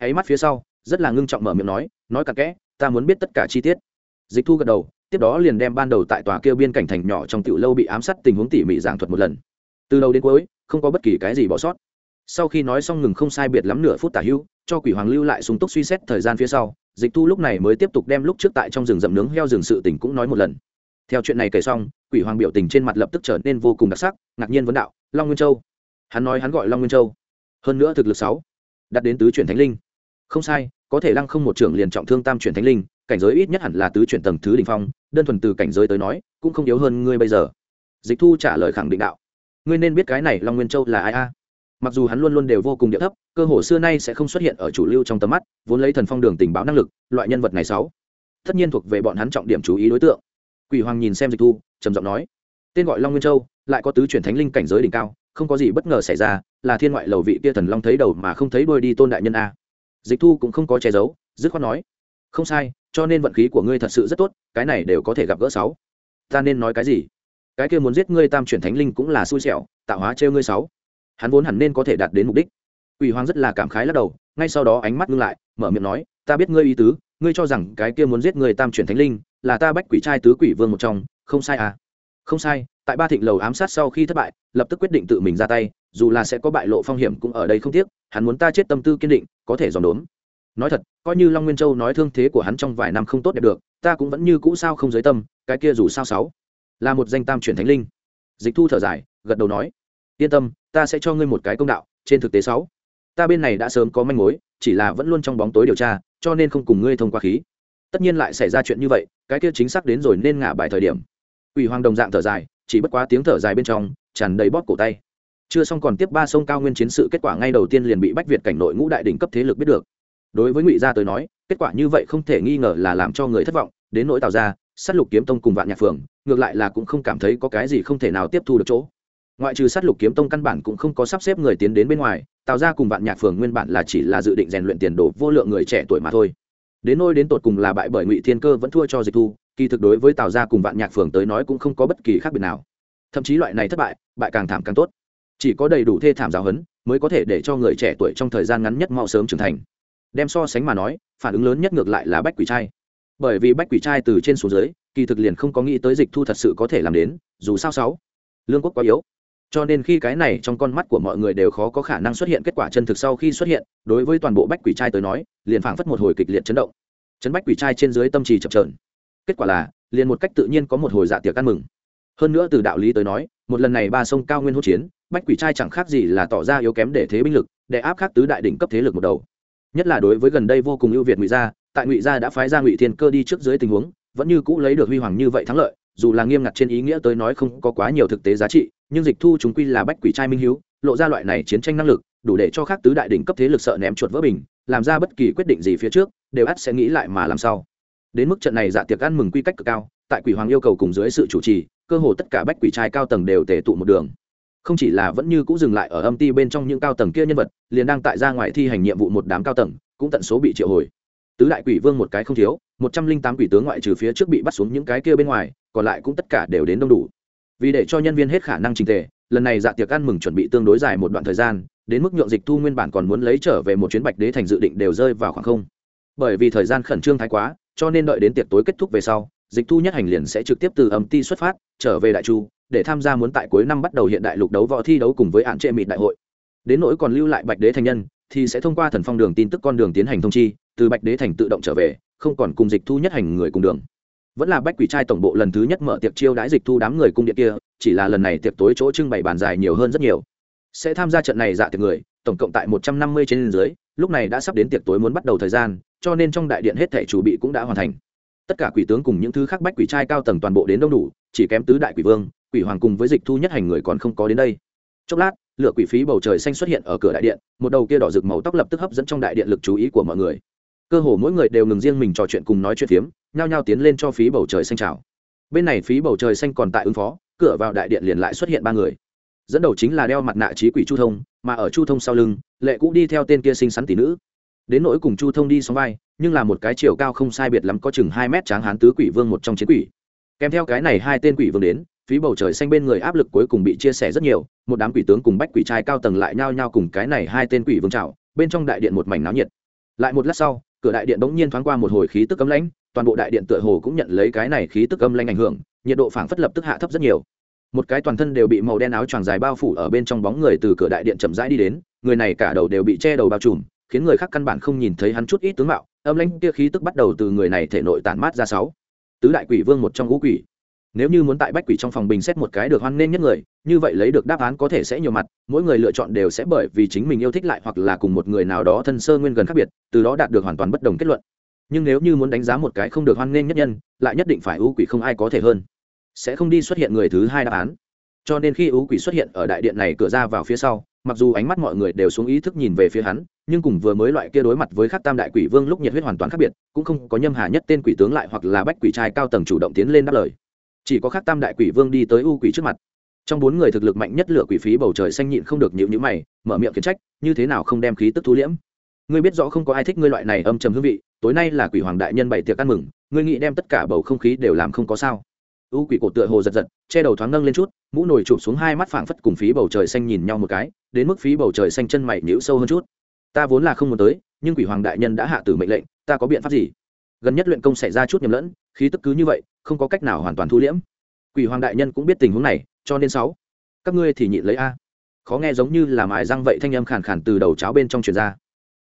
ấy mắt phía sau, rất là ngưng trọng mở miệng nói nói cặn kẽ, ta muốn biết tất cả chi tiết. Dịch thu gật đầu, tiếp đó liền đem ban đầu tại tòa kêu biên cảnh thành nhỏ trong tiểu lâu bị ám sát tình huống tỉ mỉ giảng thuật một lần. Từ đầu đến cuối, không có bất kỳ cái gì bỏ sót. Sau khi nói xong ngừng không sai biệt lắm nửa phút tả hưu, cho quỷ hoàng lưu lại súng túc suy xét thời gian phía sau, dịch thu lúc này mới tiếp tục đem lúc trước tại trong rừng rậm nướng heo rừng sự tình cũng nói một lần. Theo chuyện này kể xong, quỷ hoàng biểu tình trên mặt lập tức trở nên vô cùng đặc sắc, ngạc nhiên vấn đạo, long nguyên châu. Hắn nói hắn gọi long nguyên châu. Hơn nữa thực lực sáu đặt đến tứ chuyển thánh linh không sai, có thể lăng không một trưởng liền trọng thương tam chuyển thánh linh, cảnh giới ít nhất hẳn là tứ chuyển tầng thứ đ ỉ n h phong, đơn thuần từ cảnh giới tới nói, cũng không yếu hơn ngươi bây giờ. Dịch thu trả lời khẳng định đạo. Ngươi nên biết cái này long nguyên châu là ai a? Mặc dù hắn luôn luôn đều vô cùng địa thấp, cơ hồ xưa nay sẽ không xuất hiện ở chủ lưu trong tầm mắt, vốn lấy thần phong đường tình báo năng lực, loại nhân vật này sáu. Tất nhiên thuộc về bọn hắn trọng điểm chú ý đối tượng. Quỷ hoàng nhìn xem dịch thu, trầm giọng nói, tên gọi long nguyên châu, lại có tứ chuyển thánh linh cảnh giới đỉnh cao, không có gì bất ngờ xảy ra, là thiên ngoại lầu vị kia thần long thấy đầu mà không thấy đuôi đi tôn đại nhân a dịch thu cũng không có che giấu, dứt khoát nói, không sai, cho nên vận khí của ngươi thật sự rất tốt, cái này đều có thể gặp gỡ sáu. Ta nên nói cái gì? Cái kia muốn giết ngươi tam chuyển thánh linh cũng là xui xẻo, tạo hóa trêu ngươi sáu. Hắn vốn hẳn nên có thể đạt đến mục đích. Ủy hoàng rất là cảm khái lắc đầu, ngay sau đó ánh mắt ngưng lại, mở miệng nói, ta biết ngươi ý tứ, ngươi cho rằng cái kia muốn giết ngươi tam chuyển thánh linh là ta bách quỷ trai tứ quỷ vương một trong, không sai à? Không sai, tại ba thịnh lầu ám sát sau khi thất bại, lập tức quyết định tự mình ra tay, dù là sẽ có bại lộ phong hiểm cũng ở đây không tiếc hắn muốn ta chết tâm tư kiên định, có thể dòm đốn nói thật, coi như long nguyên châu nói thương thế của hắn trong vài năm không tốt đẹp được, ta cũng vẫn như cũ sao không giới tâm, cái kia dù sao sáu. Là một danh tam chuyển thánh linh. Dịch thu thở dài, gật đầu nói, yên tâm, ta sẽ cho ngươi một cái công đạo, trên thực tế sáu. Ta bên này đã sớm có manh mối, chỉ là vẫn luôn trong bóng tối điều tra, cho nên không cùng ngươi thông qua khí. Tất nhiên lại xảy ra chuyện như vậy, cái kia chính xác đến rồi nên ngả bài thời điểm. Ủy hoàng đồng dạng thở dài, chỉ bất quá tiếng thở dài bên trong, tràn đầy bóp cổ tay chưa xong còn tiếp ba sông cao nguyên chiến sự, kết quả ngay đầu tiên liền bị bách việt cảnh nội ngũ đại đỉnh cấp thế lực biết được. Đối với ngụy gia tới nói, kết quả như vậy không thể nghi ngờ là làm cho người thất vọng, đến nỗi tào ra sát lục kiếm tông cùng vạn nhạc phường ngược lại là cũng không cảm thấy có cái gì không thể nào tiếp thu được chỗ. Ngoại trừ sát lục kiếm tông căn bản cũng không có sắp xếp người tiến đến bên ngoài, tào ra cùng vạn nhạc phường nguyên bản là chỉ là dự định rèn luyện tiền đồ vô lượng người trẻ tuổi mà thôi. Đến nôi đến tột cùng là bại bởi ngụy thiên cơ vẫn thua cho dịch thu, kỳ thực đối với tào gia cùng vạn nhạc phường tới nói cũng không có bất kỳ khác biệt nào. Thậm chí loại này thất bại bại càng thảm càng tốt chỉ có đầy đủ thê thảm giáo huấn mới có thể để cho người trẻ tuổi trong thời gian ngắn nhất mau sớm trưởng thành. Đem so sánh mà nói, phản ứng lớn nhất ngược lại là bách quỷ trai. Bởi vì bách quỷ trai từ trên xuống dưới, kỳ thực liền không có nghĩ tới dịch thu thật sự có thể làm đến, dù sao sáu, lương quốc quá yếu. Cho nên khi cái này trong con mắt của mọi người đều khó có khả năng xuất hiện kết quả chân thực sau khi xuất hiện, đối với toàn bộ bách quỷ trai tới nói, liền phảng phất một hồi kịch liệt chấn động. Chấn bách quỷ trai trên dưới tâm trì chập trờn kết quả là, liền một cách tự nhiên có một hồi dạ tiệc ăn mừng. Hơn nữa từ đạo lý tới nói, một lần này ba sông cao nguyên hỗn chiến bách quỷ trai chẳng khác gì là tỏ ra yếu kém để thế binh lực, để áp khác tứ đại đỉnh cấp thế lực một đầu. Nhất là đối với gần đây vô cùng ưu việt ngụy gia, tại ngụy gia đã phái ra ngụy thiên cơ đi trước dưới tình huống, vẫn như cũ lấy được huy hoàng như vậy thắng lợi, dù là nghiêm ngặt trên ý nghĩa tới nói không có quá nhiều thực tế giá trị, nhưng dịch thu chúng quy là bách quỷ trai minh hiếu, lộ ra loại này chiến tranh năng lực, đủ để cho khác tứ đại đỉnh cấp thế lực sợ ném chuột vỡ bình, làm ra bất kỳ quyết định gì phía trước, đều ắt sẽ nghĩ lại mà làm sao đến mức trận này dạ tiệc ăn mừng quy cách cực cao, tại quỷ hoàng yêu cầu cùng dưới sự chủ trì, cơ hồ tất cả bách quỷ trai cao tầng đều tề tụ một đường không chỉ là vẫn như cũ dừng lại ở âm ty bên trong những cao tầng kia nhân vật, liền đang tại ra ngoài thi hành nhiệm vụ một đám cao tầng, cũng tận số bị triệu hồi. Tứ đại quỷ vương một cái không thiếu, một trăm linh tám quỷ tướng ngoại trừ phía trước bị bắt xuống những cái kia bên ngoài, còn lại cũng tất cả đều đến đông đủ. Vì để cho nhân viên hết khả năng trình tề, lần này dạ tiệc ăn mừng chuẩn bị tương đối dài một đoạn thời gian, đến mức nhượng dịch thu nguyên bản còn muốn lấy trở về một chuyến bạch đế thành dự định đều rơi vào khoảng không. Bởi vì thời gian khẩn trương thái quá, cho nên đợi đến tiệc tối kết thúc về sau, dịch thu nhất hành liền sẽ trực tiếp từ âm ty xuất phát, trở về đại chu để tham gia muốn tại cuối năm bắt đầu hiện đại lục đấu võ thi đấu cùng với hạn trệ mịt đại hội. Đến nỗi còn lưu lại bạch đế thành nhân, thì sẽ thông qua thần phong đường tin tức con đường tiến hành thông chi, từ bạch đế thành tự động trở về, không còn cùng dịch thu nhất hành người cùng đường. Vẫn là bách quỷ trai tổng bộ lần thứ nhất mở tiệc chiêu đãi dịch thu đám người cung điện kia, chỉ là lần này tiệc tối chỗ trưng bày bàn dài nhiều hơn rất nhiều. Sẽ tham gia trận này dạ tiệc người, tổng cộng tại một trăm năm mươi trên dưới, lúc này đã sắp đến tiệc tối muốn bắt đầu thời gian, cho nên trong đại điện hết thể chủ bị cũng đã hoàn thành. Tất cả quỷ tướng cùng những thứ khác bách quỷ trai cao tầng toàn bộ đến đông đủ, chỉ kém tứ đại quỷ vương quỷ hoàng cùng với dịch thu nhất hành người còn không có đến đây. Chốc lát, lửa quỷ phí bầu trời xanh xuất hiện ở cửa đại điện, một đầu kia đỏ rực màu tóc lập tức hấp dẫn trong đại điện lực chú ý của mọi người. Cơ hồ mỗi người đều ngừng riêng mình trò chuyện cùng nói chuyện phiếm, nhao nhao tiến lên cho phí bầu trời xanh chào. Bên này phí bầu trời xanh còn tại ứng phó, cửa vào đại điện liền lại xuất hiện ba người. Dẫn đầu chính là đeo mặt nạ trí quỷ chu thông, mà ở chu thông sau lưng, lệ cũ đi theo tên kia xinh xắn tỷ nữ. Đến nỗi cùng chu thông đi sóng vai, nhưng là một cái chiều cao không sai biệt lắm có chừng hai mét tráng hán tứ quỷ vương một trong chiến quỷ. Kèm theo cái này hai tên quỷ vương đến phí bầu trời xanh bên người áp lực cuối cùng bị chia sẻ rất nhiều, một đám quỷ tướng cùng bách quỷ trai cao tầng lại nhao nhao cùng cái này hai tên quỷ vương trào bên trong đại điện một mảnh náo nhiệt. Lại một lát sau, cửa đại điện bỗng nhiên thoáng qua một hồi khí tức cấm lãnh, toàn bộ đại điện tựa hồ cũng nhận lấy cái này khí tức âm lanh ảnh hưởng, nhiệt độ phảng phất lập tức hạ thấp rất nhiều. Một cái toàn thân đều bị màu đen áo choàng dài bao phủ ở bên trong bóng người từ cửa đại điện chậm rãi đi đến, người này cả đầu đều bị che đầu bao trùm, khiến người khác căn bản không nhìn thấy hắn chút ít tướng mạo, âm lãnh kia khí tức bắt đầu từ người này thể nội tản mát ra sáu. Tứ đại quỷ vương một trong ngũ quỷ nếu như muốn tại bách quỷ trong phòng bình xét một cái được hoan nghênh nhất người, như vậy lấy được đáp án có thể sẽ nhiều mặt, mỗi người lựa chọn đều sẽ bởi vì chính mình yêu thích lại hoặc là cùng một người nào đó thân sơ nguyên gần khác biệt, từ đó đạt được hoàn toàn bất đồng kết luận. Nhưng nếu như muốn đánh giá một cái không được hoan nghênh nhất nhân, lại nhất định phải ưu quỷ không ai có thể hơn. Sẽ không đi xuất hiện người thứ hai đáp án. Cho nên khi ưu quỷ xuất hiện ở đại điện này cửa ra vào phía sau, mặc dù ánh mắt mọi người đều xuống ý thức nhìn về phía hắn, nhưng cùng vừa mới loại kia đối mặt với khắc tam đại quỷ vương lúc nhiệt huyết hoàn toàn khác biệt, cũng không có nhâm hà nhất tên quỷ tướng lại hoặc là bách quỷ trai cao tầng chủ động tiến lên đáp lời chỉ có khác tam đại quỷ vương đi tới u quỷ trước mặt. Trong bốn người thực lực mạnh nhất lửa quỷ phí bầu trời xanh nhịn không được nhịu nhữ mày, mở miệng khiển trách, như thế nào không đem khí tức thu liễm? Ngươi biết rõ không có ai thích ngươi loại này âm trầm hương vị, tối nay là quỷ hoàng đại nhân bày tiệc ăn mừng, ngươi nghĩ đem tất cả bầu không khí đều làm không có sao? U quỷ cổ tựa hồ giật giật, che đầu thoáng nâng lên chút, mũ nổi chụp xuống hai mắt phảng phất cùng phí bầu trời xanh nhìn nhau một cái, đến mức phí bầu trời xanh chân mày nhíu sâu hơn chút. Ta vốn là không muốn tới, nhưng quỷ hoàng đại nhân đã hạ tử mệnh lệnh, ta có biện pháp gì? Gần nhất luyện công xảy ra chút nhầm lẫn, khí tức cứ như vậy, không có cách nào hoàn toàn thu liễm. Quỷ hoàng đại nhân cũng biết tình huống này, cho nên sáu, các ngươi thì nhịn lấy a. Khó nghe giống như là mài răng vậy thanh âm khàn khàn từ đầu cháo bên trong truyền ra.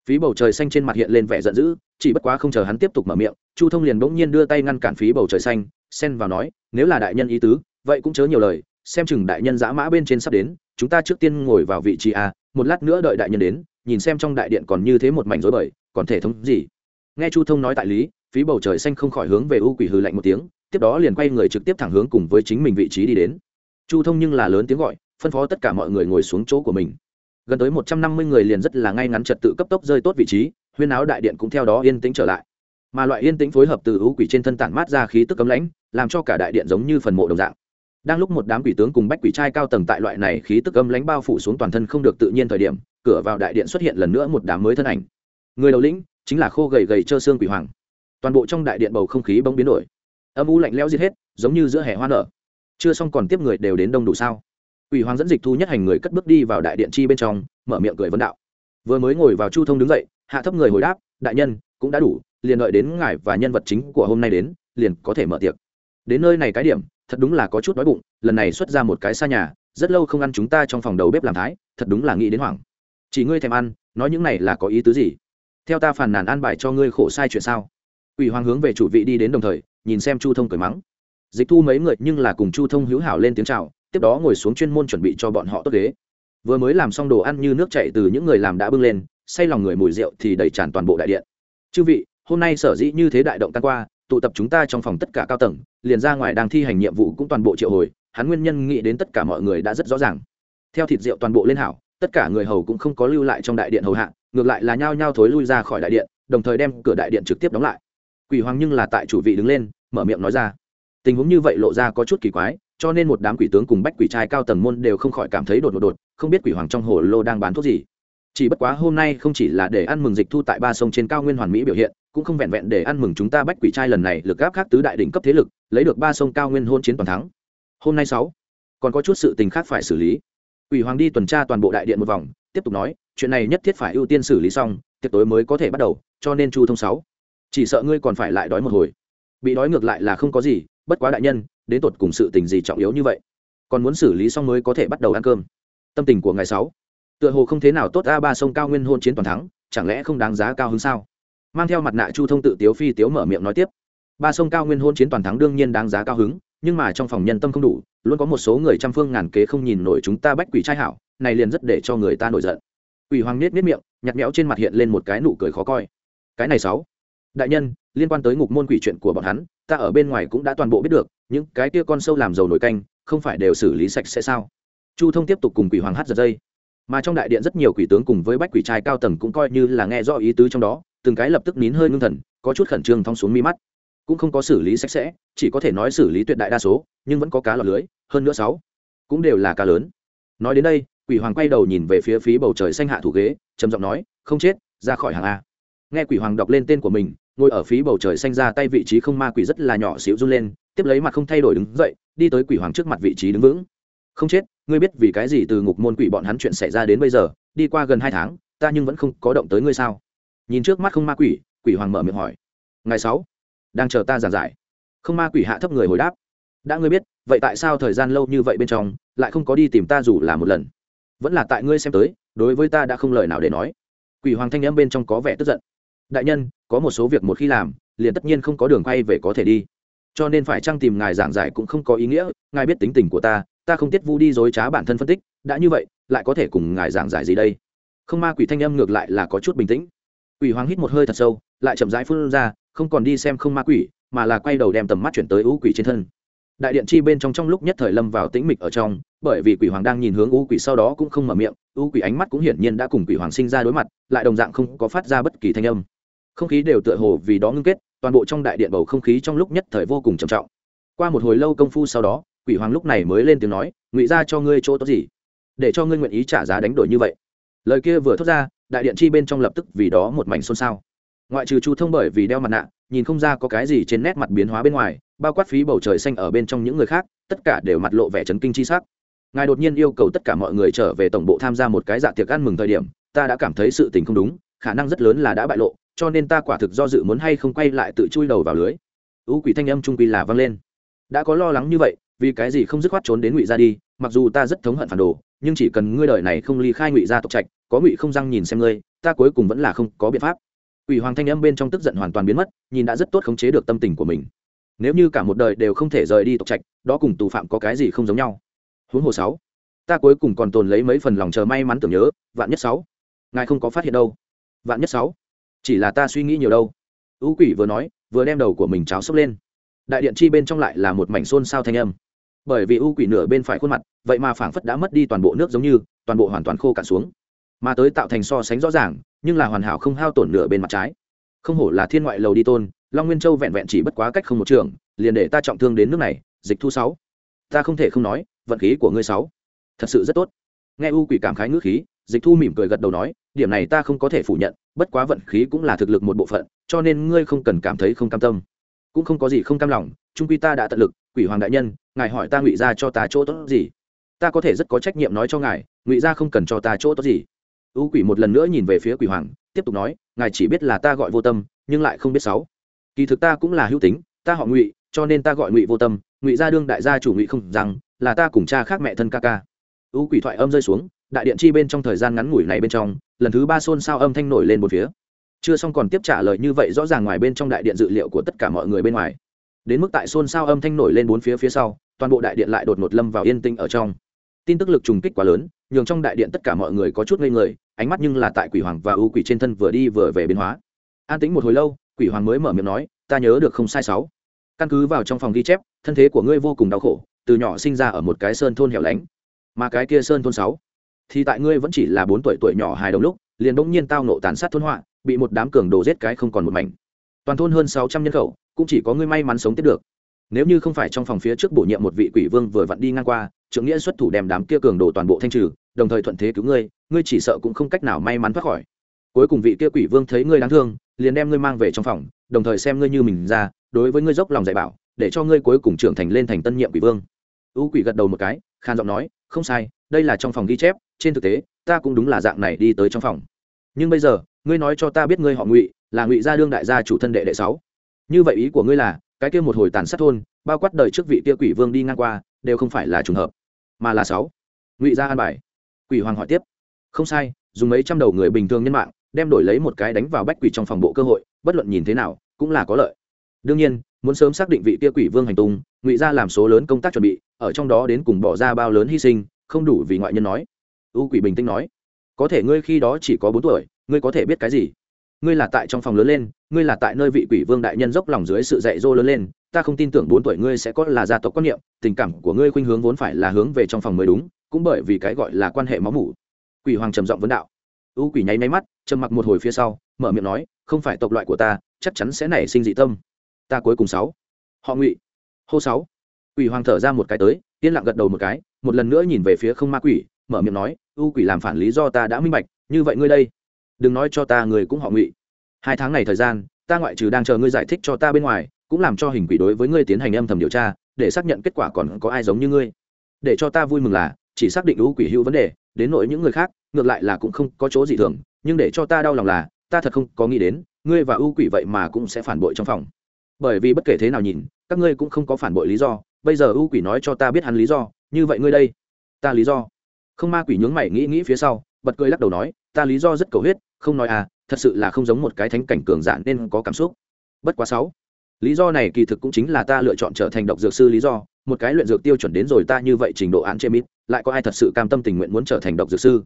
Phí bầu trời xanh trên mặt hiện lên vẻ giận dữ, chỉ bất quá không chờ hắn tiếp tục mở miệng, chu thông liền bỗng nhiên đưa tay ngăn cản phí bầu trời xanh, xen vào nói, nếu là đại nhân ý tứ, vậy cũng chớ nhiều lời, xem chừng đại nhân giã mã bên trên sắp đến, chúng ta trước tiên ngồi vào vị trí a, một lát nữa đợi đại nhân đến, nhìn xem trong đại điện còn như thế một mảnh rối bời, còn thể thống gì. Nghe chu thông nói tại lý phí bầu trời xanh không khỏi hướng về u quỷ hư lạnh một tiếng, tiếp đó liền quay người trực tiếp thẳng hướng cùng với chính mình vị trí đi đến. Chu thông nhưng là lớn tiếng gọi, phân phó tất cả mọi người ngồi xuống chỗ của mình. Gần tới một trăm năm mươi người liền rất là ngay ngắn trật tự cấp tốc rơi tốt vị trí, huyên áo đại điện cũng theo đó yên tĩnh trở lại. Mà loại yên tĩnh phối hợp từ U quỷ trên thân tản mát ra khí tức cấm lãnh, làm cho cả đại điện giống như phần mộ đồng dạng. Đang lúc một đám quỷ tướng cùng bách quỷ trai cao tầng tại loại này khí tức cấm lãnh bao phủ xuống toàn thân không được tự nhiên thời điểm, cửa vào đại điện xuất hiện lần nữa một đám mới thân ảnh. Người đầu lĩnh chính là khô gầy gầy trơ xương quỷ hoàng toàn bộ trong đại điện bầu không khí bỗng biến đổi âm u lạnh lẽo giết hết giống như giữa hè hoa nở chưa xong còn tiếp người đều đến đông đủ sao Quỷ hoàng dẫn dịch thu nhất hành người cất bước đi vào đại điện chi bên trong, mở miệng cười vấn đạo. Vừa mới ngồi vào Chu Thông đứng dậy, hạ thấp người hồi đáp, đại nhân, cũng đã đủ, liền đợi đến ngài và nhân vật chính của hôm nay đến, liền có thể mở tiệc. Đến nơi này cái điểm, thật đúng là có chút đói bụng, lần này xuất ra một cái xa nhà, rất lâu không ăn chúng ta trong phòng đầu bếp làm thái, thật đúng là nghĩ đến hoảng. Chỉ ngươi thèm ăn, nói những này là có ý tứ gì? Theo ta phàn nàn an bài cho ngươi khổ sai chuyện sao? Quỷ hoàng hướng về chủ vị đi đến đồng thời, nhìn xem Chu Thông cười mắng. Dịch thu mấy người nhưng là cùng Chu Thông hữu hảo lên tiếng chào, tiếp đó ngồi xuống chuyên môn chuẩn bị cho bọn họ tốt ghế. Vừa mới làm xong đồ ăn như nước chảy từ những người làm đã bưng lên say lòng người mùi rượu thì đầy tràn toàn bộ đại điện. Chư vị hôm nay sở dĩ như thế đại động tan qua tụ tập chúng ta trong phòng tất cả cao tầng liền ra ngoài đang thi hành nhiệm vụ cũng toàn bộ triệu hồi hắn nguyên nhân nghĩ đến tất cả mọi người đã rất rõ ràng. Theo thịt rượu toàn bộ lên hảo tất cả người hầu cũng không có lưu lại trong đại điện hầu hạ ngược lại là nhao nhao thối lui ra khỏi đại điện đồng thời đem cửa đại điện trực tiếp đóng lại quỷ hoàng nhưng là tại chủ vị đứng lên, mở miệng nói ra. Tình huống như vậy lộ ra có chút kỳ quái, cho nên một đám quỷ tướng cùng bách quỷ trai cao tầng môn đều không khỏi cảm thấy đột ngột đột, không biết quỷ hoàng trong hồ lô đang bán thuốc gì. Chỉ bất quá hôm nay không chỉ là để ăn mừng dịch thu tại ba sông trên cao nguyên hoàn mỹ biểu hiện, cũng không vẹn vẹn để ăn mừng chúng ta bách quỷ trai lần này lực gáp khác tứ đại đỉnh cấp thế lực, lấy được ba sông cao nguyên hôn chiến toàn thắng. Hôm nay sáu, còn có chút sự tình khác phải xử lý. Quỷ hoàng đi tuần tra toàn bộ đại điện một vòng, tiếp tục nói, chuyện này nhất thiết phải ưu tiên xử lý xong, tiệc tối mới có thể bắt đầu, cho nên chu thông sáu chỉ sợ ngươi còn phải lại đói một hồi. Bị đói ngược lại là không có gì, bất quá đại nhân, đến tột cùng sự tình gì trọng yếu như vậy? Còn muốn xử lý xong mới có thể bắt đầu ăn cơm. Tâm tình của ngày sáu. Tựa hồ không thế nào tốt, a ba sông cao nguyên hôn chiến toàn thắng, chẳng lẽ không đáng giá cao hơn sao? Mang theo mặt nạ chu thông tự tiếu phi tiếu mở miệng nói tiếp. Ba sông cao nguyên hôn chiến toàn thắng đương nhiên đáng giá cao hứng, nhưng mà trong phòng nhân tâm không đủ, luôn có một số người trăm phương ngàn kế không nhìn nổi chúng ta bách quỷ trai hảo, này liền rất để cho người ta nổi giận. Quỷ hoàng nết nết miệng nhặt méo trên mặt hiện lên một cái nụ cười khó coi. Cái này sáu đại nhân, liên quan tới ngục môn quỷ chuyện của bọn hắn, ta ở bên ngoài cũng đã toàn bộ biết được, những cái kia con sâu làm dầu nổi canh, không phải đều xử lý sạch sẽ sao? Chu thông tiếp tục cùng quỷ hoàng hát giật dây. Mà trong đại điện rất nhiều quỷ tướng cùng với bách quỷ trai cao tầng cũng coi như là nghe rõ ý tứ trong đó, từng cái lập tức nín hơi ngưng thần, có chút khẩn trương thong xuống mi mắt. Cũng không có xử lý sạch sẽ, chỉ có thể nói xử lý tuyệt đại đa số, nhưng vẫn có cá lọt lưới, hơn nữa sáu cũng đều là cá lớn. Nói đến đây, quỷ hoàng quay đầu nhìn về phía phía bầu trời xanh hạ thủ ghế, trầm giọng nói, không chết, ra khỏi hàng a nghe quỷ hoàng đọc lên tên của mình, ngồi ở phí bầu trời xanh ra tay vị trí không ma quỷ rất là nhỏ xíu run lên, tiếp lấy mặt không thay đổi đứng dậy, đi tới quỷ hoàng trước mặt vị trí đứng vững. Không chết, ngươi biết vì cái gì từ ngục môn quỷ bọn hắn chuyện xảy ra đến bây giờ, đi qua gần hai tháng, ta nhưng vẫn không có động tới ngươi sao? Nhìn trước mắt không ma quỷ quỷ hoàng mở miệng hỏi. Ngày sáu, đang chờ ta giảng giải. Không ma quỷ hạ thấp người hồi đáp. Đã ngươi biết, vậy tại sao thời gian lâu như vậy bên trong, lại không có đi tìm ta dù là một lần? Vẫn là tại ngươi xem tới, đối với ta đã không lời nào để nói. Quỷ hoàng thanh âm bên trong có vẻ tức giận đại nhân, có một số việc một khi làm, liền tất nhiên không có đường quay về có thể đi. Cho nên phải chăng tìm ngài giảng giải cũng không có ý nghĩa, ngài biết tính tình của ta ta không tiết vu đi dối trá bản thân phân tích, đã như vậy, lại có thể cùng ngài giảng giải gì đây? Không ma quỷ thanh âm ngược lại là có chút bình tĩnh. Quỷ hoàng hít một hơi thật sâu, lại chậm rãi phun ra, không còn đi xem không ma quỷ, mà là quay đầu đem tầm mắt chuyển tới ưu quỷ trên thân. Đại điện chi bên trong trong lúc nhất thời lâm vào tĩnh mịch ở trong, bởi vì quỷ hoàng đang nhìn hướng ưu quỷ sau đó cũng không mở miệng ưu quỷ ánh mắt cũng hiển nhiên đã cùng quỷ hoàng sinh ra đối mặt, lại đồng dạng không có phát ra bất kỳ thanh âm không khí đều tựa hồ vì đó ngưng kết, toàn bộ trong đại điện bầu không khí trong lúc nhất thời vô cùng trầm trọng. Qua một hồi lâu công phu sau đó, quỷ hoàng lúc này mới lên tiếng nói, ngụy ra cho ngươi chỗ tốt gì? Để cho ngươi nguyện ý trả giá đánh đổi như vậy. Lời kia vừa thốt ra, đại điện chi bên trong lập tức vì đó một mảnh xôn xao. Ngoại trừ chu thông bởi vì đeo mặt nạ, nhìn không ra có cái gì trên nét mặt biến hóa bên ngoài, bao quát phí bầu trời xanh ở bên trong những người khác, tất cả đều mặt lộ vẻ chấn kinh chi sắc. Ngài đột nhiên yêu cầu tất cả mọi người trở về tổng bộ tham gia một cái dạ tiệc ăn mừng thời điểm, ta đã cảm thấy sự tình không đúng, khả năng rất lớn là đã bại lộ cho nên ta quả thực do dự muốn hay không quay lại tự chui đầu vào lưới. Ưu quỷ thanh âm trung quy là vang lên. Đã có lo lắng như vậy, vì cái gì không dứt khoát trốn đến ngụy ra đi, mặc dù ta rất thống hận phản đồ, nhưng chỉ cần ngươi đời này không ly khai ngụy gia tộc trạch, có ngụy không răng nhìn xem ngươi, ta cuối cùng vẫn là không có biện pháp. Quỷ hoàng thanh âm bên trong tức giận hoàn toàn biến mất, nhìn đã rất tốt khống chế được tâm tình của mình. Nếu như cả một đời đều không thể rời đi tộc trạch, đó cùng tù phạm có cái gì không giống nhau. Huống hồ sáu, ta cuối cùng còn tồn lấy mấy phần lòng chờ may mắn tưởng nhớ, vạn nhất sáu. Ngài không có phát hiện đâu. Vạn nhất sáu chỉ là ta suy nghĩ nhiều đâu. Ưu quỷ vừa nói, vừa đem đầu của mình cháo sốc lên. Đại điện chi bên trong lại là một mảnh xôn xao thanh âm. Bởi vì ưu quỷ nửa bên phải khuôn mặt, vậy mà phảng phất đã mất đi toàn bộ nước giống như, toàn bộ hoàn toàn khô cạn xuống. Mà tới tạo thành so sánh rõ ràng, nhưng là hoàn hảo không hao tổn nửa bên mặt trái. Không hổ là thiên ngoại lầu đi tôn, long nguyên châu vẹn vẹn chỉ bất quá cách không một trường, liền để ta trọng thương đến nước này, dịch thu sáu. Ta không thể không nói, vận khí của ngươi sáu. Thật sự rất tốt nghe u quỷ cảm khái ngữ khí, dịch thu mỉm cười gật đầu nói, điểm này ta không có thể phủ nhận, bất quá vận khí cũng là thực lực một bộ phận, cho nên ngươi không cần cảm thấy không cam tâm. Cũng không có gì không cam lòng trung quy ta đã tận lực, quỷ hoàng đại nhân, ngài hỏi ta ngụy ra cho ta chỗ tốt gì? Ta có thể rất có trách nhiệm nói cho ngài, ngụy ra không cần cho ta chỗ tốt gì. U quỷ một lần nữa nhìn về phía quỷ hoàng, tiếp tục nói, ngài chỉ biết là ta gọi vô tâm, nhưng lại không biết sáu kỳ thực ta cũng là hữu tính, ta họ ngụy, cho nên ta gọi ngụy vô tâm. Ngụy gia đương đại gia chủ ngụy không rằng, là ta cùng cha khác mẹ thân ca ca u quỷ thoại âm rơi xuống, đại điện chi bên trong thời gian ngắn ngủi này bên trong, lần thứ ba xôn xao âm thanh nổi lên một phía. Chưa xong còn tiếp trả lời như vậy rõ ràng ngoài bên trong đại điện dự liệu của tất cả mọi người bên ngoài. Đến mức tại xôn xao âm thanh nổi lên bốn phía phía sau, toàn bộ đại điện lại đột ngột lâm vào yên tĩnh ở trong. Tin tức lực trùng kích quá lớn, nhường trong đại điện tất cả mọi người có chút ngây người, ánh mắt nhưng là tại quỷ hoàng và ưu quỷ trên thân vừa đi vừa về biến hóa. An tính một hồi lâu, quỷ hoàng mới mở miệng nói, ta nhớ được không sai sáu. Căn cứ vào trong phòng ghi chép, thân thế của ngươi vô cùng đau khổ, từ nhỏ sinh ra ở một cái sơn thôn hẻo lánh mà cái kia sơn thôn sáu, thì tại ngươi vẫn chỉ là bốn tuổi tuổi nhỏ hài đồng lúc, liền bỗng nhiên tao nộ tàn sát thôn họa, bị một đám cường đồ giết cái không còn một mảnh. Toàn thôn hơn sáu trăm nhân khẩu, cũng chỉ có ngươi may mắn sống tiếp được. Nếu như không phải trong phòng phía trước bổ nhiệm một vị quỷ vương vừa vặn đi ngang qua, trưởng nghĩa xuất thủ đem đám kia cường đồ toàn bộ thanh trừ, đồng thời thuận thế cứu ngươi ngươi chỉ sợ cũng không cách nào may mắn thoát khỏi. Cuối cùng vị kia quỷ vương thấy ngươi đáng thương, liền đem ngươi mang về trong phòng, đồng thời xem ngươi như mình ra, đối với ngươi dốc lòng dạy bảo, để cho ngươi cuối cùng trưởng thành lên thành tân nhiệm quỷ vương. U quỷ gật đầu một cái khan giọng nói không sai, đây là trong phòng ghi chép, trên thực tế, ta cũng đúng là dạng này đi tới trong phòng. Nhưng bây giờ, ngươi nói cho ta biết ngươi họ ngụy, là ngụy gia đương đại gia chủ thân đệ đệ sáu. Như vậy ý của ngươi là, cái kia một hồi tàn sát thôn, bao quát đời trước vị kia quỷ vương đi ngang qua, đều không phải là trùng hợp, mà là sáu. Ngụy gia an bài. Quỷ hoàng hỏi tiếp. Không sai, dùng mấy trăm đầu người bình thường nhân mạng, đem đổi lấy một cái đánh vào bách quỷ trong phòng bộ cơ hội, bất luận nhìn thế nào, cũng là có lợi. Đương nhiên muốn sớm xác định vị kia quỷ vương hành tung, ngụy gia làm số lớn công tác chuẩn bị, ở trong đó đến cùng bỏ ra bao lớn hy sinh, không đủ vì ngoại nhân nói. U quỷ bình tĩnh nói. Có thể ngươi khi đó chỉ có bốn tuổi, ngươi có thể biết cái gì? Ngươi là tại trong phòng lớn lên, ngươi là tại nơi vị quỷ vương đại nhân dốc lòng dưới sự dạy dỗ lớn lên, ta không tin tưởng bốn tuổi ngươi sẽ có là gia tộc quan niệm, tình cảm của ngươi khuynh hướng vốn phải là hướng về trong phòng mới đúng, cũng bởi vì cái gọi là quan hệ máu mủ. Quỷ hoàng trầm giọng vấn đạo. U quỷ nháy máy mắt, trầm mặc một hồi phía sau, mở miệng nói, không phải tộc loại của ta, chắc chắn sẽ nảy sinh dị tâm ta cuối cùng sáu. Họ ngụy. Hô sáu. Quỷ hoàng thở ra một cái tới, yên lặng gật đầu một cái, một lần nữa nhìn về phía không ma quỷ, mở miệng nói, u quỷ làm phản lý do ta đã minh bạch, như vậy ngươi đây, đừng nói cho ta người cũng họ ngụy. Hai tháng này thời gian, ta ngoại trừ đang chờ ngươi giải thích cho ta bên ngoài, cũng làm cho hình quỷ đối với ngươi tiến hành âm thầm điều tra, để xác nhận kết quả còn có ai giống như ngươi. Để cho ta vui mừng là, chỉ xác định u quỷ hữu vấn đề, đến nỗi những người khác, ngược lại là cũng không có chỗ gì thường, nhưng để cho ta đau lòng là, ta thật không có nghĩ đến, ngươi và u quỷ vậy mà cũng sẽ phản bội trong phòng bởi vì bất kể thế nào nhìn, các ngươi cũng không có phản bội lý do, bây giờ ưu quỷ nói cho ta biết hắn lý do, như vậy ngươi đây, ta lý do. Không ma quỷ nhướng mày nghĩ nghĩ phía sau, bật cười lắc đầu nói, ta lý do rất cầu huyết, không nói à thật sự là không giống một cái thánh cảnh cường giả nên có cảm xúc. Bất quá sáu, lý do này kỳ thực cũng chính là ta lựa chọn trở thành độc dược sư lý do, một cái luyện dược tiêu chuẩn đến rồi ta như vậy trình độ án chê mít, lại có ai thật sự cam tâm tình nguyện muốn trở thành độc dược sư?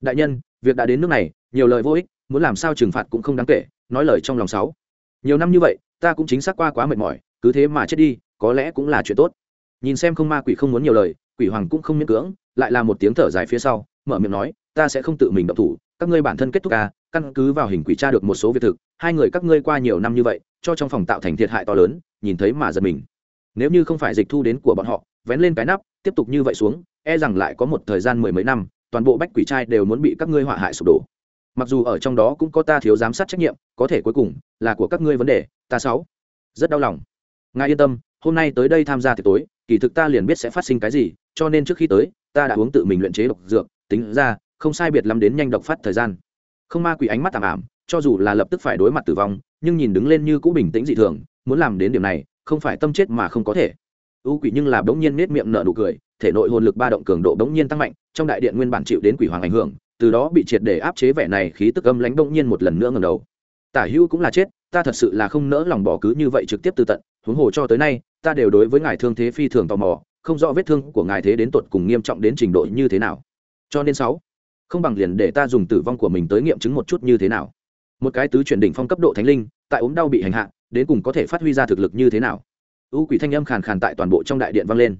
Đại nhân, việc đã đến nước này, nhiều lời vô ích, muốn làm sao trừng phạt cũng không đáng kể, nói lời trong lòng sáu. Nhiều năm như vậy ta cũng chính xác qua quá mệt mỏi, cứ thế mà chết đi, có lẽ cũng là chuyện tốt. Nhìn xem không ma quỷ không muốn nhiều lời, quỷ hoàng cũng không miễn cưỡng, lại là một tiếng thở dài phía sau, mở miệng nói, ta sẽ không tự mình động thủ, các ngươi bản thân kết thúc ca căn cứ vào hình quỷ tra được một số việc thực, hai người các ngươi qua nhiều năm như vậy, cho trong phòng tạo thành thiệt hại to lớn, nhìn thấy mà giật mình. Nếu như không phải dịch thu đến của bọn họ, vén lên cái nắp, tiếp tục như vậy xuống e rằng lại có một thời gian mười mấy năm, toàn bộ bách quỷ trai đều muốn bị các ngươi họa hại sụp đổ. Mặc dù ở trong đó cũng có ta thiếu giám sát trách nhiệm, có thể cuối cùng là của các ngươi vấn đề ta sáu. Rất đau lòng. Ngài yên tâm, hôm nay tới đây tham gia tiệc tối, kỳ thực ta liền biết sẽ phát sinh cái gì, cho nên trước khi tới, ta đã uống tự mình luyện chế độc dược, tính ra, không sai biệt lắm đến nhanh độc phát thời gian. Không ma quỷ ánh mắt tạm ảm, cho dù là lập tức phải đối mặt tử vong, nhưng nhìn đứng lên như cũ bình tĩnh dị thường, muốn làm đến điểm này, không phải tâm chết mà không có thể. U quỷ nhưng là bỗng nhiên nết miệng nở nụ cười, thể nội hồn lực ba động cường độ bỗng nhiên tăng mạnh, trong đại điện nguyên bản chịu đến quỷ hoàng ảnh hưởng, từ đó bị triệt để áp chế vẻ này khí tức âm lánh bỗng nhiên một lần nữa ngầm đầu. Tả hữu cũng là chết ta thật sự là không nỡ lòng bỏ cứ như vậy trực tiếp từ tận, huống hồ cho tới nay, ta đều đối với ngài thương thế phi thường tò mò, không rõ vết thương của ngài thế đến tột cùng nghiêm trọng đến trình độ như thế nào. Cho nên sáu, không bằng liền để ta dùng tử vong của mình tới nghiệm chứng một chút như thế nào. Một cái tứ chuyển đỉnh phong cấp độ thánh linh, tại ốm đau bị hành hạ, đến cùng có thể phát huy ra thực lực như thế nào? U quỷ thanh âm khàn khàn tại toàn bộ trong đại điện vang lên.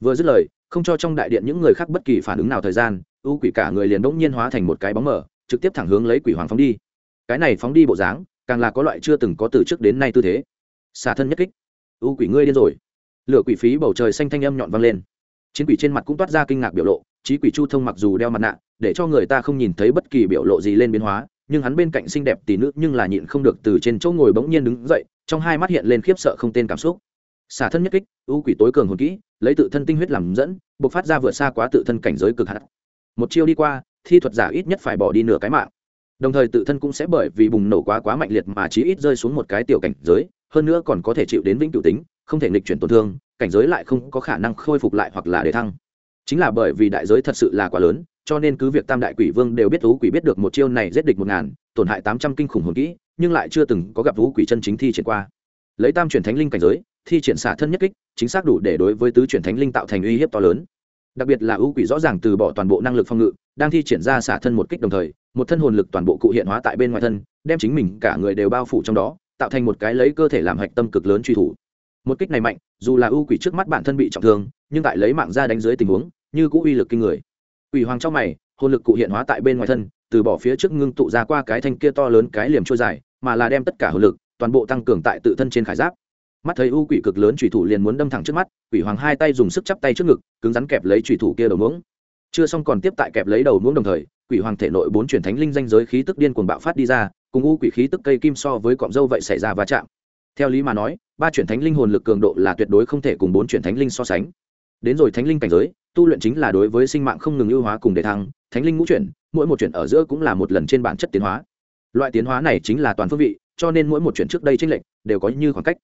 Vừa dứt lời, không cho trong đại điện những người khác bất kỳ phản ứng nào thời gian, u quỷ cả người liền bỗng nhiên hóa thành một cái bóng mờ, trực tiếp thẳng hướng lấy quỷ hoàng phóng đi. Cái này phóng đi bộ dáng càng là có loại chưa từng có từ trước đến nay tư thế. Xả thân nhất kích. U quỷ ngươi điên rồi. Lửa quỷ phí bầu trời xanh thanh âm nhọn vang lên. Chiến quỷ trên mặt cũng toát ra kinh ngạc biểu lộ trí quỷ chu thông mặc dù đeo mặt nạ, để cho người ta không nhìn thấy bất kỳ biểu lộ gì lên biến hóa, nhưng hắn bên cạnh xinh đẹp tỷ nữ nhưng là nhịn không được từ trên chỗ ngồi bỗng nhiên đứng dậy, trong hai mắt hiện lên khiếp sợ không tên cảm xúc. Xả thân nhất kích, u quỷ tối cường hồn kỹ, lấy tự thân tinh huyết làm dẫn buộc phát ra vượt xa quá tự thân cảnh giới cực hạn. Một chiêu đi qua, thi thuật giả ít nhất phải bỏ đi nửa cái mạng đồng thời tự thân cũng sẽ bởi vì bùng nổ quá quá mạnh liệt mà chí ít rơi xuống một cái tiểu cảnh giới, hơn nữa còn có thể chịu đến vĩnh cửu tính, không thể nghịch chuyển tổn thương, cảnh giới lại không có khả năng khôi phục lại hoặc là để thăng. Chính là bởi vì đại giới thật sự là quá lớn, cho nên cứ việc tam đại quỷ vương đều biết thú quỷ biết được một chiêu này giết địch một ngàn, tổn hại tám trăm kinh khủng hồn kỹ, nhưng lại chưa từng có gặp thú quỷ chân chính thi triển qua. Lấy tam chuyển thánh linh cảnh giới, thi triển xả thân nhất kích, chính xác đủ để đối với tứ chuyển thánh linh tạo thành uy hiếp to lớn. Đặc biệt là ưu quỷ rõ ràng từ bỏ toàn bộ năng lực phòng ngự đang thi triển ra xả thân một kích đồng thời, một thân hồn lực toàn bộ cụ hiện hóa tại bên ngoài thân, đem chính mình cả người đều bao phủ trong đó, tạo thành một cái lấy cơ thể làm hạch tâm cực lớn truy thủ. Một kích này mạnh, dù là ưu quỷ trước mắt bản thân bị trọng thương, nhưng tại lấy mạng ra đánh dưới tình huống, như cũ uy lực kinh người. Quỷ hoàng trong mày, hồn lực cụ hiện hóa tại bên ngoài thân, từ bỏ phía trước ngưng tụ ra qua cái thanh kia to lớn cái liềm trôi dài, mà là đem tất cả hồn lực, toàn bộ tăng cường tại tự thân trên khải giáp. Mắt thấy u quỷ cực lớn truy thủ liền muốn đâm thẳng trước mắt, quỷ hoàng hai tay dùng sức chắp tay trước ngực, cứng rắn kẹp lấy truy thủ kia đầu muỗng chưa xong còn tiếp tại kẹp lấy đầu muỗng đồng thời, quỷ hoàng thể nội bốn chuyển thánh linh danh giới khí tức điên cuồng bạo phát đi ra, cùng u quỷ khí tức cây kim so với cọng dâu vậy xảy ra va chạm. Theo lý mà nói, ba chuyển thánh linh hồn lực cường độ là tuyệt đối không thể cùng bốn chuyển thánh linh so sánh. Đến rồi thánh linh cảnh giới, tu luyện chính là đối với sinh mạng không ngừng ưu hóa cùng đề thăng, thánh linh ngũ chuyển, mỗi một chuyển ở giữa cũng là một lần trên bản chất tiến hóa. Loại tiến hóa này chính là toàn phương vị, cho nên mỗi một chuyển trước đây tranh lệch đều có như khoảng cách.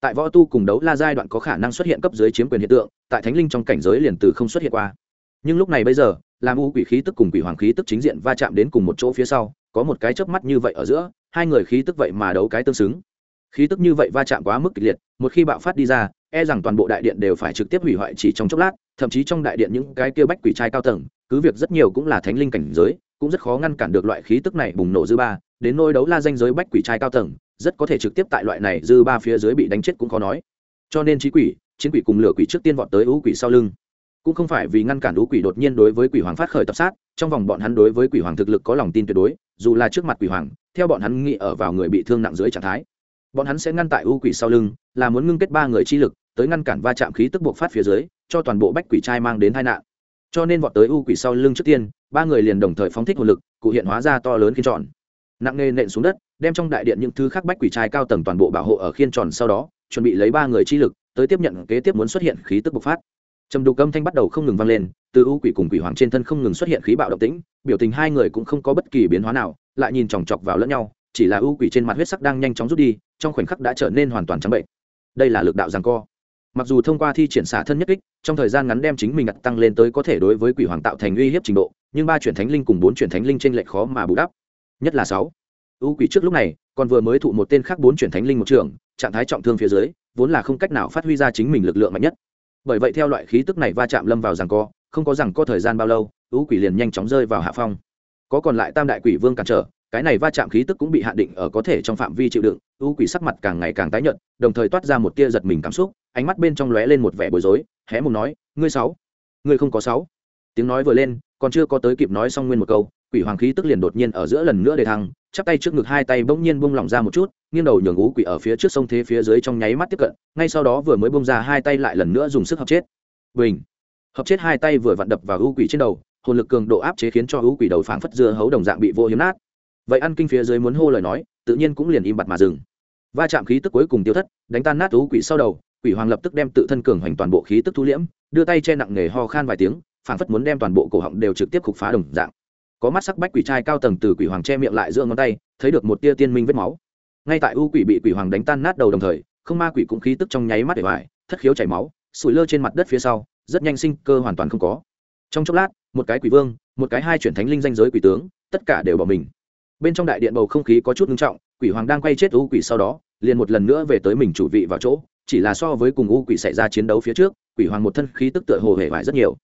Tại võ tu cùng đấu la giai đoạn có khả năng xuất hiện cấp dưới chiếm quyền hiện tượng, tại thánh linh trong cảnh giới liền từ không xuất hiện qua nhưng lúc này bây giờ, làm u quỷ khí tức cùng quỷ hoàng khí tức chính diện va chạm đến cùng một chỗ phía sau, có một cái chớp mắt như vậy ở giữa, hai người khí tức vậy mà đấu cái tương xứng. Khí tức như vậy va chạm quá mức kịch liệt, một khi bạo phát đi ra e rằng toàn bộ đại điện đều phải trực tiếp hủy hoại chỉ trong chốc lát, thậm chí trong đại điện những cái kia bách quỷ trai cao tầng, cứ việc rất nhiều cũng là thánh linh cảnh giới, cũng rất khó ngăn cản được loại khí tức này bùng nổ dư ba. Đến nôi đấu la danh giới bách quỷ trai cao tầng, rất có thể trực tiếp tại loại này dư ba phía dưới bị đánh chết cũng khó nói. Cho nên trí quỷ, chiến quỷ cùng lửa quỷ trước tiên vọt tới ưu quỷ sau lưng cũng không phải vì ngăn cản ưu quỷ đột nhiên đối với quỷ hoàng phát khởi tập sát, trong vòng bọn hắn đối với quỷ hoàng thực lực có lòng tin tuyệt đối, dù là trước mặt quỷ hoàng, theo bọn hắn nghĩ ở vào người bị thương nặng dưới trạng thái. Bọn hắn sẽ ngăn tại ưu quỷ sau lưng, là muốn ngưng kết ba người chi lực, tới ngăn cản va chạm khí tức buộc phát phía dưới, cho toàn bộ bách quỷ trai mang đến tai nạn. Cho nên vọt tới ưu quỷ sau lưng trước tiên, ba người liền đồng thời phóng thích hồn lực, cụ hiện hóa ra to lớn khiên tròn. Nặng nề nện xuống đất, đem trong đại điện những thứ khác bách quỷ trai cao tầng toàn bộ bảo hộ ở khiên tròn sau đó, chuẩn bị lấy ba người chi lực, tới tiếp nhận kế tiếp muốn xuất hiện khí tức bộc phát trầm đục âm thanh bắt đầu không ngừng vang lên, từ ưu quỷ cùng quỷ hoàng trên thân không ngừng xuất hiện khí bạo động tĩnh, biểu tình hai người cũng không có bất kỳ biến hóa nào, lại nhìn chòng chọc vào lẫn nhau, chỉ là ưu quỷ trên mặt huyết sắc đang nhanh chóng rút đi, trong khoảnh khắc đã trở nên hoàn toàn trắng bệnh. Đây là lực đạo rằng co. Mặc dù thông qua thi triển xả thân nhất kích, trong thời gian ngắn đem chính mình đặt tăng lên tới có thể đối với quỷ hoàng tạo thành uy hiếp trình độ, nhưng ba chuyển thánh linh cùng bốn chuyển thánh linh trên lệch khó mà bù đắp. Nhất là sáu. Ưu quỷ trước lúc này, còn vừa mới thụ một tên khác bốn chuyển thánh linh một trường, trạng thái trọng thương phía dưới, vốn là không cách nào phát huy ra chính mình lực lượng mạnh nhất bởi vậy theo loại khí tức này va chạm lâm vào rằng co, không có rằng có thời gian bao lâu ưu quỷ liền nhanh chóng rơi vào hạ phong. Có còn lại tam đại quỷ vương cản trở, cái này va chạm khí tức cũng bị hạn định ở có thể trong phạm vi chịu đựng ưu quỷ sắc mặt càng ngày càng tái nhợt, đồng thời toát ra một tia giật mình cảm xúc, ánh mắt bên trong lóe lên một vẻ bối rối, hé mùng nói, ngươi sáu, ngươi không có sáu. Tiếng nói vừa lên, còn chưa có tới kịp nói xong nguyên một câu, quỷ hoàng khí tức liền đột nhiên ở giữa lần nữa để thăng chắp tay trước ngực hai tay bỗng nhiên bung lỏng ra một chút, nghiêng đầu nhường ú quỷ ở phía trước sông thế phía dưới trong nháy mắt tiếp cận, ngay sau đó vừa mới bung ra hai tay lại lần nữa dùng sức hợp chết. Bình! Hợp chết hai tay vừa vặn đập vào ưu quỷ trên đầu, hồn lực cường độ áp chế khiến cho ưu quỷ đầu phảng phất dưa hấu đồng dạng bị vô hiếm nát. Vậy ăn kinh phía dưới muốn hô lời nói, tự nhiên cũng liền im bặt mà dừng. Va chạm khí tức cuối cùng tiêu thất, đánh tan nát ưu quỷ sau đầu, quỷ hoàng lập tức đem tự thân cường hoành toàn bộ khí tức thu liễm, đưa tay che nặng nghề ho khan vài tiếng, phảng phất muốn đem toàn bộ cổ họng đều trực tiếp khục phá đồng dạng có mắt sắc bách quỷ trai cao tầng từ quỷ hoàng che miệng lại giữa ngón tay, thấy được một tia tiên minh vết máu. Ngay tại u quỷ bị quỷ hoàng đánh tan nát đầu đồng thời, không ma quỷ cũng khí tức trong nháy mắt để vải thất khiếu chảy máu, sủi lơ trên mặt đất phía sau, rất nhanh sinh cơ hoàn toàn không có. Trong chốc lát, một cái quỷ vương, một cái hai chuyển thánh linh danh giới quỷ tướng, tất cả đều bỏ mình. Bên trong đại điện bầu không khí có chút nghiêm trọng, quỷ hoàng đang quay chết u quỷ sau đó, liền một lần nữa về tới mình chủ vị vào chỗ, chỉ là so với cùng u quỷ xảy ra chiến đấu phía trước, quỷ hoàng một thân khí tức tựa hồ hề vải rất nhiều.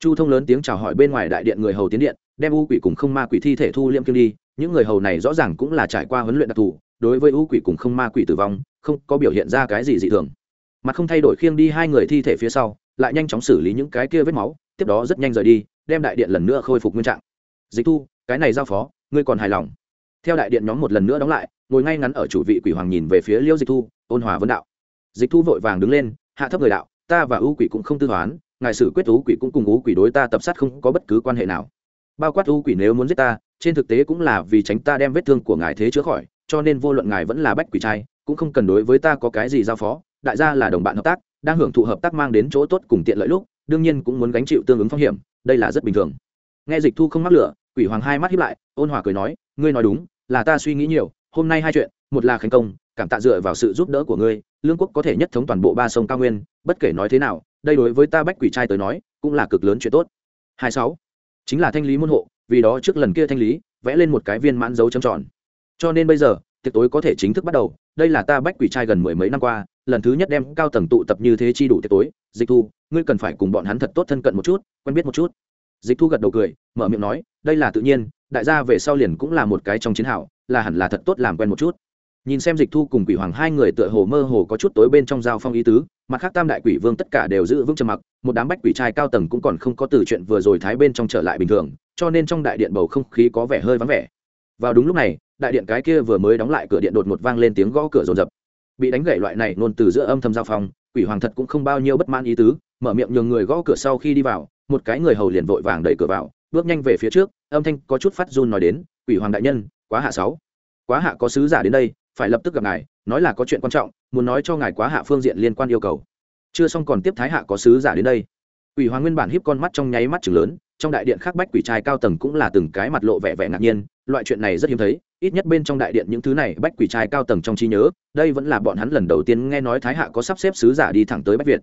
Chu thông lớn tiếng chào hỏi bên ngoài đại điện người hầu tiến điện đem u quỷ cùng không ma quỷ thi thể thu liêm kiêm đi, những người hầu này rõ ràng cũng là trải qua huấn luyện đặc thù, đối với u quỷ cùng không ma quỷ tử vong, không có biểu hiện ra cái gì dị thường. Mặt không thay đổi khiêng đi hai người thi thể phía sau, lại nhanh chóng xử lý những cái kia vết máu, tiếp đó rất nhanh rời đi, đem đại điện lần nữa khôi phục nguyên trạng. Dịch thu, cái này giao phó, ngươi còn hài lòng? Theo đại điện nhóm một lần nữa đóng lại, ngồi ngay ngắn ở chủ vị quỷ hoàng nhìn về phía liêu dịch thu, ôn hòa vấn đạo. Dịch thu vội vàng đứng lên, hạ thấp người đạo, ta và ưu quỷ cũng không tư toán, ngài xử quyết ưu quỷ cũng cùng ưu quỷ đối ta tập sát không có bất cứ quan hệ nào bao quát u quỷ nếu muốn giết ta, trên thực tế cũng là vì tránh ta đem vết thương của ngài thế chữa khỏi, cho nên vô luận ngài vẫn là bách quỷ trai, cũng không cần đối với ta có cái gì giao phó, đại gia là đồng bạn hợp tác, đang hưởng thụ hợp tác mang đến chỗ tốt cùng tiện lợi lúc, đương nhiên cũng muốn gánh chịu tương ứng phong hiểm, đây là rất bình thường. Nghe dịch thu không mắc lửa, quỷ hoàng hai mắt hiếp lại, ôn hòa cười nói, ngươi nói đúng, là ta suy nghĩ nhiều, hôm nay hai chuyện, một là khánh công, cảm tạ dựa vào sự giúp đỡ của ngươi, lương quốc có thể nhất thống toàn bộ ba sông cao nguyên, bất kể nói thế nào, đây đối với ta bách quỷ trai tới nói, cũng là cực lớn chuyện tốt. Hai sáu chính là thanh lý môn hộ, vì đó trước lần kia thanh lý, vẽ lên một cái viên mãn dấu trầm tròn. Cho nên bây giờ, tiệc tối có thể chính thức bắt đầu, đây là ta bách quỷ trai gần mười mấy năm qua, lần thứ nhất đem cao tầng tụ tập như thế chi đủ tiệc tối. Dịch thu, ngươi cần phải cùng bọn hắn thật tốt thân cận một chút, quen biết một chút. Dịch thu gật đầu cười, mở miệng nói, đây là tự nhiên, đại gia về sau liền cũng là một cái trong chiến hảo là hẳn là thật tốt làm quen một chút. Nhìn xem dịch thu cùng quỷ hoàng hai người tựa hồ mơ hồ có chút tối bên trong giao phong ý tứ mặt khác tam đại quỷ vương tất cả đều giữ vững trầm mặc, một đám bách quỷ trai cao tầng cũng còn không có từ chuyện vừa rồi thái bên trong trở lại bình thường, cho nên trong đại điện bầu không khí có vẻ hơi vắng vẻ. Vào đúng lúc này, đại điện cái kia vừa mới đóng lại cửa điện đột một vang lên tiếng gõ cửa rồn rập. Bị đánh gậy loại này nôn từ giữa âm thầm giao phong, quỷ hoàng thật cũng không bao nhiêu bất mãn ý tứ, mở miệng nhường người gõ cửa sau khi đi vào, một cái người hầu liền vội vàng đẩy cửa vào, bước nhanh về phía trước, âm thanh có chút phát run nói đến, quỷ hoàng đại nhân, quá hạ sáu. Quá hạ có sứ giả đến đây, phải lập tức gặp ngài nói là có chuyện quan trọng, muốn nói cho ngài quá hạ phương diện liên quan yêu cầu. Chưa xong còn tiếp thái hạ có sứ giả đến đây. Quỷ hoàng nguyên bản hiếp con mắt trong nháy mắt chừng lớn, trong đại điện khác bách quỷ trai cao tầng cũng là từng cái mặt lộ vẻ vẻ ngạc nhiên, loại chuyện này rất hiếm thấy, ít nhất bên trong đại điện những thứ này bách quỷ trai cao tầng trong trí nhớ, đây vẫn là bọn hắn lần đầu tiên nghe nói thái hạ có sắp xếp sứ giả đi thẳng tới bách việt.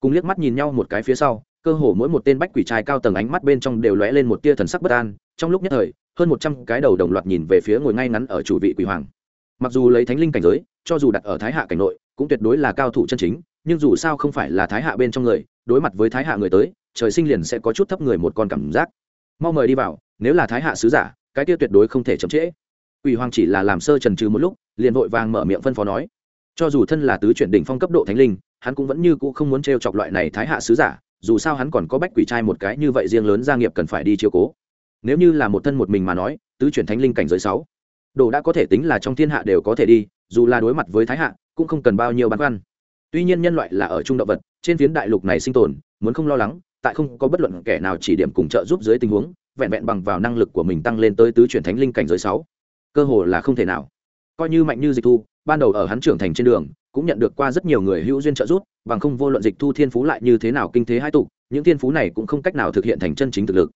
Cùng liếc mắt nhìn nhau một cái phía sau, cơ hồ mỗi một tên bách quỷ trai cao tầng ánh mắt bên trong đều lóe lên một tia thần sắc bất an, trong lúc nhất thời, hơn một trăm cái đầu đồng loạt nhìn về phía ngồi ngay ngắn ở chủ vị quỷ hoàng. Mặc dù lấy thánh linh cảnh giới cho dù đặt ở thái hạ cảnh nội cũng tuyệt đối là cao thủ chân chính nhưng dù sao không phải là thái hạ bên trong người đối mặt với thái hạ người tới trời sinh liền sẽ có chút thấp người một con cảm giác. Mau mời đi vào nếu là thái hạ sứ giả cái kia tuyệt đối không thể chậm trễ. Ủy Hoàng chỉ là làm sơ trần trừ một lúc, liền vội vàng mở miệng phân phó nói, cho dù thân là tứ chuyển đỉnh phong cấp độ thánh linh, hắn cũng vẫn như cũ không muốn trêu chọc loại này thái hạ sứ giả, dù sao hắn còn có bách quỷ trai một cái như vậy riêng lớn gia nghiệp cần phải đi chiều cố. Nếu như là một thân một mình mà nói, tứ chuyển thánh linh cảnh giới sáu, đồ đã có thể tính là trong thiên hạ đều có thể đi, dù là đối mặt với thái hạ, cũng không cần bao nhiêu băn khoăn. Tuy nhiên nhân loại là ở trung động vật, trên phiến đại lục này sinh tồn, muốn không lo lắng, tại không có bất luận kẻ nào chỉ điểm cùng trợ giúp dưới tình huống, vẹn vẹn bằng vào năng lực của mình tăng lên tới tứ chuyển thánh linh cảnh giới sáu. Cơ hồ là không thể nào. Coi như mạnh như dịch thu ban đầu ở hắn trưởng thành trên đường cũng nhận được qua rất nhiều người hữu duyên trợ giúp bằng không vô luận dịch thu thiên phú lại như thế nào kinh thế hai tục những thiên phú này cũng không cách nào thực hiện thành chân chính thực lực.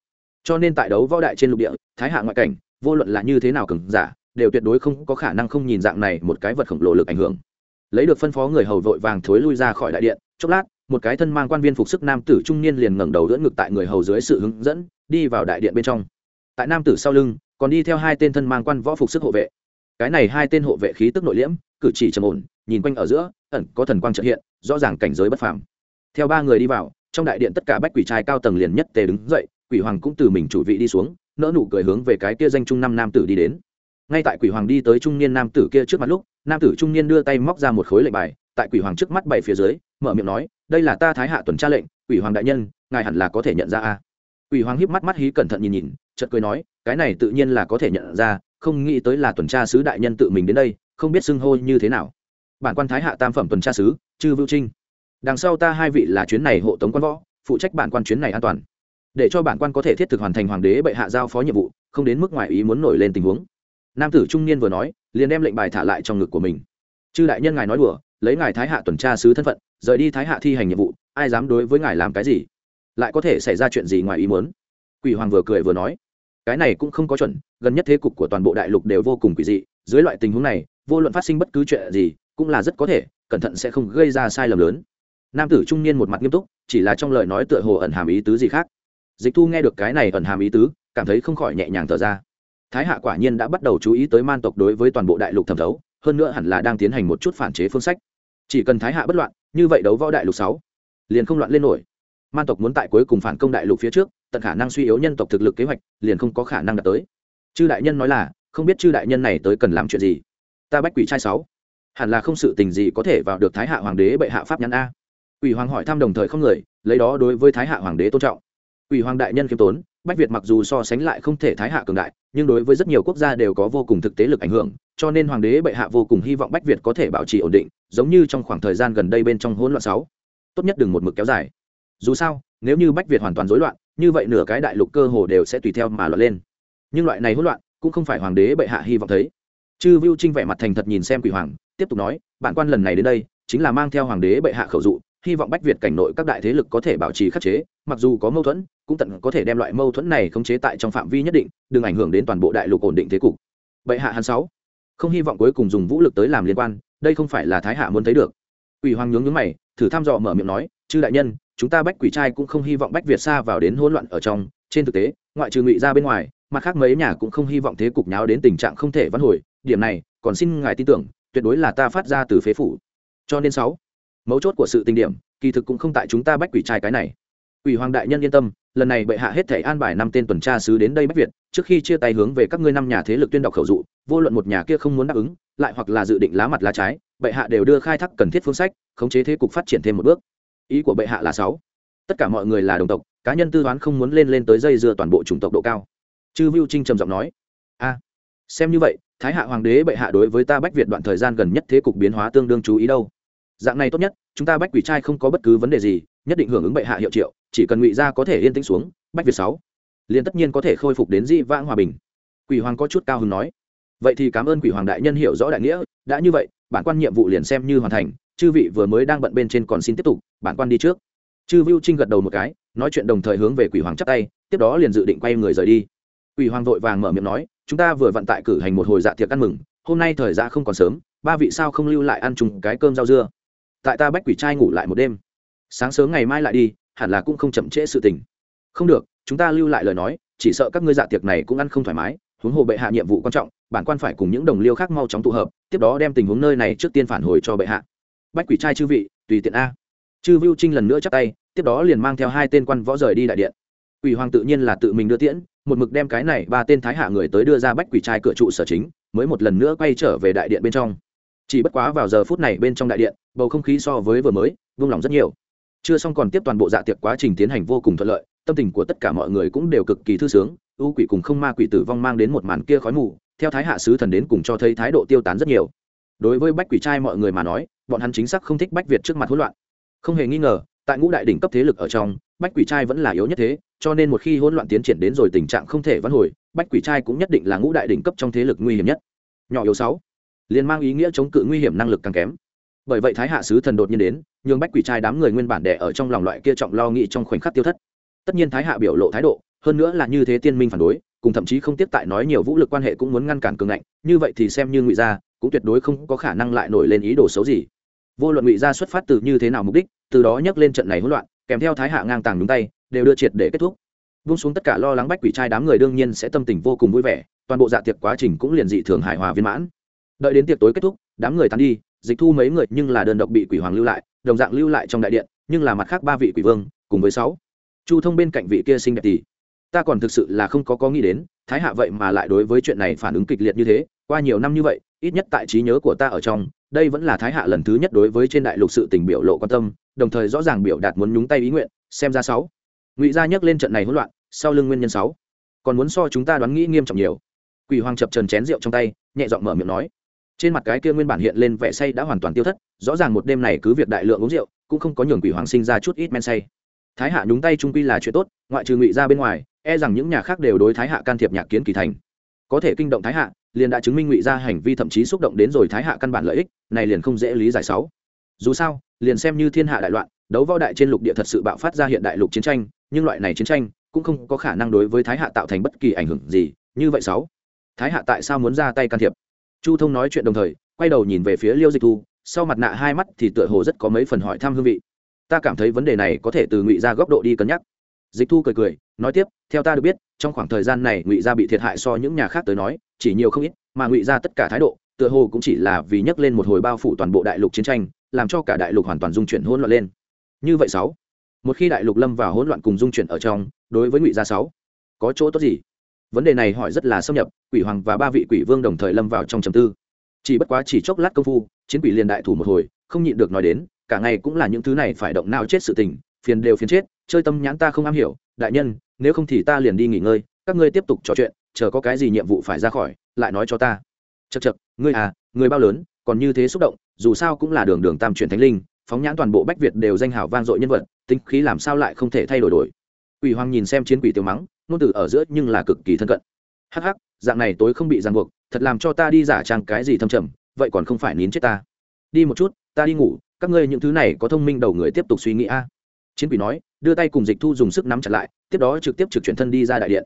Cho nên tại đấu võ đại trên lục địa thái hạ ngoại cảnh vô luận là như thế nào cường giả đều tuyệt đối không có khả năng không nhìn dạng này một cái vật khổng lồ lực ảnh hưởng. Lấy được phân phó người hầu vội vàng thối lui ra khỏi đại điện, chốc lát, một cái thân mang quan viên phục sức nam tử trung niên liền ngẩng đầu đỡ ngực tại người hầu dưới sự hướng dẫn, đi vào đại điện bên trong. Tại nam tử sau lưng, còn đi theo hai tên thân mang quan võ phục sức hộ vệ. Cái này hai tên hộ vệ khí tức nội liễm, cử chỉ trầm ổn, nhìn quanh ở giữa, ẩn có thần quang trợ hiện, rõ ràng cảnh giới bất phàm. Theo ba người đi vào, trong đại điện tất cả bách quỷ trai cao tầng liền nhất tề đứng dậy, quỷ hoàng cũng từ mình chủ vị đi xuống nỡ nụ cười hướng về cái kia danh trung năm nam tử đi đến ngay tại quỷ hoàng đi tới trung niên nam tử kia trước mặt lúc, nam tử trung niên đưa tay móc ra một khối lệnh bài, tại quỷ hoàng trước mắt bảy phía dưới, mở miệng nói, đây là ta thái hạ tuần tra lệnh, quỷ hoàng đại nhân, ngài hẳn là có thể nhận ra a. Quỷ hoàng híp mắt mắt hí cẩn thận nhìn nhìn, chợt cười nói, cái này tự nhiên là có thể nhận ra, không nghĩ tới là tuần tra sứ đại nhân tự mình đến đây, không biết xưng hô như thế nào. Bản quan thái hạ tam phẩm tuần tra sứ, chư vưu trinh. Đằng sau ta hai vị là chuyến này hộ tống quan võ, phụ trách bản quan chuyến này an toàn. Để cho bản quan có thể thiết thực hoàn thành hoàng đế bệ hạ giao phó nhiệm vụ, không đến mức ngoài ý muốn nổi lên tình huống nam tử trung niên vừa nói, liền đem lệnh bài thả lại trong ngực của mình. Chư đại nhân ngài nói đùa, lấy ngài thái hạ tuần tra sứ thân phận, rời đi thái hạ thi hành nhiệm vụ, ai dám đối với ngài làm cái gì? Lại có thể xảy ra chuyện gì ngoài ý muốn? Quỷ hoàng vừa cười vừa nói. Cái này cũng không có chuẩn, gần nhất thế cục của toàn bộ đại lục đều vô cùng quỷ dị, dưới loại tình huống này, vô luận phát sinh bất cứ chuyện gì, cũng là rất có thể, cẩn thận sẽ không gây ra sai lầm lớn. Nam tử trung niên một mặt nghiêm túc, chỉ là trong lời nói tựa hồ ẩn hàm ý tứ gì khác. Dịch thu nghe được cái này ẩn hàm ý tứ, cảm thấy không khỏi nhẹ nhàng thở ra thái hạ quả nhiên đã bắt đầu chú ý tới man tộc đối với toàn bộ đại lục thẩm thấu, hơn nữa hẳn là đang tiến hành một chút phản chế phương sách. Chỉ cần thái hạ bất loạn, như vậy đấu võ đại lục sáu liền không loạn lên nổi. Man tộc muốn tại cuối cùng phản công đại lục phía trước, tận khả năng suy yếu nhân tộc thực lực kế hoạch, liền không có khả năng đạt tới. Chư đại nhân nói là, không biết chư đại nhân này tới cần làm chuyện gì. Ta bách quỷ trai sáu. Hẳn là không sự tình gì có thể vào được thái hạ hoàng đế bệ hạ pháp nhắn a. Quỷ hoàng hỏi thăm đồng thời không người, lấy đó đối với thái hạ hoàng đế tôn trọng. Quỷ hoàng đại nhân khiêm tốn bách việt mặc dù so sánh lại không thể thái hạ cường đại, nhưng đối với rất nhiều quốc gia đều có vô cùng thực tế lực ảnh hưởng, cho nên hoàng đế bệ hạ vô cùng hy vọng bách việt có thể bảo trì ổn định, giống như trong khoảng thời gian gần đây bên trong hỗn loạn sáu. Tốt nhất đừng một mực kéo dài. Dù sao, nếu như bách việt hoàn toàn rối loạn, như vậy nửa cái đại lục cơ hồ đều sẽ tùy theo mà loạn lên. Nhưng loại này hỗn loạn cũng không phải hoàng đế bệ hạ hy vọng thấy. Chư viu trinh vẻ mặt thành thật nhìn xem quỷ hoàng, tiếp tục nói, bản quan lần này đến đây, chính là mang theo hoàng đế bệ hạ khẩu dụ hy vọng bách việt cảnh nội các đại thế lực có thể bảo trì khắc chế, mặc dù có mâu thuẫn, cũng tận có thể đem loại mâu thuẫn này khống chế tại trong phạm vi nhất định, đừng ảnh hưởng đến toàn bộ đại lục ổn định thế cục. Bệ hạ hắn sáu, không hy vọng cuối cùng dùng vũ lực tới làm liên quan, đây không phải là thái hạ muốn thấy được. Ủy hoàng nhướng nhướng mày, thử thăm dò mở miệng nói, chư đại nhân, chúng ta bách quỷ trai cũng không hy vọng bách việt xa vào đến hỗn loạn ở trong, trên thực tế, ngoại trừ ngụy ra bên ngoài, mặt khác mấy nhà cũng không hy vọng thế cục nháo đến tình trạng không thể vãn hồi, điểm này, còn xin ngài tin tưởng, tuyệt đối là ta phát ra từ phế phủ. Cho nên sáu mấu chốt của sự tình điểm, kỳ thực cũng không tại chúng ta bách quỷ trai cái này. Quỷ hoàng đại nhân yên tâm, lần này bệ hạ hết thể an bài năm tên tuần tra sứ đến đây bách việt, trước khi chia tay hướng về các ngươi năm nhà thế lực tuyên đọc khẩu dụ, vô luận một nhà kia không muốn đáp ứng, lại hoặc là dự định lá mặt lá trái, bệ hạ đều đưa khai thác cần thiết phương sách, khống chế thế cục phát triển thêm một bước. Ý của bệ hạ là sáu. Tất cả mọi người là đồng tộc, cá nhân tư toán không muốn lên lên tới dây dưa toàn bộ chủng tộc độ cao. Chư viu trinh trầm giọng nói. A, xem như vậy, thái hạ hoàng đế bệ hạ đối với ta bách việt đoạn thời gian gần nhất thế cục biến hóa tương đương chú ý đâu? Dạng này tốt nhất, chúng ta bách quỷ trai không có bất cứ vấn đề gì, nhất định hưởng ứng bệ hạ hiệu triệu, chỉ cần ngụy gia có thể yên tĩnh xuống, bách việt sáu liền tất nhiên có thể khôi phục đến di vãng hòa bình. Quỷ hoàng có chút cao hứng nói. Vậy thì cảm ơn quỷ hoàng đại nhân hiểu rõ đại nghĩa, đã như vậy, bản quan nhiệm vụ liền xem như hoàn thành, chư vị vừa mới đang bận bên trên còn xin tiếp tục, bản quan đi trước. Chư viu trinh gật đầu một cái, nói chuyện đồng thời hướng về quỷ hoàng chắp tay, tiếp đó liền dự định quay người rời đi. Quỷ hoàng vội vàng mở miệng nói, chúng ta vừa vận tại cử hành một hồi dạ tiệc ăn mừng, hôm nay thời gian không còn sớm, ba vị sao không lưu lại ăn chung cái cơm rau dưa? Tại ta bách quỷ trai ngủ lại một đêm. Sáng sớm ngày mai lại đi, hẳn là cũng không chậm trễ sự tình. Không được, chúng ta lưu lại lời nói, chỉ sợ các ngươi dạ tiệc này cũng ăn không thoải mái, huống hồ bệ hạ nhiệm vụ quan trọng, bản quan phải cùng những đồng liêu khác mau chóng tụ hợp, tiếp đó đem tình huống nơi này trước tiên phản hồi cho bệ hạ. Bách quỷ trai chư vị, tùy tiện a. Chư viu trinh lần nữa chắp tay, tiếp đó liền mang theo hai tên quan võ rời đi đại điện. Quỷ hoàng tự nhiên là tự mình đưa tiễn, một mực đem cái này ba tên thái hạ người tới đưa ra bách quỷ trai cửa trụ sở chính, mới một lần nữa quay trở về đại điện bên trong chỉ bất quá vào giờ phút này bên trong đại điện, bầu không khí so với vừa mới, vung lòng rất nhiều. Chưa xong còn tiếp toàn bộ dạ tiệc quá trình tiến hành vô cùng thuận lợi, tâm tình của tất cả mọi người cũng đều cực kỳ thư sướng u quỷ cùng không ma quỷ tử vong mang đến một màn kia khói mù, theo thái hạ sứ thần đến cùng cho thấy thái độ tiêu tán rất nhiều. Đối với bách quỷ trai mọi người mà nói, bọn hắn chính xác không thích bách việt trước mặt hỗn loạn. Không hề nghi ngờ, tại ngũ đại đỉnh cấp thế lực ở trong, bách quỷ trai vẫn là yếu nhất thế, cho nên một khi hỗn loạn tiến triển đến rồi tình trạng không thể vãn hồi, bách quỷ trai cũng nhất định là ngũ đại đỉnh cấp trong thế lực nguy hiểm nhất. Nhỏ yếu sáu liền mang ý nghĩa chống cự nguy hiểm năng lực càng kém. Bởi vậy thái hạ sứ thần đột nhiên đến, nhường bách quỷ trai đám người nguyên bản đẻ ở trong lòng loại kia trọng lo nghĩ trong khoảnh khắc tiêu thất. Tất nhiên thái hạ biểu lộ thái độ, hơn nữa là như thế tiên minh phản đối, cùng thậm chí không tiếp tại nói nhiều vũ lực quan hệ cũng muốn ngăn cản cường ngạnh, như vậy thì xem như ngụy gia, cũng tuyệt đối không có khả năng lại nổi lên ý đồ xấu gì. Vô luận ngụy gia xuất phát từ như thế nào mục đích, từ đó nhắc lên trận này hỗn loạn, kèm theo thái hạ ngang tàng nhúng tay, đều đưa triệt để kết thúc. Buông xuống tất cả lo lắng bách quỷ trai đám người đương nhiên sẽ tâm tình vô cùng vui vẻ, toàn bộ dạ tiệc quá trình cũng liền dị thường hài hòa viên mãn đợi đến tiệc tối kết thúc, đám người tán đi, dịch thu mấy người nhưng là đơn độc bị quỷ hoàng lưu lại, đồng dạng lưu lại trong đại điện, nhưng là mặt khác ba vị quỷ vương, cùng với sáu. Chu thông bên cạnh vị kia xinh đẹp tỷ. Ta còn thực sự là không có có nghĩ đến, thái hạ vậy mà lại đối với chuyện này phản ứng kịch liệt như thế, qua nhiều năm như vậy, ít nhất tại trí nhớ của ta ở trong, đây vẫn là thái hạ lần thứ nhất đối với trên đại lục sự tình biểu lộ quan tâm, đồng thời rõ ràng biểu đạt muốn nhúng tay ý nguyện, xem ra sáu. Ngụy gia nhắc lên trận này hỗn loạn, sau lưng nguyên nhân sáu. Còn muốn so chúng ta đoán nghĩ nghiêm trọng nhiều. Quỷ hoàng chập trần chén rượu trong tay, nhẹ giọng mở miệng nói trên mặt cái kia nguyên bản hiện lên vẻ say đã hoàn toàn tiêu thất, rõ ràng một đêm này cứ việc đại lượng uống rượu, cũng không có nhường quỷ hoàng sinh ra chút ít men say. Thái hạ nhúng tay trung quy là chuyện tốt, ngoại trừ ngụy ra bên ngoài e rằng những nhà khác đều đối thái hạ can thiệp nhạc kiến kỳ thành. Có thể kinh động thái hạ, liền đã chứng minh ngụy ra hành vi thậm chí xúc động đến rồi thái hạ căn bản lợi ích, này liền không dễ lý giải sáu. Dù sao, liền xem như thiên hạ đại loạn, đấu võ đại trên lục địa thật sự bạo phát ra hiện đại lục chiến tranh, nhưng loại này chiến tranh cũng không có khả năng đối với thái hạ tạo thành bất kỳ ảnh hưởng gì, như vậy sáu. Thái hạ tại sao muốn ra tay can thiệp? Chu thông nói chuyện đồng thời, quay đầu nhìn về phía liêu dịch thu, sau mặt nạ hai mắt thì tựa hồ rất có mấy phần hỏi thăm hương vị. Ta cảm thấy vấn đề này có thể từ ngụy ra góc độ đi cân nhắc. Dịch thu cười cười, nói tiếp, theo ta được biết, trong khoảng thời gian này ngụy gia bị thiệt hại so những nhà khác tới nói, chỉ nhiều không ít, mà ngụy gia tất cả thái độ, tựa hồ cũng chỉ là vì nhắc lên một hồi bao phủ toàn bộ đại lục chiến tranh, làm cho cả đại lục hoàn toàn dung chuyển hỗn loạn lên. Như vậy sáu. Một khi đại lục lâm vào hỗn loạn cùng dung chuyển ở trong, đối với ngụy gia sáu, có chỗ tốt gì? Vấn đề này hỏi rất là xâm nhập, quỷ hoàng và ba vị quỷ vương đồng thời lâm vào trong trầm tư. Chỉ bất quá chỉ chốc lát công phu, chiến quỷ liền đại thủ một hồi, không nhịn được nói đến, cả ngày cũng là những thứ này phải động nào chết sự tình, phiền đều phiền chết, chơi tâm nhãn ta không am hiểu, đại nhân, nếu không thì ta liền đi nghỉ ngơi, các ngươi tiếp tục trò chuyện, chờ có cái gì nhiệm vụ phải ra khỏi, lại nói cho ta. Chật chật ngươi à người bao lớn, còn như thế xúc động, dù sao cũng là đường đường tam truyền thánh linh, phóng nhãn toàn bộ bách việt đều danh hào vang dội nhân vật, tính khí làm sao lại không thể thay đổi đổi. Quỷ hoàng nhìn xem chiến quỷ tiêu mắng ngôn từ ở giữa nhưng là cực kỳ thân cận. Hắc hắc, dạng này tối không bị ràng buộc, thật làm cho ta đi giả trang cái gì thâm trầm, vậy còn không phải nín chết ta. Đi một chút, ta đi ngủ, các ngươi những thứ này có thông minh đầu người tiếp tục suy nghĩ a. Chiến quỷ nói, đưa tay cùng dịch thu dùng sức nắm chặt lại, tiếp đó trực tiếp trực chuyển thân đi ra đại điện.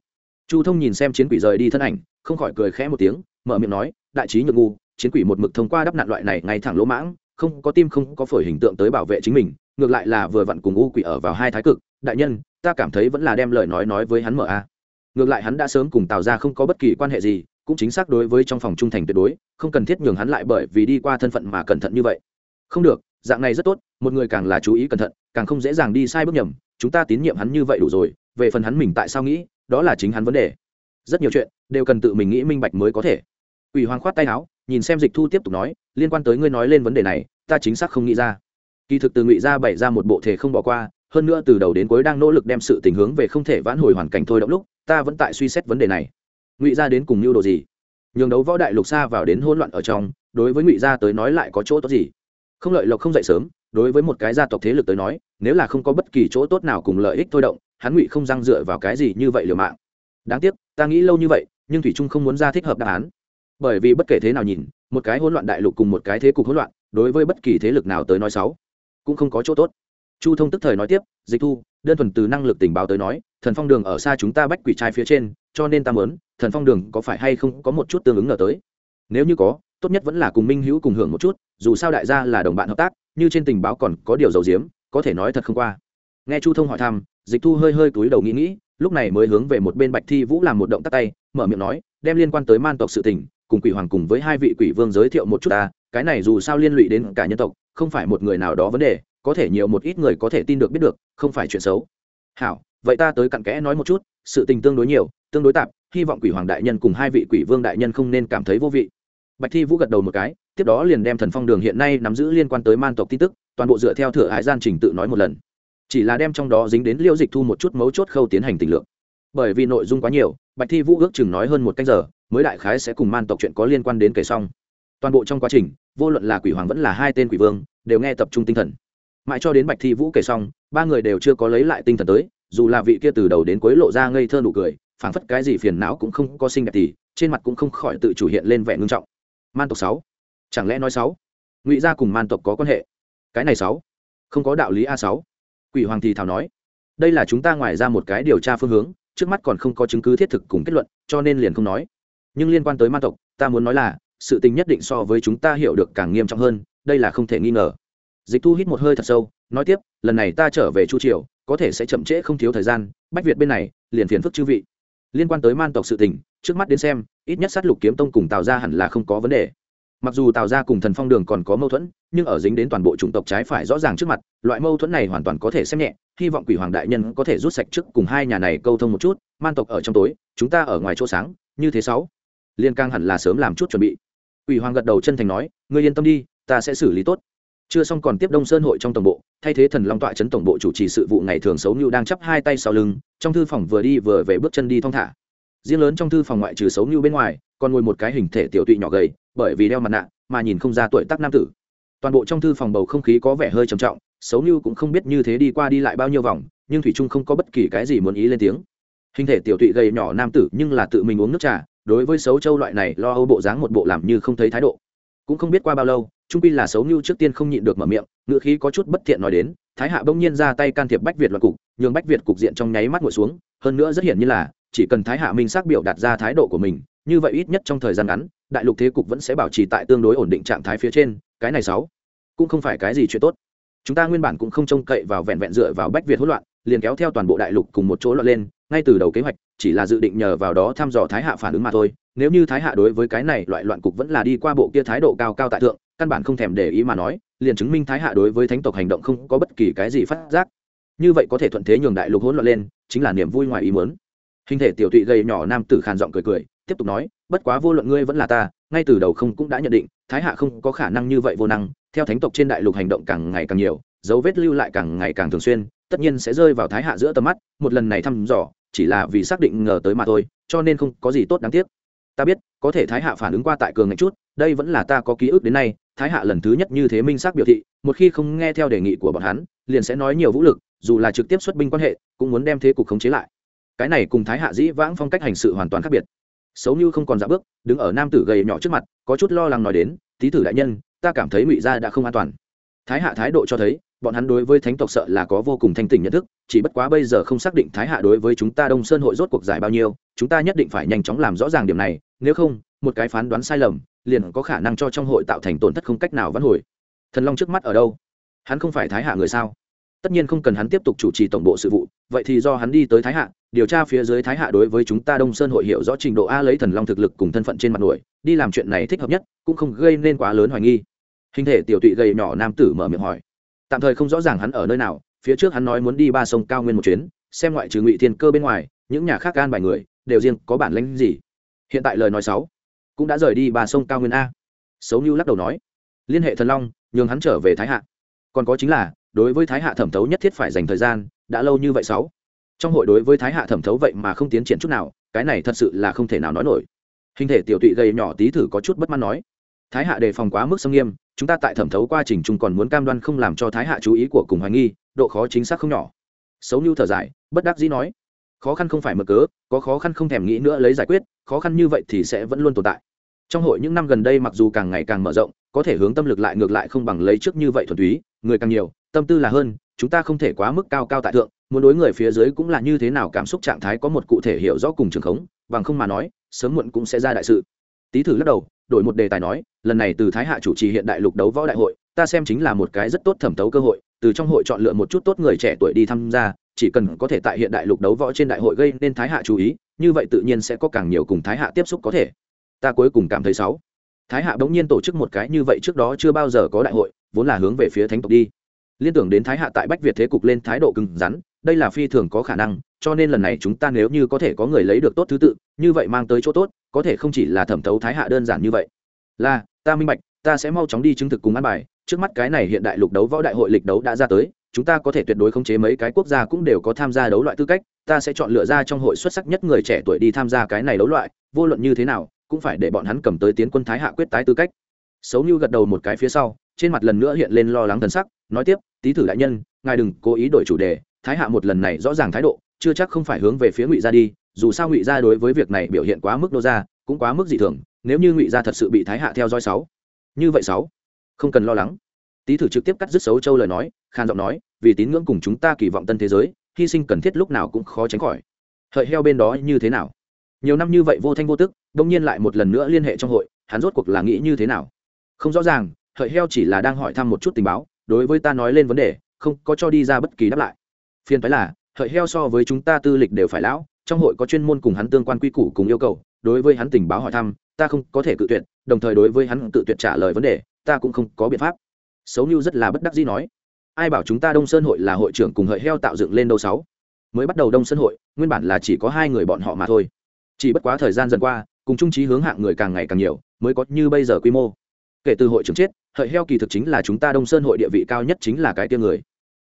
Chu thông nhìn xem chiến quỷ rời đi thân ảnh, không khỏi cười khẽ một tiếng, mở miệng nói, đại trí nhược ngu, chiến quỷ một mực thông qua đắp nạn loại này ngay thẳng lỗ mãng, không có tim không có phổi hình tượng tới bảo vệ chính mình ngược lại là vừa vặn cùng u quỷ ở vào hai thái cực, đại nhân, ta cảm thấy vẫn là đem lời nói nói với hắn mở a. Ngược lại hắn đã sớm cùng tào ra không có bất kỳ quan hệ gì, cũng chính xác đối với trong phòng trung thành tuyệt đối, không cần thiết nhường hắn lại bởi vì đi qua thân phận mà cẩn thận như vậy. Không được, dạng này rất tốt, một người càng là chú ý cẩn thận, càng không dễ dàng đi sai bước nhầm, chúng ta tín nhiệm hắn như vậy đủ rồi, về phần hắn mình tại sao nghĩ, đó là chính hắn vấn đề. Rất nhiều chuyện, đều cần tự mình nghĩ minh bạch mới có thể. Ủy hoàng khoát tay áo, nhìn xem dịch thu tiếp tục nói, liên quan tới ngươi nói lên vấn đề này, ta chính xác không nghĩ ra kỳ thực từ ngụy ra bày ra một bộ thể không bỏ qua, hơn nữa từ đầu đến cuối đang nỗ lực đem sự tình hướng về không thể vãn hồi hoàn cảnh thôi động lúc, ta vẫn tại suy xét vấn đề này. Ngụy ra đến cùng mưu đồ gì? Nhường đấu võ đại lục xa vào đến hỗn loạn ở trong, đối với ngụy gia tới nói lại có chỗ tốt gì? Không lợi lộc không dậy sớm, đối với một cái gia tộc thế lực tới nói, nếu là không có bất kỳ chỗ tốt nào cùng lợi ích thôi động, hắn ngụy không răng dựa vào cái gì như vậy liều mạng. Đáng tiếc, ta nghĩ lâu như vậy, nhưng thủy trung không muốn ra thích hợp đáp án. Bởi vì bất kể thế nào nhìn, một cái hỗn loạn đại lục cùng một cái thế cục hỗn loạn, đối với bất kỳ thế lực nào tới nói xấu cũng không có chỗ tốt. Chu thông tức thời nói tiếp, dịch thu, đơn thuần từ năng lực tình báo tới nói, thần phong đường ở xa chúng ta bách quỷ trai phía trên, cho nên ta mớn thần phong đường có phải hay không có một chút tương ứng ngờ tới? Nếu như có, tốt nhất vẫn là cùng minh hữu cùng hưởng một chút, dù sao đại gia là đồng bạn hợp tác, như trên tình báo còn có điều dầu diếm có thể nói thật không qua. Nghe chu thông hỏi thăm, dịch thu hơi hơi túi đầu nghĩ nghĩ, lúc này mới hướng về một bên bạch thi vũ làm một động tác tay, mở miệng nói, đem liên quan tới man tộc sự tình, cùng quỷ hoàng cùng với hai vị quỷ vương giới thiệu một chút ta, cái này dù sao liên lụy đến cả nhân tộc không phải một người nào đó vấn đề, có thể nhiều một ít người có thể tin được biết được, không phải chuyện xấu. Hảo, vậy ta tới cặn kẽ nói một chút, sự tình tương đối nhiều, tương đối tạp, hy vọng quỷ hoàng đại nhân cùng hai vị quỷ vương đại nhân không nên cảm thấy vô vị. Bạch thi vũ gật đầu một cái, tiếp đó liền đem thần phong đường hiện nay nắm giữ liên quan tới man tộc tin tức, toàn bộ dựa theo thừa hải gian trình tự nói một lần. Chỉ là đem trong đó dính đến liêu dịch thu một chút mấu chốt khâu tiến hành tình lượng. Bởi vì nội dung quá nhiều, bạch thi vũ ước chừng nói hơn một canh giờ, mới đại khái sẽ cùng man tộc chuyện có liên quan đến kể xong toàn bộ trong quá trình, vô luận là quỷ hoàng vẫn là hai tên quỷ vương, đều nghe tập trung tinh thần. Mãi cho đến bạch thi vũ kể xong, ba người đều chưa có lấy lại tinh thần tới, dù là vị kia từ đầu đến cuối lộ ra ngây thơ nụ cười, phảng phất cái gì phiền não cũng không có sinh đẹp thì, trên mặt cũng không khỏi tự chủ hiện lên vẻ ngưng trọng. Man tộc sáu. Chẳng lẽ nói sáu? Ngụy gia cùng man tộc có quan hệ? Cái này sáu. Không có đạo lý a sáu. Quỷ hoàng thì thảo nói. Đây là chúng ta ngoài ra một cái điều tra phương hướng, trước mắt còn không có chứng cứ thiết thực cùng kết luận, cho nên liền không nói. Nhưng liên quan tới man tộc, ta muốn nói là sự tình nhất định so với chúng ta hiểu được càng nghiêm trọng hơn, đây là không thể nghi ngờ. Dịch thu hít một hơi thật sâu, nói tiếp, lần này ta trở về chu triều, có thể sẽ chậm trễ không thiếu thời gian, bách việt bên này, liền phiền phức chư vị. Liên quan tới man tộc sự tình, trước mắt đến xem, ít nhất sát lục kiếm tông cùng tào ra hẳn là không có vấn đề. Mặc dù tào ra cùng thần phong đường còn có mâu thuẫn, nhưng ở dính đến toàn bộ chủng tộc trái phải rõ ràng trước mặt, loại mâu thuẫn này hoàn toàn có thể xem nhẹ, hy vọng quỷ hoàng đại nhân có thể rút sạch trước cùng hai nhà này câu thông một chút, man tộc ở trong tối, chúng ta ở ngoài chỗ sáng, như thế sáu. Liên cang hẳn là sớm làm chút chuẩn bị quỷ hoàng gật đầu chân thành nói, ngươi yên tâm đi, ta sẽ xử lý tốt. Chưa xong còn tiếp đông sơn hội trong tổng bộ, thay thế thần long tọa Trấn tổng bộ chủ trì sự vụ ngày thường xấu như đang chắp hai tay sau lưng, trong thư phòng vừa đi vừa về bước chân đi thong thả. Riêng lớn trong thư phòng ngoại trừ xấu như bên ngoài, còn ngồi một cái hình thể tiểu tụy nhỏ gầy, bởi vì đeo mặt nạ mà nhìn không ra tuổi tác nam tử. Toàn bộ trong thư phòng bầu không khí có vẻ hơi trầm trọng, xấu như cũng không biết như thế đi qua đi lại bao nhiêu vòng, nhưng thủy trung không có bất kỳ cái gì muốn ý lên tiếng. Hình thể tiểu tụy gầy nhỏ nam tử nhưng là tự mình uống nước trà đối với xấu châu loại này lo âu bộ dáng một bộ làm như không thấy thái độ. Cũng không biết qua bao lâu, trung pi là xấu như trước tiên không nhịn được mở miệng ngựa khí có chút bất thiện nói đến, thái hạ bỗng nhiên ra tay can thiệp bách việt loạt cục, nhường bách việt cục diện trong nháy mắt ngồi xuống, hơn nữa rất hiển như là, chỉ cần thái hạ minh xác biểu đạt ra thái độ của mình, như vậy ít nhất trong thời gian ngắn, đại lục thế cục vẫn sẽ bảo trì tại tương đối ổn định trạng thái phía trên, cái này sáu cũng không phải cái gì chuyện tốt. Chúng ta nguyên bản cũng không trông cậy vào vẹn vẹn dựa vào bách việt hỗn loạn, liền kéo theo toàn bộ đại lục cùng một chỗ loạn lên, ngay từ đầu kế hoạch chỉ là dự định nhờ vào đó thăm dò thái hạ phản ứng mà thôi. Nếu như thái hạ đối với cái này loại loạn cục vẫn là đi qua bộ kia thái độ cao cao tại thượng, căn bản không thèm để ý mà nói, liền chứng minh thái hạ đối với thánh tộc hành động không có bất kỳ cái gì phát giác. Như vậy có thể thuận thế nhường đại lục hỗn loạn lên, chính là niềm vui ngoài ý muốn. Hình thể tiểu tụy gầy nhỏ nam tử khàn giọng cười cười, tiếp tục nói, bất quá vô luận ngươi vẫn là ta, ngay từ đầu không cũng đã nhận định, thái hạ không có khả năng như vậy vô năng, theo thánh tộc trên đại lục hành động càng ngày càng nhiều, dấu vết lưu lại càng ngày càng thường xuyên, tất nhiên sẽ rơi vào thái hạ giữa tầm mắt, một lần này thăm dò chỉ là vì xác định ngờ tới mà thôi, cho nên không có gì tốt đáng tiếc. Ta biết, có thể thái hạ phản ứng qua tại cường ngạch chút, đây vẫn là ta có ký ức đến nay, thái hạ lần thứ nhất như thế minh xác biểu thị, một khi không nghe theo đề nghị của bọn hắn, liền sẽ nói nhiều vũ lực, dù là trực tiếp xuất binh quan hệ, cũng muốn đem thế cục khống chế lại. Cái này cùng thái hạ dĩ vãng phong cách hành sự hoàn toàn khác biệt. Xấu như không còn dạ bước, đứng ở nam tử gầy nhỏ trước mặt, có chút lo lắng nói đến tý tử đại nhân, ta cảm thấy ngụy gia đã không an toàn. Thái hạ thái độ cho thấy bọn hắn đối với thánh tộc sợ là có vô cùng thanh tỉnh nhận thức, chỉ bất quá bây giờ không xác định thái hạ đối với chúng ta đông sơn hội rốt cuộc giải bao nhiêu, chúng ta nhất định phải nhanh chóng làm rõ ràng điểm này, nếu không, một cái phán đoán sai lầm, liền có khả năng cho trong hội tạo thành tổn thất không cách nào vãn hồi. Thần long trước mắt ở đâu? Hắn không phải thái hạ người sao? Tất nhiên không cần hắn tiếp tục chủ trì tổng bộ sự vụ, vậy thì do hắn đi tới thái hạ, điều tra phía dưới thái hạ đối với chúng ta đông sơn hội hiểu rõ trình độ a lấy thần long thực lực cùng thân phận trên mặt nổi, đi làm chuyện này thích hợp nhất, cũng không gây nên quá lớn hoài nghi. Hình thể tiểu tụy gầy nhỏ nam tử mở miệng hỏi tạm thời không rõ ràng hắn ở nơi nào, phía trước hắn nói muốn đi ba sông cao nguyên một chuyến, xem ngoại trừ ngụy thiên cơ bên ngoài, những nhà khác gan bài người, đều riêng có bản lãnh gì. Hiện tại lời nói sáu, cũng đã rời đi ba sông cao nguyên a. Xấu như lắc đầu nói, liên hệ thần long, nhường hắn trở về thái hạ. Còn có chính là, đối với thái hạ thẩm thấu nhất thiết phải dành thời gian, đã lâu như vậy sáu. Trong hội đối với thái hạ thẩm thấu vậy mà không tiến triển chút nào, cái này thật sự là không thể nào nói nổi. Hình thể tiểu tụy gầy nhỏ tí thử có chút bất mãn nói, thái hạ đề phòng quá mức xâm nghiêm chúng ta tại thẩm thấu quá trình chung còn muốn cam đoan không làm cho thái hạ chú ý của cùng hoài nghi, độ khó chính xác không nhỏ. Xấu như thở dài, bất đắc dĩ nói, khó khăn không phải mở cớ, có khó khăn không thèm nghĩ nữa lấy giải quyết, khó khăn như vậy thì sẽ vẫn luôn tồn tại. Trong hội những năm gần đây mặc dù càng ngày càng mở rộng, có thể hướng tâm lực lại ngược lại không bằng lấy trước như vậy thuần túy, người càng nhiều, tâm tư là hơn, chúng ta không thể quá mức cao cao tại thượng, muốn đối người phía dưới cũng là như thế nào cảm xúc trạng thái có một cụ thể hiểu rõ cùng trường khống, bằng không mà nói, sớm muộn cũng sẽ ra đại sự. Tý thử lắc đầu đổi một đề tài nói, lần này từ thái hạ chủ trì hiện đại lục đấu võ đại hội, ta xem chính là một cái rất tốt thẩm tấu cơ hội, từ trong hội chọn lựa một chút tốt người trẻ tuổi đi tham gia, chỉ cần có thể tại hiện đại lục đấu võ trên đại hội gây nên thái hạ chú ý, như vậy tự nhiên sẽ có càng nhiều cùng thái hạ tiếp xúc có thể. Ta cuối cùng cảm thấy sáu. Thái hạ bỗng nhiên tổ chức một cái như vậy trước đó chưa bao giờ có đại hội, vốn là hướng về phía thánh tộc đi. Liên tưởng đến thái hạ tại bách việt thế cục lên thái độ cứng rắn, đây là phi thường có khả năng, cho nên lần này chúng ta nếu như có thể có người lấy được tốt thứ tự, như vậy mang tới chỗ tốt có thể không chỉ là thẩm thấu thái hạ đơn giản như vậy. Là, ta minh bạch, ta sẽ mau chóng đi chứng thực cùng ăn bài, trước mắt cái này hiện đại lục đấu võ đại hội lịch đấu đã ra tới, chúng ta có thể tuyệt đối khống chế mấy cái quốc gia cũng đều có tham gia đấu loại tư cách, ta sẽ chọn lựa ra trong hội xuất sắc nhất người trẻ tuổi đi tham gia cái này đấu loại, vô luận như thế nào, cũng phải để bọn hắn cầm tới tiến quân thái hạ quyết tái tư cách. Xấu như gật đầu một cái phía sau, trên mặt lần nữa hiện lên lo lắng thần sắc, nói tiếp, tý thử đại nhân, ngài đừng cố ý đổi chủ đề, thái hạ một lần này rõ ràng thái độ, chưa chắc không phải hướng về phía ngụy gia đi dù sao ngụy gia đối với việc này biểu hiện quá mức đô gia, cũng quá mức dị thường, nếu như ngụy gia thật sự bị thái hạ theo dõi sáu, như vậy sáu, không cần lo lắng. Tý thử trực tiếp cắt dứt xấu châu lời nói khan giọng nói, vì tín ngưỡng cùng chúng ta kỳ vọng tân thế giới, hy sinh cần thiết lúc nào cũng khó tránh khỏi. Hợi heo bên đó như thế nào? Nhiều năm như vậy vô thanh vô tức, đông nhiên lại một lần nữa liên hệ trong hội, hắn rốt cuộc là nghĩ như thế nào? Không rõ ràng, hợi heo chỉ là đang hỏi thăm một chút tình báo, đối với ta nói lên vấn đề, không có cho đi ra bất kỳ đáp lại. Phiên phái là, hợi heo so với chúng ta tư lịch đều phải lão trong hội có chuyên môn cùng hắn tương quan quy củ cùng yêu cầu, đối với hắn tình báo hỏi thăm, ta không có thể cự tuyệt, đồng thời đối với hắn tự tuyệt trả lời vấn đề, ta cũng không có biện pháp. Xấu như rất là bất đắc dĩ nói, ai bảo chúng ta đông sơn hội là hội trưởng cùng hợi heo tạo dựng lên đâu sáu? Mới bắt đầu đông sơn hội, nguyên bản là chỉ có hai người bọn họ mà thôi. Chỉ bất quá thời gian dần qua, cùng trung trí hướng hạng người càng ngày càng nhiều, mới có như bây giờ quy mô. Kể từ hội trưởng chết, hợi heo kỳ thực chính là chúng ta đông sơn hội địa vị cao nhất chính là cái tia người.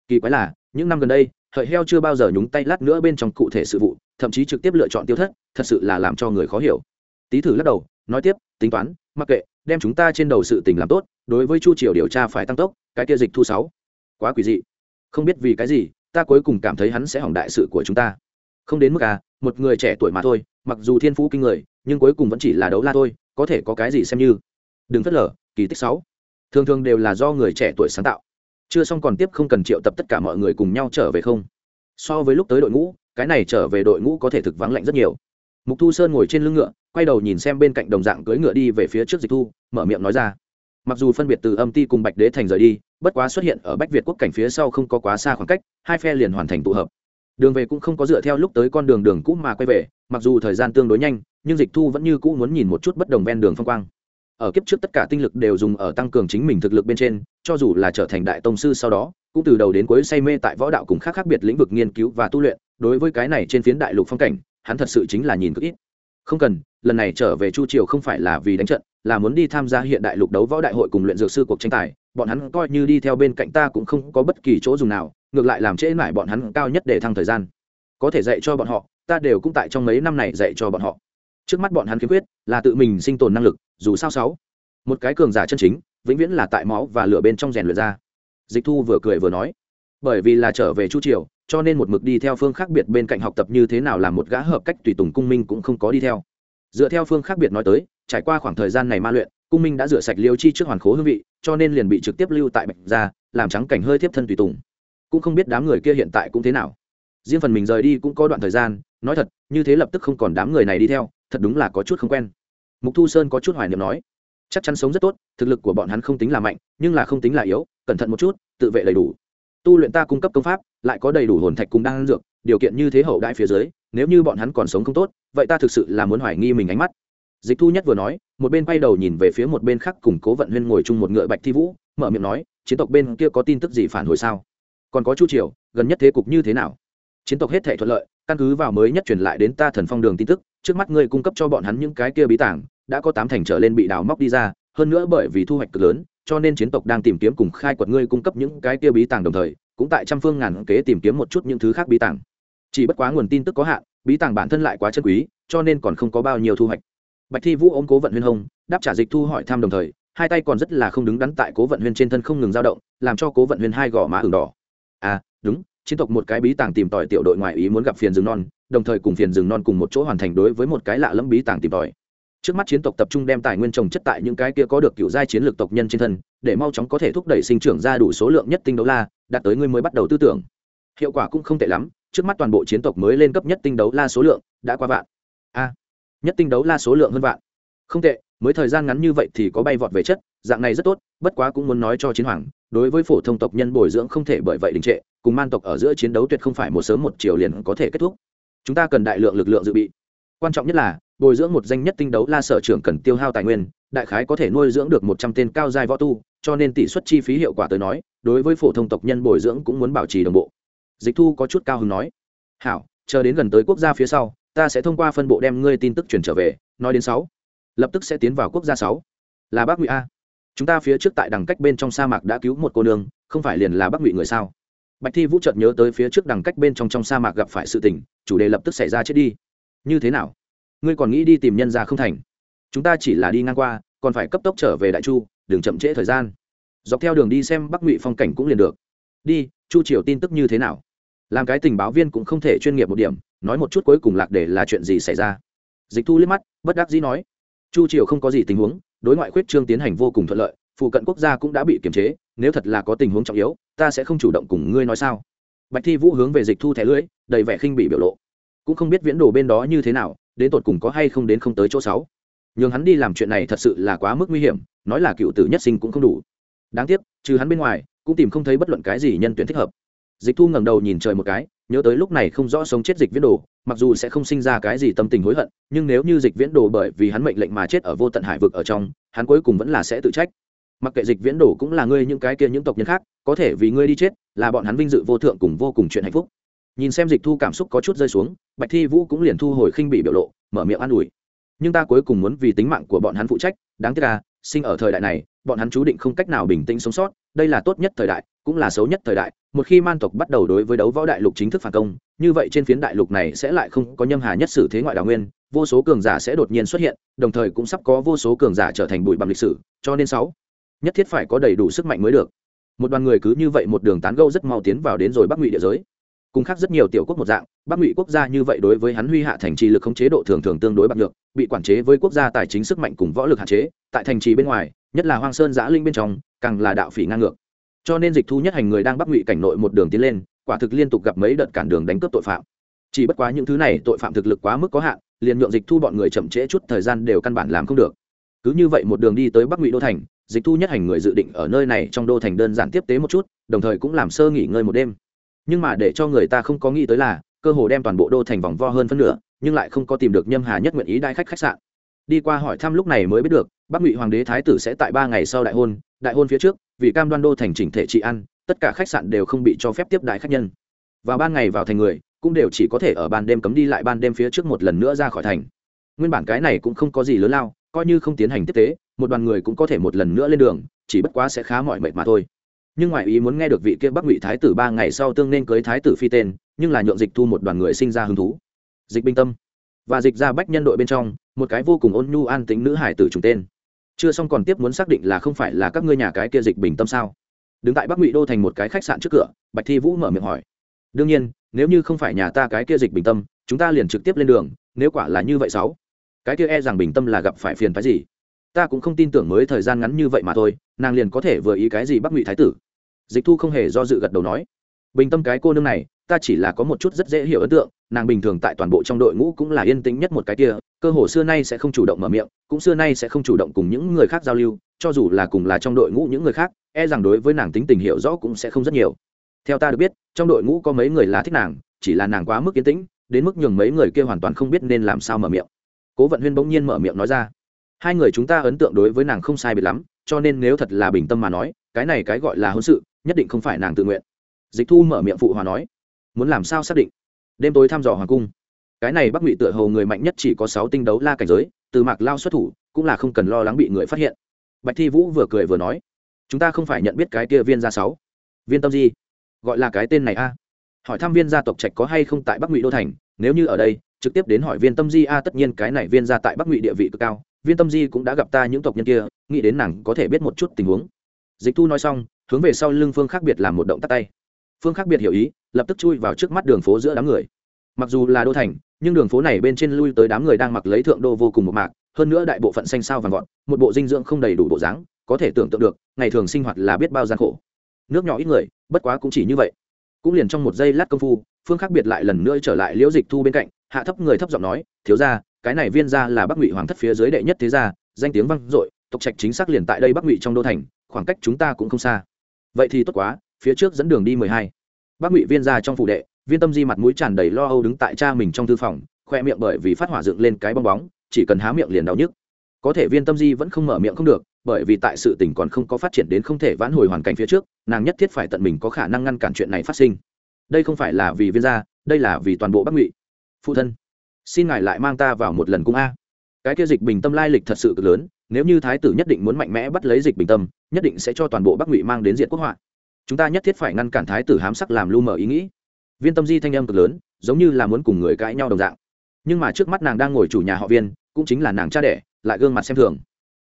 Kỳ quái là, những năm gần đây hợi heo chưa bao giờ nhúng tay lát nữa bên trong cụ thể sự vụ, thậm chí trực tiếp lựa chọn tiêu thất, thật sự là làm cho người khó hiểu. Tý thử lắc đầu, nói tiếp, tính toán, mặc kệ, đem chúng ta trên đầu sự tình làm tốt, đối với chu triều điều tra phải tăng tốc, cái kia dịch thu sáu. Quá quỷ dị. Không biết vì cái gì, ta cuối cùng cảm thấy hắn sẽ hỏng đại sự của chúng ta. Không đến mức à một người trẻ tuổi mà thôi, mặc dù thiên phú kinh người, nhưng cuối cùng vẫn chỉ là đấu la thôi, có thể có cái gì xem như. Đừng phớt lờ, kỳ tích sáu. Thường thường đều là do người trẻ tuổi sáng tạo chưa xong còn tiếp không cần triệu tập tất cả mọi người cùng nhau trở về không? So với lúc tới đội ngũ, cái này trở về đội ngũ có thể thực vắng lạnh rất nhiều. Mục thu sơn ngồi trên lưng ngựa, quay đầu nhìn xem bên cạnh đồng dạng cưỡi ngựa đi về phía trước dịch thu, mở miệng nói ra. Mặc dù phân biệt từ âm ti cùng bạch đế thành rời đi, bất quá xuất hiện ở bách việt quốc cảnh phía sau không có quá xa khoảng cách, hai phe liền hoàn thành tụ hợp. Đường về cũng không có dựa theo lúc tới con đường đường cũ mà quay về, mặc dù thời gian tương đối nhanh, nhưng dịch thu vẫn như cũ muốn nhìn một chút bất đồng ven đường phong quang ở kiếp trước tất cả tinh lực đều dùng ở tăng cường chính mình thực lực bên trên, cho dù là trở thành đại tông sư sau đó, cũng từ đầu đến cuối say mê tại võ đạo cùng khác khác biệt lĩnh vực nghiên cứu và tu luyện. Đối với cái này trên phiến đại lục phong cảnh, hắn thật sự chính là nhìn cực ít. Không cần, lần này trở về chu triều không phải là vì đánh trận, là muốn đi tham gia hiện đại lục đấu võ đại hội cùng luyện dược sư cuộc tranh tài. Bọn hắn coi như đi theo bên cạnh ta cũng không có bất kỳ chỗ dùng nào, ngược lại làm trễ mãi bọn hắn cao nhất để thăng thời gian. Có thể dạy cho bọn họ, ta đều cũng tại trong mấy năm này dạy cho bọn họ. Trước mắt bọn hắn khiếm khuyết là tự mình sinh tồn năng lực dù sao sáu. Một cái cường giả chân chính, vĩnh viễn là tại máu và lửa bên trong rèn luyện ra. Dịch thu vừa cười vừa nói, bởi vì là trở về chu triều, cho nên một mực đi theo phương khác biệt bên cạnh học tập như thế nào làm một gã hợp cách tùy tùng cung minh cũng không có đi theo. Dựa theo phương khác biệt nói tới, trải qua khoảng thời gian này ma luyện, cung minh đã rửa sạch liêu chi trước hoàn khố hương vị, cho nên liền bị trực tiếp lưu tại bạch gia, làm trắng cảnh hơi tiếp thân tùy tùng. Cũng không biết đám người kia hiện tại cũng thế nào. Riêng phần mình rời đi cũng có đoạn thời gian, nói thật, như thế lập tức không còn đám người này đi theo, thật đúng là có chút không quen mục thu sơn có chút hoài niệm nói, chắc chắn sống rất tốt, thực lực của bọn hắn không tính là mạnh, nhưng là không tính là yếu, cẩn thận một chút, tự vệ đầy đủ. Tu luyện ta cung cấp công pháp, lại có đầy đủ hồn thạch cùng đan dược, điều kiện như thế hậu đại phía dưới, nếu như bọn hắn còn sống không tốt, vậy ta thực sự là muốn hoài nghi mình ánh mắt. Dịch thu nhất vừa nói, một bên quay đầu nhìn về phía một bên khác cùng cố vận huyên ngồi chung một ngựa bạch thi vũ, mở miệng nói, chiến tộc bên kia có tin tức gì phản hồi sao? Còn có chu triều, gần nhất thế cục như thế nào? Chiến tộc hết thể thuận lợi, căn cứ vào mới nhất truyền lại đến ta thần phong đường tin tức trước mắt ngươi cung cấp cho bọn hắn những cái kia bí tảng, đã có tám thành trở lên bị đào móc đi ra, hơn nữa bởi vì thu hoạch cực lớn, cho nên chiến tộc đang tìm kiếm cùng khai quật ngươi cung cấp những cái kia bí tàng đồng thời, cũng tại trăm phương ngàn kế tìm kiếm một chút những thứ khác bí tàng chỉ bất quá nguồn tin tức có hạn, bí tàng bản thân lại quá chân quý, cho nên còn không có bao nhiêu thu hoạch. Bạch thi vũ ôm cố vận huyên hông, đáp trả dịch thu hỏi thăm đồng thời, hai tay còn rất là không đứng đắn tại cố vận huyên trên thân không ngừng dao động, làm cho cố vận huyên hai gò má ửng đỏ. À đúng, chiến tộc một cái bí tàng tìm tòi tiểu đội ngoại ý muốn gặp phiền rừng non đồng thời cùng phiền rừng non cùng một chỗ hoàn thành đối với một cái lạ lẫm bí tàng tìm tòi. Trước mắt chiến tộc tập trung đem tài nguyên trồng chất tại những cái kia có được cựu giai chiến lược tộc nhân trên thân, để mau chóng có thể thúc đẩy sinh trưởng ra đủ số lượng nhất tinh đấu la, đạt tới ngươi mới bắt đầu tư tưởng. Hiệu quả cũng không tệ lắm, trước mắt toàn bộ chiến tộc mới lên cấp nhất tinh đấu la số lượng đã qua vạn. A, nhất tinh đấu la số lượng hơn vạn. Không tệ, mới thời gian ngắn như vậy thì có bay vọt về chất, dạng này rất tốt, bất quá cũng muốn nói cho chiến hoàng, đối với phổ thông tộc nhân bồi dưỡng không thể bởi vậy đình trệ, cùng man tộc ở giữa chiến đấu tuyệt không phải một sớm một chiều liền có thể kết thúc chúng ta cần đại lượng lực lượng dự bị. Quan trọng nhất là, bồi dưỡng một danh nhất tinh đấu la sở trưởng cần tiêu hao tài nguyên, đại khái có thể nuôi dưỡng được một trăm tên cao giai võ tu, cho nên tỷ suất chi phí hiệu quả tới nói, đối với phổ thông tộc nhân bồi dưỡng cũng muốn bảo trì đồng bộ. Dịch thu có chút cao hứng nói, hảo, chờ đến gần tới quốc gia phía sau, ta sẽ thông qua phân bộ đem ngươi tin tức truyền trở về, nói đến sáu. Lập tức sẽ tiến vào quốc gia sáu. Là bắc ngụy a. Chúng ta phía trước tại đằng cách bên trong sa mạc đã cứu một cô nương, không phải liền là bắc ngụy người sao? Bạch thi vũ chợt nhớ tới phía trước đằng cách bên trong trong sa mạc gặp phải sự tình chủ đề lập tức xảy ra chết đi. Như thế nào? Ngươi còn nghĩ đi tìm nhân ra không thành? Chúng ta chỉ là đi ngang qua, còn phải cấp tốc trở về đại chu, đừng chậm trễ thời gian. Dọc theo đường đi xem bắc ngụy phong cảnh cũng liền được. Đi, chu triều tin tức như thế nào? Làm cái tình báo viên cũng không thể chuyên nghiệp một điểm, nói một chút cuối cùng lạc để là chuyện gì xảy ra. Dịch thu liếc mắt, bất đắc dĩ nói. Chu triều không có gì tình huống, đối ngoại khuyết trương tiến hành vô cùng thuận lợi, phụ cận quốc gia cũng đã bị kiềm chế, nếu thật là có tình huống trọng yếu, ta sẽ không chủ động cùng ngươi nói sao. Bạch thi vũ hướng về dịch thu thẻ lưỡi đầy vẻ khinh bị biểu lộ. Cũng không biết viễn đồ bên đó như thế nào, đến tột cùng có hay không đến không tới chỗ sáu. Nhưng hắn đi làm chuyện này thật sự là quá mức nguy hiểm, nói là cựu tử nhất sinh cũng không đủ. Đáng tiếc, trừ hắn bên ngoài, cũng tìm không thấy bất luận cái gì nhân tuyển thích hợp. Dịch thu ngẩng đầu nhìn trời một cái, nhớ tới lúc này không rõ sống chết dịch viễn đồ, mặc dù sẽ không sinh ra cái gì tâm tình hối hận, nhưng nếu như dịch viễn đồ bởi vì hắn mệnh lệnh mà chết ở vô tận hải vực ở trong, hắn cuối cùng vẫn là sẽ tự trách. Mặc kệ dịch viễn đồ cũng là ngươi những cái kia những tộc nhân khác, có thể vì ngươi đi chết, là bọn hắn vinh dự vô thượng cùng vô cùng chuyện hạnh phúc nhìn xem dịch thu cảm xúc có chút rơi xuống, bạch thi vũ cũng liền thu hồi khinh bị biểu lộ, mở miệng an ủi. Nhưng ta cuối cùng muốn vì tính mạng của bọn hắn phụ trách, đáng tiếc là sinh ở thời đại này, bọn hắn chú định không cách nào bình tĩnh sống sót, đây là tốt nhất thời đại, cũng là xấu nhất thời đại, một khi man tộc bắt đầu đối với đấu võ đại lục chính thức phản công, như vậy trên phiến đại lục này sẽ lại không có nhâm hà nhất sử thế ngoại đào nguyên, vô số cường giả sẽ đột nhiên xuất hiện, đồng thời cũng sắp có vô số cường giả trở thành bụi bằng lịch sử, cho nên sáu, nhất thiết phải có đầy đủ sức mạnh mới được. Một đoàn người cứ như vậy một đường tán gâu rất mau tiến vào đến rồi bắc ngụy địa giới cùng khác rất nhiều tiểu quốc một dạng, bắc ngụy quốc gia như vậy đối với hắn huy hạ thành trì lực không chế độ thường thường tương đối bạc được bị quản chế với quốc gia tài chính sức mạnh cùng võ lực hạn chế, tại thành trì bên ngoài, nhất là hoang sơn giã linh bên trong, càng là đạo phỉ ngang ngược. Cho nên dịch thu nhất hành người đang bắc ngụy cảnh nội một đường tiến lên, quả thực liên tục gặp mấy đợt cản đường đánh cướp tội phạm. Chỉ bất quá những thứ này tội phạm thực lực quá mức có hạn, liền nhượng dịch thu bọn người chậm trễ chút thời gian đều căn bản làm không được. Cứ như vậy một đường đi tới bắc ngụy đô thành, dịch thu nhất hành người dự định ở nơi này trong đô thành đơn giản tiếp tế một chút, đồng thời cũng làm sơ nghỉ ngơi một đêm nhưng mà để cho người ta không có nghĩ tới là, cơ hồ đem toàn bộ đô thành vòng vo hơn phân nửa, nhưng lại không có tìm được nhâm hà nhất nguyện ý đai khách khách sạn. Đi qua hỏi thăm lúc này mới biết được, bắc ngụy hoàng đế thái tử sẽ tại ba ngày sau đại hôn đại hôn phía trước, vì cam đoan đô thành chỉnh thể trị ăn, tất cả khách sạn đều không bị cho phép tiếp đại khách nhân. Vào ban ngày vào thành người, cũng đều chỉ có thể ở ban đêm cấm đi lại ban đêm phía trước một lần nữa ra khỏi thành. Nguyên bản cái này cũng không có gì lớn lao, coi như không tiến hành tiếp tế, một đoàn người cũng có thể một lần nữa lên đường, chỉ bất quá sẽ khá mỏi mệt mà thôi nhưng ngoại ý muốn nghe được vị kia bắc ngụy thái tử ba ngày sau tương nên cưới thái tử phi tên, nhưng là nhượng dịch thu một đoàn người sinh ra hứng thú. Dịch binh tâm. Và dịch ra bách nhân đội bên trong, một cái vô cùng ôn nhu an tính nữ hải tử trùng tên. Chưa xong còn tiếp muốn xác định là không phải là các ngươi nhà cái kia dịch bình tâm sao? Đứng tại bắc ngụy đô thành một cái khách sạn trước cửa, bạch thi vũ mở miệng hỏi. Đương nhiên, nếu như không phải nhà ta cái kia dịch bình tâm, chúng ta liền trực tiếp lên đường, nếu quả là như vậy sáu. Cái kia e rằng bình tâm là gặp phải phiền phái gì? Ta cũng không tin tưởng mới thời gian ngắn như vậy mà thôi, nàng liền có thể vừa ý cái gì bắc ngụy thái tử? Dịch thu không hề do dự gật đầu nói, bình tâm cái cô nương này, ta chỉ là có một chút rất dễ hiểu ấn tượng, nàng bình thường tại toàn bộ trong đội ngũ cũng là yên tĩnh nhất một cái kia, cơ hồ xưa nay sẽ không chủ động mở miệng, cũng xưa nay sẽ không chủ động cùng những người khác giao lưu, cho dù là cùng là trong đội ngũ những người khác e rằng đối với nàng tính tình hiểu rõ cũng sẽ không rất nhiều. Theo ta được biết, trong đội ngũ có mấy người là thích nàng, chỉ là nàng quá mức yên tĩnh, đến mức nhường mấy người kia hoàn toàn không biết nên làm sao mở miệng. Cố vận huyên bỗng nhiên mở miệng nói ra, hai người chúng ta ấn tượng đối với nàng không sai biệt lắm, cho nên nếu thật là bình tâm mà nói cái này cái gọi là hôn sự, nhất định không phải nàng tự nguyện. Dịch thu mở miệng phụ hòa nói, muốn làm sao xác định? Đêm tối thăm dò hoàng cung. Cái này bắc ngụy tựa hầu người mạnh nhất chỉ có sáu tinh đấu la cảnh giới, từ mạc lao xuất thủ, cũng là không cần lo lắng bị người phát hiện. Bạch thi vũ vừa cười vừa nói, chúng ta không phải nhận biết cái kia viên gia sáu. Viên tâm di, gọi là cái tên này a. Hỏi thăm viên gia tộc trạch có hay không tại bắc ngụy đô thành, nếu như ở đây, trực tiếp đến hỏi viên tâm di a, tất nhiên cái này viên gia tại bắc ngụy địa vị cực cao, viên tâm di cũng đã gặp ta những tộc nhân kia, nghĩ đến nàng có thể biết một chút tình huống dịch thu nói xong, hướng về sau lưng phương khác biệt làm một động tắt tay. Phương khác biệt hiểu ý, lập tức chui vào trước mắt đường phố giữa đám người. Mặc dù là đô thành, nhưng đường phố này bên trên lui tới đám người đang mặc lấy thượng đô vô cùng một mạc, hơn nữa đại bộ phận xanh sao vàng gọn, một bộ dinh dưỡng không đầy đủ bộ dáng, có thể tưởng tượng được, ngày thường sinh hoạt là biết bao gian khổ. Nước nhỏ ít người, bất quá cũng chỉ như vậy. Cũng liền trong một giây lát công phu, phương khác biệt lại lần nữa trở lại liễu dịch thu bên cạnh, hạ thấp người thấp giọng nói, thiếu ra cái này viên ra là bắc ngụy hoàng thất phía dưới đệ nhất thế gia, danh tiếng vang dội, tộc trạch chính xác liền tại đây bắc ngụy trong đô thành khoảng cách chúng ta cũng không xa. Vậy thì tốt quá, phía trước dẫn đường đi mười hai. Bác ngụy viên ra trong phủ đệ, viên tâm di mặt mũi tràn đầy lo âu đứng tại cha mình trong thư phòng, khoe miệng bởi vì phát hỏa dựng lên cái bong bóng, chỉ cần há miệng liền đau nhức. Có thể viên tâm di vẫn không mở miệng không được, bởi vì tại sự tình còn không có phát triển đến không thể vãn hồi hoàn cảnh phía trước, nàng nhất thiết phải tận mình có khả năng ngăn cản chuyện này phát sinh. Đây không phải là vì viên gia, đây là vì toàn bộ bắc ngụy. Phụ thân, xin ngài lại mang ta vào một lần cung a cái kia dịch bình tâm lai lịch thật sự cực lớn, nếu như thái tử nhất định muốn mạnh mẽ bắt lấy dịch bình tâm, nhất định sẽ cho toàn bộ bắc ngụy mang đến diện quốc họa. Chúng ta nhất thiết phải ngăn cản thái tử hám sắc làm lu mờ ý nghĩ. Viên tâm di thanh âm cực lớn, giống như là muốn cùng người cãi nhau đồng dạng. Nhưng mà trước mắt nàng đang ngồi chủ nhà họ viên, cũng chính là nàng cha đẻ, lại gương mặt xem thường.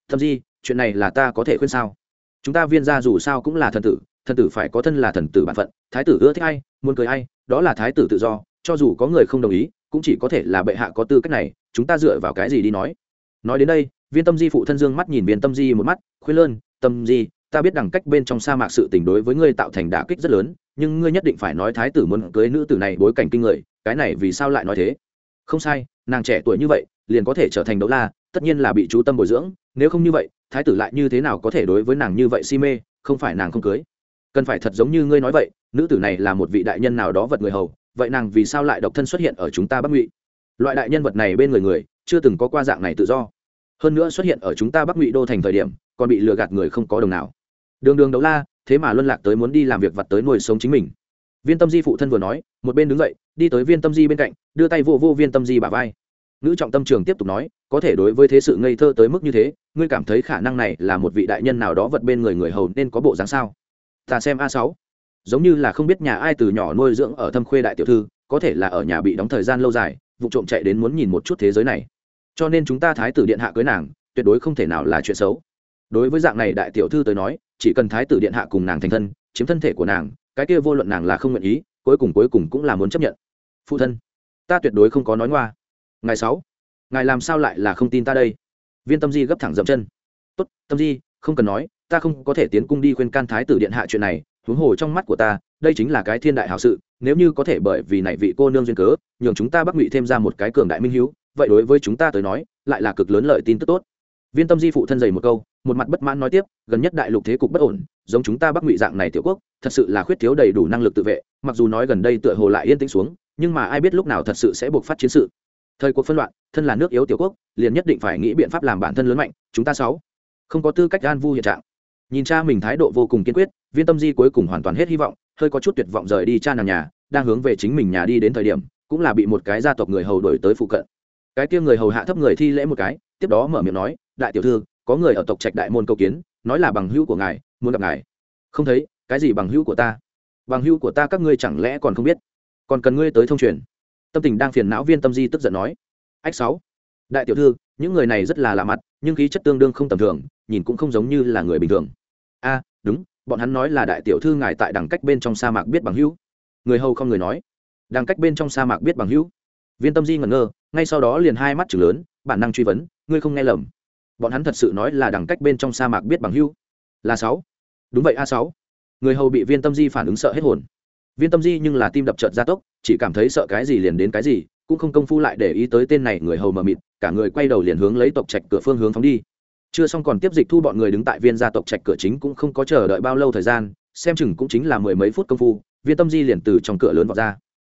Thâm di, chuyện này là ta có thể khuyên sao? Chúng ta viên ra dù sao cũng là thần tử thần tử phải có thân là thần tử bản phận, thái tử ưa thích ai, muốn cười ai, đó là thái tử tự do, cho dù có người không đồng ý cũng chỉ có thể là bệ hạ có tư cách này, chúng ta dựa vào cái gì đi nói? Nói đến đây, viên tâm di phụ thân dương mắt nhìn viên tâm di một mắt, khuyên lơn, tâm di, ta biết đằng cách bên trong sa mạc sự tình đối với ngươi tạo thành đả kích rất lớn, nhưng ngươi nhất định phải nói thái tử muốn cưới nữ tử này bối cảnh kinh người, cái này vì sao lại nói thế? Không sai, nàng trẻ tuổi như vậy, liền có thể trở thành đấu la, tất nhiên là bị chú tâm bồi dưỡng, nếu không như vậy, thái tử lại như thế nào có thể đối với nàng như vậy si mê, không phải nàng không cưới? Cần phải thật giống như ngươi nói vậy, nữ tử này là một vị đại nhân nào đó vật người hầu vậy nàng vì sao lại độc thân xuất hiện ở chúng ta bắc ngụy? Loại đại nhân vật này bên người người, chưa từng có qua dạng này tự do. Hơn nữa xuất hiện ở chúng ta bắc ngụy đô thành thời điểm, còn bị lừa gạt người không có đồng nào. Đường đường đấu la, thế mà luân lạc tới muốn đi làm việc vặt tới nuôi sống chính mình. Viên tâm di phụ thân vừa nói, một bên đứng dậy, đi tới viên tâm di bên cạnh, đưa tay vô vô viên tâm di bà vai. Nữ trọng tâm trường tiếp tục nói, có thể đối với thế sự ngây thơ tới mức như thế, ngươi cảm thấy khả năng này là một vị đại nhân nào đó vật bên người người hầu nên có bộ dáng sao? Ta xem a sáu giống như là không biết nhà ai từ nhỏ nuôi dưỡng ở thâm khuê đại tiểu thư, có thể là ở nhà bị đóng thời gian lâu dài, vụ trộm chạy đến muốn nhìn một chút thế giới này. Cho nên chúng ta thái tử điện hạ cưới nàng, tuyệt đối không thể nào là chuyện xấu. Đối với dạng này đại tiểu thư tới nói, chỉ cần thái tử điện hạ cùng nàng thành thân, chiếm thân thể của nàng, cái kia vô luận nàng là không nguyện ý, cuối cùng cuối cùng cũng là muốn chấp nhận. Phụ thân, ta tuyệt đối không có nói ngoa. Ngày sáu, ngài làm sao lại là không tin ta đây? Viên tâm di gấp thẳng dậm chân. Tốt, tâm di, không cần nói, ta không có thể tiến cung đi khuyên can thái tử điện hạ chuyện này huống hồ trong mắt của ta, đây chính là cái thiên đại hảo sự, nếu như có thể bởi vì này vị cô nương duyên cớ, nhường chúng ta bắc ngụy thêm ra một cái cường đại minh hữu vậy đối với chúng ta tới nói, lại là cực lớn lợi tin tức tốt. Viên tâm di phụ thân dày một câu, một mặt bất mãn nói tiếp, gần nhất đại lục thế cục bất ổn, giống chúng ta bắc ngụy dạng này tiểu quốc, thật sự là khuyết thiếu đầy đủ năng lực tự vệ, mặc dù nói gần đây tựa hồ lại yên tĩnh xuống, nhưng mà ai biết lúc nào thật sự sẽ buộc phát chiến sự. Thời cuộc phân loạn, thân là nước yếu tiểu quốc, liền nhất định phải nghĩ biện pháp làm bản thân lớn mạnh, chúng ta sáu. Không có tư cách an vu hiện trạng. Nhìn cha mình thái độ vô cùng kiên quyết viên tâm di cuối cùng hoàn toàn hết hy vọng, hơi có chút tuyệt vọng rời đi cha nàng nhà, đang hướng về chính mình nhà đi đến thời điểm, cũng là bị một cái gia tộc người hầu đổi tới phụ cận. Cái kia người hầu hạ thấp người thi lễ một cái, tiếp đó mở miệng nói, đại tiểu thư, có người ở tộc trạch đại môn câu kiến, nói là bằng hữu của ngài, muốn gặp ngài. Không thấy, cái gì bằng hữu của ta? Bằng hữu của ta các ngươi chẳng lẽ còn không biết? Còn cần ngươi tới thông truyền. Tâm tình đang phiền não viên tâm di tức giận nói. Ách sáu, đại tiểu thư, những người này rất là lạ mặt, nhưng khí chất tương đương không tầm thường, nhìn cũng không giống như là người bình thường. A, đúng bọn hắn nói là đại tiểu thư ngài tại đằng cách bên trong sa mạc biết bằng hữu. Người hầu không người nói. Đằng cách bên trong sa mạc biết bằng hữu. Viên tâm di ngẩn ngơ, ngay sau đó liền hai mắt chừng lớn, bản năng truy vấn, ngươi không nghe lầm. Bọn hắn thật sự nói là đằng cách bên trong sa mạc biết bằng hữu. Là sáu. Đúng vậy a sáu. Người hầu bị viên tâm di phản ứng sợ hết hồn. Viên tâm di nhưng là tim đập trợt gia tốc, chỉ cảm thấy sợ cái gì liền đến cái gì, cũng không công phu lại để ý tới tên này người hầu mờ mịt, cả người quay đầu liền hướng lấy tộc trạch cửa phương hướng phóng đi chưa xong còn tiếp dịch thu bọn người đứng tại viên gia tộc trạch cửa chính cũng không có chờ đợi bao lâu thời gian, xem chừng cũng chính là mười mấy phút công phu, viên tâm di liền từ trong cửa lớn vào ra.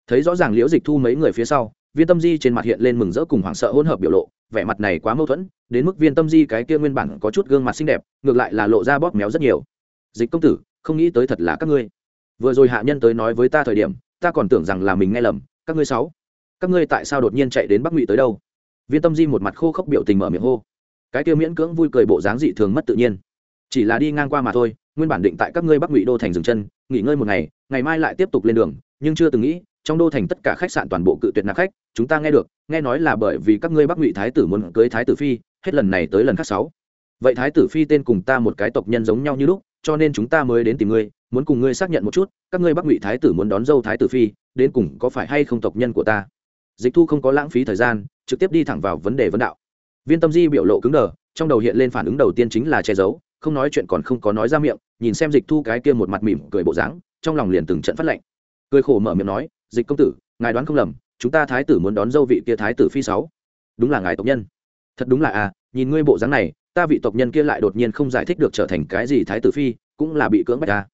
Thấy rõ ràng liễu dịch thu mấy người phía sau, viên tâm di trên mặt hiện lên mừng rỡ cùng hoảng sợ hỗn hợp biểu lộ, vẻ mặt này quá mâu thuẫn, đến mức viên tâm di cái kia nguyên bản có chút gương mặt xinh đẹp, ngược lại là lộ ra bóp méo rất nhiều. Dịch công tử, không nghĩ tới thật là các ngươi. Vừa rồi hạ nhân tới nói với ta thời điểm, ta còn tưởng rằng là mình nghe lầm, các ngươi sáu, các ngươi tại sao đột nhiên chạy đến bắc ngụy tới đâu? Viên tâm di một mặt khô khốc biểu tình mở miệng hô cái kia miễn cưỡng vui cười bộ dáng dị thường mất tự nhiên. Chỉ là đi ngang qua mà thôi, nguyên bản định tại các ngươi bắc ngụy đô thành dừng chân, nghỉ ngơi một ngày ngày mai lại tiếp tục lên đường, nhưng chưa từng nghĩ, trong đô thành tất cả khách sạn toàn bộ cự tuyệt nạp khách, chúng ta nghe được, nghe nói là bởi vì các ngươi bắc ngụy thái tử muốn cưới thái tử phi, hết lần này tới lần khác sáu. Vậy thái tử phi tên cùng ta một cái tộc nhân giống nhau như lúc, cho nên chúng ta mới đến tìm ngươi, muốn cùng ngươi xác nhận một chút, các ngươi bắc ngụy thái tử muốn đón dâu thái tử phi, đến cùng có phải hay không tộc nhân của ta? Dịch thu không có lãng phí thời gian, trực tiếp đi thẳng vào vấn đề vấn đạo viên tâm di biểu lộ cứng đờ, trong đầu hiện lên phản ứng đầu tiên chính là che giấu, không nói chuyện còn không có nói ra miệng, nhìn xem dịch thu cái kia một mặt mỉm cười bộ dáng, trong lòng liền từng trận phát lệnh. Cười khổ mở miệng nói, dịch công tử, ngài đoán không lầm, chúng ta thái tử muốn đón dâu vị kia thái tử phi sáu. Đúng là ngài tộc nhân. Thật đúng là à nhìn ngươi bộ dáng này, ta vị tộc nhân kia lại đột nhiên không giải thích được trở thành cái gì thái tử phi, cũng là bị cưỡng bách ta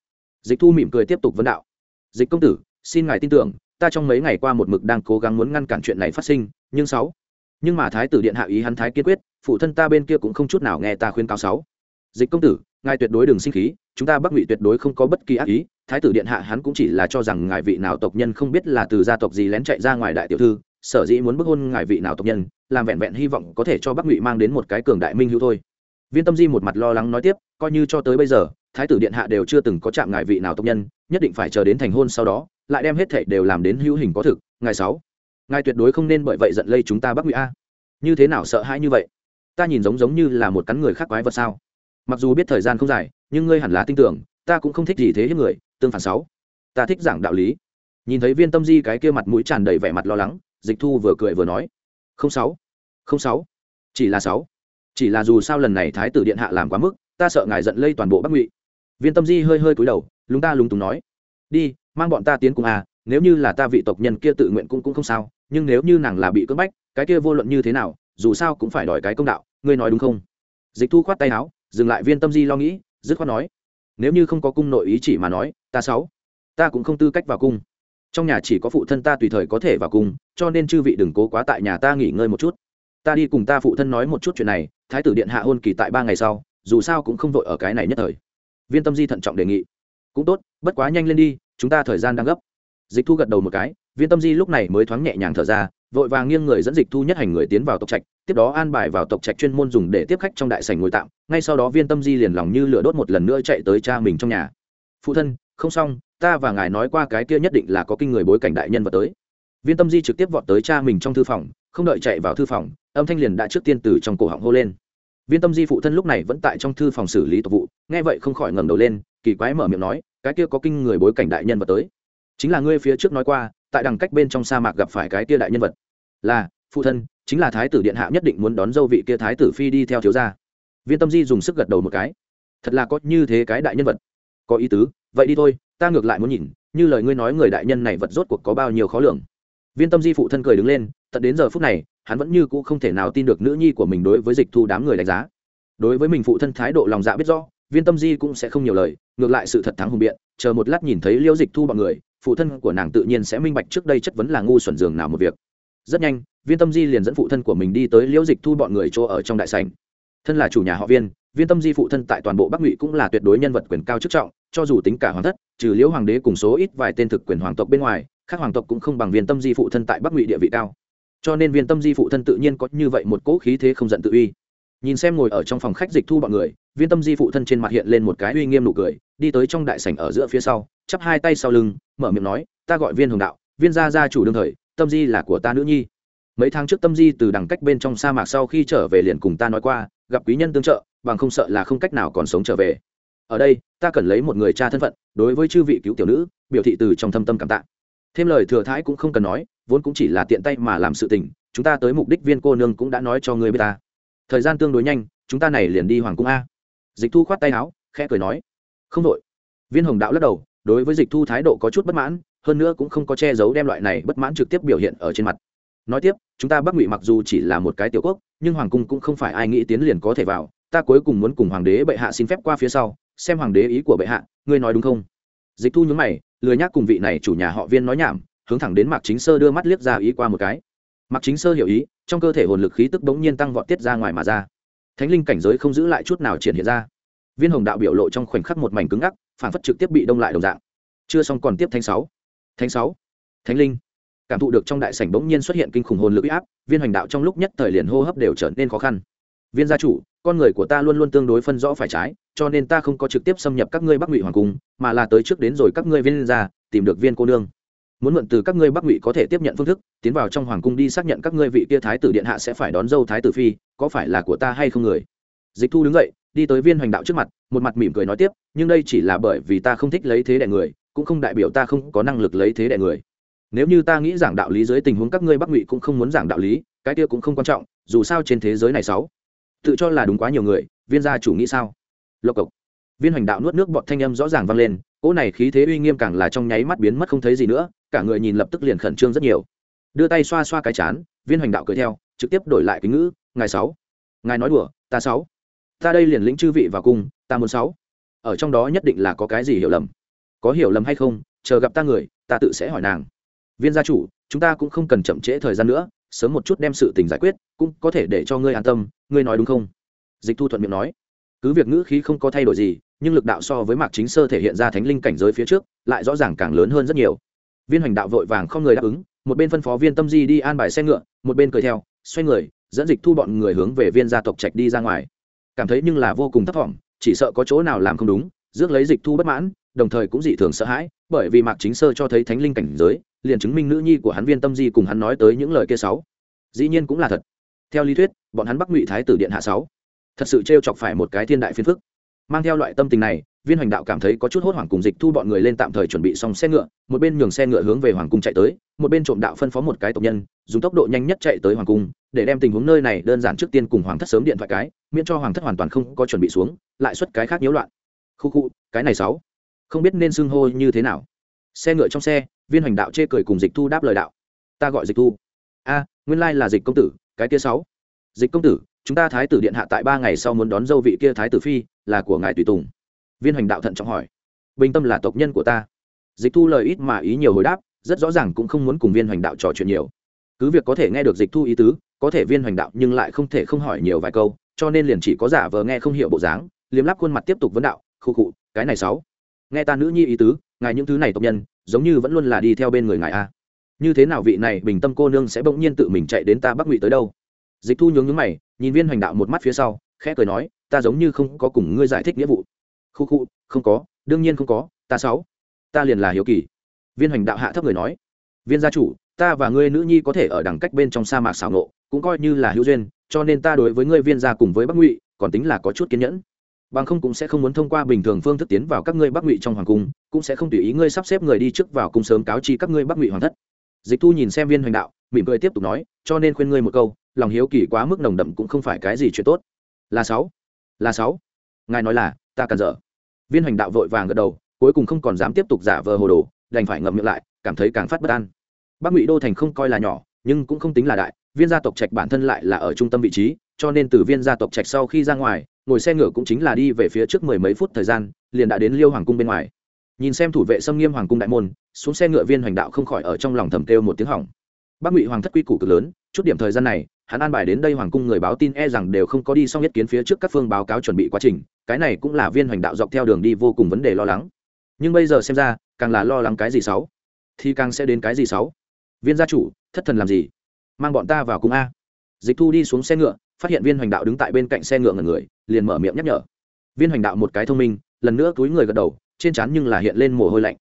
dịch thu mỉm cười tiếp tục vấn đạo. Dịch công tử, xin ngài tin tưởng, ta trong mấy ngày qua một mực đang cố gắng muốn ngăn cản chuyện này phát sinh, nhưng sáu nhưng mà thái tử điện hạ ý hắn thái kiên quyết, phụ thân ta bên kia cũng không chút nào nghe ta khuyên cáo sáu. Dịch công tử, ngài tuyệt đối đừng sinh khí, chúng ta bắc ngụy tuyệt đối không có bất kỳ ác ý, thái tử điện hạ hắn cũng chỉ là cho rằng ngài vị nào tộc nhân không biết là từ gia tộc gì lén chạy ra ngoài đại tiểu thư, sở dĩ muốn bức hôn ngài vị nào tộc nhân, làm vẹn vẹn hy vọng có thể cho bắc ngụy mang đến một cái cường đại minh hữu thôi. Viên tâm di một mặt lo lắng nói tiếp, coi như cho tới bây giờ, thái tử điện hạ đều chưa từng có chạm ngài vị nào tộc nhân, nhất định phải chờ đến thành hôn sau đó, lại đem hết thảy đều làm đến hữu hình có thực. Ngài sáu ngài tuyệt đối không nên bởi vậy giận lây chúng ta bắc ngụy a. Như thế nào sợ hãi như vậy? Ta nhìn giống giống như là một cắn người khác quái vật sao? Mặc dù biết thời gian không dài, nhưng ngươi hẳn là tin tưởng, ta cũng không thích gì thế hiếp người, tương phản sáu. Ta thích giảng đạo lý. Nhìn thấy viên tâm di cái kia mặt mũi tràn đầy vẻ mặt lo lắng, dịch thu vừa cười vừa nói, không sáu không sáu, chỉ là sáu. Chỉ là dù sao lần này thái tử điện hạ làm quá mức, ta sợ ngài giận lây toàn bộ bắc ngụy. Viên tâm di hơi hơi cúi đầu, lúng ta lúng túng nói, đi, mang bọn ta tiến cùng à nếu như là ta vị tộc nhân kia tự nguyện cũng cũng không sao nhưng nếu như nàng là bị cưỡng bách, cái kia vô luận như thế nào, dù sao cũng phải đòi cái công đạo, ngươi nói đúng không? Dịch thu khoát tay áo, dừng lại viên tâm di lo nghĩ, dứt khoát nói, nếu như không có cung nội ý chỉ mà nói, ta sáu, ta cũng không tư cách vào cung. Trong nhà chỉ có phụ thân ta tùy thời có thể vào cung, cho nên chư vị đừng cố quá tại nhà ta nghỉ ngơi một chút. Ta đi cùng ta phụ thân nói một chút chuyện này, thái tử điện hạ hôn kỳ tại ba ngày sau, dù sao cũng không vội ở cái này nhất thời. Viên tâm di thận trọng đề nghị, cũng tốt, bất quá nhanh lên đi, chúng ta thời gian đang gấp. Dịch thu gật đầu một cái viên tâm di lúc này mới thoáng nhẹ nhàng thở ra, vội vàng nghiêng người dẫn dịch thu nhất hành người tiến vào tộc trạch, tiếp đó an bài vào tộc trạch chuyên môn dùng để tiếp khách trong đại sảnh ngồi tạm, ngay sau đó viên tâm di liền lòng như lửa đốt một lần nữa chạy tới cha mình trong nhà. Phụ thân, không xong, ta và ngài nói qua cái kia nhất định là có kinh người bối cảnh đại nhân vật tới. Viên tâm di trực tiếp vọt tới cha mình trong thư phòng, không đợi chạy vào thư phòng, âm thanh liền đã trước tiên từ trong cổ họng hô lên. Viên tâm di phụ thân lúc này vẫn tại trong thư phòng xử lý tộc vụ, nghe vậy không khỏi ngẩng đầu lên, kỳ quái mở miệng nói, cái kia có kinh người bối cảnh đại nhân vật tới, chính là ngươi phía trước nói qua tại đằng cách bên trong sa mạc gặp phải cái kia đại nhân vật là phụ thân, chính là thái tử điện hạ nhất định muốn đón dâu vị kia thái tử phi đi theo thiếu gia. Viên tâm di dùng sức gật đầu một cái. Thật là có như thế cái đại nhân vật. Có ý tứ, vậy đi thôi, ta ngược lại muốn nhìn, như lời ngươi nói người đại nhân này vật rốt cuộc có bao nhiêu khó lường. Viên tâm di phụ thân cười đứng lên, tận đến giờ phút này, hắn vẫn như cũ không thể nào tin được nữ nhi của mình đối với dịch thu đám người đánh giá. Đối với mình phụ thân thái độ lòng dạ biết rõ, viên tâm di cũng sẽ không nhiều lời, ngược lại sự thật thắng hùng biện, chờ một lát nhìn thấy liễu dịch thu bọn người phụ thân của nàng tự nhiên sẽ minh bạch trước đây chất vấn là ngu xuẩn dường nào một việc. Rất nhanh, viên tâm di liền dẫn phụ thân của mình đi tới liễu dịch thu bọn người chỗ ở trong đại sành thân là chủ nhà họ viên viên tâm di phụ thân tại toàn bộ bắc ngụy cũng là tuyệt đối nhân vật quyền cao chức trọng, cho dù tính cả hoàng thất, trừ liễu hoàng đế cùng số ít vài tên thực quyền hoàng tộc bên ngoài các hoàng tộc cũng không bằng viên tâm di phụ thân tại bắc ngụy địa vị cao. Cho nên viên tâm di phụ thân tự nhiên có như vậy một cỗ khí thế không giận tự uy nhìn xem ngồi ở trong phòng khách dịch thu bọn người, viên tâm di phụ thân trên mặt hiện lên một cái uy nghiêm nụ cười, đi tới trong đại sảnh ở giữa phía sau, chắp hai tay sau lưng, mở miệng nói, ta gọi viên hồng đạo, viên gia gia chủ đương thời, tâm di là của ta nữ nhi. Mấy tháng trước tâm di từ đằng cách bên trong sa mạc sau khi trở về liền cùng ta nói qua, gặp quý nhân tương trợ, bằng không sợ là không cách nào còn sống trở về. Ở đây, ta cần lấy một người cha thân phận, đối với chư vị cứu tiểu nữ, biểu thị từ trong thâm tâm cảm tạ. Thêm lời thừa thái cũng không cần nói, vốn cũng chỉ là tiện tay mà làm sự tình, chúng ta tới mục đích viên cô nương cũng đã nói cho người biết ta thời gian tương đối nhanh, chúng ta này liền đi hoàng cung a. Dịch thu khoát tay áo, khẽ cười nói, không đội. Viên hồng đạo lắc đầu, đối với dịch thu thái độ có chút bất mãn, hơn nữa cũng không có che giấu đem loại này bất mãn trực tiếp biểu hiện ở trên mặt. Nói tiếp, chúng ta bắc ngụy mặc dù chỉ là một cái tiểu quốc, nhưng hoàng cung cũng không phải ai nghĩ tiến liền có thể vào, ta cuối cùng muốn cùng hoàng đế bệ hạ xin phép qua phía sau, xem hoàng đế ý của bệ hạ, ngươi nói đúng không? Dịch thu nhướng mày, lười nhác cùng vị này chủ nhà họ viên nói nhảm, hướng thẳng đến mạc chính sơ đưa mắt liếc ra ý qua một cái. Mặc chính sơ hiểu ý, trong cơ thể hồn lực khí tức bỗng nhiên tăng vọt tiết ra ngoài mà ra. Thánh linh cảnh giới không giữ lại chút nào triển hiện ra. Viên hồng đạo biểu lộ trong khoảnh khắc một mảnh cứng ngắc, phản phất trực tiếp bị đông lại đồng dạng. Chưa xong còn tiếp thánh sáu. Thánh sáu. Thánh linh. Cảm thụ được trong đại sảnh bỗng nhiên xuất hiện kinh khủng hồn lực áp, viên hoành đạo trong lúc nhất thời liền hô hấp đều trở nên khó khăn. Viên gia chủ, con người của ta luôn luôn tương đối phân rõ phải trái, cho nên ta không có trực tiếp xâm nhập các ngươi bắc ngụy hoàng cung, mà là tới trước đến rồi các ngươi viên gia, tìm được viên cô nương muốn mượn từ các ngươi bắc ngụy có thể tiếp nhận phương thức, tiến vào trong hoàng cung đi xác nhận các ngươi vị kia thái tử điện hạ sẽ phải đón dâu thái tử phi, có phải là của ta hay không người? Dịch thu đứng dậy, đi tới viên hoành đạo trước mặt, một mặt mỉm cười nói tiếp, nhưng đây chỉ là bởi vì ta không thích lấy thế đẻ người, cũng không đại biểu ta không có năng lực lấy thế đẻ người. Nếu như ta nghĩ giảng đạo lý dưới tình huống các ngươi bắc ngụy cũng không muốn giảng đạo lý, cái kia cũng không quan trọng, dù sao trên thế giới này sáu, tự cho là đúng quá nhiều người, viên gia chủ nghĩ sao? Lộc cộc. Viên hoành đạo nuốt nước bọt thanh âm rõ ràng vang lên cỗ này khí thế uy nghiêm càng là trong nháy mắt biến mất không thấy gì nữa, cả người nhìn lập tức liền khẩn trương rất nhiều. Đưa tay xoa xoa cái chán, viên hoành đạo cười theo, trực tiếp đổi lại kính ngữ, ngài sáu, ngài nói đùa, ta sáu, ta đây liền lĩnh chư vị vào cung, ta muốn sáu. Ở trong đó nhất định là có cái gì hiểu lầm. Có hiểu lầm hay không, chờ gặp ta người, ta tự sẽ hỏi nàng. Viên gia chủ, chúng ta cũng không cần chậm trễ thời gian nữa, sớm một chút đem sự tình giải quyết, cũng có thể để cho ngươi an tâm, ngươi nói đúng không? Dịch thu thuận miệng nói cứ việc ngữ khí không có thay đổi gì, nhưng lực đạo so với mạc chính sơ thể hiện ra thánh linh cảnh giới phía trước, lại rõ ràng càng lớn hơn rất nhiều. Viên hoành đạo vội vàng không người đáp ứng, một bên phân phó viên tâm di đi an bài xe ngựa, một bên cười theo, xoay người, dẫn dịch thu bọn người hướng về viên gia tộc trạch đi ra ngoài. Cảm thấy nhưng là vô cùng thấp thỏm, chỉ sợ có chỗ nào làm không đúng, rước lấy dịch thu bất mãn, đồng thời cũng dị thường sợ hãi, bởi vì mạc chính sơ cho thấy thánh linh cảnh giới, liền chứng minh nữ nhi của hắn viên tâm di cùng hắn nói tới những lời kia sáu. Dĩ nhiên cũng là thật. Theo lý thuyết, bọn hắn bắc ngụy thái tử điện hạ sáu thật sự t chọc phải một cái thiên đại phiền phức. Mang theo loại tâm tình này, viên hoành đạo cảm thấy có chút hốt hoảng cùng dịch thu bọn người lên tạm thời chuẩn bị xong xe ngựa, một bên nhường xe ngựa hướng về hoàng cung chạy tới, một bên trộm đạo phân phó một cái tộc nhân, dùng tốc độ nhanh nhất chạy tới hoàng cung, để đem tình huống nơi này đơn giản trước tiên cùng hoàng thất sớm điện thoại cái, miễn cho hoàng thất hoàn toàn không có chuẩn bị xuống, lại xuất cái khác nhiễu loạn. Khu khu, cái này sáu. Không biết nên xưng hô như thế nào. Xe ngựa trong xe, viên hoành đạo chê cười cùng dịch thu đáp lời đạo. Ta gọi dịch thu. A, nguyên lai là dịch công tử, cái kia sáu. Dịch công tử chúng ta thái tử điện hạ tại ba ngày sau muốn đón dâu vị kia thái tử phi, là của ngài tùy tùng. Viên hoành đạo thận trọng hỏi. Bình tâm là tộc nhân của ta. Dịch thu lời ít mà ý nhiều hồi đáp, rất rõ ràng cũng không muốn cùng viên hoành đạo trò chuyện nhiều. Cứ việc có thể nghe được dịch thu ý tứ, có thể viên hoành đạo nhưng lại không thể không hỏi nhiều vài câu, cho nên liền chỉ có giả vờ nghe không hiểu bộ dáng, liếm lắp khuôn mặt tiếp tục vấn đạo khu cụ cái này sáu. Nghe ta nữ nhi ý tứ, ngài những thứ này tộc nhân, giống như vẫn luôn là đi theo bên người ngài a như thế nào vị này bình tâm cô nương sẽ bỗng nhiên tự mình chạy đến ta bắc ngụy tới đâu? Dịch thu nhướng nhướng mày nhìn viên hoành đạo một mắt phía sau, khẽ cười nói, ta giống như không có cùng ngươi giải thích nghĩa vụ. Khu khu, không có, đương nhiên không có, ta sáu, ta liền là hiếu kỳ. Viên hoành đạo hạ thấp người nói, viên gia chủ, ta và ngươi nữ nhi có thể ở đẳng cách bên trong sa mạc xảo nộ, cũng coi như là hữu duyên, cho nên ta đối với ngươi viên gia cùng với bắc ngụy, còn tính là có chút kiên nhẫn. Bằng không cũng sẽ không muốn thông qua bình thường phương thức tiến vào các ngươi bắc ngụy trong hoàng cung, cũng sẽ không tùy ý ngươi sắp xếp người đi trước vào cung sớm cáo chi các ngươi bắc ngụy hoàng thất. Dịch thu nhìn xem viên hoành đạo mỉm cười tiếp tục nói, cho nên khuyên ngươi một câu, lòng hiếu kỳ quá mức nồng đậm cũng không phải cái gì chuyện tốt. Là sáu là sáu. Ngài nói là, ta cần dở viên hành đạo vội vàng gật đầu, cuối cùng không còn dám tiếp tục giả vờ hồ đồ, đành phải ngậm miệng lại, cảm thấy càng phát bất an. Bắc ngụy đô thành không coi là nhỏ, nhưng cũng không tính là đại, viên gia tộc trạch bản thân lại là ở trung tâm vị trí, cho nên từ viên gia tộc trạch sau khi ra ngoài, ngồi xe ngựa cũng chính là đi về phía trước mười mấy phút thời gian, liền đã đến liêu hoàng cung bên ngoài. Nhìn xem thủ vệ xâm nghiêm hoàng cung đại môn, xuống xe ngựa viên hoành đạo không khỏi ở trong lòng thầm kêu một tiếng hỏng bác ngụy hoàng thất quy củ cực lớn, chút điểm thời gian này, hắn an bài đến đây hoàng cung người báo tin e rằng đều không có đi xong nhất kiến phía trước các phương báo cáo chuẩn bị quá trình, cái này cũng là viên hoành đạo dọc theo đường đi vô cùng vấn đề lo lắng. Nhưng bây giờ xem ra, càng là lo lắng cái gì xấu thì càng sẽ đến cái gì xấu viên gia chủ, thất thần làm gì? Mang bọn ta vào cung a. Dịch thu đi xuống xe ngựa, phát hiện viên hoành đạo đứng tại bên cạnh xe ngựa ngần người, liền mở miệng nhắc nhở. Viên hoành đạo một cái thông minh, lần nữa túi người gật đầu, trên trán nhưng là hiện lên mồ hôi lạnh.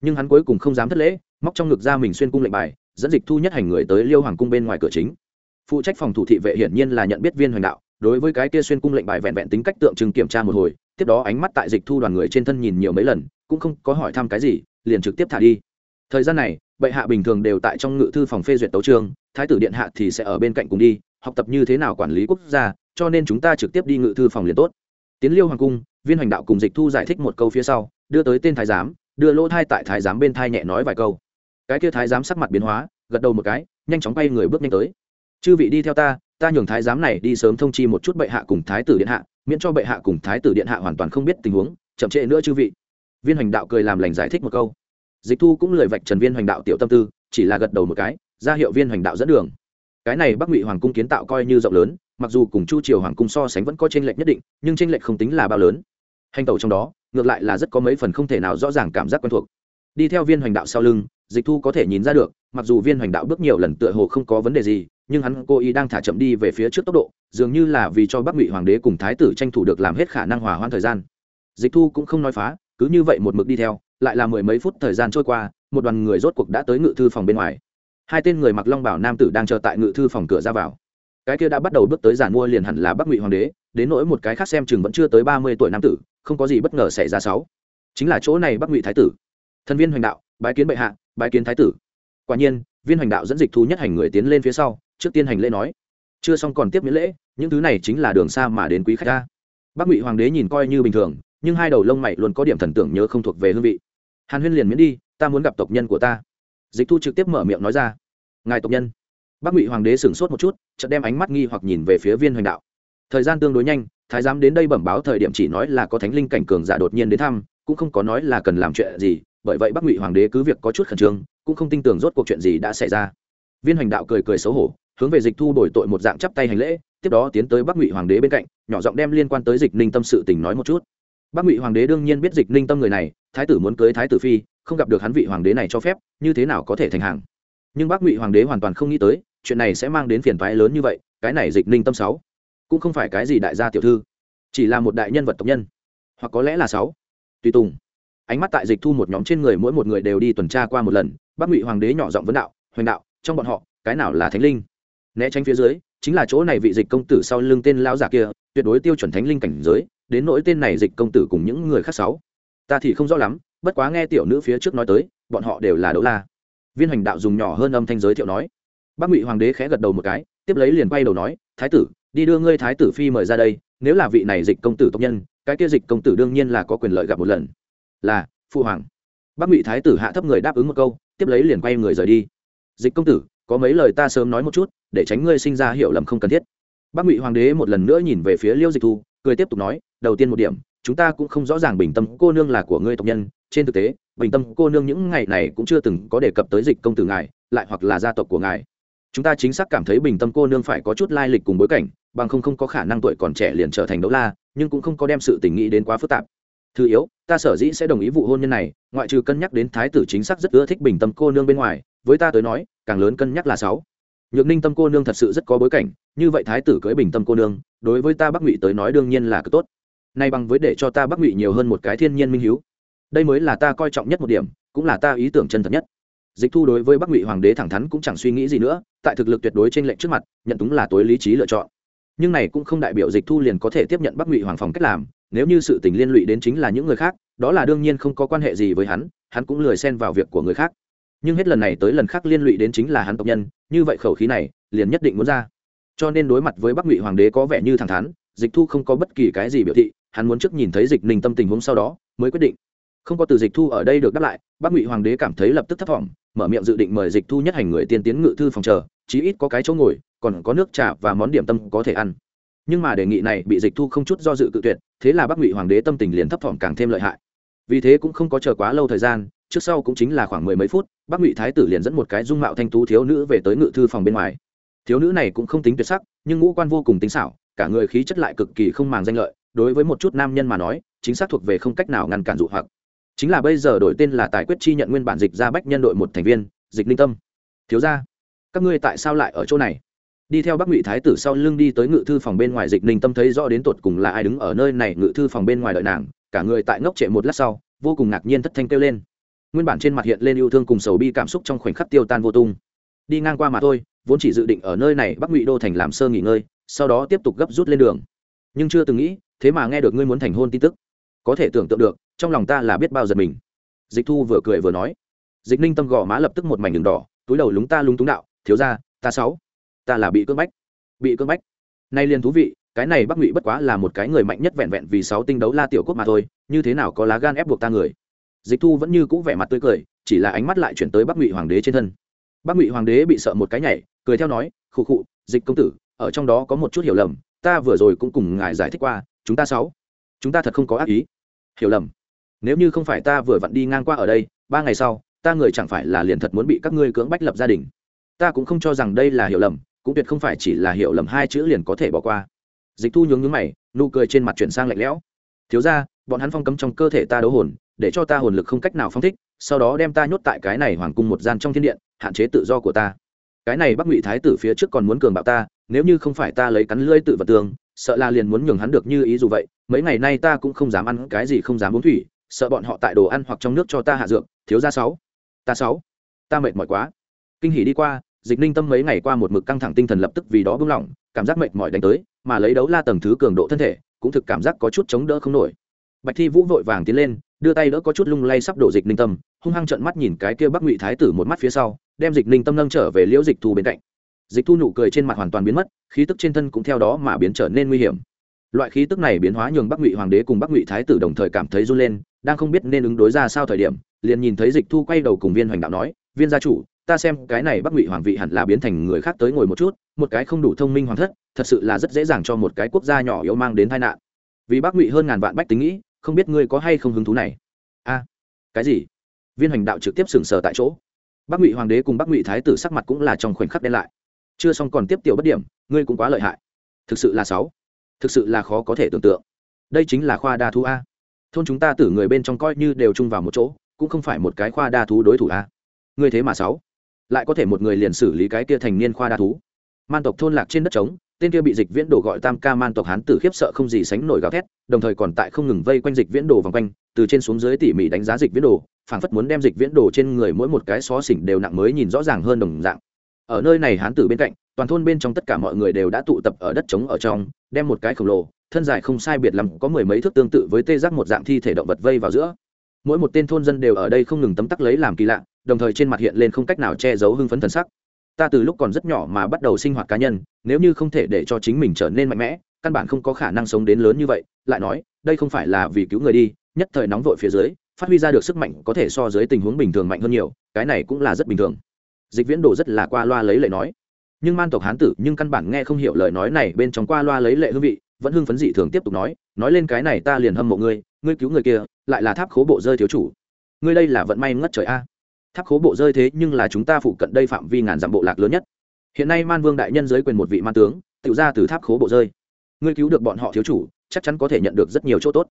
Nhưng hắn cuối cùng không dám thất lễ, móc trong ngực ra mình xuyên cung lệnh bài dẫn dịch thu nhất hành người tới liêu hoàng cung bên ngoài cửa chính. Phụ trách phòng thủ thị vệ hiển nhiên là nhận biết viên hoành đạo, đối với cái kia xuyên cung lệnh bài vẹn vẹn tính cách tượng trưng kiểm tra một hồi, tiếp đó ánh mắt tại dịch thu đoàn người trên thân nhìn nhiều mấy lần, cũng không có hỏi thăm cái gì, liền trực tiếp thả đi. Thời gian này, bệ hạ bình thường đều tại trong ngự thư phòng phê duyệt tấu trường thái tử điện hạ thì sẽ ở bên cạnh cùng đi, học tập như thế nào quản lý quốc gia, cho nên chúng ta trực tiếp đi ngự thư phòng liền tốt. Tiến liêu hoàng cung, viên hoành đạo cùng dịch thu giải thích một câu phía sau, đưa tới tên thái giám, đưa lỗ thai tại thái giám bên thai nhẹ nói vài câu cái kia thái giám sắc mặt biến hóa, gật đầu một cái, nhanh chóng bay người bước nhanh tới. Chư vị đi theo ta ta nhường thái giám này đi sớm thông chi một chút bệ hạ cùng thái tử điện hạ, miễn cho bệ hạ cùng thái tử điện hạ hoàn toàn không biết tình huống, chậm trễ nữa chư vị. Viên hoành đạo cười làm lành giải thích một câu. Dịch thu cũng lời vạch trần viên hoành đạo tiểu tâm tư, chỉ là gật đầu một cái, ra hiệu viên hoành đạo dẫn đường. Cái này bắc ngụy hoàng cung kiến tạo coi như rộng lớn, mặc dù cùng chu triều hoàng cung so sánh vẫn có tranh lệch nhất định, nhưng tranh lệch không tính là bao lớn. Hành tẩu trong đó, ngược lại là rất có mấy phần không thể nào rõ ràng cảm giác quen thuộc. Đi theo viên hoành đạo sau lưng dịch thu có thể nhìn ra được, mặc dù viên hoành đạo bước nhiều lần tựa hồ không có vấn đề gì, nhưng hắn cố ý đang thả chậm đi về phía trước tốc độ, dường như là vì cho bắc ngụy hoàng đế cùng thái tử tranh thủ được làm hết khả năng hòa hoãn thời gian. Dịch thu cũng không nói phá, cứ như vậy một mực đi theo, lại là mười mấy phút thời gian trôi qua, một đoàn người rốt cuộc đã tới ngự thư phòng bên ngoài. Hai tên người mặc long bảo nam tử đang chờ tại ngự thư phòng cửa ra vào. Cái kia đã bắt đầu bước tới giàn mua liền hẳn là bắc ngụy hoàng đế, đến nỗi một cái khác xem chừng vẫn chưa tới ba mươi tuổi nam tử, không có gì bất ngờ xảy ra sáu. Chính là chỗ này bắc ngụy thái tử. Thân viên hoành đạo, bái kiến bệ hạ bái kiến thái tử. Quả nhiên, viên hành đạo dẫn dịch thu nhất hành người tiến lên phía sau, trước tiên hành lễ nói. Chưa xong còn tiếp miễn lễ, những thứ này chính là đường xa mà đến quý khách ta. Bắc ngụy hoàng đế nhìn coi như bình thường, nhưng hai đầu lông mày luôn có điểm thần tưởng nhớ không thuộc về hương vị. Hàn huyên liền miễn đi, ta muốn gặp tộc nhân của ta. Dịch thu trực tiếp mở miệng nói ra. Ngài tộc nhân. Bắc ngụy hoàng đế sửng sốt một chút, chợt đem ánh mắt nghi hoặc nhìn về phía viên hoành đạo. Thời gian tương đối nhanh, thái giám đến đây bẩm báo thời điểm chỉ nói là có thánh linh cảnh cường giả đột nhiên đến thăm, cũng không có nói là cần làm chuyện gì bởi vậy bắc ngụy hoàng đế cứ việc có chút khẩn trương, cũng không tin tưởng rốt cuộc chuyện gì đã xảy ra. Viên hoành đạo cười cười xấu hổ, hướng về dịch thu đổi tội một dạng chắp tay hành lễ, tiếp đó tiến tới bắc ngụy hoàng đế bên cạnh, nhỏ giọng đem liên quan tới dịch ninh tâm sự tình nói một chút. Bắc ngụy hoàng đế đương nhiên biết dịch ninh tâm người này, thái tử muốn cưới thái tử phi, không gặp được hắn vị hoàng đế này cho phép, như thế nào có thể thành hàng. Nhưng bắc ngụy hoàng đế hoàn toàn không nghĩ tới, chuyện này sẽ mang đến phiền toái lớn như vậy, cái này dịch ninh tâm sáu, cũng không phải cái gì đại gia tiểu thư, chỉ là một đại nhân vật tộc nhân, hoặc có lẽ là sáu. Tùy tùng ánh mắt tại dịch thu một nhóm trên người mỗi một người đều đi tuần tra qua một lần, bắc ngụy hoàng đế nhỏ giọng vấn đạo, hoành đạo, trong bọn họ, cái nào là thánh linh? Né tránh phía dưới, chính là chỗ này vị dịch công tử sau lưng tên lão giả kia, tuyệt đối tiêu chuẩn thánh linh cảnh giới, đến nỗi tên này dịch công tử cùng những người khác sáu. Ta thì không rõ lắm, bất quá nghe tiểu nữ phía trước nói tới, bọn họ đều là đấu la. Viên Hoành đạo dùng nhỏ hơn âm thanh giới thiệu nói. Bác ngụy hoàng đế khẽ gật đầu một cái, tiếp lấy liền quay đầu nói, thái tử, đi đưa ngươi thái tử phi mời ra đây, nếu là vị này dịch công tử tộc nhân, cái kia dịch công tử đương nhiên là có quyền lợi gặp một lần là phụ hoàng. Bác ngụy thái tử hạ thấp người đáp ứng một câu, tiếp lấy liền quay người rời đi. Dịch công tử, có mấy lời ta sớm nói một chút, để tránh ngươi sinh ra hiểu lầm không cần thiết. Bác ngụy hoàng đế một lần nữa nhìn về phía liêu dịch thu, cười tiếp tục nói, đầu tiên một điểm, chúng ta cũng không rõ ràng bình tâm cô nương là của ngươi tộc nhân. Trên thực tế, bình tâm cô nương những ngày này cũng chưa từng có đề cập tới dịch công tử ngài, lại hoặc là gia tộc của ngài. Chúng ta chính xác cảm thấy bình tâm cô nương phải có chút lai lịch cùng bối cảnh, bằng không không có khả năng tuổi còn trẻ liền trở thành đấu la, nhưng cũng không có đem sự tình nghĩ đến quá phức tạp thứ yếu, ta sở dĩ sẽ đồng ý vụ hôn nhân này, ngoại trừ cân nhắc đến thái tử chính xác rất ưa thích bình tâm cô nương bên ngoài, với ta tới nói, càng lớn cân nhắc là sáu. Nhược ninh tâm cô nương thật sự rất có bối cảnh, như vậy thái tử cưới bình tâm cô nương, đối với ta bắc ngụy tới nói đương nhiên là cực tốt. Nay bằng với để cho ta bắc ngụy nhiều hơn một cái thiên nhiên minh hiếu. Đây mới là ta coi trọng nhất một điểm, cũng là ta ý tưởng chân thật nhất. Dịch thu đối với bắc ngụy hoàng đế thẳng thắn cũng chẳng suy nghĩ gì nữa, tại thực lực tuyệt đối trên lệnh trước mặt, nhận đúng là tối lý trí lựa chọn. Nhưng này cũng không đại biểu dịch thu liền có thể tiếp nhận bắc ngụy hoàng phòng cách làm nếu như sự tình liên lụy đến chính là những người khác, đó là đương nhiên không có quan hệ gì với hắn hắn cũng lười xen vào việc của người khác. Nhưng hết lần này tới lần khác liên lụy đến chính là hắn tộc nhân, như vậy khẩu khí này, liền nhất định muốn ra. Cho nên đối mặt với bắc ngụy hoàng đế có vẻ như thẳng thắn, dịch thu không có bất kỳ cái gì biểu thị, hắn muốn trước nhìn thấy dịch ninh tâm tình huống sau đó, mới quyết định. Không có từ dịch thu ở đây được đáp lại, bắc ngụy hoàng đế cảm thấy lập tức thất vọng mở miệng dự định mời dịch thu nhất hành người tiên tiến ngự thư phòng chờ, chí ít có cái chỗ ngồi, còn có nước trà và món điểm tâm có thể ăn nhưng mà đề nghị này bị dịch thu không chút do dự cự tuyệt, thế là bắc ngụy hoàng đế tâm tình liền thấp thỏm càng thêm lợi hại. Vì thế cũng không có chờ quá lâu thời gian, trước sau cũng chính là khoảng mười mấy phút, bắc ngụy thái tử liền dẫn một cái dung mạo thanh tú thiếu nữ về tới ngự thư phòng bên ngoài. Thiếu nữ này cũng không tính tuyệt sắc, nhưng ngũ quan vô cùng tính xảo, cả người khí chất lại cực kỳ không màng danh lợi, đối với một chút nam nhân mà nói, chính xác thuộc về không cách nào ngăn cản dụ hoặc. Chính là bây giờ đổi tên là tài quyết chi nhận nguyên bản dịch ra bách nhân đội một thành viên, dịch linh tâm. Thiếu ra các ngươi tại sao lại ở chỗ này? Đi theo bắc ngụy thái tử sau lưng đi tới ngự thư phòng bên ngoài dịch ninh tâm thấy rõ đến tột cùng là ai đứng ở nơi này. Ngự thư phòng bên ngoài đợi nàng, cả người tại ngốc trệ một lát sau, vô cùng ngạc nhiên thất thanh kêu lên. Nguyên bản trên mặt hiện lên yêu thương cùng sầu bi cảm xúc trong khoảnh khắc tiêu tan vô tung. Đi ngang qua mà thôi, vốn chỉ dự định ở nơi này bắc ngụy đô thành làm sơ nghỉ ngơi, sau đó tiếp tục gấp rút lên đường. Nhưng chưa từng nghĩ, thế mà nghe được ngươi muốn thành hôn tin tức. Có thể tưởng tượng được, trong lòng ta là biết bao giật mình. Dịch thu vừa cười vừa nói. Dịch ninh tâm gò má lập tức một mảnh đường đỏ, túi đầu lúng ta lúng túng đạo, thiếu ra ta sáu ta là bị cưỡng bách. Bị cưỡng bách. Nay liền thú vị, cái này bắc ngụy bất quá là một cái người mạnh nhất vẹn vẹn vì sáu tinh đấu la tiểu quốc mà thôi, như thế nào có lá gan ép buộc ta người? Dịch thu vẫn như cũ vẻ mặt tươi cười, chỉ là ánh mắt lại chuyển tới bắc ngụy hoàng đế trên thân. Bắc ngụy hoàng đế bị sợ một cái nhảy, cười theo nói, khụ khụ, dịch công tử, ở trong đó có một chút hiểu lầm, ta vừa rồi cũng cùng ngài giải thích qua, chúng ta sáu, chúng ta thật không có ác ý. Hiểu lầm. Nếu như không phải ta vừa vặn đi ngang qua ở đây, ba ngày sau, ta người chẳng phải là liền thật muốn bị các ngươi cưỡng bách lập gia đình. Ta cũng không cho rằng đây là hiểu lầm cũng tuyệt không phải chỉ là hiểu lầm hai chữ liền có thể bỏ qua. Dịch thu nhướng nhướng mày, nụ cười trên mặt chuyển sang lạnh lẽo. Thiếu ra bọn hắn phong cấm trong cơ thể ta đấu hồn, để cho ta hồn lực không cách nào phong thích, sau đó đem ta nhốt tại cái này hoàng cung một gian trong thiên điện, hạn chế tự do của ta. Cái này bắc ngụy thái tử phía trước còn muốn cường bạo ta, nếu như không phải ta lấy cắn lưỡi tự vật tường, sợ là liền muốn nhường hắn được như ý dù vậy, mấy ngày nay ta cũng không dám ăn cái gì không dám uống thủy, sợ bọn họ tại đồ ăn hoặc trong nước cho ta hạ dược, thiếu ra sáu, ta sáu, ta mệt mỏi quá. Kinh hỉ đi qua dịch ninh tâm mấy ngày qua một mực căng thẳng tinh thần lập tức vì đó bưng lỏng, cảm giác mệt mỏi đánh tới, mà lấy đấu la tầng thứ cường độ thân thể, cũng thực cảm giác có chút chống đỡ không nổi. Bạch thi vũ vội vàng tiến lên, đưa tay đỡ có chút lung lay sắp đổ dịch ninh tâm, hung hăng trợn mắt nhìn cái kia bắc ngụy thái tử một mắt phía sau, đem dịch ninh tâm nâng trở về liễu dịch thu bên cạnh. Dịch thu nụ cười trên mặt hoàn toàn biến mất, khí tức trên thân cũng theo đó mà biến trở nên nguy hiểm. Loại khí tức này biến hóa nhường bắc ngụy hoàng đế cùng bắc ngụy thái tử đồng thời cảm thấy run lên, đang không biết nên ứng đối ra sao thời điểm, liền nhìn thấy dịch thu quay đầu cùng viên hoành đạo nói, viên gia chủ ta xem cái này bắc ngụy hoàng vị hẳn là biến thành người khác tới ngồi một chút, một cái không đủ thông minh hoàng thất, thật sự là rất dễ dàng cho một cái quốc gia nhỏ yếu mang đến tai nạn. Vì bắc ngụy hơn ngàn vạn bách tính nghĩ, không biết ngươi có hay không hứng thú này? A, cái gì? Viên hoành đạo trực tiếp sừng sờ tại chỗ. Bắc ngụy hoàng đế cùng bắc ngụy thái tử sắc mặt cũng là trong khoảnh khắc đen lại. Chưa xong còn tiếp tiểu bất điểm, ngươi cũng quá lợi hại. Thực sự là sáu. Thực sự là khó có thể tưởng tượng. Đây chính là khoa đa thú a. Thôn chúng ta tử người bên trong coi như đều chung vào một chỗ, cũng không phải một cái khoa đa thú đối thủ a. Ngươi thế mà sáu lại có thể một người liền xử lý cái kia thành niên khoa đa thú. Man tộc thôn lạc trên đất trống, tên kia bị dịch viễn đồ gọi tam ca man tộc hán tử khiếp sợ không gì sánh nổi gào thét, đồng thời còn tại không ngừng vây quanh dịch viễn đồ vòng quanh, từ trên xuống dưới tỉ mỉ đánh giá dịch viễn đồ, phảng phất muốn đem dịch viễn đồ trên người mỗi một cái xó xỉnh đều nặng mới nhìn rõ ràng hơn đồng dạng. Ở nơi này hán tử bên cạnh, toàn thôn bên trong tất cả mọi người đều đã tụ tập ở đất trống ở trong, đem một cái khổng lồ, thân dài không sai biệt lắm, có mười mấy thước tương tự với tê giác một dạng thi thể động vật vây vào giữa. Mỗi một tên thôn dân đều ở đây không ngừng tấm tắc lấy làm kỳ lạ đồng thời trên mặt hiện lên không cách nào che giấu hưng phấn thần sắc. Ta từ lúc còn rất nhỏ mà bắt đầu sinh hoạt cá nhân, nếu như không thể để cho chính mình trở nên mạnh mẽ, căn bản không có khả năng sống đến lớn như vậy, lại nói, đây không phải là vì cứu người đi, nhất thời nóng vội phía dưới, phát huy ra được sức mạnh có thể so dưới tình huống bình thường mạnh hơn nhiều, cái này cũng là rất bình thường. Dịch viễn đồ rất là qua loa lấy lệ nói. Nhưng man tộc hán tử nhưng căn bản nghe không hiểu lời nói này bên trong qua loa lấy lệ hương vị, vẫn hưng phấn dị thường tiếp tục nói nói lên cái này ta liền hâm mộ ngươi ngươi cứu người kia, lại là tháp khố bộ rơi thiếu chủ. Ngươi đây là vận may ngất trời a tháp khố bộ rơi thế nhưng là chúng ta phụ cận đây phạm vi ngàn dặm bộ lạc lớn nhất. Hiện nay man vương đại nhân giới quyền một vị man tướng, tự ra từ tháp khố bộ rơi. Ngươi cứu được bọn họ thiếu chủ, chắc chắn có thể nhận được rất nhiều chỗ tốt.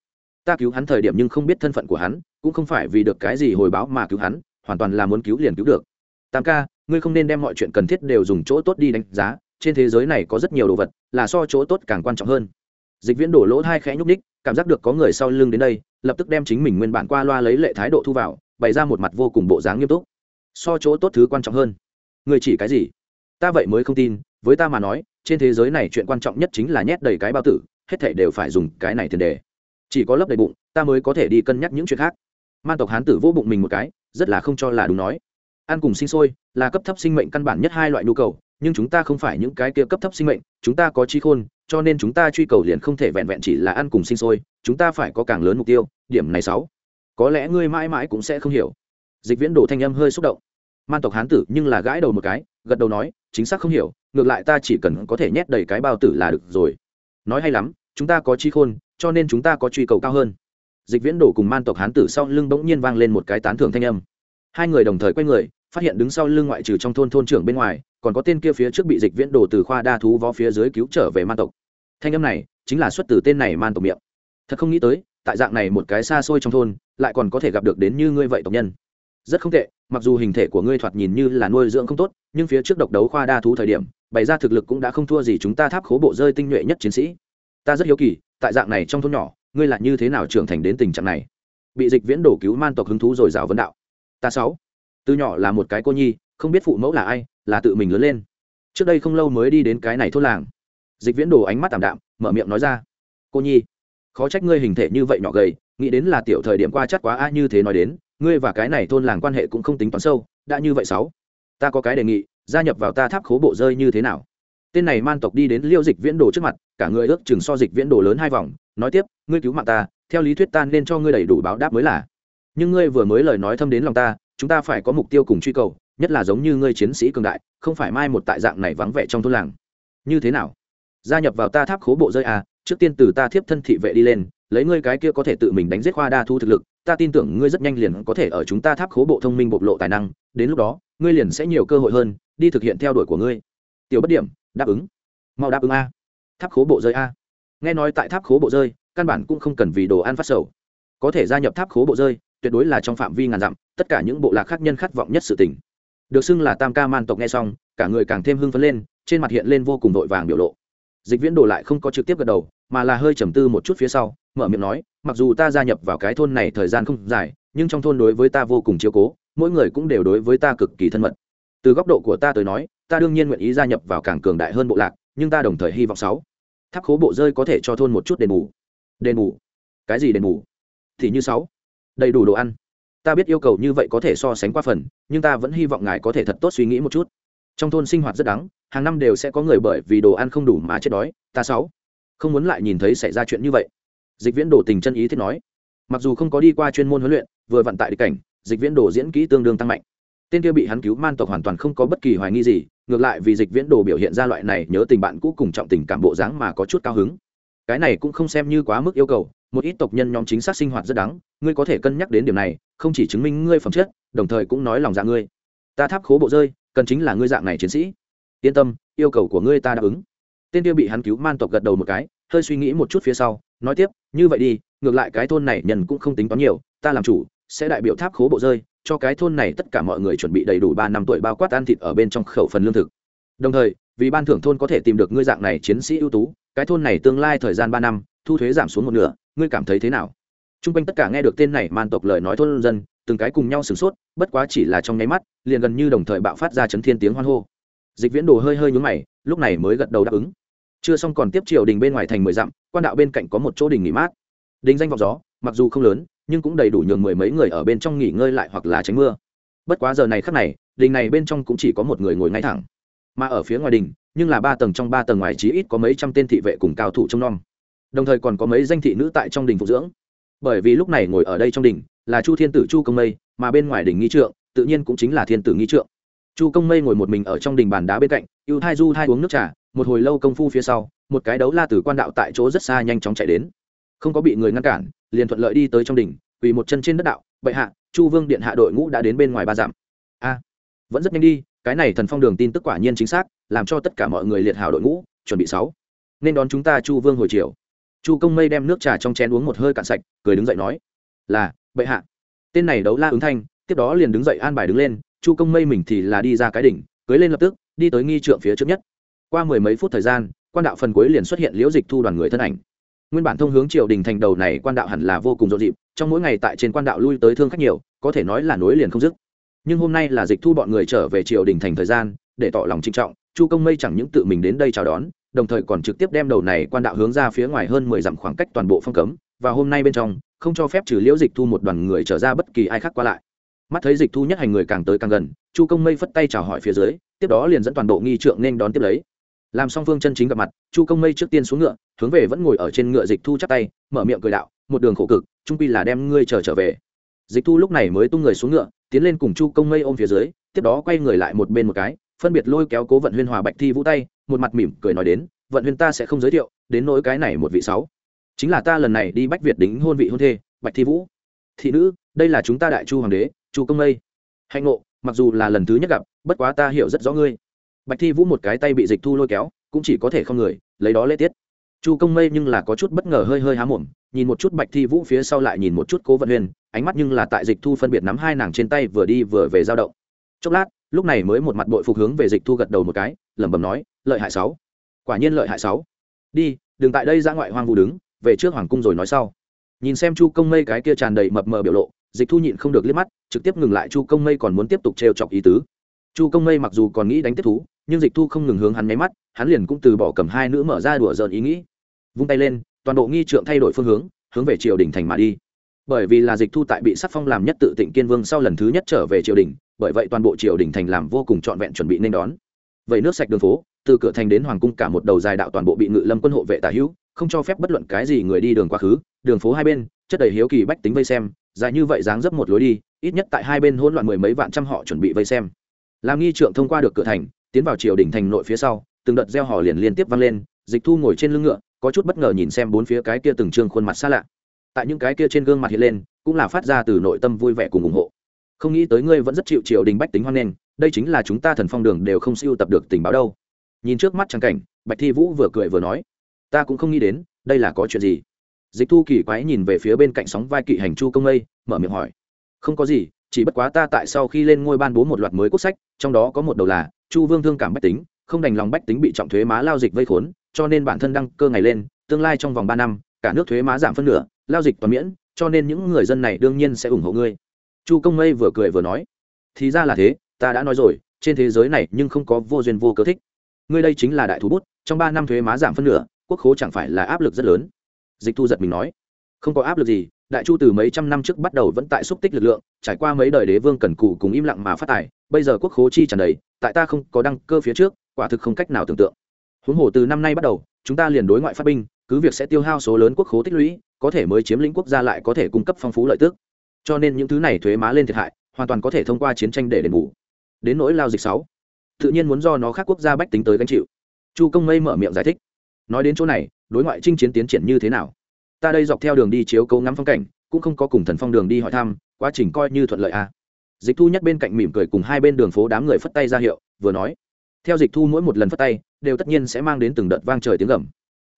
Ta cứu hắn thời điểm nhưng không biết thân phận của hắn, cũng không phải vì được cái gì hồi báo mà cứu hắn, hoàn toàn là muốn cứu liền cứu được. Tam ca, ngươi không nên đem mọi chuyện cần thiết đều dùng chỗ tốt đi đánh giá, trên thế giới này có rất nhiều đồ vật, là so chỗ tốt càng quan trọng hơn. Dịch viễn đổ lỗ hai khẽ nhúc ních cảm giác được có người sau lưng đến đây, lập tức đem chính mình nguyên bản qua loa lấy lệ thái độ thu vào bày ra một mặt vô cùng bộ dáng nghiêm túc. So chỗ tốt thứ quan trọng hơn. Người chỉ cái gì? Ta vậy mới không tin, với ta mà nói, trên thế giới này chuyện quan trọng nhất chính là nhét đầy cái bao tử, hết thể đều phải dùng cái này tiền đề. Chỉ có lấp đầy bụng, ta mới có thể đi cân nhắc những chuyện khác. Man tộc hán tử vô bụng mình một cái, rất là không cho là đúng nói. Ăn cùng sinh sôi, là cấp thấp sinh mệnh căn bản nhất hai loại nhu cầu, nhưng chúng ta không phải những cái kia cấp thấp sinh mệnh, chúng ta có trí khôn, cho nên chúng ta truy cầu liền không thể vẹn vẹn chỉ là ăn cùng sinh sôi, chúng ta phải có càng lớn mục tiêu, điểm này sáu có lẽ ngươi mãi mãi cũng sẽ không hiểu. Dịch viễn đồ thanh âm hơi xúc động. Man tộc hán tử nhưng là gãi đầu một cái, gật đầu nói, chính xác không hiểu, ngược lại ta chỉ cần có thể nhét đầy cái bao tử là được rồi. Nói hay lắm, chúng ta có chi khôn, cho nên chúng ta có truy cầu cao hơn. Dịch viễn đổ cùng man tộc hán tử sau lưng bỗng nhiên vang lên một cái tán thưởng thanh âm. Hai người đồng thời quay người, phát hiện đứng sau lưng ngoại trừ trong thôn thôn trưởng bên ngoài, còn có tên kia phía trước bị dịch viễn đổ từ khoa đa thú vó phía dưới cứu trở về man tộc. Thanh âm này chính là xuất từ tên này man tộc miệng. Thật không nghĩ tới tại dạng này một cái xa xôi trong thôn, lại còn có thể gặp được đến như ngươi vậy tộc nhân. Rất không tệ, mặc dù hình thể của ngươi thoạt nhìn như là nuôi dưỡng không tốt, nhưng phía trước độc đấu khoa đa thú thời điểm, bày ra thực lực cũng đã không thua gì chúng ta tháp khố bộ rơi tinh nhuệ nhất chiến sĩ. Ta rất hiếu kỳ, tại dạng này trong thôn nhỏ, ngươi lại như thế nào trưởng thành đến tình trạng này? Bị dịch viễn đổ cứu man tộc hứng thú rồi rào vấn đạo. Ta sáu. Từ nhỏ là một cái cô nhi, không biết phụ mẫu là ai, là tự mình lớn lên. Trước đây không lâu mới đi đến cái này thôn làng. Dịch viễn đổ ánh mắt tảm đạm, mở miệng nói ra. Cô nhi khó trách ngươi hình thể như vậy nhỏ gầy, nghĩ đến là tiểu thời điểm qua chắc quá a như thế nói đến, ngươi và cái này thôn làng quan hệ cũng không tính toán sâu, đã như vậy sáu. Ta có cái đề nghị, gia nhập vào ta tháp khố bộ rơi như thế nào? Tên này man tộc đi đến liêu dịch viễn đồ trước mặt, cả người ước chừng so dịch viễn đồ lớn hai vòng, nói tiếp, ngươi cứu mạng ta, theo lý thuyết ta nên cho ngươi đầy đủ báo đáp mới là. Nhưng ngươi vừa mới lời nói thâm đến lòng ta, chúng ta phải có mục tiêu cùng truy cầu, nhất là giống như ngươi chiến sĩ cường đại, không phải mai một tại dạng này vắng vẻ trong thôn làng. Như thế nào? Gia nhập vào ta tháp khố bộ rơi à trước tiên từ ta thiếp thân thị vệ đi lên, lấy ngươi cái kia có thể tự mình đánh giết khoa đa thu thực lực, ta tin tưởng ngươi rất nhanh liền có thể ở chúng ta tháp khố bộ thông minh bộc lộ tài năng, đến lúc đó, ngươi liền sẽ nhiều cơ hội hơn, đi thực hiện theo đuổi của ngươi. Tiểu bất điểm, đáp ứng. Mau đáp ứng a. Tháp khố bộ rơi a. Nghe nói tại tháp khố bộ rơi, căn bản cũng không cần vì đồ ăn phát sầu. Có thể gia nhập tháp khố bộ rơi, tuyệt đối là trong phạm vi ngàn dặm, tất cả những bộ lạc khác nhân khát vọng nhất sự tình. Được xưng là tam ca man tộc nghe xong, cả người càng thêm hưng phấn lên, trên mặt hiện lên vô cùng vội vàng biểu lộ dịch viễn đồ lại không có trực tiếp gật đầu, mà là hơi trầm tư một chút phía sau, mở miệng nói, mặc dù ta gia nhập vào cái thôn này thời gian không dài, nhưng trong thôn đối với ta vô cùng chiếu cố, mỗi người cũng đều đối với ta cực kỳ thân mật. Từ góc độ của ta tới nói, ta đương nhiên nguyện ý gia nhập vào càng cường đại hơn bộ lạc, nhưng ta đồng thời hy vọng sáu, tháp khố bộ rơi có thể cho thôn một chút đền bù. Đền bù? Cái gì đền bù? Thì như sáu, đầy đủ đồ ăn. Ta biết yêu cầu như vậy có thể so sánh qua phần, nhưng ta vẫn hy vọng ngài có thể thật tốt suy nghĩ một chút trong thôn sinh hoạt rất đắng, hàng năm đều sẽ có người bởi vì đồ ăn không đủ mà chết đói, ta sáu. Không muốn lại nhìn thấy xảy ra chuyện như vậy. Dịch viễn đồ tình chân ý thiết nói. Mặc dù không có đi qua chuyên môn huấn luyện, vừa vận tại địch cảnh, dịch viễn đồ diễn kỹ tương đương tăng mạnh. Tên kia bị hắn cứu man tộc hoàn toàn không có bất kỳ hoài nghi gì, ngược lại vì dịch viễn đồ biểu hiện ra loại này nhớ tình bạn cũ cùng trọng tình cảm bộ dáng mà có chút cao hứng. Cái này cũng không xem như quá mức yêu cầu, một ít tộc nhân nhóm chính xác sinh hoạt rất đáng ngươi có thể cân nhắc đến điểm này, không chỉ chứng minh ngươi phẩm chất, đồng thời cũng nói lòng dạ ngươi. Ta tháp khố bộ rơi cần chính là ngươi dạng này chiến sĩ. Yên tâm, yêu cầu của ngươi ta đáp ứng. Tên kia bị hắn cứu man tộc gật đầu một cái, hơi suy nghĩ một chút phía sau, nói tiếp, như vậy đi, ngược lại cái thôn này nhân cũng không tính toán nhiều, ta làm chủ, sẽ đại biểu tháp khố bộ rơi, cho cái thôn này tất cả mọi người chuẩn bị đầy đủ ba năm tuổi bao quát ăn thịt ở bên trong khẩu phần lương thực. Đồng thời, vì ban thưởng thôn có thể tìm được ngươi dạng này chiến sĩ ưu tú, cái thôn này tương lai thời gian ba năm, thu thuế giảm xuống một nửa, ngươi cảm thấy thế nào? T r u n g quanh tất cả nghe được tên này man tộc lời nói thôn dân từng cái cùng nhau sửng sốt, bất quá chỉ là trong nháy mắt, liền gần như đồng thời bạo phát ra chấn thiên tiếng hoan hô. Dịch viễn đồ hơi hơi nhúng mày, lúc này mới gật đầu đáp ứng. Chưa xong còn tiếp triều đình bên ngoài thành mười dặm, quan đạo bên cạnh có một chỗ đình nghỉ mát. Đình danh vọng gió, mặc dù không lớn, nhưng cũng đầy đủ nhường mười mấy người ở bên trong nghỉ ngơi lại hoặc là tránh mưa. Bất quá giờ này khắc này, đình này bên trong cũng chỉ có một người ngồi ngay thẳng. Mà ở phía ngoài đình, nhưng là ba tầng trong ba tầng ngoài chí ít có mấy trăm tên thị vệ cùng cao thủ trông nom. Đồng thời còn có mấy danh thị nữ tại trong đình phục dưỡng. Bởi vì lúc này ngồi ở đây trong đình là chu thiên tử chu công mây, mà bên ngoài đỉnh nghi trượng, tự nhiên cũng chính là thiên tử nghi trượng. Chu công mây ngồi một mình ở trong đình bàn đá bên cạnh, ưu thai du thai uống nước trà, một hồi lâu công phu phía sau, một cái đấu la tử quan đạo tại chỗ rất xa nhanh chóng chạy đến. Không có bị người ngăn cản, liền thuận lợi đi tới trong đỉnh, quỳ một chân trên đất đạo, bệ hạ, chu vương điện hạ đội ngũ đã đến bên ngoài ba dặm. A, vẫn rất nhanh đi, cái này thần phong đường tin tức quả nhiên chính xác, làm cho tất cả mọi người liệt hào đội ngũ, chuẩn bị sáu. Nên đón chúng ta chu vương hồi chiều. Chu công mây đem nước trà trong chén uống một hơi cạn sạch, cười đứng dậy nói, là bệ hạ. Tên này đấu la ứng thanh, tiếp đó liền đứng dậy an bài đứng lên, chu công mây mình thì là đi ra cái đỉnh, cưới lên lập tức, đi tới nghi trượng phía trước nhất. Qua mười mấy phút thời gian, quan đạo phần cuối liền xuất hiện liễu dịch thu đoàn người thân ảnh. Nguyên bản thông hướng triều đình thành đầu này quan đạo hẳn là vô cùng rộn rịp trong mỗi ngày tại trên quan đạo lui tới thương khách nhiều, có thể nói là nối liền không dứt. Nhưng hôm nay là dịch thu bọn người trở về triều đình thành thời gian, để tỏ lòng trinh trọng, chu công mây chẳng những tự mình đến đây chào đón, đồng thời còn trực tiếp đem đầu này quan đạo hướng ra phía ngoài hơn mười dặm khoảng cách toàn bộ phong cấm, và hôm nay bên trong không cho phép trừ liễu dịch thu một đoàn người trở ra bất kỳ ai khác qua lại. Mắt thấy dịch thu nhất hành người càng tới càng gần, chu công mây phất tay chào hỏi phía dưới, tiếp đó liền dẫn toàn bộ nghi trượng nên đón tiếp lấy. Làm song phương chân chính gặp mặt, chu công mây trước tiên xuống ngựa, hướng về vẫn ngồi ở trên ngựa dịch thu chắp tay, mở miệng cười đạo, một đường khổ cực, trung pi là đem ngươi chờ trở về. Dịch thu lúc này mới tung người xuống ngựa, tiến lên cùng chu công mây ôm phía dưới, tiếp đó quay người lại một bên một cái, phân biệt lôi kéo cố vận huyên hòa bạch thi vũ tay, một mặt mỉm cười nói đến, vận huyên ta sẽ không giới thiệu, đến nỗi cái này một vị sáu chính là ta lần này đi bách việt đính hôn vị hôn thê, bạch thi vũ. Thị nữ, đây là chúng ta đại chu hoàng đế, chu công mây. Hạnh ngộ, mặc dù là lần thứ nhất gặp, bất quá ta hiểu rất rõ ngươi. Bạch thi vũ một cái tay bị dịch thu lôi kéo, cũng chỉ có thể không người, lấy đó lễ tiết. Chu công mây nhưng là có chút bất ngờ hơi hơi há mồm, nhìn một chút bạch thi vũ phía sau lại nhìn một chút cố vận huyền, ánh mắt nhưng là tại dịch thu phân biệt nắm hai nàng trên tay vừa đi vừa về giao động. Chốc lát, lúc này mới một mặt bội phục hướng về dịch thu gật đầu một cái, lẩm bẩm nói, lợi hại sáu. Quả nhiên lợi hại sáu. Đi, đừng tại đây ra ngoại hoang vu đứng về trước hoàng cung rồi nói sau. Nhìn xem chu công mây cái kia tràn đầy mập mờ biểu lộ, dịch thu nhịn không được liếc mắt, trực tiếp ngừng lại chu công mây còn muốn tiếp tục trêu chọc ý tứ. Chu công mây mặc dù còn nghĩ đánh tiếp thú, nhưng dịch thu không ngừng hướng hắn nháy mắt, hắn liền cũng từ bỏ cầm hai nữ mở ra đùa giỡn ý nghĩ. Vung tay lên, toàn bộ nghi trượng thay đổi phương hướng hướng về triều đình thành mà đi. Bởi vì là dịch thu tại bị sắc phong làm nhất tự tịnh kiên vương sau lần thứ nhất trở về triều đình, bởi vậy toàn bộ triều đình thành làm vô cùng trọn vẹn chuẩn bị nên đón. Vậy nước sạch đường phố, từ cửa thành đến hoàng cung cả một đầu dài đạo toàn bộ bị ngự lâm quân hộ vệ tả hữu không cho phép bất luận cái gì người đi đường quá khứ, đường phố hai bên, chất đầy hiếu kỳ bách tính vây xem, dài như vậy dáng dấp một lối đi, ít nhất tại hai bên hỗn loạn mười mấy vạn trăm họ chuẩn bị vây xem. Làm nghi trượng thông qua được cửa thành, tiến vào triều đình thành nội phía sau, từng đợt gieo hò liền liên tiếp vang lên, dịch thu ngồi trên lưng ngựa, có chút bất ngờ nhìn xem bốn phía cái kia từng trương khuôn mặt xa lạ. Tại những cái kia trên gương mặt hiện lên, cũng là phát ra từ nội tâm vui vẻ cùng ủng hộ. Không nghĩ tới ngươi vẫn rất chịu triều đình bách tính hoan nghênh, đây chính là chúng ta thần phong đường đều không siêu tập được tình báo đâu. Nhìn trước mắt trang cảnh, bạch thi vũ vừa cười vừa nói ta cũng không nghĩ đến, đây là có chuyện gì? Dịch thu kỳ quái nhìn về phía bên cạnh sóng vai kỵ hành chu công mây mở miệng hỏi. Không có gì, chỉ bất quá ta tại sau khi lên ngôi ban bố một loạt mới quốc sách, trong đó có một đầu là, chu vương thương cảm bách tính, không đành lòng bách tính bị trọng thuế má lao dịch vây khốn, cho nên bản thân đăng cơ ngày lên, tương lai trong vòng ba năm, cả nước thuế má giảm phân nửa, lao dịch toàn miễn, cho nên những người dân này đương nhiên sẽ ủng hộ ngươi. Chu công mây vừa cười vừa nói. Thì ra là thế, ta đã nói rồi, trên thế giới này nhưng không có vô duyên vô cớ thích. Ngươi đây chính là đại thú bút, trong ba năm thuế má giảm phân nửa quốc khố chẳng phải là áp lực rất lớn. Dịch thu giật mình nói, không có áp lực gì, đại chu từ mấy trăm năm trước bắt đầu vẫn tại xúc tích lực lượng, trải qua mấy đời đế vương cần cù cùng im lặng mà phát tài, bây giờ quốc khố chi tràn đầy, tại ta không có đăng cơ phía trước, quả thực không cách nào tưởng tượng. Huống hồ từ năm nay bắt đầu, chúng ta liền đối ngoại phát binh, cứ việc sẽ tiêu hao số lớn quốc khố tích lũy, có thể mới chiếm lĩnh quốc gia lại có thể cung cấp phong phú lợi tức. Cho nên những thứ này thuế má lên thiệt hại, hoàn toàn có thể thông qua chiến tranh để đền bù. Đến nỗi lao dịch sáu, tự nhiên muốn do nó khác quốc gia bách tính tới gánh chịu. Chu công mây mở miệng giải thích nói đến chỗ này, đối ngoại chinh chiến tiến triển như thế nào? Ta đây dọc theo đường đi chiếu cấu ngắm phong cảnh, cũng không có cùng thần phong đường đi hỏi thăm, quá trình coi như thuận lợi à. dịch thu nhất bên cạnh mỉm cười cùng hai bên đường phố đám người phất tay ra hiệu, vừa nói, theo dịch thu mỗi một lần phất tay, đều tất nhiên sẽ mang đến từng đợt vang trời tiếng gầm.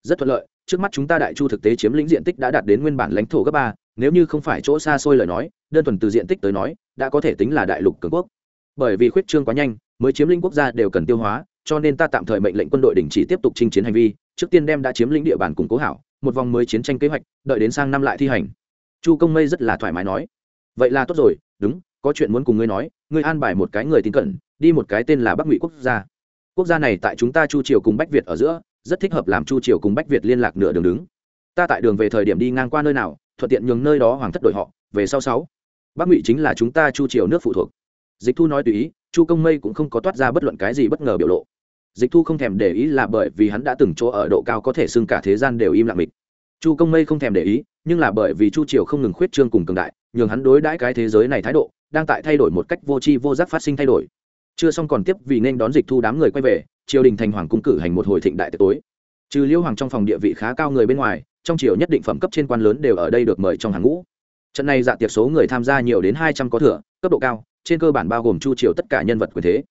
Rất thuận lợi, trước mắt chúng ta đại chu thực tế chiếm lĩnh diện tích đã đạt đến nguyên bản lãnh thổ cấp ba, nếu như không phải chỗ xa xôi lời nói, đơn thuần từ diện tích tới nói, đã có thể tính là đại lục cường quốc. Bởi vì khuyết trương quá nhanh, mới chiếm lĩnh quốc gia đều cần tiêu hóa, cho nên ta tạm thời mệnh lệnh quân đội đình chỉ tiếp tục chinh chiến hành vi trước tiên đem đã chiếm lĩnh địa bàn củng cố hảo, một vòng mới chiến tranh kế hoạch, đợi đến sang năm lại thi hành. Chu công mây rất là thoải mái nói. Vậy là tốt rồi, đúng, có chuyện muốn cùng ngươi nói, ngươi an bài một cái người tin cẩn, đi một cái tên là bắc ngụy quốc gia. Quốc gia này tại chúng ta chu triều cùng bách việt ở giữa, rất thích hợp làm chu triều cùng bách việt liên lạc nửa đường đứng. Ta tại đường về thời điểm đi ngang qua nơi nào, thuận tiện nhường nơi đó hoàng thất đổi họ, về sau sáu. Bắc ngụy chính là chúng ta chu triều nước phụ thuộc. Dịch thu nói tùy ý, chu công mây cũng không có toát ra bất luận cái gì bất ngờ biểu lộ dịch thu không thèm để ý là bởi vì hắn đã từng chỗ ở độ cao có thể xưng cả thế gian đều im lặng mịch. Chu công mây không thèm để ý, nhưng là bởi vì chu triều không ngừng khuyết trương cùng cường đại, nhường hắn đối đãi cái thế giới này thái độ, đang tại thay đổi một cách vô tri vô giác phát sinh thay đổi. Chưa xong còn tiếp vì nên đón dịch thu đám người quay về, triều đình thành hoàng cung cử hành một hồi thịnh đại tiệc tối. Trừ liêu hoàng trong phòng địa vị khá cao người bên ngoài, trong triều nhất định phẩm cấp trên quan lớn đều ở đây được mời trong hàng ngũ. Trận này dạ tiệc số người tham gia nhiều đến hai trăm có thừa, cấp độ cao, trên cơ bản bao gồm chu triều tất cả nhân vật quyền thế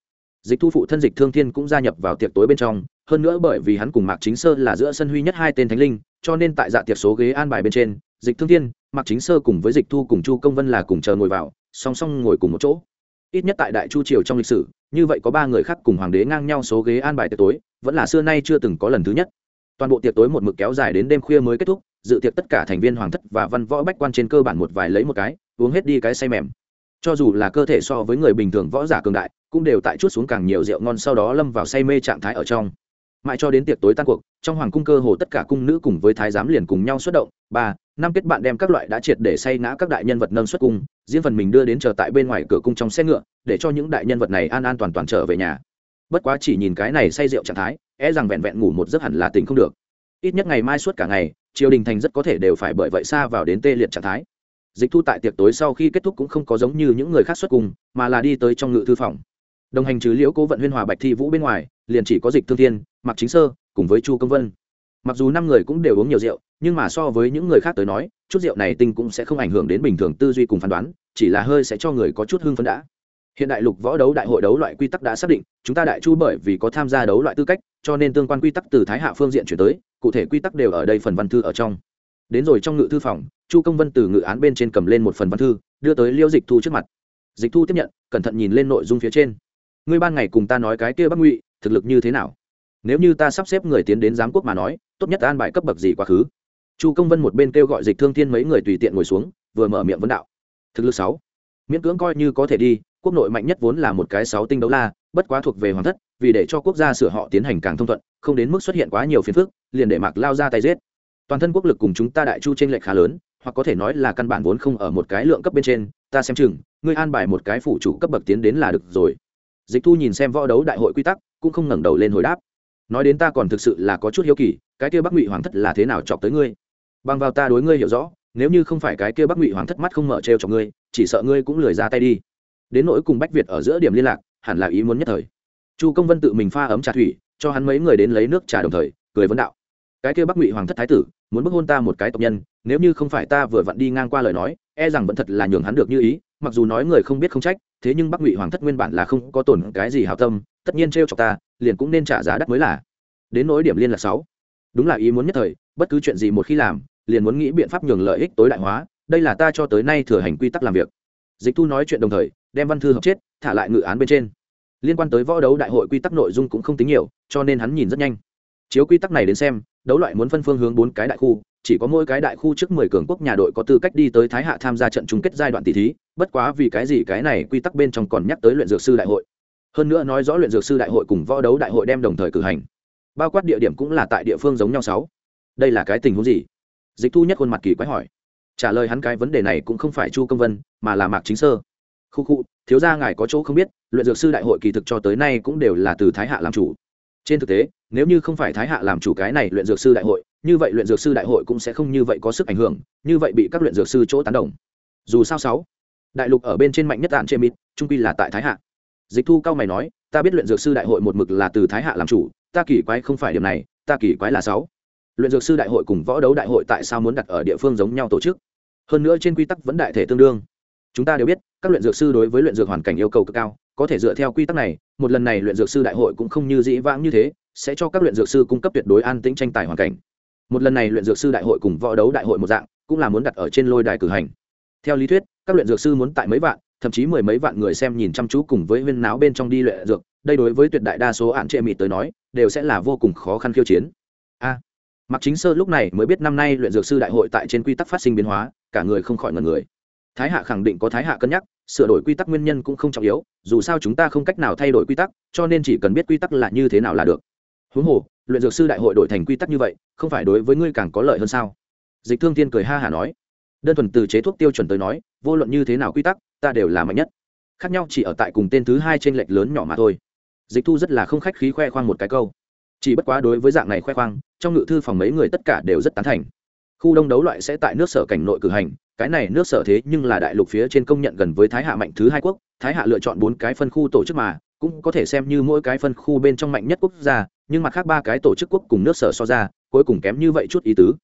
dịch thu phụ thân dịch thương thiên cũng gia nhập vào tiệc tối bên trong, hơn nữa bởi vì hắn cùng mạc chính sơ là giữa sân huy nhất hai tên thánh linh, cho nên tại dạ tiệc số ghế an bài bên trên, dịch thương thiên, mạc chính sơ cùng với dịch thu cùng chu công vân là cùng chờ ngồi vào, song song ngồi cùng một chỗ. Ít nhất tại đại chu triều trong lịch sử, như vậy có ba người khác cùng hoàng đế ngang nhau số ghế an bài tiệc tối, vẫn là xưa nay chưa từng có lần thứ nhất. Toàn bộ tiệc tối một mực kéo dài đến đêm khuya mới kết thúc, dự tiệc tất cả thành viên hoàng thất và văn võ bách quan trên cơ bản một vài lấy một cái, uống hết đi cái say mềm. Cho dù là cơ thể so với người bình thường võ giả cường đại cũng đều tại chút xuống càng nhiều rượu ngon sau đó lâm vào say mê trạng thái ở trong. Mãi cho đến tiệc tối tan cuộc, trong hoàng cung cơ hồ tất cả cung nữ cùng với thái giám liền cùng nhau xuất động. Ba, năm kết bạn đem các loại đã triệt để say ngã các đại nhân vật nâng xuất cung, riêng phần mình đưa đến chờ tại bên ngoài cửa cung trong xe ngựa, để cho những đại nhân vật này an an toàn toàn trở về nhà. Bất quá chỉ nhìn cái này say rượu trạng thái e rằng vẹn vẹn ngủ một giấc hẳn là tình không được. Ít nhất ngày mai suốt cả ngày, triều đình thành rất có thể đều phải bởi vậy xa vào đến tê liệt trạng thái. Dịch thu tại tiệc tối sau khi kết thúc cũng không có giống như những người khác xuất cùng mà là đi tới trong ngự thư phòng đồng hành trừ liễu cố vận huyên hòa bạch thi vũ bên ngoài, liền chỉ có dịch thương thiên mặc chính sơ, cùng với chu công vân. Mặc dù năm người cũng đều uống nhiều rượu, nhưng mà so với những người khác tới nói, chút rượu này tinh cũng sẽ không ảnh hưởng đến bình thường tư duy cùng phán đoán, chỉ là hơi sẽ cho người có chút hưng phấn đã. Hiện đại lục võ đấu đại hội đấu loại quy tắc đã xác định, chúng ta đại chu bởi vì có tham gia đấu loại tư cách, cho nên tương quan quy tắc từ thái hạ phương diện chuyển tới, cụ thể quy tắc đều ở đây phần văn thư ở trong. Đến rồi trong ngự thư phòng, chu công vân từ ngự án bên trên cầm lên một phần văn thư, đưa tới liêu dịch thu trước mặt. Dịch thu tiếp nhận, cẩn thận nhìn lên nội dung phía trên ngươi ban ngày cùng ta nói cái kia bắc ngụy, thực lực như thế nào? Nếu như ta sắp xếp người tiến đến giám quốc mà nói, tốt nhất an bài cấp bậc gì quá khứ? Chu công vân một bên kêu gọi dịch thương thiên mấy người tùy tiện ngồi xuống, vừa mở miệng vấn đạo. Thực lực sáu. Miễn cưỡng coi như có thể đi, quốc nội mạnh nhất vốn là một cái sáu tinh đấu la, bất quá thuộc về hoàng thất, vì để cho quốc gia sửa họ tiến hành càng thông thuận, không đến mức xuất hiện quá nhiều phiền phức, liền để mạc lao ra tay giết. Toàn thân quốc lực cùng chúng ta đại chu trên lệch khá lớn, hoặc có thể nói là căn bản vốn không ở một cái lượng cấp bên trên, ta xem chừng, ngươi an bài một cái phụ chủ cấp bậc tiến đến là được rồi dịch thu nhìn xem võ đấu đại hội quy tắc, cũng không ngẩng đầu lên hồi đáp. Nói đến ta còn thực sự là có chút hiếu kỳ, cái kia bắc ngụy hoàng thất là thế nào chọc tới ngươi? Bằng vào ta đối ngươi hiểu rõ, nếu như không phải cái kia bắc ngụy hoàng thất mắt không mở trêu cho ngươi, chỉ sợ ngươi cũng lười ra tay đi. Đến nỗi cùng bách việt ở giữa điểm liên lạc, hẳn là ý muốn nhất thời. Chu công vân tự mình pha ấm trà thủy, cho hắn mấy người đến lấy nước trà đồng thời, cười vấn đạo. Cái kia bắc ngụy hoàng thất thái tử, muốn bức hôn ta một cái tộc nhân, nếu như không phải ta vừa vặn đi ngang qua lời nói e rằng vẫn thật là nhường hắn được như ý mặc dù nói người không biết không trách, thế nhưng bắc ngụy hoàng thất nguyên bản là không có tổn cái gì hào tâm, tất nhiên t r chọc ta, liền cũng nên trả giá đắt mới là. Đến nỗi điểm liên là sáu. Đúng là ý muốn nhất thời, bất cứ chuyện gì một khi làm, liền muốn nghĩ biện pháp nhường lợi ích tối đại hóa, đây là ta cho tới nay thừa hành quy tắc làm việc. Dịch thu nói chuyện đồng thời, đem văn thư hợp chết, thả lại ngự án bên trên. Liên quan tới võ đấu đại hội quy tắc nội dung cũng không tính nhiều, cho nên hắn nhìn rất nhanh. Chiếu quy tắc này đến xem, đấu loại muốn phân phương hướng bốn cái đại khu chỉ có mỗi cái đại khu trước mười cường quốc nhà đội có tư cách đi tới thái hạ tham gia trận chung kết giai đoạn tỷ thí, bất quá vì cái gì cái này quy tắc bên trong còn nhắc tới luyện dược sư đại hội. Hơn nữa nói rõ luyện dược sư đại hội cùng võ đấu đại hội đem đồng thời cử hành. Bao quát địa điểm cũng là tại địa phương giống nhau sáu. Đây là cái tình huống gì? Dịch thu nhất khuôn mặt kỳ quái hỏi. Trả lời hắn cái vấn đề này cũng không phải chu công vân, mà là mạc chính sơ. Khu khu, thiếu gia ngài có chỗ không biết, luyện dược sư đại hội kỳ thực cho tới nay cũng đều là từ thái hạ làm chủ. Trên thực tế, nếu như không phải thái hạ làm chủ cái này luyện dược sư đại hội như vậy luyện dược sư đại hội cũng sẽ không như vậy có sức ảnh hưởng, như vậy bị các luyện dược sư chỗ tán đồng. Dù sao sáu, đại lục ở bên trên mạnh nhất đạn trên mít trung quy là tại thái hạ. Dịch thu cao mày nói, ta biết luyện dược sư đại hội một mực là từ thái hạ làm chủ, ta kỳ quái không phải điểm này, ta kỳ quái là sáu. Luyện dược sư đại hội cùng võ đấu đại hội tại sao muốn đặt ở địa phương giống nhau tổ chức? Hơn nữa trên quy tắc vẫn đại thể tương đương. Chúng ta đều biết, các luyện dược sư đối với luyện dược hoàn cảnh yêu cầu cực cao, có thể dựa theo quy tắc này, một lần này luyện dược sư đại hội cũng không như dĩ vãng như thế, sẽ cho các luyện dược sư cung cấp tuyệt đối an tĩnh tranh tài hoàn cảnh một lần này luyện dược sư đại hội cùng võ đấu đại hội một dạng cũng là muốn đặt ở trên lôi đài cử hành. Theo lý thuyết các luyện dược sư muốn tại mấy vạn thậm chí mười mấy vạn người xem nhìn chăm chú cùng với huyên náo bên trong đi luyện dược đây đối với tuyệt đại đa số ạn trệ mịt tới nói đều sẽ là vô cùng khó khăn khiêu chiến. A à, mặc chính sơ lúc này mới biết năm nay luyện dược sư đại hội tại trên quy tắc phát sinh biến hóa cả người không khỏi ngần người. Thái hạ khẳng định có thái hạ cân nhắc sửa đổi quy tắc nguyên nhân cũng không trọng yếu dù sao chúng ta không cách nào thay đổi quy tắc cho nên chỉ cần biết quy tắc là như thế nào là được huống hồ, luyện dược sư đại hội đổi thành quy tắc như vậy, không phải đối với ngươi càng có lợi hơn sao? Dịch thương thiên cười ha hả nói. Đơn thuần từ chế thuốc tiêu chuẩn tới nói, vô luận như thế nào quy tắc, ta đều là mạnh nhất. Khác nhau chỉ ở tại cùng tên thứ hai trên lệch lớn nhỏ mà thôi. Dịch thu rất là không khách khí khoe khoang một cái câu. Chỉ bất quá đối với dạng này khoe khoang, trong ngự thư phòng mấy người tất cả đều rất tán thành. Khu đông đấu loại sẽ tại nước sở cảnh nội cử hành, cái này nước sở thế nhưng là đại lục phía trên công nhận gần với thái hạ mạnh thứ hai quốc, thái hạ lựa chọn bốn cái phân khu tổ chức mà, cũng có thể xem như mỗi cái phân khu bên trong mạnh nhất quốc gia nhưng mặt khác ba cái tổ chức quốc cùng nước sở so ra, cuối cùng kém như vậy chút ý tứ.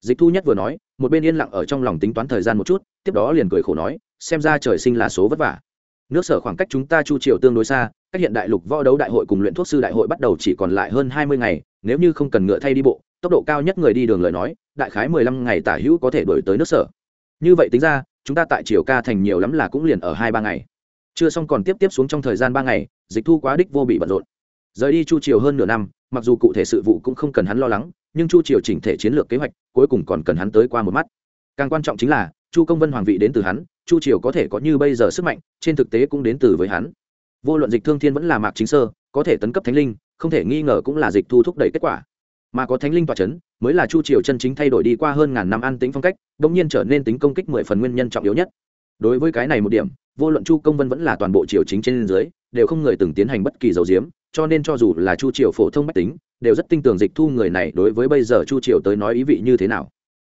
Dịch thu nhất vừa nói, một bên yên lặng ở trong lòng tính toán thời gian một chút, tiếp đó liền cười khổ nói, xem ra trời sinh là số vất vả. Nước sở khoảng cách chúng ta chu triều tương đối xa, cách hiện đại lục võ đấu đại hội cùng luyện thuốc sư đại hội bắt đầu chỉ còn lại hơn hai mươi ngày, nếu như không cần ngựa thay đi bộ, tốc độ cao nhất người đi đường lời nói, đại khái mười lăm ngày tả hữu có thể đổi tới nước sở. Như vậy tính ra, chúng ta tại triều ca thành nhiều lắm là cũng liền ở hai ba ngày. Chưa xong còn tiếp tiếp xuống trong thời gian ba ngày, dịch thu quá đích vô bị bận rộn rời đi chu triều hơn nửa năm, mặc dù cụ thể sự vụ cũng không cần hắn lo lắng, nhưng chu triều chỉnh thể chiến lược kế hoạch cuối cùng còn cần hắn tới qua một mắt. Càng quan trọng chính là, chu công vân hoàng vị đến từ hắn, chu triều có thể có như bây giờ sức mạnh, trên thực tế cũng đến từ với hắn. Vô luận dịch thương thiên vẫn là mạc chính sơ, có thể tấn cấp thánh linh, không thể nghi ngờ cũng là dịch thu thúc đẩy kết quả. Mà có thánh linh tỏa c h ấ n mới là chu triều chân chính thay đổi đi qua hơn ngàn năm an tính phong cách đ ỗ n g nhiên trở nên tính công kích mười phần nguyên nhân trọng yếu nhất. Đối với cái này một điểm, vô luận chu công vân vẫn là toàn bộ triều chính trên dưới, đều không người từng tiến hành bất kỳ dầu diếm cho nên cho dù là chu triều phổ thông mách tính, đều rất tin tưởng dịch thu người này đối với bây giờ chu triều tới nói ý vị như thế nào.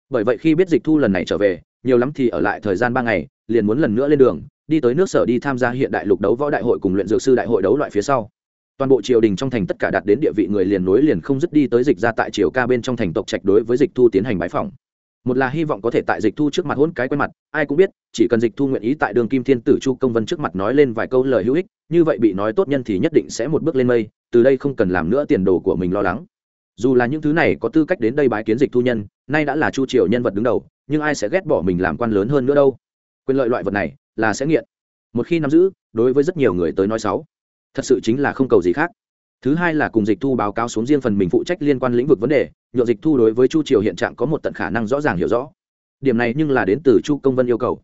Bởi vậy khi biết dịch thu lần này trở về, nhiều lắm thì ở lại thời gian ba ngày, liền muốn lần nữa lên đường, đi tới nước sở đi tham gia hiện đại lục đấu võ đại hội cùng luyện dược sư đại hội đấu loại phía sau. Toàn bộ triều đình trong thành tất cả đạt đến địa vị người liền nối liền không dứt đi tới dịch ra tại triều ca bên trong thành tộc trạch đối với dịch thu tiến hành bãi phòng một là hy vọng có thể tại dịch thu trước mặt hôn cái quen mặt, ai cũng biết, chỉ cần dịch thu nguyện ý tại đường kim thiên tử chu công vân trước mặt nói lên vài câu lời hữu ích, như vậy bị nói tốt nhân thì nhất định sẽ một bước lên mây, từ đây không cần làm nữa tiền đồ của mình lo lắng. Dù là những thứ này có tư cách đến đây bái kiến dịch thu nhân, nay đã là chu triều nhân vật đứng đầu, nhưng ai sẽ ghét bỏ mình làm quan lớn hơn nữa đâu? Quyền lợi loại vật này là sẽ nghiện. Một khi nắm giữ, đối với rất nhiều người tới nói xấu. Thật sự chính là không cầu gì khác thứ hai là cùng dịch thu báo cáo xuống riêng phần mình phụ trách liên quan lĩnh vực vấn đề nhựa dịch thu đối với chu triều hiện trạng có một tận khả năng rõ ràng hiểu rõ. Điểm này nhưng là đến từ chu công vân yêu cầu.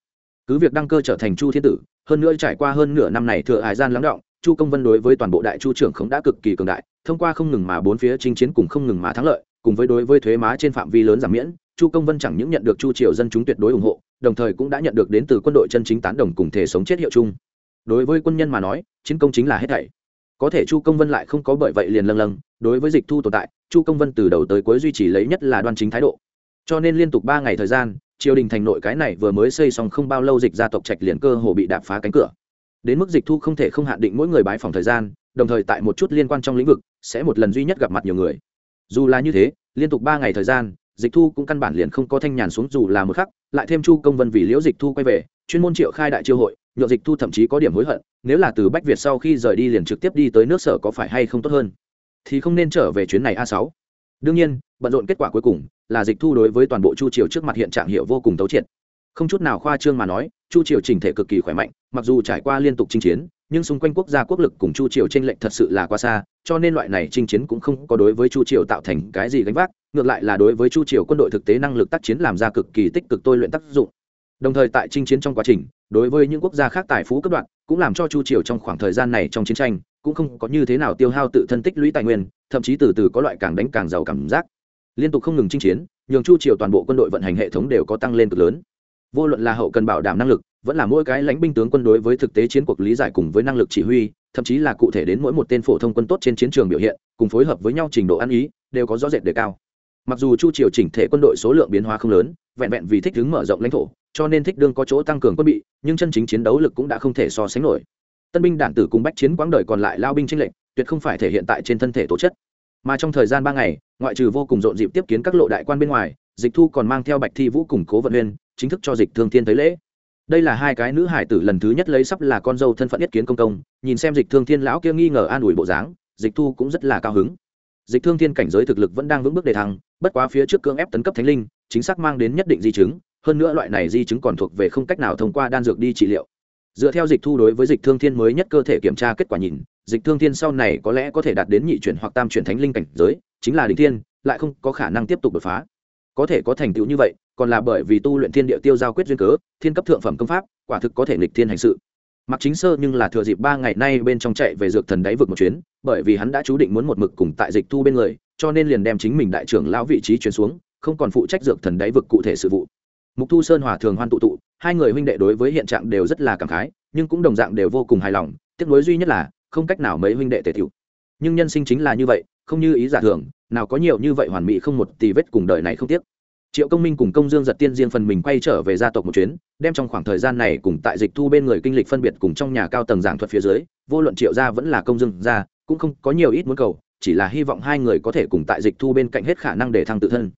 Cứ việc đăng cơ trở thành chu thiên tử, hơn nữa trải qua hơn nửa năm này thừa hải gian lắng động, chu công vân đối với toàn bộ đại chu trưởng không đã cực kỳ cường đại, thông qua không ngừng mà bốn phía chinh chiến cùng không ngừng mà thắng lợi, cùng với đối với thuế má trên phạm vi lớn giảm miễn, chu công vân chẳng những nhận được chu triều dân chúng tuyệt đối ủng hộ, đồng thời cũng đã nhận được đến từ quân đội chân chính tán đồng cùng thể sống chết hiệu chung. Đối với quân nhân mà nói, chiến công chính là hết thảy có thể chu công vân lại không có bởi vậy liền lâng lâng, đối với dịch thu tồn tại, chu công vân từ đầu tới cuối duy trì lấy nhất là đoan chính thái độ. Cho nên liên tục ba ngày thời gian, triều đình thành nội cái này vừa mới xây xong không bao lâu dịch gia tộc trạch liền cơ hồ bị đạp phá cánh cửa. Đến mức dịch thu không thể không hạn định mỗi người bái phòng thời gian, đồng thời tại một chút liên quan trong lĩnh vực, sẽ một lần duy nhất gặp mặt nhiều người. Dù là như thế, liên tục ba ngày thời gian, dịch thu cũng căn bản liền không có thanh nhàn xuống dù là một khắc, lại thêm chu công vân vì liễu dịch thu quay về, chuyên môn triệu khai đại chiêu hội Nhộn dịch thu thậm chí có điểm hối hận, nếu là từ bách việt sau khi rời đi liền trực tiếp đi tới nước sở có phải hay không tốt hơn? Thì không nên trở về chuyến này a sáu. Đương nhiên, bận rộn kết quả cuối cùng là dịch thu đối với toàn bộ chu triều trước mặt hiện trạng hiệu vô cùng tấu triệt. Không chút nào khoa trương mà nói, chu triều chỉnh thể cực kỳ khỏe mạnh, mặc dù trải qua liên tục chinh chiến, nhưng xung quanh quốc gia quốc lực cùng chu triều tranh lệch thật sự là quá xa, cho nên loại này chinh chiến cũng không có đối với chu triều tạo thành cái gì gánh vác, ngược lại là đối với chu triều quân đội thực tế năng lực tác chiến làm ra cực kỳ tích cực tôi luyện tác dụng đồng thời tại chinh chiến trong quá trình, đối với những quốc gia khác tài phú cấp đoạn, cũng làm cho chu triều trong khoảng thời gian này trong chiến tranh, cũng không có như thế nào tiêu hao tự thân tích lũy tài nguyên, thậm chí từ từ có loại càng đánh càng giàu cảm giác. Liên tục không ngừng chinh chiến, nhường chu triều toàn bộ quân đội vận hành hệ thống đều có tăng lên cực lớn. Vô luận là hậu cần bảo đảm năng lực, vẫn là mỗi cái lãnh binh tướng quân đối với thực tế chiến cuộc lý giải cùng với năng lực chỉ huy, thậm chí là cụ thể đến mỗi một tên phổ thông quân tốt trên chiến trường biểu hiện, cùng phối hợp với nhau trình độ ăn ý, đều có rõ rệt đề cao. Mặc dù chu triều chỉnh thể quân đội số lượng biến hóa không lớn, vẹn vẹn vì thích ứng mở rộng lãnh thổ cho nên thích đương có chỗ tăng cường quân bị, nhưng chân chính chiến đấu lực cũng đã không thể so sánh nổi. Tân binh đản tử cùng bách chiến quãng đời còn lại lao binh tranh lệnh tuyệt không phải thể hiện tại trên thân thể tổ chất. Mà trong thời gian ba ngày, ngoại trừ vô cùng rộn dịp tiếp kiến các lộ đại quan bên ngoài, dịch thu còn mang theo bạch thi vũ cùng cố vận huyên chính thức cho dịch thương thiên tới lễ. Đây là hai cái nữ hải tử lần thứ nhất lấy sắp là con dâu thân phận nhất kiến công công, nhìn xem dịch thương thiên lão kia nghi ngờ an ủi bộ dáng, dịch thu cũng rất là cao hứng. Dịch thương thiên cảnh giới thực lực vẫn đang vững bước đề thăng, bất quá phía trước cưỡng ép tấn cấp thánh linh, chính xác mang đến nhất định di chứng hơn nữa loại này di chứng còn thuộc về không cách nào thông qua đan dược đi trị liệu. Dựa theo dịch thu đối với dịch thương thiên mới nhất cơ thể kiểm tra kết quả nhìn, dịch thương thiên sau này có lẽ có thể đạt đến nhị chuyển hoặc tam chuyển thánh linh cảnh giới, chính là đỉnh thiên, lại không có khả năng tiếp tục đột phá. Có thể có thành tựu như vậy, còn là bởi vì tu luyện thiên địa tiêu giao quyết duyên cớ, thiên cấp thượng phẩm công pháp, quả thực có thể nghịch thiên hành sự. Mặc chính sơ nhưng là thừa dịp ba ngày nay bên trong chạy về dược thần đáy vực một chuyến, bởi vì hắn đã chú định muốn một mực cùng tại dịch thu bên người, cho nên liền đem chính mình đại trưởng lão vị trí chuyển xuống, không còn phụ trách dược thần đáy vực cụ thể sự vụ mục thu sơn hòa thường hoan tụ tụ, hai người huynh đệ đối với hiện trạng đều rất là cảm khái, nhưng cũng đồng dạng đều vô cùng hài lòng, tiếc nuối duy nhất là, không cách nào mấy huynh đệ tề thiệu nhưng nhân sinh chính là như vậy, không như ý giả thường, nào có nhiều như vậy hoàn mỹ không một tì vết cùng đời này không tiếc. Triệu công minh cùng công dương giật tiên riêng phần mình quay trở về gia tộc một chuyến, đem trong khoảng thời gian này cùng tại dịch thu bên người kinh lịch phân biệt cùng trong nhà cao tầng giảng thuật phía dưới, vô luận triệu gia vẫn là công dương gia, cũng không có nhiều ít muốn cầu, chỉ là hy vọng hai người có thể cùng tại dịch thu bên cạnh hết khả năng để thăng tự thân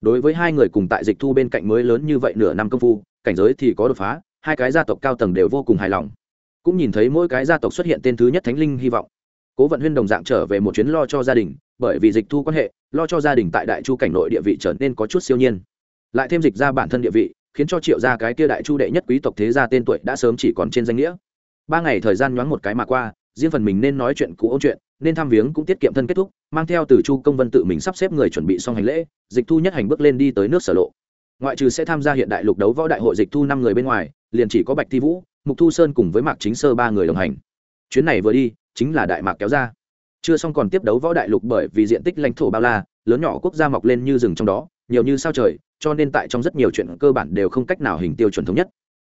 đối với hai người cùng tại dịch thu bên cạnh mới lớn như vậy nửa năm công phu, cảnh giới thì có đột phá, hai cái gia tộc cao tầng đều vô cùng hài lòng. Cũng nhìn thấy mỗi cái gia tộc xuất hiện tên thứ nhất thánh linh hy vọng. Cố vận huyên đồng dạng trở về một chuyến lo cho gia đình, bởi vì dịch thu quan hệ, lo cho gia đình tại đại chu cảnh nội địa vị trở nên có chút siêu nhiên. Lại thêm dịch ra bản thân địa vị, khiến cho triệu gia cái kia đại chu đệ nhất quý tộc thế gia tên tuổi đã sớm chỉ còn trên danh nghĩa. Ba ngày thời gian nhoáng một cái mà qua, riêng phần mình nên nói chuyện cũ ôn chuyện nên thăm viếng cũng tiết kiệm thân kết thúc, mang theo từ chu công vân tự mình sắp xếp người chuẩn bị xong hành lễ, dịch thu nhất hành bước lên đi tới nước sở lộ. Ngoại trừ sẽ tham gia hiện đại lục đấu võ đại hội dịch thu năm người bên ngoài, liền chỉ có bạch thi vũ, mục thu sơn cùng với mạc chính sơ ba người đồng hành. Chuyến này vừa đi, chính là đại mạc kéo ra. Chưa xong còn tiếp đấu võ đại lục bởi vì diện tích lãnh thổ bao la, lớn nhỏ quốc gia mọc lên như rừng trong đó, nhiều như sao trời, cho nên tại trong rất nhiều chuyện cơ bản đều không cách nào hình tiêu chuẩn thống nhất.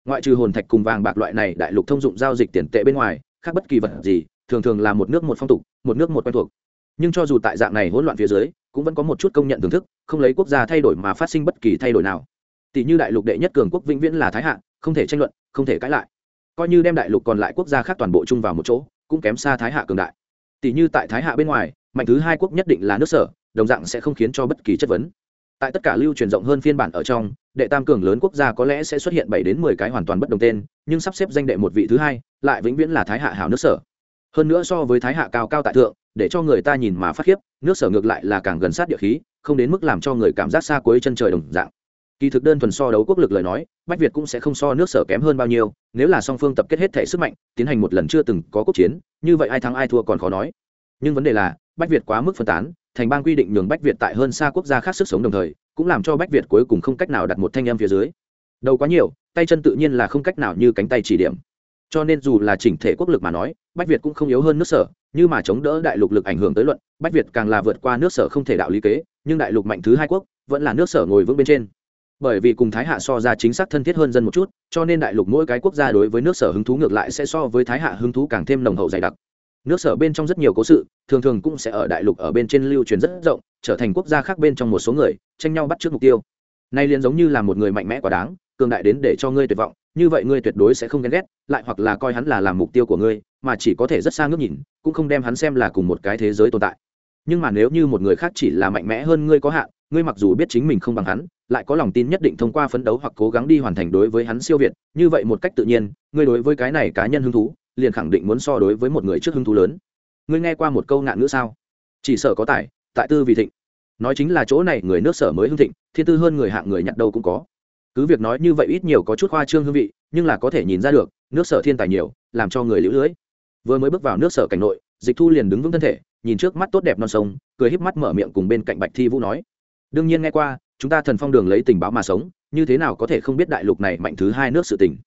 Ngoại trừ hồn thạch cùng vàng bạc loại này đại lục thông dụng giao dịch tiền tệ bên ngoài, khác bất kỳ vật gì, thường thường là một nước một phong tục một nước một quen thuộc. Nhưng cho dù tại dạng này hỗn loạn phía dưới, cũng vẫn có một chút công nhận thưởng thức, không lấy quốc gia thay đổi mà phát sinh bất kỳ thay đổi nào. Tỷ như đại lục đệ nhất cường quốc vĩnh viễn là thái hạ, không thể tranh luận, không thể cãi lại. Coi như đem đại lục còn lại quốc gia khác toàn bộ chung vào một chỗ, cũng kém xa thái hạ cường đại. Tỷ như tại thái hạ bên ngoài, mạnh thứ hai quốc nhất định là nước sở, đồng dạng sẽ không khiến cho bất kỳ chất vấn. Tại tất cả lưu truyền rộng hơn phiên bản ở trong, đệ tam cường lớn quốc gia có lẽ sẽ xuất hiện bảy đến mười cái hoàn toàn bất đồng tên, nhưng sắp xếp danh đệ một vị thứ hai, lại vĩnh viễn là thái hạ hảo nước sở hơn nữa so với thái hạ cao cao tại thượng, để cho người ta nhìn mà phát khiếp, nước sở ngược lại là càng gần sát địa khí, không đến mức làm cho người cảm giác xa cuối chân trời đồng dạng. Kỳ thực đơn thuần so đấu quốc lực lời nói, bách việt cũng sẽ không so nước sở kém hơn bao nhiêu, nếu là song phương tập kết hết thể sức mạnh, tiến hành một lần chưa từng có quốc chiến, như vậy ai thắng ai thua còn khó nói. Nhưng vấn đề là, bách việt quá mức phân tán, thành bang quy định nhường bách việt tại hơn xa quốc gia khác sức sống đồng thời, cũng làm cho bách việt cuối cùng không cách nào đặt một thanh em phía dưới. Đầu quá nhiều, tay chân tự nhiên là không cách nào như cánh tay chỉ điểm cho nên dù là chỉnh thể quốc lực mà nói, bách việt cũng không yếu hơn nước sở, như mà chống đỡ đại lục lực ảnh hưởng tới luận, bách việt càng là vượt qua nước sở không thể đạo lý kế, nhưng đại lục mạnh thứ hai quốc, vẫn là nước sở ngồi vững bên trên. Bởi vì cùng thái hạ so ra chính xác thân thiết hơn dân một chút, cho nên đại lục mỗi cái quốc gia đối với nước sở hứng thú ngược lại sẽ so với thái hạ hứng thú càng thêm nồng hậu dày đặc. Nước sở bên trong rất nhiều cố sự, thường thường cũng sẽ ở đại lục ở bên trên lưu truyền rất rộng, trở thành quốc gia khác bên trong một số người, tranh nhau bắt trước mục tiêu. Nay liền giống như là một người mạnh mẽ quá đáng, cường đại đến để cho ngươi tuyệt vọng như vậy ngươi tuyệt đối sẽ không ghen ghét, lại hoặc là coi hắn là làm mục tiêu của ngươi, mà chỉ có thể rất xa ngước nhìn, cũng không đem hắn xem là cùng một cái thế giới tồn tại. Nhưng mà nếu như một người khác chỉ là mạnh mẽ hơn ngươi có hạn, ngươi mặc dù biết chính mình không bằng hắn, lại có lòng tin nhất định thông qua phấn đấu hoặc cố gắng đi hoàn thành đối với hắn siêu việt, như vậy một cách tự nhiên, ngươi đối với cái này cá nhân hứng thú, liền khẳng định muốn so đối với một người trước hứng thú lớn. Ngươi nghe qua một câu ngạn ngữ sao? Chỉ sở có tài, tại tư vì thịnh. Nói chính là chỗ này người nước sở mới hưng thịnh, thiên tư hơn người hạng người nhặt đâu cũng có cứ việc nói như vậy ít nhiều có chút khoa trương hương vị, nhưng là có thể nhìn ra được, nước sở thiên tài nhiều, làm cho người lũ lưới. Vừa mới bước vào nước sở cảnh nội, dịch thu liền đứng vững thân thể, nhìn trước mắt tốt đẹp non sông, cười híp mắt mở miệng cùng bên cạnh bạch thi vũ nói, đương nhiên nghe qua, chúng ta thần phong đường lấy tình báo mà sống, như thế nào có thể không biết đại lục này mạnh thứ hai nước sự tình?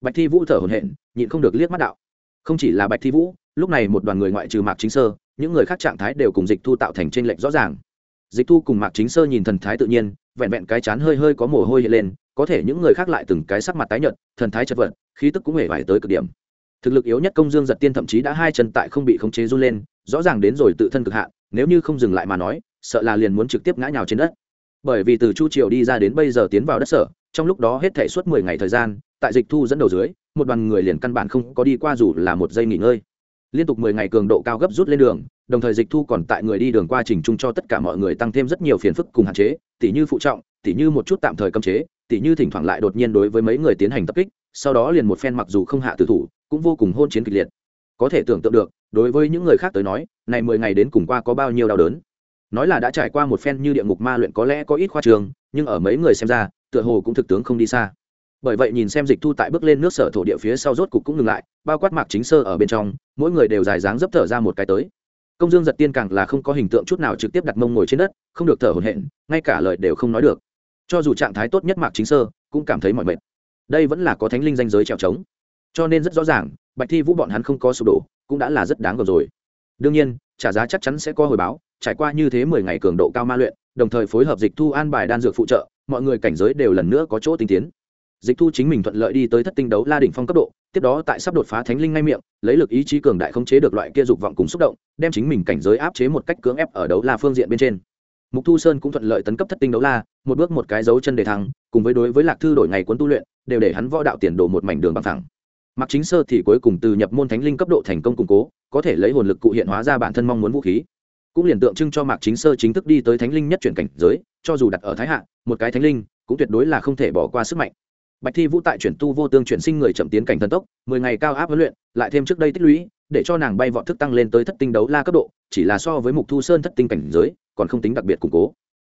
Bạch thi vũ thở hổn hển, nhịn không được liếc mắt đạo. Không chỉ là bạch thi vũ, lúc này một đoàn người ngoại trừ mạc chính sơ, những người khác trạng thái đều cùng dịch thu tạo thành t r ê n lệch rõ ràng. Dịch thu cùng mạc chính sơ nhìn thần thái tự nhiên, vẹn vẹn cái chán hơi hơi có mồ hôi hiện lên có thể những người khác lại từng cái sắc mặt tái nhợt, thần thái chật vật, khí tức cũng hề vải tới cực điểm. Thực lực yếu nhất công dương giật tiên thậm chí đã hai chân tại không bị khống chế run lên, rõ ràng đến rồi tự thân cực hạn, nếu như không dừng lại mà nói, sợ là liền muốn trực tiếp ngã nhào trên đất. Bởi vì từ chu triều đi ra đến bây giờ tiến vào đất sở, trong lúc đó hết thể suốt mười ngày thời gian, tại dịch thu dẫn đầu dưới, một đoàn người liền căn bản không có đi qua dù là một giây nghỉ ngơi. Liên tục mười ngày cường độ cao gấp rút lên đường, đồng thời dịch thu còn tại người đi đường qua trình chung cho tất cả mọi người tăng thêm rất nhiều phiền phức cùng hạn chế, tỉ như phụ trọng, tỉ như một chút tạm thời cấm chế tỉ như thỉnh thoảng lại đột nhiên đối với mấy người tiến hành tập kích, sau đó liền một phen mặc dù không hạ tử thủ, cũng vô cùng hôn chiến kịch liệt. Có thể tưởng tượng được, đối với những người khác tới nói, này mười ngày đến cùng qua có bao nhiêu đau đớn. Nói là đã trải qua một phen như địa ngục ma luyện có lẽ có ít khoa trường, nhưng ở mấy người xem ra, tựa hồ cũng thực tướng không đi xa. Bởi vậy nhìn xem dịch thu tại bước lên nước sở thổ địa phía sau rốt cục cũng ngừng lại, bao quát mạc chính sơ ở bên trong, mỗi người đều dài dáng dấp thở ra một cái tới. Công dương giật tiên càng là không có hình tượng chút nào trực tiếp đặt mông ngồi trên đất, không được thở hổn hển, ngay cả lời đều không nói được cho dù trạng thái tốt nhất mạc chính sơ cũng cảm thấy mọi mệt. Đây vẫn là có thánh linh danh giới trèo trống. Cho nên rất rõ ràng, bạch thi vũ bọn hắn không có sụp đổ, cũng đã là rất đáng gờm rồi. Đương nhiên, trả giá chắc chắn sẽ có hồi báo, trải qua như thế mười ngày cường độ cao ma luyện, đồng thời phối hợp dịch thu an bài đan dược phụ trợ, mọi người cảnh giới đều lần nữa có chỗ tinh tiến. Dịch thu chính mình thuận lợi đi tới thất tinh đấu la đỉnh phong cấp độ, tiếp đó tại sắp đột phá thánh linh ngay miệng, lấy lực ý chí cường đại khống chế được loại kia dục vọng cùng xúc động, đem chính mình cảnh giới áp chế một cách cưỡng ép ở đấu la phương diện bên trên mục thu sơn cũng thuận lợi tấn cấp thất tinh đấu la, một bước một cái dấu chân để thắng cùng với đối với lạc thư đổi ngày cuốn tu luyện, đều để hắn võ đạo tiền đồ một mảnh đường bằng thẳng mặc chính sơ thì cuối cùng từ nhập môn thánh linh cấp độ thành công củng cố, có thể lấy hồn lực cụ hiện hóa ra bản thân mong muốn vũ khí. Cũng liền tượng trưng cho mạc chính sơ chính thức đi tới thánh linh nhất chuyển cảnh giới, cho dù đặt ở thái hạ, một cái thánh linh cũng tuyệt đối là không thể bỏ qua sức mạnh. Bạch thi vũ tại chuyển tu vô tương chuyển sinh người chậm tiến cảnh thần tốc, mười ngày cao áp huấn luyện, lại thêm trước đây tích lũy để cho nàng bay vọt thức tăng lên tới thất tinh đấu la cấp độ, chỉ là so với mục thu sơn thất tinh cảnh giới, còn không tính đặc biệt củng cố.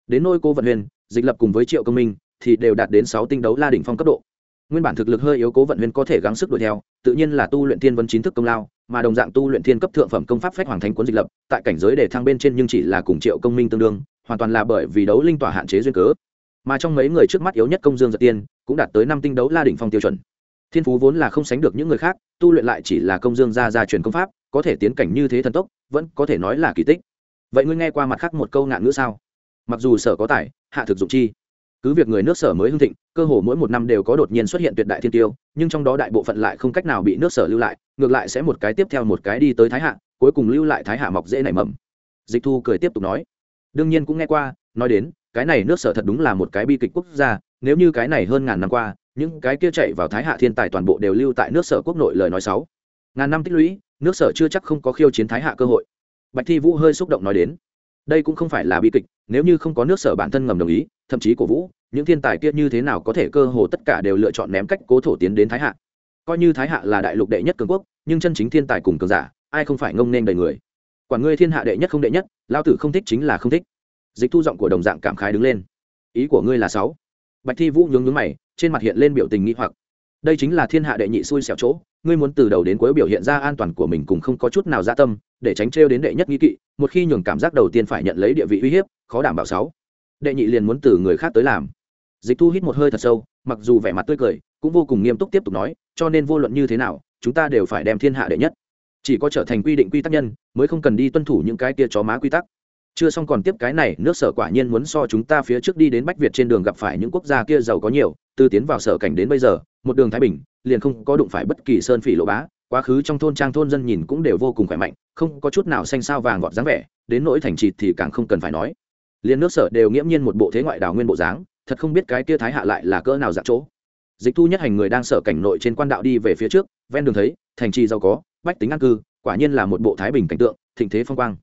Đến nôi cô vận huyền, dịch lập cùng với triệu công minh, thì đều đạt đến sáu tinh đấu la đỉnh phong cấp độ. Nguyên bản thực lực hơi yếu cố vận huyền có thể gắng sức đuổi theo, tự nhiên là tu luyện thiên vấn chính thức công lao, mà đồng dạng tu luyện thiên cấp thượng phẩm công pháp phách hoàng thánh cuốn dịch lập, tại cảnh giới để thang bên trên nhưng chỉ là cùng triệu công minh tương đương, hoàn toàn là bởi vì đấu linh tỏa hạn chế duyên cớ. Mà trong mấy người trước mắt yếu nhất công dương giật tiên, cũng đạt tới năm tinh đấu la đỉnh phong tiêu chuẩn thiên phú vốn là không sánh được những người khác, tu luyện lại chỉ là công dương gia gia truyền công pháp, có thể tiến cảnh như thế thần tốc, vẫn có thể nói là kỳ tích. Vậy ngươi nghe qua mặt khác một câu nạn ngữ sao? Mặc dù sở có tài, hạ thực dụng chi. Cứ việc người nước sở mới hưng thịnh, cơ hồ mỗi một năm đều có đột nhiên xuất hiện tuyệt đại thiên tiêu, nhưng trong đó đại bộ phận lại không cách nào bị nước sở lưu lại, ngược lại sẽ một cái tiếp theo một cái đi tới thái hạ, cuối cùng lưu lại thái hạ mọc dễ nảy mầm. Dịch thu cười tiếp tục nói. Đương nhiên cũng nghe qua, nói đến, cái này nước sở thật đúng là một cái bi kịch quốc gia, nếu như cái này hơn ngàn năm qua những cái kia chạy vào thái hạ thiên tài toàn bộ đều lưu tại nước sở quốc nội lời nói sáu ngàn năm tích lũy, nước sở chưa chắc không có khiêu chiến thái hạ cơ hội. Bạch thi vũ hơi xúc động nói đến, đây cũng không phải là bi kịch, nếu như không có nước sở bản thân ngầm đồng ý, thậm chí cổ vũ, những thiên tài kia như thế nào có thể cơ hồ tất cả đều lựa chọn ném cách cố thổ tiến đến thái hạ. Coi như thái hạ là đại lục đệ nhất cường quốc, nhưng chân chính thiên tài cùng cường giả, ai không phải ngông nên đầy người. Quản ngươi thiên hạ đệ nhất không đệ nhất lao tử không thích chính là không thích. Dịch thu giọng của đồng dạng cảm khái đứng lên. Ý của ngươi là sáu bạch thi vũ nhướng nhướng mày, trên mặt hiện lên biểu tình nghi hoặc. Đây chính là thiên hạ đệ nhị xui xẻo chỗ, ngươi muốn từ đầu đến cuối biểu hiện ra an toàn của mình cùng không có chút nào dạ tâm, để tránh trêu đến đệ nhất nghi kỵ, một khi nhường cảm giác đầu tiên phải nhận lấy địa vị uy hiếp, khó đảm bảo sáu. Đệ nhị liền muốn từ người khác tới làm. Dịch thu hít một hơi thật sâu, mặc dù vẻ mặt tươi cười, cũng vô cùng nghiêm túc tiếp tục nói, cho nên vô luận như thế nào, chúng ta đều phải đem thiên hạ đệ nhất. Chỉ có trở thành quy định quy tắc nhân, mới không cần đi tuân thủ những cái kia chó má quy tắc chưa xong còn tiếp cái này, nước sở quả nhiên muốn so chúng ta phía trước đi đến bách việt trên đường gặp phải những quốc gia kia giàu có nhiều, từ tiến vào sở cảnh đến bây giờ, một đường thái bình, liền không có đụng phải bất kỳ sơn phỉ lộ bá, quá khứ trong thôn trang thôn dân nhìn cũng đều vô cùng khỏe mạnh, không có chút nào xanh sao vàng gọt dáng vẻ, đến nỗi thành trịt thì càng không cần phải nói. Liền nước sở đều nghiễm nhiên một bộ thế ngoại đào nguyên bộ dáng, thật không biết cái kia thái hạ lại là cỡ nào dạng chỗ. Dịch thu nhất hành người đang sở cảnh nội trên quan đạo đi về phía trước, ven đường thấy, thành trì giàu có, bách tính an cư, quả nhiên là một bộ thái bình cảnh tượng, thịnh thế phong quang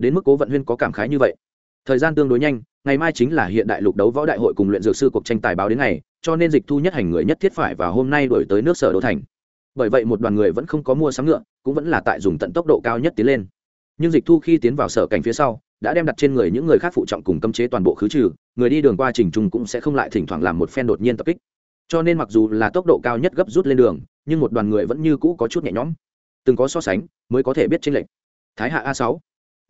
đến mức cố vận huyên có cảm khái như vậy. Thời gian tương đối nhanh, ngày mai chính là hiện đại lục đấu võ đại hội cùng luyện dược sư cuộc tranh tài báo đến ngày, cho nên dịch thu nhất hành người nhất thiết phải và hôm nay đổi tới nước sở đô thành. Bởi vậy một đoàn người vẫn không có mua sắm ngựa, cũng vẫn là tại dùng tận tốc độ cao nhất tiến lên. Nhưng dịch thu khi tiến vào sở cảnh phía sau, đã đem đặt trên người những người khác phụ trọng cùng cấm chế toàn bộ khứ trừ, người đi đường qua trình trung cũng sẽ không lại thỉnh thoảng làm một phen đột nhiên tập kích. Cho nên mặc dù là tốc độ cao nhất gấp rút lên đường, nhưng một đoàn người vẫn như cũ có chút nhẹ nhõm. Từng có so sánh, mới có thể biết tranh lệch. Thái hạ a sáu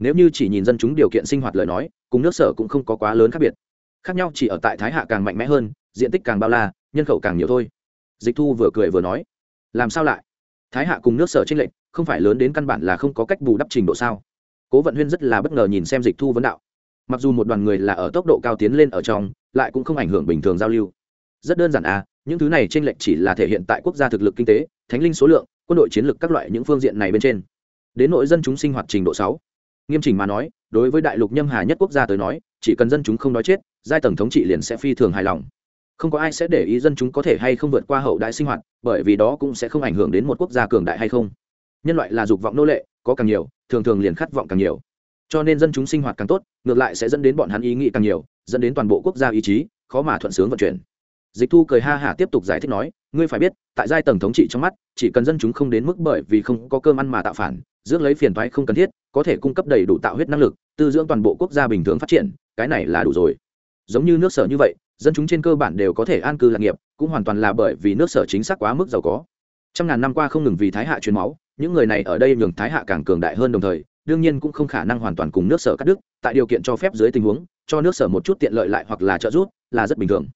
nếu như chỉ nhìn dân chúng điều kiện sinh hoạt lời nói, cùng nước sở cũng không có quá lớn khác biệt. Khác nhau chỉ ở tại thái hạ càng mạnh mẽ hơn, diện tích càng bao la, nhân khẩu càng nhiều thôi. Dịch thu vừa cười vừa nói. Làm sao lại? Thái hạ cùng nước sở tranh lệch, không phải lớn đến căn bản là không có cách bù đắp trình độ sao? Cố vận huyên rất là bất ngờ nhìn xem dịch thu vấn đạo. Mặc dù một đoàn người là ở tốc độ cao tiến lên ở trong, lại cũng không ảnh hưởng bình thường giao lưu. Rất đơn giản à những thứ này tranh lệch chỉ là thể hiện tại quốc gia thực lực kinh tế, thánh linh số lượng, quân đội chiến lược các loại những phương diện này bên trên. Đến nội dân chúng sinh hoạt trình độ sáu nghiêm chỉnh mà nói, đối với đại lục nhâm hà nhất quốc gia tới nói, chỉ cần dân chúng không nói chết, giai tầng thống trị liền sẽ phi thường hài lòng. Không có ai sẽ để ý dân chúng có thể hay không vượt qua hậu đại sinh hoạt, bởi vì đó cũng sẽ không ảnh hưởng đến một quốc gia cường đại hay không. Nhân loại là dục vọng nô lệ, có càng nhiều, thường thường liền khát vọng càng nhiều. Cho nên dân chúng sinh hoạt càng tốt, ngược lại sẽ dẫn đến bọn hắn ý nghĩ càng nhiều, dẫn đến toàn bộ quốc gia ý chí, khó mà thuận sướng vận chuyển. Dịch thu cười ha hả tiếp tục giải thích nói, ngươi phải biết, tại giai tầng thống trị trong mắt, chỉ cần dân chúng không đến mức bởi vì không có cơm ăn mà tạo phản dưỡng lấy phiền thoái không cần thiết, có thể cung cấp đầy đủ tạo huyết năng lực, tư dưỡng toàn bộ quốc gia bình thường phát triển, cái này là đủ rồi. Giống như nước sở như vậy, dân chúng trên cơ bản đều có thể an cư lạc nghiệp, cũng hoàn toàn là bởi vì nước sở chính xác quá mức giàu có. Trăm ngàn năm qua không ngừng vì thái hạ truyền máu, những người này ở đây nhường thái hạ càng cường đại hơn đồng thời, đương nhiên cũng không khả năng hoàn toàn cùng nước sở cắt đứt, tại điều kiện cho phép dưới tình huống, cho nước sở một chút tiện lợi lại hoặc là trợ giúp, là rất bình thường.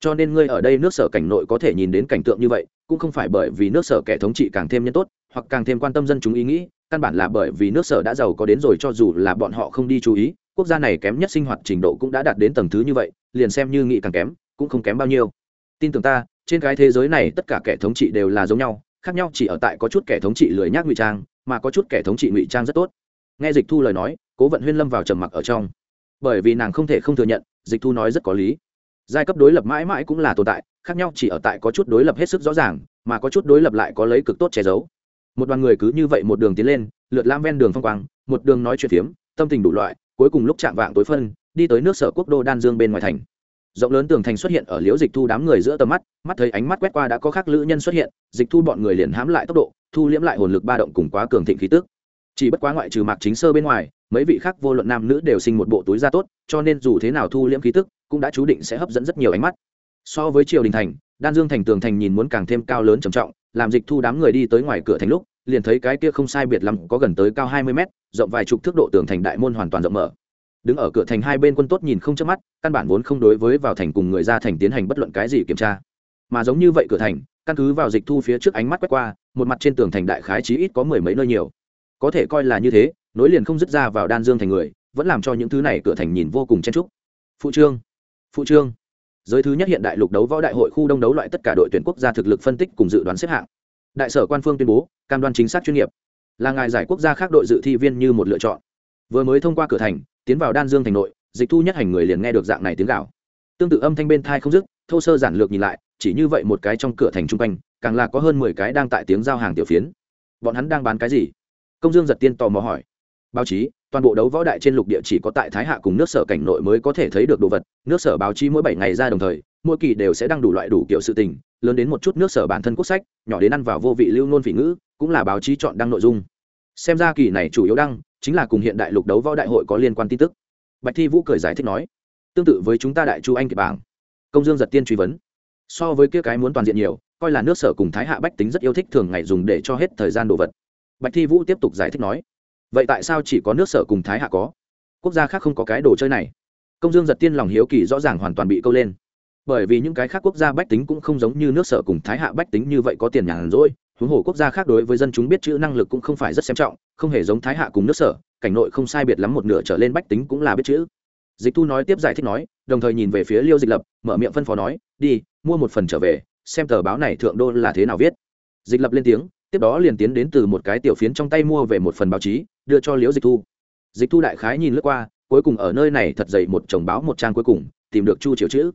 Cho nên ngươi ở đây nước sở cảnh nội có thể nhìn đến cảnh tượng như vậy, cũng không phải bởi vì nước sở kẻ thống trị càng thêm nhân tốt, hoặc càng thêm quan tâm dân chúng ý nghĩ căn bản là bởi vì nước sở đã giàu có đến rồi cho dù là bọn họ không đi chú ý, quốc gia này kém nhất sinh hoạt trình độ cũng đã đạt đến tầng thứ như vậy, liền xem như nghị càng kém, cũng không kém bao nhiêu. Tin tưởng ta, trên cái thế giới này tất cả kẻ thống trị đều là giống nhau, khác nhau chỉ ở tại có chút kẻ thống trị lười nhác ngụy trang, mà có chút kẻ thống trị ngụy trang rất tốt. Nghe dịch thu lời nói, cố vận huyên lâm vào trầm mặc ở trong. Bởi vì nàng không thể không thừa nhận, dịch thu nói rất có lý. Giai cấp đối lập mãi mãi cũng là tồn tại, khác nhau chỉ ở tại có chút đối lập hết sức rõ ràng, mà có chút đối lập lại có lấy cực tốt che giấu một đoàn người cứ như vậy một đường tiến lên, lượt lam ven đường phong quang, một đường nói chuyện phiếm, tâm tình đủ loại, cuối cùng lúc chạm vạng tối phân, đi tới nước sở quốc đô đan dương bên ngoài thành. Rộng lớn tường thành xuất hiện ở liễu dịch thu đám người giữa tầm mắt mắt thấy ánh mắt quét qua đã có khác lữ nhân xuất hiện, dịch thu bọn người liền hãm lại tốc độ, thu liễm lại hồn lực ba động cùng quá cường thịnh khí tức. Chỉ bất quá ngoại trừ mạc chính sơ bên ngoài, mấy vị khác vô luận nam nữ đều sinh một bộ túi da tốt, cho nên dù thế nào thu liễm khí tức, cũng đã chú định sẽ hấp dẫn rất nhiều ánh mắt. So với triều đình thành, đan dương thành tường thành nhìn muốn càng thêm cao lớn trầm trọng làm dịch thu đám người đi tới ngoài cửa thành lúc, liền thấy cái kia không sai biệt lắm có gần tới cao hai mươi mét, rộng vài chục thước độ tường thành đại môn hoàn toàn rộng mở. Đứng ở cửa thành hai bên quân tốt nhìn không chớp mắt, căn bản vốn không đối với vào thành cùng người ra thành tiến hành bất luận cái gì kiểm tra. Mà giống như vậy cửa thành, căn cứ vào dịch thu phía trước ánh mắt quét qua, một mặt trên tường thành đại khái chí ít có mười mấy nơi nhiều. Có thể coi là như thế, nối liền không dứt ra vào đan dương thành người, vẫn làm cho những thứ này cửa thành nhìn vô cùng chen trúc phụ trương phụ trương giới thứ nhất hiện đại lục đấu võ đại hội khu đông đấu loại tất cả đội tuyển quốc gia thực lực phân tích cùng dự đoán xếp hạng. Đại sở quan phương tuyên bố, cam đoan chính xác chuyên nghiệp. Là ngài giải quốc gia khác đội dự thi viên như một lựa chọn. Vừa mới thông qua cửa thành, tiến vào đan dương thành nội, dịch thu nhất hành người liền nghe được dạng này tiếng gạo tương tự âm thanh bên thai không dứt, thô sơ giản lược nhìn lại, chỉ như vậy một cái trong cửa thành trung quanh, càng là có hơn mười cái đang tại tiếng giao hàng tiểu phiến. Bọn hắn đang bán cái gì? Công dương giật tiên tò mò hỏi. Báo chí toàn bộ đấu võ đại trên lục địa chỉ có tại thái hạ cùng nước sở cảnh nội mới có thể thấy được đồ vật. Nước sở báo chí mỗi bảy ngày ra đồng thời, mỗi kỳ đều sẽ đăng đủ loại đủ kiểu sự tình, lớn đến một chút nước sở bản thân quốc sách, nhỏ đến ăn vào vô vị lưu nôn phỉ ngữ, cũng là báo chí chọn đăng nội dung. Xem ra kỳ này chủ yếu đăng, chính là cùng hiện đại lục đấu võ đại hội có liên quan tin tức. Bạch thi vũ cười giải thích nói, tương tự với chúng ta đại chu anh kịch bảng, công dương giật tiên truy vấn. So với kia cái muốn toàn diện nhiều, coi là nước sở cùng thái hạ bách tính rất yêu thích thường ngày dùng để cho hết thời gian đồ vật. Bạch thi vũ tiếp tục giải thích nói vậy tại sao chỉ có nước sở cùng thái hạ có? Quốc gia khác không có cái đồ chơi này. Công dương giật tiên lòng hiếu kỳ rõ ràng hoàn toàn bị câu lên. Bởi vì những cái khác quốc gia bách tính cũng không giống như nước sở cùng thái hạ bách tính như vậy có tiền nhàn rỗi, huống hồ quốc gia khác đối với dân chúng biết chữ năng lực cũng không phải rất xem trọng, không hề giống thái hạ cùng nước sở, cảnh nội không sai biệt lắm một nửa trở lên bách tính cũng là biết chữ. Dịch thu nói tiếp giải thích nói, đồng thời nhìn về phía liêu dịch lập, mở miệng phân phó nói, đi, mua một phần trở về, xem tờ báo này thượng đô là thế nào viết. Dịch lập lên tiếng, tiếp đó liền tiến đến từ một cái tiểu phiến trong tay mua về một phần báo chí đưa cho liễu dịch thu. Dịch thu đại khái nhìn lướt qua, cuối cùng ở nơi này thật dày một chồng báo một trang cuối cùng, tìm được chu triều chữ.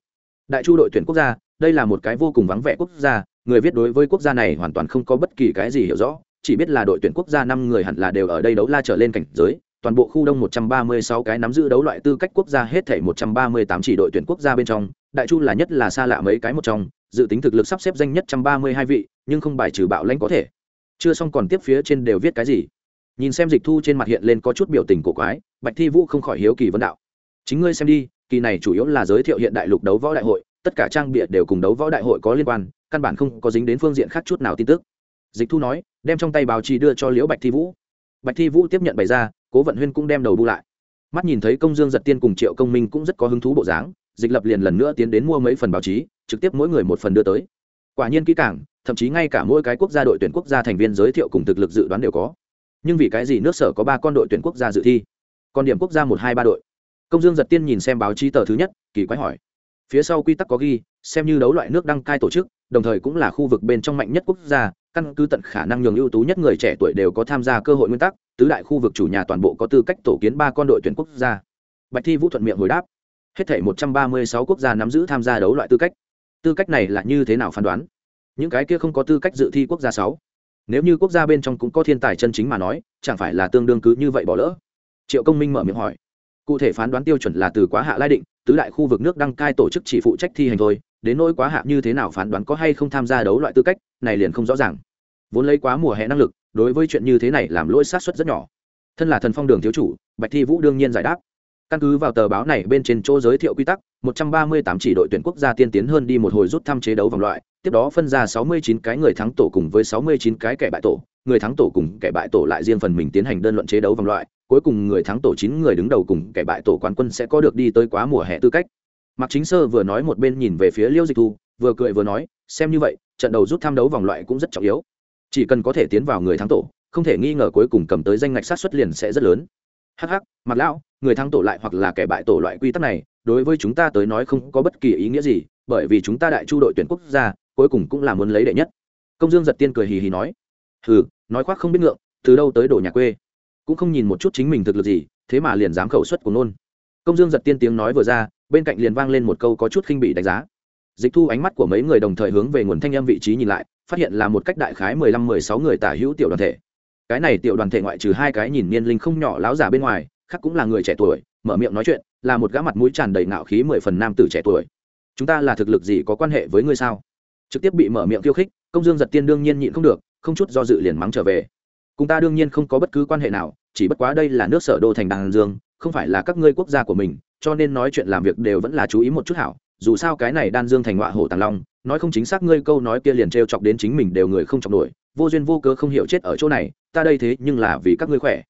Đại chu đội tuyển quốc gia, đây là một cái vô cùng vắng vẻ quốc gia, người viết đối với quốc gia này hoàn toàn không có bất kỳ cái gì hiểu rõ, chỉ biết là đội tuyển quốc gia năm người hẳn là đều ở đây đấu la trở lên cảnh giới, toàn bộ khu đông 136 cái nắm giữ đấu loại tư cách quốc gia hết thảy 138 chỉ đội tuyển quốc gia bên trong, đại chu là nhất là xa lạ mấy cái một trong, dự tính thực lực sắp xếp danh nhất 132 vị, nhưng không bài trừ bạo lãnh có thể. Chưa xong còn tiếp phía trên đều viết cái gì? Nhìn xem dịch thu trên mặt hiện lên có chút biểu tình cổ quái, bạch thi vũ không khỏi hiếu kỳ vấn đạo. Chính ngươi xem đi, kỳ này chủ yếu là giới thiệu hiện đại lục đấu võ đại hội, tất cả trang bịa đều cùng đấu võ đại hội có liên quan, căn bản không có dính đến phương diện khác chút nào tin tức. Dịch thu nói, đem trong tay báo chí đưa cho liễu bạch thi vũ. Bạch thi vũ tiếp nhận bày ra, cố vận huyên cũng đem đầu bu lại. Mắt nhìn thấy công dương giật tiên cùng triệu công minh cũng rất có hứng thú bộ dáng, dịch lập liền lần nữa tiến đến mua mấy phần báo chí, trực tiếp mỗi người một phần đưa tới. Quả nhiên kỹ càng, thậm chí ngay cả mỗi cái quốc gia đội tuyển quốc gia thành viên giới thiệu cùng thực lực dự đoán đều có nhưng vì cái gì nước sở có ba con đội tuyển quốc gia dự thi? Còn điểm quốc gia một, hai, ba đội. Công dương giật tiên nhìn xem báo chí tờ thứ nhất, kỳ quái hỏi. Phía sau quy tắc có ghi, xem như đấu loại nước đăng cai tổ chức, đồng thời cũng là khu vực bên trong mạnh nhất quốc gia, căn cứ tận khả năng nhường ưu tú nhất người trẻ tuổi đều có tham gia cơ hội nguyên tắc, tứ đại khu vực chủ nhà toàn bộ có tư cách tổ kiến ba con đội tuyển quốc gia. Bạch thi vũ thuận miệng hồi đáp. Hết thể một trăm ba mươi sáu quốc gia nắm giữ tham gia đấu loại tư cách. Tư cách này là như thế nào phán đoán? Những cái kia không có tư cách dự thi quốc gia sáu nếu như quốc gia bên trong cũng có thiên tài chân chính mà nói, chẳng phải là tương đương cứ như vậy bỏ lỡ? Triệu công minh mở miệng hỏi. Cụ thể phán đoán tiêu chuẩn là từ quá hạ lai định, tứ đại khu vực nước đăng cai tổ chức chỉ phụ trách thi hành thôi. Đến nỗi quá hạ như thế nào phán đoán có hay không tham gia đấu loại tư cách, này liền không rõ ràng. Vốn lấy quá mùa hè năng lực, đối với chuyện như thế này làm lỗi sát xuất rất nhỏ. Thân là thần phong đường thiếu chủ, bạch thi vũ đương nhiên giải đáp. Căn cứ vào tờ báo này bên trên chỗ giới thiệu quy tắc 138 chỉ đội tuyển quốc gia tiên tiến hơn đi một hồi rút thăm chế đấu vòng loại tiếp đó phân ra 69 cái người thắng tổ cùng với 69 cái kẻ bại tổ người thắng tổ cùng kẻ bại tổ lại riêng phần mình tiến hành đơn luận chế đấu vòng loại cuối cùng người thắng tổ chín người đứng đầu cùng kẻ bại tổ quán quân sẽ có được đi tới quá mùa hè tư cách. Mạc chính sơ vừa nói một bên nhìn về phía liêu dịch thu vừa cười vừa nói xem như vậy trận đầu rút tham đấu vòng loại cũng rất trọng yếu. Chỉ cần có thể tiến vào người thắng tổ không thể nghi ngờ cuối cùng cầm tới danh ngạch sát xuất liền sẽ rất lớn. Hắc hắc, mặt lão người thắng tổ lại hoặc là kẻ bại tổ loại quy tắc này đối với chúng ta tới nói không có bất kỳ ý nghĩa gì bởi vì chúng ta đại chu đội tuyển quốc gia cuối cùng cũng là muốn lấy đệ nhất. Công dương giật tiên cười hì hì nói, hừ, nói khoác không biết ngượng, từ đâu tới đổ nhà quê? Cũng không nhìn một chút chính mình thực lực gì, thế mà liền dám khẩu suất của nôn công dương giật tiên tiếng nói vừa ra, bên cạnh liền vang lên một câu có chút khinh bị đánh giá. Dịch thu ánh mắt của mấy người đồng thời hướng về nguồn thanh âm vị trí nhìn lại, phát hiện là một cách đại khái mười lăm, mười sáu người tả hữu tiểu đoàn thể. Cái này tiểu đoàn thể ngoại trừ hai cái nhìn niên linh không nhỏ láo giả bên ngoài, khác cũng là người trẻ tuổi, mở miệng nói chuyện, là một gã mặt mũi tràn đầy ngạo khí mười phần nam tử trẻ tuổi. Chúng ta là thực lực gì có quan hệ với ngươi sao? Trực tiếp bị mở miệng khiêu khích, công dương giật tiên đương nhiên nhịn không được, không chút do dự liền mắng trở về. Cùng ta đương nhiên không có bất cứ quan hệ nào, chỉ bất quá đây là nước sở đô thành đàn dương, không phải là các ngươi quốc gia của mình, cho nên nói chuyện làm việc đều vẫn là chú ý một chút hảo. Dù sao cái này đan dương thành họa hổ tàng long, nói không chính xác ngươi câu nói kia liền t chọc đến chính mình đều người không chọc nổi, vô duyên vô cớ không hiểu chết ở chỗ này, ta đây thế nhưng là vì các ngươi khỏe.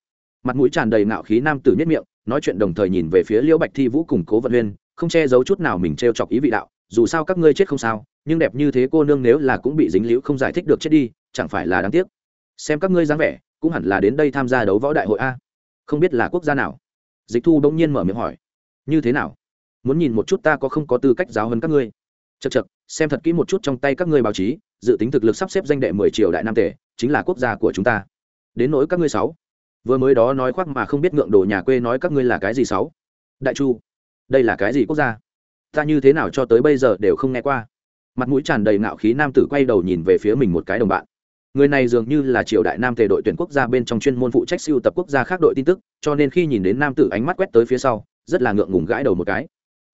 Mặt mũi tràn đầy ngạo khí nam tử nhất miệng, nói chuyện đồng thời nhìn về phía liễu bạch thi vũ cùng cố vận huyên, không che giấu chút nào mình t chọc ý vị đạo, dù sao các ngươi chết không sao nhưng đẹp như thế cô nương nếu là cũng bị dính liễu không giải thích được chết đi, chẳng phải là đáng tiếc. Xem các ngươi dáng vẻ, cũng hẳn là đến đây tham gia đấu võ đại hội a. Không biết là quốc gia nào. Dịch thu bỗng nhiên mở miệng hỏi. Như thế nào? Muốn nhìn một chút ta có không có tư cách giáo hơn các ngươi? Chật chật xem thật kỹ một chút trong tay các ngươi báo chí, dự tính thực lực sắp xếp danh đệ mười triệu đại nam tể chính là quốc gia của chúng ta. Đến nỗi các ngươi sáu. Vừa mới đó nói khoác mà không biết ngượng đồ nhà quê nói các ngươi là cái gì sáu? Đại chu, đây là cái gì quốc gia? Ta như thế nào cho tới bây giờ đều không nghe qua mặt mũi tràn đầy ngạo khí nam tử quay đầu nhìn về phía mình một cái đồng bạn. Người này dường như là triều đại nam tề đội tuyển quốc gia bên trong chuyên môn phụ trách siêu tập quốc gia khác đội tin tức, cho nên khi nhìn đến nam tử ánh mắt quét tới phía sau, rất là ngượng ngùng gãi đầu một cái.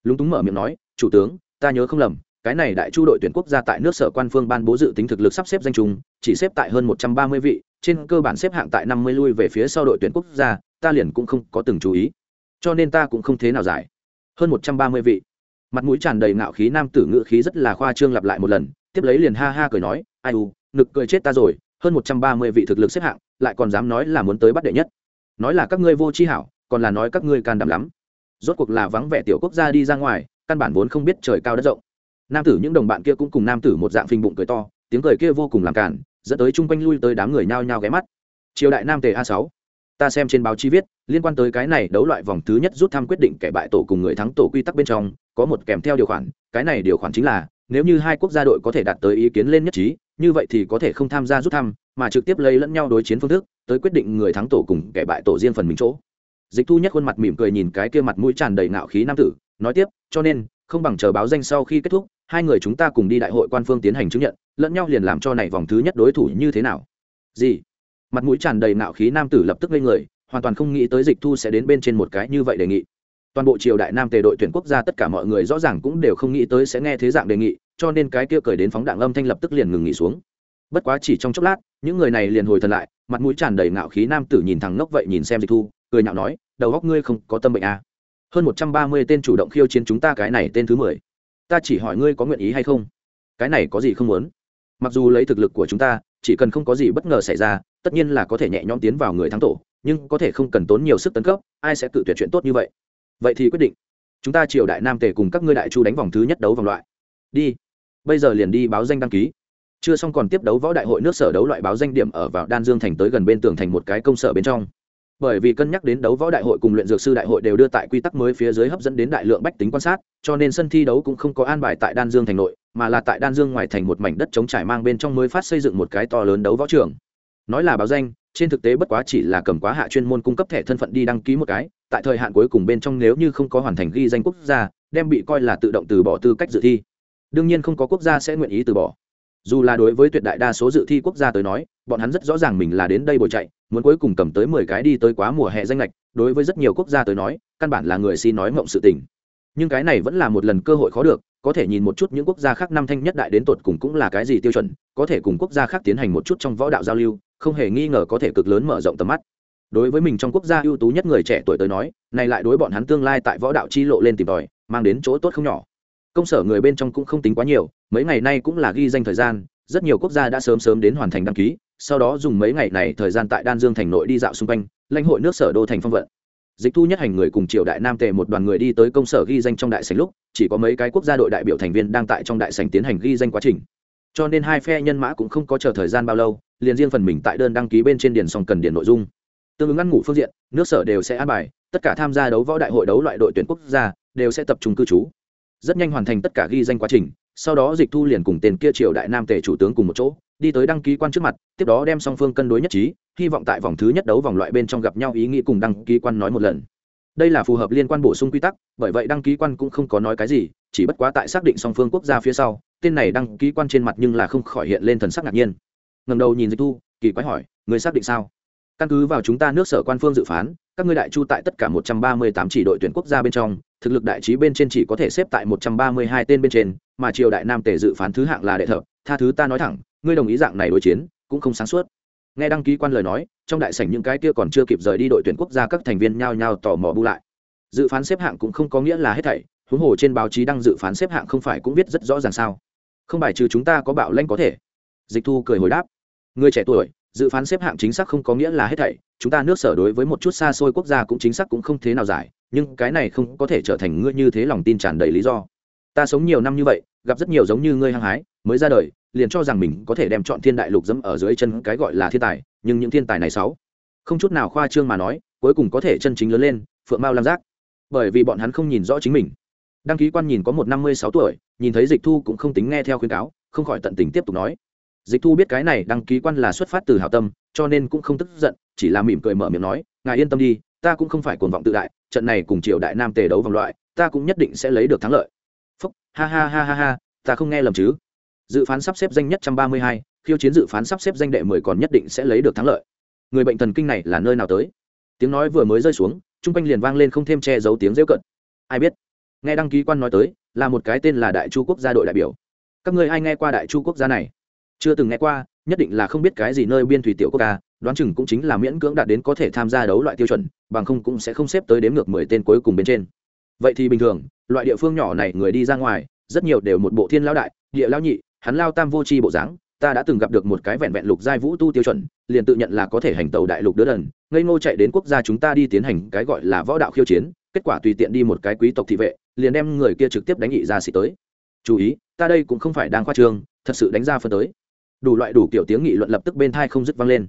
Lúng túng mở miệng nói, chủ tướng, ta nhớ không lầm, cái này đại chu đội tuyển quốc gia tại nước sở quan phương ban bố dự tính thực lực sắp xếp danh trùng chỉ xếp tại hơn một trăm ba mươi vị, trên cơ bản xếp hạng tại năm mươi lui về phía sau đội tuyển quốc gia, ta liền cũng không có từng chú ý. Cho nên ta cũng không thế nào giải. Hơn một trăm ba mươi vị mặt mũi tràn đầy ngạo khí nam tử ngự khí rất là khoa trương lặp lại một lần, tiếp lấy liền ha ha cười nói, ai u nực cười chết ta rồi, hơn một trăm ba mươi vị thực lực xếp hạng, lại còn dám nói là muốn tới bắt đệ nhất. Nói là các ngươi vô tri hảo, còn là nói các ngươi can đảm lắm. Rốt cuộc là vắng vẻ tiểu quốc gia đi ra ngoài, căn bản vốn không biết trời cao đất rộng. Nam tử những đồng bạn kia cũng cùng nam tử một dạng phình bụng cười to, tiếng cười kia vô cùng làm cản dẫn tới chung quanh lui tới đám người nhao nhao ghé mắt. Triều đại nam tề a sáu, ta xem trên báo chí viết, liên quan tới cái này đấu loại vòng thứ nhất rút thăm quyết định kẻ bại tổ cùng người thắng tổ quy tắc bên trong có một kèm theo điều khoản, cái này điều khoản chính là, nếu như hai quốc gia đội có thể đạt tới ý kiến lên nhất trí, như vậy thì có thể không tham gia rút thăm, mà trực tiếp lấy lẫn nhau đối chiến phương thức, tới quyết định người thắng tổ cùng kẻ bại tổ riêng phần mình chỗ. Dịch thu nhất khuôn mặt mỉm cười nhìn cái kia mặt mũi tràn đầy ngạo khí nam tử, nói tiếp, cho nên, không bằng chờ báo danh sau khi kết thúc, hai người chúng ta cùng đi đại hội quan phương tiến hành chứng nhận, lẫn nhau liền làm cho này vòng thứ nhất đối thủ như thế nào. Gì? Mặt mũi tràn đầy ngạo khí nam tử lập tức lên người, hoàn toàn không nghĩ tới dịch thu sẽ đến bên trên một cái như vậy đề nghị toàn bộ triều đại nam tề đội tuyển quốc gia tất cả mọi người rõ ràng cũng đều không nghĩ tới sẽ nghe thế dạng đề nghị, cho nên cái kia cười đến phóng đạn âm thanh lập tức liền ngừng nghỉ xuống. Bất quá chỉ trong chốc lát, những người này liền hồi thần lại, mặt mũi tràn đầy ngạo khí nam tử nhìn thằng ngốc vậy nhìn xem dịch thu, cười nhạo nói, đầu góc ngươi không có tâm bệnh à. hơn một trăm ba mươi tên chủ động khiêu chiến chúng ta cái này tên thứ mười. Ta chỉ hỏi ngươi có nguyện ý hay không? Cái này có gì không muốn? Mặc dù lấy thực lực của chúng ta, chỉ cần không có gì bất ngờ xảy ra, tất nhiên là có thể nhẹ nhõm tiến vào người thắng tổ, nhưng có thể không cần tốn nhiều sức tấn cấp, ai sẽ tự tuyệt chuyện tốt như vậy? Vậy thì quyết định. Chúng ta triều đại nam tề cùng các ngươi đại chu đánh vòng thứ nhất đấu vòng loại. Đi. Bây giờ liền đi báo danh đăng ký. Chưa xong còn tiếp đấu võ đại hội nước sở đấu loại báo danh điểm ở vào đan dương thành tới gần bên tường thành một cái công sở bên trong. Bởi vì cân nhắc đến đấu võ đại hội cùng luyện dược sư đại hội đều đưa tại quy tắc mới phía dưới hấp dẫn đến đại lượng bách tính quan sát, cho nên sân thi đấu cũng không có an bài tại đan dương thành nội, mà là tại đan dương ngoài thành một mảnh đất chống trải mang bên trong mới phát xây dựng một cái to lớn đấu võ trường. Nói là báo danh trên thực tế bất quá chỉ là cầm quá hạ chuyên môn cung cấp thẻ thân phận đi đăng ký một cái, tại thời hạn cuối cùng bên trong nếu như không có hoàn thành ghi danh quốc gia, đem bị coi là tự động từ bỏ tư cách dự thi. Đương nhiên không có quốc gia sẽ nguyện ý từ bỏ. Dù là đối với tuyệt đại đa số dự thi quốc gia tới nói, bọn hắn rất rõ ràng mình là đến đây bồi chạy, muốn cuối cùng cầm tới mười cái đi tới quá mùa hè danh lệch, đối với rất nhiều quốc gia tới nói, căn bản là người xin nói mộng sự tình. Nhưng cái này vẫn là một lần cơ hội khó được, có thể nhìn một chút những quốc gia khác năm thanh nhất đại đến tột cùng cũng là cái gì tiêu chuẩn, có thể cùng quốc gia khác tiến hành một chút trong võ đạo giao lưu không hề nghi ngờ có thể cực lớn mở rộng tầm mắt. Đối với mình trong quốc gia ưu tú nhất người trẻ tuổi tới nói, này lại đối bọn hắn tương lai tại võ đạo chi lộ lên tìm tòi, mang đến chỗ tốt không nhỏ. Công sở người bên trong cũng không tính quá nhiều, mấy ngày nay cũng là ghi danh thời gian, rất nhiều quốc gia đã sớm sớm đến hoàn thành đăng ký, sau đó dùng mấy ngày này thời gian tại đan dương thành nội đi dạo xung quanh, lãnh hội nước sở đô thành phong vận. Dịch thu nhất hành người cùng triều đại nam tề một đoàn người đi tới công sở ghi danh trong đại sành lúc, chỉ có mấy cái quốc gia đội đại biểu thành viên đang tại trong đại sành tiến hành ghi danh quá trình cho nên hai phe nhân mã cũng không có chờ thời gian bao lâu, liền riêng phần mình tại đơn đăng ký bên trên điền xong cần điền nội dung. Tương ứng ăn ngủ phương diện, nước sở đều sẽ an bài, tất cả tham gia đấu võ đại hội đấu loại đội tuyển quốc gia đều sẽ tập trung cư trú. Rất nhanh hoàn thành tất cả ghi danh quá trình, sau đó dịch thu liền cùng tên kia triều đại nam tề chủ tướng cùng một chỗ, đi tới đăng ký quan trước mặt, tiếp đó đem song phương cân đối nhất trí, hy vọng tại vòng thứ nhất đấu vòng loại bên trong gặp nhau ý nghĩ cùng đăng ký quan nói một lần. Đây là phù hợp liên quan bổ sung quy tắc, bởi vậy đăng ký quan cũng không có nói cái gì, chỉ bất quá tại xác định song phương quốc gia phía sau tên này đăng ký quan trên mặt nhưng là không khỏi hiện lên thần sắc ngạc nhiên. Ngầm đầu nhìn dịch thu, kỳ quái hỏi người xác định sao? Căn cứ vào chúng ta nước sở quan phương dự phán, các ngươi đại chu tại tất cả 138 chỉ đội tuyển quốc gia bên trong, thực lực đại trí bên trên chỉ có thể xếp tại 132 tên bên trên, mà triều đại nam tề dự phán thứ hạng là đệ thợ tha thứ ta nói thẳng, ngươi đồng ý dạng này đối chiến, cũng không sáng suốt. Nghe đăng ký quan lời nói, trong đại sảnh những cái kia còn chưa kịp rời đi đội tuyển quốc gia các thành viên nhao nhao tò mò bu lại. Dự phán xếp hạng cũng không có nghĩa là hết thảy, huống hồ trên báo chí đăng dự phán xếp hạng không phải cũng biết rất rõ ràng sao? Không bài trừ chúng ta có bạo lanh có thể. Dịch thu cười hồi đáp. Người trẻ tuổi, dự phán xếp hạng chính xác không có nghĩa là hết thảy. Chúng ta nước sở đối với một chút xa xôi quốc gia cũng chính xác cũng không thế nào giải, nhưng cái này không có thể trở thành ngươi như thế lòng tin tràn đầy lý do. Ta sống nhiều năm như vậy, gặp rất nhiều giống như ngươi hăng hái, mới ra đời, liền cho rằng mình có thể đem chọn thiên đại lục dẫm ở dưới chân cái gọi là thiên tài, nhưng những thiên tài này sáu không chút nào khoa trương mà nói, cuối cùng có thể chân chính lớn lên, phượng mao lam giác. Bởi vì bọn hắn không nhìn rõ chính mình đăng ký quan nhìn có một năm mươi sáu tuổi, nhìn thấy dịch thu cũng không tính nghe theo khuyến cáo, không khỏi tận tình tiếp tục nói. Dịch thu biết cái này đăng ký quan là xuất phát từ hảo tâm, cho nên cũng không tức giận, chỉ là mỉm cười mở miệng nói, ngài yên tâm đi, ta cũng không phải cuồng vọng tự đại, trận này cùng triều đại nam tề đấu vòng loại, ta cũng nhất định sẽ lấy được thắng lợi. Phúc, ha ha ha ha ha, ta không nghe lầm chứ? Dự phán sắp xếp danh nhất trăm ba mươi hai, khiêu chiến dự phán sắp xếp danh đệ mười còn nhất định sẽ lấy được thắng lợi. Người bệnh thần kinh này là nơi nào tới? Tiếng nói vừa mới rơi xuống chung quanh liền vang lên không thêm che giấu tiếng rêu cận ai biết? Nghe đăng ký quan nói tới, là một cái tên là đại chu quốc gia đội đại biểu. Các ngươi ai nghe qua đại chu quốc gia này? Chưa từng nghe qua, nhất định là không biết cái gì nơi biên thủy tiểu quốc ca đoán chừng cũng chính là miễn cưỡng đạt đến có thể tham gia đấu loại tiêu chuẩn, bằng không cũng sẽ không xếp tới đếm ngược mười tên cuối cùng bên trên. Vậy thì bình thường, loại địa phương nhỏ này người đi ra ngoài, rất nhiều đều một bộ thiên lao đại, địa lao nhị, hắn lao tam vô c h i bộ dáng, ta đã từng gặp được một cái vẹn vẹn lục giai vũ tu tiêu chuẩn, liền tự nhận là có thể hành tàu đại lục đứa đần, ngây ngô chạy đến quốc gia chúng ta đi tiến hành cái gọi là võ đạo khiêu chiến, kết quả tùy tiện đi một cái quý tộc thị vệ liền đem người kia trực tiếp đánh nghị ra xịt tới. Chú ý, ta đây cũng không phải đang khoa trương thật sự đánh ra phân tới. Đủ loại đủ kiểu tiếng nghị luận lập tức bên thai không dứt vang lên.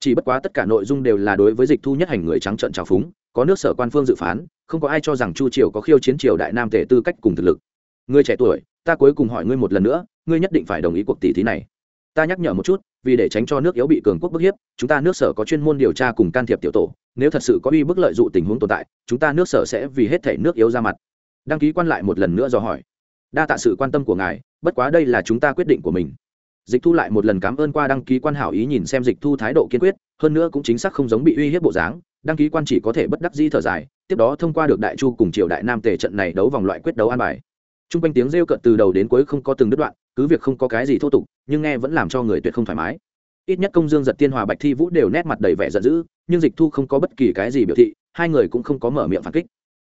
Chỉ bất quá tất cả nội dung đều là đối với dịch thu nhất hành người trắng trợn trào phúng, có nước sở quan phương dự phán, không có ai cho rằng chu triều có khiêu chiến triều đại nam tể tư cách cùng thực lực. Người trẻ tuổi, ta cuối cùng hỏi ngươi một lần nữa, ngươi nhất định phải đồng ý cuộc tỷ thí này. Ta nhắc nhở một chút, vì để tránh cho nước yếu bị cường quốc bức hiếp, chúng ta nước sở có chuyên môn điều tra cùng can thiệp tiểu tổ, nếu thật sự có uy bức lợi dụng tình huống tồn tại, chúng ta nước sở sẽ vì hết thể nước yếu ra mặt đăng ký quan lại một lần nữa do hỏi. Đa tạ sự quan tâm của ngài, bất quá đây là chúng ta quyết định của mình. Dịch thu lại một lần cảm ơn qua đăng ký quan hảo ý nhìn xem dịch thu thái độ kiên quyết, hơn nữa cũng chính xác không giống bị uy hiếp bộ dáng, đăng ký quan chỉ có thể bất đắc di thở dài, tiếp đó thông qua được đại chu cùng triều đại nam tề trận này đấu vòng loại quyết đấu an bài. T r u n g quanh tiếng rêu cận từ đầu đến cuối không có từng đứt đoạn, cứ việc không có cái gì thô tục, nhưng nghe vẫn làm cho người tuyệt không thoải mái. Ít nhất công dương giật tiên hòa bạch thi vũ đều nét mặt đầy vẻ giận dữ, nhưng dịch thu không có bất kỳ cái gì biểu thị, hai người cũng không có mở miệng phản kích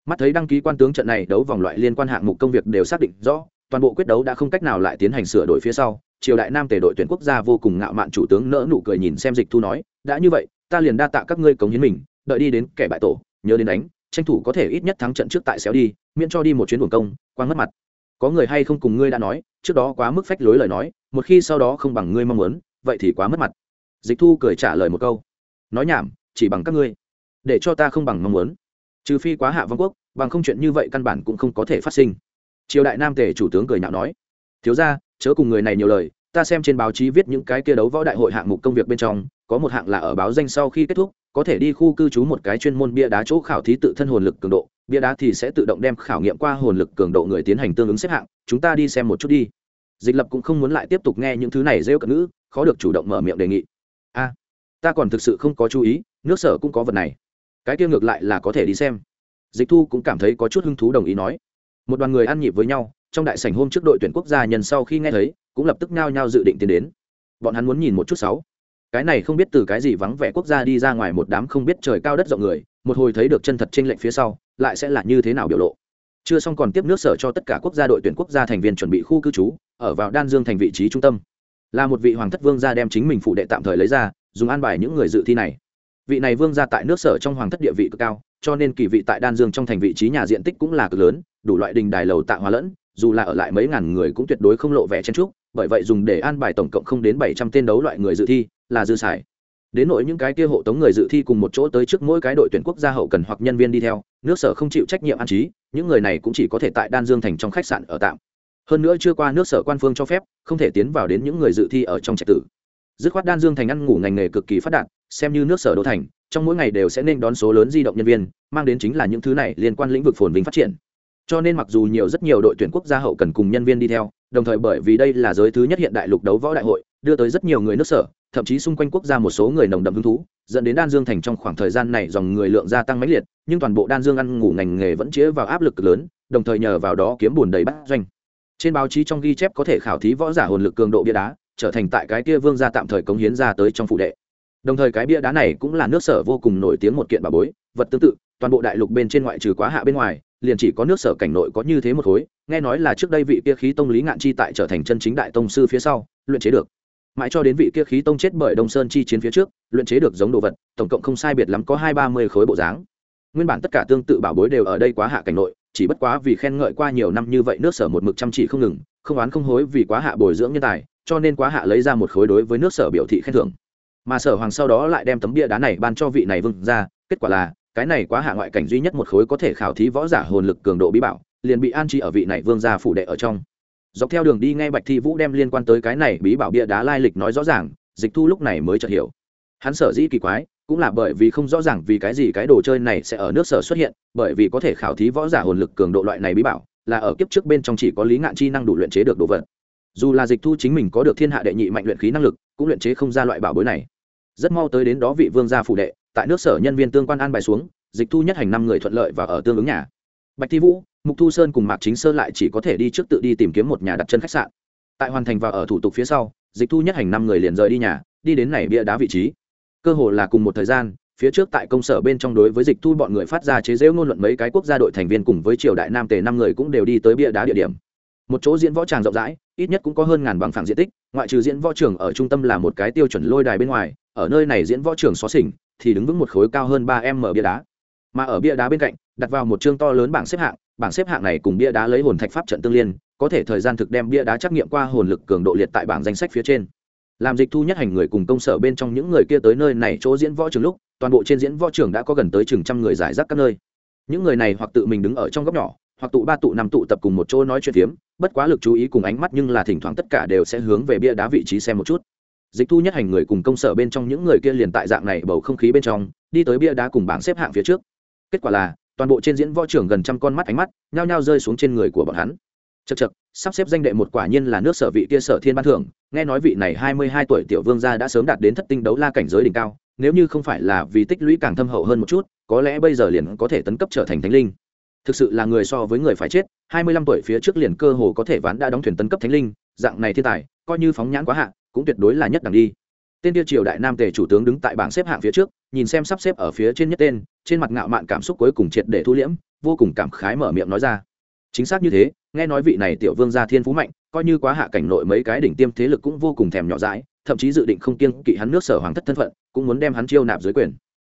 mắt thấy đăng ký quan tướng trận này đấu vòng loại liên quan hạng mục công việc đều xác định rõ, toàn bộ quyết đấu đã không cách nào lại tiến hành sửa đổi phía sau, triều đại nam tề đội tuyển quốc gia vô cùng ngạo mạn chủ tướng nỡ nụ cười nhìn xem dịch thu nói, đã như vậy, ta liền đa tạ các ngươi cống hiến mình, đợi đi đến kẻ bại tổ, nhớ đến đánh, tranh thủ có thể ít nhất thắng trận trước tại xéo đi, miễn cho đi một chuyến buồng công, quang mất mặt. Có người hay không cùng ngươi đã nói, trước đó quá mức phách lối lời nói, một khi sau đó không bằng ngươi mong muốn, vậy thì quá mất mặt. Dịch thu cười trả lời một câu, nói nhảm, chỉ bằng các ngươi, để cho ta không bằng mong muốn trừ phi quá hạ vong quốc, bằng không chuyện như vậy căn bản cũng không có thể phát sinh. Triều đại nam tề chủ tướng cười nhạo nói, thiếu ra chớ cùng người này nhiều lời, ta xem trên báo chí viết những cái kia đấu võ đại hội hạng mục công việc bên trong, có một hạng là ở báo danh sau khi kết thúc, có thể đi khu cư trú một cái chuyên môn bia đá chỗ khảo thí tự thân hồn lực cường độ, bia đá thì sẽ tự động đem khảo nghiệm qua hồn lực cường độ người tiến hành tương ứng xếp hạng, chúng ta đi xem một chút đi. Dịch lập cũng không muốn lại tiếp tục nghe những thứ này rêu cận ngữ, khó được chủ động mở miệng đề nghị. A, ta còn thực sự không có chú ý, nước sở cũng có vật này cái kia ngược lại là có thể đi xem. Dịch thu cũng cảm thấy có chút hứng thú đồng ý nói. Một đoàn người ăn nhịp với nhau, trong đại sảnh hôm trước đội tuyển quốc gia nhân sau khi nghe thấy, cũng lập tức nhao nhao dự định tiến đến. Bọn hắn muốn nhìn một chút sáu. Cái này không biết từ cái gì vắng vẻ quốc gia đi ra ngoài một đám không biết trời cao đất rộng người, một hồi thấy được chân thật trên lệnh phía sau, lại sẽ là như thế nào biểu lộ. Chưa xong còn tiếp nước sở cho tất cả quốc gia đội tuyển quốc gia thành viên chuẩn bị khu cư trú, ở vào đan dương thành vị trí trung tâm. Là một vị hoàng thất vương gia đem chính mình phụ đệ tạm thời lấy ra, dùng an bài những người dự thi này vị này vương gia tại nước sở trong hoàng thất địa vị cực cao, cho nên kỳ vị tại đan dương trong thành vị trí nhà diện tích cũng là cực lớn, đủ loại đình đài lầu tạ hóa lẫn, dù là ở lại mấy ngàn người cũng tuyệt đối không lộ vẻ chen trúc bởi vậy dùng để an bài tổng cộng không đến bảy trăm tên đấu loại người dự thi là dư xài. Đến nỗi những cái kia hộ tống người dự thi cùng một chỗ tới trước mỗi cái đội tuyển quốc gia hậu cần hoặc nhân viên đi theo, nước sở không chịu trách nhiệm an trí, những người này cũng chỉ có thể tại đan dương thành trong khách sạn ở tạm. Hơn nữa chưa qua nước sở quan phương cho phép, không thể tiến vào đến những người dự thi ở trong trạch tử dứt khoát đan dương thành ăn ngủ ngành nghề cực kỳ phát đạt, xem như nước sở đô thành, trong mỗi ngày đều sẽ nên đón số lớn di động nhân viên, mang đến chính là những thứ này liên quan lĩnh vực phồn vinh phát triển. Cho nên mặc dù nhiều rất nhiều đội tuyển quốc gia hậu cần cùng nhân viên đi theo, đồng thời bởi vì đây là giới thứ nhất hiện đại lục đấu võ đại hội, đưa tới rất nhiều người nước sở, thậm chí xung quanh quốc gia một số người nồng đậm hứng thú, dẫn đến đan dương thành trong khoảng thời gian này dòng người lượng gia tăng mãnh liệt, nhưng toàn bộ đan dương ăn ngủ ngành nghề vẫn chĩa vào áp lực lớn, đồng thời nhờ vào đó kiếm bùn đầy bát doanh. Trên báo chí trong ghi chép có thể khảo thí võ giả hồn lực cường độ bia đá trở thành tại cái kia vương gia tạm thời cống hiến ra tới trong phụ đệ. Đồng thời cái bia đá này cũng là nước sở vô cùng nổi tiếng một kiện bà bối, vật tương tự, toàn bộ đại lục bên trên ngoại trừ quá hạ bên ngoài, liền chỉ có nước sở cảnh nội có như thế một khối, nghe nói là trước đây vị kia khí tông lý ngạn chi tại trở thành chân chính đại tông sư phía sau, luyện chế được. Mãi cho đến vị kia khí tông chết bởi đông sơn chi chiến phía trước, luyện chế được giống đồ vật, tổng cộng không sai biệt lắm có hai ba mươi khối bộ dáng. Nguyên bản tất cả tương tự bảo bối đều ở đây quá hạ cảnh nội, chỉ bất quá vì khen ngợi qua nhiều năm như vậy nước sở một mực chăm chỉ không ngừng, không oán không hối vì quá hạ bồi dưỡng nhân tài cho nên quá hạ lấy ra một khối đối với nước sở biểu thị khen thưởng. Mà sở hoàng sau đó lại đem tấm bia đá này ban cho vị này vương ra kết quả là, cái này quá hạ ngoại cảnh duy nhất một khối có thể khảo thí võ giả hồn lực cường độ bí bảo, liền bị an trí ở vị này vương gia phủ đệ ở trong. Dọc theo đường đi ngay bạch thi vũ đem liên quan tới cái này bí bảo bia đá lai lịch nói rõ ràng, dịch thu lúc này mới chợt hiểu. Hắn sở dĩ kỳ quái, cũng là bởi vì không rõ ràng vì cái gì cái đồ chơi này sẽ ở nước sở xuất hiện, bởi vì có thể khảo thí võ giả hồn lực cường độ loại này bí bảo, là ở kiếp trước bên trong chỉ có lý ngạn chi năng đủ luyện chế được đồ vật dù là dịch thu chính mình có được thiên hạ đệ nhị mạnh luyện khí năng lực, cũng luyện chế không ra loại bảo bối này. Rất mau tới đến đó vị vương gia phủ đệ, tại nước sở nhân viên tương quan an bài xuống, dịch thu nhất hành năm người thuận lợi và ở tương ứng nhà. Bạch thi vũ, mục thu sơn cùng mạc chính sơn lại chỉ có thể đi trước tự đi tìm kiếm một nhà đặt chân khách sạn. Tại hoàn thành và ở thủ tục phía sau, dịch thu nhất hành năm người liền rời đi nhà, đi đến này bia đá vị trí. Cơ hồ là cùng một thời gian, phía trước tại công sở bên trong đối với dịch thu bọn người phát ra chế giễu ngôn luận mấy cái quốc gia đội thành viên cùng với triều đại nam tề năm người cũng đều đi tới bia đá địa điểm một chỗ diễn võ tràng rộng rãi, ít nhất cũng có hơn ngàn bằng phẳng diện tích, ngoại trừ diễn võ trường ở trung tâm là một cái tiêu chuẩn lôi đài bên ngoài, ở nơi này diễn võ trường xó xỉnh thì đứng vững một khối cao hơn ba m bia đá. Mà ở bia đá bên cạnh, đặt vào một chương to lớn bảng xếp hạng, bảng xếp hạng này cùng bia đá lấy hồn thạch pháp trận tương liên, có thể thời gian thực đem bia đá trắc nghiệm qua hồn lực cường độ liệt tại bảng danh sách phía trên. Làm dịch thu nhất hành người cùng công sở bên trong những người kia tới nơi này chỗ diễn võ trường lúc, toàn bộ trên diễn võ trường đã có gần tới chừng trăm người giải rác các nơi. Những người này hoặc tự mình đứng ở trong góc nhỏ hoặc tụ ba tụ năm tụ tập cùng một chỗ nói chuyện phiếm, bất quá lực chú ý cùng ánh mắt nhưng là thỉnh thoảng tất cả đều sẽ hướng về bia đá vị trí xem một chút. Dịch thu nhất hành người cùng công sở bên trong những người kia liền tại dạng này bầu không khí bên trong, đi tới bia đá cùng bảng xếp hạng phía trước. Kết quả là, toàn bộ trên diễn võ trưởng gần trăm con mắt ánh mắt, nhao nhao rơi xuống trên người của bọn hắn. Chật chật sắp xếp danh đệ một quả nhiên là nước sở vị kia sở thiên ban thưởng, nghe nói vị này hai mươi hai tuổi tiểu vương gia đã sớm đạt đến thất tinh đấu la cảnh giới đỉnh cao, nếu như không phải là vì tích lũy càng thâm hậu hơn một chút, có lẽ bây giờ liền có thể tấn cấp trở thành thánh linh thực sự là người so với người phải chết, hai mươi lăm tuổi phía trước liền cơ hồ có thể ván đã đóng thuyền tấn cấp thánh linh, dạng này thiên tài, coi như phóng nhãn quá hạn cũng tuyệt đối là nhất đẳng đi. Tên tiêu triều đại nam tề chủ tướng đứng tại bảng xếp hạng phía trước, nhìn xem sắp xếp ở phía trên nhất tên, trên mặt ngạo mạn cảm xúc cuối cùng triệt để thu liễm, vô cùng cảm khái mở miệng nói ra. Chính xác như thế, nghe nói vị này tiểu vương gia thiên phú mạnh, coi như quá hạ cảnh nội mấy cái đỉnh tiêm thế lực cũng vô cùng thèm nhỏ dãi, thậm chí dự định không kiêng kỵ hắn nước sở hoàng thất thân phận, cũng muốn đem hắn chiêu nạp dưới quyền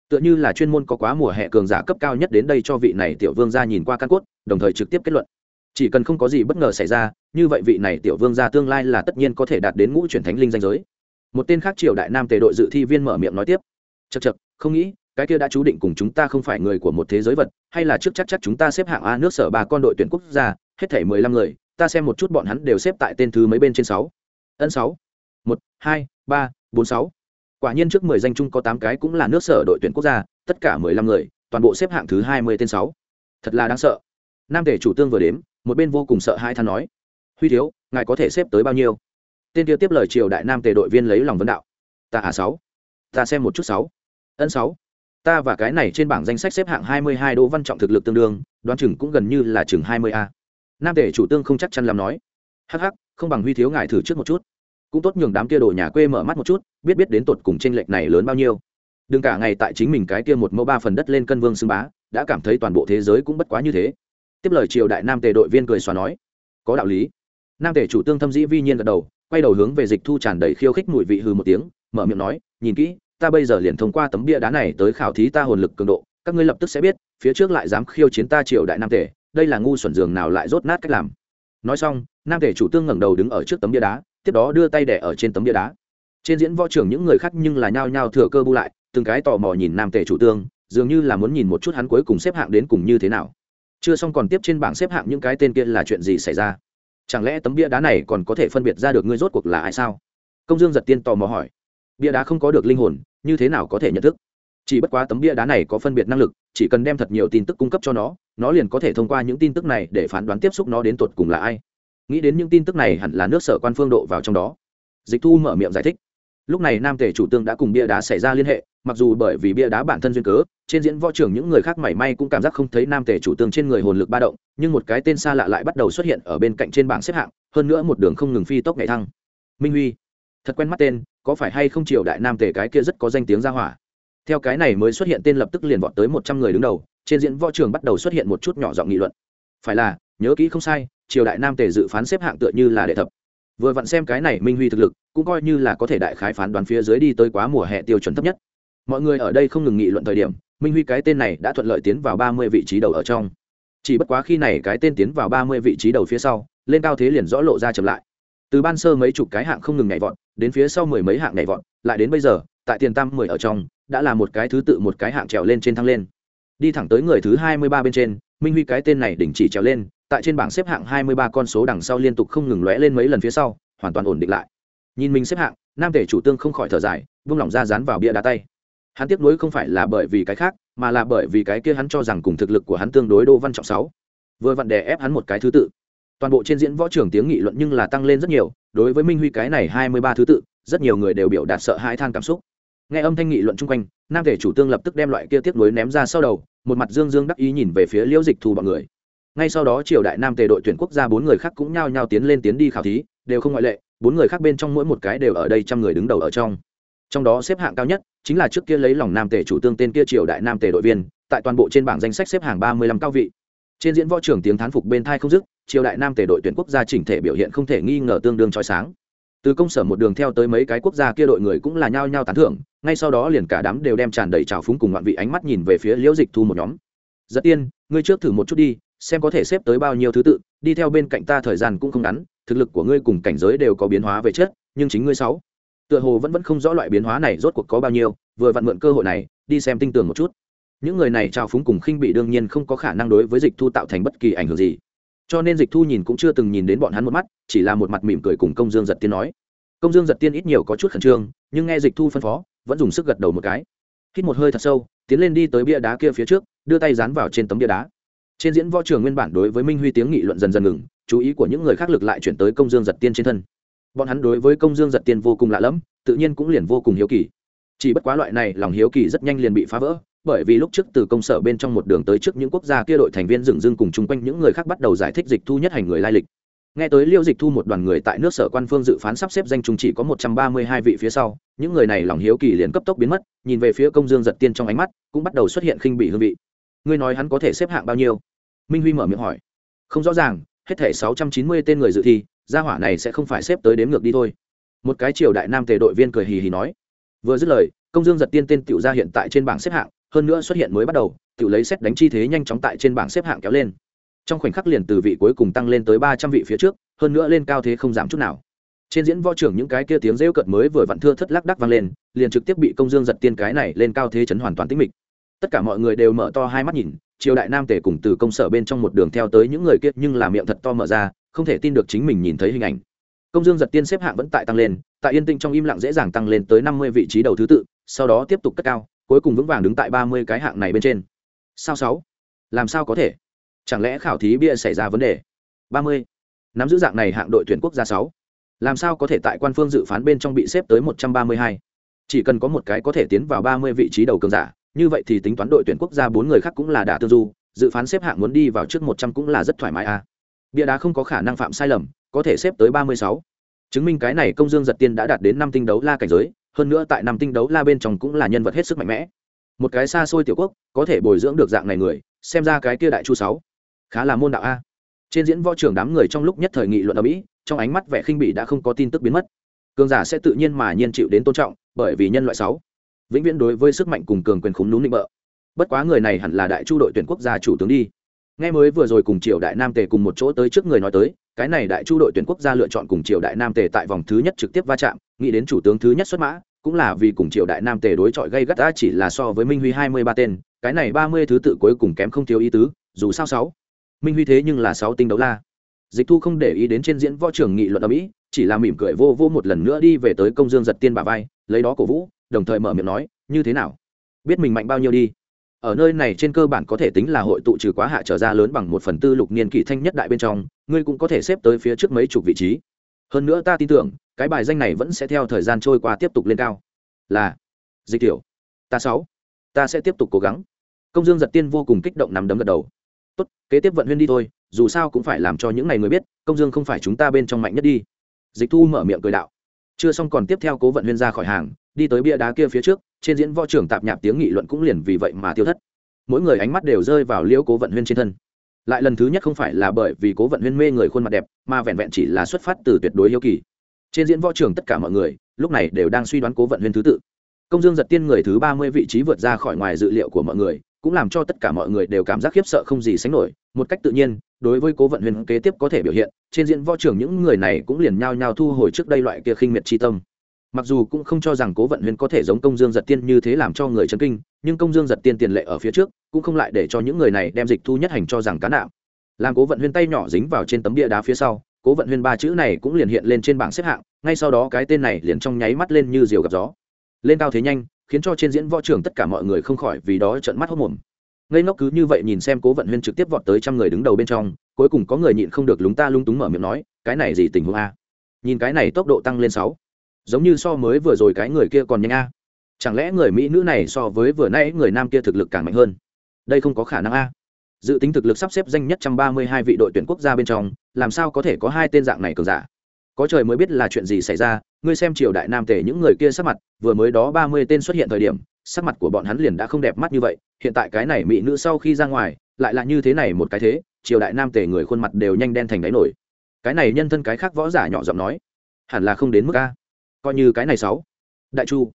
tựa như là chuyên môn có quá mùa hè cường giả cấp cao nhất đến đây cho vị này tiểu vương gia nhìn qua căn cốt, đồng thời trực tiếp kết luận. Chỉ cần không có gì bất ngờ xảy ra, như vậy vị này tiểu vương gia tương lai là tất nhiên có thể đạt đến ngũ truyền thánh linh danh giới. Một tên khác triều đại nam tề đội dự thi viên mở miệng nói tiếp. Chật chật không nghĩ, cái kia đã chú định cùng chúng ta không phải người của một thế giới vật, hay là trước chắc chắc chúng ta xếp hạng a nước sở ba con đội tuyển quốc gia, hết thể mười lăm người, ta xem một chút bọn hắn đều xếp tại tên thứ mấy bên trên sáu. Ân sáu. Một, hai, ba, bốn, sáu quả nhiên trước mười danh chung có tám cái cũng là nước sở đội tuyển quốc gia, tất cả mười lăm người, toàn bộ xếp hạng thứ hai mươi tên sáu. Thật là đáng sợ. Nam thể chủ tương vừa đếm, một bên vô cùng sợ hai than nói, huy thiếu, ngài có thể xếp tới bao nhiêu? Tên kia tiếp lời triều đại nam tề đội viên lấy lòng vấn đạo, ta à sáu, ta xem một chút sáu. Ân sáu, ta và cái này trên bảng danh sách xếp hạng hai mươi hai đô văn trọng thực lực tương đương, đoán chừng cũng gần như là chừng hai mươi a. Nam tề chủ tương không chắc chắn làm nói, hắc hắc, không bằng huy thiếu ngài thử trước một chút cũng tốt nhường đám kia đồ nhà quê mở mắt một chút, biết biết đến tột cùng tranh lệch này lớn bao nhiêu. Đừng cả ngày tại chính mình cái kia một mẫu ba phần đất lên cân vương xưng bá, đã cảm thấy toàn bộ thế giới cũng bất quá như thế. Tiếp lời triều đại nam tề đội viên cười xóa nói, có đạo lý. Nam tề chủ tương thâm dĩ vi nhiên gật đầu, quay đầu hướng về dịch thu tràn đầy khiêu khích mùi vị hư một tiếng, mở miệng nói, nhìn kỹ, ta bây giờ liền thông qua tấm bia đá này tới khảo thí ta hồn lực cường độ, các ngươi lập tức sẽ biết, phía trước lại dám khiêu chiến ta triều đại nam tề, đây là ngu xuẩn giường nào lại rốt nát cách làm. Nói xong, nam tề chủ tương ngẩng đầu đứng ở trước tấm bia đá tiếp đó đưa tay đẻ ở trên tấm bia đá. Trên diễn võ trưởng những người khác nhưng là nhao nhao thừa cơ bu lại, từng cái tò mò nhìn nam tề chủ tương, dường như là muốn nhìn một chút hắn cuối cùng xếp hạng đến cùng như thế nào. Chưa xong còn tiếp trên bảng xếp hạng những cái tên kia là chuyện gì xảy ra? Chẳng lẽ tấm bia đá này còn có thể phân biệt ra được ngươi rốt cuộc là ai sao? Công dương giật tiên tò mò hỏi. Bia đá không có được linh hồn, như thế nào có thể nhận thức? Chỉ bất quá tấm bia đá này có phân biệt năng lực, chỉ cần đem thật nhiều tin tức cung cấp cho nó nó liền có thể thông qua những tin tức này để phán đoán tiếp xúc nó đến tột cùng là ai nghĩ đến những tin tức này hẳn là nước sở quan phương độ vào trong đó. Dịch thu mở miệng giải thích. Lúc này nam tể chủ tương đã cùng bia đá xảy ra liên hệ, mặc dù bởi vì bia đá bản thân duyên cớ, trên diễn võ trưởng những người khác mảy may cũng cảm giác không thấy nam tể chủ tương trên người hồn lực ba động, nhưng một cái tên xa lạ lại bắt đầu xuất hiện ở bên cạnh trên bảng xếp hạng, hơn nữa một đường không ngừng phi tốc ngày thăng. Minh huy, thật quen mắt tên, có phải hay không triều đại nam tể cái kia rất có danh tiếng ra hỏa? Theo cái này mới xuất hiện tên lập tức liền vọt tới một trăm người đứng đầu, trên diễn võ trường bắt đầu xuất hiện một chút nhỏ giọng nghị luận. Phải là, nhớ kỹ không sai triều đại nam tề dự phán xếp hạng tựa như là đệ thập. Vừa vặn xem cái này minh huy thực lực, cũng coi như là có thể đại khái phán đoán phía dưới đi tới quá mùa hè tiêu chuẩn thấp nhất. Mọi người ở đây không ngừng nghị luận thời điểm, minh huy cái tên này đã thuận lợi tiến vào ba mươi vị trí đầu ở trong. Chỉ bất quá khi này cái tên tiến vào ba mươi vị trí đầu phía sau, lên cao thế liền rõ lộ ra chậm lại. Từ ban sơ mấy chục cái hạng không ngừng nhảy vọt, đến phía sau mười mấy hạng nhảy vọt, lại đến bây giờ, tại tiền tam mười ở trong, đã là một cái thứ tự một cái hạng trèo lên trên thăng lên. Đi thẳng tới người thứ hai mươi ba bên trên, minh huy cái tên này đình chỉ trèo lên tại trên bảng xếp hạng hai mươi ba con số đằng sau liên tục không ngừng lóe lên mấy lần phía sau, hoàn toàn ổn định lại. Nhìn mình xếp hạng, nam thể chủ tương không khỏi thở dài, vung lòng ra dán vào bia đá tay. Hắn tiếc nuối không phải là bởi vì cái khác, mà là bởi vì cái kia hắn cho rằng cùng thực lực của hắn tương đối đô văn trọng sáu. Vừa vặn đè ép hắn một cái thứ tự. Toàn bộ trên diễn võ trường tiếng nghị luận nhưng là tăng lên rất nhiều, đối với minh huy cái này hai mươi ba thứ tự, rất nhiều người đều biểu đạt sợ hãi than cảm xúc. Nghe âm thanh nghị luận chung quanh, nam thể chủ tương lập tức đem loại kia tiếp nuối ném ra sau đầu, một mặt dương dương đắc ý nhìn về phía liễu dịch thu bọn người ngay sau đó triều đại nam tề đội tuyển quốc gia bốn người khác cũng nhao nhao tiến lên tiến đi khảo thí, đều không ngoại lệ, bốn người khác bên trong mỗi một cái đều ở đây trăm người đứng đầu ở trong. Trong đó xếp hạng cao nhất chính là trước kia lấy lòng nam tề chủ tương tên kia triều đại nam tề đội viên, tại toàn bộ trên bảng danh sách xếp hàng ba mươi lăm cao vị. Trên diễn võ trưởng tiếng thán phục bên thai không dứt, triều đại nam tề đội tuyển quốc gia chỉnh thể biểu hiện không thể nghi ngờ tương đương trói sáng. Từ công sở một đường theo tới mấy cái quốc gia kia đội người cũng là nhao nhao tán thưởng, ngay sau đó liền cả đám đều đem tràn đầy trào phúng cùng ngoạn vị ánh mắt nhìn về phía liễu dịch thu một nhóm. Giật tiên, ngươi trước thử một chút đi xem có thể xếp tới bao nhiêu thứ tự, đi theo bên cạnh ta thời gian cũng không ngắn, thực lực của ngươi cùng cảnh giới đều có biến hóa về chất nhưng chính ngươi sáu. Tựa hồ vẫn vẫn không rõ loại biến hóa này rốt cuộc có bao nhiêu, vừa vặn mượn cơ hội này, đi xem tinh tường một chút. Những người này trao phúng cùng khinh bị đương nhiên không có khả năng đối với dịch thu tạo thành bất kỳ ảnh hưởng gì. Cho nên dịch thu nhìn cũng chưa từng nhìn đến bọn hắn một mắt, chỉ là một mặt mỉm cười cùng công dương giật tiên nói. Công dương giật tiên ít nhiều có chút khẩn trương, nhưng nghe dịch thu phân phó, vẫn dùng sức gật đầu một cái. Hít một hơi thật sâu, tiến lên đi tới bia đá kia phía trước, đưa tay dán vào trên tấm bia đá trên diễn võ trường nguyên bản đối với minh huy tiếng nghị luận dần dần ngừng, chú ý của những người khác lực lại chuyển tới công dương giật tiên trên thân. Bọn hắn đối với công dương giật tiên vô cùng lạ lẫm, tự nhiên cũng liền vô cùng hiếu kỳ. Chỉ bất quá loại này lòng hiếu kỳ rất nhanh liền bị phá vỡ, bởi vì lúc trước từ công sở bên trong một đường tới trước những quốc gia kia đội thành viên dừng dưng cùng chung quanh những người khác bắt đầu giải thích dịch thu nhất hành người lai lịch. Nghe tới liêu dịch thu một đoàn người tại nước sở quan phương dự phán sắp xếp danh trung chỉ có một trăm ba mươi hai vị phía sau, những người này lòng hiếu kỳ liền cấp tốc biến mất, nhìn về phía công dương giật tiên trong ánh mắt, cũng bắt đầu xuất hiện khinh bị hương vị ngươi nói hắn có thể xếp hạng bao nhiêu? Minh huy mở miệng hỏi. Không rõ ràng, hết thể sáu trăm chín mươi tên người dự thi, gia hỏa này sẽ không phải xếp tới đếm ngược đi thôi. Một cái triều đại nam tề đội viên cười hì hì nói. Vừa dứt lời, công dương giật tiên tên tiểu ra hiện tại trên bảng xếp hạng, hơn nữa xuất hiện mới bắt đầu, tiểu lấy xét đánh chi thế nhanh chóng tại trên bảng xếp hạng kéo lên. Trong khoảnh khắc liền từ vị cuối cùng tăng lên tới ba trăm vị phía trước, hơn nữa lên cao thế không giảm chút nào. Trên diễn võ trưởng những cái kia tiếng rêu cợt mới vừa vặn thưa thất lắc đắc vang lên, liền trực tiếp bị công dương giật tiên cái này lên cao thế chấn hoàn toàn tĩnh mịch tất cả mọi người đều mở to hai mắt nhìn, triều đại nam tể cùng từ công sở bên trong một đường theo tới những người kia nhưng là miệng thật to mở ra, không thể tin được chính mình nhìn thấy hình ảnh. Công dương giật tiên xếp hạng vẫn tại tăng lên, tại yên tĩnh trong im lặng dễ dàng tăng lên tới năm mươi vị trí đầu thứ tự, sau đó tiếp tục cất cao, cuối cùng vững vàng đứng tại ba mươi cái hạng này bên trên. Sao sáu? Làm sao có thể? Chẳng lẽ khảo thí bia xảy ra vấn đề? Ba mươi. Nắm giữ dạng này hạng đội tuyển quốc gia sáu. Làm sao có thể tại quan phương dự phán bên trong bị xếp tới một trăm ba mươi hai? Chỉ cần có một cái có thể tiến vào ba mươi vị trí đầu cường giả như vậy thì tính toán đội tuyển quốc gia bốn người khác cũng là đả tương du, dự phán xếp hạng muốn đi vào trước một trăm cũng là rất thoải mái a bia đá không có khả năng phạm sai lầm, có thể xếp tới ba mươi sáu. Chứng minh cái này công dương giật tiên đã đạt đến năm tinh đấu la cảnh giới, hơn nữa tại năm tinh đấu la bên trong cũng là nhân vật hết sức mạnh mẽ. Một cái xa xôi tiểu quốc, có thể bồi dưỡng được dạng này người, xem ra cái kia đại chu sáu, khá là môn đạo a. Trên diễn võ trưởng đám người trong lúc nhất thời nghị luận ở mỹ trong ánh mắt vẻ khinh bị đã không có tin tức biến mất. Cường giả sẽ tự nhiên mà nhiên chịu đến tôn trọng, bởi vì nhân loại sáu vĩnh viễn đối với sức mạnh cùng cường quyền khủng núm định bợ. Bất quá người này hẳn là đại chu đội tuyển quốc gia chủ tướng đi. Nghe mới vừa rồi cùng triều đại nam tề cùng một chỗ tới trước người nói tới, cái này đại chu đội tuyển quốc gia lựa chọn cùng triều đại nam tề tại vòng thứ nhất trực tiếp va chạm, nghĩ đến chủ tướng thứ nhất xuất mã, cũng là vì cùng triều đại nam tề đối chọi gây gắt đã chỉ là so với minh huy hai mươi ba tên, cái này ba mươi thứ tự cuối cùng kém không thiếu ý tứ, dù sao sáu. Minh huy thế nhưng là sáu tinh đấu la. Dịch thu không để ý đến trên diễn võ trường nghị luận ở mỹ, chỉ là mỉm cười vô vô một lần nữa đi về tới công dương giật tiên bà vai, lấy đó cổ vũ đồng thời mở miệng nói, như thế nào? Biết mình mạnh bao nhiêu đi. Ở nơi này trên cơ bản có thể tính là hội tụ trừ quá hạ trở ra lớn bằng một phần tư lục niên kỷ thanh nhất đại bên trong, ngươi cũng có thể xếp tới phía trước mấy chục vị trí. Hơn nữa ta tin tưởng, cái bài danh này vẫn sẽ theo thời gian trôi qua tiếp tục lên cao. Là, dịch tiểu, ta sáu, ta sẽ tiếp tục cố gắng. Công dương giật tiên vô cùng kích động nắm đấm gật đầu. Tốt, kế tiếp vận huyên đi thôi, dù sao cũng phải làm cho những ngày người biết, công dương không phải chúng ta bên trong mạnh nhất đi. Dịch thu mở miệng cười đạo chưa xong còn tiếp theo cố vận huyên ra khỏi hàng, đi tới bia đá kia phía trước, trên diễn võ trưởng tạp nhạp tiếng nghị luận cũng liền vì vậy mà tiêu thất. Mỗi người ánh mắt đều rơi vào liễu cố vận huyên trên thân. Lại lần thứ nhất không phải là bởi vì cố vận huyên mê người khuôn mặt đẹp, mà vẹn vẹn chỉ là xuất phát từ tuyệt đối hiếu kỳ. Trên diễn võ trường tất cả mọi người, lúc này đều đang suy đoán cố vận huyên thứ tự. Công dương giật tiên người thứ ba mươi vị trí vượt ra khỏi ngoài dự liệu của mọi người cũng làm cho tất cả mọi người đều cảm giác khiếp sợ không gì sánh nổi. Một cách tự nhiên, đối với cố vận Huyền kế tiếp có thể biểu hiện, trên diễn võ trường những người này cũng liền nhao nhao thu hồi trước đây loại kia khinh miệt tri tâm. Mặc dù cũng không cho rằng cố vận Huyền có thể giống công dương giật tiên như thế làm cho người chấn kinh, nhưng công dương giật tiên tiền lệ ở phía trước, cũng không lại để cho những người này đem dịch thu nhất hành cho rằng cá nạo. Làm cố vận Huyền tay nhỏ dính vào trên tấm bia đá phía sau, cố vận Huyền ba chữ này cũng liền hiện lên trên bảng xếp hạng, ngay sau đó cái tên này liền trong nháy mắt lên như diều gặp gió. Lên cao thế nhanh khiến cho trên diễn võ trường tất cả mọi người không khỏi vì đó trợn mắt hốt mồm ngây ngốc cứ như vậy nhìn xem cố vận huyên trực tiếp vọt tới trăm người đứng đầu bên trong, cuối cùng có người nhịn không được lúng ta lung túng mở miệng nói, cái này gì tình huống a? Nhìn cái này tốc độ tăng lên sáu. Giống như so mới vừa rồi cái người kia còn nhanh a. Chẳng lẽ người mỹ nữ này so với vừa nãy người nam kia thực lực càng mạnh hơn? Đây không có khả năng a. Dự tính thực lực sắp xếp danh nhất trăm ba mươi hai vị đội tuyển quốc gia bên trong, làm sao có thể có hai tên dạng này cường giả? Có trời mới biết là chuyện gì xảy ra, ngươi xem triều đại nam tể những người kia sắc mặt, vừa mới đó ba mươi tên xuất hiện thời điểm, sắc mặt của bọn hắn liền đã không đẹp mắt như vậy, hiện tại cái này mỹ nữ sau khi ra ngoài, lại là như thế này một cái thế, triều đại nam tể người khuôn mặt đều nhanh đen thành đáy nổi. Cái này nhân thân cái khác võ giả nhỏ giọng nói, hẳn là không đến mức a. Coi như cái này sáu. Đại chu,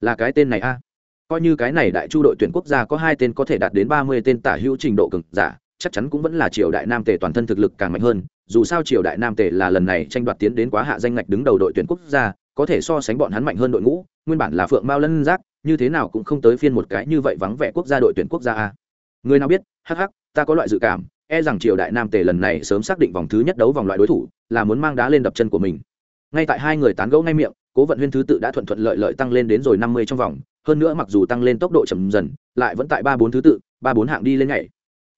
là cái tên này a. Coi như cái này đại chu đội tuyển quốc gia có hai tên có thể đạt đến ba mươi tên tả hữu trình độ cường giả, chắc chắn cũng vẫn là triều đại nam tề toàn thân thực lực càng mạnh hơn dù sao triều đại nam tề là lần này tranh đoạt tiến đến quá hạ danh ngạch đứng đầu đội tuyển quốc gia, có thể so sánh bọn hắn mạnh hơn đội ngũ, nguyên bản là phượng mao lân giác, như thế nào cũng không tới phiên một cái như vậy vắng vẻ quốc gia đội tuyển quốc gia a. Người nào biết, hắc hắc, ta có loại dự cảm e rằng triều đại nam tề lần này sớm xác định vòng thứ nhất đấu vòng loại đối thủ, là muốn mang đá lên đập chân của mình. Ngay tại hai người tán gẫu ngay miệng, cố vận huyên thứ tự đã thuận thuận lợi lợi tăng lên đến rồi năm mươi trong vòng, hơn nữa mặc dù tăng lên tốc độ chậm dần, lại vẫn tại ba bốn thứ tự, ba bốn hạng đi lên nhảy.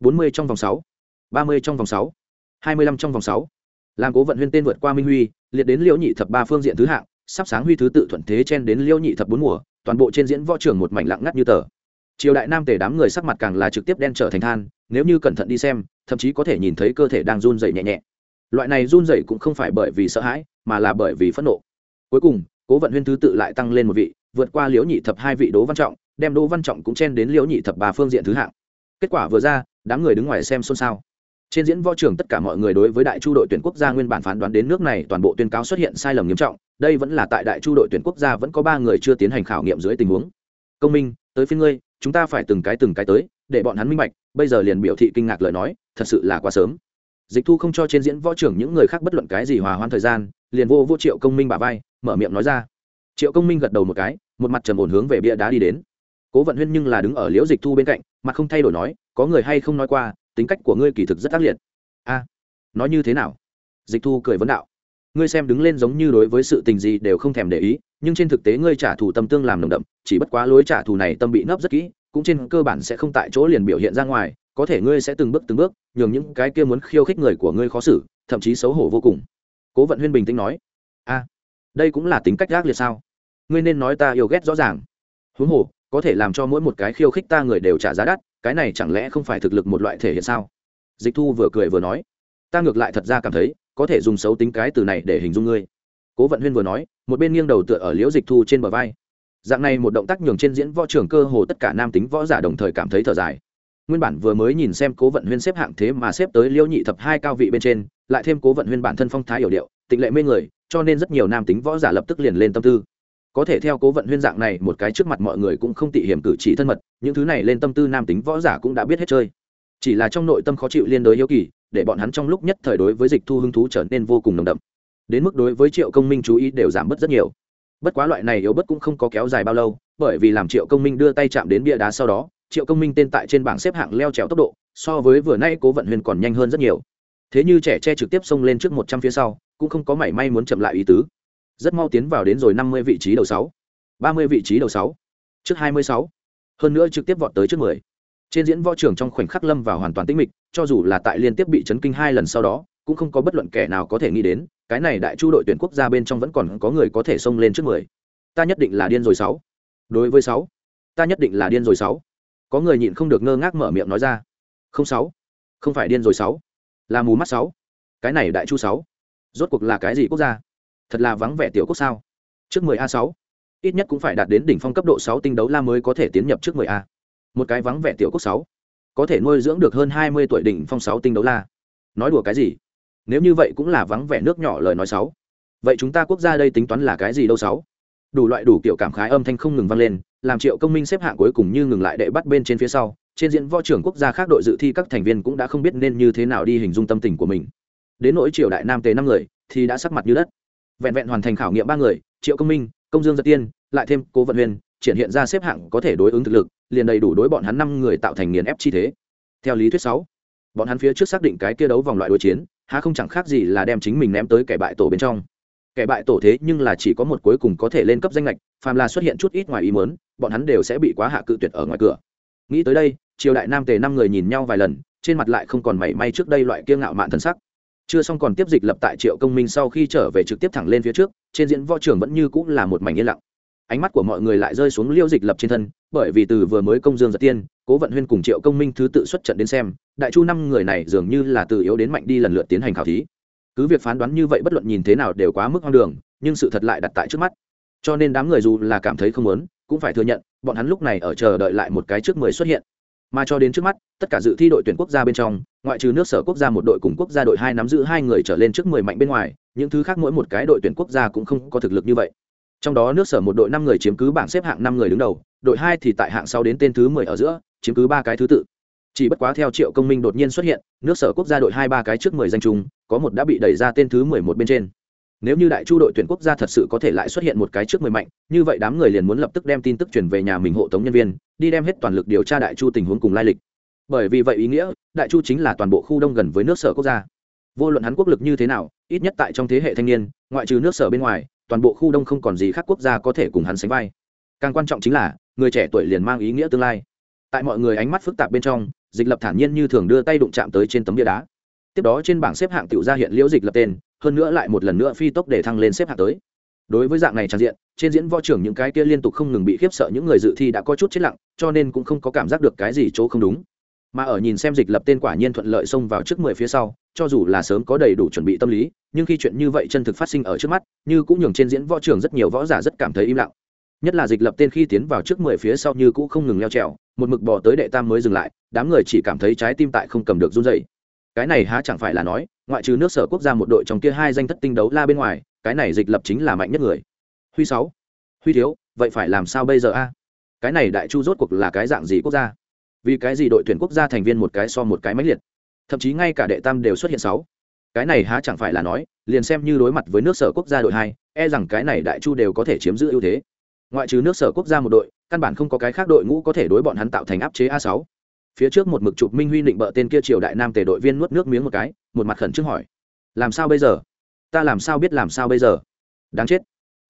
bốn mươi trong vòng sáu. ba mươi trong vòng sáu hai mươi lăm trong vòng sáu. Làm cố vận huyên tên vượt qua minh huy, liệt đến liễu nhị thập ba phương diện thứ hạng, sắp sáng huy thứ tự thuận thế chen đến liễu nhị thập bốn mùa, toàn bộ trên diễn võ trường một mảnh lặng ngắt như tờ. Triều đại nam tề đám người sắc mặt càng là trực tiếp đen trở thành than, nếu như cẩn thận đi xem, thậm chí có thể nhìn thấy cơ thể đang run dày nhẹ nhẹ. Loại này run dày cũng không phải bởi vì sợ hãi, mà là bởi vì phẫn nộ. Cuối cùng, cố vận huyên thứ tự lại tăng lên một vị, vượt qua liễu nhị thập hai vị đỗ văn trọng, đem đỗ văn trọng cũng chen đến liễu nhị thập ba phương diện thứ hạng. Kết quả vừa ra, đám người đứng ngoài xem xôn xao trên diễn võ trường tất cả mọi người đối với đại chu đội tuyển quốc gia nguyên bản phán đoán đến nước này toàn bộ tuyên cáo xuất hiện sai lầm nghiêm trọng, đây vẫn là tại đại chu đội tuyển quốc gia vẫn có ba người chưa tiến hành khảo nghiệm dưới tình huống. Công minh, tới phiên ngươi, chúng ta phải từng cái từng cái tới, để bọn hắn minh bạch, bây giờ liền biểu thị kinh ngạc lời nói, thật sự là quá sớm. Dịch thu không cho trên diễn võ trưởng những người khác bất luận cái gì hòa hoãn thời gian, liền vô vô triệu công minh bà vai, mở miệng nói ra. Triệu công minh gật đầu một cái, một mặt trầm ổn hướng về bia đá đi đến. Cố vận huyên nhưng là đứng ở liễu dịch thu bên cạnh, mặt không thay đổi nói, có người hay không nói qua tính cách của ngươi kỳ thực rất ác liệt. A, nói như thế nào? Dịch thu cười vấn đạo. Ngươi xem đứng lên giống như đối với sự tình gì đều không thèm để ý, nhưng trên thực tế ngươi trả thù tâm tương làm nồng đậm, chỉ bất quá lối trả thù này tâm bị nấp rất kỹ, cũng trên cơ bản sẽ không tại chỗ liền biểu hiện ra ngoài, có thể ngươi sẽ từng bước từng bước, nhường những cái kia muốn khiêu khích người của ngươi khó xử, thậm chí xấu hổ vô cùng. Cố vận huyên bình tĩnh nói. A, đây cũng là tính cách gác liệt sao? Ngươi nên nói ta yêu ghét rõ ràng. Huống hồ, có thể làm cho mỗi một cái khiêu khích ta người đều trả giá đắt cái này chẳng lẽ không phải thực lực một loại thể hiện sao? Dịch thu vừa cười vừa nói, ta ngược lại thật ra cảm thấy, có thể dùng xấu tính cái từ này để hình dung ngươi. Cố vận huyên vừa nói, một bên nghiêng đầu tựa ở liễu dịch thu trên bờ vai. Dạng này một động tác nhường trên diễn võ trường cơ hồ tất cả nam tính võ giả đồng thời cảm thấy thở dài. Nguyên bản vừa mới nhìn xem cố vận huyên xếp hạng thế mà xếp tới liễu nhị thập hai cao vị bên trên, lại thêm cố vận huyên bản thân phong thái hiểu điệu, tịnh lệ mê người, cho nên rất nhiều nam tính võ giả lập tức liền lên tâm tư có thể theo cố vận huyên dạng này, một cái trước mặt mọi người cũng không tị hiểm cử chỉ thân mật, những thứ này lên tâm tư nam tính võ giả cũng đã biết hết chơi. Chỉ là trong nội tâm khó chịu liên đối hiếu kỳ, để bọn hắn trong lúc nhất thời đối với dịch thu hứng thú trở nên vô cùng nồng đậm. Đến mức đối với triệu công minh chú ý đều giảm bớt rất nhiều. Bất quá loại này yếu bất cũng không có kéo dài bao lâu, bởi vì làm triệu công minh đưa tay chạm đến bia đá sau đó, triệu công minh tên tại trên bảng xếp hạng leo trèo tốc độ, so với vừa nay cố vận huyền còn nhanh hơn rất nhiều. Thế như trẻ che trực tiếp xông lên trước một trăm phía sau, cũng không có mảy may muốn chậm lại ý tứ rất mau tiến vào đến rồi năm mươi vị trí đầu sáu. ba mươi vị trí đầu sáu. Trước hai mươi sáu. Hơn nữa trực tiếp vọt tới trước mười. Trên diễn võ trường trong khoảnh khắc lâm vào hoàn toàn tĩnh mịch, cho dù là tại liên tiếp bị chấn kinh hai lần sau đó, cũng không có bất luận kẻ nào có thể nghĩ đến, cái này đại chu đội tuyển quốc gia bên trong vẫn còn có người có thể xông lên trước mười. Ta nhất định là điên rồi sáu. Đối với sáu. Ta nhất định là điên rồi sáu. Có người nhịn không được ngơ ngác mở miệng nói ra. Không sáu. Không phải điên rồi sáu. Là mù mắt sáu. Cái này đại chu sáu. Rốt cuộc là cái gì quốc gia? Thật là vắng vẻ tiểu quốc sao? Trước mười a sáu, ít nhất cũng phải đạt đến đỉnh phong cấp độ sáu tinh đấu la mới có thể tiến nhập trước mười a. Một cái vắng vẻ tiểu quốc sáu, có thể nuôi dưỡng được hơn hai mươi tuổi đỉnh phong sáu tinh đấu la. Nói đùa cái gì? Nếu như vậy cũng là vắng vẻ nước nhỏ lời nói sáu. Vậy chúng ta quốc gia đây tính toán là cái gì đâu sáu? Đủ loại đủ kiểu cảm khái âm thanh không ngừng vang lên, làm triệu công minh xếp hạng cuối cùng như ngừng lại đệ bắt bên trên phía sau, trên diễn võ trưởng quốc gia khác đội dự thi các thành viên cũng đã không biết nên như thế nào đi hình dung tâm tình của mình. Đến nỗi triều đại nam tề năm người, thì đã sắc mặt như đất vẹn vẹn hoàn thành khảo nghiệm ba người, triệu công minh, công dương giật tiên, lại thêm cố vận huyền, triển hiện ra xếp hạng có thể đối ứng thực lực, liền đầy đủ đối bọn hắn năm người tạo thành nghiền ép chi thế. Theo lý thuyết sáu, bọn hắn phía trước xác định cái kia đấu vòng loại đối chiến, há không chẳng khác gì là đem chính mình ném tới kẻ bại tổ bên trong. Kẻ bại tổ thế nhưng là chỉ có một cuối cùng có thể lên cấp danh lệch phàm là xuất hiện chút ít ngoài ý muốn, bọn hắn đều sẽ bị quá hạ cự tuyệt ở ngoài cửa. Nghĩ tới đây, triều đại nam tề năm người nhìn nhau vài lần, trên mặt lại không còn mảy may trước đây loại kiêng ngạo mạn thân sắc chưa xong còn tiếp dịch lập tại triệu công minh sau khi trở về trực tiếp thẳng lên phía trước, trên diễn võ trường vẫn như cũng là một mảnh yên lặng. Ánh mắt của mọi người lại rơi xuống liêu dịch lập trên thân, bởi vì từ vừa mới công dương giật tiên, cố vận huyên cùng triệu công minh thứ tự xuất trận đến xem, đại chu năm người này dường như là từ yếu đến mạnh đi lần lượt tiến hành khảo thí. Cứ việc phán đoán như vậy bất luận nhìn thế nào đều quá mức hoang đường, nhưng sự thật lại đặt tại trước mắt. Cho nên đám người dù là cảm thấy không muốn, cũng phải thừa nhận, bọn hắn lúc này ở chờ đợi lại một cái trước mười xuất hiện mà cho đến trước mắt, tất cả dự thi đội tuyển quốc gia bên trong, ngoại trừ nước sở quốc gia một đội cùng quốc gia đội hai nắm giữ hai người trở lên trước mười mạnh bên ngoài, những thứ khác mỗi một cái đội tuyển quốc gia cũng không có thực lực như vậy. Trong đó nước sở một đội năm người chiếm cứ bảng xếp hạng năm người đứng đầu, đội hai thì tại hạng sau đến tên thứ mười ở giữa, chiếm cứ ba cái thứ tự. Chỉ bất quá theo triệu công minh đột nhiên xuất hiện, nước sở quốc gia đội hai ba cái trước mười danh chung, có một đã bị đẩy ra tên thứ mười một bên trên nếu như đại chu đội tuyển quốc gia thật sự có thể lại xuất hiện một cái trước mười mạnh, như vậy đám người liền muốn lập tức đem tin tức truyền về nhà mình hộ tống nhân viên, đi đem hết toàn lực điều tra đại chu tình huống cùng lai lịch. Bởi vì vậy ý nghĩa, đại chu chính là toàn bộ khu đông gần với nước sở quốc gia. Vô luận hắn quốc lực như thế nào, ít nhất tại trong thế hệ thanh niên, ngoại trừ nước sở bên ngoài, toàn bộ khu đông không còn gì khác quốc gia có thể cùng hắn sánh vai. Càng quan trọng chính là, người trẻ tuổi liền mang ý nghĩa tương lai. Tại mọi người ánh mắt phức tạp bên trong, dịch lập thản nhiên như thường đưa tay đụng chạm tới trên tấm bia đá. Tiếp đó trên bảng xếp hạng tiểu gia hiện liễu dịch lập tên hơn nữa lại một lần nữa phi tốc để thăng lên xếp hạng tới. Đối với dạng này trang diện, trên diễn võ trưởng những cái kia liên tục không ngừng bị khiếp sợ những người dự thi đã có chút chết lặng, cho nên cũng không có cảm giác được cái gì chỗ không đúng. Mà ở nhìn xem dịch lập tên quả nhiên thuận lợi xông vào trước mười phía sau, cho dù là sớm có đầy đủ chuẩn bị tâm lý, nhưng khi chuyện như vậy chân thực phát sinh ở trước mắt, như cũng nhường trên diễn võ trường rất nhiều võ giả rất cảm thấy im lặng. Nhất là dịch lập tên khi tiến vào trước mười phía sau như cũ không ngừng leo trèo, một mực bỏ tới đệ tam mới dừng lại, đám người chỉ cảm thấy trái tim tại không cầm được run rẩy cái này há chẳng phải là nói, ngoại trừ nước sở quốc gia một đội trong kia hai danh thất tinh đấu la bên ngoài, cái này dịch lập chính là mạnh nhất người. Huy sáu, huy thiếu, vậy phải làm sao bây giờ a? Cái này đại chu rốt cuộc là cái dạng gì quốc gia? Vì cái gì đội tuyển quốc gia thành viên một cái so một cái mãnh liệt? Thậm chí ngay cả đệ tam đều xuất hiện sáu. Cái này há chẳng phải là nói, liền xem như đối mặt với nước sở quốc gia đội hai e rằng cái này đại chu đều có thể chiếm giữ ưu thế. Ngoại trừ nước sở quốc gia một đội, căn bản không có cái khác đội ngũ có thể đối bọn hắn tạo thành áp chế a sáu phía trước một mực chụp minh huy định bợ tên kia triều đại nam tề đội viên nuốt nước miếng một cái, một mặt khẩn trương hỏi, làm sao bây giờ? Ta làm sao biết làm sao bây giờ? Đáng chết!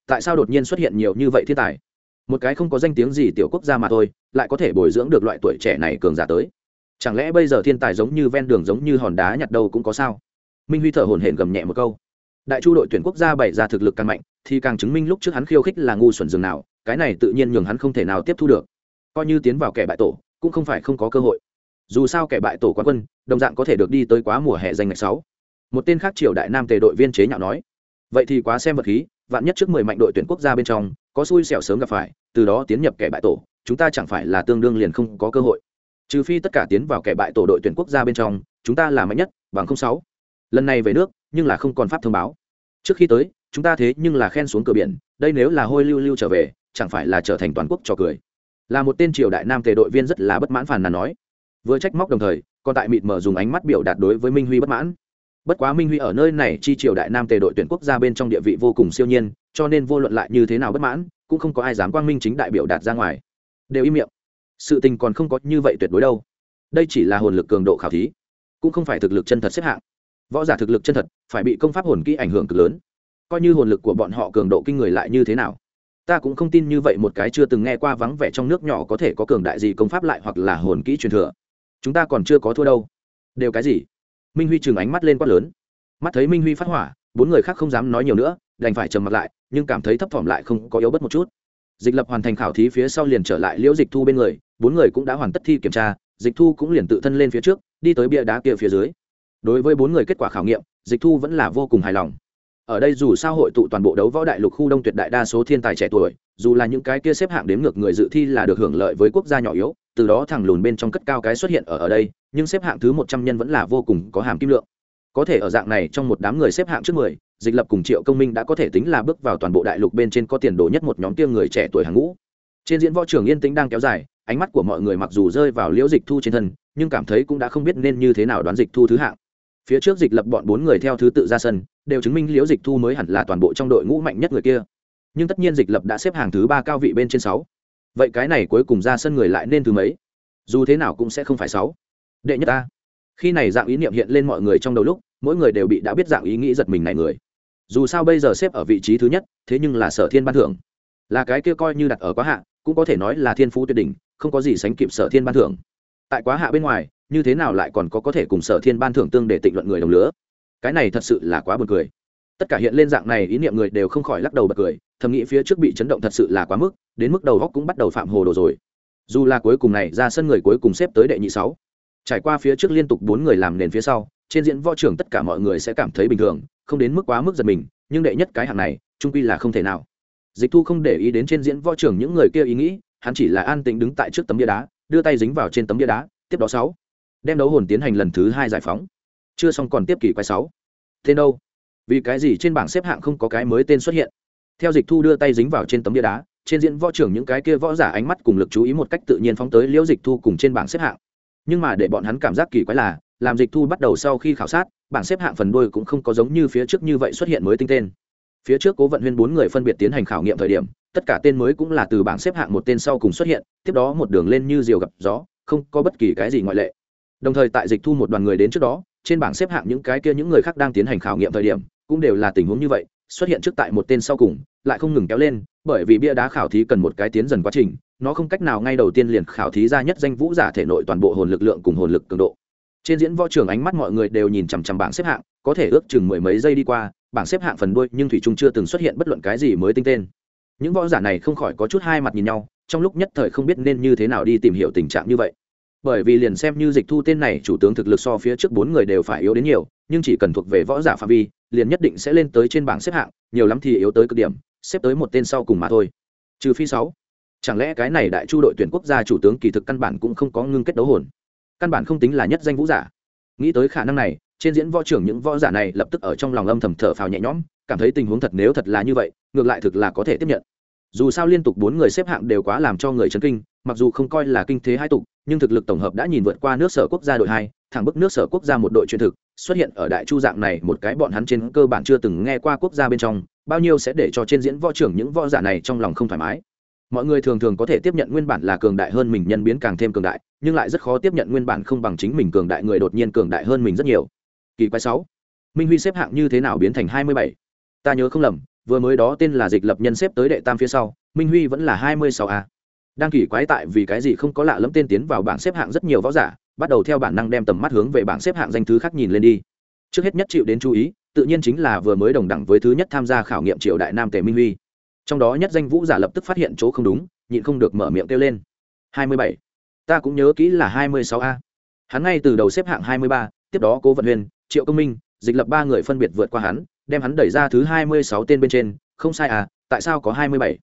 Tại sao đột nhiên xuất hiện nhiều như vậy thiên tài? Một cái không có danh tiếng gì tiểu quốc gia mà thôi, lại có thể bồi dưỡng được loại tuổi trẻ này cường giả tới. Chẳng lẽ bây giờ thiên tài giống như ven đường giống như hòn đá nhặt đâu cũng có sao? Minh huy thở hổn hển gầm nhẹ một câu. Đại chu đội tuyển quốc gia bày ra thực lực càng mạnh, thì càng chứng minh lúc trước hắn khiêu khích là ngu xuẩn dường nào, cái này tự nhiên nhường hắn không thể nào tiếp thu được. Coi như tiến vào kẻ bại tổ cũng không phải không có cơ hội. Dù sao kẻ bại tổ quán quân, đồng dạng có thể được đi tới quá mùa hè danh ngạch sáu. Một tên khác triều đại nam tề đội viên chế nhạo nói, vậy thì quá xem vật khí, vạn nhất trước mười mạnh đội tuyển quốc gia bên trong, có xui xẻo sớm gặp phải, từ đó tiến nhập kẻ bại tổ, chúng ta chẳng phải là tương đương liền không có cơ hội. Trừ phi tất cả tiến vào kẻ bại tổ đội tuyển quốc gia bên trong, chúng ta là mạnh nhất, bằng không sáu. Lần này về nước, nhưng là không còn pháp thông báo. Trước khi tới, chúng ta thế nhưng là khen xuống cửa biển, đây nếu là hôi lưu lưu trở về, chẳng phải là trở thành toàn quốc trò cười là một tên triều đại nam tề đội viên rất là bất mãn phàn nàn nói. Vừa trách móc đồng thời, còn tại mịt mở dùng ánh mắt biểu đạt đối với minh huy bất mãn. Bất quá minh huy ở nơi này chi triều đại nam tề đội tuyển quốc gia bên trong địa vị vô cùng siêu nhiên, cho nên vô luận lại như thế nào bất mãn, cũng không có ai dám quang minh chính đại biểu đạt ra ngoài. Đều im miệng. Sự tình còn không có như vậy tuyệt đối đâu. Đây chỉ là hồn lực cường độ khảo thí, cũng không phải thực lực chân thật xếp hạng. Võ giả thực lực chân thật, phải bị công pháp hồn kỹ ảnh hưởng cực lớn. Coi như hồn lực của bọn họ cường độ kinh người lại như thế nào? Ta cũng không tin như vậy một cái chưa từng nghe qua vắng vẻ trong nước nhỏ có thể có cường đại gì công pháp lại hoặc là hồn kỹ truyền thừa. Chúng ta còn chưa có thua đâu. Đều cái gì? Minh huy chừng ánh mắt lên quát lớn. Mắt thấy minh huy phát hỏa, bốn người khác không dám nói nhiều nữa, đành phải trầm mặt lại, nhưng cảm thấy thấp thỏm lại không có yếu bất một chút. Dịch lập hoàn thành khảo thí phía sau liền trở lại liễu dịch thu bên người, bốn người cũng đã hoàn tất thi kiểm tra, dịch thu cũng liền tự thân lên phía trước, đi tới bia đá kia phía dưới. Đối với bốn người kết quả khảo nghiệm, dịch thu vẫn là vô cùng hài lòng ở đây dù sao hội tụ toàn bộ đấu võ đại lục khu đông tuyệt đại đa số thiên tài trẻ tuổi, dù là những cái kia xếp hạng đếm ngược người dự thi là được hưởng lợi với quốc gia nhỏ yếu, từ đó thẳng lùn bên trong cất cao cái xuất hiện ở ở đây, nhưng xếp hạng thứ một trăm nhân vẫn là vô cùng có hàm kim lượng. Có thể ở dạng này trong một đám người xếp hạng trước mười, dịch lập cùng triệu công minh đã có thể tính là bước vào toàn bộ đại lục bên trên có tiền đồ nhất một nhóm tiêm người trẻ tuổi hàng ngũ. Trên diễn võ trường yên tĩnh đang kéo dài, ánh mắt của mọi người mặc dù rơi vào liễu dịch thu trên thân, nhưng cảm thấy cũng đã không biết nên như thế nào đoán dịch thu thứ hạng. Phía trước dịch lập bọn bốn người theo thứ tự ra sân đều chứng minh liễu dịch thu mới hẳn là toàn bộ trong đội ngũ mạnh nhất người kia. Nhưng tất nhiên dịch lập đã xếp hàng thứ ba cao vị bên trên sáu. Vậy cái này cuối cùng ra sân người lại nên thứ mấy? Dù thế nào cũng sẽ không phải sáu. Đệ nhất ta. Khi này dạng ý niệm hiện lên mọi người trong đầu lúc, mỗi người đều bị đã biết dạng ý nghĩ giật mình này người. Dù sao bây giờ xếp ở vị trí thứ nhất, thế nhưng là sở thiên ban thưởng. Là cái kia coi như đặt ở quá hạ, cũng có thể nói là thiên phú tuyệt đỉnh, không có gì sánh kịp sở thiên ban thưởng. Tại quá hạ bên ngoài, như thế nào lại còn có có thể cùng sở thiên ban thưởng tương để tịnh luận người đồng lứa? Cái này thật sự là quá buồn cười. Tất cả hiện lên dạng này, ý niệm người đều không khỏi lắc đầu bật cười, thầm nghĩ phía trước bị chấn động thật sự là quá mức, đến mức đầu góc cũng bắt đầu phạm hồ đồ rồi. Dù là cuối cùng này, ra sân người cuối cùng xếp tới đệ nhị sáu. Trải qua phía trước liên tục bốn người làm nền phía sau, trên diễn võ trưởng tất cả mọi người sẽ cảm thấy bình thường, không đến mức quá mức giật mình, nhưng đệ nhất cái hạng này, trung quy là không thể nào. Dịch thu không để ý đến trên diễn võ trưởng những người kia ý nghĩ, hắn chỉ là an tĩnh đứng tại trước tấm bia đá, đưa tay dính vào trên tấm bia đá, tiếp đó sáu. Đem đấu hồn tiến hành lần thứ hai giải phóng chưa xong còn tiếp kỷ quái sáu. Tên đâu? Vì cái gì trên bảng xếp hạng không có cái mới tên xuất hiện? Theo dịch thu đưa tay dính vào trên tấm bia đá, trên diễn võ trưởng những cái kia võ giả ánh mắt cùng lực chú ý một cách tự nhiên phóng tới liễu dịch thu cùng trên bảng xếp hạng. Nhưng mà để bọn hắn cảm giác kỳ quái là, làm dịch thu bắt đầu sau khi khảo sát, bảng xếp hạng phần đôi cũng không có giống như phía trước như vậy xuất hiện mới tinh tên. Phía trước cố vận huyên bốn người phân biệt tiến hành khảo nghiệm thời điểm, tất cả tên mới cũng là từ bảng xếp hạng một tên sau cùng xuất hiện, tiếp đó một đường lên như diều gặp gió, không có bất kỳ cái gì ngoại lệ. Đồng thời tại dịch thu một đoàn người đến trước đó trên bảng xếp hạng những cái kia những người khác đang tiến hành khảo nghiệm thời điểm, cũng đều là tình huống như vậy, xuất hiện trước tại một tên sau cùng, lại không ngừng kéo lên, bởi vì bia đá khảo thí cần một cái tiến dần quá trình, nó không cách nào ngay đầu tiên liền khảo thí ra nhất danh vũ giả thể nội toàn bộ hồn lực lượng cùng hồn lực cường độ. Trên diễn võ trường ánh mắt mọi người đều nhìn chằm chằm bảng xếp hạng, có thể ước chừng mười mấy giây đi qua, bảng xếp hạng phần đuôi nhưng thủy trung chưa từng xuất hiện bất luận cái gì mới tinh tên. Những võ giả này không khỏi có chút hai mặt nhìn nhau, trong lúc nhất thời không biết nên như thế nào đi tìm hiểu tình trạng như vậy bởi vì liền xem như dịch thu tên này chủ tướng thực lực so phía trước bốn người đều phải yếu đến nhiều, nhưng chỉ cần thuộc về võ giả phạm vi, liền nhất định sẽ lên tới trên bảng xếp hạng, nhiều lắm thì yếu tới cực điểm, xếp tới một tên sau cùng mà thôi. Trừ phi sáu. Chẳng lẽ cái này đại chu đội tuyển quốc gia chủ tướng kỳ thực căn bản cũng không có ngưng kết đấu hồn? Căn bản không tính là nhất danh vũ giả. Nghĩ tới khả năng này, trên diễn võ trưởng những võ giả này lập tức ở trong lòng âm thầm thở phào nhẹ nhõm, cảm thấy tình huống thật nếu thật là như vậy, ngược lại thực là có thể tiếp nhận dù sao liên tục bốn người xếp hạng đều quá làm cho người chấn kinh, mặc dù không coi là kinh thế hai tục, nhưng thực lực tổng hợp đã nhìn vượt qua nước sở quốc gia đội hai, thẳng bức nước sở quốc gia một đội truyền thực, xuất hiện ở đại chu dạng này một cái bọn hắn trên cơ bản chưa từng nghe qua quốc gia bên trong, bao nhiêu sẽ để cho trên diễn võ trưởng những võ giả này trong lòng không thoải mái. Mọi người thường thường có thể tiếp nhận nguyên bản là cường đại hơn mình nhân biến càng thêm cường đại, nhưng lại rất khó tiếp nhận nguyên bản không bằng chính mình cường đại người đột nhiên cường đại hơn mình rất nhiều. Kỳ quái sáu, minh huy xếp hạng như thế nào biến thành hai mươi bảy? Ta nhớ không lầm vừa mới đó tên là dịch lập nhân xếp tới đệ tam phía sau, minh huy vẫn là hai mươi sáu a. Đang kỳ quái tại vì cái gì không có lạ lẫm tên tiến vào bảng xếp hạng rất nhiều võ giả, bắt đầu theo bản năng đem tầm mắt hướng về bảng xếp hạng danh thứ khác nhìn lên đi. Trước hết nhất chịu đến chú ý, tự nhiên chính là vừa mới đồng đẳng với thứ nhất tham gia khảo nghiệm triệu đại nam tề minh huy. Trong đó nhất danh vũ giả lập tức phát hiện chỗ không đúng, nhịn không được mở miệng kêu lên. hai mươi bảy. Ta cũng nhớ kỹ là hai mươi sáu a. Hắn ngay từ đầu xếp hạng hai mươi ba, tiếp đó cố vận huyền, triệu công minh, dịch lập ba người phân biệt vượt qua hắn đem hắn đẩy ra thứ hai mươi sáu tên bên trên, không sai à tại sao có hai mươi bảy?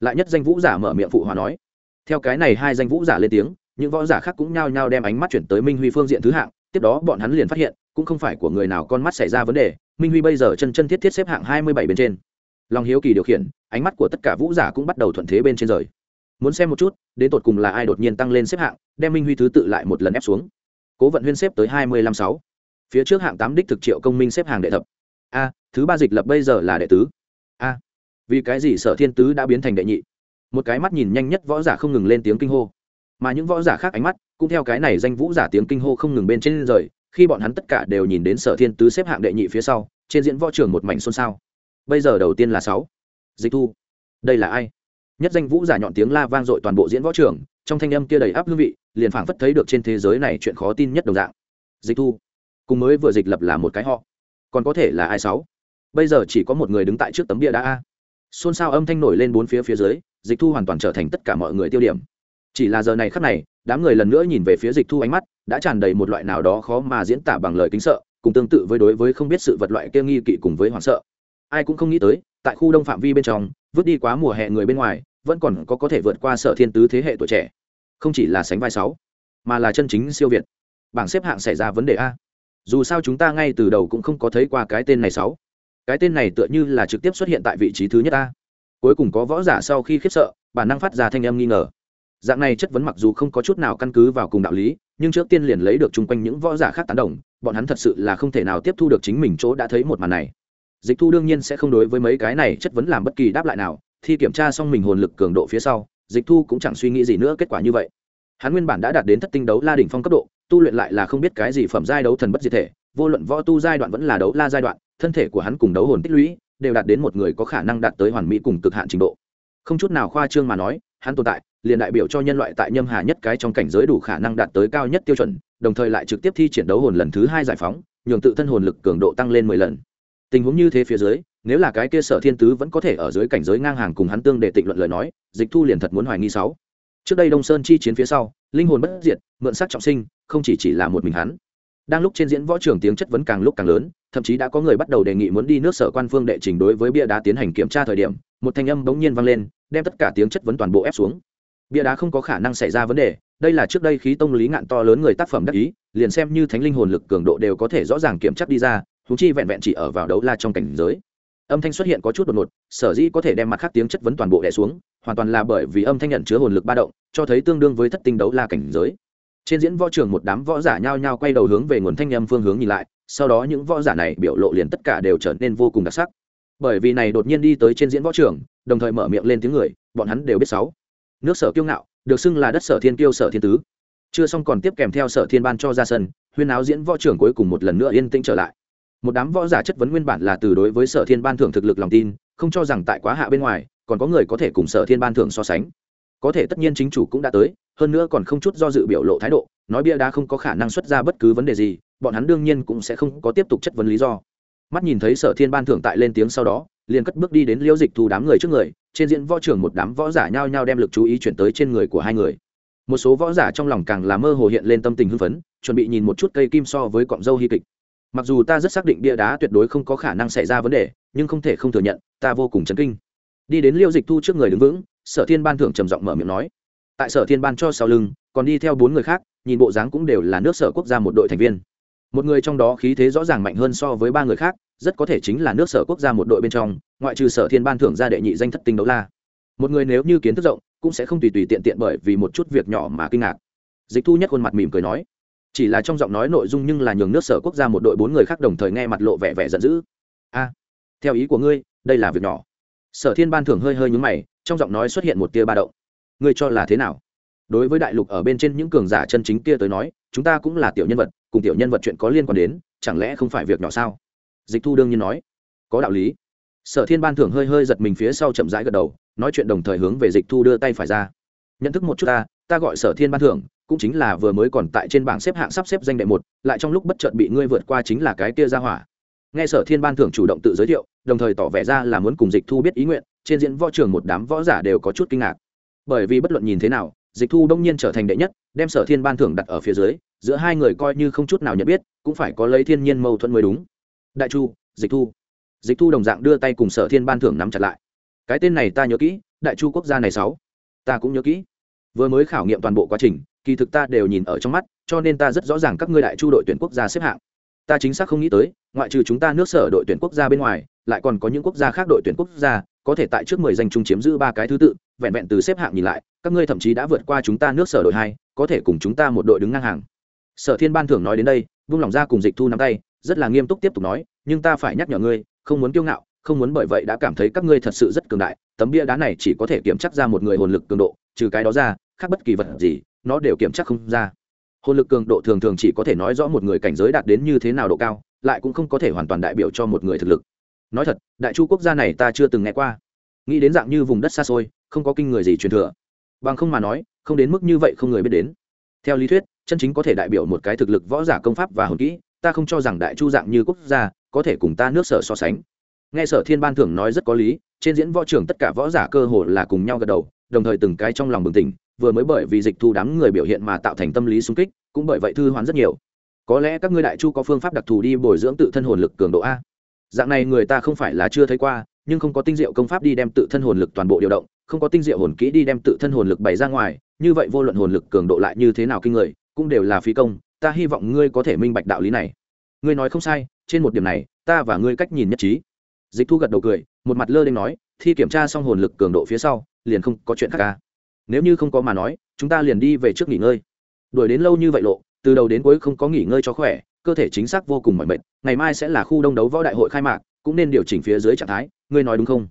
Lại nhất danh vũ giả mở miệng phụ hòa nói. Theo cái này hai danh vũ giả lên tiếng, những võ giả khác cũng nhao nhao đem ánh mắt chuyển tới minh huy phương diện thứ hạng, tiếp đó bọn hắn liền phát hiện, cũng không phải của người nào con mắt xảy ra vấn đề, minh huy bây giờ chân chân thiết thiết xếp hạng hai mươi bảy bên trên. Lòng hiếu kỳ điều khiển, ánh mắt của tất cả vũ giả cũng bắt đầu thuận thế bên trên rời. Muốn xem một chút, đến tột cùng là ai đột nhiên tăng lên xếp hạng, đem minh huy thứ tự lại một lần ép xuống. Cố vận huyên xếp tới hai mươi lăm sáu. Phía trước hạng tám đích thực triệu công minh xếp hàng đệ thập a, thứ ba dịch lập bây giờ là đệ tứ. A, vì cái gì sở thiên tứ đã biến thành đệ nhị? Một cái mắt nhìn nhanh nhất võ giả không ngừng lên tiếng kinh hô. Mà những võ giả khác ánh mắt cũng theo cái này danh vũ giả tiếng kinh hô không ngừng bên trên rời, khi bọn hắn tất cả đều nhìn đến sở thiên tứ xếp hạng đệ nhị phía sau, trên diễn võ trường một mảnh xôn xao. Bây giờ đầu tiên là sáu. Dịch thu. Đây là ai? Nhất danh vũ giả nhọn tiếng la vang dội toàn bộ diễn võ trường, trong thanh âm kia đầy áp hương vị, liền phảng phất thấy được trên thế giới này chuyện khó tin nhất đồng dạng. Dịch thu. Cùng mới vừa dịch lập là một cái họ còn có thể là ai sáu? Bây giờ chỉ có một người đứng tại trước tấm bia đá a. Xôn xao âm thanh nổi lên bốn phía phía dưới, dịch thu hoàn toàn trở thành tất cả mọi người tiêu điểm. Chỉ là giờ này khắc này, đám người lần nữa nhìn về phía dịch thu ánh mắt, đã tràn đầy một loại nào đó khó mà diễn tả bằng lời kính sợ, cùng tương tự với đối với không biết sự vật loại kia nghi kỵ cùng với hoảng sợ. Ai cũng không nghĩ tới, tại khu đông phạm vi bên trong, vứt đi quá mùa hè người bên ngoài, vẫn còn có có thể vượt qua sở thiên tứ thế hệ tuổi trẻ. Không chỉ là sánh vai sáu, mà là chân chính siêu việt. Bảng xếp hạng xảy ra vấn đề a dù sao chúng ta ngay từ đầu cũng không có thấy qua cái tên này sáu. Cái tên này tựa như là trực tiếp xuất hiện tại vị trí thứ nhất a cuối cùng có võ giả sau khi khiếp sợ, bản năng phát ra thanh âm nghi ngờ. Dạng này chất vấn mặc dù không có chút nào căn cứ vào cùng đạo lý, nhưng trước tiên liền lấy được chung quanh những võ giả khác tán đồng, bọn hắn thật sự là không thể nào tiếp thu được chính mình chỗ đã thấy một màn này. Dịch thu đương nhiên sẽ không đối với mấy cái này chất vấn làm bất kỳ đáp lại nào, thi kiểm tra xong mình hồn lực cường độ phía sau, dịch thu cũng chẳng suy nghĩ gì nữa kết quả như vậy. Hắn nguyên bản đã đạt đến thất tinh đấu la đỉnh phong cấp độ tu luyện lại là không biết cái gì phẩm giai đấu thần bất diệt thể, vô luận võ tu giai đoạn vẫn là đấu la giai đoạn, thân thể của hắn cùng đấu hồn tích lũy đều đạt đến một người có khả năng đạt tới hoàn mỹ cùng cực hạn trình độ. Không chút nào khoa trương mà nói, hắn tồn tại, liền đại biểu cho nhân loại tại nhâm hà nhất cái trong cảnh giới đủ khả năng đạt tới cao nhất tiêu chuẩn, đồng thời lại trực tiếp thi triển đấu hồn lần thứ hai giải phóng, nhường tự thân hồn lực cường độ tăng lên mười lần. Tình huống như thế phía dưới, nếu là cái kia sở thiên tứ vẫn có thể ở dưới cảnh giới ngang hàng cùng hắn tương để tịnh luận lời nói, dịch thu liền thật muốn hoài nghi sáu. Trước đây đông sơn chi chiến phía sau linh hồn bất diệt, mượn sắc trọng sinh, không chỉ chỉ là một mình hắn. Đang lúc trên diễn võ trường tiếng chất vấn càng lúc càng lớn, thậm chí đã có người bắt đầu đề nghị muốn đi nước sở quan phương đệ trình đối với bia đá tiến hành kiểm tra thời điểm, một thanh âm bỗng nhiên vang lên, đem tất cả tiếng chất vấn toàn bộ ép xuống. Bia đá không có khả năng xảy ra vấn đề, đây là trước đây khí tông lý ngạn to lớn người tác phẩm đắc ý, liền xem như thánh linh hồn lực cường độ đều có thể rõ ràng kiểm chắc đi ra thú chi vẹn vẹn chỉ ở vào đấu la trong cảnh giới âm thanh xuất hiện có chút đột ngột, sở dĩ có thể đem mặt khác tiếng chất vấn toàn bộ đẻ xuống, hoàn toàn là bởi vì âm thanh nhận chứa hồn lực ba động, cho thấy tương đương với thất tinh đấu la cảnh giới. Trên diễn võ trường một đám võ giả nhao nhao quay đầu hướng về nguồn thanh âm phương hướng nhìn lại, sau đó những võ giả này biểu lộ liền tất cả đều trở nên vô cùng đặc sắc. Bởi vì này đột nhiên đi tới trên diễn võ trường, đồng thời mở miệng lên tiếng người, bọn hắn đều biết sáu. Nước sở kiêu ngạo, được xưng là đất sở thiên kiêu sở thiên tứ. Chưa xong còn tiếp kèm theo sở thiên ban cho ra sân, huyên áo diễn võ trưởng cuối cùng một lần nữa yên tĩnh trở lại một đám võ giả chất vấn nguyên bản là từ đối với sở thiên ban thưởng thực lực lòng tin, không cho rằng tại quá hạ bên ngoài, còn có người có thể cùng sở thiên ban thưởng so sánh. Có thể tất nhiên chính chủ cũng đã tới, hơn nữa còn không chút do dự biểu lộ thái độ, nói bia đá không có khả năng xuất ra bất cứ vấn đề gì, bọn hắn đương nhiên cũng sẽ không có tiếp tục chất vấn lý do. Mắt nhìn thấy sở thiên ban thưởng tại lên tiếng sau đó, liền cất bước đi đến liễu dịch thu đám người trước người, trên diễn võ trưởng một đám võ giả nhao nhao đem lực chú ý chuyển tới trên người của hai người. Một số võ giả trong lòng càng là mơ hồ hiện lên tâm tình hưng phấn, chuẩn bị nhìn một chút cây kim so với cọng dâu hy kịch mặc dù ta rất xác định bia đá tuyệt đối không có khả năng xảy ra vấn đề, nhưng không thể không thừa nhận, ta vô cùng chấn kinh. Đi đến liêu dịch thu trước người đứng vững, sở thiên ban thưởng trầm giọng mở miệng nói. Tại sở thiên ban cho sau lưng, còn đi theo bốn người khác, nhìn bộ dáng cũng đều là nước sở quốc gia một đội thành viên. Một người trong đó khí thế rõ ràng mạnh hơn so với ba người khác, rất có thể chính là nước sở quốc gia một đội bên trong, ngoại trừ sở thiên ban thưởng ra đệ nhị danh thất tinh đấu la. Một người nếu như kiến thức rộng, cũng sẽ không tùy tùy tiện tiện bởi vì một chút việc nhỏ mà kinh ngạc. Dịch thu nhất khuôn mặt mỉm cười nói chỉ là trong giọng nói nội dung nhưng là nhường nước sở quốc gia một đội bốn người khác đồng thời nghe mặt lộ vẻ vẻ giận dữ. A, theo ý của ngươi, đây là việc nhỏ. Sở thiên ban thưởng hơi hơi nhúng mày, trong giọng nói xuất hiện một tia ba động. Ngươi cho là thế nào? Đối với đại lục ở bên trên những cường giả chân chính kia tới nói, chúng ta cũng là tiểu nhân vật, cùng tiểu nhân vật chuyện có liên quan đến, chẳng lẽ không phải việc nhỏ sao? Dịch thu đương nhiên nói. Có đạo lý. Sở thiên ban thưởng hơi hơi giật mình phía sau chậm rãi gật đầu, nói chuyện đồng thời hướng về dịch thu đưa tay phải ra. Nhận thức một chút ta ta gọi sở thiên ban thưởng cũng chính là vừa mới còn tại trên bảng xếp hạng sắp xếp danh đệ một, lại trong lúc bất chợt bị ngươi vượt qua chính là cái kia ra hỏa. Nghe sở thiên ban thưởng chủ động tự giới thiệu, đồng thời tỏ vẻ ra là muốn cùng dịch thu biết ý nguyện, trên diễn võ trường một đám võ giả đều có chút kinh ngạc. Bởi vì bất luận nhìn thế nào, dịch thu đông nhiên trở thành đệ nhất, đem sở thiên ban thưởng đặt ở phía dưới, giữa hai người coi như không chút nào nhận biết, cũng phải có lấy thiên nhiên mâu thuẫn mới đúng. Đại chu, dịch thu. Dịch thu đồng dạng đưa tay cùng sở thiên ban thưởng nắm chặt lại. Cái tên này ta nhớ kỹ, đại chu quốc gia này sáu. Ta cũng nhớ kỹ. Vừa mới khảo nghiệm toàn bộ quá trình kỳ thực ta đều nhìn ở trong mắt, cho nên ta rất rõ ràng các ngươi đại chu đội tuyển quốc gia xếp hạng. Ta chính xác không nghĩ tới, ngoại trừ chúng ta nước sở đội tuyển quốc gia bên ngoài, lại còn có những quốc gia khác đội tuyển quốc gia, có thể tại trước mười danh chung chiếm giữ ba cái thứ tự, vẹn vẹn từ xếp hạng nhìn lại, các ngươi thậm chí đã vượt qua chúng ta nước sở đội hai, có thể cùng chúng ta một đội đứng ngang hàng. Sở thiên ban thưởng nói đến đây, vung lòng ra cùng dịch thu nắm tay, rất là nghiêm túc tiếp tục nói, nhưng ta phải nhắc nhở ngươi, không muốn kiêu ngạo, không muốn bởi vậy đã cảm thấy các ngươi thật sự rất cường đại, tấm bia đá này chỉ có thể kiểm chắc ra một người hồn lực cường độ, trừ cái đó ra, khác bất kỳ vật gì nó đều kiểm tra không ra. Hồn lực cường độ thường thường chỉ có thể nói rõ một người cảnh giới đạt đến như thế nào độ cao, lại cũng không có thể hoàn toàn đại biểu cho một người thực lực. Nói thật, đại chu quốc gia này ta chưa từng nghe qua. Nghĩ đến dạng như vùng đất xa xôi, không có kinh người gì truyền thừa. Bằng không mà nói, không đến mức như vậy không người biết đến. Theo lý thuyết, chân chính có thể đại biểu một cái thực lực võ giả công pháp và hồn kỹ, ta không cho rằng đại chu dạng như quốc gia có thể cùng ta nước sở so sánh. Nghe sở thiên ban thưởng nói rất có lý, trên diễn võ trường tất cả võ giả cơ hồ là cùng nhau gật đầu, đồng thời từng cái trong lòng bừng tỉnh vừa mới bởi vì dịch thu đám người biểu hiện mà tạo thành tâm lý sung kích, cũng bởi vậy thư hoán rất nhiều. Có lẽ các ngươi đại chu có phương pháp đặc thù đi bồi dưỡng tự thân hồn lực cường độ a. Dạng này người ta không phải là chưa thấy qua, nhưng không có tinh diệu công pháp đi đem tự thân hồn lực toàn bộ điều động, không có tinh diệu hồn kỹ đi đem tự thân hồn lực bày ra ngoài, như vậy vô luận hồn lực cường độ lại như thế nào kinh người, cũng đều là phí công, ta hy vọng ngươi có thể minh bạch đạo lý này. Ngươi nói không sai, trên một điểm này, ta và ngươi cách nhìn nhất trí. Dịch thu gật đầu cười, một mặt lơ lên nói, thi kiểm tra xong hồn lực cường độ phía sau, liền không có chuyện khác ca nếu như không có mà nói, chúng ta liền đi về trước nghỉ ngơi. Đuổi đến lâu như vậy lộ, từ đầu đến cuối không có nghỉ ngơi cho khỏe, cơ thể chính xác vô cùng mỏi mệt, ngày mai sẽ là khu đông đấu võ đại hội khai mạc, cũng nên điều chỉnh phía dưới trạng thái, ngươi nói đúng không?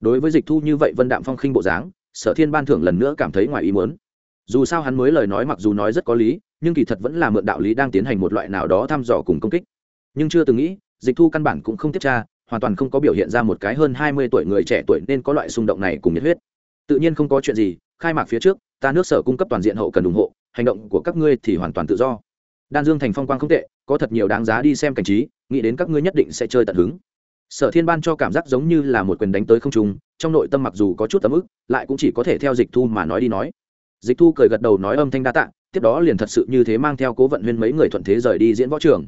Đối với dịch thu như vậy vân đạm phong khinh bộ dáng, sở thiên ban thưởng lần nữa cảm thấy ngoài ý muốn. Dù sao hắn mới lời nói mặc dù nói rất có lý, nhưng kỳ thật vẫn là mượn đạo lý đang tiến hành một loại nào đó thăm dò cùng công kích. Nhưng chưa từng nghĩ, dịch thu căn bản cũng không tiếp tra, hoàn toàn không có biểu hiện ra một cái hơn hai mươi tuổi người trẻ tuổi nên có loại xung động này cùng nhiệt huyết. Tự nhiên không có chuyện gì khai mạc phía trước, ta nước sở cung cấp toàn diện hậu cần ủng hộ, hành động của các ngươi thì hoàn toàn tự do. Đan dương thành phong quang không tệ, có thật nhiều đáng giá đi xem cảnh trí, nghĩ đến các ngươi nhất định sẽ chơi tận hứng. Sở thiên ban cho cảm giác giống như là một quyền đánh tới không trung, trong nội tâm mặc dù có chút tấm ức, lại cũng chỉ có thể theo dịch thu mà nói đi nói. Dịch thu cười gật đầu nói âm thanh đa tạ, tiếp đó liền thật sự như thế mang theo cố vận huyên mấy người thuận thế rời đi diễn võ trường.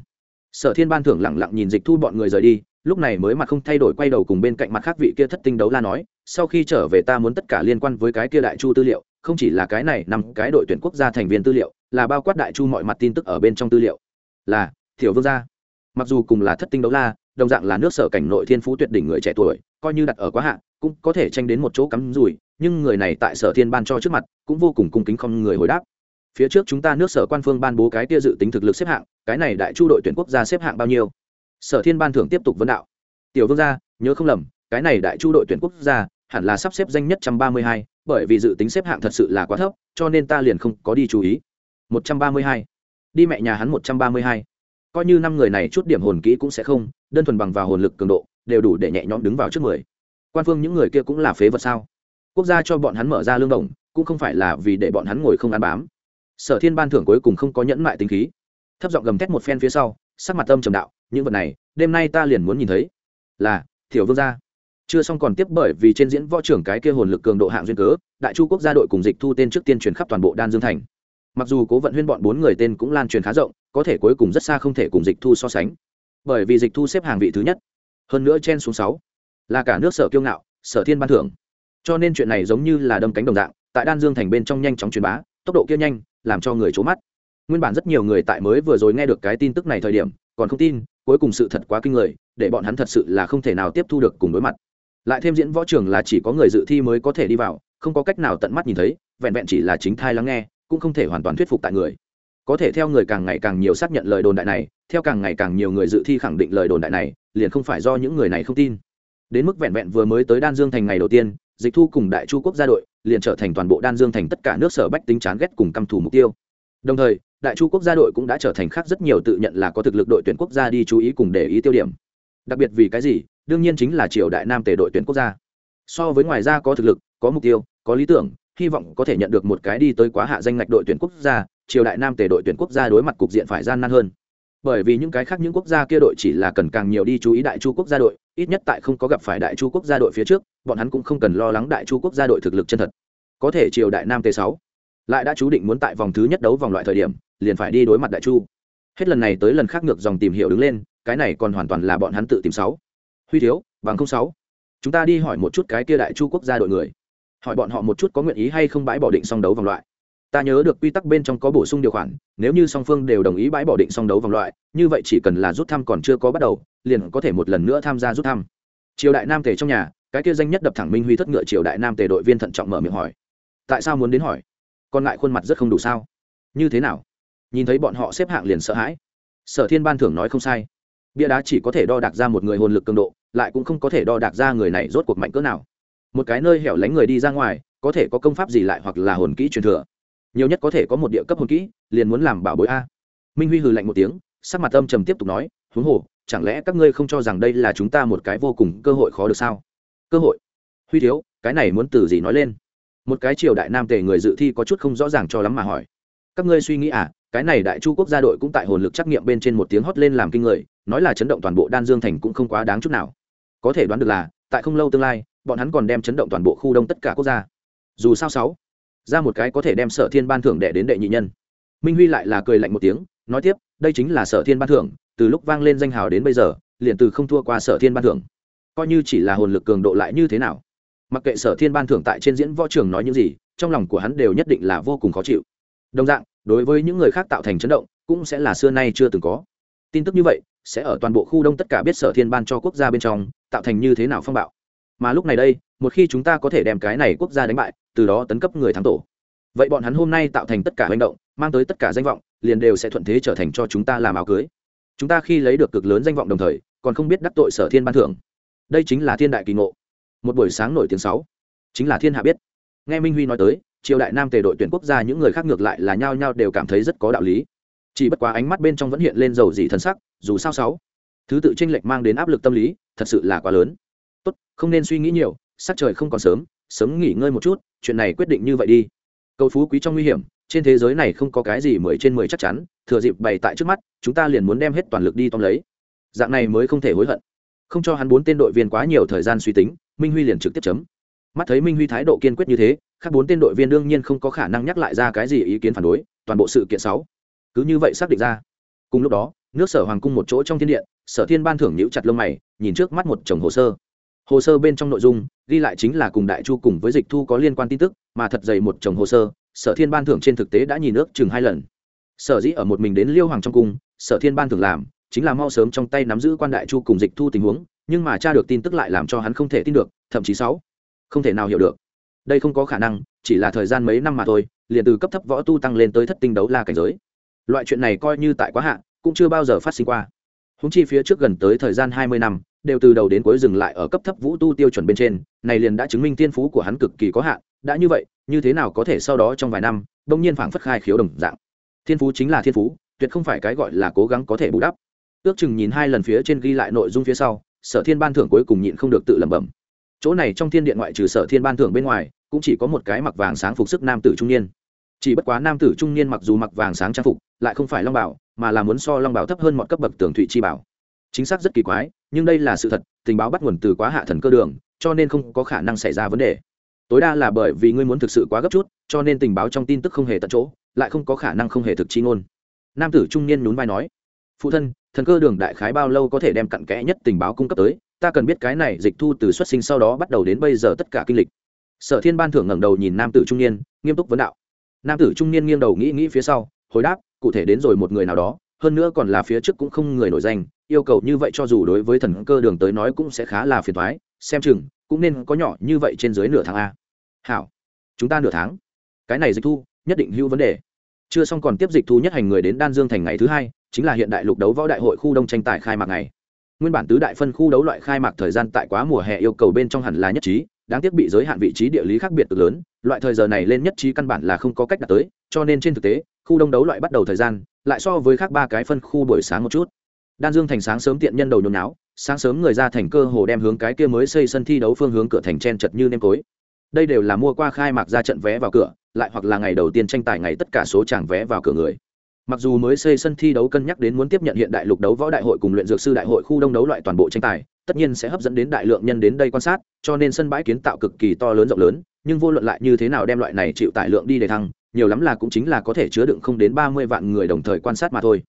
Sở thiên ban thưởng lẳng lặng nhìn dịch thu bọn người rời đi lúc này mới mặt không thay đổi quay đầu cùng bên cạnh mặt khác vị kia thất tinh đấu la nói, sau khi trở về ta muốn tất cả liên quan với cái kia đại chu tư liệu, không chỉ là cái này nằm cái đội tuyển quốc gia thành viên tư liệu, là bao quát đại chu mọi mặt tin tức ở bên trong tư liệu. Là thiểu vương gia. Mặc dù cùng là thất tinh đấu la, đồng dạng là nước sở cảnh nội thiên phú tuyệt đỉnh người trẻ tuổi, coi như đặt ở quá hạn cũng có thể tranh đến một chỗ cắm rùi nhưng người này tại sở thiên ban cho trước mặt, cũng vô cùng cung kính không người hồi đáp. Phía trước chúng ta nước sở quan phương ban bố cái kia dự tính thực lực xếp hạng, cái này đại chu đội tuyển quốc gia xếp hạng bao nhiêu? Sở thiên ban thưởng tiếp tục vấn đạo. Tiểu vương gia, nhớ không lầm, cái này đại chu đội tuyển quốc gia hẳn là sắp xếp danh nhất trăm ba mươi hai, bởi vì dự tính xếp hạng thật sự là quá thấp, cho nên ta liền không có đi chú ý. một trăm ba mươi hai. Đi mẹ nhà hắn một trăm ba mươi hai. Coi như năm người này chút điểm hồn kỹ cũng sẽ không, đơn thuần bằng vào hồn lực cường độ, đều đủ để nhẹ nhõm đứng vào trước mười. Quan phương những người kia cũng là phế vật sao? Quốc gia cho bọn hắn mở ra lương đồng, cũng không phải là vì để bọn hắn ngồi không ăn bám. Sở thiên ban thưởng cuối cùng không có nhẫn mại tính khí. Thấp giọng gầm thét một phen phía sau sắc mặt âm trầm đạo, những vật này, đêm nay ta liền muốn nhìn thấy. Là thiểu vương gia. Chưa xong còn tiếp bởi vì trên diễn võ trưởng cái kia hồn lực cường độ hạng duyên cớ, đại chu quốc gia đội cùng dịch thu tên trước tiên truyền khắp toàn bộ đan dương thành. Mặc dù cố vận huyên bọn bốn người tên cũng lan truyền khá rộng, có thể cuối cùng rất xa không thể cùng dịch thu so sánh. Bởi vì dịch thu xếp hàng vị thứ nhất, hơn nữa chen xuống sáu, là cả nước sở kiêu ngạo, sở thiên ban thưởng. Cho nên chuyện này giống như là đâm cánh đồng dạng, tại đan dương thành bên trong nhanh chóng truyền bá, tốc độ kia nhanh, làm cho người c mắt nguyên bản rất nhiều người tại mới vừa rồi nghe được cái tin tức này thời điểm, còn không tin, cuối cùng sự thật quá kinh người, để bọn hắn thật sự là không thể nào tiếp thu được cùng đối mặt. Lại thêm diễn võ trường là chỉ có người dự thi mới có thể đi vào, không có cách nào tận mắt nhìn thấy, vẹn vẹn chỉ là chính thai lắng nghe, cũng không thể hoàn toàn thuyết phục tại người. Có thể theo người càng ngày càng nhiều xác nhận lời đồn đại này, theo càng ngày càng nhiều người dự thi khẳng định lời đồn đại này, liền không phải do những người này không tin. Đến mức vẹn vẹn vừa mới tới đan dương thành ngày đầu tiên, dịch thu cùng đại chu quốc gia đội, liền trở thành toàn bộ đan dương thành tất cả nước sở bách tính chán ghét cùng căm thủ mục tiêu. Đồng thời đại chu quốc gia đội cũng đã trở thành khác rất nhiều tự nhận là có thực lực đội tuyển quốc gia đi chú ý cùng để ý tiêu điểm. Đặc biệt vì cái gì? Đương nhiên chính là triều đại nam tề đội tuyển quốc gia. So với ngoài ra có thực lực, có mục tiêu, có lý tưởng, hy vọng có thể nhận được một cái đi tới quá hạ danh ngạch đội tuyển quốc gia, triều đại nam tề đội tuyển quốc gia đối mặt cục diện phải gian nan hơn. Bởi vì những cái khác những quốc gia kia đội chỉ là cần càng nhiều đi chú ý đại chu quốc gia đội, ít nhất tại không có gặp phải đại chu quốc gia đội phía trước, bọn hắn cũng không cần lo lắng đại chu quốc gia đội thực lực chân thật. Có thể triều đại nam t sáu lại đã chú định muốn tại vòng thứ nhất đấu vòng loại thời điểm, liền phải đi đối mặt đại chu. Hết lần này tới lần khác ngược dòng tìm hiểu đứng lên, cái này còn hoàn toàn là bọn hắn tự tìm sáu. Huy thiếu, bằng không sáu. Chúng ta đi hỏi một chút cái kia đại chu quốc gia đội người. Hỏi bọn họ một chút có nguyện ý hay không bãi bỏ định song đấu vòng loại. Ta nhớ được quy tắc bên trong có bổ sung điều khoản, nếu như song phương đều đồng ý bãi bỏ định song đấu vòng loại, như vậy chỉ cần là rút thăm còn chưa có bắt đầu, liền có thể một lần nữa tham gia rút thăm. Triều đại nam tề trong nhà, cái kia danh nhất đập thẳng minh huy thất ngựa triều đại nam tề đội viên thận trọng mở miệng hỏi. Tại sao muốn đến hỏi? Còn lại khuôn mặt rất không đủ sao? Như thế nào? Nhìn thấy bọn họ xếp hạng liền sợ hãi. Sở thiên ban thưởng nói không sai. Bia đá chỉ có thể đo đạc ra một người hồn lực cường độ, lại cũng không có thể đo đạc ra người này rốt cuộc mạnh cỡ nào. Một cái nơi hẻo lánh người đi ra ngoài, có thể có công pháp gì lại hoặc là hồn kỹ truyền thừa? Nhiều nhất có thể có một địa cấp hồn kỹ, liền muốn làm bảo bối a. Minh huy hừ lạnh một tiếng, sắc mặt âm trầm tiếp tục nói, huống hồ, chẳng lẽ các ngươi không cho rằng đây là chúng ta một cái vô cùng cơ hội khó được sao? Cơ hội? Huy thiếu, cái này muốn từ gì nói lên? Một cái triều đại nam tề người dự thi có chút không rõ ràng cho lắm mà hỏi. Các ngươi suy nghĩ à cái này đại chu quốc gia đội cũng tại hồn lực trắc nghiệm bên trên một tiếng hót lên làm kinh người, nói là chấn động toàn bộ đan dương thành cũng không quá đáng chút nào. Có thể đoán được là, tại không lâu tương lai, bọn hắn còn đem chấn động toàn bộ khu đông tất cả quốc gia. Dù sao sáu, ra một cái có thể đem sở thiên ban thưởng đệ đến đệ nhị nhân. Minh huy lại là cười lạnh một tiếng, nói tiếp, đây chính là sở thiên ban thưởng, từ lúc vang lên danh hào đến bây giờ, liền từ không thua qua sở thiên ban thưởng. Coi như chỉ là hồn lực cường độ lại như thế nào? Mặc kệ sở thiên ban thưởng tại trên diễn võ trường nói những gì, trong lòng của hắn đều nhất định là vô cùng khó chịu. Đồng dạng, đối với những người khác tạo thành chấn động, cũng sẽ là xưa nay chưa từng có. Tin tức như vậy, sẽ ở toàn bộ khu đông tất cả biết sở thiên ban cho quốc gia bên trong, tạo thành như thế nào phong bạo. Mà lúc này đây, một khi chúng ta có thể đem cái này quốc gia đánh bại, từ đó tấn cấp người thắng tổ. Vậy bọn hắn hôm nay tạo thành tất cả hành động, mang tới tất cả danh vọng, liền đều sẽ thuận thế trở thành cho chúng ta làm áo cưới. Chúng ta khi lấy được cực lớn danh vọng đồng thời, còn không biết đắc tội sở thiên ban thưởng. Đây chính là thiên đại kỳ ngộ một buổi sáng nổi tiếng sáu. Chính là thiên hạ biết. Nghe minh huy nói tới, triều đại nam tề đội tuyển quốc gia những người khác ngược lại là nhao nhao đều cảm thấy rất có đạo lý. Chỉ bất quá ánh mắt bên trong vẫn hiện lên dầu dị thân sắc, dù sao sáu. Thứ tự tranh lệch mang đến áp lực tâm lý, thật sự là quá lớn. Tốt, không nên suy nghĩ nhiều, sắc trời không còn sớm sớm nghỉ ngơi một chút, chuyện này quyết định như vậy đi. Cầu phú quý trong nguy hiểm, trên thế giới này không có cái gì mười trên mười chắc chắn, thừa dịp bày tại trước mắt, chúng ta liền muốn đem hết toàn lực đi tóm lấy. Dạng này mới không thể hối hận. Không cho hắn bốn tên đội viên quá nhiều thời gian suy tính minh huy liền trực tiếp chấm. Mắt thấy minh huy thái độ kiên quyết như thế các bốn tên đội viên đương nhiên không có khả năng nhắc lại ra cái gì ý kiến phản đối, toàn bộ sự kiện sáu. Cứ như vậy xác định ra. Cùng lúc đó, nước sở hoàng cung một chỗ trong thiên điện sở thiên ban thưởng nhữ chặt lông mày, nhìn trước mắt một chồng hồ sơ. Hồ sơ bên trong nội dung, ghi lại chính là cùng đại chu cùng với dịch thu có liên quan tin tức, mà thật dày một chồng hồ sơ, sở thiên ban thưởng trên thực tế đã nhìn ước chừng hai lần. Sở dĩ ở một mình đến liêu hoàng trong cung, sở thiên ban thưởng làm chính là mau sớm trong tay nắm giữ quan đại chu cùng dịch thu tình huống, nhưng mà tra được tin tức lại làm cho hắn không thể tin được, thậm chí sáu. Không thể nào hiểu được. Đây không có khả năng, chỉ là thời gian mấy năm mà thôi, liền từ cấp thấp võ tu tăng lên tới thất tinh đấu la cảnh giới. Loại chuyện này coi như tại quá hạn cũng chưa bao giờ phát sinh qua. Húng chi phía trước gần tới thời gian hai mươi năm, đều từ đầu đến cuối dừng lại ở cấp thấp vũ tu tiêu chuẩn bên trên, này liền đã chứng minh thiên phú của hắn cực kỳ có hạn, đã như vậy, như thế nào có thể sau đó trong vài năm, đông nhiên phảng phất khai khiếu đồng dạng. Thiên phú chính là thiên phú, tuyệt không phải cái gọi là cố gắng có thể bù đắp ước chừng nhìn hai lần phía trên ghi lại nội dung phía sau, sở thiên ban thưởng cuối cùng nhịn không được tự lẩm bẩm. Chỗ này trong thiên điện ngoại trừ sở thiên ban thưởng bên ngoài, cũng chỉ có một cái mặc vàng sáng phục sức nam tử trung niên. Chỉ bất quá nam tử trung niên mặc dù mặc vàng sáng trang phục, lại không phải long bảo, mà là muốn so long bảo thấp hơn mọi cấp bậc tường thụy chi bảo. Chính xác rất kỳ quái, nhưng đây là sự thật, tình báo bắt nguồn từ quá hạ thần cơ đường, cho nên không có khả năng xảy ra vấn đề. Tối đa là bởi vì ngươi muốn thực sự quá gấp chút, cho nên tình báo trong tin tức không hề tận chỗ, lại không có khả năng không hề thực chi ngôn. Nam tử trung niên nhún vai nói, phụ thân thần cơ đường đại khái bao lâu có thể đem cặn kẽ nhất tình báo cung cấp tới, ta cần biết cái này dịch thu từ xuất sinh sau đó bắt đầu đến bây giờ tất cả kinh lịch. Sở thiên ban thưởng ngẩng đầu nhìn nam tử trung niên, nghiêm túc vấn đạo. Nam tử trung niên nghiêng đầu nghĩ nghĩ phía sau, hồi đáp, cụ thể đến rồi một người nào đó, hơn nữa còn là phía trước cũng không người nổi danh, yêu cầu như vậy cho dù đối với thần cơ đường tới nói cũng sẽ khá là phiền thoái xem chừng, cũng nên có nhỏ như vậy trên dưới nửa tháng a. Hảo, chúng ta nửa tháng. Cái này dịch thu, nhất định hữu vấn đề. Chưa xong còn tiếp dịch thu nhất hành người đến đan dương thành ngày thứ hai chính là hiện đại lục đấu võ đại hội khu đông tranh tài khai mạc ngày. Nguyên bản tứ đại phân khu đấu loại khai mạc thời gian tại quá mùa hè yêu cầu bên trong hẳn là nhất trí, đáng tiếc bị giới hạn vị trí địa lý khác biệt cực lớn, loại thời giờ này lên nhất trí căn bản là không có cách đạt tới, cho nên trên thực tế, khu đông đấu loại bắt đầu thời gian, lại so với khác ba cái phân khu buổi sáng một chút. Đan dương thành sáng sớm tiện nhân đầu nhốn náo, sáng sớm người ra thành cơ hồ đem hướng cái kia mới xây sân thi đấu phương hướng cửa thành chen chật như nêm tối đây đều là mua qua khai mạc ra trận vé vào cửa, lại hoặc là ngày đầu tiên tranh tài ngày tất cả số tràng vé vào cửa người mặc dù mới xây sân thi đấu cân nhắc đến muốn tiếp nhận hiện đại lục đấu võ đại hội cùng luyện dược sư đại hội khu đông đấu loại toàn bộ tranh tài, tất nhiên sẽ hấp dẫn đến đại lượng nhân đến đây quan sát, cho nên sân bãi kiến tạo cực kỳ to lớn rộng lớn, nhưng vô luận lại như thế nào đem loại này chịu tải lượng đi để thăng, nhiều lắm là cũng chính là có thể chứa đựng không đến ba mươi vạn người đồng thời quan sát mà thôi.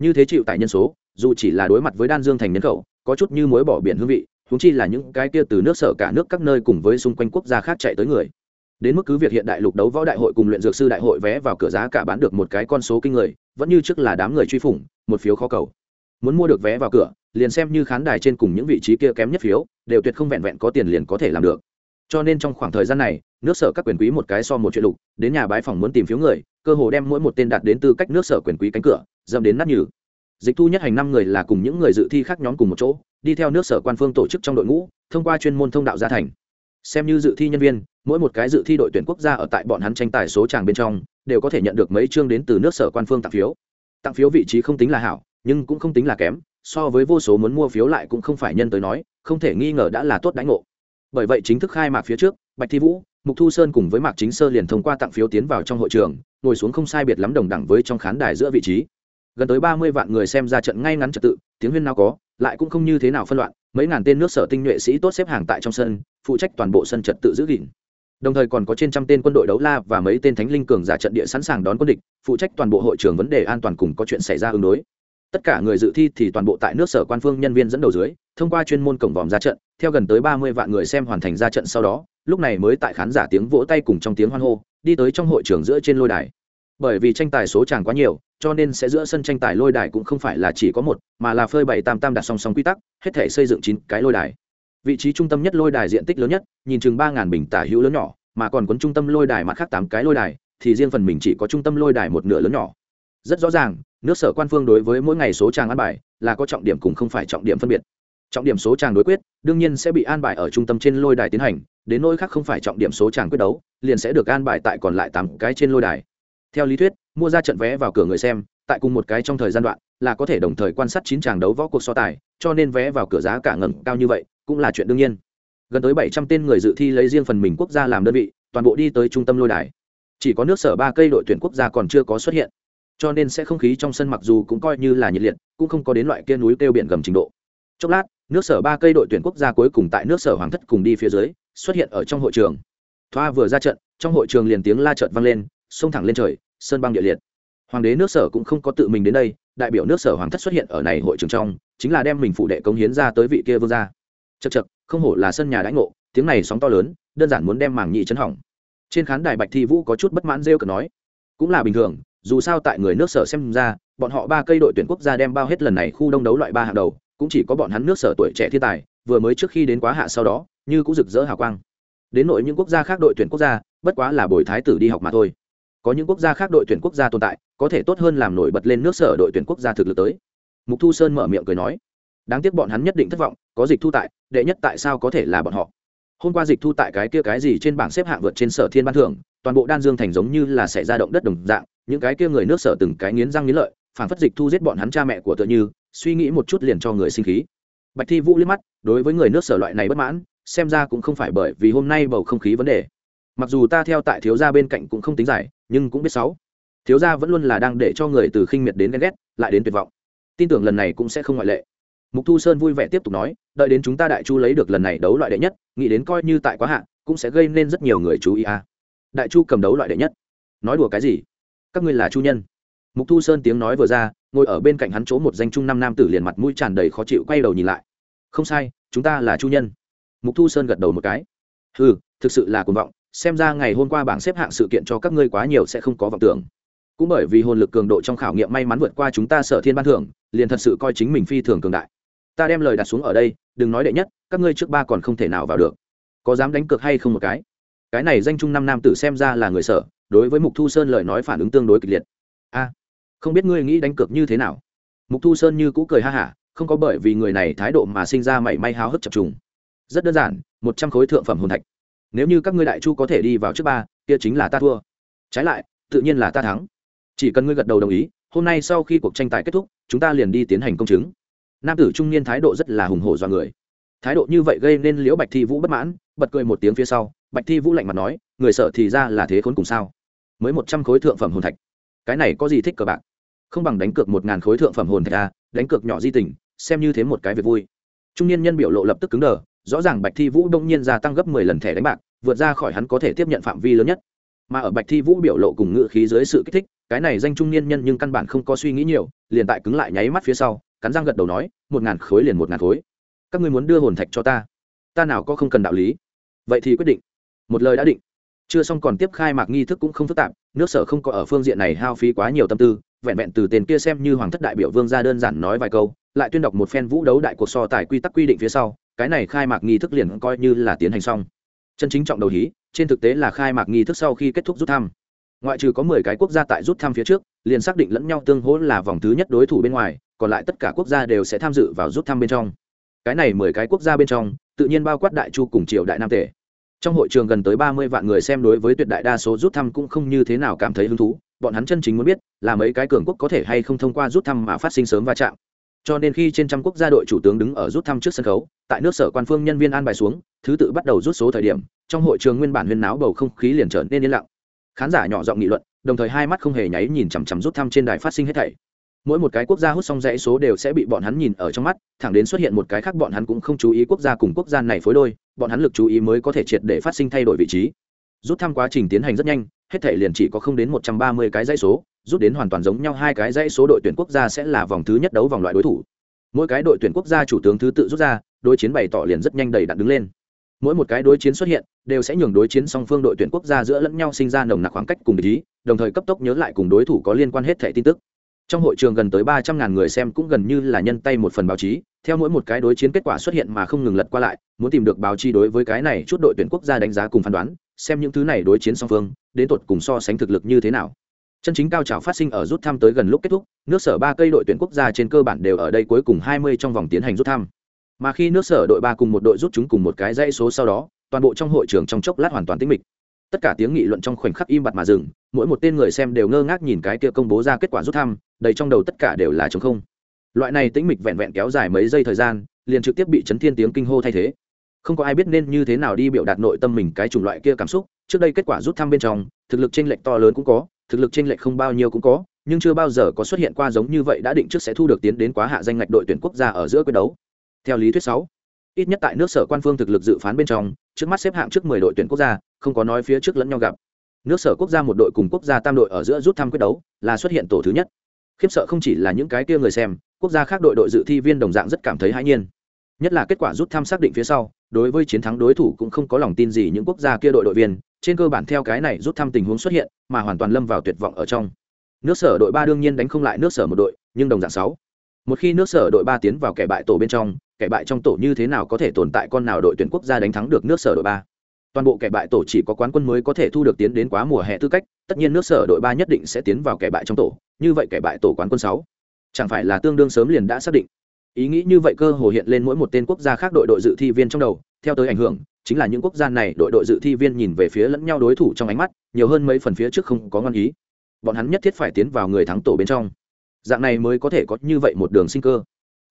Như thế chịu tải nhân số, dù chỉ là đối mặt với đan dương thành nhân khẩu, có chút như muối bỏ biển hương vị húng chi là những cái kia từ nước sở cả nước các nơi cùng với xung quanh quốc gia khác chạy tới người đến mức cứ việc hiện đại lục đấu võ đại hội cùng luyện dược sư đại hội vé vào cửa giá cả bán được một cái con số kinh người, vẫn như trước là đám người truy phủng, một phiếu khó cầu. Muốn mua được vé vào cửa, liền xem như khán đài trên cùng những vị trí kia kém nhất phiếu, đều tuyệt không vẹn vẹn có tiền liền có thể làm được. Cho nên trong khoảng thời gian này, nước sở các quyền quý một cái so một chuyện lục, đến nhà bái phòng muốn tìm phiếu người, cơ hồ đem mỗi một tên đạt đến tư cách nước sở quyền quý cánh cửa dâm đến nát nhừ. Dịch thu nhất hành năm người là cùng những người dự thi khác nhóm cùng một chỗ, đi theo nước sở quan phương tổ chức trong đội ngũ, thông qua chuyên môn thông đạo gia thành xem như dự thi nhân viên, mỗi một cái dự thi đội tuyển quốc gia ở tại bọn hắn tranh tài số tràng bên trong, đều có thể nhận được mấy chương đến từ nước sở quan phương tặng phiếu. Tặng phiếu vị trí không tính là hảo, nhưng cũng không tính là kém, so với vô số muốn mua phiếu lại cũng không phải nhân tới nói, không thể nghi ngờ đã là tốt đánh ngộ. Bởi vậy chính thức khai mạc phía trước, bạch thi vũ, mục thu sơn cùng với mạc chính sơ liền thông qua tặng phiếu tiến vào trong hội trường, ngồi xuống không sai biệt lắm đồng đẳng với trong khán đài giữa vị trí. Gần tới ba mươi vạn người xem ra trận ngay ngắn trật tự, tiếng huyên nào có, lại cũng không như thế nào phân loạn mấy ngàn tên nước sở tinh nhuệ sĩ tốt xếp hàng tại trong sân, phụ trách toàn bộ sân trật tự giữ gìn. Đồng thời còn có trên trăm tên quân đội đấu la và mấy tên thánh linh cường giả trận địa sẵn sàng đón quân địch, phụ trách toàn bộ hội trường vấn đề an toàn cùng có chuyện xảy ra ứng đối. Tất cả người dự thi thì toàn bộ tại nước sở quan phương nhân viên dẫn đầu dưới, thông qua chuyên môn cổng vòm ra trận, theo gần tới ba mươi vạn người xem hoàn thành ra trận sau đó, lúc này mới tại khán giả tiếng vỗ tay cùng trong tiếng hoan hô, đi tới trong hội trường giữa trên lôi đài. Bởi vì tranh tài số chàng quá nhiều cho nên sẽ giữa sân tranh tài lôi đài cũng không phải là chỉ có một, mà là phơi bày tam tam đặt song song quy tắc, hết thể xây dựng chín cái lôi đài. Vị trí trung tâm nhất lôi đài diện tích lớn nhất, nhìn chừng ba ngàn bình tả hữu lớn nhỏ, mà còn cuốn trung tâm lôi đài mặt khác tám cái lôi đài, thì riêng phần mình chỉ có trung tâm lôi đài một nửa lớn nhỏ. Rất rõ ràng, nước sở quan phương đối với mỗi ngày số tràng an bài, là có trọng điểm cùng không phải trọng điểm phân biệt. Trọng điểm số tràng đối quyết, đương nhiên sẽ bị an bài ở trung tâm trên lôi đài tiến hành, đến nỗi khác không phải trọng điểm số tràng quyết đấu, liền sẽ được an bài tại còn lại tám cái trên lôi đài theo lý thuyết, mua ra trận vé vào cửa người xem, tại cùng một cái trong thời gian đoạn, là có thể đồng thời quan sát chín tràng đấu võ cuộc so tài, cho nên vé vào cửa giá cả ngầm cao như vậy cũng là chuyện đương nhiên. Gần tới bảy trăm tên người dự thi lấy riêng phần mình quốc gia làm đơn vị, toàn bộ đi tới trung tâm lôi đài. Chỉ có nước sở ba cây đội tuyển quốc gia còn chưa có xuất hiện. Cho nên sẽ không khí trong sân mặc dù cũng coi như là nhiệt liệt, cũng không có đến loại kia núi kêu biển gầm trình độ. Chốc lát, nước sở ba cây đội tuyển quốc gia cuối cùng tại nước sở hoàng thất cùng đi phía dưới, xuất hiện ở trong hội trường. Thoa vừa ra trận, trong hội trường liền tiếng la trợt vang lên, xông thẳng lên trời sơn băng địa liệt. Hoàng đế nước sở cũng không có tự mình đến đây, đại biểu nước sở hoàng thất xuất hiện ở này hội trường trong, chính là đem mình phụ đệ cống hiến ra tới vị kia vương gia. Chật chật không hổ là sân nhà đãi ngộ, tiếng này sóng to lớn, đơn giản muốn đem màng nhị chấn hỏng. Trên khán đài bạch thi vũ có chút bất mãn rêu cờ nói, cũng là bình thường, dù sao tại người nước sở xem ra, bọn họ ba cây đội tuyển quốc gia đem bao hết lần này khu đông đấu loại ba hạng đầu, cũng chỉ có bọn hắn nước sở tuổi trẻ thiên tài, vừa mới trước khi đến quá hạ sau đó, như cũng rực rỡ hào quang. Đến nội những quốc gia khác đội tuyển quốc gia, bất quá là bồi thái tử đi học mà thôi có những quốc gia khác đội tuyển quốc gia tồn tại, có thể tốt hơn làm nổi bật lên nước sở đội tuyển quốc gia thực lực tới. Mục thu sơn mở miệng cười nói, đáng tiếc bọn hắn nhất định thất vọng, có dịch thu tại, đệ nhất tại sao có thể là bọn họ? Hôm qua dịch thu tại cái kia cái gì trên bảng xếp hạng vượt trên sở thiên ban thưởng, toàn bộ đan dương thành giống như là xảy ra động đất đồng dạng, những cái kia người nước sở từng cái nghiến răng nghiến lợi phản phất dịch thu giết bọn hắn cha mẹ của tựa như, suy nghĩ một chút liền cho người sinh khí. Bạch thi vũ liếc mắt, đối với người nước sở loại này bất mãn, xem ra cũng không phải bởi vì hôm nay bầu không khí vấn đề mặc dù ta theo tại thiếu gia bên cạnh cũng không tính giải, nhưng cũng biết sáu. Thiếu gia vẫn luôn là đang để cho người từ khinh miệt đến ghen ghét, lại đến tuyệt vọng. Tin tưởng lần này cũng sẽ không ngoại lệ. Mục thu sơn vui vẻ tiếp tục nói, đợi đến chúng ta đại chu lấy được lần này đấu loại đệ nhất, nghĩ đến coi như tại quá hạn cũng sẽ gây nên rất nhiều người chú ý à. đại chu cầm đấu loại đệ nhất. Nói đùa cái gì? Các ngươi là chu nhân. Mục thu sơn tiếng nói vừa ra, ngồi ở bên cạnh hắn chỗ một danh trung năm nam tử liền mặt mũi tràn đầy khó chịu quay đầu nhìn lại. Không sai, chúng ta là chu nhân. Mục thu sơn gật đầu một cái. Ừ thực sự là cuồng vọng xem ra ngày hôm qua bảng xếp hạng sự kiện cho các ngươi quá nhiều sẽ không có vọng tưởng. Cũng bởi vì hồn lực cường độ trong khảo nghiệm may mắn vượt qua chúng ta sở thiên ban thưởng, liền thật sự coi chính mình phi thường cường đại. Ta đem lời đặt xuống ở đây, đừng nói đệ nhất, các ngươi trước ba còn không thể nào vào được. Có dám đánh cược hay không một cái? Cái này danh trung năm nam tử xem ra là người sở, đối với mục thu sơn lời nói phản ứng tương đối kịch liệt. A, không biết ngươi nghĩ đánh cược như thế nào? Mục thu sơn như cũ cười ha hả, không có bởi vì người này thái độ mà sinh ra mảy may háo hức chập trùng. Rất đơn giản, một trăm khối thượng phẩm hồn thạch nếu như các ngươi đại chu có thể đi vào trước ba kia chính là ta thua. Trái lại tự nhiên là ta thắng. Chỉ cần ngươi gật đầu đồng ý hôm nay sau khi cuộc tranh tài kết thúc chúng ta liền đi tiến hành công chứng. Nam tử trung niên thái độ rất là hùng hổ do người. Thái độ như vậy gây nên liễu bạch thi vũ bất mãn bật cười một tiếng phía sau bạch thi vũ lạnh mặt nói người sợ thì ra là thế khốn cùng sao. Mới một trăm khối thượng phẩm hồn thạch. Cái này có gì thích cờ bạc? Không bằng đánh cược một ngàn khối thượng phẩm hồn thạch a à, đánh cược nhỏ di tình xem như thế một cái việc vui. Trung niên nhân biểu lộ lập tức cứng đờ rõ ràng bạch thi vũ đông nhiên gia tăng gấp mười lần thẻ đánh bạc, vượt ra khỏi hắn có thể tiếp nhận phạm vi lớn nhất. Mà ở bạch thi vũ biểu lộ cùng ngự khí dưới sự kích thích, cái này danh trung niên nhân nhưng căn bản không có suy nghĩ nhiều, liền tại cứng lại nháy mắt phía sau, cắn răng gật đầu nói, một ngàn khối liền một ngàn khối. Các ngươi muốn đưa hồn thạch cho ta? Ta nào có không cần đạo lý? Vậy thì quyết định. Một lời đã định. Chưa xong còn tiếp khai mạc nghi thức cũng không phức tạp, nước sở không có ở phương diện này hao phí quá nhiều tâm tư, vẹn vẹn từ tên kia xem như hoàng thất đại biểu vương ra đơn giản nói vài câu, lại tuyên đọc một phen vũ đấu đại cuộc so tài quy tắc quy định phía sau cái này khai mạc nghi thức liền coi như là tiến hành xong. Chân chính trọng đầu hí, trên thực tế là khai mạc nghi thức sau khi kết thúc rút thăm. Ngoại trừ có mười cái quốc gia tại rút thăm phía trước, liền xác định lẫn nhau tương hỗ là vòng thứ nhất đối thủ bên ngoài, còn lại tất cả quốc gia đều sẽ tham dự vào rút thăm bên trong. Cái này mười cái quốc gia bên trong, tự nhiên bao quát đại chu cùng triều đại nam tể trong hội trường gần tới ba mươi vạn người xem đối với tuyệt đại đa số rút thăm cũng không như thế nào cảm thấy hứng thú, bọn hắn chân chính muốn biết là mấy cái cường quốc có thể hay không thông qua rút thăm mà phát sinh sớm va chạm cho nên khi trên trăm quốc gia đội chủ tướng đứng ở rút thăm trước sân khấu, tại nước sở quan phương nhân viên an bài xuống, thứ tự bắt đầu rút số thời điểm, trong hội trường nguyên bản huyên náo bầu không khí liền trở nên yên lặng. Khán giả nhỏ giọng nghị luận, đồng thời hai mắt không hề nháy nhìn chằm chằm rút thăm trên đài phát sinh hết thảy. Mỗi một cái quốc gia hút xong dãy số đều sẽ bị bọn hắn nhìn ở trong mắt, thẳng đến xuất hiện một cái khác bọn hắn cũng không chú ý quốc gia cùng quốc gia này phối đôi, bọn hắn lực chú ý mới có thể triệt để phát sinh thay đổi vị trí. Rút thăm quá trình tiến hành rất nhanh hết thể liền chỉ có không đến một trăm ba mươi cái dãy số, rút đến hoàn toàn giống nhau hai cái dãy số đội tuyển quốc gia sẽ là vòng thứ nhất đấu vòng loại đối thủ. Mỗi cái đội tuyển quốc gia chủ tướng thứ tự rút ra, đối chiến bày tỏ liền rất nhanh đầy đặn đứng lên. Mỗi một cái đối chiến xuất hiện, đều sẽ nhường đối chiến song phương đội tuyển quốc gia giữa lẫn nhau sinh ra nồng nặc khoảng cách cùng ý, đồng thời cấp tốc nhớ lại cùng đối thủ có liên quan hết thể tin tức. Trong hội trường gần tới ba trăm ngàn người xem cũng gần như là nhân tay một phần báo chí, theo mỗi một cái đối chiến kết quả xuất hiện mà không ngừng lật qua lại, muốn tìm được báo chí đối với cái này chút đội tuyển quốc gia đánh giá cùng phán đoán, xem những thứ này đối chiến song phương đến tột cùng so sánh thực lực như thế nào. Chân chính cao trào phát sinh ở rút thăm tới gần lúc kết thúc, nước sở ba cây đội tuyển quốc gia trên cơ bản đều ở đây cuối cùng hai mươi trong vòng tiến hành rút thăm. Mà khi nước sở đội ba cùng một đội rút chúng cùng một cái dãy số sau đó, toàn bộ trong hội trường trong chốc lát hoàn toàn tĩnh mịch. Tất cả tiếng nghị luận trong khoảnh khắc im bặt mà dừng, mỗi một tên người xem đều ngơ ngác nhìn cái kia công bố ra kết quả rút thăm, đầy trong đầu tất cả đều là trống không. Loại này tĩnh mịch vẹn vẹn kéo dài mấy giây thời gian, liền trực tiếp bị chấn thiên tiếng kinh hô thay thế. Không có ai biết nên như thế nào đi biểu đạt nội tâm mình cái chủng loại kia cảm xúc trước đây kết quả rút thăm bên trong, thực lực chênh lệch to lớn cũng có, thực lực chênh lệch không bao nhiêu cũng có, nhưng chưa bao giờ có xuất hiện qua giống như vậy đã định trước sẽ thu được tiến đến quá hạ danh ngạch đội tuyển quốc gia ở giữa quyết đấu. Theo lý thuyết sáu, ít nhất tại nước sở quan phương thực lực dự phán bên trong, trước mắt xếp hạng trước mười đội tuyển quốc gia, không có nói phía trước lẫn nhau gặp. Nước sở quốc gia một đội cùng quốc gia tam đội ở giữa rút thăm quyết đấu, là xuất hiện tổ thứ nhất. Khiếp sợ không chỉ là những cái kia người xem, quốc gia khác đội đội dự thi viên đồng dạng rất cảm thấy hãi nhiên. Nhất là kết quả rút thăm xác định phía sau, đối với chiến thắng đối thủ cũng không có lòng tin gì những quốc gia kia đội đội viên trên cơ bản theo cái này rút thăm tình huống xuất hiện, mà hoàn toàn lâm vào tuyệt vọng ở trong. Nước sở đội ba đương nhiên đánh không lại nước sở một đội, nhưng đồng dạng sáu. Một khi nước sở đội ba tiến vào kẻ bại tổ bên trong, kẻ bại trong tổ như thế nào có thể tồn tại con nào đội tuyển quốc gia đánh thắng được nước sở đội ba? Toàn bộ kẻ bại tổ chỉ có quán quân mới có thể thu được tiến đến quá mùa hè tư cách, tất nhiên nước sở đội ba nhất định sẽ tiến vào kẻ bại trong tổ, như vậy kẻ bại tổ quán quân sáu. Chẳng phải là tương đương sớm liền đã xác định. Ý nghĩ như vậy cơ hồ hiện lên mỗi một tên quốc gia khác đội đội dự thi viên trong đầu, theo tới ảnh hưởng chính là những quốc gia này đội đội dự thi viên nhìn về phía lẫn nhau đối thủ trong ánh mắt, nhiều hơn mấy phần phía trước không có ngon ý. Bọn hắn nhất thiết phải tiến vào người thắng tổ bên trong. Dạng này mới có thể có như vậy một đường sinh cơ.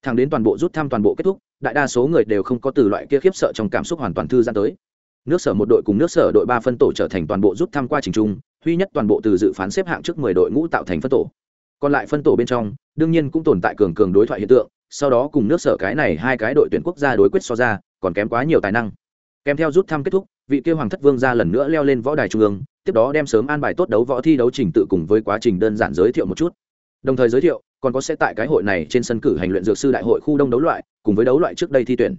Thẳng đến toàn bộ rút thăm toàn bộ kết thúc, đại đa số người đều không có từ loại kia khiếp sợ trong cảm xúc hoàn toàn thư giãn tới. Nước sở một đội cùng nước sở đội ba phân tổ trở thành toàn bộ rút thăm qua trình trung huy nhất toàn bộ từ dự phán xếp hạng trước mười đội ngũ tạo thành phân tổ. Còn lại phân tổ bên trong, đương nhiên cũng tồn tại cường cường đối thoại hiện tượng, sau đó cùng nước sở cái này hai cái đội tuyển quốc gia đối quyết so ra, còn kém quá nhiều tài năng kèm theo rút thăm kết thúc, vị kêu hoàng thất vương ra lần nữa leo lên võ đài trung ương, tiếp đó đem sớm an bài tốt đấu võ thi đấu trình tự cùng với quá trình đơn giản giới thiệu một chút. Đồng thời giới thiệu, còn có sẽ tại cái hội này trên sân cử hành luyện dược sư đại hội khu đông đấu loại, cùng với đấu loại trước đây thi tuyển.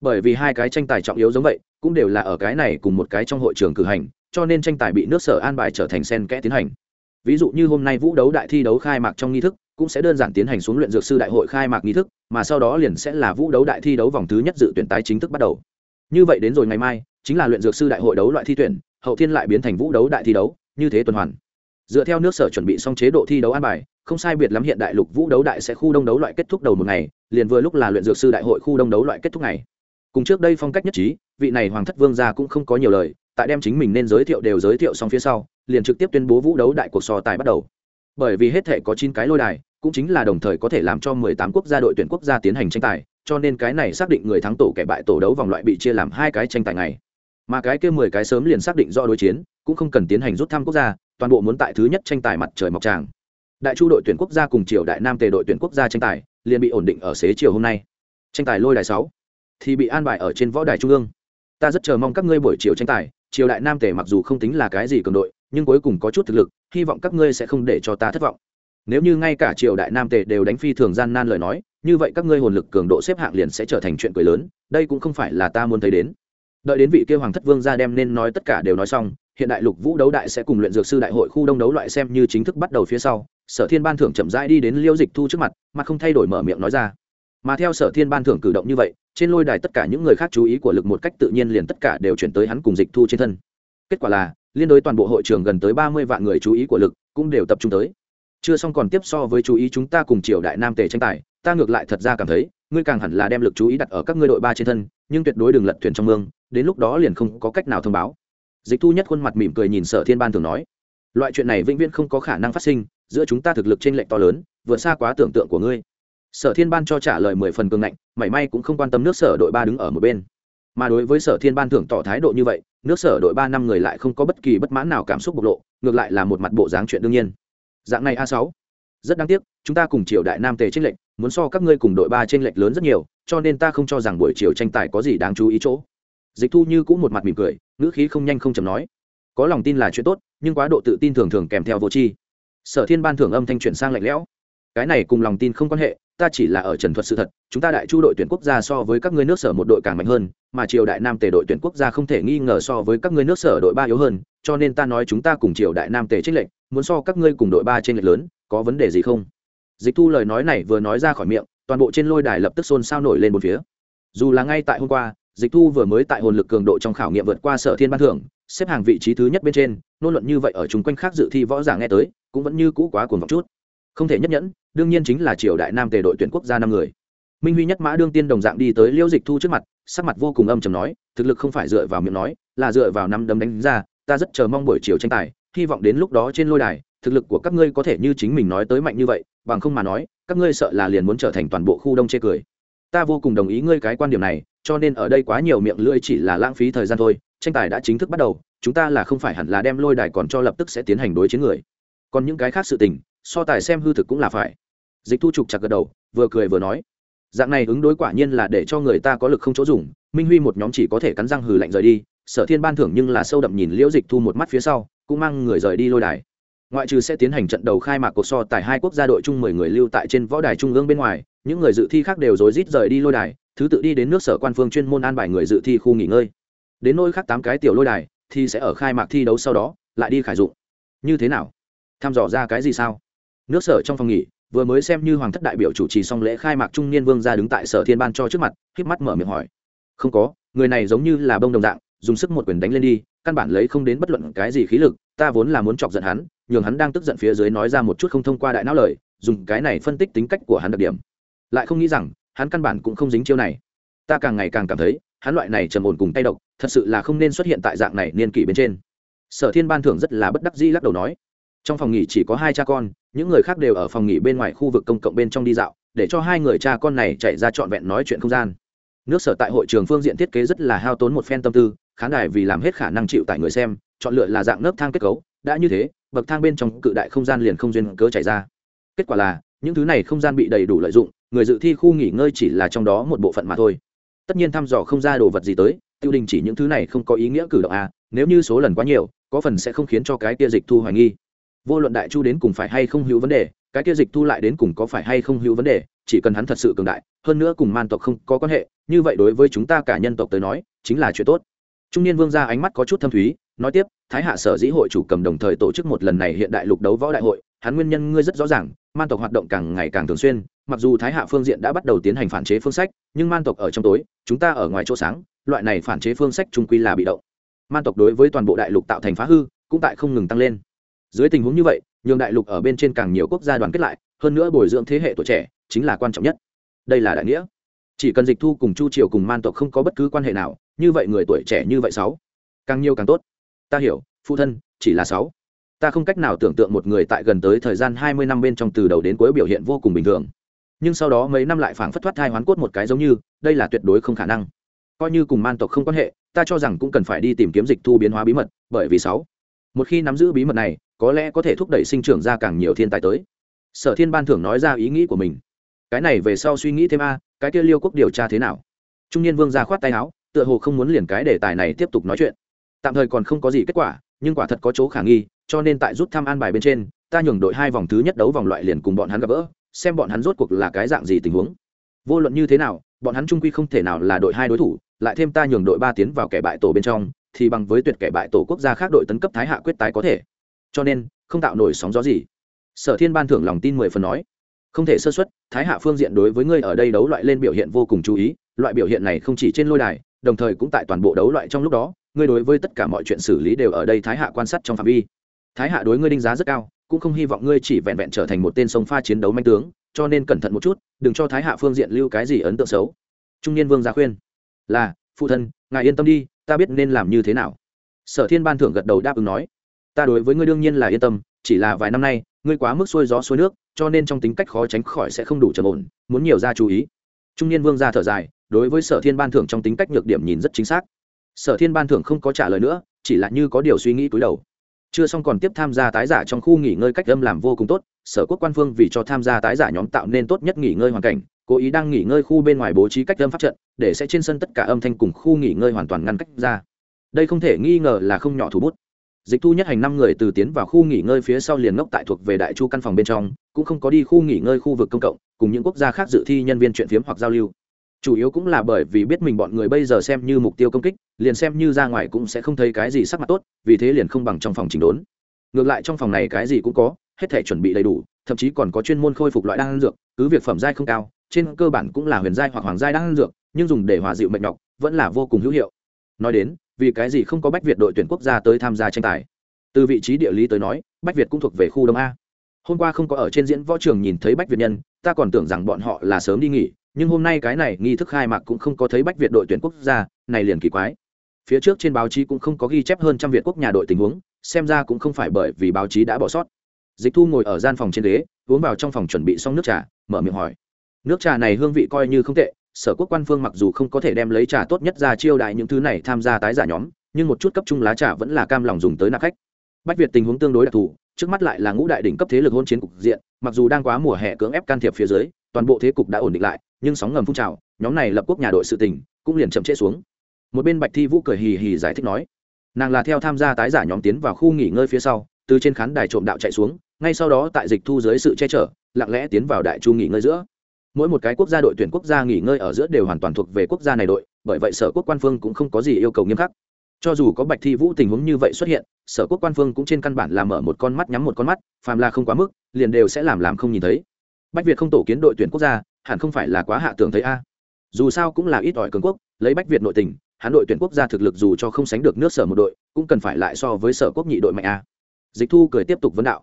Bởi vì hai cái tranh tài trọng yếu giống vậy, cũng đều là ở cái này cùng một cái trong hội trường cử hành, cho nên tranh tài bị nước sở an bài trở thành sen kẽ tiến hành. Ví dụ như hôm nay vũ đấu đại thi đấu khai mạc trong nghi thức, cũng sẽ đơn giản tiến hành xuống luyện dược sư đại hội khai mạc nghi thức, mà sau đó liền sẽ là vũ đấu đại thi đấu vòng thứ nhất dự tuyển tái chính thức bắt đầu như vậy đến rồi ngày mai, chính là luyện dược sư đại hội đấu loại thi tuyển, hậu thiên lại biến thành vũ đấu đại thi đấu, như thế tuần hoàn. Dựa theo nước sở chuẩn bị xong chế độ thi đấu an bài, không sai biệt lắm hiện đại lục vũ đấu đại sẽ khu đông đấu loại kết thúc đầu một ngày, liền vừa lúc là luyện dược sư đại hội khu đông đấu loại kết thúc ngày. Cùng trước đây phong cách nhất trí, vị này hoàng thất vương gia cũng không có nhiều lời, tại đem chính mình nên giới thiệu đều giới thiệu xong phía sau, liền trực tiếp tuyên bố vũ đấu đại cuộc so tài bắt đầu. Bởi vì hết thể có chín cái lôi đài, cũng chính là đồng thời có thể làm cho mười tám quốc gia đội tuyển quốc gia tiến hành tranh tài cho nên cái này xác định người thắng tổ kẻ bại tổ đấu vòng loại bị chia làm hai cái tranh tài này mà cái kia mười cái sớm liền xác định do đối chiến, cũng không cần tiến hành rút thăm quốc gia, toàn bộ muốn tại thứ nhất tranh tài mặt trời mọc tràng. Đại chu đội tuyển quốc gia cùng triều đại nam tề đội tuyển quốc gia tranh tài, liền bị ổn định ở xế chiều hôm nay. Tranh tài lôi đài sáu thì bị an bài ở trên võ đài trung ương. Ta rất chờ mong các ngươi buổi chiều tranh tài, triều đại nam tề mặc dù không tính là cái gì cường đội, nhưng cuối cùng có chút thực lực, hy vọng các ngươi sẽ không để cho ta thất vọng. Nếu như ngay cả triều đại nam tề đều đánh phi thường gian nan lời nói như vậy các ngươi hồn lực cường độ xếp hạng liền sẽ trở thành chuyện cười lớn, đây cũng không phải là ta muốn thấy đến. Đợi đến vị kêu hoàng thất vương ra đem nên nói tất cả đều nói xong, hiện đại lục vũ đấu đại sẽ cùng luyện dược sư đại hội khu đông đấu loại xem như chính thức bắt đầu phía sau, sở thiên ban thưởng chậm rãi đi đến liêu dịch thu trước mặt, mà không thay đổi mở miệng nói ra. Mà theo sở thiên ban thưởng cử động như vậy, trên lôi đài tất cả những người khác chú ý của lực một cách tự nhiên liền tất cả đều chuyển tới hắn cùng dịch thu trên thân. Kết quả là, liên đối toàn bộ hội trường gần tới ba mươi vạn người chú ý của lực cũng đều tập trung tới. Chưa xong còn tiếp so với chú ý chúng ta cùng triều đại nam tề tranh tài ta ngược lại thật ra cảm thấy, ngươi càng hẳn là đem lực chú ý đặt ở các ngươi đội ba trên thân, nhưng tuyệt đối đừng lật thuyền trong mương, đến lúc đó liền không có cách nào thông báo. Dịch thu nhất khuôn mặt mỉm cười nhìn sở thiên ban thường nói. Loại chuyện này vĩnh viễn không có khả năng phát sinh, giữa chúng ta thực lực trên lệch to lớn, vượt xa quá tưởng tượng của ngươi. Sở thiên ban cho trả lời mười phần cường ngạnh, mảy may cũng không quan tâm nước sở đội ba đứng ở một bên. Mà đối với sở thiên ban thưởng tỏ thái độ như vậy, nước sở đội ba năm người lại không có bất kỳ bất mãn nào cảm xúc bộc lộ, ngược lại là một mặt bộ dáng chuyện đương nhiên. Dạng này a sáu rất đáng tiếc, chúng ta cùng triều đại nam tề tranh lệch, muốn so các ngươi cùng đội ba tranh lệch lớn rất nhiều, cho nên ta không cho rằng buổi chiều tranh tài có gì đáng chú ý chỗ. Dịch thu như cũng một mặt mỉm cười, ngữ khí không nhanh không chầm nói, có lòng tin là chuyện tốt, nhưng quá độ tự tin thường thường kèm theo vô tri. Sở thiên ban thưởng âm thanh chuyển sang lạnh lẽo, cái này cùng lòng tin không quan hệ, ta chỉ là ở trần thuật sự thật, chúng ta đại chu đội tuyển quốc gia so với các ngươi nước sở một đội càng mạnh hơn, mà triều đại nam tề đội tuyển quốc gia không thể nghi ngờ so với các ngươi nước sở đội ba yếu hơn, cho nên ta nói chúng ta cùng triều đại nam tề trích lệnh muốn so các ngươi cùng đội ba trên lệch lớn, có vấn đề gì không? Dịch thu lời nói này vừa nói ra khỏi miệng, toàn bộ trên lôi đài lập tức xôn xao nổi lên một phía. Dù là ngay tại hôm qua, dịch thu vừa mới tại hồn lực cường độ trong khảo nghiệm vượt qua sở thiên ban thưởng, xếp hàng vị trí thứ nhất bên trên, nôn luận như vậy ở chung quanh khác dự thi võ giả nghe tới, cũng vẫn như cũ quá cuồng vọng chút. Không thể nhất nhẫn, đương nhiên chính là triều đại nam tề đội tuyển quốc gia năm người. Minh huy nhất mã đương tiên đồng dạng đi tới liễu dịch thu trước mặt, sắc mặt vô cùng âm chầm nói, thực lực không phải dựa vào miệng nói, là dựa vào năm đấm đánh ra, ta rất chờ mong buổi chiều tranh tài hy vọng đến lúc đó trên lôi đài, thực lực của các ngươi có thể như chính mình nói tới mạnh như vậy, bằng không mà nói, các ngươi sợ là liền muốn trở thành toàn bộ khu đông chê cười. Ta vô cùng đồng ý ngươi cái quan điểm này, cho nên ở đây quá nhiều miệng lưỡi chỉ là lãng phí thời gian thôi, tranh tài đã chính thức bắt đầu, chúng ta là không phải hẳn là đem lôi đài còn cho lập tức sẽ tiến hành đối chiến người. Còn những cái khác sự tình, so tài xem hư thực cũng là phải. Dịch thu trục chặt gật đầu, vừa cười vừa nói. Dạng này ứng đối quả nhiên là để cho người ta có lực không chỗ dùng, minh huy một nhóm chỉ có thể cắn răng hừ lạnh rời đi sở thiên ban thưởng nhưng là sâu đậm nhìn liễu dịch thu một mắt phía sau, cũng mang người rời đi lôi đài. Ngoại trừ sẽ tiến hành trận đầu khai mạc cuộc so tại hai quốc gia đội chung mười người lưu tại trên võ đài trung ương bên ngoài, những người dự thi khác đều rối rít rời đi lôi đài, thứ tự đi đến nước sở quan phương chuyên môn an bài người dự thi khu nghỉ ngơi. Đến nôi khác tám cái tiểu lôi đài, thì sẽ ở khai mạc thi đấu sau đó, lại đi khải dụng. Như thế nào? Tham dò ra cái gì sao? Nước sở trong phòng nghỉ, vừa mới xem như hoàng thất đại biểu chủ trì xong lễ khai mạc trung niên vương ra đứng tại sở thiên ban cho trước mặt, híp mắt mở miệng hỏi. Không có, người này giống như là bông đồng dạng dùng sức một quyền đánh lên đi, căn bản lấy không đến bất luận cái gì khí lực, ta vốn là muốn chọc giận hắn, nhường hắn đang tức giận phía dưới nói ra một chút không thông qua đại não lời, dùng cái này phân tích tính cách của hắn đặc điểm. Lại không nghĩ rằng, hắn căn bản cũng không dính chiêu này. Ta càng ngày càng cảm thấy, hắn loại này trầm ổn cùng tay độc, thật sự là không nên xuất hiện tại dạng này niên kỷ bên trên. Sở thiên ban thưởng rất là bất đắc dĩ lắc đầu nói, trong phòng nghỉ chỉ có hai cha con, những người khác đều ở phòng nghỉ bên ngoài khu vực công cộng bên trong đi dạo, để cho hai người cha con này chạy ra trọn vẹn nói chuyện không gian. Nước sở tại hội trường phương diện thiết kế rất là hao tốn một phen tâm tư khán đài vì làm hết khả năng chịu tại người xem, chọn lựa là dạng nấc thang kết cấu, đã như thế, bậc thang bên trong cự đại không gian liền không duyên cớ chảy ra. Kết quả là, những thứ này không gian bị đầy đủ lợi dụng, người dự thi khu nghỉ ngơi chỉ là trong đó một bộ phận mà thôi. Tất nhiên thăm dò không ra đồ vật gì tới, tiêu đình chỉ những thứ này không có ý nghĩa cử động à nếu như số lần quá nhiều, có phần sẽ không khiến cho cái kia dịch thu hoài nghi. Vô luận đại chu đến cùng phải hay không hữu vấn đề, cái kia dịch thu lại đến cùng có phải hay không hữu vấn đề, chỉ cần hắn thật sự cường đại, hơn nữa cùng man tộc không có quan hệ, như vậy đối với chúng ta cả nhân tộc tới nói, chính là chuyện tốt trung niên vương ra ánh mắt có chút thâm thúy, nói tiếp, thái hạ sở dĩ hội chủ cầm đồng thời tổ chức một lần này hiện đại lục đấu võ đại hội, hắn nguyên nhân ngươi rất rõ ràng, man tộc hoạt động càng ngày càng thường xuyên, mặc dù thái hạ phương diện đã bắt đầu tiến hành phản chế phương sách, nhưng man tộc ở trong tối, chúng ta ở ngoài chỗ sáng, loại này phản chế phương sách trung quy là bị động. Man tộc đối với toàn bộ đại lục tạo thành phá hư, cũng tại không ngừng tăng lên. Dưới tình huống như vậy, nhường đại lục ở bên trên càng nhiều quốc gia đoàn kết lại, hơn nữa bồi dưỡng thế hệ tuổi trẻ, chính là quan trọng nhất. Đây là đại nghĩa. Chỉ cần dịch thu cùng chu triều cùng man tộc không có bất cứ quan hệ nào như vậy người tuổi trẻ như vậy sáu. Càng nhiều càng tốt. Ta hiểu, phụ thân, chỉ là sáu. Ta không cách nào tưởng tượng một người tại gần tới thời gian hai mươi năm bên trong từ đầu đến cuối biểu hiện vô cùng bình thường. Nhưng sau đó mấy năm lại phảng phất thoát thai hoán cốt một cái giống như, đây là tuyệt đối không khả năng. Coi như cùng man tộc không quan hệ, ta cho rằng cũng cần phải đi tìm kiếm dịch thu biến hóa bí mật, bởi vì sáu. Một khi nắm giữ bí mật này, có lẽ có thể thúc đẩy sinh trưởng ra càng nhiều thiên tài tới. Sở thiên ban thưởng nói ra ý nghĩ của mình. Cái này về sau suy nghĩ thêm a, cái kia liêu quốc điều tra thế nào? Trung niên vương ra khoát tay áo tựa hồ không muốn liền cái đề tài này tiếp tục nói chuyện. Tạm thời còn không có gì kết quả, nhưng quả thật có chỗ khả nghi, cho nên tại rút thăm an bài bên trên, ta nhường đội hai vòng thứ nhất đấu vòng loại liền cùng bọn hắn gặp gỡ, xem bọn hắn rốt cuộc là cái dạng gì tình huống. Vô luận như thế nào, bọn hắn trung quy không thể nào là đội hai đối thủ, lại thêm ta nhường đội ba tiến vào kẻ bại tổ bên trong, thì bằng với tuyệt kẻ bại tổ quốc gia khác đội tấn cấp thái hạ quyết tái có thể. Cho nên, không tạo nổi sóng gió gì. Sở thiên ban thưởng lòng tin mười phần nói. Không thể sơ xuất thái hạ phương diện đối với ngươi ở đây đấu loại lên biểu hiện vô cùng chú ý, loại biểu hiện này không chỉ trên lôi đài đồng thời cũng tại toàn bộ đấu loại trong lúc đó, ngươi đối với tất cả mọi chuyện xử lý đều ở đây thái hạ quan sát trong phạm vi. Thái hạ đối ngươi đánh giá rất cao, cũng không hy vọng ngươi chỉ vẹn vẹn trở thành một tên sông pha chiến đấu manh tướng, cho nên cẩn thận một chút, đừng cho thái hạ phương diện lưu cái gì ấn tượng xấu. Trung niên vương gia khuyên, là, phụ thân, ngài yên tâm đi, ta biết nên làm như thế nào. Sở thiên ban thưởng gật đầu đáp ứng nói, ta đối với ngươi đương nhiên là yên tâm, chỉ là vài năm nay, ngươi quá mức xuôi gió xuôi nước, cho nên trong tính cách khó tránh khỏi sẽ không đủ trầm ổn, muốn nhiều ra chú ý. Trung niên vương ra thở dài đối với sở thiên ban thưởng trong tính cách nhược điểm nhìn rất chính xác. Sở thiên ban thưởng không có trả lời nữa, chỉ là như có điều suy nghĩ túi đầu. Chưa xong còn tiếp tham gia tái giả trong khu nghỉ ngơi cách âm làm vô cùng tốt, sở quốc quan phương vì cho tham gia tái giả nhóm tạo nên tốt nhất nghỉ ngơi hoàn cảnh, cố ý đang nghỉ ngơi khu bên ngoài bố trí cách âm pháp trận, để sẽ trên sân tất cả âm thanh cùng khu nghỉ ngơi hoàn toàn ngăn cách ra. Đây không thể nghi ngờ là không nhỏ thủ bút. Dịch thu nhất hành năm người từ tiến vào khu nghỉ ngơi phía sau liền ngốc tại thuộc về đại chu căn phòng bên trong, cũng không có đi khu nghỉ ngơi khu vực công cộng, cùng những quốc gia khác dự thi nhân viên chuyện phiếm hoặc giao lưu chủ yếu cũng là bởi vì biết mình bọn người bây giờ xem như mục tiêu công kích, liền xem như ra ngoài cũng sẽ không thấy cái gì sắc mặt tốt, vì thế liền không bằng trong phòng chỉnh đốn. Ngược lại trong phòng này cái gì cũng có, hết thể chuẩn bị đầy đủ, thậm chí còn có chuyên môn khôi phục loại đan dược, cứ việc phẩm giai không cao, trên cơ bản cũng là huyền giai hoặc hoàng giai đan dược, nhưng dùng để hòa dịu mệt nhọc, vẫn là vô cùng hữu hiệu. Nói đến, vì cái gì không có bách việt đội tuyển quốc gia tới tham gia tranh tài? Từ vị trí địa lý tới nói, bách việt cũng thuộc về khu đông a. Hôm qua không có ở trên diễn võ trường nhìn thấy bách việt nhân, ta còn tưởng rằng bọn họ là sớm đi nghỉ nhưng hôm nay cái này nghi thức khai mạc cũng không có thấy bách việt đội tuyển quốc gia, này liền kỳ quái. Phía trước trên báo chí cũng không có ghi chép hơn trăm việt quốc nhà đội tình huống, xem ra cũng không phải bởi vì báo chí đã bỏ sót. Dịch thu ngồi ở gian phòng trên ghế, uống vào trong phòng chuẩn bị xong nước trà, mở miệng hỏi. Nước trà này hương vị coi như không tệ, sở quốc quan phương mặc dù không có thể đem lấy trà tốt nhất ra chiêu đại những thứ này tham gia tái giả nhóm, nhưng một chút cấp trung lá trà vẫn là cam lòng dùng tới nạp khách. Bách việt tình huống tương đối đặc thù, trước mắt lại là ngũ đại đỉnh cấp thế lực hôn chiến cục diện, mặc dù đang quá mùa hè cưỡng ép can thiệp phía dưới, toàn bộ thế cục đã ổn định lại nhưng sóng ngầm phun trào, nhóm này lập quốc nhà đội sự tình cũng liền chậm trễ xuống. Một bên bạch thi vũ cười hì hì giải thích nói, nàng là theo tham gia tái giả nhóm tiến vào khu nghỉ ngơi phía sau, từ trên khán đài trộm đạo chạy xuống, ngay sau đó tại dịch thu dưới sự che chở, lặng lẽ tiến vào đại chu nghỉ ngơi giữa. Mỗi một cái quốc gia đội tuyển quốc gia nghỉ ngơi ở giữa đều hoàn toàn thuộc về quốc gia này đội, bởi vậy sở quốc quan phương cũng không có gì yêu cầu nghiêm khắc. Cho dù có bạch thi vũ tình huống như vậy xuất hiện, sở quốc quan phương cũng trên căn bản là mở một con mắt nhắm một con mắt, phàm là không quá mức, liền đều sẽ làm làm không nhìn thấy. Bách việt không tổ kiến đội tuyển quốc gia hẳn không phải là quá hạ tưởng thấy a. Dù sao cũng là ít ỏi cường quốc, lấy bách việt nội tình hắn đội tuyển quốc gia thực lực dù cho không sánh được nước sở một đội, cũng cần phải lại so với sở quốc nhị đội mạnh a. Dịch thu cười tiếp tục vấn đạo.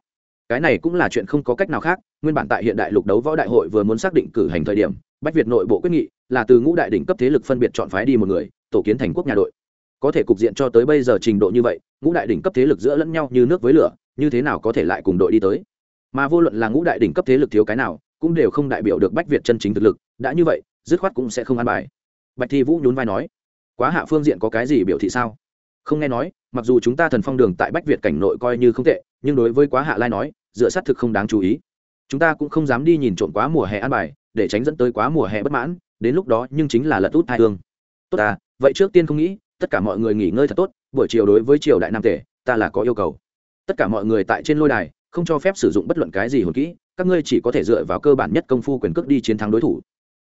Cái này cũng là chuyện không có cách nào khác, nguyên bản tại hiện đại lục đấu võ đại hội vừa muốn xác định cử hành thời điểm, bách việt nội bộ quyết nghị là từ ngũ đại đỉnh cấp thế lực phân biệt chọn phái đi một người, tổ kiến thành quốc nhà đội. Có thể cục diện cho tới bây giờ trình độ như vậy, ngũ đại đỉnh cấp thế lực giữa lẫn nhau như nước với lửa, như thế nào có thể lại cùng đội đi tới? Mà vô luận là ngũ đại đỉnh cấp thế lực thiếu cái nào cũng đều không đại biểu được bách việt chân chính thực lực, đã như vậy, dứt khoát cũng sẽ không ăn bài. Bạch thi vũ nhún vai nói, quá hạ phương diện có cái gì biểu thị sao? Không nghe nói, mặc dù chúng ta thần phong đường tại bách việt cảnh nội coi như không tệ, nhưng đối với quá hạ lai nói, dựa sát thực không đáng chú ý. Chúng ta cũng không dám đi nhìn trộm quá mùa hè ăn bài, để tránh dẫn tới quá mùa hè bất mãn, đến lúc đó nhưng chính là lật út hai thương tốt à vậy trước tiên không nghĩ, tất cả mọi người nghỉ ngơi thật tốt, buổi chiều đối với triều đại nam tể, ta là có yêu cầu. Tất cả mọi người tại trên lôi đài, không cho phép sử dụng bất luận cái gì hồn kỹ các ngươi chỉ có thể dựa vào cơ bản nhất công phu quyền cước đi chiến thắng đối thủ.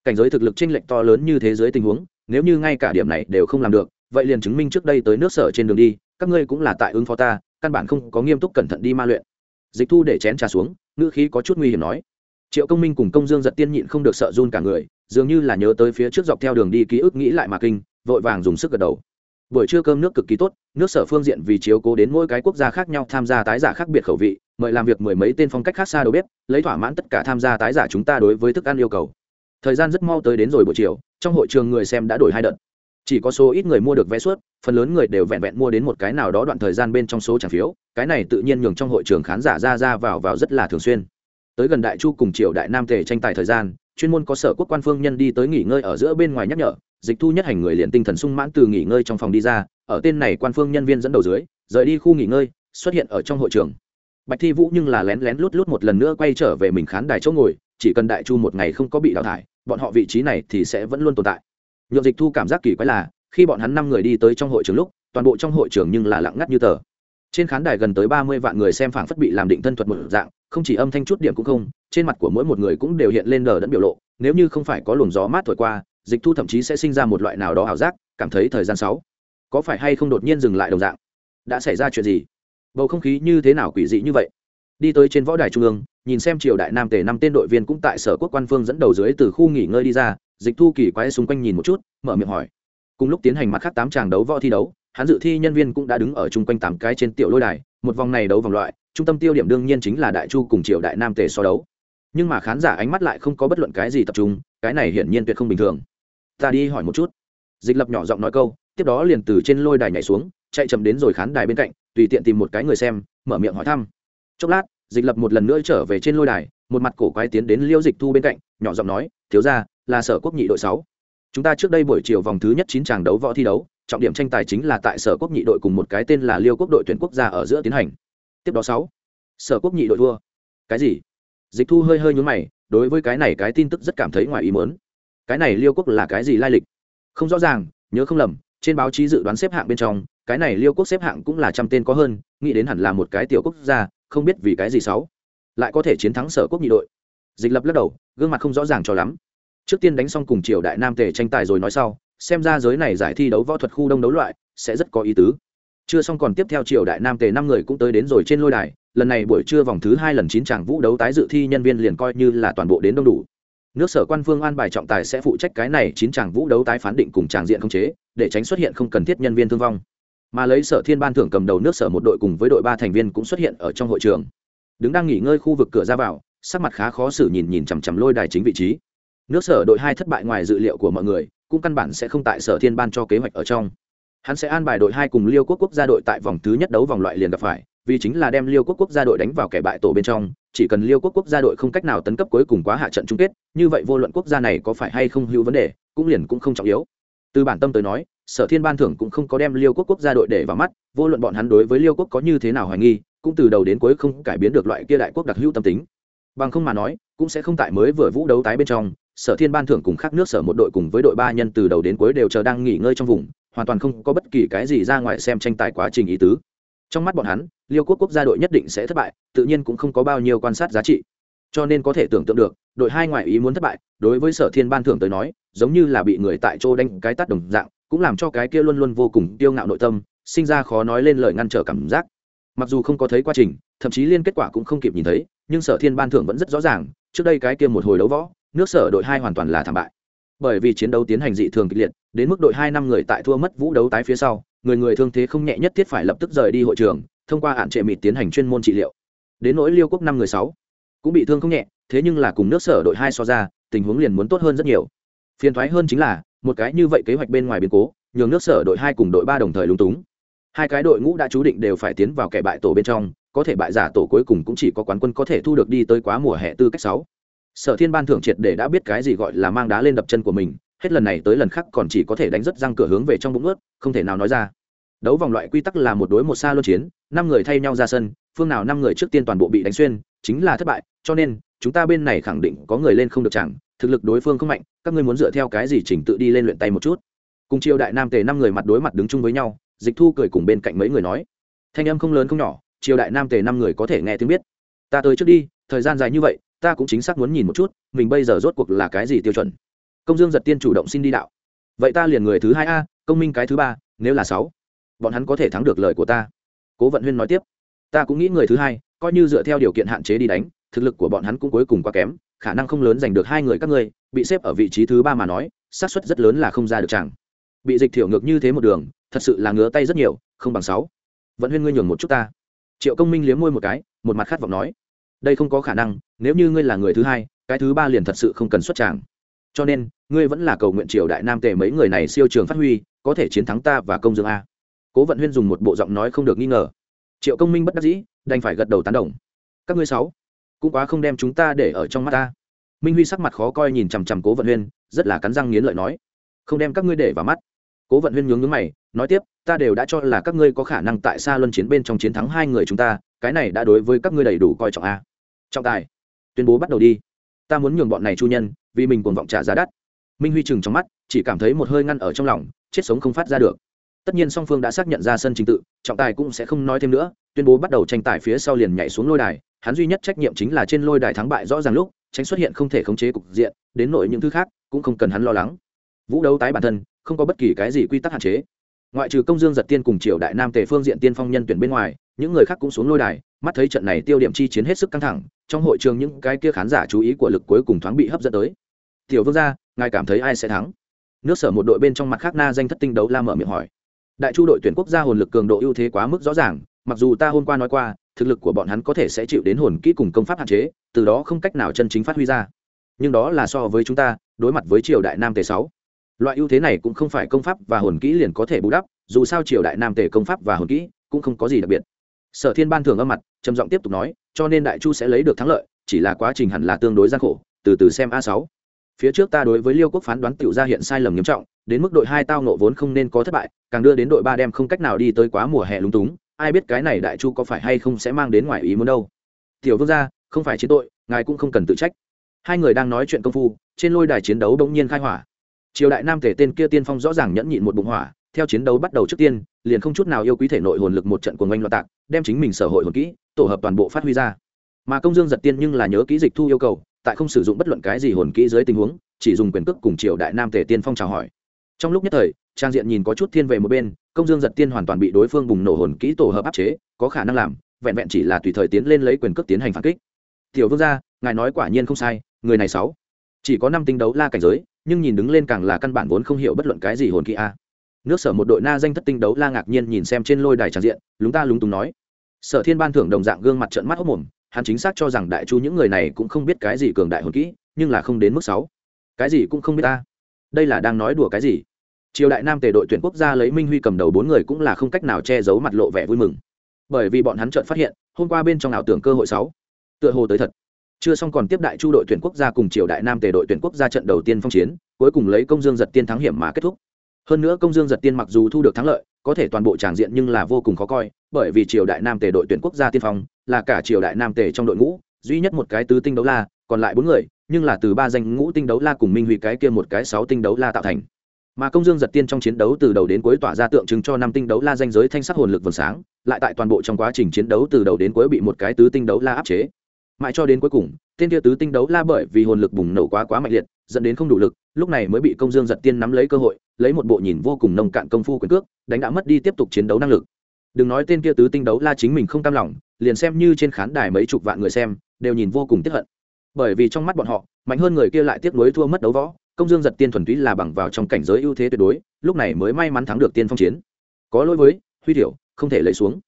Cảnh giới thực lực chênh lệch to lớn như thế giới tình huống, nếu như ngay cả điểm này đều không làm được, vậy liền chứng minh trước đây tới nước sở trên đường đi, các ngươi cũng là tại ứng phó ta, căn bản không có nghiêm túc cẩn thận đi ma luyện. Dịch thu để chén trà xuống, ngữ khí có chút nguy hiểm nói. Triệu công minh cùng công dương giật tiên nhịn không được sợ run cả người, dường như là nhớ tới phía trước dọc theo đường đi ký ức nghĩ lại mà kinh, vội vàng dùng sức gật đầu. Buổi trưa cơm nước cực kỳ tốt, nước sở phương diện vì chiếu cố đến mỗi cái quốc gia khác nhau tham gia tái giả khác biệt khẩu vị mời làm việc mười mấy tên phong cách khác xa đầu bếp, lấy thỏa mãn tất cả tham gia tái giả chúng ta đối với thức ăn yêu cầu. Thời gian rất mau tới đến rồi buổi chiều, trong hội trường người xem đã đổi hai đợt. Chỉ có số ít người mua được vé suốt, phần lớn người đều vẹn vẹn mua đến một cái nào đó đoạn thời gian bên trong số trả phiếu, cái này tự nhiên nhường trong hội trường khán giả ra ra vào vào rất là thường xuyên. Tới gần đại chu cùng triều đại nam tề tranh tài thời gian, chuyên môn có sở quốc quan phương nhân đi tới nghỉ ngơi ở giữa bên ngoài nhắc nhở, dịch thu nhất hành người liền tinh thần sung mãn từ nghỉ ngơi trong phòng đi ra, ở tên này quan phương nhân viên dẫn đầu dưới, rời đi khu nghỉ ngơi, xuất hiện ở trong hội trường bạch thi vũ nhưng là lén lén lút lút một lần nữa quay trở về mình khán đài chỗ ngồi, chỉ cần đại chu một ngày không có bị đào thải, bọn họ vị trí này thì sẽ vẫn luôn tồn tại. Nhộn dịch thu cảm giác kỳ quái là, khi bọn hắn năm người đi tới trong hội trường lúc, toàn bộ trong hội trường nhưng là lặng ngắt như tờ. Trên khán đài gần tới ba mươi vạn người xem phảng phất bị làm định thân thuật một dạng, không chỉ âm thanh chút điểm cũng không, trên mặt của mỗi một người cũng đều hiện lên lờ đẫn biểu lộ, nếu như không phải có luồng gió mát thổi qua, dịch thu thậm chí sẽ sinh ra một loại nào đó ảo giác, cảm thấy thời gian sáu. Có phải hay không đột nhiên dừng lại đồng dạng? Đã xảy ra chuyện gì? Bầu không khí như thế nào quỷ dị như vậy? Đi tới trên võ đài trung ương, nhìn xem triều đại nam tề năm tên đội viên cũng tại sở quốc quan phương dẫn đầu dưới từ khu nghỉ ngơi đi ra, dịch thu kỳ quái xung quanh nhìn một chút, mở miệng hỏi. Cùng lúc tiến hành mặt khác tám tràng đấu võ thi đấu, hắn dự thi nhân viên cũng đã đứng ở chung quanh tám cái trên tiểu lôi đài, một vòng này đấu vòng loại, trung tâm tiêu điểm đương nhiên chính là đại chu cùng triều đại nam tề so đấu. Nhưng mà khán giả ánh mắt lại không có bất luận cái gì tập trung, cái này hiển nhiên tuyệt không bình thường. Ta đi hỏi một chút. Dịch lập nhỏ giọng nói câu, tiếp đó liền từ trên lôi đài nhảy xuống, chạy chậm đến rồi khán đài bên cạnh tùy tiện tìm một cái người xem, mở miệng hỏi thăm. Chốc lát, dịch lập một lần nữa trở về trên lôi đài, một mặt cổ quái tiến đến liêu dịch thu bên cạnh, nhỏ giọng nói, thiếu ra là sở quốc nhị đội sáu. Chúng ta trước đây buổi chiều vòng thứ nhất chín tràng đấu võ thi đấu, trọng điểm tranh tài chính là tại sở quốc nhị đội cùng một cái tên là liêu quốc đội tuyển quốc gia ở giữa tiến hành. Tiếp đó sáu, sở quốc nhị đội thua. Cái gì? Dịch thu hơi hơi nhún mày, đối với cái này cái tin tức rất cảm thấy ngoài ý mớn cái này liêu quốc là cái gì lai lịch? Không rõ ràng, nhớ không lầm, trên báo chí dự đoán xếp hạng bên trong cái này liêu quốc xếp hạng cũng là trăm tên có hơn, nghĩ đến hẳn là một cái tiểu quốc gia, không biết vì cái gì sáu. Lại có thể chiến thắng sở quốc nhị đội. Dịch lập lắc đầu, gương mặt không rõ ràng cho lắm. Trước tiên đánh xong cùng triều đại nam tề tranh tài rồi nói sau, xem ra giới này giải thi đấu võ thuật khu đông đấu loại, sẽ rất có ý tứ. Chưa xong còn tiếp theo triều đại nam tề năm người cũng tới đến rồi trên lôi đài, lần này buổi trưa vòng thứ hai lần chín tràng vũ đấu tái dự thi nhân viên liền coi như là toàn bộ đến đông đủ. Nước sở quan phương an bài trọng tài sẽ phụ trách cái này chín tràng vũ đấu tái phán định cùng tràng diện không chế, để tránh xuất hiện không cần thiết nhân viên thương vong mà lấy sở thiên ban thưởng cầm đầu nước sở một đội cùng với đội ba thành viên cũng xuất hiện ở trong hội trường. Đứng đang nghỉ ngơi khu vực cửa ra vào, sắc mặt khá khó xử nhìn nhìn chằm chằm lôi đài chính vị trí. Nước sở đội hai thất bại ngoài dự liệu của mọi người, cũng căn bản sẽ không tại sở thiên ban cho kế hoạch ở trong. Hắn sẽ an bài đội hai cùng liêu quốc quốc gia đội tại vòng thứ nhất đấu vòng loại liền gặp phải, vì chính là đem liêu quốc quốc gia đội đánh vào kẻ bại tổ bên trong, chỉ cần liêu quốc quốc gia đội không cách nào tấn cấp cuối cùng quá hạ trận chung kết, như vậy vô luận quốc gia này có phải hay không hữu vấn đề, cũng liền cũng không trọng yếu. Từ bản tâm tới nói sở thiên ban thưởng cũng không có đem liêu quốc quốc gia đội để vào mắt, vô luận bọn hắn đối với liêu quốc có như thế nào hoài nghi, cũng từ đầu đến cuối không cải biến được loại kia đại quốc đặc hữu tâm tính. Bằng không mà nói, cũng sẽ không tại mới vừa vũ đấu tái bên trong, sở thiên ban thưởng cùng khác nước sở một đội cùng với đội ba nhân từ đầu đến cuối đều chờ đang nghỉ ngơi trong vùng, hoàn toàn không có bất kỳ cái gì ra ngoài xem tranh tài quá trình ý tứ. Trong mắt bọn hắn, liêu quốc quốc gia đội nhất định sẽ thất bại, tự nhiên cũng không có bao nhiêu quan sát giá trị. Cho nên có thể tưởng tượng được, đội hai ngoại ý muốn thất bại, đối với sở thiên ban thưởng tới nói, giống như là bị người tại chỗ đánh cái tắt đồng dạng cũng làm cho cái kia luôn luôn vô cùng tiêu ngạo nội tâm, sinh ra khó nói lên lời ngăn trở cảm giác. Mặc dù không có thấy quá trình, thậm chí liên kết quả cũng không kịp nhìn thấy, nhưng sở thiên ban thưởng vẫn rất rõ ràng, trước đây cái kia một hồi đấu võ, nước sở đội hai hoàn toàn là thảm bại. Bởi vì chiến đấu tiến hành dị thường kịch liệt, đến mức đội hai năm người tại thua mất vũ đấu tái phía sau, người người thương thế không nhẹ nhất thiết phải lập tức rời đi hội trường, thông qua hạn trệ mịt tiến hành chuyên môn trị liệu. Đến nỗi liêu quốc năm người sáu, cũng bị thương không nhẹ, thế nhưng là cùng nước sở đội hai so ra, tình huống liền muốn tốt hơn rất nhiều. Phiền thoái hơn chính là một cái như vậy kế hoạch bên ngoài biến cố, nhường nước sở đội hai cùng đội ba đồng thời lúng túng. Hai cái đội ngũ đã chú định đều phải tiến vào kẻ bại tổ bên trong, có thể bại giả tổ cuối cùng cũng chỉ có quán quân có thể thu được đi tới quá mùa hè tư cách sáu. Sở thiên ban thưởng triệt để đã biết cái gì gọi là mang đá lên đập chân của mình, hết lần này tới lần khác còn chỉ có thể đánh rất răng cửa hướng về trong bụng ướt, không thể nào nói ra. Đấu vòng loại quy tắc là một đối một xa luân chiến, năm người thay nhau ra sân, phương nào năm người trước tiên toàn bộ bị đánh xuyên, chính là thất bại, cho nên chúng ta bên này khẳng định có người lên không được chẳng, thực lực đối phương không mạnh, các ngươi muốn dựa theo cái gì chỉnh tự đi lên luyện tay một chút? Cùng triều đại nam tề năm người mặt đối mặt đứng chung với nhau, dịch thu cười cùng bên cạnh mấy người nói. Thanh âm không lớn không nhỏ, triều đại nam tề năm người có thể nghe tiếng biết. Ta tới trước đi, thời gian dài như vậy, ta cũng chính xác muốn nhìn một chút, mình bây giờ rốt cuộc là cái gì tiêu chuẩn? Công dương giật tiên chủ động xin đi đạo. Vậy ta liền người thứ hai a, công minh cái thứ ba, nếu là sáu, bọn hắn có thể thắng được lời của ta. Cố vận huyên nói tiếp. Ta cũng nghĩ người thứ hai, coi như dựa theo điều kiện hạn chế đi đánh thực lực của bọn hắn cũng cuối cùng quá kém, khả năng không lớn giành được hai người các ngươi, bị xếp ở vị trí thứ ba mà nói, xác suất rất lớn là không ra được chẳng. Bị dịch thiểu ngược như thế một đường, thật sự là ngứa tay rất nhiều, không bằng sáu. Vận huyên ngươi nhường một chút ta. Triệu công minh liếm môi một cái, một mặt khát vọng nói. Đây không có khả năng, nếu như ngươi là người thứ hai, cái thứ ba liền thật sự không cần xuất tràng. Cho nên, ngươi vẫn là cầu nguyện triều đại nam tề mấy người này siêu trường phát huy, có thể chiến thắng ta và công dương a. Cố vận huyên dùng một bộ giọng nói không được nghi ngờ. Triệu công minh bất đắc dĩ, đành phải gật đầu tán đồng. Các ngươi sáu cũng quá không đem chúng ta để ở trong mắt ta. Minh huy sắc mặt khó coi nhìn chằm chằm cố vận huyên, rất là cắn răng nghiến lợi nói, không đem các ngươi để vào mắt. Cố vận huyên nhướng nhướng mày, nói tiếp, ta đều đã cho là các ngươi có khả năng tại xa luân chiến bên trong chiến thắng hai người chúng ta, cái này đã đối với các ngươi đầy đủ coi trọng a. Trọng tài, tuyên bố bắt đầu đi. Ta muốn nhường bọn này chu nhân, vì mình cuồng vọng trả giá đắt. Minh huy chừng trong mắt, chỉ cảm thấy một hơi ngăn ở trong lòng, chết sống không phát ra được. Tất nhiên song phương đã xác nhận ra sân trình tự, trọng tài cũng sẽ không nói thêm nữa tuyên bố bắt đầu tranh tài phía sau liền nhảy xuống lôi đài. Hắn duy nhất trách nhiệm chính là trên lôi đài thắng bại rõ ràng lúc, tránh xuất hiện không thể khống chế cục diện, đến nội những thứ khác, cũng không cần hắn lo lắng. Vũ đấu tái bản thân, không có bất kỳ cái gì quy tắc hạn chế. Ngoại trừ công dương giật tiên cùng triều đại nam tề phương diện tiên phong nhân tuyển bên ngoài, những người khác cũng xuống lôi đài, mắt thấy trận này tiêu điểm chi chiến hết sức căng thẳng, trong hội trường những cái kia khán giả chú ý của lực cuối cùng thoáng bị hấp dẫn tới. Tiểu vương gia, ngài cảm thấy ai sẽ thắng? Nước sở một đội bên trong mặt khác na danh thất tinh đấu la mở miệng hỏi. Đại chu đội tuyển quốc gia hồn lực cường độ ưu thế quá mức rõ ràng mặc dù ta hôm qua nói qua, thực lực của bọn hắn có thể sẽ chịu đến hồn kỹ cùng công pháp hạn chế, từ đó không cách nào chân chính phát huy ra. Nhưng đó là so với chúng ta, đối mặt với triều đại nam tề sáu. Loại ưu thế này cũng không phải công pháp và hồn kỹ liền có thể bù đắp, dù sao triều đại nam tề công pháp và hồn kỹ cũng không có gì đặc biệt. Sở thiên ban thường âm mặt, trầm giọng tiếp tục nói, cho nên đại chu sẽ lấy được thắng lợi, chỉ là quá trình hẳn là tương đối gian khổ, từ từ xem a sáu. Phía trước ta đối với liêu quốc phán đoán tiểu ra hiện sai lầm nghiêm trọng, đến mức đội hai tao nộ vốn không nên có thất bại, càng đưa đến đội ba đem không cách nào đi tới quá mùa hè lúng túng ai biết cái này đại chu có phải hay không sẽ mang đến ngoài ý muốn đâu. Tiểu vương gia, không phải chiến tội, ngài cũng không cần tự trách. Hai người đang nói chuyện công phu, trên lôi đài chiến đấu bỗng nhiên khai hỏa. Triều đại nam thể tên kia tiên phong rõ ràng nhẫn nhịn một bụng hỏa, theo chiến đấu bắt đầu trước tiên, liền không chút nào yêu quý thể nội hồn lực một trận của ngành loạt tạc, đem chính mình sở hội hồn kỹ, tổ hợp toàn bộ phát huy ra. Mà công dương giật tiên nhưng là nhớ kỹ dịch thu yêu cầu, tại không sử dụng bất luận cái gì hồn kỹ dưới tình huống, chỉ dùng quyền cước cùng triều đại nam tề tiên phong chào hỏi. Trong lúc nhất thời, trang diện nhìn có chút thiên về một bên công dương giật tiên hoàn toàn bị đối phương bùng nổ hồn kỹ tổ hợp áp chế, có khả năng làm, vẹn vẹn chỉ là tùy thời tiến lên lấy quyền cước tiến hành phản kích. Tiểu vương gia, ngài nói quả nhiên không sai, người này sáu. Chỉ có năm tinh đấu la cảnh giới, nhưng nhìn đứng lên càng là căn bản vốn không hiểu bất luận cái gì hồn kỹ a. Nước sở một đội na danh thất tinh đấu la ngạc nhiên nhìn xem trên lôi đài tràn diện, lúng ta lúng túng nói. Sở thiên ban thưởng đồng dạng gương mặt trận mắt hốc mồm, hắn chính xác cho rằng đại chu những người này cũng không biết cái gì cường đại hồn kỹ, nhưng là không đến mức sáu. Cái gì cũng không biết ta. Đây là đang nói đùa cái gì? Triều đại nam tề đội tuyển quốc gia lấy minh huy cầm đầu bốn người cũng là không cách nào che giấu mặt lộ vẻ vui mừng. Bởi vì bọn hắn chợt phát hiện, hôm qua bên trong ảo tưởng cơ hội sáu. Tựa hồ tới thật. Chưa xong còn tiếp đại chu đội tuyển quốc gia cùng triều đại nam tề đội tuyển quốc gia trận đầu tiên phong chiến, cuối cùng lấy công dương giật tiên thắng hiểm mà kết thúc. Hơn nữa công dương giật tiên mặc dù thu được thắng lợi, có thể toàn bộ tràng diện nhưng là vô cùng khó coi, bởi vì triều đại nam tề đội tuyển quốc gia tiên phong là cả triều đại nam tề trong đội ngũ, duy nhất một cái tứ tinh đấu la, còn lại bốn người, nhưng là từ ba danh ngũ tinh đấu la cùng minh huy cái kia một cái sáu tinh đấu la tạo thành mà công dương giật tiên trong chiến đấu từ đầu đến cuối tỏa ra tượng trưng cho năm tinh đấu la danh giới thanh sắc hồn lực vầng sáng, lại tại toàn bộ trong quá trình chiến đấu từ đầu đến cuối bị một cái tứ tinh đấu la áp chế. Mãi cho đến cuối cùng tên kia tứ tinh đấu la bởi vì hồn lực bùng nổ quá quá mạnh liệt, dẫn đến không đủ lực, lúc này mới bị công dương giật tiên nắm lấy cơ hội, lấy một bộ nhìn vô cùng nông cạn công phu quyền cước, đánh đã mất đi tiếp tục chiến đấu năng lực. Đừng nói tên kia tứ tinh đấu la chính mình không tam lòng, liền xem như trên khán đài mấy chục vạn người xem, đều nhìn vô cùng tiếp hận. Bởi vì trong mắt bọn họ, mạnh hơn người kia lại tiếp nối thua mất đấu võ công dương giật tiên thuần túy là bằng vào trong cảnh giới ưu thế tuyệt đối, lúc này mới may mắn thắng được tiên phong chiến. Có lỗi với, huy tiểu không thể lấy xuống.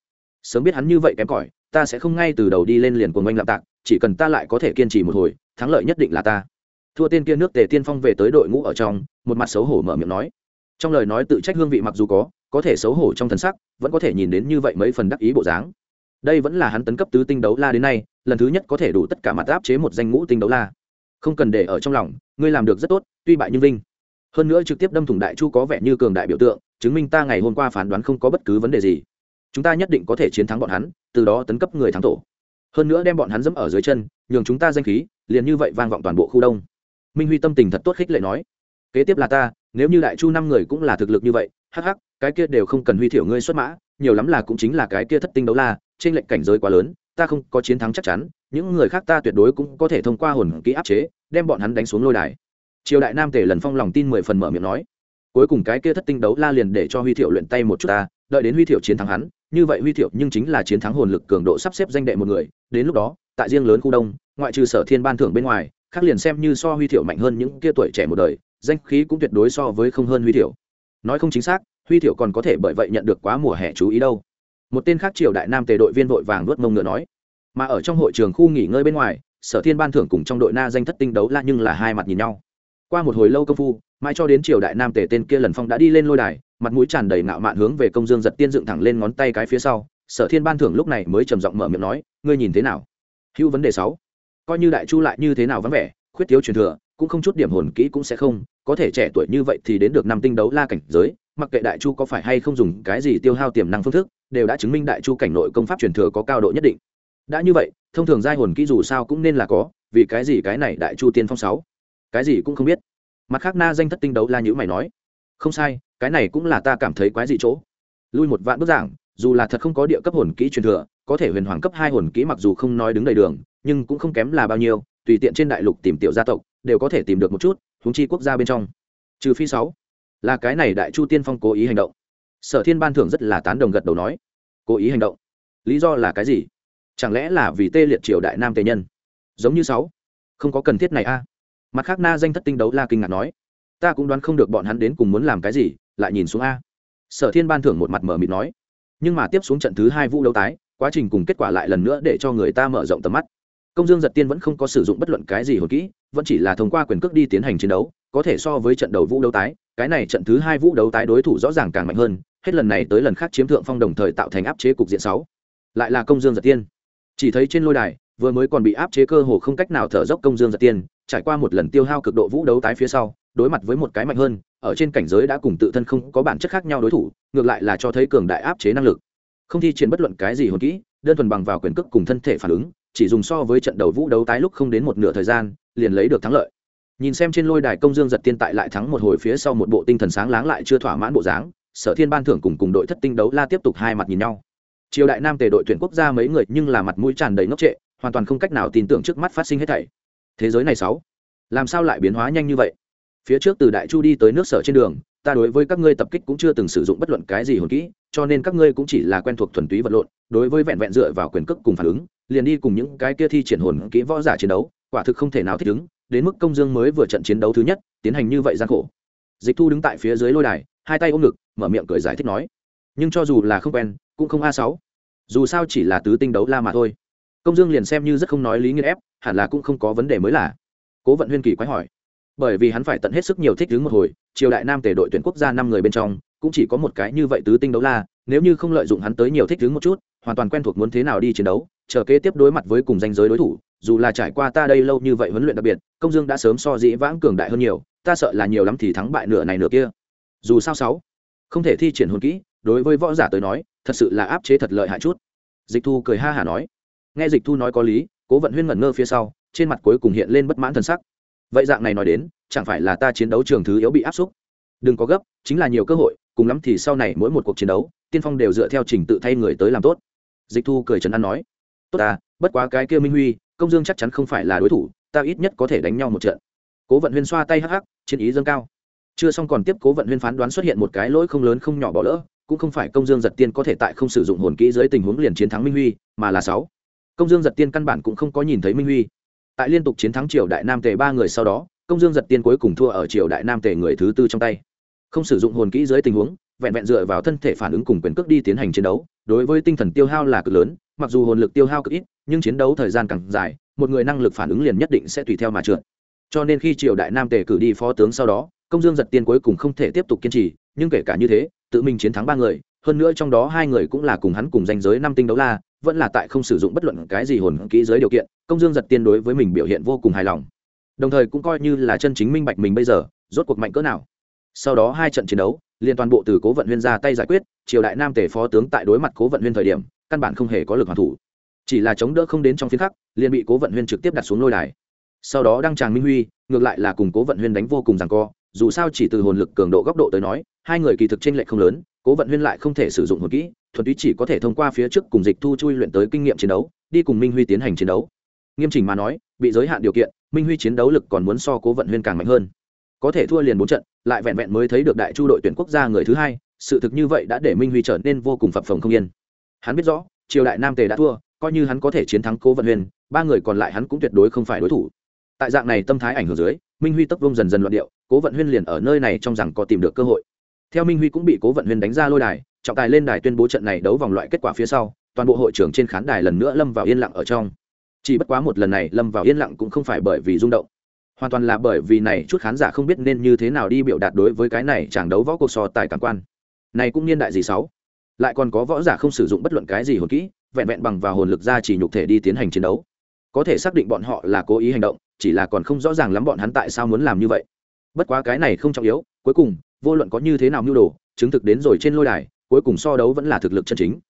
Sớm biết hắn như vậy kém cỏi, ta sẽ không ngay từ đầu đi lên liền cuồng oanh lạm tạc, chỉ cần ta lại có thể kiên trì một hồi, thắng lợi nhất định là ta. Thua tên kia nước tề tiên phong về tới đội ngũ ở trong, một mặt xấu hổ mở miệng nói. Trong lời nói tự trách hương vị mặc dù có có thể xấu hổ trong thần sắc, vẫn có thể nhìn đến như vậy mấy phần đắc ý bộ dáng. Đây vẫn là hắn tấn cấp tứ tinh đấu la đến nay, lần thứ nhất có thể đủ tất cả mặt áp chế một danh ngũ tinh đấu la không cần để ở trong lòng, ngươi làm được rất tốt, tuy bại nhưng vinh. Hơn nữa trực tiếp đâm thủng đại chu có vẻ như cường đại biểu tượng, chứng minh ta ngày hôm qua phán đoán không có bất cứ vấn đề gì. Chúng ta nhất định có thể chiến thắng bọn hắn, từ đó tấn cấp người thắng tổ. Hơn nữa đem bọn hắn dẫm ở dưới chân, nhường chúng ta danh khí, liền như vậy vang vọng toàn bộ khu đông. Minh huy tâm tình thật tốt khích lệ nói. Kế tiếp là ta, nếu như đại chu năm người cũng là thực lực như vậy, hắc hắc, cái kia đều không cần huy thiểu ngươi xuất mã, nhiều lắm là cũng chính là cái kia thất tinh đấu la, trên lệnh cảnh giới quá lớn, ta không có chiến thắng chắc chắn những người khác ta tuyệt đối cũng có thể thông qua hồn kỹ áp chế, đem bọn hắn đánh xuống lôi đài. Triều đại nam Tề lần phong lòng tin mười phần mở miệng nói. Cuối cùng cái kia thất tinh đấu la liền để cho huy thiệu luyện tay một chút ta, đợi đến huy thiệu chiến thắng hắn, như vậy huy thiệu nhưng chính là chiến thắng hồn lực cường độ sắp xếp danh đệ một người, đến lúc đó, tại riêng lớn khu đông, ngoại trừ sở thiên ban thưởng bên ngoài, khác liền xem như so huy thiệu mạnh hơn những kia tuổi trẻ một đời, danh khí cũng tuyệt đối so với không hơn huy thiệu. Nói không chính xác, huy thiệu còn có thể bởi vậy nhận được quá mùa hè chú ý đâu. Một tên khác triều đại nam tề đội viên vội vàng nuốt mông ngựa nói mà ở trong hội trường khu nghỉ ngơi bên ngoài, sở thiên ban thưởng cùng trong đội na danh thất tinh đấu la nhưng là hai mặt nhìn nhau. Qua một hồi lâu công phu mai cho đến triều đại nam tề tên kia lần phong đã đi lên lôi đài, mặt mũi tràn đầy ngạo mạn hướng về công dương giật tiên dựng thẳng lên ngón tay cái phía sau, sở thiên ban thưởng lúc này mới trầm giọng mở miệng nói, ngươi nhìn thế nào? Hữu vấn đề sáu. Coi như đại chu lại như thế nào vắng vẻ, khuyết thiếu truyền thừa, cũng không chút điểm hồn kỹ cũng sẽ không, có thể trẻ tuổi như vậy thì đến được năm tinh đấu la cảnh giới, mặc kệ đại chu có phải hay không dùng cái gì tiêu hao tiềm năng phương thức, đều đã chứng minh đại chu cảnh nội công pháp truyền thừa có cao độ nhất định đã như vậy, thông thường giai hồn kỹ dù sao cũng nên là có, vì cái gì cái này đại chu tiên phong sáu? Cái gì cũng không biết. Mặt khác, na danh thất tinh đấu la nhữ mày nói, không sai, cái này cũng là ta cảm thấy quái dị chỗ. Lui một vạn bức giảng, dù là thật không có địa cấp hồn kỹ truyền thừa, có thể huyền hoàng cấp hai hồn kỹ mặc dù không nói đứng đầy đường, nhưng cũng không kém là bao nhiêu, tùy tiện trên đại lục tìm tiểu gia tộc, đều có thể tìm được một chút húng chi quốc gia bên trong. Trừ phi sáu, là cái này đại chu tiên phong cố ý hành động. Sở thiên ban thưởng rất là tán đồng gật đầu nói, cố ý hành động? Lý do là cái gì? Chẳng lẽ là vì tê liệt triều đại nam tề nhân? Giống như sáu. Không có cần thiết này a. Mặt khác na danh thất tinh đấu la kinh ngạc nói. Ta cũng đoán không được bọn hắn đến cùng muốn làm cái gì, lại nhìn xuống a. Sở thiên ban thưởng một mặt mở mịt nói. Nhưng mà tiếp xuống trận thứ hai vũ đấu tái, quá trình cùng kết quả lại lần nữa để cho người ta mở rộng tầm mắt. Công dương giật tiên vẫn không có sử dụng bất luận cái gì hồi kỹ, vẫn chỉ là thông qua quyền cước đi tiến hành chiến đấu, có thể so với trận đầu vũ đấu tái, cái này trận thứ hai vũ đấu tái đối thủ rõ ràng càng mạnh hơn, hết lần này tới lần khác chiếm thượng phong đồng thời tạo thành áp chế cục diện sáu. Lại là công dương giật tiên chỉ thấy trên lôi đài, vừa mới còn bị áp chế cơ hồ không cách nào thở dốc công dương giật tiên trải qua một lần tiêu hao cực độ vũ đấu tái phía sau, đối mặt với một cái mạnh hơn, ở trên cảnh giới đã cùng tự thân không có bản chất khác nhau đối thủ, ngược lại là cho thấy cường đại áp chế năng lực. Không thi triển bất luận cái gì hồn kỹ, đơn thuần bằng vào quyền cước cùng thân thể phản ứng, chỉ dùng so với trận đầu vũ đấu tái lúc không đến một nửa thời gian, liền lấy được thắng lợi. Nhìn xem trên lôi đài công dương giật tiên tại lại thắng một hồi phía sau một bộ tinh thần sáng láng lại chưa thỏa mãn bộ dáng, sở thiên ban thưởng cùng cùng đội thất tinh đấu la tiếp tục hai mặt nhìn nhau triều đại nam tề đội tuyển quốc gia mấy người nhưng là mặt mũi tràn đầy ngốc trệ, hoàn toàn không cách nào tin tưởng trước mắt phát sinh hết thảy. Thế giới này sáu, làm sao lại biến hóa nhanh như vậy? Phía trước từ đại chu đi tới nước sở trên đường, ta đối với các ngươi tập kích cũng chưa từng sử dụng bất luận cái gì hồn kỹ, cho nên các ngươi cũng chỉ là quen thuộc thuần túy vật lộn, đối với vẹn vẹn dựa vào quyền cước cùng phản ứng, liền đi cùng những cái kia thi triển hồn kỹ võ giả chiến đấu, quả thực không thể nào thích ứng, đến mức công dương mới vừa trận chiến đấu thứ nhất, tiến hành như vậy gian khổ. Dịch thu đứng tại phía dưới lôi đài, hai tay ôm ngực, mở miệng cười giải thích nói, nhưng cho dù là không quen cũng không a sáu. Dù sao chỉ là tứ tinh đấu la mà thôi. Công dương liền xem như rất không nói lý nghiên ép, hẳn là cũng không có vấn đề mới là. Cố vận huyên kỳ quái hỏi. Bởi vì hắn phải tận hết sức nhiều thích đứng một hồi, triều đại nam tể đội tuyển quốc gia năm người bên trong, cũng chỉ có một cái như vậy tứ tinh đấu la, nếu như không lợi dụng hắn tới nhiều thích đứng một chút, hoàn toàn quen thuộc muốn thế nào đi chiến đấu, chờ kế tiếp đối mặt với cùng danh giới đối thủ, dù là trải qua ta đây lâu như vậy huấn luyện đặc biệt, công dương đã sớm so dĩ vãng cường đại hơn nhiều, ta sợ là nhiều lắm thì thắng bại nửa này nửa kia. Dù sao sáu, không thể thi triển hồn kỹ, đối với võ giả tới nói thật sự là áp chế thật lợi hại chút. Dịch thu cười ha hả nói. Nghe dịch thu nói có lý, cố vận huyên ngẩn ngơ phía sau, trên mặt cuối cùng hiện lên bất mãn t sắc. Vậy dạng này nói đến, chẳng phải là ta chiến đấu trường thứ yếu bị áp xúc? Đừng có gấp, chính là nhiều cơ hội, cùng lắm thì sau này mỗi một cuộc chiến đấu, tiên phong đều dựa theo trình tự thay người tới làm tốt. Dịch thu cười trấn an nói. Tốt ta bất quá cái kia minh huy, công dương chắc chắn không phải là đối thủ, ta ít nhất có thể đánh nhau một trận. Cố vận huyên xoa tay hắc hắc, chiến ý dâng cao. Chưa xong còn tiếp cố vận huyên phán đoán xuất hiện một cái lỗi không lớn không nhỏ bỏ lỡ cũng không phải công dương giật tiên có thể tại không sử dụng hồn kỹ dưới tình huống liền chiến thắng minh huy, mà là sáu. Công dương giật tiên căn bản cũng không có nhìn thấy minh huy. Tại liên tục chiến thắng triều đại nam tề ba người sau đó, công dương giật tiên cuối cùng thua ở triều đại nam tề người thứ tư trong tay. Không sử dụng hồn kỹ dưới tình huống, vẹn vẹn dựa vào thân thể phản ứng cùng quyền cước đi tiến hành chiến đấu, đối với tinh thần tiêu hao là cực lớn, mặc dù hồn lực tiêu hao cực ít, nhưng chiến đấu thời gian càng dài, một người năng lực phản ứng liền nhất định sẽ tùy theo mà trượt. Cho nên khi triều đại nam tề cử đi phó tướng sau đó, công dương giật tiên cuối cùng không thể tiếp tục kiên trì, nhưng kể cả như thế tự mình chiến thắng ba người, hơn nữa trong đó hai người cũng là cùng hắn cùng danh giới năm tinh đấu la, vẫn là tại không sử dụng bất luận cái gì hồn kỹ giới điều kiện, công dương giật tiên đối với mình biểu hiện vô cùng hài lòng. Đồng thời cũng coi như là chân chính minh bạch mình bây giờ, rốt cuộc mạnh cỡ nào. Sau đó hai trận chiến đấu liên toàn bộ từ cố vận huyên ra tay giải quyết, triều đại nam tể phó tướng tại đối mặt cố vận huyên thời điểm, căn bản không hề có lực hoàn thủ. Chỉ là chống đỡ không đến trong phiên khắc, liền bị cố vận huyên trực tiếp đặt xuống lôi đài. Sau đó đăng tràng minh huy, ngược lại là cùng cố vận huyên đánh vô cùng rằng co, dù sao chỉ từ hồn lực cường độ góc độ tới nói hai người kỳ thực trên lệch không lớn, cố vận huyên lại không thể sử dụng hồn kỹ, thuần túy chỉ có thể thông qua phía trước cùng dịch thu chui luyện tới kinh nghiệm chiến đấu, đi cùng minh huy tiến hành chiến đấu. Nghiêm chỉnh mà nói, bị giới hạn điều kiện, minh huy chiến đấu lực còn muốn so cố vận huyên càng mạnh hơn. Có thể thua liền bốn trận, lại vẹn vẹn mới thấy được đại chu đội tuyển quốc gia người thứ hai, sự thực như vậy đã để minh huy trở nên vô cùng phập phồng không yên. Hắn biết rõ, triều đại nam tề đã thua, coi như hắn có thể chiến thắng cố vận huyên, ba người còn lại hắn cũng tuyệt đối không phải đối thủ. Tại dạng này tâm thái ảnh hưởng dưới, minh huy tấp vông dần dần loạn điệu, cố vận huyên liền ở nơi này trong rằng có tìm được cơ hội theo minh huy cũng bị cố vận huyên đánh ra lôi đài, trọng tài lên đài tuyên bố trận này đấu vòng loại kết quả phía sau, toàn bộ hội trưởng trên khán đài lần nữa lâm vào yên lặng ở trong. Chỉ bất quá một lần này lâm vào yên lặng cũng không phải bởi vì rung động. Hoàn toàn là bởi vì này chút khán giả không biết nên như thế nào đi biểu đạt đối với cái này chẳng đấu võ cuộc so tài cảm quan. Này cũng niên đại gì sáu? Lại còn có võ giả không sử dụng bất luận cái gì hồn kỹ, vẹn vẹn bằng vào hồn lực ra chỉ nhục thể đi tiến hành chiến đấu. Có thể xác định bọn họ là cố ý hành động, chỉ là còn không rõ ràng lắm bọn hắn tại sao muốn làm như vậy. Bất quá cái này không trọng yếu, cuối cùng vô luận có như thế nào mưu đồ, chứng thực đến rồi trên lôi đài, cuối cùng so đấu vẫn là thực lực chân chính.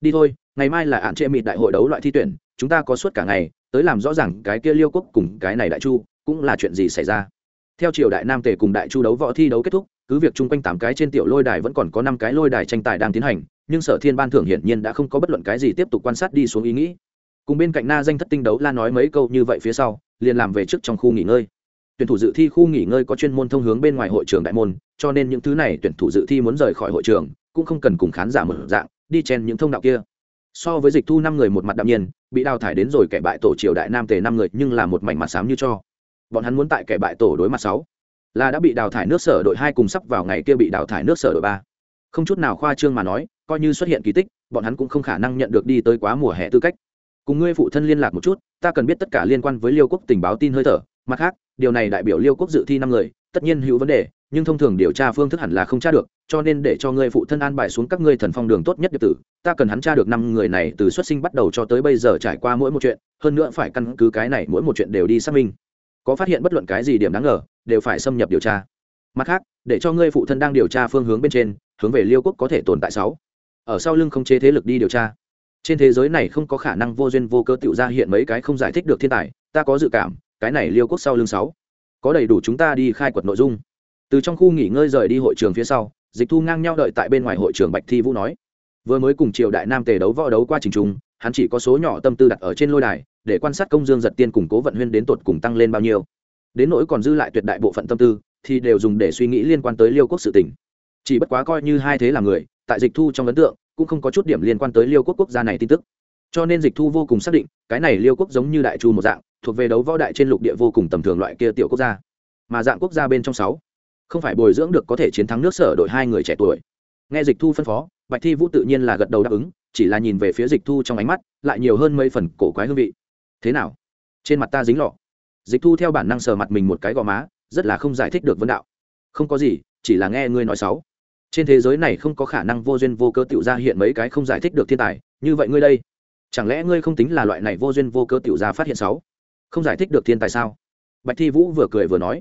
Đi thôi, ngày mai là ạn trệ mịt đại hội đấu loại thi tuyển, chúng ta có suốt cả ngày, tới làm rõ ràng cái kia liêu quốc cùng cái này đại chu, cũng là chuyện gì xảy ra. Theo triều đại nam tề cùng đại chu đấu võ thi đấu kết thúc, cứ việc chung quanh tám cái trên tiểu lôi đài vẫn còn có năm cái lôi đài tranh tài đang tiến hành, nhưng sở thiên ban thưởng hiển nhiên đã không có bất luận cái gì tiếp tục quan sát đi xuống ý nghĩ. Cùng bên cạnh na danh thất tinh đấu la nói mấy câu như vậy phía sau, liền làm về trước trong khu nghỉ ngơi. Tuyển thủ dự thi khu nghỉ ngơi có chuyên môn thông hướng bên ngoài hội trường đại môn cho nên những thứ này tuyển thủ dự thi muốn rời khỏi hội trường, cũng không cần cùng khán giả mở dạng, đi chen những thông đạo kia. So với dịch thu năm người một mặt đạm nhiên, bị đào thải đến rồi kẻ bại tổ triều đại nam tề năm người nhưng là một mảnh mặt xám như cho. Bọn hắn muốn tại kẻ bại tổ đối mặt sáu. Là đã bị đào thải nước sở đội hai cùng sắp vào ngày kia bị đào thải nước sở đội ba. Không chút nào khoa trương mà nói, coi như xuất hiện kỳ tích, bọn hắn cũng không khả năng nhận được đi tới quá mùa hè tư cách. Cùng ngươi phụ thân liên lạc một chút, ta cần biết tất cả liên quan với liêu quốc tình báo tin hơi thở. Mặt khác, điều này đại biểu liêu quốc dự thi năm người, tất nhiên hữu vấn đề nhưng thông thường điều tra phương thức hẳn là không tra được, cho nên để cho ngươi phụ thân an bài xuống các ngươi thần phong đường tốt nhất điệp tử, ta cần hắn tra được năm người này từ xuất sinh bắt đầu cho tới bây giờ trải qua mỗi một chuyện, hơn nữa phải căn cứ cái này mỗi một chuyện đều đi xác minh. Có phát hiện bất luận cái gì điểm đáng ngờ, đều phải xâm nhập điều tra. Mặt khác, để cho ngươi phụ thân đang điều tra phương hướng bên trên, hướng về liêu quốc có thể tồn tại sáu. Ở sau lưng không chế thế lực đi điều tra. Trên thế giới này không có khả năng vô duyên vô cơ tự ra hiện mấy cái không giải thích được thiên tài, ta có dự cảm, cái này liêu quốc sau lưng sáu. Có đầy đủ chúng ta đi khai quật nội dung từ trong khu nghỉ ngơi rời đi hội trường phía sau, dịch thu ngang nhau đợi tại bên ngoài hội trường bạch thi vũ nói. Vừa mới cùng triều đại nam tề đấu võ đấu qua trình trung, hắn chỉ có số nhỏ tâm tư đặt ở trên lôi đài, để quan sát công dương giật tiên củng cố vận huyên đến tột cùng tăng lên bao nhiêu. Đến nỗi còn dư lại tuyệt đại bộ phận tâm tư, thì đều dùng để suy nghĩ liên quan tới liêu quốc sự tỉnh chỉ bất quá coi như hai thế là người, tại dịch thu trong ấn tượng, cũng không có chút điểm liên quan tới liêu quốc quốc gia này tin tức. Cho nên dịch thu vô cùng xác định, cái này liêu quốc giống như đại chu một dạng, thuộc về đấu võ đại trên lục địa vô cùng tầm thường loại kia tiểu quốc gia. Mà dạng quốc gia bên trong sáu không phải bồi dưỡng được có thể chiến thắng nước sở đội hai người trẻ tuổi. Nghe dịch thu phân phó, bạch thi vũ tự nhiên là gật đầu đáp ứng, chỉ là nhìn về phía dịch thu trong ánh mắt, lại nhiều hơn mấy phần cổ quái hương vị. Thế nào? Trên mặt ta dính lọ. Dịch thu theo bản năng sờ mặt mình một cái gò má, rất là không giải thích được vấn đạo. Không có gì, chỉ là nghe ngươi nói xấu. Trên thế giới này không có khả năng vô duyên vô cơ tự ra hiện mấy cái không giải thích được thiên tài, như vậy ngươi đây, chẳng lẽ ngươi không tính là loại này vô duyên vô cơ tự ra phát hiện xấu? Không giải thích được thiên tài sao? Bạch thi vũ vừa cười vừa nói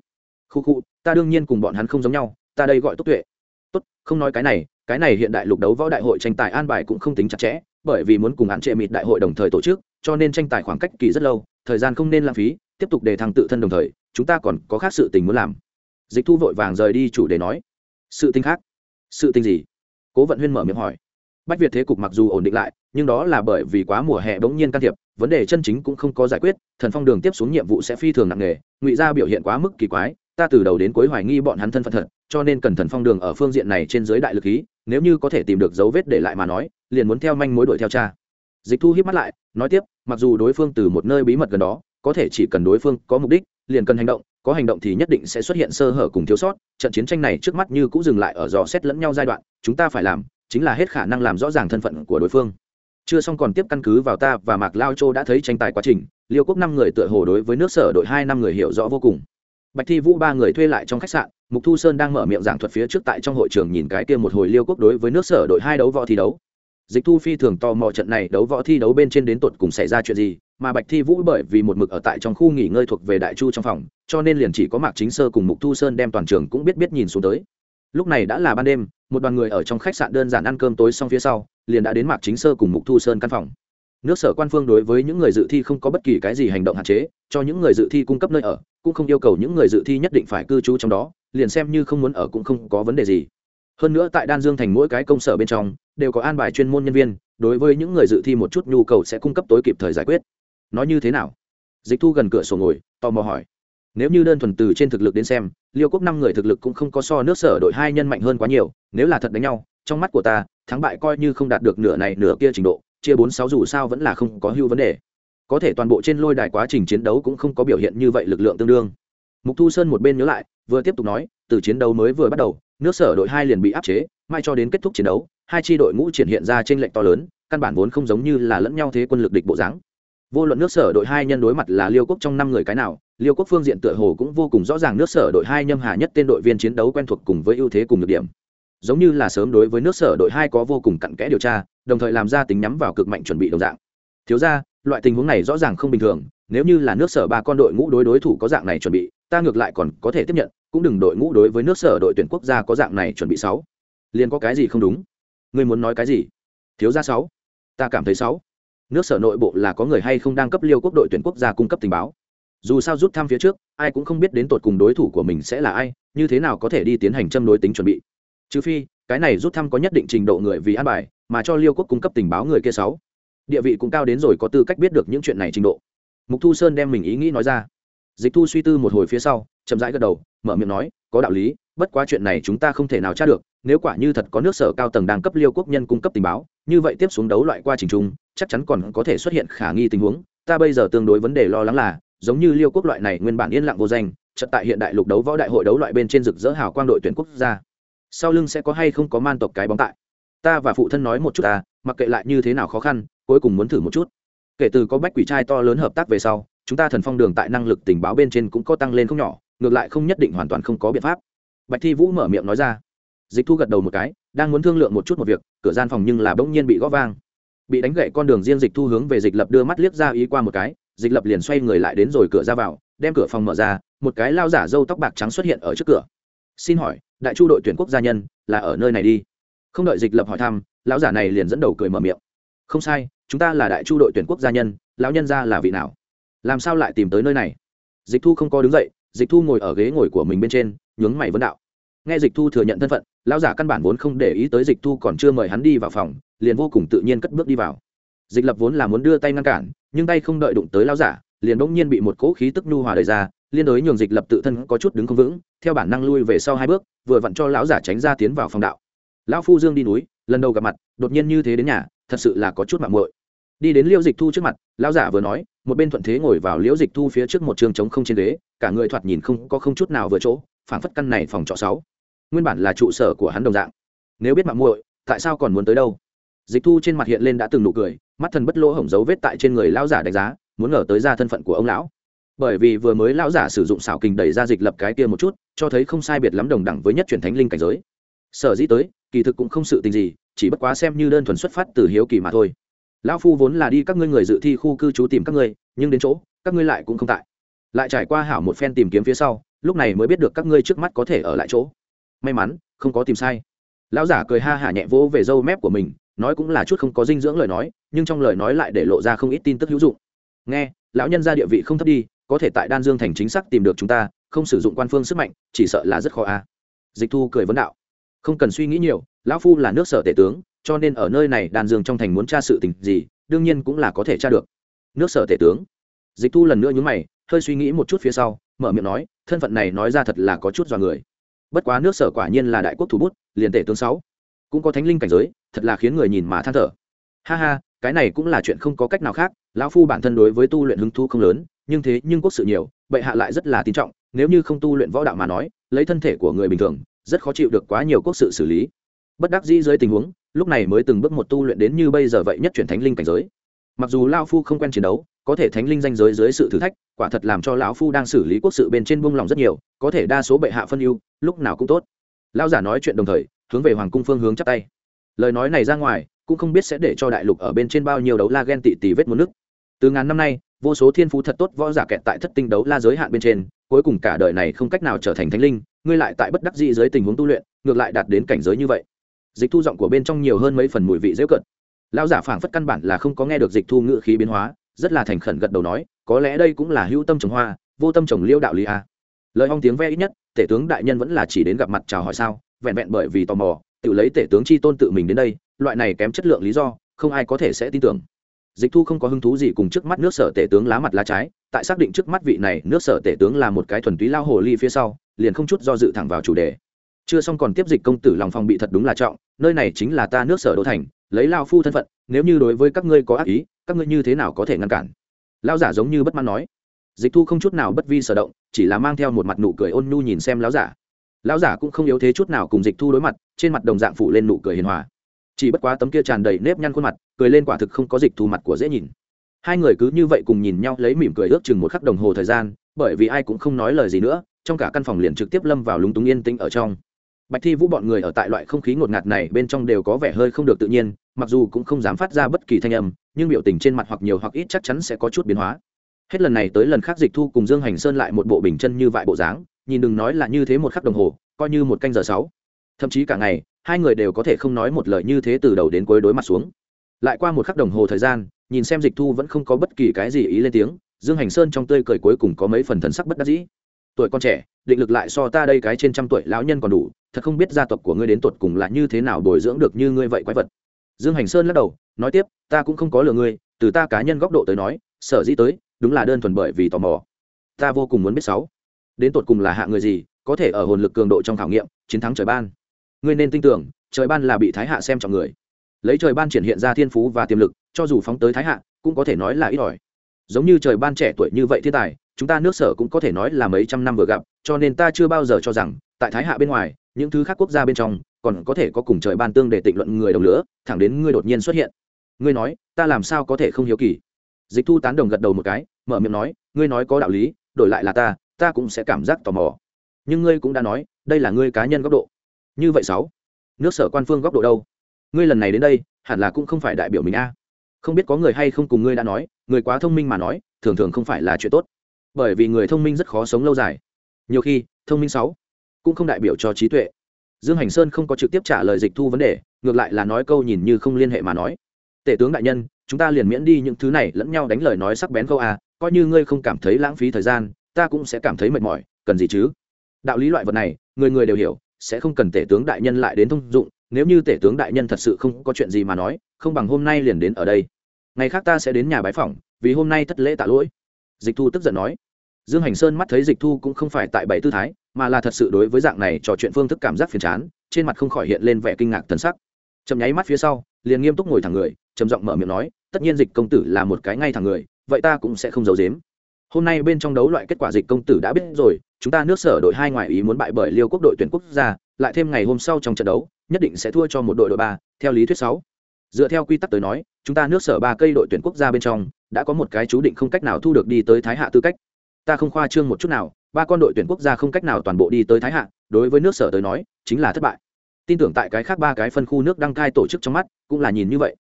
khu khu ta đương nhiên cùng bọn hắn không giống nhau, ta đây gọi tốt tuệ. Tốt, không nói cái này cái này hiện đại lục đấu võ đại hội tranh tài an bài cũng không tính chặt chẽ, bởi vì muốn cùng hạn trệ mịt đại hội đồng thời tổ chức, cho nên tranh tài khoảng cách kỳ rất lâu, thời gian không nên lãng phí, tiếp tục đề thằng tự thân đồng thời, chúng ta còn có khác sự tình muốn làm. Dịch thu vội vàng rời đi chủ đề nói. Sự tình khác. Sự tình gì? Cố vận huyên mở miệng hỏi. Bách việt thế cục mặc dù ổn định lại, nhưng đó là bởi vì quá mùa hè bỗng nhiên can thiệp, vấn đề chân chính cũng không có giải quyết, thần phong đường tiếp xuống nhiệm vụ sẽ phi thường nặng nề, ngụy Gia biểu hiện quá mức kỳ quái ta từ đầu đến cuối hoài nghi bọn hắn thân phận thật, cho nên cần thần phong đường ở phương diện này trên giới đại lực ý. nếu như có thể tìm được dấu vết để lại mà nói, liền muốn theo manh mối đuổi theo cha dịch thu hiếp mắt lại, nói tiếp, mặc dù đối phương từ một nơi bí mật gần đó, có thể chỉ cần đối phương có mục đích, liền cần hành động, có hành động thì nhất định sẽ xuất hiện sơ hở cùng thiếu sót, trận chiến tranh này trước mắt như cũng dừng lại ở dò xét lẫn nhau giai đoạn, chúng ta phải làm chính là hết khả năng làm rõ ràng thân phận của đối phương chưa xong còn tiếp căn cứ vào ta và mạc lao châu đã thấy tranh tài quá trình, liêu quốc năm người tựa hồ đối với nước sở đội hai năm người hiểu rõ vô cùng bạch thi vũ ba người thuê lại trong khách sạn, mục thu sơn đang mở miệng giảng thuật phía trước tại trong hội trường nhìn cái kia một hồi liêu quốc đối với nước sở đội hai đấu võ thi đấu. Dịch thu phi thường tò mò trận này đấu võ thi đấu bên trên đến tột cùng xảy ra chuyện gì, mà bạch thi vũ bởi vì một mực ở tại trong khu nghỉ ngơi thuộc về đại chu trong phòng, cho nên liền chỉ có mạc chính sơ cùng mục thu sơn đem toàn trường cũng biết biết nhìn xuống tới. Lúc này đã là ban đêm, một đoàn người ở trong khách sạn đơn giản ăn cơm tối xong phía sau, liền đã đến mạc chính sơ cùng mục thu sơn căn phòng nước sở quan phương đối với những người dự thi không có bất kỳ cái gì hành động hạn chế, cho những người dự thi cung cấp nơi ở, cũng không yêu cầu những người dự thi nhất định phải cư trú trong đó, liền xem như không muốn ở cũng không có vấn đề gì. Hơn nữa tại đan dương thành mỗi cái công sở bên trong, đều có an bài chuyên môn nhân viên, đối với những người dự thi một chút nhu cầu sẽ cung cấp tối kịp thời giải quyết. Nói như thế nào? Dịch thu gần cửa sổ ngồi, tò mò hỏi. Nếu như đơn thuần từ trên thực lực đến xem, liêu quốc năm người thực lực cũng không có so nước sở đội hai nhân mạnh hơn quá nhiều, nếu là thật đánh nhau, trong mắt của ta, thắng bại coi như không đạt được nửa này nửa kia trình độ chia bốn sáu dù sao vẫn là không có hưu vấn đề. Có thể toàn bộ trên lôi đài quá trình chiến đấu cũng không có biểu hiện như vậy lực lượng tương đương. Mục thu sơn một bên nhớ lại, vừa tiếp tục nói, từ chiến đấu mới vừa bắt đầu, nước sở đội hai liền bị áp chế, mai cho đến kết thúc chiến đấu, hai tri đội ngũ triển hiện ra trên lệnh to lớn, căn bản vốn không giống như là lẫn nhau thế quân lực địch bộ dáng. Vô luận nước sở đội hai nhân đối mặt là liêu quốc trong năm người cái nào, liêu quốc phương diện tựa hồ cũng vô cùng rõ ràng nước sở đội hai nhâm hà nhất tên đội viên chiến đấu quen thuộc cùng với ưu thế cùng được điểm giống như là sớm đối với nước sở đội hai có vô cùng cặn kẽ điều tra, đồng thời làm ra tính nhắm vào cực mạnh chuẩn bị đồng dạng. Thiếu ra, loại tình huống này rõ ràng không bình thường, nếu như là nước sở ba con đội ngũ đối đối thủ có dạng này chuẩn bị, ta ngược lại còn có thể tiếp nhận, cũng đừng đội ngũ đối với nước sở đội tuyển quốc gia có dạng này chuẩn bị sáu. Liền có cái gì không đúng? Ngươi muốn nói cái gì? Thiếu ra sáu. Ta cảm thấy sáu. Nước sở nội bộ là có người hay không đang cấp liêu quốc đội tuyển quốc gia cung cấp tình báo? Dù sao rút thăm phía trước, ai cũng không biết đến tột cùng đối thủ của mình sẽ là ai, như thế nào có thể đi tiến hành châm đối tính chuẩn bị? Trừ phi, cái này rút thăm có nhất định trình độ người vì an bài, mà cho liêu quốc cung cấp tình báo người kia sáu. Địa vị cũng cao đến rồi có tư cách biết được những chuyện này trình độ. Mục thu sơn đem mình ý nghĩ nói ra. Dịch thu suy tư một hồi phía sau, chậm rãi gật đầu, mở miệng nói, có đạo lý, bất quá chuyện này chúng ta không thể nào tra được, nếu quả như thật có nước sở cao tầng đang cấp liêu quốc nhân cung cấp tình báo, như vậy tiếp xuống đấu loại qua trình trung, chắc chắn còn có thể xuất hiện khả nghi tình huống. Ta bây giờ tương đối vấn đề lo lắng là, giống như liêu quốc loại này nguyên bản yên lặng vô danh trận tại hiện đại lục đấu võ đại hội đấu loại bên trên rực rỡ hào quang đội tuyển quốc gia sau lưng sẽ có hay không có man tộc cái bóng tại? Ta và phụ thân nói một chút ta, mặc kệ lại như thế nào khó khăn, cuối cùng muốn thử một chút. Kể từ có bách quỷ trai to lớn hợp tác về sau, chúng ta thần phong đường tại năng lực tình báo bên trên cũng có tăng lên không nhỏ, ngược lại không nhất định hoàn toàn không có biện pháp. Bạch thi vũ mở miệng nói ra. Dịch thu gật đầu một cái, đang muốn thương lượng một chút một việc, cửa gian phòng nhưng là bỗng nhiên bị gõ vang. Bị đánh gậy con đường riêng dịch thu hướng về dịch lập đưa mắt liếc ra ý qua một cái, dịch lập liền xoay người lại đến rồi cửa ra vào, đem cửa phòng mở ra, một cái lao giả râu tóc bạc trắng xuất hiện ở trước cửa. Xin hỏi đại chu đội tuyển quốc gia nhân, là ở nơi này đi. Không đợi dịch lập hỏi thăm, lão giả này liền dẫn đầu cười mở miệng. Không sai, chúng ta là đại chu đội tuyển quốc gia nhân, lão nhân ra là vị nào? Làm sao lại tìm tới nơi này? Dịch thu không có đứng dậy, dịch thu ngồi ở ghế ngồi của mình bên trên, nhướng mày vấn đạo. Nghe dịch thu thừa nhận thân phận, lão giả căn bản vốn không để ý tới dịch thu còn chưa mời hắn đi vào phòng, liền vô cùng tự nhiên cất bước đi vào. Dịch lập vốn là muốn đưa tay ngăn cản, nhưng tay không đợi đụng tới lão giả, liền bỗng nhiên bị một cỗ khí tức nhu hòa đẩy ra liên đối nhường dịch lập tự thân có chút đứng không vững, theo bản năng lui về sau hai bước, vừa vặn cho lão giả tránh ra tiến vào phòng đạo. Lão phu dương đi núi, lần đầu gặp mặt, đột nhiên như thế đến nhà, thật sự là có chút mạng muội. Đi đến liễu dịch thu trước mặt, lão giả vừa nói, một bên thuận thế ngồi vào liễu dịch thu phía trước một trường trống không trên ghế, cả người thoạt nhìn không, có không chút nào vừa chỗ, phảng phất căn này phòng trọ sáu. Nguyên bản là trụ sở của hắn đồng dạng. Nếu biết mạng muội, tại sao còn muốn tới đâu? Dịch thu trên mặt hiện lên đã từng nụ cười, mắt thần bất lỗ hổng dấu vết tại trên người lão giả đánh giá, muốn ngờ tới ra thân phận của ông lão bởi vì vừa mới lão giả sử dụng xảo kình đẩy ra dịch lập cái kia một chút, cho thấy không sai biệt lắm đồng đẳng với nhất truyền thánh linh cảnh giới. Sở dĩ tới, kỳ thực cũng không sự tình gì, chỉ bất quá xem như đơn thuần xuất phát từ hiếu kỳ mà thôi. Lão phu vốn là đi các ngươi người dự thi khu cư trú tìm các ngươi, nhưng đến chỗ, các ngươi lại cũng không tại. Lại trải qua hảo một phen tìm kiếm phía sau, lúc này mới biết được các ngươi trước mắt có thể ở lại chỗ. May mắn, không có tìm sai. Lão giả cười ha hả nhẹ vỗ về râu mép của mình, nói cũng là chút không có dinh dưỡng lời nói, nhưng trong lời nói lại để lộ ra không ít tin tức hữu dụng. Nghe, lão nhân ra địa vị không thấp đi có thể tại đan dương thành chính xác tìm được chúng ta, không sử dụng quan phương sức mạnh, chỉ sợ là rất khó a. Dịch thu cười vấn đạo. Không cần suy nghĩ nhiều, lão phu là nước sở tể tướng, cho nên ở nơi này đan dương trong thành muốn tra sự tình gì, đương nhiên cũng là có thể tra được. Nước sở tể tướng. Dịch thu lần nữa nhún mày, hơi suy nghĩ một chút phía sau, mở miệng nói, thân phận này nói ra thật là có chút dọa người. Bất quá nước sở quả nhiên là đại quốc thủ bút, liền tể tướng sáu. Cũng có thánh linh cảnh giới, thật là khiến người nhìn mà than thở. Ha ha, cái này cũng là chuyện không có cách nào khác, lão phu bản thân đối với tu luyện hứng thu không lớn nhưng thế nhưng quốc sự nhiều, bệ hạ lại rất là tin trọng, nếu như không tu luyện võ đạo mà nói, lấy thân thể của người bình thường, rất khó chịu được quá nhiều quốc sự xử lý. Bất đắc dĩ dưới tình huống, lúc này mới từng bước một tu luyện đến như bây giờ vậy nhất chuyển thánh linh cảnh giới. Mặc dù lao phu không quen chiến đấu, có thể thánh linh danh giới dưới sự thử thách, quả thật làm cho lão phu đang xử lý quốc sự bên trên buông lòng rất nhiều, có thể đa số bệ hạ phân ưu, lúc nào cũng tốt. Lao giả nói chuyện đồng thời, hướng về hoàng cung phương hướng chắp tay. Lời nói này ra ngoài, cũng không biết sẽ để cho đại lục ở bên trên bao nhiêu đấu la ghen tị tì vết muốn nước từ ngàn năm nay, vô số thiên phú thật tốt võ giả kẹt tại thất tinh đấu la giới hạn bên trên, cuối cùng cả đời này không cách nào trở thành thánh linh, ngươi lại tại bất đắc dĩ dưới tình huống tu luyện, ngược lại đạt đến cảnh giới như vậy. Dịch thu giọng của bên trong nhiều hơn mấy phần mùi vị dễ cận lão giả phảng phất căn bản là không có nghe được dịch thu ngự khí biến hóa, rất là thành khẩn gật đầu nói, có lẽ đây cũng là hữu tâm trồng hoa, vô tâm trồng liêu đạo lý a. Lời hong tiếng ve ít nhất, tể tướng đại nhân vẫn là chỉ đến gặp mặt chào hỏi sao, vẹn vẹn bởi vì tò mò, tự lấy tể tướng chi tôn tự mình đến đây, loại này kém chất lượng lý do, không ai có thể sẽ tin tưởng dịch thu không có hứng thú gì cùng trước mắt nước sở tể tướng lá mặt lá trái, tại xác định trước mắt vị này nước sở tể tướng là một cái thuần túy lao hồ ly phía sau, liền không chút do dự thẳng vào chủ đề. Chưa xong còn tiếp dịch công tử lòng phòng bị thật đúng là trọng, nơi này chính là ta nước sở đô thành, lấy lao phu thân phận, nếu như đối với các ngươi có ác ý, các ngươi như thế nào có thể ngăn cản? Lao giả giống như bất mãn nói. Dịch thu không chút nào bất vi sở động, chỉ là mang theo một mặt nụ cười ôn nhu nhìn xem lão giả. Lão giả cũng không yếu thế chút nào cùng dịch thu đối mặt, trên mặt đồng dạng phủ lên nụ cười hiền hòa chỉ bất quá tấm kia tràn đầy nếp nhăn khuôn mặt, cười lên quả thực không có dịch thu mặt của dễ nhìn. Hai người cứ như vậy cùng nhìn nhau lấy mỉm cười ước chừng một khắc đồng hồ thời gian, bởi vì ai cũng không nói lời gì nữa, trong cả căn phòng liền trực tiếp lâm vào lúng túng yên tĩnh ở trong. Bạch thi vũ bọn người ở tại loại không khí ngột ngạt này bên trong đều có vẻ hơi không được tự nhiên, mặc dù cũng không dám phát ra bất kỳ thanh âm, nhưng biểu tình trên mặt hoặc nhiều hoặc ít chắc chắn sẽ có chút biến hóa. Hết lần này tới lần khác dịch thu cùng dương hành sơn lại một bộ bình chân như vại bộ dáng, nhìn đừng nói là như thế một khắc đồng hồ, coi như một canh giờ sáu. Thậm chí cả ngày hai người đều có thể không nói một lời như thế từ đầu đến cuối đối mặt xuống. Lại qua một khắc đồng hồ thời gian, nhìn xem dịch thu vẫn không có bất kỳ cái gì ý lên tiếng, dương hành sơn trong tươi cười cuối cùng có mấy phần thần sắc bất đắc dĩ. Tuổi con trẻ, định lực lại so ta đây cái trên trăm tuổi lão nhân còn đủ, thật không biết gia tộc của ngươi đến tuột cùng là như thế nào bồi dưỡng được như ngươi vậy quái vật. Dương hành sơn lắc đầu, nói tiếp, ta cũng không có lừa ngươi, từ ta cá nhân góc độ tới nói, sở dĩ tới, đúng là đơn thuần bởi vì tò mò. Ta vô cùng muốn biết sáu, đến tột cùng là hạ người gì, có thể ở hồn lực cường độ trong khảo nghiệm, chiến thắng trời ban ngươi nên tin tưởng, trời ban là bị thái hạ xem trọng người. Lấy trời ban triển hiện ra thiên phú và tiềm lực, cho dù phóng tới thái hạ, cũng có thể nói là ít ỏi. Giống như trời ban trẻ tuổi như vậy thiên tài, chúng ta nước sở cũng có thể nói là mấy trăm năm vừa gặp, cho nên ta chưa bao giờ cho rằng, tại thái hạ bên ngoài, những thứ khác quốc gia bên trong, còn có thể có cùng trời ban tương để tịnh luận người đồng lửa, thẳng đến ngươi đột nhiên xuất hiện. Ngươi nói, ta làm sao có thể không hiếu kỳ? Dịch thu tán đồng gật đầu một cái, mở miệng nói, ngươi nói có đạo lý, đổi lại là ta ta cũng sẽ cảm giác tò mò. Nhưng ngươi cũng đã nói, đây là ngươi cá nhân góc độ như vậy sáu. Nước sở quan phương góc độ đâu? Ngươi lần này đến đây, hẳn là cũng không phải đại biểu mình a. Không biết có người hay không cùng ngươi đã nói, người quá thông minh mà nói, thường thường không phải là chuyện tốt. Bởi vì người thông minh rất khó sống lâu dài. Nhiều khi, thông minh sáu cũng không đại biểu cho trí tuệ. Dương hành sơn không có trực tiếp trả lời dịch thu vấn đề, ngược lại là nói câu nhìn như không liên hệ mà nói. Tể tướng đại nhân, chúng ta liền miễn đi những thứ này lẫn nhau đánh lời nói sắc bén câu a coi như ngươi không cảm thấy lãng phí thời gian, ta cũng sẽ cảm thấy mệt mỏi, cần gì chứ? Đạo lý loại vật này, người người đều hiểu sẽ không cần tể tướng đại nhân lại đến thông dụng, nếu như tể tướng đại nhân thật sự không có chuyện gì mà nói, không bằng hôm nay liền đến ở đây. Ngày khác ta sẽ đến nhà bái phỏng, vì hôm nay thất lễ tạ lỗi. Dịch thu tức giận nói. Dương hành sơn mắt thấy dịch thu cũng không phải tại bảy tư thái, mà là thật sự đối với dạng này trò chuyện phương thức cảm giác phiền chán, trên mặt không khỏi hiện lên vẻ kinh ngạc tần sắc. Chầm nháy mắt phía sau, liền nghiêm túc ngồi thẳng người, trầm giọng mở miệng nói, tất nhiên dịch công tử là một cái ngay thẳng người, vậy ta cũng sẽ không giấu dếm hôm nay bên trong đấu loại kết quả dịch công tử đã biết rồi, chúng ta nước sở đội hai ngoại ý muốn bại bởi liêu quốc đội tuyển quốc gia, lại thêm ngày hôm sau trong trận đấu, nhất định sẽ thua cho một đội đội ba, theo lý thuyết sáu. Dựa theo quy tắc tới nói, chúng ta nước sở ba cây đội tuyển quốc gia bên trong, đã có một cái chú định không cách nào thu được đi tới thái hạ tư cách. Ta không khoa trương một chút nào, ba con đội tuyển quốc gia không cách nào toàn bộ đi tới thái hạ, đối với nước sở tới nói, chính là thất bại. Tin tưởng tại cái khác ba cái phân khu nước đăng cai tổ chức trong mắt, cũng là nhìn như vậy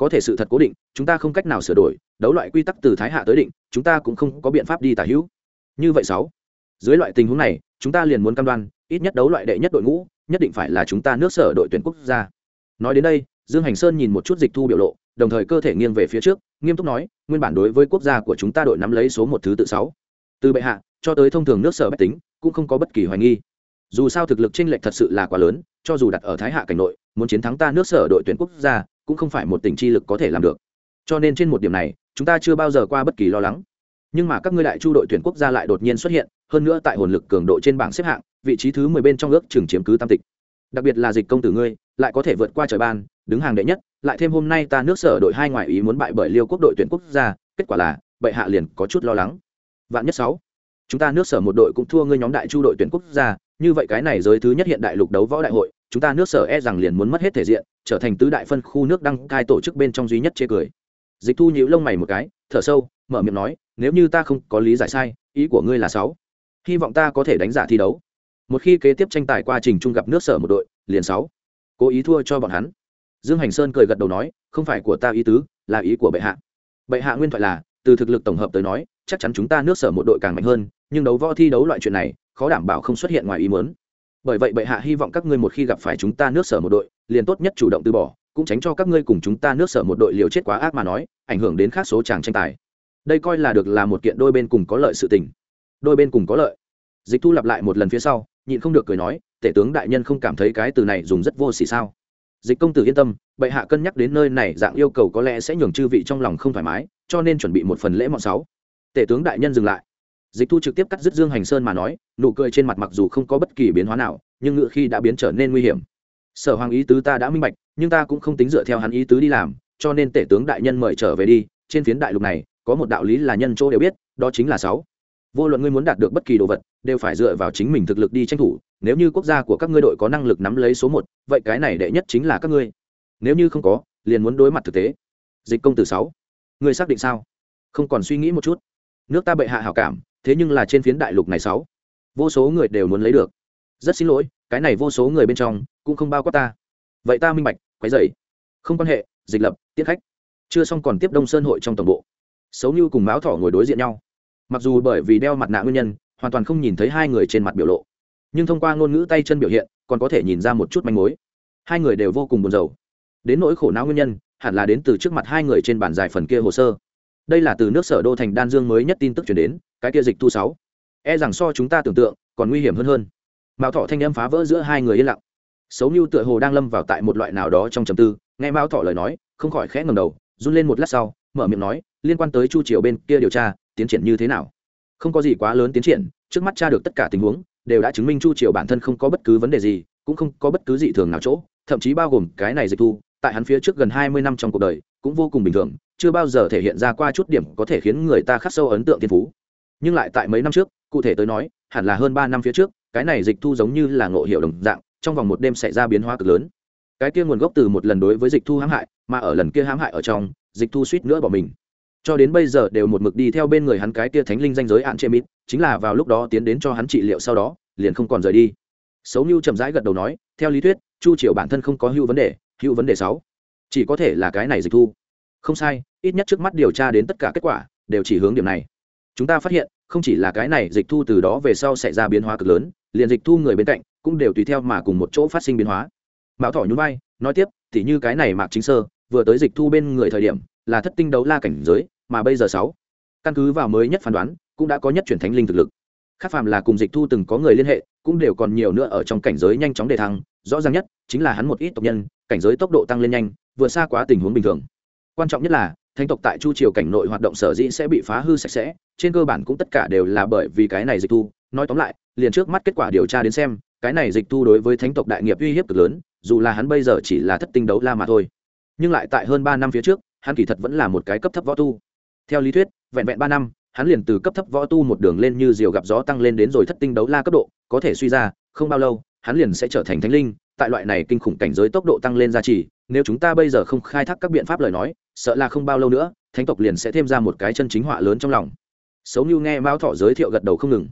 có thể sự thật cố định, chúng ta không cách nào sửa đổi, đấu loại quy tắc từ thái hạ tới định, chúng ta cũng không có biện pháp đi tả hữu. Như vậy sáu, dưới loại tình huống này, chúng ta liền muốn cam đoan, ít nhất đấu loại đệ nhất đội ngũ, nhất định phải là chúng ta nước sở đội tuyển quốc gia. Nói đến đây, dương hành sơn nhìn một chút dịch thu biểu lộ, đồng thời cơ thể nghiêng về phía trước, nghiêm túc nói, nguyên bản đối với quốc gia của chúng ta đội nắm lấy số một thứ tự sáu. Từ bệ hạ, cho tới thông thường nước sở bách tính, cũng không có bất kỳ hoài nghi. Dù sao thực lực chênh lệch thật sự là quá lớn, cho dù đặt ở thái hạ cảnh nội, muốn chiến thắng ta nước sở đội tuyển quốc gia cũng không phải một tỉnh chi lực có thể làm được. Cho nên trên một điểm này, chúng ta chưa bao giờ qua bất kỳ lo lắng. Nhưng mà các ngươi đại chu đội tuyển quốc gia lại đột nhiên xuất hiện, hơn nữa tại hồn lực cường độ trên bảng xếp hạng, vị trí thứ mười bên trong ước trường chiếm cứ tam tịch. Đặc biệt là dịch công tử ngươi, lại có thể vượt qua trời ban, đứng hàng đệ nhất, lại thêm hôm nay ta nước sở đội hai ngoại ý muốn bại bởi liêu quốc đội tuyển quốc gia, kết quả là, bệ hạ liền có chút lo lắng. Vạn nhất sáu, chúng ta nước sở một đội cũng thua ngươi nhóm đại chu đội tuyển quốc gia, như vậy cái này giới thứ nhất hiện đại lục đấu võ đại hội, chúng ta nước sở e rằng liền muốn mất hết thể diện trở thành tứ đại phân khu nước đăng cai tổ chức bên trong duy nhất chê cười. Dịch thu nhíu lông mày một cái, thở sâu, mở miệng nói, nếu như ta không có lý giải sai, ý của ngươi là sáu. Hy vọng ta có thể đánh giả thi đấu. Một khi kế tiếp tranh tài qua trình chung gặp nước sở một đội, liền sáu. Cố ý thua cho bọn hắn. Dương hành sơn cười gật đầu nói, không phải của ta ý tứ, là ý của bệ hạ. Bệ hạ nguyên thoại là, từ thực lực tổng hợp tới nói, chắc chắn chúng ta nước sở một đội càng mạnh hơn, nhưng đấu võ thi đấu loại chuyện này, khó đảm bảo không xuất hiện ngoài ý muốn. Bởi vậy bệ hạ hy vọng các ngươi một khi gặp phải chúng ta nước sở một đội liền tốt nhất chủ động từ bỏ, cũng tránh cho các ngươi cùng chúng ta nước sở một đội liều chết quá ác mà nói, ảnh hưởng đến khác số chàng tranh tài. Đây coi là được là một kiện đôi bên cùng có lợi sự tình. Đôi bên cùng có lợi. Dịch thu lặp lại một lần phía sau, nhịn không được cười nói, tể tướng đại nhân không cảm thấy cái từ này dùng rất vô xỉ sao? Dịch công tử yên tâm, bệ hạ cân nhắc đến nơi này dạng yêu cầu có lẽ sẽ nhường chư vị trong lòng không thoải mái, cho nên chuẩn bị một phần lễ mọn sáu. Tể tướng đại nhân dừng lại. Dịch thu trực tiếp cắt dứt dương hành sơn mà nói, nụ cười trên mặt mặc dù không có bất kỳ biến hóa nào, nhưng ngựa khi đã biến trở nên nguy hiểm sở hoàng ý tứ ta đã minh bạch, nhưng ta cũng không tính dựa theo hắn ý tứ đi làm, cho nên tể tướng đại nhân mời trở về đi, trên phiến đại lục này, có một đạo lý là nhân chỗ đều biết, đó chính là sáu. Vô luận ngươi muốn đạt được bất kỳ đồ vật, đều phải dựa vào chính mình thực lực đi tranh thủ, nếu như quốc gia của các ngươi đội có năng lực nắm lấy số một, vậy cái này đệ nhất chính là các ngươi. Nếu như không có, liền muốn đối mặt thực tế. Dịch công tử sáu. Ngươi xác định sao? Không còn suy nghĩ một chút. Nước ta bệ hạ hảo cảm, thế nhưng là trên phiến đại lục này sáu. Vô số người đều muốn lấy được. Rất xin lỗi, cái này vô số người bên trong cũng không bao quát ta. Vậy ta minh bạch, quấy dậy không quan hệ, dịch lập tiết khách. Chưa xong còn tiếp đông sơn hội trong tổng bộ. Xấu như cùng máu thỏ ngồi đối diện nhau. Mặc dù bởi vì đeo mặt nạ nguyên nhân, hoàn toàn không nhìn thấy hai người trên mặt biểu lộ. Nhưng thông qua ngôn ngữ tay chân biểu hiện, còn có thể nhìn ra một chút manh mối. Hai người đều vô cùng buồn rầu. Đến nỗi khổ não nguyên nhân, hẳn là đến từ trước mặt hai người trên bản dài phần kia hồ sơ. Đây là từ nước sở đô thành đan dương mới nhất tin tức chuyển đến, cái kia dịch thu sáu. E rằng so chúng ta tưởng tượng, còn nguy hiểm hơn hơn. Mao thọ thanh âm phá vỡ giữa hai người yên lặng xấu như tựa hồ đang lâm vào tại một loại nào đó trong trầm tư, nghe mao thọ lời nói, không khỏi khẽ ngầm đầu, run lên một lát sau, mở miệng nói, liên quan tới chu triều bên kia điều tra, tiến triển như thế nào? Không có gì quá lớn tiến triển, trước mắt tra được tất cả tình huống, đều đã chứng minh chu triều bản thân không có bất cứ vấn đề gì, cũng không có bất cứ dị thường nào chỗ, thậm chí bao gồm cái này dịch thu, tại hắn phía trước gần hai mươi năm trong cuộc đời, cũng vô cùng bình thường, chưa bao giờ thể hiện ra qua chút điểm có thể khiến người ta khắc sâu ấn tượng thiên phú. Nhưng lại tại mấy năm trước, cụ thể tới nói, hẳn là hơn ba năm phía trước, cái này dịch thu giống như là ngộ hiệu đồng dạng trong vòng một đêm xảy ra biến hóa cực lớn. Cái kia nguồn gốc từ một lần đối với dịch thu hãm hại, mà ở lần kia hãm hại ở trong, dịch thu suýt nữa bỏ mình. Cho đến bây giờ đều một mực đi theo bên người hắn cái kia thánh linh danh giới hạn chê mít chính là vào lúc đó tiến đến cho hắn trị liệu sau đó, liền không còn rời đi. Xấu như chậm rãi gật đầu nói, theo lý thuyết, chu triều bản thân không có hữu vấn đề, hữu vấn đề sáu. Chỉ có thể là cái này dịch thu. Không sai, ít nhất trước mắt điều tra đến tất cả kết quả, đều chỉ hướng điểm này. Chúng ta phát hiện, không chỉ là cái này dịch thu từ đó về sau xảy ra biến hóa cực lớn, liền dịch thu người bên cạnh cũng đều tùy theo mà cùng một chỗ phát sinh biến hóa. Mạo thỏ nhún vai, nói tiếp, tỉ như cái này mạc chính sơ, vừa tới dịch thu bên người thời điểm, là thất tinh đấu la cảnh giới, mà bây giờ sáu. Căn cứ vào mới nhất phán đoán, cũng đã có nhất chuyển thánh linh thực lực. Khác phàm là cùng dịch thu từng có người liên hệ, cũng đều còn nhiều nữa ở trong cảnh giới nhanh chóng đề thăng, rõ ràng nhất chính là hắn một ít tộc nhân, cảnh giới tốc độ tăng lên nhanh vừa xa quá tình huống bình thường. Quan trọng nhất là, thánh tộc tại chu triều cảnh nội hoạt động sở dĩ sẽ bị phá hư sạch sẽ, trên cơ bản cũng tất cả đều là bởi vì cái này dịch thu. Nói tóm lại, liền trước mắt kết quả điều tra đến xem cái này dịch thu đối với thánh tộc đại nghiệp uy hiếp cực lớn, dù là hắn bây giờ chỉ là thất tinh đấu la mà thôi. Nhưng lại tại hơn ba năm phía trước, hắn kỳ thật vẫn là một cái cấp thấp võ tu. Theo lý thuyết, vẹn vẹn ba năm, hắn liền từ cấp thấp võ tu một đường lên như diều gặp gió tăng lên đến rồi thất tinh đấu la cấp độ, có thể suy ra, không bao lâu, hắn liền sẽ trở thành thánh linh, tại loại này kinh khủng cảnh giới tốc độ tăng lên giá trị nếu chúng ta bây giờ không khai thác các biện pháp lời nói, sợ là không bao lâu nữa, thánh tộc liền sẽ thêm ra một cái chân chính họa lớn trong lòng. Xấu như nghe Mao thọ giới thiệu gật đầu không ngừng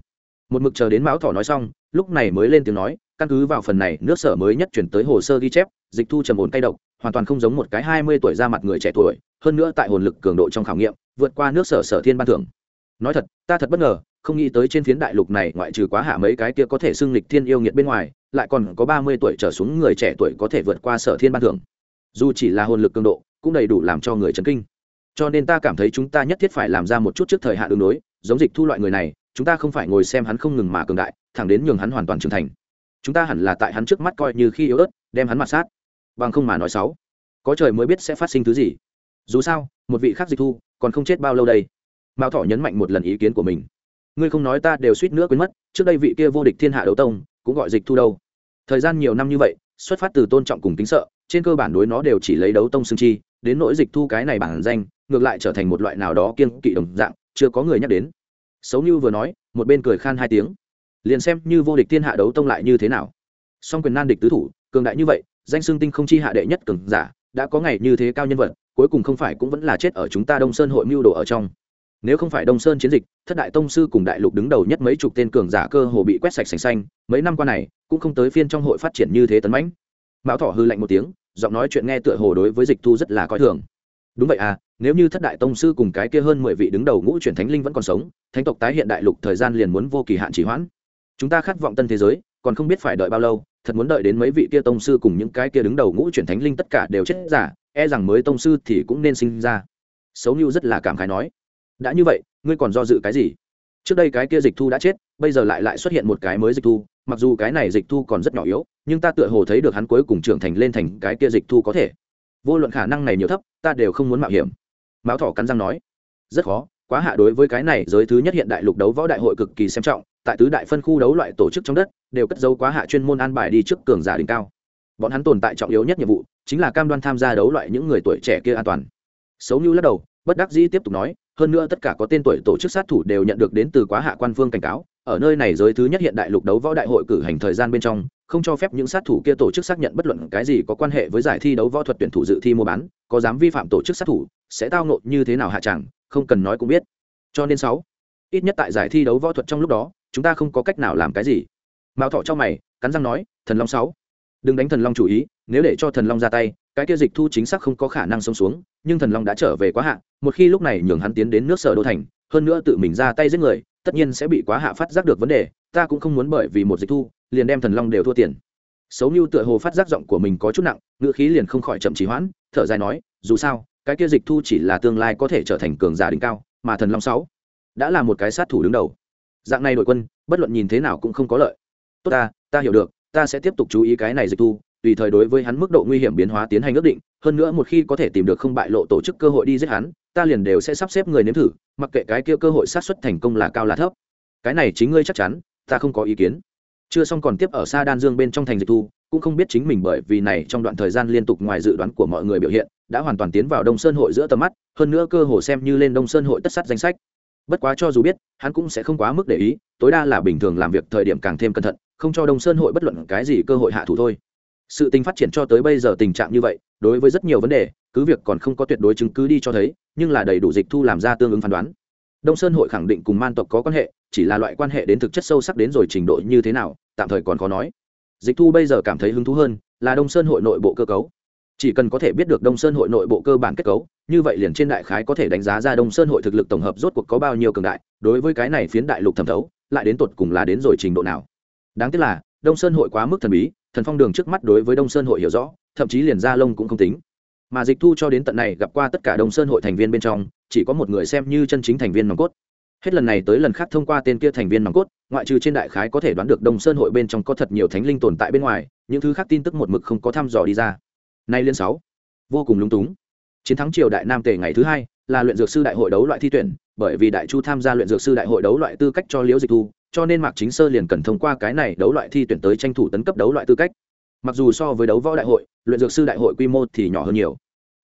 một mực chờ đến mão thỏ nói xong, lúc này mới lên tiếng nói, căn cứ vào phần này, nước sở mới nhất chuyển tới hồ sơ ghi chép, dịch thu trầm ổn cay độc, hoàn toàn không giống một cái hai mươi tuổi ra mặt người trẻ tuổi, hơn nữa tại hồn lực cường độ trong khảo nghiệm, vượt qua nước sở sở thiên ban thưởng. Nói thật, ta thật bất ngờ, không nghĩ tới trên phiến đại lục này, ngoại trừ quá hạ mấy cái kia có thể xưng lịch thiên yêu nghiệt bên ngoài, lại còn có ba mươi tuổi trở xuống người trẻ tuổi có thể vượt qua sở thiên ban thưởng. Dù chỉ là hồn lực cường độ, cũng đầy đủ làm cho người chấn kinh. Cho nên ta cảm thấy chúng ta nhất thiết phải làm ra một chút trước thời hạn đường đối giống dịch thu loại người này chúng ta không phải ngồi xem hắn không ngừng mà cường đại, thẳng đến nhường hắn hoàn toàn trưởng thành. Chúng ta hẳn là tại hắn trước mắt coi như khi yếu ớt, đem hắn mặt sát. Bằng không mà nói xấu. Có trời mới biết sẽ phát sinh thứ gì. Dù sao, một vị khác dịch thu, còn không chết bao lâu đây. Mao thọ nhấn mạnh một lần ý kiến của mình. Ngươi không nói ta đều suýt nữa quên mất, trước đây vị kia vô địch thiên hạ đấu tông, cũng gọi dịch thu đâu. Thời gian nhiều năm như vậy, xuất phát từ tôn trọng cùng kính sợ, trên cơ bản đối nó đều chỉ lấy đấu tông xương chi, đến nỗi dịch thu cái này bản danh, ngược lại trở thành một loại nào đó kiên kỵ đồng dạng, chưa có người nhắc đến xấu như vừa nói, một bên cười khan hai tiếng. Liền xem như vô địch thiên hạ đấu tông lại như thế nào. Song quyền nan địch tứ thủ, cường đại như vậy, danh xương tinh không chi hạ đệ nhất cường giả, đã có ngày như thế cao nhân vật, cuối cùng không phải cũng vẫn là chết ở chúng ta đông sơn hội mưu đồ ở trong. Nếu không phải đông sơn chiến dịch, thất đại tông sư cùng đại lục đứng đầu nhất mấy chục tên cường giả cơ hồ bị quét sạch sành xanh, mấy năm qua này, cũng không tới phiên trong hội phát triển như thế tấn mãnh. Mão thọ hư lạnh một tiếng, giọng nói chuyện nghe tựa hồ đối với dịch thu rất là coi thường. Đúng vậy à nếu như thất đại tông sư cùng cái kia hơn mười vị đứng đầu ngũ chuyển thánh linh vẫn còn sống, thánh tộc tái hiện đại lục thời gian liền muốn vô kỳ hạn chỉ hoãn. Chúng ta khát vọng tân thế giới, còn không biết phải đợi bao lâu, thật muốn đợi đến mấy vị kia tông sư cùng những cái kia đứng đầu ngũ chuyển thánh linh tất cả đều chết giả e rằng mới tông sư thì cũng nên sinh ra. Xấu như rất là cảm khái nói, đã như vậy, ngươi còn do dự cái gì? Trước đây cái kia dịch thu đã chết, bây giờ lại lại xuất hiện một cái mới dịch thu, mặc dù cái này dịch thu còn rất nhỏ yếu, nhưng ta tựa hồ thấy được hắn cuối cùng trưởng thành lên thành cái kia dịch thu có thể. Vô luận khả năng này nhiều thấp, ta đều không muốn mạo hiểm mão thỏ cắn răng nói, rất khó, quá hạ đối với cái này giới thứ nhất hiện đại lục đấu võ đại hội cực kỳ xem trọng, tại tứ đại phân khu đấu loại tổ chức trong đất, đều cất dấu quá hạ chuyên môn an bài đi trước cường giả đỉnh cao. Bọn hắn tồn tại trọng yếu nhất nhiệm vụ, chính là cam đoan tham gia đấu loại những người tuổi trẻ kia an toàn. Xấu như lắc đầu, bất đắc dĩ tiếp tục nói, hơn nữa tất cả có tên tuổi tổ chức sát thủ đều nhận được đến từ quá hạ quan phương cảnh cáo, ở nơi này giới thứ nhất hiện đại lục đấu võ đại hội cử hành thời gian bên trong, không cho phép những sát thủ kia tổ chức xác nhận bất luận cái gì có quan hệ với giải thi đấu võ thuật tuyển thủ dự thi mua bán, có dám vi phạm tổ chức sát thủ sẽ tao nộ như thế nào hạ chẳng, không cần nói cũng biết. Cho nên sáu, ít nhất tại giải thi đấu võ thuật trong lúc đó, chúng ta không có cách nào làm cái gì. Mao thọ cho mày, cắn răng nói, thần long sáu, đừng đánh thần long chủ ý, nếu để cho thần long ra tay, cái kia dịch thu chính xác không có khả năng sống xuống, nhưng thần long đã trở về quá hạ, một khi lúc này nhường hắn tiến đến nước sở đô thành, hơn nữa tự mình ra tay giết người, tất nhiên sẽ bị quá hạ phát giác được vấn đề, ta cũng không muốn bởi vì một dịch thu, liền đem thần long đều thua tiền. Xấu như tựa hồ phát giác giọng của mình có chút nặng ngựa khí liền không khỏi chậm trì hoãn, thở dài nói, dù sao cái kia dịch thu chỉ là tương lai có thể trở thành cường giả đỉnh cao, mà thần long sáu đã là một cái sát thủ đứng đầu. Dạng này đội quân, bất luận nhìn thế nào cũng không có lợi. Tốt ta ta hiểu được, ta sẽ tiếp tục chú ý cái này dịch thu, tùy thời đối với hắn mức độ nguy hiểm biến hóa tiến hành ước định, hơn nữa một khi có thể tìm được không bại lộ tổ chức cơ hội đi giết hắn, ta liền đều sẽ sắp xếp người nếm thử, mặc kệ cái kia cơ hội sát xuất thành công là cao là thấp. Cái này chính ngươi chắc chắn, ta không có ý kiến. Chưa xong còn tiếp ở xa đan dương bên trong thành dịch thu cũng không biết chính mình bởi vì này trong đoạn thời gian liên tục ngoài dự đoán của mọi người biểu hiện, đã hoàn toàn tiến vào đông sơn hội giữa tầm mắt, hơn nữa cơ hồ xem như lên đông sơn hội tất sát danh sách. Bất quá cho dù biết, hắn cũng sẽ không quá mức để ý, tối đa là bình thường làm việc thời điểm càng thêm cẩn thận, không cho đông sơn hội bất luận cái gì cơ hội hạ thủ thôi. Sự tình phát triển cho tới bây giờ tình trạng như vậy, đối với rất nhiều vấn đề, cứ việc còn không có tuyệt đối chứng cứ đi cho thấy, nhưng là đầy đủ dịch thu làm ra tương ứng phán đoán. Đông sơn hội khẳng định cùng man tộc có quan hệ, chỉ là loại quan hệ đến thực chất sâu sắc đến rồi trình độ như thế nào, tạm thời còn khó nói dịch thu bây giờ cảm thấy hứng thú hơn là đông sơn hội nội bộ cơ cấu. Chỉ cần có thể biết được đông sơn hội nội bộ cơ bản kết cấu, như vậy liền trên đại khái có thể đánh giá ra đông sơn hội thực lực tổng hợp rốt cuộc có bao nhiêu cường đại, đối với cái này phiến đại lục thẩm thấu, lại đến tột cùng là đến rồi trình độ nào. Đáng tiếc là, đông sơn hội quá mức thần bí, thần phong đường trước mắt đối với đông sơn hội hiểu rõ, thậm chí liền gia lông cũng không tính. Mà dịch thu cho đến tận này gặp qua tất cả đông sơn hội thành viên bên trong, chỉ có một người xem như chân chính thành viên nòng cốt hết lần này tới lần khác thông qua tên kia thành viên nòng cốt, ngoại trừ trên đại khái có thể đoán được đông sơn hội bên trong có thật nhiều thánh linh tồn tại bên ngoài, những thứ khác tin tức một mực không có thăm dò đi ra. Nay liên sáu, vô cùng lúng túng. Chiến thắng triều đại nam tề ngày thứ hai là luyện dược sư đại hội đấu loại thi tuyển, bởi vì đại chu tham gia luyện dược sư đại hội đấu loại tư cách cho liễu dịch thu, cho nên mạc chính sơ liền cần thông qua cái này đấu loại thi tuyển tới tranh thủ tấn cấp đấu loại tư cách. Mặc dù so với đấu võ đại hội, luyện dược sư đại hội quy mô thì nhỏ hơn nhiều.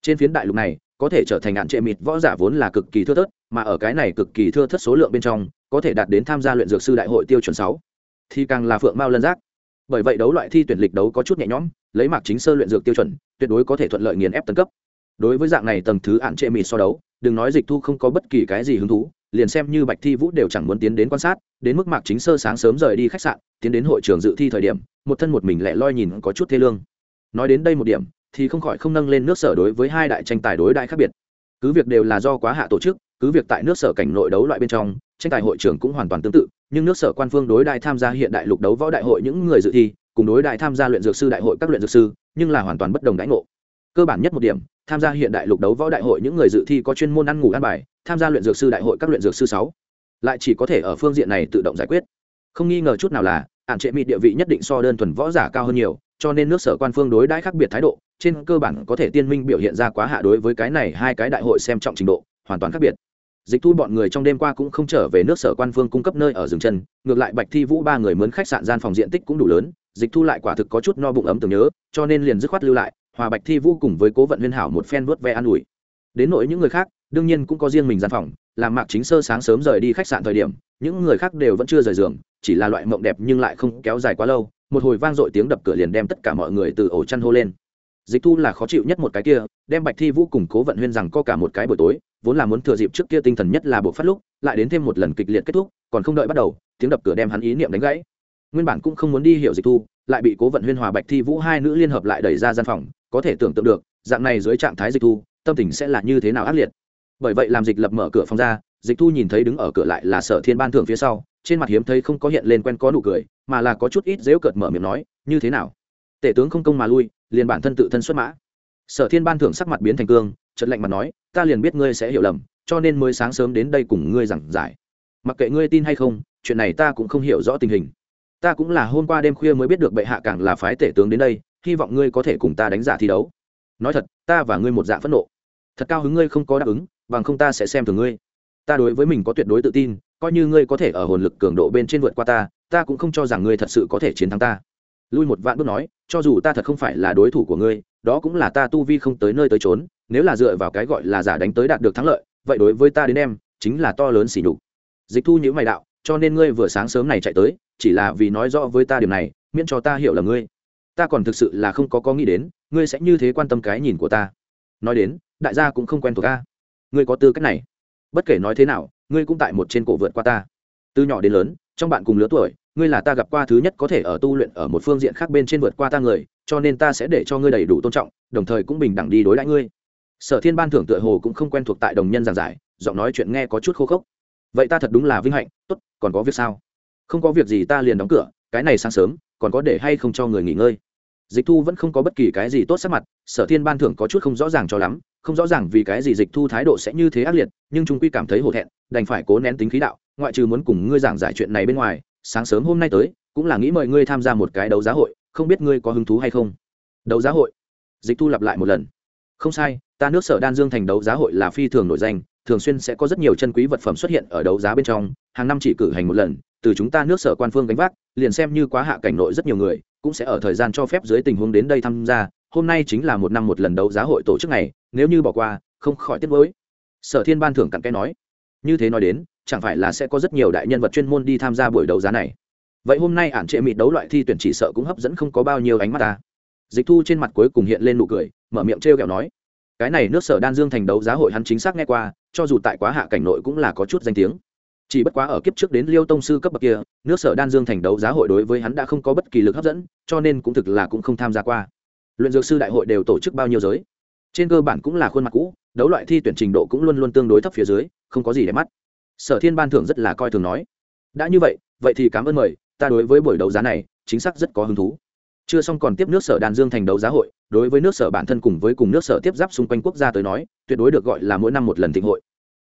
Trên phiến đại lục này, có thể trở thành ngạn trệ mịt võ giả vốn là cực kỳ thưa thớt mà ở cái này cực kỳ thưa thớt số lượng bên trong, có thể đạt đến tham gia luyện dược sư đại hội tiêu chuẩn sáu. Thì càng là phượng mao lân giác. Bởi vậy đấu loại thi tuyển lịch đấu có chút nhẹ nhõm, lấy mạc chính sơ luyện dược tiêu chuẩn, tuyệt đối có thể thuận lợi nghiền ép tấn cấp. Đối với dạng này tầng thứ ạn trệ mịt so đấu, đừng nói dịch thu không có bất kỳ cái gì hứng thú, liền xem như bạch thi vũ đều chẳng muốn tiến đến quan sát, đến mức mạc chính sơ sáng sớm rời đi khách sạn, tiến đến hội trường dự thi thời điểm, một thân một mình lẻ loi nhìn có chút thê lương. Nói đến đây một điểm, thì không khỏi không nâng lên nước sở đối với hai đại tranh tài đối đại khác biệt. Cứ việc đều là do quá hạ tổ chức cứ việc tại nước sở cảnh nội đấu loại bên trong, tranh tài hội trưởng cũng hoàn toàn tương tự, nhưng nước sở quan phương đối đại tham gia hiện đại lục đấu võ đại hội những người dự thi, cùng đối đại tham gia luyện dược sư đại hội các luyện dược sư, nhưng là hoàn toàn bất đồng đãi ngộ. Cơ bản nhất một điểm, tham gia hiện đại lục đấu võ đại hội những người dự thi có chuyên môn ăn ngủ ăn bài, tham gia luyện dược sư đại hội các luyện dược sư sáu. Lại chỉ có thể ở phương diện này tự động giải quyết. Không nghi ngờ chút nào là ạn trệ mịt địa vị nhất định so đơn thuần võ giả cao hơn nhiều, cho nên nước sở quan phương đối đãi khác biệt thái độ, trên cơ bản có thể tiên minh biểu hiện ra quá hạ đối với cái này hai cái đại hội xem trọng trình độ hoàn toàn khác biệt. Dịch thu bọn người trong đêm qua cũng không trở về nước sở quan phương cung cấp nơi ở rừng chân, ngược lại bạch thi vũ ba người mướn khách sạn gian phòng diện tích cũng đủ lớn, dịch thu lại quả thực có chút no bụng ấm tưởng nhớ, cho nên liền dứt khoát lưu lại, hòa bạch thi vũ cùng với cố vận huyên hảo một phen vớt ve an ủi. Đến nỗi những người khác, đương nhiên cũng có riêng mình gian phòng, làm mạc chính sơ sáng sớm rời đi khách sạn thời điểm, những người khác đều vẫn chưa rời giường, chỉ là loại mộng đẹp nhưng lại không kéo dài quá lâu, một hồi vang dội tiếng đập cửa liền đem tất cả mọi người từ ổ chăn hô lên. Dịch thu là khó chịu nhất một cái kia, đem bạch thi vũ cùng cố vận huyên rằng có cả một cái buổi tối vốn là muốn thừa dịp trước kia tinh thần nhất là buộc phát lúc, lại đến thêm một lần kịch liệt kết thúc, còn không đợi bắt đầu, tiếng đập cửa đem hắn ý niệm đánh gãy. Nguyên bản cũng không muốn đi hiểu dịch thu, lại bị cố vận huyên, hòa bạch thi vũ hai nữ liên hợp lại đẩy ra gian phòng, có thể tưởng tượng được, dạng này dưới trạng thái dịch thu, tâm tình sẽ là như thế nào ác liệt. Bởi vậy làm dịch lập mở cửa phòng ra, dịch thu nhìn thấy đứng ở cửa lại là sở thiên ban thưởng phía sau, trên mặt hiếm thấy không có hiện lên quen có nụ cười, mà là có chút ít dễu cợt mở miệng nói, như thế nào? Tể tướng không công mà lui, liền bản thân tự thân xuất mã. Sở thiên ban thưởng sắc mặt biến thành cương trận lạnh mặt nói, ta liền biết ngươi sẽ hiểu lầm, cho nên mới sáng sớm đến đây cùng ngươi giảng giải. Mặc kệ ngươi tin hay không, chuyện này ta cũng không hiểu rõ tình hình. Ta cũng là hôm qua đêm khuya mới biết được bệ hạ càng là phái tể tướng đến đây, hy vọng ngươi có thể cùng ta đánh giả thi đấu. Nói thật, ta và ngươi một dạng phẫn nộ. Thật cao hứng ngươi không có đáp ứng, bằng không ta sẽ xem thường ngươi. Ta đối với mình có tuyệt đối tự tin, coi như ngươi có thể ở hồn lực cường độ bên trên vượt qua ta ta cũng không cho rằng ngươi thật sự có thể chiến thắng ta. Lui một vạn bước nói, cho dù ta thật không phải là đối thủ của ngươi, đó cũng là ta tu vi không tới nơi tới trốn nếu là dựa vào cái gọi là giả đánh tới đạt được thắng lợi, vậy đối với ta đến em, chính là to lớn xỉ nhục. Dịch thu nhữ mày đạo, cho nên ngươi vừa sáng sớm này chạy tới, chỉ là vì nói rõ với ta điểm này, miễn cho ta hiểu là ngươi. Ta còn thực sự là không có có nghĩ đến, ngươi sẽ như thế quan tâm cái nhìn của ta. Nói đến, đại gia cũng không quen thuộc ta ngươi có tư cách này. Bất kể nói thế nào, ngươi cũng tại một trên cổ vượt qua ta. Từ nhỏ đến lớn, trong bạn cùng lứa tuổi, ngươi là ta gặp qua thứ nhất có thể ở tu luyện ở một phương diện khác bên trên vượt qua ta người, cho nên ta sẽ để cho ngươi đầy đủ tôn trọng, đồng thời cũng bình đẳng đi đối đãi ngươi sở thiên ban thưởng tựa hồ cũng không quen thuộc tại đồng nhân giảng giải, giọng nói chuyện nghe có chút khô khốc. Vậy ta thật đúng là vinh hạnh, tốt, còn có việc sao? Không có việc gì ta liền đóng cửa, cái này sáng sớm, còn có để hay không cho người nghỉ ngơi? Dịch thu vẫn không có bất kỳ cái gì tốt sắc mặt, sở thiên ban thưởng có chút không rõ ràng cho lắm, không rõ ràng vì cái gì dịch thu thái độ sẽ như thế ác liệt, nhưng chúng quy cảm thấy hổ thẹn, đành phải cố nén tính khí đạo, ngoại trừ muốn cùng ngươi giảng giải chuyện này bên ngoài, sáng sớm hôm nay tới, cũng là nghĩ mời ngươi tham gia một cái đấu giá hội, không biết ngươi có hứng thú hay không? Đấu giá hội? Dịch thu lặp lại một lần. Không sai ta nước sở đan dương thành đấu giá hội là phi thường nổi danh, thường xuyên sẽ có rất nhiều chân quý vật phẩm xuất hiện ở đấu giá bên trong, hàng năm chỉ cử hành một lần, từ chúng ta nước sở quan phương gánh vác, liền xem như quá hạ cảnh nội rất nhiều người, cũng sẽ ở thời gian cho phép dưới tình huống đến đây tham gia, hôm nay chính là một năm một lần đấu giá hội tổ chức này nếu như bỏ qua, không khỏi tiếc với sở thiên ban thưởng cặn cái nói. Như thế nói đến, chẳng phải là sẽ có rất nhiều đại nhân vật chuyên môn đi tham gia buổi đấu giá này. Vậy hôm nay ản trệ mịt đấu loại thi tuyển chỉ sợ cũng hấp dẫn không có bao nhiêu ánh mắt ta. Dịch thu trên mặt cuối cùng hiện lên nụ cười, mở miệng t r e o kẹo nói cái này nước sở đan dương thành đấu giá hội hắn chính xác nghe qua, cho dù tại quá hạ cảnh nội cũng là có chút danh tiếng. Chỉ bất quá ở kiếp trước đến liêu tông sư cấp bậc kia, nước sở đan dương thành đấu giá hội đối với hắn đã không có bất kỳ lực hấp dẫn, cho nên cũng thực là cũng không tham gia qua. Luyện dược sư đại hội đều tổ chức bao nhiêu giới? Trên cơ bản cũng là khuôn mặt cũ, đấu loại thi tuyển trình độ cũng luôn luôn tương đối thấp phía dưới, không có gì để mắt. Sở thiên ban thưởng rất là coi thường nói. Đã như vậy vậy thì cảm ơn mời, ta đối với buổi đấu giá này, chính xác rất có hứng thú chưa xong còn tiếp nước sở đàn dương thành đấu giá hội, đối với nước sở bản thân cùng với cùng nước sở tiếp giáp xung quanh quốc gia tới nói, tuyệt đối được gọi là mỗi năm một lần thịnh hội.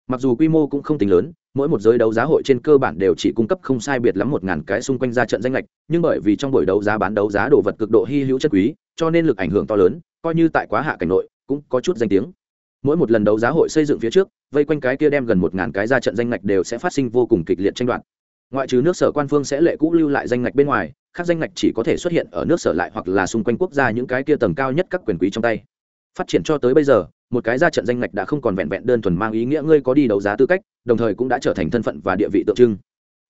Mặc dù quy mô cũng không tính lớn, mỗi một giới đấu giá hội trên cơ bản đều chỉ cung cấp không sai biệt lắm một ngàn cái xung quanh ra trận danh lệch, nhưng bởi vì trong buổi đấu giá bán đấu giá đồ vật cực độ hy hữu chất quý, cho nên lực ảnh hưởng to lớn, coi như tại quá hạ cảnh nội, cũng có chút danh tiếng. Mỗi một lần đấu giá hội xây dựng phía trước, vây quanh cái kia đem gần một ngàn cái ra trận danh lệch đều sẽ phát sinh vô cùng kịch liệt tranh đoạt ngoại trừ nước sở quan phương sẽ lệ cũ lưu lại danh ngạch bên ngoài các danh ngạch chỉ có thể xuất hiện ở nước sở lại hoặc là xung quanh quốc gia những cái kia tầng cao nhất các quyền quý trong tay. Phát triển cho tới bây giờ, một cái ra trận danh ngạch đã không còn vẹn vẹn đơn thuần mang ý nghĩa ngươi có đi đấu giá tư cách, đồng thời cũng đã trở thành thân phận và địa vị tượng trưng.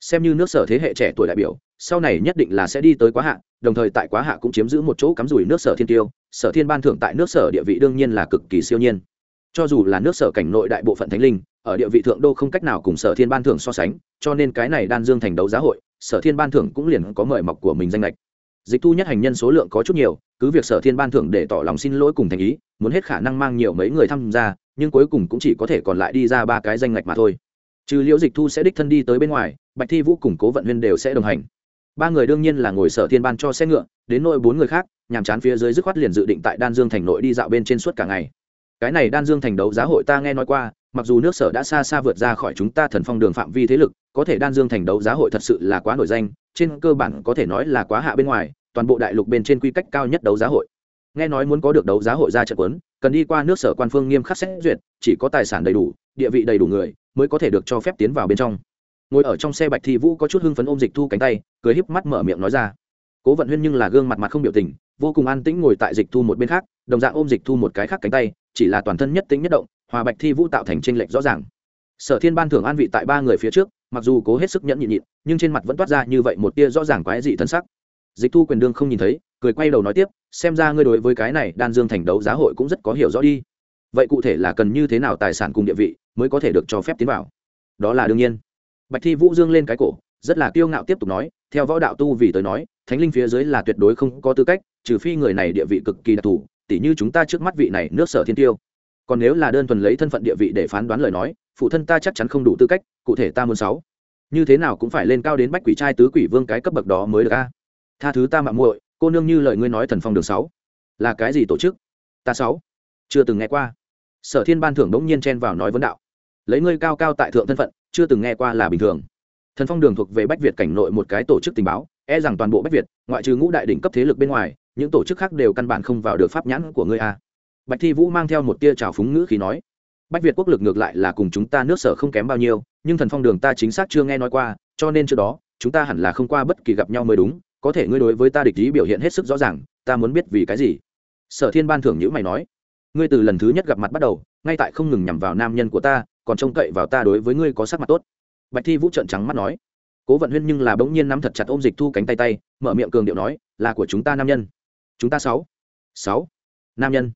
Xem như nước sở thế hệ trẻ tuổi đại biểu, sau này nhất định là sẽ đi tới quá hạ, đồng thời tại quá hạ cũng chiếm giữ một chỗ cắm rủi nước sở thiên tiêu, sở thiên ban thưởng tại nước sở địa vị đương nhiên là cực kỳ siêu nhiên cho dù là nước sở cảnh nội đại bộ phận thánh linh, ở địa vị thượng đô không cách nào cùng sở thiên ban thưởng so sánh, cho nên cái này đan dương thành đấu giá hội, sở thiên ban thưởng cũng liền có mời mọc của mình danh lệch. Dịch thu nhất hành nhân số lượng có chút nhiều, cứ việc sở thiên ban thưởng để tỏ lòng xin lỗi cùng thành ý, muốn hết khả năng mang nhiều mấy người tham gia, nhưng cuối cùng cũng chỉ có thể còn lại đi ra ba cái danh lệch mà thôi. Trừ liễu dịch thu sẽ đích thân đi tới bên ngoài, bạch thi vũ cùng cố vận huyên đều sẽ đồng hành. Ba người đương nhiên là ngồi sở thiên ban cho xe ngựa, đến nội bốn người khác, nhàm chán phía dưới dứt khoát liền dự định tại đan dương thành nội đi dạo bên trên suốt cả ngày cái này đan dương thành đấu giá hội ta nghe nói qua, mặc dù nước sở đã xa xa vượt ra khỏi chúng ta thần phong đường phạm vi thế lực, có thể đan dương thành đấu giá hội thật sự là quá nổi danh, trên cơ bản có thể nói là quá hạ bên ngoài, toàn bộ đại lục bên trên quy cách cao nhất đấu giá hội. Nghe nói muốn có được đấu giá hội ra trận quấn cần đi qua nước sở quan phương nghiêm khắc xét duyệt, chỉ có tài sản đầy đủ, địa vị đầy đủ người, mới có thể được cho phép tiến vào bên trong. Ngồi ở trong xe bạch thi vũ có chút hưng phấn ôm dịch thu cánh tay, cười híp mắt mở miệng nói ra. Cố vận huyên nhưng là gương mặt mặt không biểu tình, vô cùng an tĩnh ngồi tại dịch thu một bên khác, đồng dạng ôm dịch thu một cái khác cánh tay chỉ là toàn thân nhất tính nhất động, hòa bạch thi vũ tạo thành tranh lệch rõ ràng. Sở thiên ban thưởng an vị tại ba người phía trước, mặc dù cố hết sức nhẫn nhịn nhịn, nhưng trên mặt vẫn toát ra như vậy một tia rõ ràng quái dị thân sắc. Dịch thu quyền đương không nhìn thấy, cười quay đầu nói tiếp, xem ra ngươi đối với cái này đan dương thành đấu giá hội cũng rất có hiểu rõ đi. Vậy cụ thể là cần như thế nào tài sản cùng địa vị mới có thể được cho phép tiến vào? Đó là đương nhiên. Bạch thi vũ dương lên cái cổ, rất là kiêu ngạo tiếp tục nói, theo võ đạo tu vì tới nói, thánh linh phía dưới là tuyệt đối không có tư cách, trừ phi người này địa vị cực kỳ đặc thù tỉ như chúng ta trước mắt vị này nước sở thiên tiêu. Còn nếu là đơn thuần lấy thân phận địa vị để phán đoán lời nói, phụ thân ta chắc chắn không đủ tư cách, cụ thể ta muốn sáu. Như thế nào cũng phải lên cao đến bách quỷ trai tứ quỷ vương cái cấp bậc đó mới được a. Tha thứ ta mạng muội, cô nương như lời ngươi nói thần phong đường sáu. Là cái gì tổ chức? Ta sáu. Chưa từng nghe qua. Sở thiên ban thưởng đống nhiên chen vào nói vấn đạo. Lấy ngươi cao cao tại thượng thân phận, chưa từng nghe qua là bình thường. Thần phong đường thuộc về bách việt cảnh nội một cái tổ chức tình báo e rằng toàn bộ bách việt, ngoại trừ ngũ đại đỉnh cấp thế lực bên ngoài những tổ chức khác đều căn bản không vào được pháp nhãn của ngươi a bạch thi vũ mang theo một tia trào phúng ngữ khi nói, bách việt quốc lực ngược lại là cùng chúng ta nước sở không kém bao nhiêu, nhưng thần phong đường ta chính xác chưa nghe nói qua, cho nên trước đó, chúng ta hẳn là không qua bất kỳ gặp nhau mới đúng, có thể ngươi đối với ta địch ý biểu hiện hết sức rõ ràng, ta muốn biết vì cái gì? Sở thiên ban thưởng nhữ mày nói, ngươi từ lần thứ nhất gặp mặt bắt đầu, ngay tại không ngừng nhằm vào nam nhân của ta, còn trông cậy vào ta đối với ngươi có sắc mặt tốt. Bạch thi vũ trợn trắng mắt nói, cố vận huyên nhưng là bỗng nhiên nắm thật chặt ôm dịch thu cánh tay tay, mở miệng cường điệu nói, là của chúng ta nam nhân chúng ta sáu. Sáu. Nam nhân.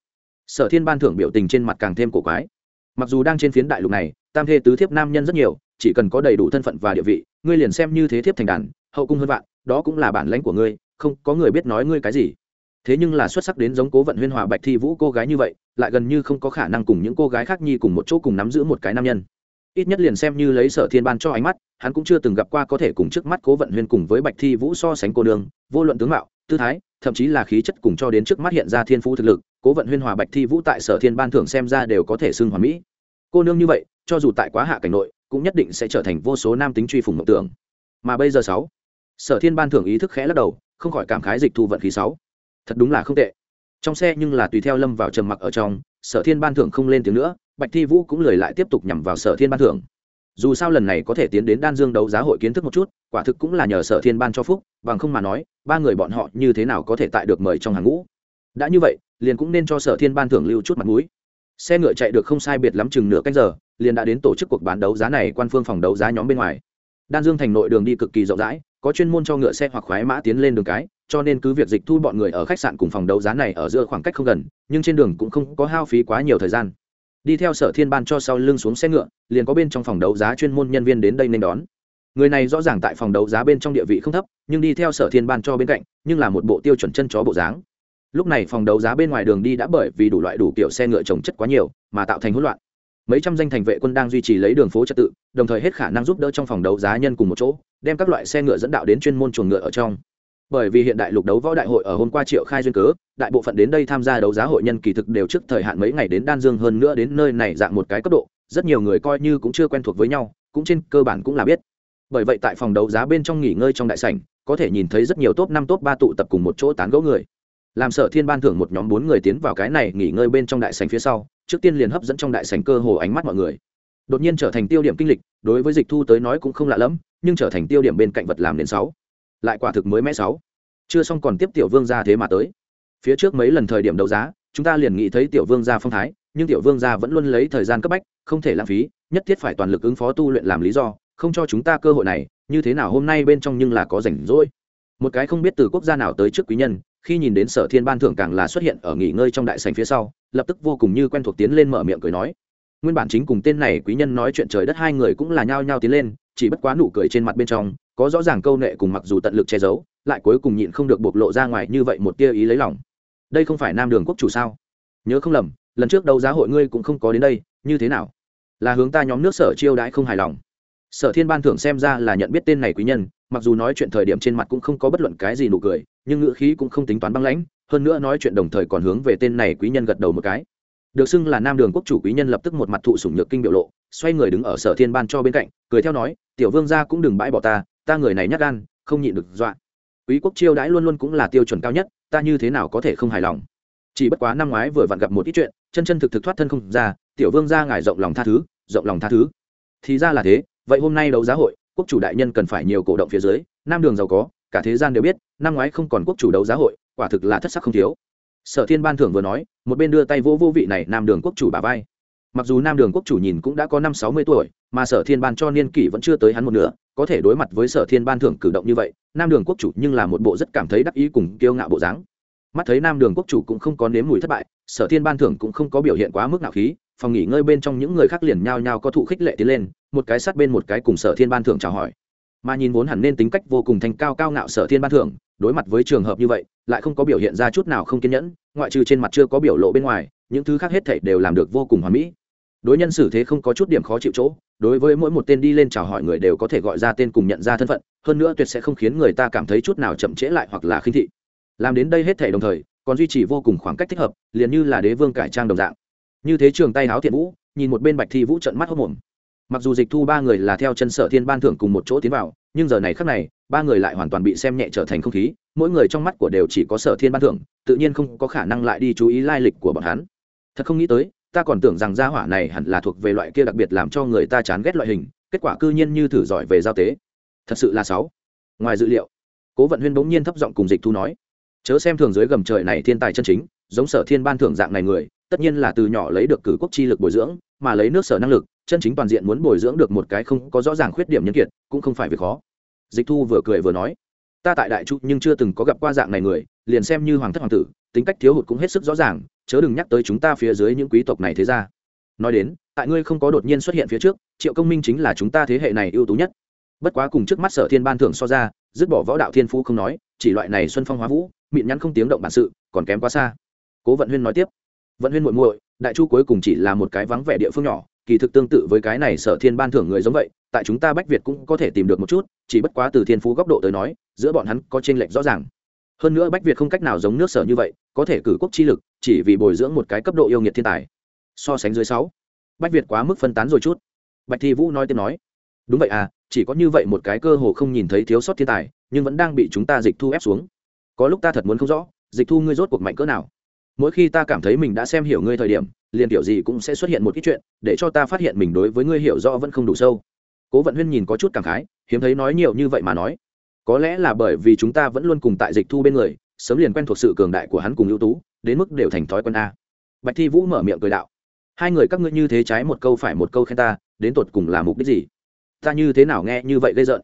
Sở thiên ban thưởng biểu tình trên mặt càng thêm cổ quái. Mặc dù đang trên phiến đại lục này tam thê tứ thiếp nam nhân rất nhiều chỉ cần có đầy đủ thân phận và địa vị ngươi liền xem như thế thiếp thành đàn hậu cung hơn vạn đó cũng là bản lãnh của ngươi không có người biết nói ngươi cái gì. Thế nhưng là xuất sắc đến giống cố vận huyên hòa bạch thi vũ cô gái như vậy lại gần như không có khả năng cùng những cô gái khác nhi cùng một chỗ cùng nắm giữ một cái nam nhân. Ít nhất liền xem như lấy sở thiên ban cho ánh mắt hắn cũng chưa từng gặp qua có thể cùng trước mắt cố vận huyên cùng với bạch thi vũ so sánh cô đường, vô luận tướng mạo tư thái thậm chí là khí chất cùng cho đến trước mắt hiện ra thiên phú thực lực, cố vận huyên hòa bạch thi vũ tại sở thiên ban thưởng xem ra đều có thể xưng hòa mỹ. Cô nương như vậy, cho dù tại quá hạ cảnh nội, cũng nhất định sẽ trở thành vô số nam tính truy phủng mộng tưởng. Mà bây giờ sáu, sở thiên ban thưởng ý thức khẽ lắc đầu, không khỏi cảm khái dịch thu vận khí sáu. Thật đúng là không tệ. Trong xe nhưng là tùy theo lâm vào trầm mặc ở trong, sở thiên ban thưởng không lên tiếng nữa, bạch thi vũ cũng lười lại tiếp tục nhằm vào sở thiên ban thưởng dù sao lần này có thể tiến đến đan dương đấu giá hội kiến thức một chút, quả thực cũng là nhờ sở thiên ban cho phúc, bằng không mà nói, ba người bọn họ như thế nào có thể tại được mời trong hàng ngũ. Đã như vậy, liền cũng nên cho sở thiên ban thưởng lưu chút mặt mũi. Xe ngựa chạy được không sai biệt lắm chừng nửa canh giờ, liền đã đến tổ chức cuộc bán đấu giá này quan phương phòng đấu giá nhóm bên ngoài. Đan dương thành nội đường đi cực kỳ rộng rãi, có chuyên môn cho ngựa xe hoặc khoái mã tiến lên đường cái, cho nên cứ việc dịch thu bọn người ở khách sạn cùng phòng đấu giá này ở giữa khoảng cách không gần, nhưng trên đường cũng không có hao phí quá nhiều thời gian đi theo sở thiên ban cho sau lưng xuống xe ngựa, liền có bên trong phòng đấu giá chuyên môn nhân viên đến đây nên đón. Người này rõ ràng tại phòng đấu giá bên trong địa vị không thấp, nhưng đi theo sở thiên ban cho bên cạnh, nhưng là một bộ tiêu chuẩn chân chó bộ dáng. Lúc này phòng đấu giá bên ngoài đường đi đã bởi vì đủ loại đủ kiểu xe ngựa trồng chất quá nhiều, mà tạo thành hỗn loạn. Mấy trăm danh thành vệ quân đang duy trì lấy đường phố trật tự, đồng thời hết khả năng giúp đỡ trong phòng đấu giá nhân cùng một chỗ, đem các loại xe ngựa dẫn đạo đến chuyên môn chuồng ngựa ở trong bởi vì hiện đại lục đấu võ đại hội ở hôm qua triệu khai duyên cớ, đại bộ phận đến đây tham gia đấu giá hội nhân kỳ thực đều trước thời hạn mấy ngày đến đan dương hơn nữa đến nơi này dạng một cái cấp độ, rất nhiều người coi như cũng chưa quen thuộc với nhau, cũng trên cơ bản cũng là biết. Bởi vậy tại phòng đấu giá bên trong nghỉ ngơi trong đại sảnh, có thể nhìn thấy rất nhiều top năm, top ba tụ tập cùng một chỗ tán gẫu người. Làm sở thiên ban thưởng một nhóm bốn người tiến vào cái này nghỉ ngơi bên trong đại sảnh phía sau, trước tiên liền hấp dẫn trong đại sảnh cơ hồ ánh mắt mọi người. Đột nhiên trở thành tiêu điểm kinh lịch, đối với dịch thu tới nói cũng không lạ lẫm, nhưng trở thành tiêu điểm bên cạnh vật làm đến sáu lại quả thực mới mẽ sáu. Chưa xong còn tiếp tiểu vương ra thế mà tới. Phía trước mấy lần thời điểm đấu giá, chúng ta liền nghĩ thấy tiểu vương gia phong thái, nhưng tiểu vương gia vẫn luôn lấy thời gian cấp bách, không thể lãng phí, nhất thiết phải toàn lực ứng phó tu luyện làm lý do, không cho chúng ta cơ hội này, như thế nào hôm nay bên trong nhưng là có rảnh rỗi. Một cái không biết từ quốc gia nào tới trước quý nhân, khi nhìn đến sở thiên ban thưởng càng là xuất hiện ở nghỉ ngơi trong đại sành phía sau, lập tức vô cùng như quen thuộc tiến lên mở miệng cười nói. Nguyên bản chính cùng tên này quý nhân nói chuyện trời đất hai người cũng là nhao nhao tiến lên chỉ bất quá nụ cười trên mặt bên trong, có rõ ràng câu nệ cùng mặc dù tận lực che giấu, lại cuối cùng nhịn không được bộc lộ ra ngoài như vậy một tia ý lấy lòng. Đây không phải nam đường quốc chủ sao? Nhớ không lầm, lần trước đấu giá hội ngươi cũng không có đến đây, như thế nào? Là hướng ta nhóm nước sở chiêu đãi không hài lòng. Sở thiên ban thưởng xem ra là nhận biết tên này quý nhân, mặc dù nói chuyện thời điểm trên mặt cũng không có bất luận cái gì nụ cười, nhưng ngữ khí cũng không tính toán băng lãnh, hơn nữa nói chuyện đồng thời còn hướng về tên này quý nhân gật đầu một cái được xưng là nam đường quốc chủ quý nhân lập tức một mặt thụ sủng nhược kinh biểu lộ, xoay người đứng ở sở thiên ban cho bên cạnh, cười theo nói, tiểu vương gia cũng đừng bãi bỏ ta ta người này nhắc gan, không nhịn được dọa. Quý quốc chiêu đãi luôn luôn cũng là tiêu chuẩn cao nhất, ta như thế nào có thể không hài lòng? Chỉ bất quá năm ngoái vừa vặn gặp một ít chuyện, chân chân thực thực thoát thân không ra, tiểu vương gia ngài rộng lòng tha thứ, rộng lòng tha thứ. Thì ra là thế, vậy hôm nay đấu giá hội, quốc chủ đại nhân cần phải nhiều cổ động phía dưới, nam đường giàu có, cả thế gian đều biết, năm ngoái không còn quốc chủ đấu giá hội, quả thực là thất sắc không thiếu sở thiên ban thưởng vừa nói, một bên đưa tay vô vô vị này nam đường quốc chủ bà vai. Mặc dù nam đường quốc chủ nhìn cũng đã có năm sáu mươi tuổi, mà sở thiên ban cho niên kỷ vẫn chưa tới hắn một nửa, có thể đối mặt với sở thiên ban thưởng cử động như vậy, nam đường quốc chủ nhưng là một bộ rất cảm thấy đắc ý cùng kiêu ngạo bộ dáng. Mắt thấy nam đường quốc chủ cũng không có nếm mùi thất bại, sở thiên ban thưởng cũng không có biểu hiện quá mức nạo khí, phòng nghỉ ngơi bên trong những người khác liền nhao nhao có thụ khích lệ tiến lên, một cái sát bên một cái cùng sở thiên ban thưởng chào hỏi. Mà nhìn vốn hẳn nên tính cách vô cùng thành cao cao ngạo sở thiên ban thưởng đối mặt với trường hợp như vậy, lại không có biểu hiện ra chút nào không kiên nhẫn, ngoại trừ trên mặt chưa có biểu lộ bên ngoài, những thứ khác hết thảy đều làm được vô cùng hoàn mỹ. Đối nhân xử thế không có chút điểm khó chịu chỗ, đối với mỗi một tên đi lên chào hỏi người đều có thể gọi ra tên cùng nhận ra thân phận, hơn nữa tuyệt sẽ không khiến người ta cảm thấy chút nào chậm trễ lại hoặc là khinh thị. Làm đến đây hết thảy đồng thời, còn duy trì vô cùng khoảng cách thích hợp, liền như là đế vương cải trang đồng dạng. Như thế trường tay háo thiện vũ, nhìn một bên bạch thi vũ trận mắt hốc mồm mặc dù dịch thu ba người là theo chân sở thiên ban thưởng cùng một chỗ tiến vào, nhưng giờ này khác này, ba người lại hoàn toàn bị xem nhẹ trở thành không khí, mỗi người trong mắt của đều chỉ có sở thiên ban thưởng, tự nhiên không có khả năng lại đi chú ý lai lịch của bọn hắn. Thật không nghĩ tới, ta còn tưởng rằng gia hỏa này hẳn là thuộc về loại kia đặc biệt làm cho người ta chán ghét loại hình, kết quả cư nhiên như thử giỏi về giao tế. Thật sự là sáu. Ngoài dự liệu, cố vận huyên bỗng nhiên thấp giọng cùng dịch thu nói, chớ xem thường dưới gầm trời này thiên tài chân chính, giống sở thiên ban thưởng dạng này người, tất nhiên là từ nhỏ lấy được cử quốc chi lực bồi dưỡng, mà lấy nước sở năng lực chân chính toàn diện muốn bồi dưỡng được một cái không có rõ ràng khuyết điểm nhân kiệt, cũng không phải việc khó. Dịch thu vừa cười vừa nói, ta tại đại trụ nhưng chưa từng có gặp qua dạng này người, liền xem như hoàng thất hoàng tử, tính cách thiếu hụt cũng hết sức rõ ràng, chớ đừng nhắc tới chúng ta phía dưới những quý tộc này thế ra nói đến, tại ngươi không có đột nhiên xuất hiện phía trước, triệu công minh chính là chúng ta thế hệ này ưu tú nhất. Bất quá cùng trước mắt sở thiên ban thưởng so ra, dứt bỏ võ đạo thiên phú không nói, chỉ loại này xuân phong hóa vũ mịn nhắn không tiếng động bản sự, còn kém quá xa. Cố vận huyên nói tiếp, vận huyên muội muội, đại chu cuối cùng chỉ là một cái vắng vẻ địa phương nhỏ kỳ thực tương tự với cái này sở thiên ban thưởng người giống vậy, tại chúng ta bách việt cũng có thể tìm được một chút, chỉ bất quá từ thiên phú góc độ tới nói, giữa bọn hắn có tranh lệch rõ ràng. Hơn nữa bách việt không cách nào giống nước sở như vậy, có thể cử quốc chi lực, chỉ vì bồi dưỡng một cái cấp độ yêu nghiệt thiên tài. So sánh dưới sáu, bách việt quá mức phân tán rồi chút. Bạch thi vũ nói tiếp nói, đúng vậy à chỉ có như vậy một cái cơ hồ không nhìn thấy thiếu sót thiên tài, nhưng vẫn đang bị chúng ta dịch thu ép xuống. Có lúc ta thật muốn không rõ, dịch thu ngươi rốt cuộc mạnh cỡ nào. Mỗi khi ta cảm thấy mình đã xem hiểu ngươi thời điểm liền kiểu gì cũng sẽ xuất hiện một ít chuyện, để cho ta phát hiện mình đối với ngươi hiểu rõ vẫn không đủ sâu. Cố vận huyên nhìn có chút cảm khái, hiếm thấy nói nhiều như vậy mà nói. Có lẽ là bởi vì chúng ta vẫn luôn cùng tại dịch thu bên người, sớm liền quen thuộc sự cường đại của hắn cùng ưu tú, đến mức đều thành thói quen a. Bạch thi vũ mở miệng cười đạo, hai người các ngươi như thế trái một câu phải một câu khen ta, đến tột cùng là mục đích gì? Ta như thế nào nghe như vậy gây rợn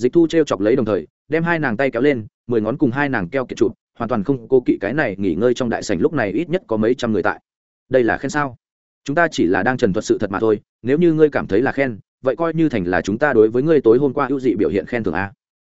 dịch thu t r e o chọc lấy đồng thời, đem hai nàng tay kéo lên, mười ngón cùng hai nàng keo kiệt chụp, hoàn toàn không cô kỵ cái này nghỉ ngơi trong đại sảnh lúc này ít nhất có mấy trăm người tại đây là khen sao? Chúng ta chỉ là đang trần thuật sự thật mà thôi, nếu như ngươi cảm thấy là khen, vậy coi như thành là chúng ta đối với ngươi tối hôm qua ưu dị biểu hiện khen thưởng a.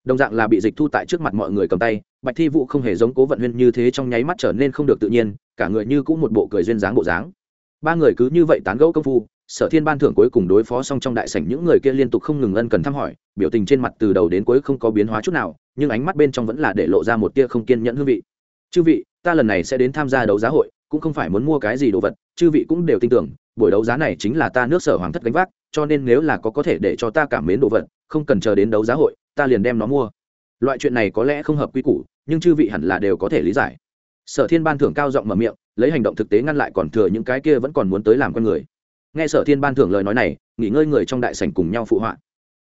Đồng dạng là bị dịch thu tại trước mặt mọi người cầm tay, bạch thi vũ không hề giống cố vận huyên như thế trong nháy mắt trở nên không được tự nhiên, cả người như cũng một bộ cười duyên dáng bộ dáng. Ba người cứ như vậy tán gẫu công phu, sở thiên ban thưởng cuối cùng đối phó xong trong đại sảnh những người kia liên tục không ngừng ân cần thăm hỏi, biểu tình trên mặt từ đầu đến cuối không có biến hóa chút nào, nhưng ánh mắt bên trong vẫn là để lộ ra một tia không kiên nhẫn hương vị. Chư vị, ta lần này sẽ đến tham gia đấu giá hội cũng không phải muốn mua cái gì đồ vật, chư vị cũng đều tin tưởng, buổi đấu giá này chính là ta nước sở hoàng thất gánh vác, cho nên nếu là có có thể để cho ta cảm mến đồ vật, không cần chờ đến đấu giá hội, ta liền đem nó mua. Loại chuyện này có lẽ không hợp quy củ, nhưng chư vị hẳn là đều có thể lý giải. Sở thiên ban thưởng cao giọng mở miệng, lấy hành động thực tế ngăn lại còn thừa những cái kia vẫn còn muốn tới làm con người. Nghe sở thiên ban thưởng lời nói này, nghỉ ngơi người trong đại sảnh cùng nhau phụ họa.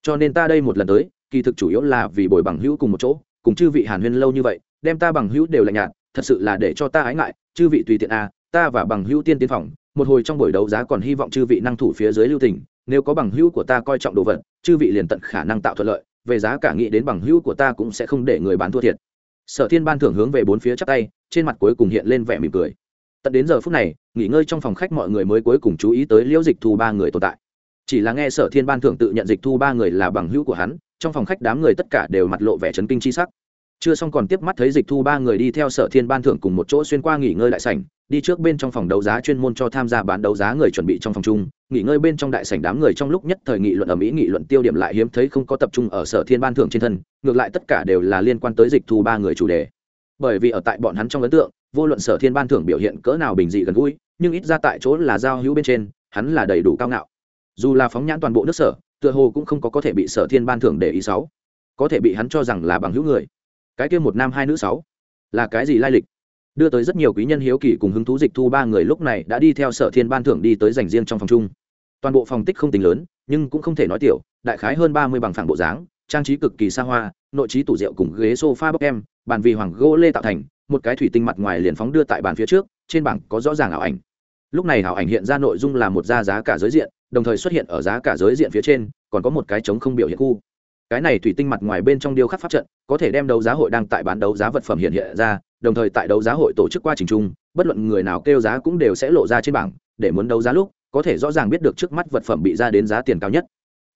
Cho nên ta đây một lần tới, kỳ thực chủ yếu là vì bồi bằng hữu cùng một chỗ, cùng chư vị hàn huyên lâu như vậy, đem ta bằng hữu đều lạnh nhạt, thật sự là để cho ta ái ngại chư vị tùy tiện a à, ta và bằng hữu tiên tiến phòng một hồi trong buổi đấu giá còn hy vọng chư vị năng thủ phía dưới lưu tình nếu có bằng hữu của ta coi trọng đồ vật chư vị liền tận khả năng tạo thuận lợi về giá cả nghĩ đến bằng hữu của ta cũng sẽ không để người bán thua thiệt. Sở thiên ban thưởng hướng về bốn phía chắc tay trên mặt cuối cùng hiện lên vẻ mỉm cười. Tận đến giờ phút này nghỉ ngơi trong phòng khách mọi người mới cuối cùng chú ý tới liễu dịch thu ba người tồn tại. Chỉ là nghe sở thiên ban thưởng tự nhận dịch thu ba người là bằng hữu của hắn trong phòng khách đám người tất cả đều mặt lộ vẻ chấn kinh c h i sắc chưa xong còn tiếp mắt thấy dịch thu ba người đi theo sở thiên ban thưởng cùng một chỗ xuyên qua nghỉ ngơi đại sảnh, đi trước bên trong phòng đấu giá chuyên môn cho tham gia bán đấu giá người chuẩn bị trong phòng chung. Nghỉ ngơi bên trong đại sảnh đám người trong lúc nhất thời nghị luận ở mỹ nghị luận tiêu điểm lại hiếm thấy không có tập trung ở sở thiên ban thưởng trên thân, ngược lại tất cả đều là liên quan tới dịch thu ba người chủ đề. Bởi vì ở tại bọn hắn trong ấn tượng, vô luận sở thiên ban thưởng biểu hiện cỡ nào bình dị gần gũi, nhưng ít ra tại chỗ là giao hữu bên trên, hắn là đầy đủ cao ngạo. Dù là phóng nhãn toàn bộ nước sở, tựa hồ cũng không có có thể bị sở thiên ban thưởng để ý sáu có thể bị hắn cho rằng là bằng hữu người cái kia một nam hai nữ sáu, là cái gì lai lịch? Đưa tới rất nhiều quý nhân hiếu kỳ cùng hứng thú dịch thu ba người lúc này đã đi theo sở thiên ban thưởng đi tới dành riêng trong phòng chung. Toàn bộ phòng tích không tính lớn, nhưng cũng không thể nói tiểu, đại khái hơn ba mươi bằng phẳng bộ dáng, trang trí cực kỳ xa hoa, nội trí tủ rượu cùng ghế sofa bốc em, bàn vì hoàng gỗ lê tạo thành, một cái thủy tinh mặt ngoài liền phóng đưa tại bàn phía trước, trên bảng có rõ ràng ảo ảnh. Lúc này ảo ảnh hiện ra nội dung là một da giá cả giới diện, đồng thời xuất hiện ở giá cả giới diện phía trên, còn có một cái trống không biểu hiện khu cái này thủy tinh mặt ngoài bên trong điêu khắc pháp trận, có thể đem đấu giá hội đang tại bán đấu giá vật phẩm hiện hiện ra, đồng thời tại đấu giá hội tổ chức qua trình chung bất luận người nào kêu giá cũng đều sẽ lộ ra trên bảng, để muốn đấu giá lúc, có thể rõ ràng biết được trước mắt vật phẩm bị ra đến giá tiền cao nhất.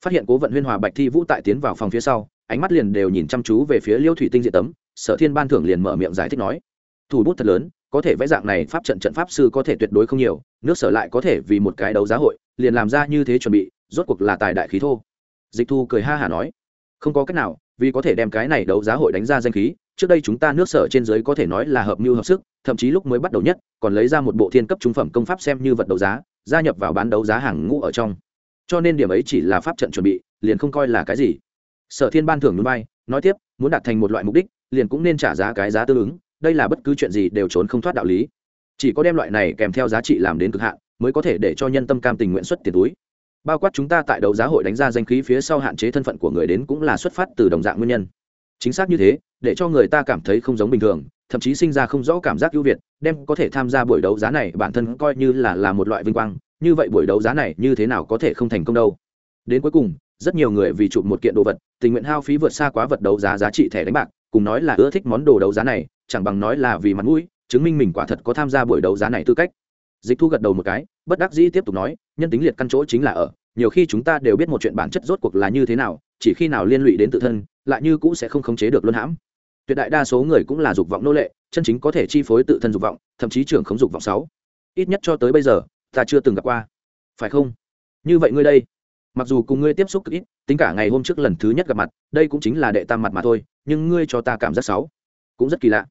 Phát hiện cố vận huyên hòa bạch thi vũ tại tiến vào phòng phía sau, ánh mắt liền đều nhìn chăm chú về phía liêu thủy tinh diện tấm, sở thiên ban thưởng liền mở miệng giải thích nói, thủ bút thật lớn, có thể vẽ dạng này pháp trận trận pháp sư có thể tuyệt đối không nhiều, nước sở lại có thể vì một cái đấu giá hội, liền làm ra như thế chuẩn bị, rốt cuộc là tài đại khí thô. Dịch thu cười ha hả nói không có cách nào, vì có thể đem cái này đấu giá hội đánh ra danh khí, trước đây chúng ta nước sở trên giới có thể nói là hợp mưu hợp sức, thậm chí lúc mới bắt đầu nhất, còn lấy ra một bộ thiên cấp trung phẩm công pháp xem như vật đấu giá, gia nhập vào bán đấu giá hàng ngũ ở trong. Cho nên điểm ấy chỉ là pháp trận chuẩn bị, liền không coi là cái gì. Sở thiên ban thưởng núi bay nói tiếp, muốn đạt thành một loại mục đích, liền cũng nên trả giá cái giá tương ứng, đây là bất cứ chuyện gì đều trốn không thoát đạo lý. Chỉ có đem loại này kèm theo giá trị làm đến cực hạn, mới có thể để cho nhân tâm cam tình nguyện xuất tiền túi bao quát chúng ta tại đấu giá hội đánh ra danh khí phía sau hạn chế thân phận của người đến cũng là xuất phát từ đồng dạng nguyên nhân. Chính xác như thế, để cho người ta cảm thấy không giống bình thường, thậm chí sinh ra không rõ cảm giác ưu việt, đem có thể tham gia buổi đấu giá này bản thân coi như là là một loại vinh quang, như vậy buổi đấu giá này như thế nào có thể không thành công đâu. Đến cuối cùng, rất nhiều người vì chụp một kiện đồ vật, tình nguyện hao phí vượt xa quá vật đấu giá giá trị thẻ đánh bạc, cùng nói là ưa thích món đồ đấu giá này, chẳng bằng nói là vì mặt mũi, chứng minh mình quả thật có tham gia buổi đấu giá này tư cách dịch thu gật đầu một cái, bất đắc dĩ tiếp tục nói, nhân tính liệt căn chỗ chính là ở, nhiều khi chúng ta đều biết một chuyện bản chất rốt cuộc là như thế nào, chỉ khi nào liên lụy đến tự thân, lại như cũ sẽ không khống chế được luân hãm. Tuyệt đại đa số người cũng là dục vọng nô lệ, chân chính có thể chi phối tự thân dục vọng, thậm chí trưởng khống dục vọng sáu. Ít nhất cho tới bây giờ, ta chưa từng gặp qua. Phải không? Như vậy ngươi đây, mặc dù cùng ngươi tiếp xúc cực ít, tính cả ngày hôm trước lần thứ nhất gặp mặt, đây cũng chính là đệ tam mặt mà thôi, nhưng ngươi cho ta cảm giác sáu cũng rất kỳ lạ.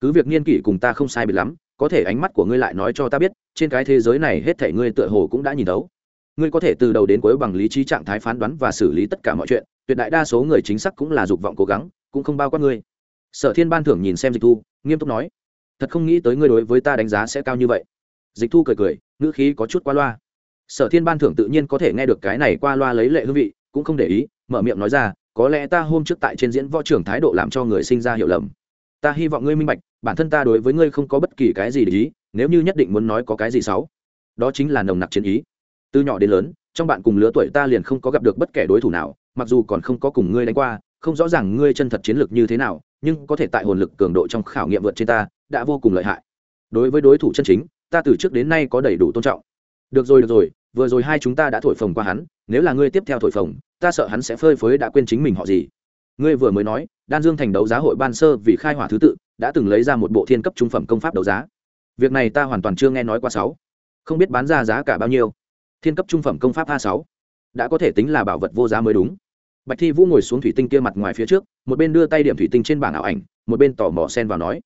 Cứ việc niên kỷ cùng ta không sai biệt lắm có thể ánh mắt của ngươi lại nói cho ta biết, trên cái thế giới này hết thể ngươi tựa hồ cũng đã nhìn thấu. Ngươi có thể từ đầu đến cuối bằng lý trí trạng thái phán đoán và xử lý tất cả mọi chuyện, tuyệt đại đa số người chính xác cũng là dục vọng cố gắng, cũng không bao quát ngươi. Sở thiên ban thưởng nhìn xem dịch thu, nghiêm túc nói, thật không nghĩ tới ngươi đối với ta đánh giá sẽ cao như vậy. Dịch thu cười cười, ngữ khí có chút qua loa. Sở thiên ban thưởng tự nhiên có thể nghe được cái này qua loa lấy lệ hương vị, cũng không để ý, mở miệng nói ra, có lẽ ta hôm trước tại trên diễn võ trưởng thái độ làm cho người sinh ra hiểu lầm. Ta hy vọng ngươi minh bạch bản thân ta đối với ngươi không có bất kỳ cái gì để ý, nếu như nhất định muốn nói có cái gì xấu, đó chính là nồng nặc chiến ý. Từ nhỏ đến lớn, trong bạn cùng lứa tuổi ta liền không có gặp được bất kể đối thủ nào, mặc dù còn không có cùng ngươi đánh qua, không rõ ràng ngươi chân thật chiến lược như thế nào, nhưng có thể tại hồn lực cường độ trong khảo nghiệm vượt trên ta, đã vô cùng lợi hại. Đối với đối thủ chân chính, ta từ trước đến nay có đầy đủ tôn trọng. Được rồi được rồi, vừa rồi hai chúng ta đã thổi phồng qua hắn, nếu là ngươi tiếp theo thổi phồng, ta sợ hắn sẽ phơi phới đã quên chính mình họ gì. Ngươi vừa mới nói, đan dương thành đấu giá hội ban sơ vì khai hỏa thứ tự đã từng lấy ra một bộ thiên cấp trung phẩm công pháp đấu giá. Việc này ta hoàn toàn chưa nghe nói qua sáu. Không biết bán ra giá cả bao nhiêu. Thiên cấp trung phẩm công pháp a sáu. Đã có thể tính là bảo vật vô giá mới đúng. Bạch thi vũ ngồi xuống thủy tinh kia mặt ngoài phía trước, một bên đưa tay điểm thủy tinh trên bảng ảo ảnh, một bên tò mò sen vào nói,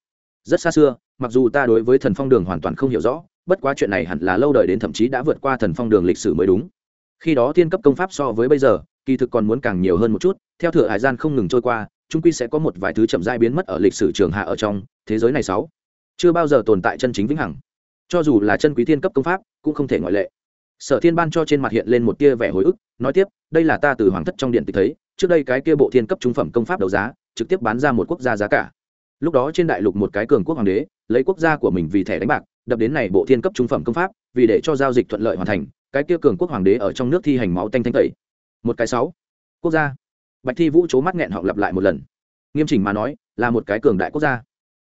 rất xa xưa, mặc dù ta đối với thần phong đường hoàn toàn không hiểu rõ, bất quá chuyện này hẳn là lâu đời đến thậm chí đã vượt qua thần phong đường lịch sử mới đúng. Khi đó thiên cấp công pháp so với bây giờ, kỳ thực còn muốn càng nhiều hơn một chút, theo thừa hải gian không ngừng trôi qua trung quy sẽ có một vài thứ chậm rãi biến mất ở lịch sử trường hạ ở trong thế giới này sáu. Chưa bao giờ tồn tại chân chính vĩnh hằng. Cho dù là chân quý thiên cấp công pháp, cũng không thể ngoại lệ. Sở thiên ban cho trên mặt hiện lên một tia vẻ hồi ức, nói tiếp, đây là ta từ hoàng thất trong điện tịch thấy, trước đây cái kia bộ thiên cấp trung phẩm công pháp đấu giá, trực tiếp bán ra một quốc gia giá cả. Lúc đó trên đại lục một cái cường quốc hoàng đế, lấy quốc gia của mình vì thẻ đánh bạc, đập đến này bộ thiên cấp trung phẩm công pháp, vì để cho giao dịch thuận lợi hoàn thành, cái kia cường quốc hoàng đế ở trong nước thi hành máu tanh thanh tẩy. Một cái sáu. Quốc gia bạch thi vũ c mắt nghẹn họng lặp lại một lần. Nghiêm chỉnh mà nói, là một cái cường đại quốc gia.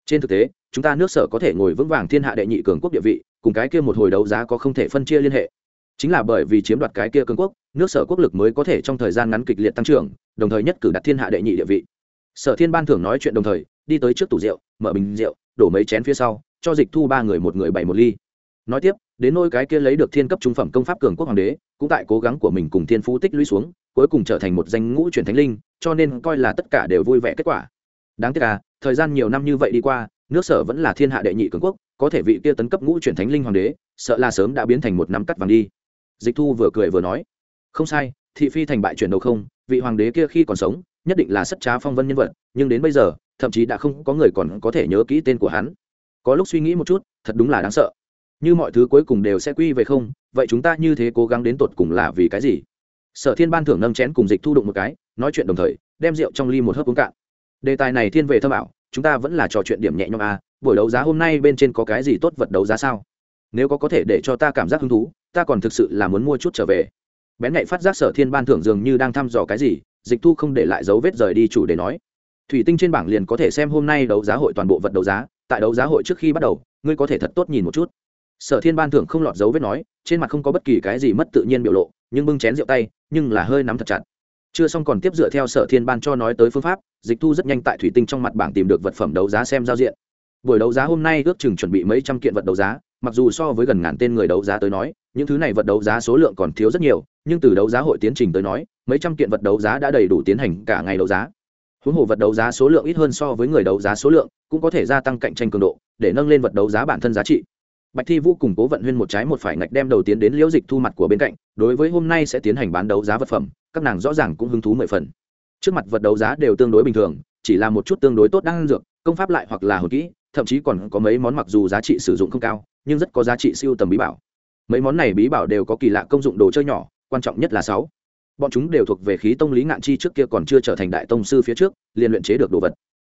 Trên thực tế, chúng ta nước sở có thể ngồi vững vàng thiên hạ đệ nhị cường quốc địa vị, cùng cái kia một hồi đấu giá có không thể phân chia liên hệ. Chính là bởi vì chiếm đoạt cái kia cường quốc, nước sở quốc lực mới có thể trong thời gian ngắn kịch liệt tăng trưởng, đồng thời nhất cử đặt thiên hạ đệ nhị địa vị. Sở thiên ban thưởng nói chuyện đồng thời, đi tới trước tủ rượu, mở bình rượu, đổ mấy chén phía sau, cho dịch thu ba người một người bảy một ly. Nói tiếp, đến nôi cái kia lấy được thiên cấp trung phẩm công pháp cường quốc hoàng đế, cũng tại cố gắng của mình cùng thiên phú tích lũy xuống cuối cùng trở thành một danh ngũ truyền thánh linh, cho nên coi là tất cả đều vui vẻ kết quả. Đáng tiếc là thời gian nhiều năm như vậy đi qua, nước sở vẫn là thiên hạ đệ nhị cường quốc, có thể vị kia tấn cấp ngũ truyền thánh linh hoàng đế, sợ là sớm đã biến thành một nắm cắt vàng đi. Dịch thu vừa cười vừa nói, không sai, thị phi thành bại chuyển đầu không, vị hoàng đế kia khi còn sống, nhất định là sất trá phong vân nhân vật, nhưng đến bây giờ, thậm chí đã không có người còn có thể nhớ kỹ tên của hắn. Có lúc suy nghĩ một chút, thật đúng là đáng sợ. Như mọi thứ cuối cùng đều sẽ quy về không, vậy chúng ta như thế cố gắng đến tột cùng là vì cái gì? Sở thiên ban thưởng nâng chén cùng dịch thu đụng một cái nói chuyện đồng thời đem rượu trong ly một hớp uống cạn. Đề tài này thiên về thâm ảo chúng ta vẫn là trò chuyện điểm nhẹ nhõm à, buổi đấu giá hôm nay bên trên có cái gì tốt vật đấu giá sao? Nếu có có thể để cho ta cảm giác hứng thú ta còn thực sự là muốn mua chút trở về. Bén nhạy phát giác sở thiên ban thưởng dường như đang thăm dò cái gì dịch thu không để lại dấu vết rời đi chủ để nói. Thủy tinh trên bảng liền có thể xem hôm nay đấu giá hội toàn bộ vật đấu giá tại đấu giá hội trước khi bắt đầu ngươi có thể thật tốt nhìn một chút. Sở thiên ban thưởng không lọt dấu vết nói trên mặt không có bất kỳ cái gì mất tự nhiên biểu lộ nhưng bưng chén rượu tay, nhưng là hơi nắm thật chặt. Chưa xong còn tiếp dựa theo sở thiên ban cho nói tới phương pháp, dịch thu rất nhanh tại thủy tinh trong mặt bảng tìm được vật phẩm đấu giá xem giao diện. Buổi đấu giá hôm nay ước chừng chuẩn bị mấy trăm kiện vật đấu giá, mặc dù so với gần ngàn tên người đấu giá tới nói, những thứ này vật đấu giá số lượng còn thiếu rất nhiều, nhưng từ đấu giá hội tiến trình tới nói, mấy trăm kiện vật đấu giá đã đầy đủ tiến hành cả ngày đấu giá. Huống hồ vật đấu giá số lượng ít hơn so với người đấu giá số lượng, cũng có thể gia tăng cạnh tranh cường độ, để nâng lên vật đấu giá bản thân giá trị bạch thi vũ cùng cố vận huyên một trái một phải ngạch đem đầu tiến đến liễu dịch thu mặt của bên cạnh, đối với hôm nay sẽ tiến hành bán đấu giá vật phẩm, các nàng rõ ràng cũng hứng thú mười phần. Trước mặt vật đấu giá đều tương đối bình thường, chỉ là một chút tương đối tốt đang dược, công pháp lại hoặc là hồi kỹ, thậm chí còn có mấy món mặc dù giá trị sử dụng không cao, nhưng rất có giá trị siêu tầm bí bảo. Mấy món này bí bảo đều có kỳ lạ công dụng đồ chơi nhỏ, quan trọng nhất là sáu. Bọn chúng đều thuộc về khí tông lý ngạn chi trước kia còn chưa trở thành đại tông sư phía trước, liền luyện chế được đồ vật.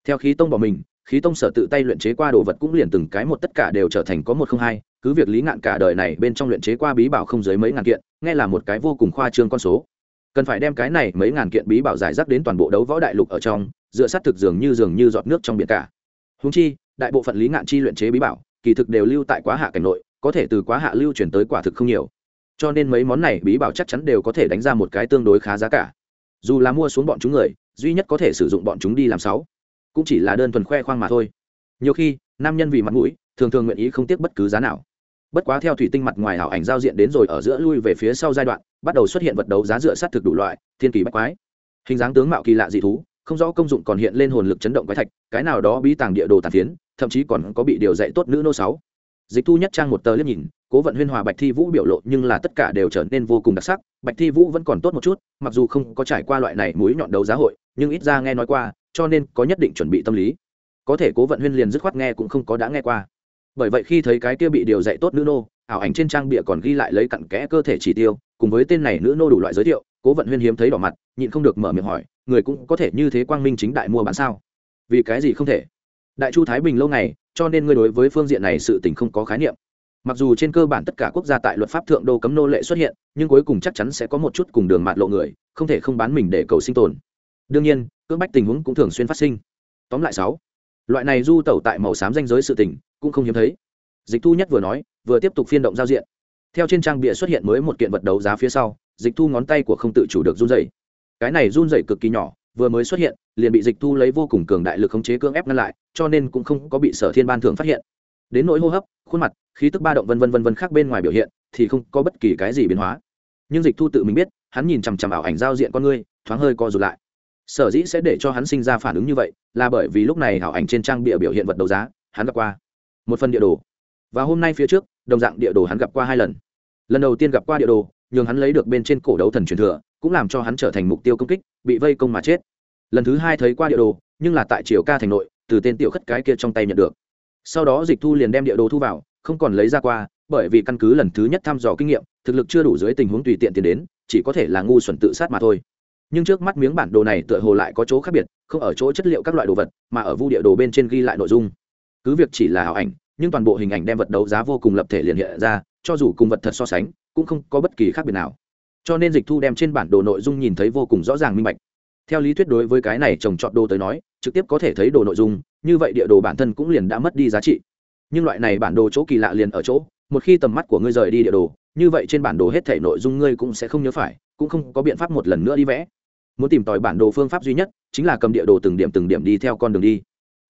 Theo khí tông bỏ mình khí tông sở tự tay luyện chế qua đồ vật cũng liền từng cái một tất cả đều trở thành có một không hai, cứ việc lý ngạn cả đời này bên trong luyện chế qua bí bảo không dưới mấy ngàn kiện, nghe là một cái vô cùng khoa trương con số. Cần phải đem cái này mấy ngàn kiện bí bảo giải rác đến toàn bộ đấu võ đại lục ở trong, dựa sát thực dường như dường như giọt nước trong biển cả. Húng chi, đại bộ phận lý ngạn chi luyện chế bí bảo, kỳ thực đều lưu tại quá hạ cảnh nội, có thể từ quá hạ lưu chuyển tới quả thực không nhiều. Cho nên mấy món này bí bảo chắc chắn đều có thể đánh ra một cái tương đối khá giá cả. Dù là mua xuống bọn chúng người, duy nhất có thể sử dụng bọn chúng đi làm sáu cũng chỉ là đơn thuần khoe khoang mà thôi. Nhiều khi, nam nhân vì mặt mũi, thường thường nguyện ý không tiếc bất cứ giá nào. Bất quá theo thủy tinh mặt ngoài ảo ảnh giao diện đến rồi ở giữa lui về phía sau giai đoạn, bắt đầu xuất hiện vật đấu giá dựa sát thực đủ loại, thiên kỳ bách quái. Hình dáng tướng mạo kỳ lạ dị thú, không rõ công dụng còn hiện lên hồn lực chấn động quái thạch, cái nào đó bí tàng địa đồ tàn phiến, thậm chí còn có bị điều dạy tốt nữ nô sáu dịch thu nhất trang một tờ liếc nhìn, cố vận huyên hòa bạch thi vũ biểu lộ nhưng là tất cả đều trở nên vô cùng đặc sắc. Bạch thi vũ vẫn còn tốt một chút, mặc dù không có trải qua loại này mũi nhọn đấu giá hội, nhưng ít ra nghe nói qua, cho nên có nhất định chuẩn bị tâm lý. Có thể cố vận huyên liền dứt khoát nghe cũng không có đã nghe qua. Bởi vậy khi thấy cái kia bị điều dạy tốt nữ nô, ảo ảnh trên trang bịa còn ghi lại lấy cặn kẽ cơ thể chỉ tiêu, cùng với tên này nữ nô đủ loại giới thiệu, cố vận huyên hiếm thấy đỏ mặt, nhịn không được mở miệng hỏi, người cũng có thể như thế quang minh chính đại mua bán sao? Vì cái gì không thể? Đại chu thái bình lâu ngày cho nên ngươi đối với phương diện này sự tình không có khái niệm. Mặc dù trên cơ bản tất cả quốc gia tại luật pháp thượng đô cấm nô lệ xuất hiện, nhưng cuối cùng chắc chắn sẽ có một chút cùng đường mạt lộ người, không thể không bán mình để cầu sinh tồn. Đương nhiên, cưỡng bách tình huống cũng thường xuyên phát sinh. Tóm lại sáu, loại này du tẩu tại màu xám danh giới sự tình, cũng không hiếm thấy. Dịch thu nhất vừa nói, vừa tiếp tục phiên động giao diện. Theo trên trang bìa xuất hiện mới một kiện vật đấu giá phía sau, dịch thu ngón tay của không tự chủ được run dày cái này run dày cực kỳ nhỏ vừa mới xuất hiện, liền bị dịch thu lấy vô cùng cường đại lực khống chế cưỡng ép ngăn lại, cho nên cũng không có bị sở thiên ban thường phát hiện. Đến nỗi hô hấp, khuôn mặt, khí tức ba động vân vân vân vân khác bên ngoài biểu hiện, thì không có bất kỳ cái gì biến hóa. Nhưng dịch thu tự mình biết, hắn nhìn chằm chằm ảo ảnh giao diện con ngươi, thoáng hơi co rụt lại. Sở dĩ sẽ để cho hắn sinh ra phản ứng như vậy, là bởi vì lúc này ảo ảnh trên trang bịa biểu hiện vật đấu giá, hắn gặp qua một phần địa đồ. Và hôm nay phía trước, đồng dạng địa đồ hắn gặp qua hai lần. Lần đầu tiên gặp qua địa đồ, nhường hắn lấy được bên trên cổ đấu thần truyền thừa cũng làm cho hắn trở thành mục tiêu công kích, bị vây công mà chết. Lần thứ hai thấy qua địa đồ, nhưng là tại triều ca thành nội, từ tên tiểu khất cái kia trong tay nhận được. Sau đó dịch thu liền đem địa đồ thu vào, không còn lấy ra qua, bởi vì căn cứ lần thứ nhất thăm dò kinh nghiệm, thực lực chưa đủ dưới tình huống tùy tiện tiến đến, chỉ có thể là ngu xuẩn tự sát mà thôi. Nhưng trước mắt miếng bản đồ này tựa hồ lại có chỗ khác biệt, không ở chỗ chất liệu các loại đồ vật, mà ở vu địa đồ bên trên ghi lại nội dung. Cứ việc chỉ là ảo ảnh, nhưng toàn bộ hình ảnh đem vật đấu giá vô cùng lập thể liền hiện ra, cho dù cùng vật thật so sánh, cũng không có bất kỳ khác biệt nào cho nên dịch thu đem trên bản đồ nội dung nhìn thấy vô cùng rõ ràng minh bạch. Theo lý thuyết đối với cái này trồng trọt đồ tới nói, trực tiếp có thể thấy đồ nội dung, như vậy địa đồ bản thân cũng liền đã mất đi giá trị. Nhưng loại này bản đồ chỗ kỳ lạ liền ở chỗ, một khi tầm mắt của ngươi rời đi địa đồ, như vậy trên bản đồ hết thể nội dung ngươi cũng sẽ không nhớ phải, cũng không có biện pháp một lần nữa đi vẽ. Muốn tìm tòi bản đồ phương pháp duy nhất, chính là cầm địa đồ từng điểm từng điểm đi theo con đường đi.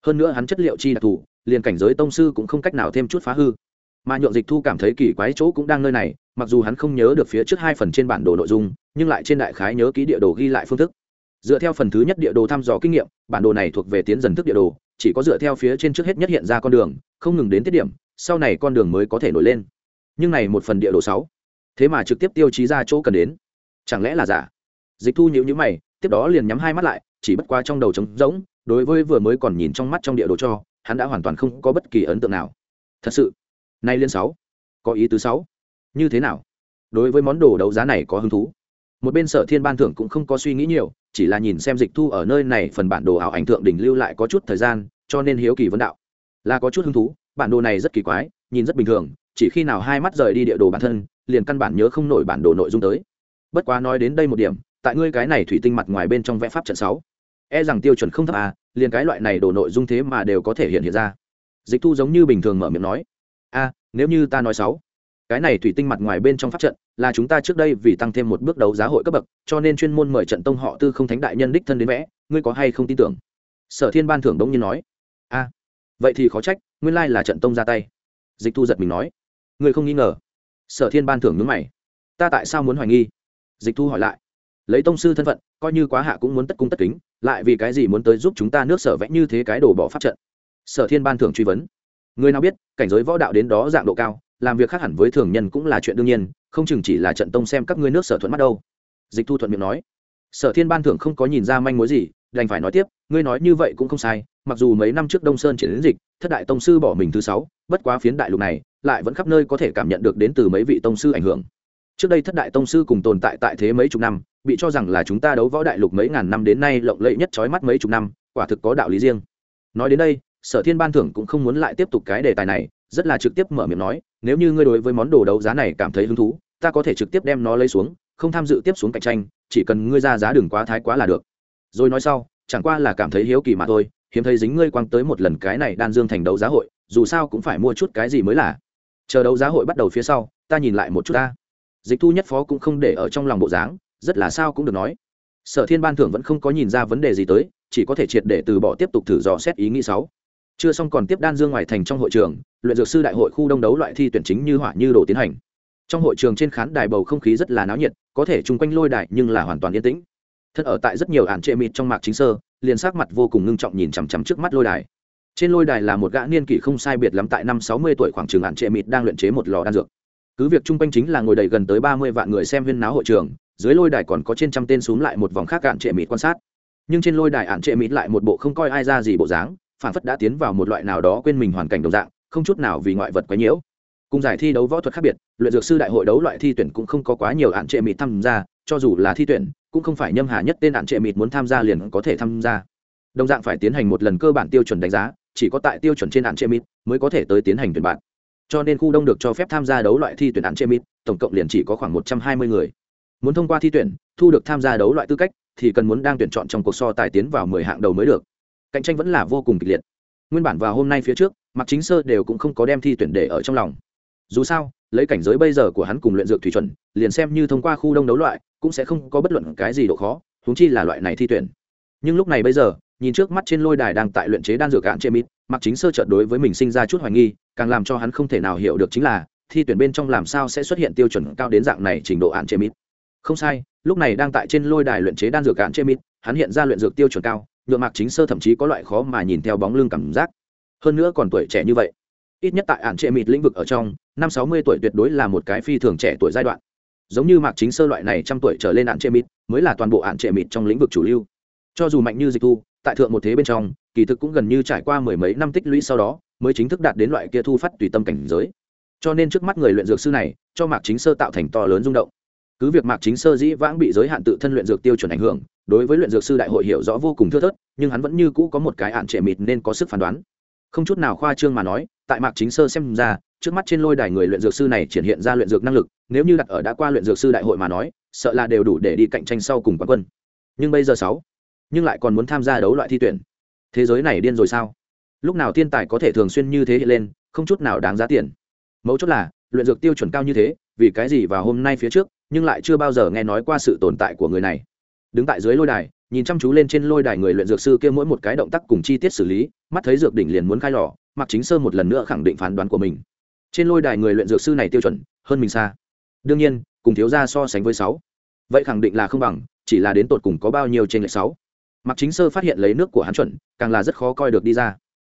Hơn nữa hắn chất liệu chi đặc thù, liền cảnh giới tông sư cũng không cách nào thêm chút phá hư. Mà nhượng dịch thu cảm thấy kỳ quái chỗ cũng đang nơi này mặc dù hắn không nhớ được phía trước hai phần trên bản đồ nội dung, nhưng lại trên đại khái nhớ ký địa đồ ghi lại phương thức. Dựa theo phần thứ nhất địa đồ thăm dò kinh nghiệm, bản đồ này thuộc về tiến dần thức địa đồ, chỉ có dựa theo phía trên trước hết nhất hiện ra con đường, không ngừng đến tiết điểm, sau này con đường mới có thể nổi lên. Nhưng này một phần địa đồ sáu, thế mà trực tiếp tiêu chí ra chỗ cần đến. Chẳng lẽ là giả? Dịch thu nhữ nhữ mày, tiếp đó liền nhắm hai mắt lại, chỉ bất qua trong đầu trống rỗng, đối với vừa mới còn nhìn trong mắt trong địa đồ cho, hắn đã hoàn toàn không có bất kỳ ấn tượng nào. Thật sự, nay liên sáu, có ý tứ sáu như thế nào? Đối với món đồ đấu giá này có hứng thú? Một bên sở thiên ban thưởng cũng không có suy nghĩ nhiều, chỉ là nhìn xem dịch thu ở nơi này phần bản đồ ảo ảnh thượng đỉnh lưu lại có chút thời gian, cho nên hiếu kỳ vấn đạo. Là có chút hứng thú, bản đồ này rất kỳ quái, nhìn rất bình thường, chỉ khi nào hai mắt rời đi địa đồ bản thân, liền căn bản nhớ không nổi bản đồ nội dung tới. Bất quá nói đến đây một điểm, tại ngươi cái này thủy tinh mặt ngoài bên trong vẽ pháp trận sáu e rằng tiêu chuẩn không thấp à liền cái loại này đồ nội dung thế mà đều có thể hiện hiện ra. Dịch thu giống như bình thường mở miệng nói, a, nếu như ta nói sáu cái này thủy tinh mặt ngoài bên trong pháp trận, là chúng ta trước đây vì tăng thêm một bước đấu giá hội cấp bậc, cho nên chuyên môn mời trận tông họ tư không thánh đại nhân đích thân đến vẽ, ngươi có hay không tin tưởng? Sở thiên ban thưởng đống nhiên nói. A, vậy thì khó trách, nguyên lai là trận tông ra tay. Dịch thu giật mình nói. Ngươi không nghi ngờ. Sở thiên ban thưởng nhướng mày. Ta tại sao muốn hoài nghi? Dịch thu hỏi lại. Lấy tông sư thân phận, coi như quá hạ cũng muốn tất cung tất kính, lại vì cái gì muốn tới giúp chúng ta nước sở vẽ như thế cái đồ bỏ pháp trận? Sở thiên ban thưởng truy vấn. Người nào biết, cảnh giới võ đạo đến đó dạng độ cao làm việc khác hẳn với thường nhân cũng là chuyện đương nhiên, không chừng chỉ là trận tông xem các ngươi nước sở thuận mắt đâu. Dịch thu thuận miệng nói. Sở thiên ban thưởng không có nhìn ra manh mối gì, đành phải nói tiếp, ngươi nói như vậy cũng không sai, mặc dù mấy năm trước đông sơn triển đến dịch, thất đại tông sư bỏ mình thứ sáu, bất quá phiến đại lục này, lại vẫn khắp nơi có thể cảm nhận được đến từ mấy vị tông sư ảnh hưởng. Trước đây thất đại tông sư cùng tồn tại tại thế mấy chục năm, bị cho rằng là chúng ta đấu võ đại lục mấy ngàn năm đến nay lộng lẫy nhất trói mắt mấy chục năm, quả thực có đạo lý riêng. Nói đến đây, sở thiên ban thưởng cũng không muốn lại tiếp tục cái đề tài này, rất là trực tiếp mở miệng nói nếu như ngươi đối với món đồ đấu giá này cảm thấy hứng thú, ta có thể trực tiếp đem nó lấy xuống, không tham dự tiếp xuống cạnh tranh, chỉ cần ngươi ra giá đừng quá thái quá là được. Rồi nói sau, chẳng qua là cảm thấy hiếu kỳ mà thôi, hiếm thấy dính ngươi quăng tới một lần cái này đan dương thành đấu giá hội, dù sao cũng phải mua chút cái gì mới là. Chờ đấu giá hội bắt đầu phía sau, ta nhìn lại một chút ta. Dịch thu nhất phó cũng không để ở trong lòng bộ dáng, rất là sao cũng được nói. Sở thiên ban thưởng vẫn không có nhìn ra vấn đề gì tới, chỉ có thể triệt để từ bỏ tiếp tục thử dò xét ý nghĩ sáu. Chưa xong còn tiếp đan dương ngoài thành trong hội trường luyện dược sư đại hội khu đông đấu loại thi tuyển chính như hỏa như đồ tiến hành. Trong hội trường trên khán đài bầu không khí rất là náo nhiệt, có thể chung quanh lôi đài nhưng là hoàn toàn yên tĩnh. Thân ở tại rất nhiều ản trệ mịt trong mạc chính sơ, liền sắc mặt vô cùng ngưng trọng nhìn chằm chằm trước mắt lôi đài. Trên lôi đài là một gã niên kỷ không sai biệt lắm tại năm sáu mươi tuổi khoảng trường ản trệ mịt đang luyện chế một lò đan dược. Cứ việc chung quanh chính là ngồi đầy gần tới ba mươi vạn người xem huyên náo hội trường, dưới lôi đài còn có trên trăm tên x lại một vòng khác ản trệ mịt quan sát. Nhưng trên lôi đài ản trệ mịt lại một bộ không coi ai ra gì bộ dáng, phản phất đã tiến vào một loại nào đó quên mình hoàn cảnh đồng dạng không chút nào vì ngoại vật quấy nhiễu. Cùng giải thi đấu võ thuật khác biệt, luyện dược sư đại hội đấu loại thi tuyển cũng không có quá nhiều ạn trệ mịt tham gia, cho dù là thi tuyển, cũng không phải nhâm hà nhất tên ạn trệ mịt muốn tham gia liền có thể tham gia. Đồng dạng phải tiến hành một lần cơ bản tiêu chuẩn đánh giá, chỉ có tại tiêu chuẩn trên ạn trệ mịt mới có thể tới tiến hành tuyển bạn. Cho nên khu đông được cho phép tham gia đấu loại thi tuyển ạn trệ mịt, tổng cộng liền chỉ có khoảng một trăm hai mươi người. Muốn thông qua thi tuyển, thu được tham gia đấu loại tư cách, thì cần muốn đang tuyển chọn trong cuộc so tài tiến vào mười hạng đầu mới được. Cạnh tranh vẫn là vô cùng kịch liệt. Nguyên bản vào hôm nay phía trước mặc chính sơ đều cũng không có đem thi tuyển để ở trong lòng. Dù sao, lấy cảnh giới bây giờ của hắn cùng luyện dược thủy chuẩn, liền xem như thông qua khu đông đấu loại, cũng sẽ không có bất luận cái gì độ khó húng chi là loại này thi tuyển. Nhưng lúc này bây giờ, nhìn trước mắt trên lôi đài đang tại luyện chế đan dược cạn chê mít mặc chính sơ trợt đối với mình sinh ra chút hoài nghi, càng làm cho hắn không thể nào hiểu được chính là, thi tuyển bên trong làm sao sẽ xuất hiện tiêu chuẩn cao đến dạng này trình độ ạn chế mít không sai, lúc này đang tại trên lôi đài luyện chế đan dược cạn chê mít hắn hiện ra luyện dược tiêu chuẩn cao nhuộm mạc chính sơ thậm chí có loại khó mà nhìn theo bóng lưng cảm giác hơn nữa còn tuổi trẻ như vậy. Ít nhất tại ạn trệ mịt lĩnh vực ở trong, năm sáu mươi tuổi tuyệt đối là một cái phi thường trẻ tuổi giai đoạn. Giống như mạc chính sơ loại này trăm tuổi trở lên ạn trệ mịt, mới là toàn bộ ạn trệ mịt trong lĩnh vực chủ lưu. Cho dù mạnh như dịch thu, tại thượng một thế bên trong, kỳ thực cũng gần như trải qua mười mấy năm tích lũy sau đó, mới chính thức đạt đến loại kia thu phát tùy tâm cảnh giới. Cho nên trước mắt người luyện dược sư này, cho mạc chính sơ tạo thành to lớn rung động. Cứ việc mạc chính sơ dĩ vãng bị giới hạn tự thân luyện dược tiêu chuẩn ảnh hưởng, đối với luyện dược sư đại hội hiểu rõ vô cùng thưa thớt, nhưng hắn vẫn như cũ có một cái ạn trệ mịt nên có sức phán đoán không chút nào khoa trương mà nói, tại mạc chính sơ xem ra, trước mắt trên lôi đài người luyện dược sư này triển hiện ra luyện dược năng lực, nếu như đặt ở đã qua luyện dược sư đại hội mà nói, sợ là đều đủ để đi cạnh tranh sau cùng quán quân. Nhưng bây giờ sáu, nhưng lại còn muốn tham gia đấu loại thi tuyển. Thế giới này điên rồi sao? Lúc nào thiên tài có thể thường xuyên như thế hiện lên, không chút nào đáng giá tiền. Mấu chốt là, luyện dược tiêu chuẩn cao như thế, vì cái gì vào hôm nay phía trước, nhưng lại chưa bao giờ nghe nói qua sự tồn tại của người này đứng tại dưới lôi đài, nhìn chăm chú lên trên lôi đài người luyện dược sư kia mỗi một cái động tác cùng chi tiết xử lý, mắt thấy dược đỉnh liền muốn khai lò mặc chính sơ một lần nữa khẳng định phán đoán của mình. Trên lôi đài người luyện dược sư này tiêu chuẩn, hơn mình xa. Đương nhiên, cùng thiếu gia so sánh với sáu. Vậy khẳng định là không bằng, chỉ là đến tột cùng có bao nhiêu trên lệ sáu. Mặc chính sơ phát hiện lấy nước của hắn chuẩn, càng là rất khó coi được đi ra.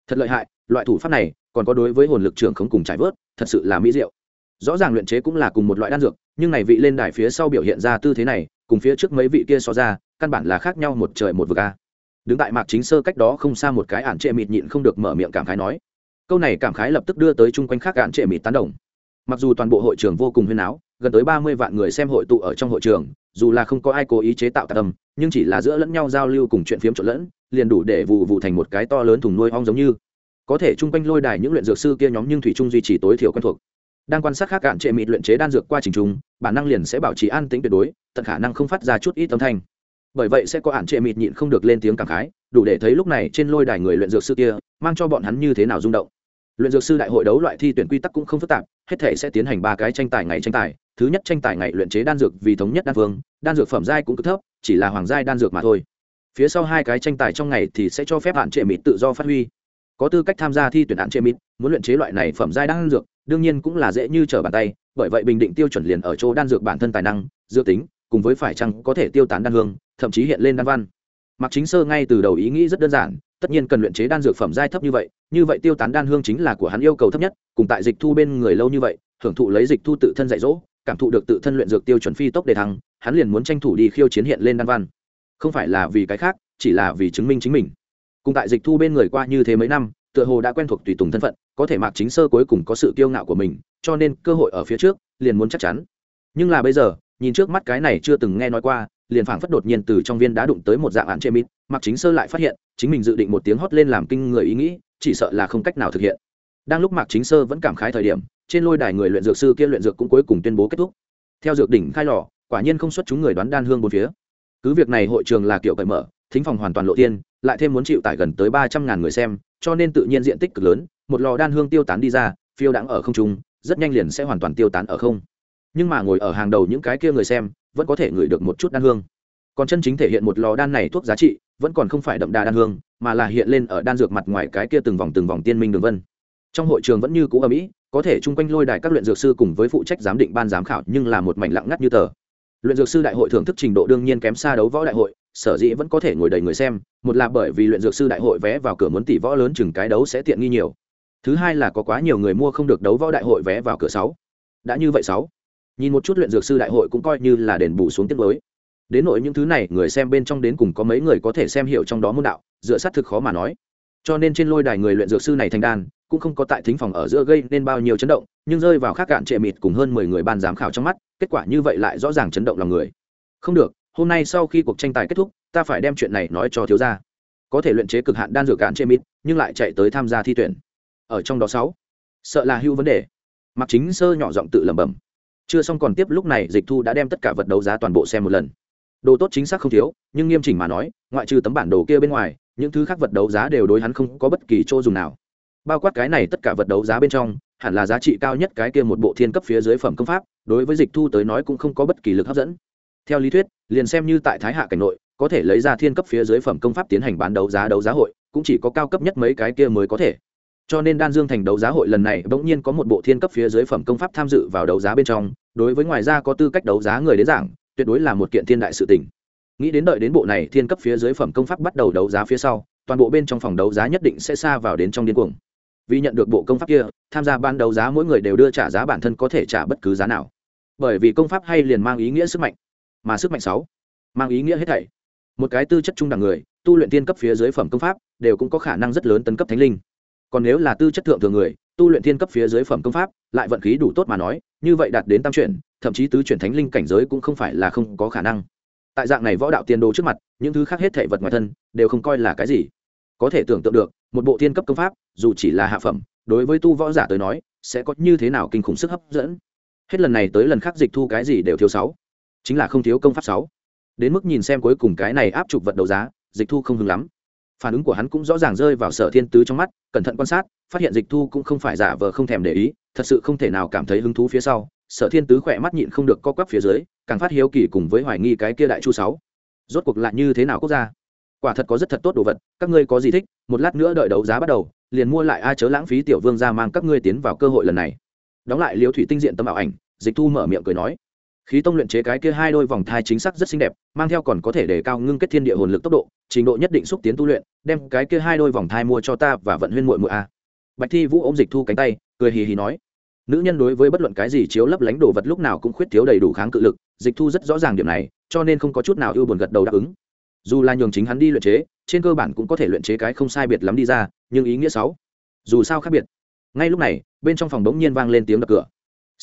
Thật lợi hại, loại thủ pháp này, còn có đối với hồn lực trưởng không cùng trải vớt, thật sự là mỹ diệu. Rõ ràng luyện chế cũng là cùng một loại đan dược nhưng này vị lên đài phía sau biểu hiện ra tư thế này, cùng phía trước mấy vị kia so ra, căn bản là khác nhau một trời một vực a. Đứng tại mạc chính sơ cách đó không xa một cái ản trệ mịt nhịn không được mở miệng cảm khái nói. Câu này cảm khái lập tức đưa tới chung quanh khác ản trệ mịt tán đồng. Mặc dù toàn bộ hội trường vô cùng huyên áo, gần tới ba mươi vạn người xem hội tụ ở trong hội trường, dù là không có ai cố ý chế tạo tạc âm, nhưng chỉ là giữa lẫn nhau giao lưu cùng chuyện phiếm trộn lẫn, liền đủ để vụ vụ thành một cái to lớn thùng nuôi ong giống như. Có thể chung quanh lôi đài những luyện dược sư kia nhóm nhưng thủy trung duy trì tối thiểu quen thuộc đang quan sát khác cạn trệ mịt luyện chế đan dược qua trình trùng, bản năng liền sẽ bảo trì an tĩnh tuyệt đối tận khả năng không phát ra chút ít âm thanh. Bởi vậy sẽ có ạn trệ mịt nhịn không được lên tiếng cảm khái đủ để thấy lúc này trên lôi đài người luyện dược sư kia mang cho bọn hắn như thế nào rung động. Luyện dược sư đại hội đấu loại thi tuyển quy tắc cũng không phức tạp hết thể sẽ tiến hành ba cái tranh tài ngày tranh tài thứ nhất tranh tài ngày luyện chế đan dược vì thống nhất đan phương đan dược phẩm giai cũng cực thấp chỉ là hoàng giai đan dược mà thôi. Phía sau hai cái tranh tài trong ngày thì sẽ cho phép hạn trệ mịt tự do phát huy. Có tư cách tham gia thi tuyển hạn trệ mịt muốn luyện chế loại này phẩm giai đan dược đương nhiên cũng là dễ như trở bàn tay, bởi vậy bình định tiêu chuẩn liền ở chỗ đan dược bản thân tài năng, dược tính, cùng với phải chăng có thể tiêu tán đan hương, thậm chí hiện lên đan văn. Mặc chính sơ ngay từ đầu ý nghĩ rất đơn giản, tất nhiên cần luyện chế đan dược phẩm giai thấp như vậy như vậy tiêu tán đan hương chính là của hắn yêu cầu thấp nhất, cùng tại dịch thu bên người lâu như vậy, hưởng thụ lấy dịch thu tự thân dạy dỗ, cảm thụ được tự thân luyện dược tiêu chuẩn phi tốc để thăng, hắn liền muốn tranh thủ đi khiêu chiến hiện lên đan văn. Không phải là vì cái khác, chỉ là vì chứng minh chính mình. Cùng tại dịch thu bên người qua như thế mấy năm, tựa hồ đã quen thuộc tùy tùng thân phận có thể mạc chính sơ cuối cùng có sự kiêu ngạo của mình, cho nên cơ hội ở phía trước liền muốn chắc chắn. Nhưng là bây giờ, nhìn trước mắt cái này chưa từng nghe nói qua, liền phảng phất đột nhiên từ trong viên đá đụng tới một dạng án chê mít, mạc chính sơ lại phát hiện, chính mình dự định một tiếng hót lên làm kinh người ý nghĩ, chỉ sợ là không cách nào thực hiện. Đang lúc mạc chính sơ vẫn cảm khái thời điểm, trên lôi đài người luyện dược sư kia luyện dược cũng cuối cùng tuyên bố kết thúc. Theo dược đỉnh khai lò, quả nhiên không xuất chúng người đoán đan hương bốn phía. Cứ việc này hội trường là kiểu cởi mở, thính phòng hoàn toàn lộ tiên, lại thêm muốn chịu tải gần tới ba trăm ngàn người xem, cho nên tự nhiên diện tích cực lớn một lò đan hương tiêu tán đi ra, phiêu đãng ở không trung, rất nhanh liền sẽ hoàn toàn tiêu tán ở không. Nhưng mà ngồi ở hàng đầu những cái kia người xem, vẫn có thể ngửi được một chút đan hương. Còn chân chính thể hiện một lò đan này thuốc giá trị, vẫn còn không phải đậm đà đan hương, mà là hiện lên ở đan dược mặt ngoài cái kia từng vòng từng vòng tiên minh đường vân. Trong hội trường vẫn như cũ ở mỹ có thể chung quanh lôi đài các luyện dược sư cùng với phụ trách giám định ban giám khảo nhưng là một mảnh lặng ngắt như tờ. Luyện dược sư đại hội thưởng thức trình độ đương nhiên kém xa đấu võ đại hội, sở dĩ vẫn có thể ngồi đầy người xem, một là bởi vì luyện dược sư đại hội vé vào cửa muốn tỷ võ lớn chừng cái đấu sẽ tiện nghi nhiều thứ hai là có quá nhiều người mua không được đấu võ đại hội vé vào cửa sáu. Đã như vậy sáu. Nhìn một chút luyện dược sư đại hội cũng coi như là đền bù xuống tiết mới đến nội những thứ này, người xem bên trong đến cùng có mấy người có thể xem hiểu trong đó môn đạo, dựa sát thực khó mà nói. Cho nên trên lôi đài người luyện dược sư này thành đan cũng không có tại thính phòng ở giữa gây nên bao nhiêu chấn động, nhưng rơi vào khác cạn trệ mịt cùng hơn mười người ban giám khảo trong mắt, kết quả như vậy lại rõ ràng chấn động lòng người. Không được, hôm nay sau khi cuộc tranh tài kết thúc, ta phải đem chuyện này nói cho thiếu gia. Có thể luyện chế cực hạn đan dược cạn trệ mịt, nhưng lại chạy tới tham gia thi tuyển ở trong đó sáu. Sợ là hưu vấn đề. Mặc chính sơ nhỏ giọng tự lẩm bẩm. Chưa xong còn tiếp, lúc này dịch thu đã đem tất cả vật đấu giá toàn bộ xem một lần. Đồ tốt chính xác không thiếu, nhưng nghiêm chỉnh mà nói, ngoại trừ tấm bản đồ kia bên ngoài, những thứ khác vật đấu giá đều đối hắn không có bất kỳ chỗ dùng nào. Bao quát cái này tất cả vật đấu giá bên trong, hẳn là giá trị cao nhất cái kia một bộ thiên cấp phía dưới phẩm công pháp, đối với dịch thu tới nói cũng không có bất kỳ lực hấp dẫn. Theo lý thuyết, liền xem như tại thái hạ cảnh nội, có thể lấy ra thiên cấp phía dưới phẩm công pháp tiến hành bán đấu giá đấu giá hội, cũng chỉ có cao cấp nhất mấy cái kia mới có thể cho nên đan dương thành đấu giá hội lần này bỗng nhiên có một bộ thiên cấp phía dưới phẩm công pháp tham dự vào đấu giá bên trong, đối với ngoài ra có tư cách đấu giá người đến giảng, tuyệt đối là một kiện thiên đại sự tình. Nghĩ đến đợi đến bộ này thiên cấp phía dưới phẩm công pháp bắt đầu đấu giá phía sau, toàn bộ bên trong phòng đấu giá nhất định sẽ xa vào đến trong điên cuồng. Vì nhận được bộ công pháp kia, tham gia ban đấu giá mỗi người đều đưa trả giá bản thân có thể trả bất cứ giá nào. Bởi vì công pháp hay liền mang ý nghĩa sức mạnh, mà sức mạnh sáu, mang ý nghĩa hết thảy. Một cái tư chất trung đẳng người, tu luyện tiên cấp phía dưới phẩm công pháp, đều cũng có khả năng rất lớn tấn cấp thánh linh còn nếu là tư chất thượng thường người, tu luyện thiên cấp phía dưới phẩm công pháp, lại vận khí đủ tốt mà nói, như vậy đạt đến tam chuyển, thậm chí tứ chuyển thánh linh cảnh giới cũng không phải là không có khả năng. Tại dạng này võ đạo tiền đồ trước mặt, những thứ khác hết thể vật ngoài thân, đều không coi là cái gì. Có thể tưởng tượng được, một bộ thiên cấp công pháp, dù chỉ là hạ phẩm, đối với tu võ giả tới nói, sẽ có như thế nào kinh khủng sức hấp dẫn. Hết lần này tới lần khác dịch thu cái gì đều thiếu sáu. Chính là không thiếu công pháp sáu. Đến mức nhìn xem cuối cùng cái này áp chụp vật đấu giá, dịch thu không hứng lắm phản ứng của hắn cũng rõ ràng rơi vào sở thiên tứ trong mắt, cẩn thận quan sát, phát hiện dịch thu cũng không phải giả vờ không thèm để ý, thật sự không thể nào cảm thấy hứng thú phía sau. Sở thiên tứ khỏe mắt nhịn không được co quắp phía dưới, càng phát hiếu kỳ cùng với hoài nghi cái kia đại chu sáu. Rốt cuộc lại như thế nào quốc gia? Quả thật có rất thật tốt đồ vật, các ngươi có gì thích, một lát nữa đợi đấu giá bắt đầu, liền mua lại ai chớ lãng phí tiểu vương ra mang các ngươi tiến vào cơ hội lần này. Đóng lại liêu thủy tinh diện tâm ảo ảnh, dịch thu mở miệng cười nói khí tông luyện chế cái kia hai đôi vòng thai chính xác rất xinh đẹp, mang theo còn có thể để cao ngưng kết thiên địa hồn lực tốc độ, trình độ nhất định xúc tiến tu luyện, đem cái kia hai đôi vòng thai mua cho ta và vận huyên muội muội a. Bạch thi vũ ôm dịch thu cánh tay, cười hì hì nói, nữ nhân đối với bất luận cái gì chiếu lấp lánh đồ vật lúc nào cũng khuyết thiếu đầy đủ kháng cự lực, dịch thu rất rõ ràng điểm này, cho nên không có chút nào ưu buồn gật đầu đáp ứng. Dù là nhường chính hắn đi luyện chế, trên cơ bản cũng có thể luyện chế cái không sai biệt lắm đi ra, nhưng ý nghĩa sáu dù sao khác biệt. Ngay lúc này, bên trong phòng bỗng nhiên vang lên tiếng đập cửa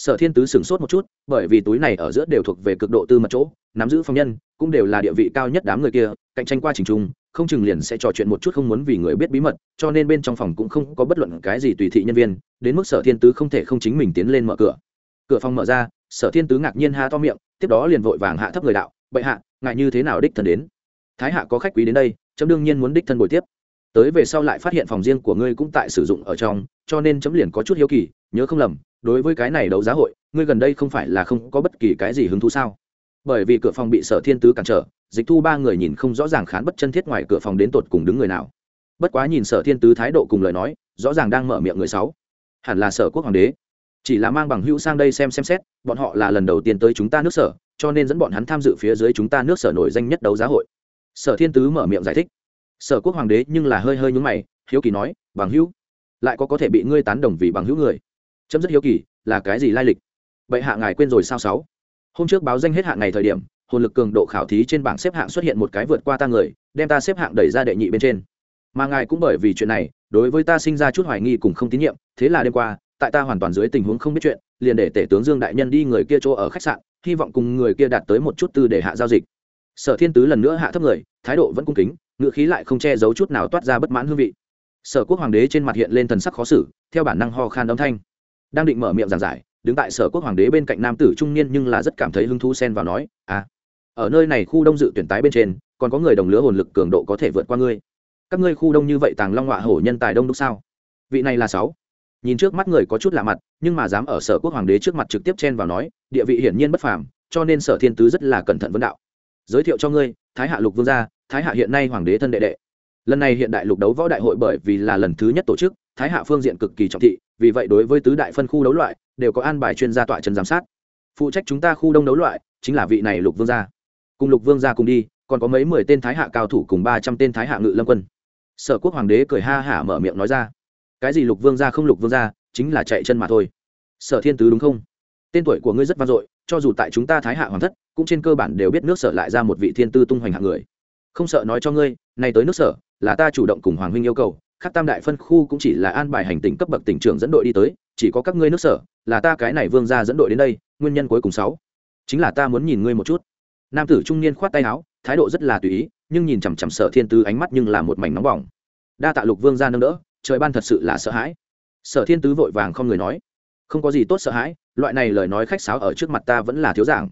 sở thiên tứ sửng sốt một chút, bởi vì túi này ở giữa đều thuộc về cực độ tư mật chỗ, nắm giữ phong nhân, cũng đều là địa vị cao nhất đám người kia, cạnh tranh qua trình trung, không chừng liền sẽ trò chuyện một chút không muốn vì người biết bí mật, cho nên bên trong phòng cũng không có bất luận cái gì tùy thị nhân viên, đến mức sở thiên tứ không thể không chính mình tiến lên mở cửa. Cửa phòng mở ra, sở thiên tứ ngạc nhiên ha to miệng, tiếp đó liền vội vàng hạ thấp người đạo, bệ hạ ngại như thế nào đích thần đến? Thái hạ có khách quý đến đây, chấm đương nhiên muốn đích thân bồi tiếp. Tới về sau lại phát hiện phòng riêng của ngươi cũng tại sử dụng ở trong, cho nên chấm liền có chút hiếu kỳ, nhớ không lầm đối với cái này đấu giá hội, ngươi gần đây không phải là không có bất kỳ cái gì hứng thú sao? Bởi vì cửa phòng bị sở thiên tứ cản trở, dịch thu ba người nhìn không rõ ràng khán bất chân thiết ngoài cửa phòng đến tột cùng đứng người nào. Bất quá nhìn sở thiên tứ thái độ cùng lời nói, rõ ràng đang mở miệng người sáu. Hẳn là sở quốc hoàng đế. Chỉ là mang bằng hữu sang đây xem xem xét, bọn họ là lần đầu tiên tới chúng ta nước sở, cho nên dẫn bọn hắn tham dự phía dưới chúng ta nước sở nổi danh nhất đấu giá hội. Sở thiên tứ mở miệng giải thích. Sở quốc hoàng đế nhưng là hơi hơi nhúng mày, hiếu kỳ nói, bằng hữu, lại có có thể bị ngươi tán đồng vì bằng hữu người? Chấm rất hiếu kỳ, là cái gì lai lịch? Vậy hạ ngài quên rồi sao sáu? Hôm trước báo danh hết hạng ngày thời điểm, hồn lực cường độ khảo thí trên bảng xếp hạng xuất hiện một cái vượt qua ta người, đem ta xếp hạng đẩy ra đệ nhị bên trên. Mà ngài cũng bởi vì chuyện này, đối với ta sinh ra chút hoài nghi cùng không tín nhiệm, thế là đêm qua, tại ta hoàn toàn dưới tình huống không biết chuyện, liền để tể tướng dương đại nhân đi người kia chỗ ở khách sạn, hy vọng cùng người kia đạt tới một chút tư để hạ giao dịch. Sở thiên tứ lần nữa hạ thấp người, thái độ vẫn cung kính ngự khí lại không che giấu chút nào toát ra bất mãn hương vị. Sở quốc hoàng đế trên mặt hiện lên thần sắc khó xử, theo bản năng ho khan âm thanh đang định mở miệng giảng giải, đứng tại sở quốc hoàng đế bên cạnh nam tử trung niên nhưng là rất cảm thấy hứng thú xen vào nói à ở nơi này khu đông dự tuyển tái bên trên, còn có người đồng lứa hồn lực cường độ có thể vượt qua ngươi. Các ngươi khu đông như vậy tàng long họa hổ nhân tài đông đúc sao? Vị này là sáu. Nhìn trước mắt người có chút lạ mặt, nhưng mà dám ở sở quốc hoàng đế trước mặt trực tiếp chen vào nói, địa vị hiển nhiên bất phàm, cho nên sở thiên tứ rất là cẩn thận vấn đạo. Giới thiệu cho ngươi, thái hạ lục vương gia, thái hạ hiện nay hoàng đế thân đệ đệ. Lần này hiện đại lục đấu võ đại hội bởi vì là lần thứ nhất tổ chức thái hạ phương diện cực kỳ trọng thị, vì vậy đối với tứ đại phân khu đấu loại, đều có an bài chuyên gia tọa trần giám sát. Phụ trách chúng ta khu đông đấu loại, chính là vị này lục vương gia. Cùng lục vương gia cùng đi, còn có mấy mười tên thái hạ cao thủ cùng ba trăm tên thái hạ ngự lâm quân. Sở quốc hoàng đế cười ha hả mở miệng nói ra. Cái gì lục vương gia không lục vương gia, chính là chạy chân mà thôi. Sở thiên tứ đúng không? Tên tuổi của ngươi rất vang dội, cho dù tại chúng ta thái hạ hoàng thất, cũng trên cơ bản đều biết nước sở lại ra một vị thiên tư tung hoành hạng người. Không sợ nói cho ngươi, nay tới nước sở, là ta chủ động cùng hoàng huynh yêu cầu khác tam đại phân khu cũng chỉ là an bài hành tỉnh cấp bậc tỉnh trưởng dẫn đội đi tới, chỉ có các ngươi nước sở, là ta cái này vương ra dẫn đội đến đây, nguyên nhân cuối cùng sáu. Chính là ta muốn nhìn ngươi một chút. Nam tử trung niên khoát tay áo, thái độ rất là tùy ý, nhưng nhìn chằm chằm sở thiên tứ ánh mắt nhưng là một mảnh nóng bỏng. Đa tạ lục vương ra nâng đỡ, trời ban thật sự là sợ hãi. Sở thiên tứ vội vàng không người nói. Không có gì tốt sợ hãi, loại này lời nói khách sáo ở trước mặt ta vẫn là thiếu giảng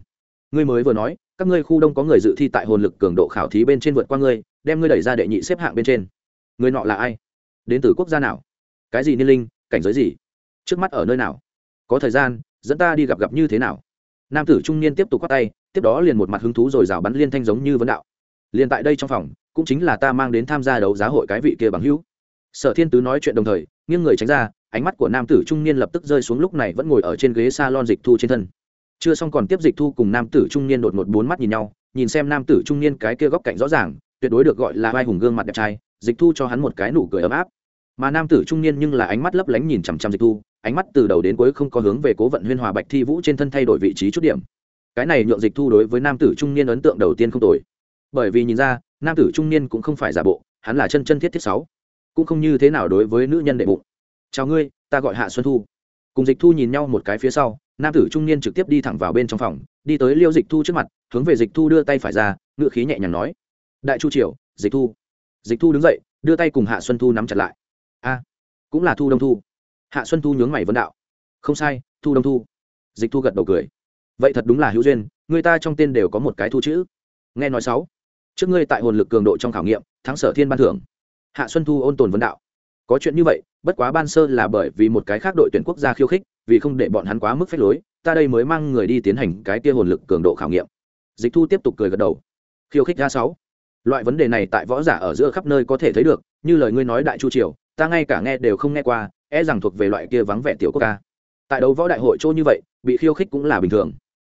ngươi mới vừa nói, các ngươi khu đông có người dự thi tại hồn lực cường độ khảo thí bên trên vượt qua ngươi, đem ngươi đẩy ra đệ nhị xếp hạng bên trên. Người nọ là ai? Đến từ quốc gia nào? Cái gì niên linh, cảnh giới gì? Trước mắt ở nơi nào? Có thời gian, dẫn ta đi gặp gặp như thế nào? Nam tử trung niên tiếp tục khoác tay, tiếp đó liền một mặt hứng thú rồi rào bắn liên thanh giống như vấn đạo. Liền tại đây trong phòng, cũng chính là ta mang đến tham gia đấu giá hội cái vị kia bằng hữu. Sở thiên tứ nói chuyện đồng thời, nghiêng người tránh ra, ánh mắt của nam tử trung niên lập tức rơi xuống lúc này vẫn ngồi ở trên ghế s a lon dịch thu trên thân. Chưa xong còn tiếp dịch thu cùng nam tử trung niên đột một bốn mắt nhìn nhau, nhìn xem nam tử trung niên cái kia góc cạnh rõ ràng, tuyệt đối được gọi là vai hùng gương mặt đẹp trai, dịch thu cho hắn một cái nụ cười ấm áp mà nam tử trung niên nhưng là ánh mắt lấp lánh nhìn chằm chằm dịch thu, ánh mắt từ đầu đến cuối không có hướng về cố vận huyên hòa bạch thi vũ trên thân thay đổi vị trí chút điểm. Cái này nhượng dịch thu đối với nam tử trung niên ấn tượng đầu tiên không tồi. Bởi vì nhìn ra, nam tử trung niên cũng không phải giả bộ, hắn là chân chân thiết thiết sáu. Cũng không như thế nào đối với nữ nhân đệ bụng. Chào ngươi, ta gọi hạ xuân thu. Cùng dịch thu nhìn nhau một cái phía sau, nam tử trung niên trực tiếp đi thẳng vào bên trong phòng, đi tới liêu dịch thu trước mặt, hướng về dịch thu đưa tay phải ra ngựa khí nhẹ nhàng nói, đại chu triều, dịch thu. Dịch thu đứng dậy, đưa tay cùng hạ xuân thu nắm chặt lại a cũng là thu đông thu. Hạ xuân thu nhướng mày vấn đạo. Không sai, thu đông thu. Dịch thu gật đầu cười. Vậy thật đúng là hữu duyên, người ta trong tên đều có một cái thu chữ. Nghe nói sáu. Trước ngươi tại hồn lực cường độ trong khảo nghiệm, thắng sở thiên ban thưởng. Hạ xuân thu ôn tồn vấn đạo. Có chuyện như vậy, bất quá ban sơ là bởi vì một cái khác đội tuyển quốc gia khiêu khích, vì không để bọn hắn quá mức phép lối, ta đây mới mang người đi tiến hành cái tia hồn lực cường độ khảo nghiệm. Dịch thu tiếp tục cười gật đầu. Khiêu khích ra sáu. Loại vấn đề này tại võ giả ở giữa khắp nơi có thể thấy được, như lời ngươi nói đại chu triều ta ngay cả nghe đều không nghe qua e rằng thuộc về loại kia vắng vẻ tiểu quốc ca. Tại đấu võ đại hội chỗ như vậy, bị khiêu khích cũng là bình thường.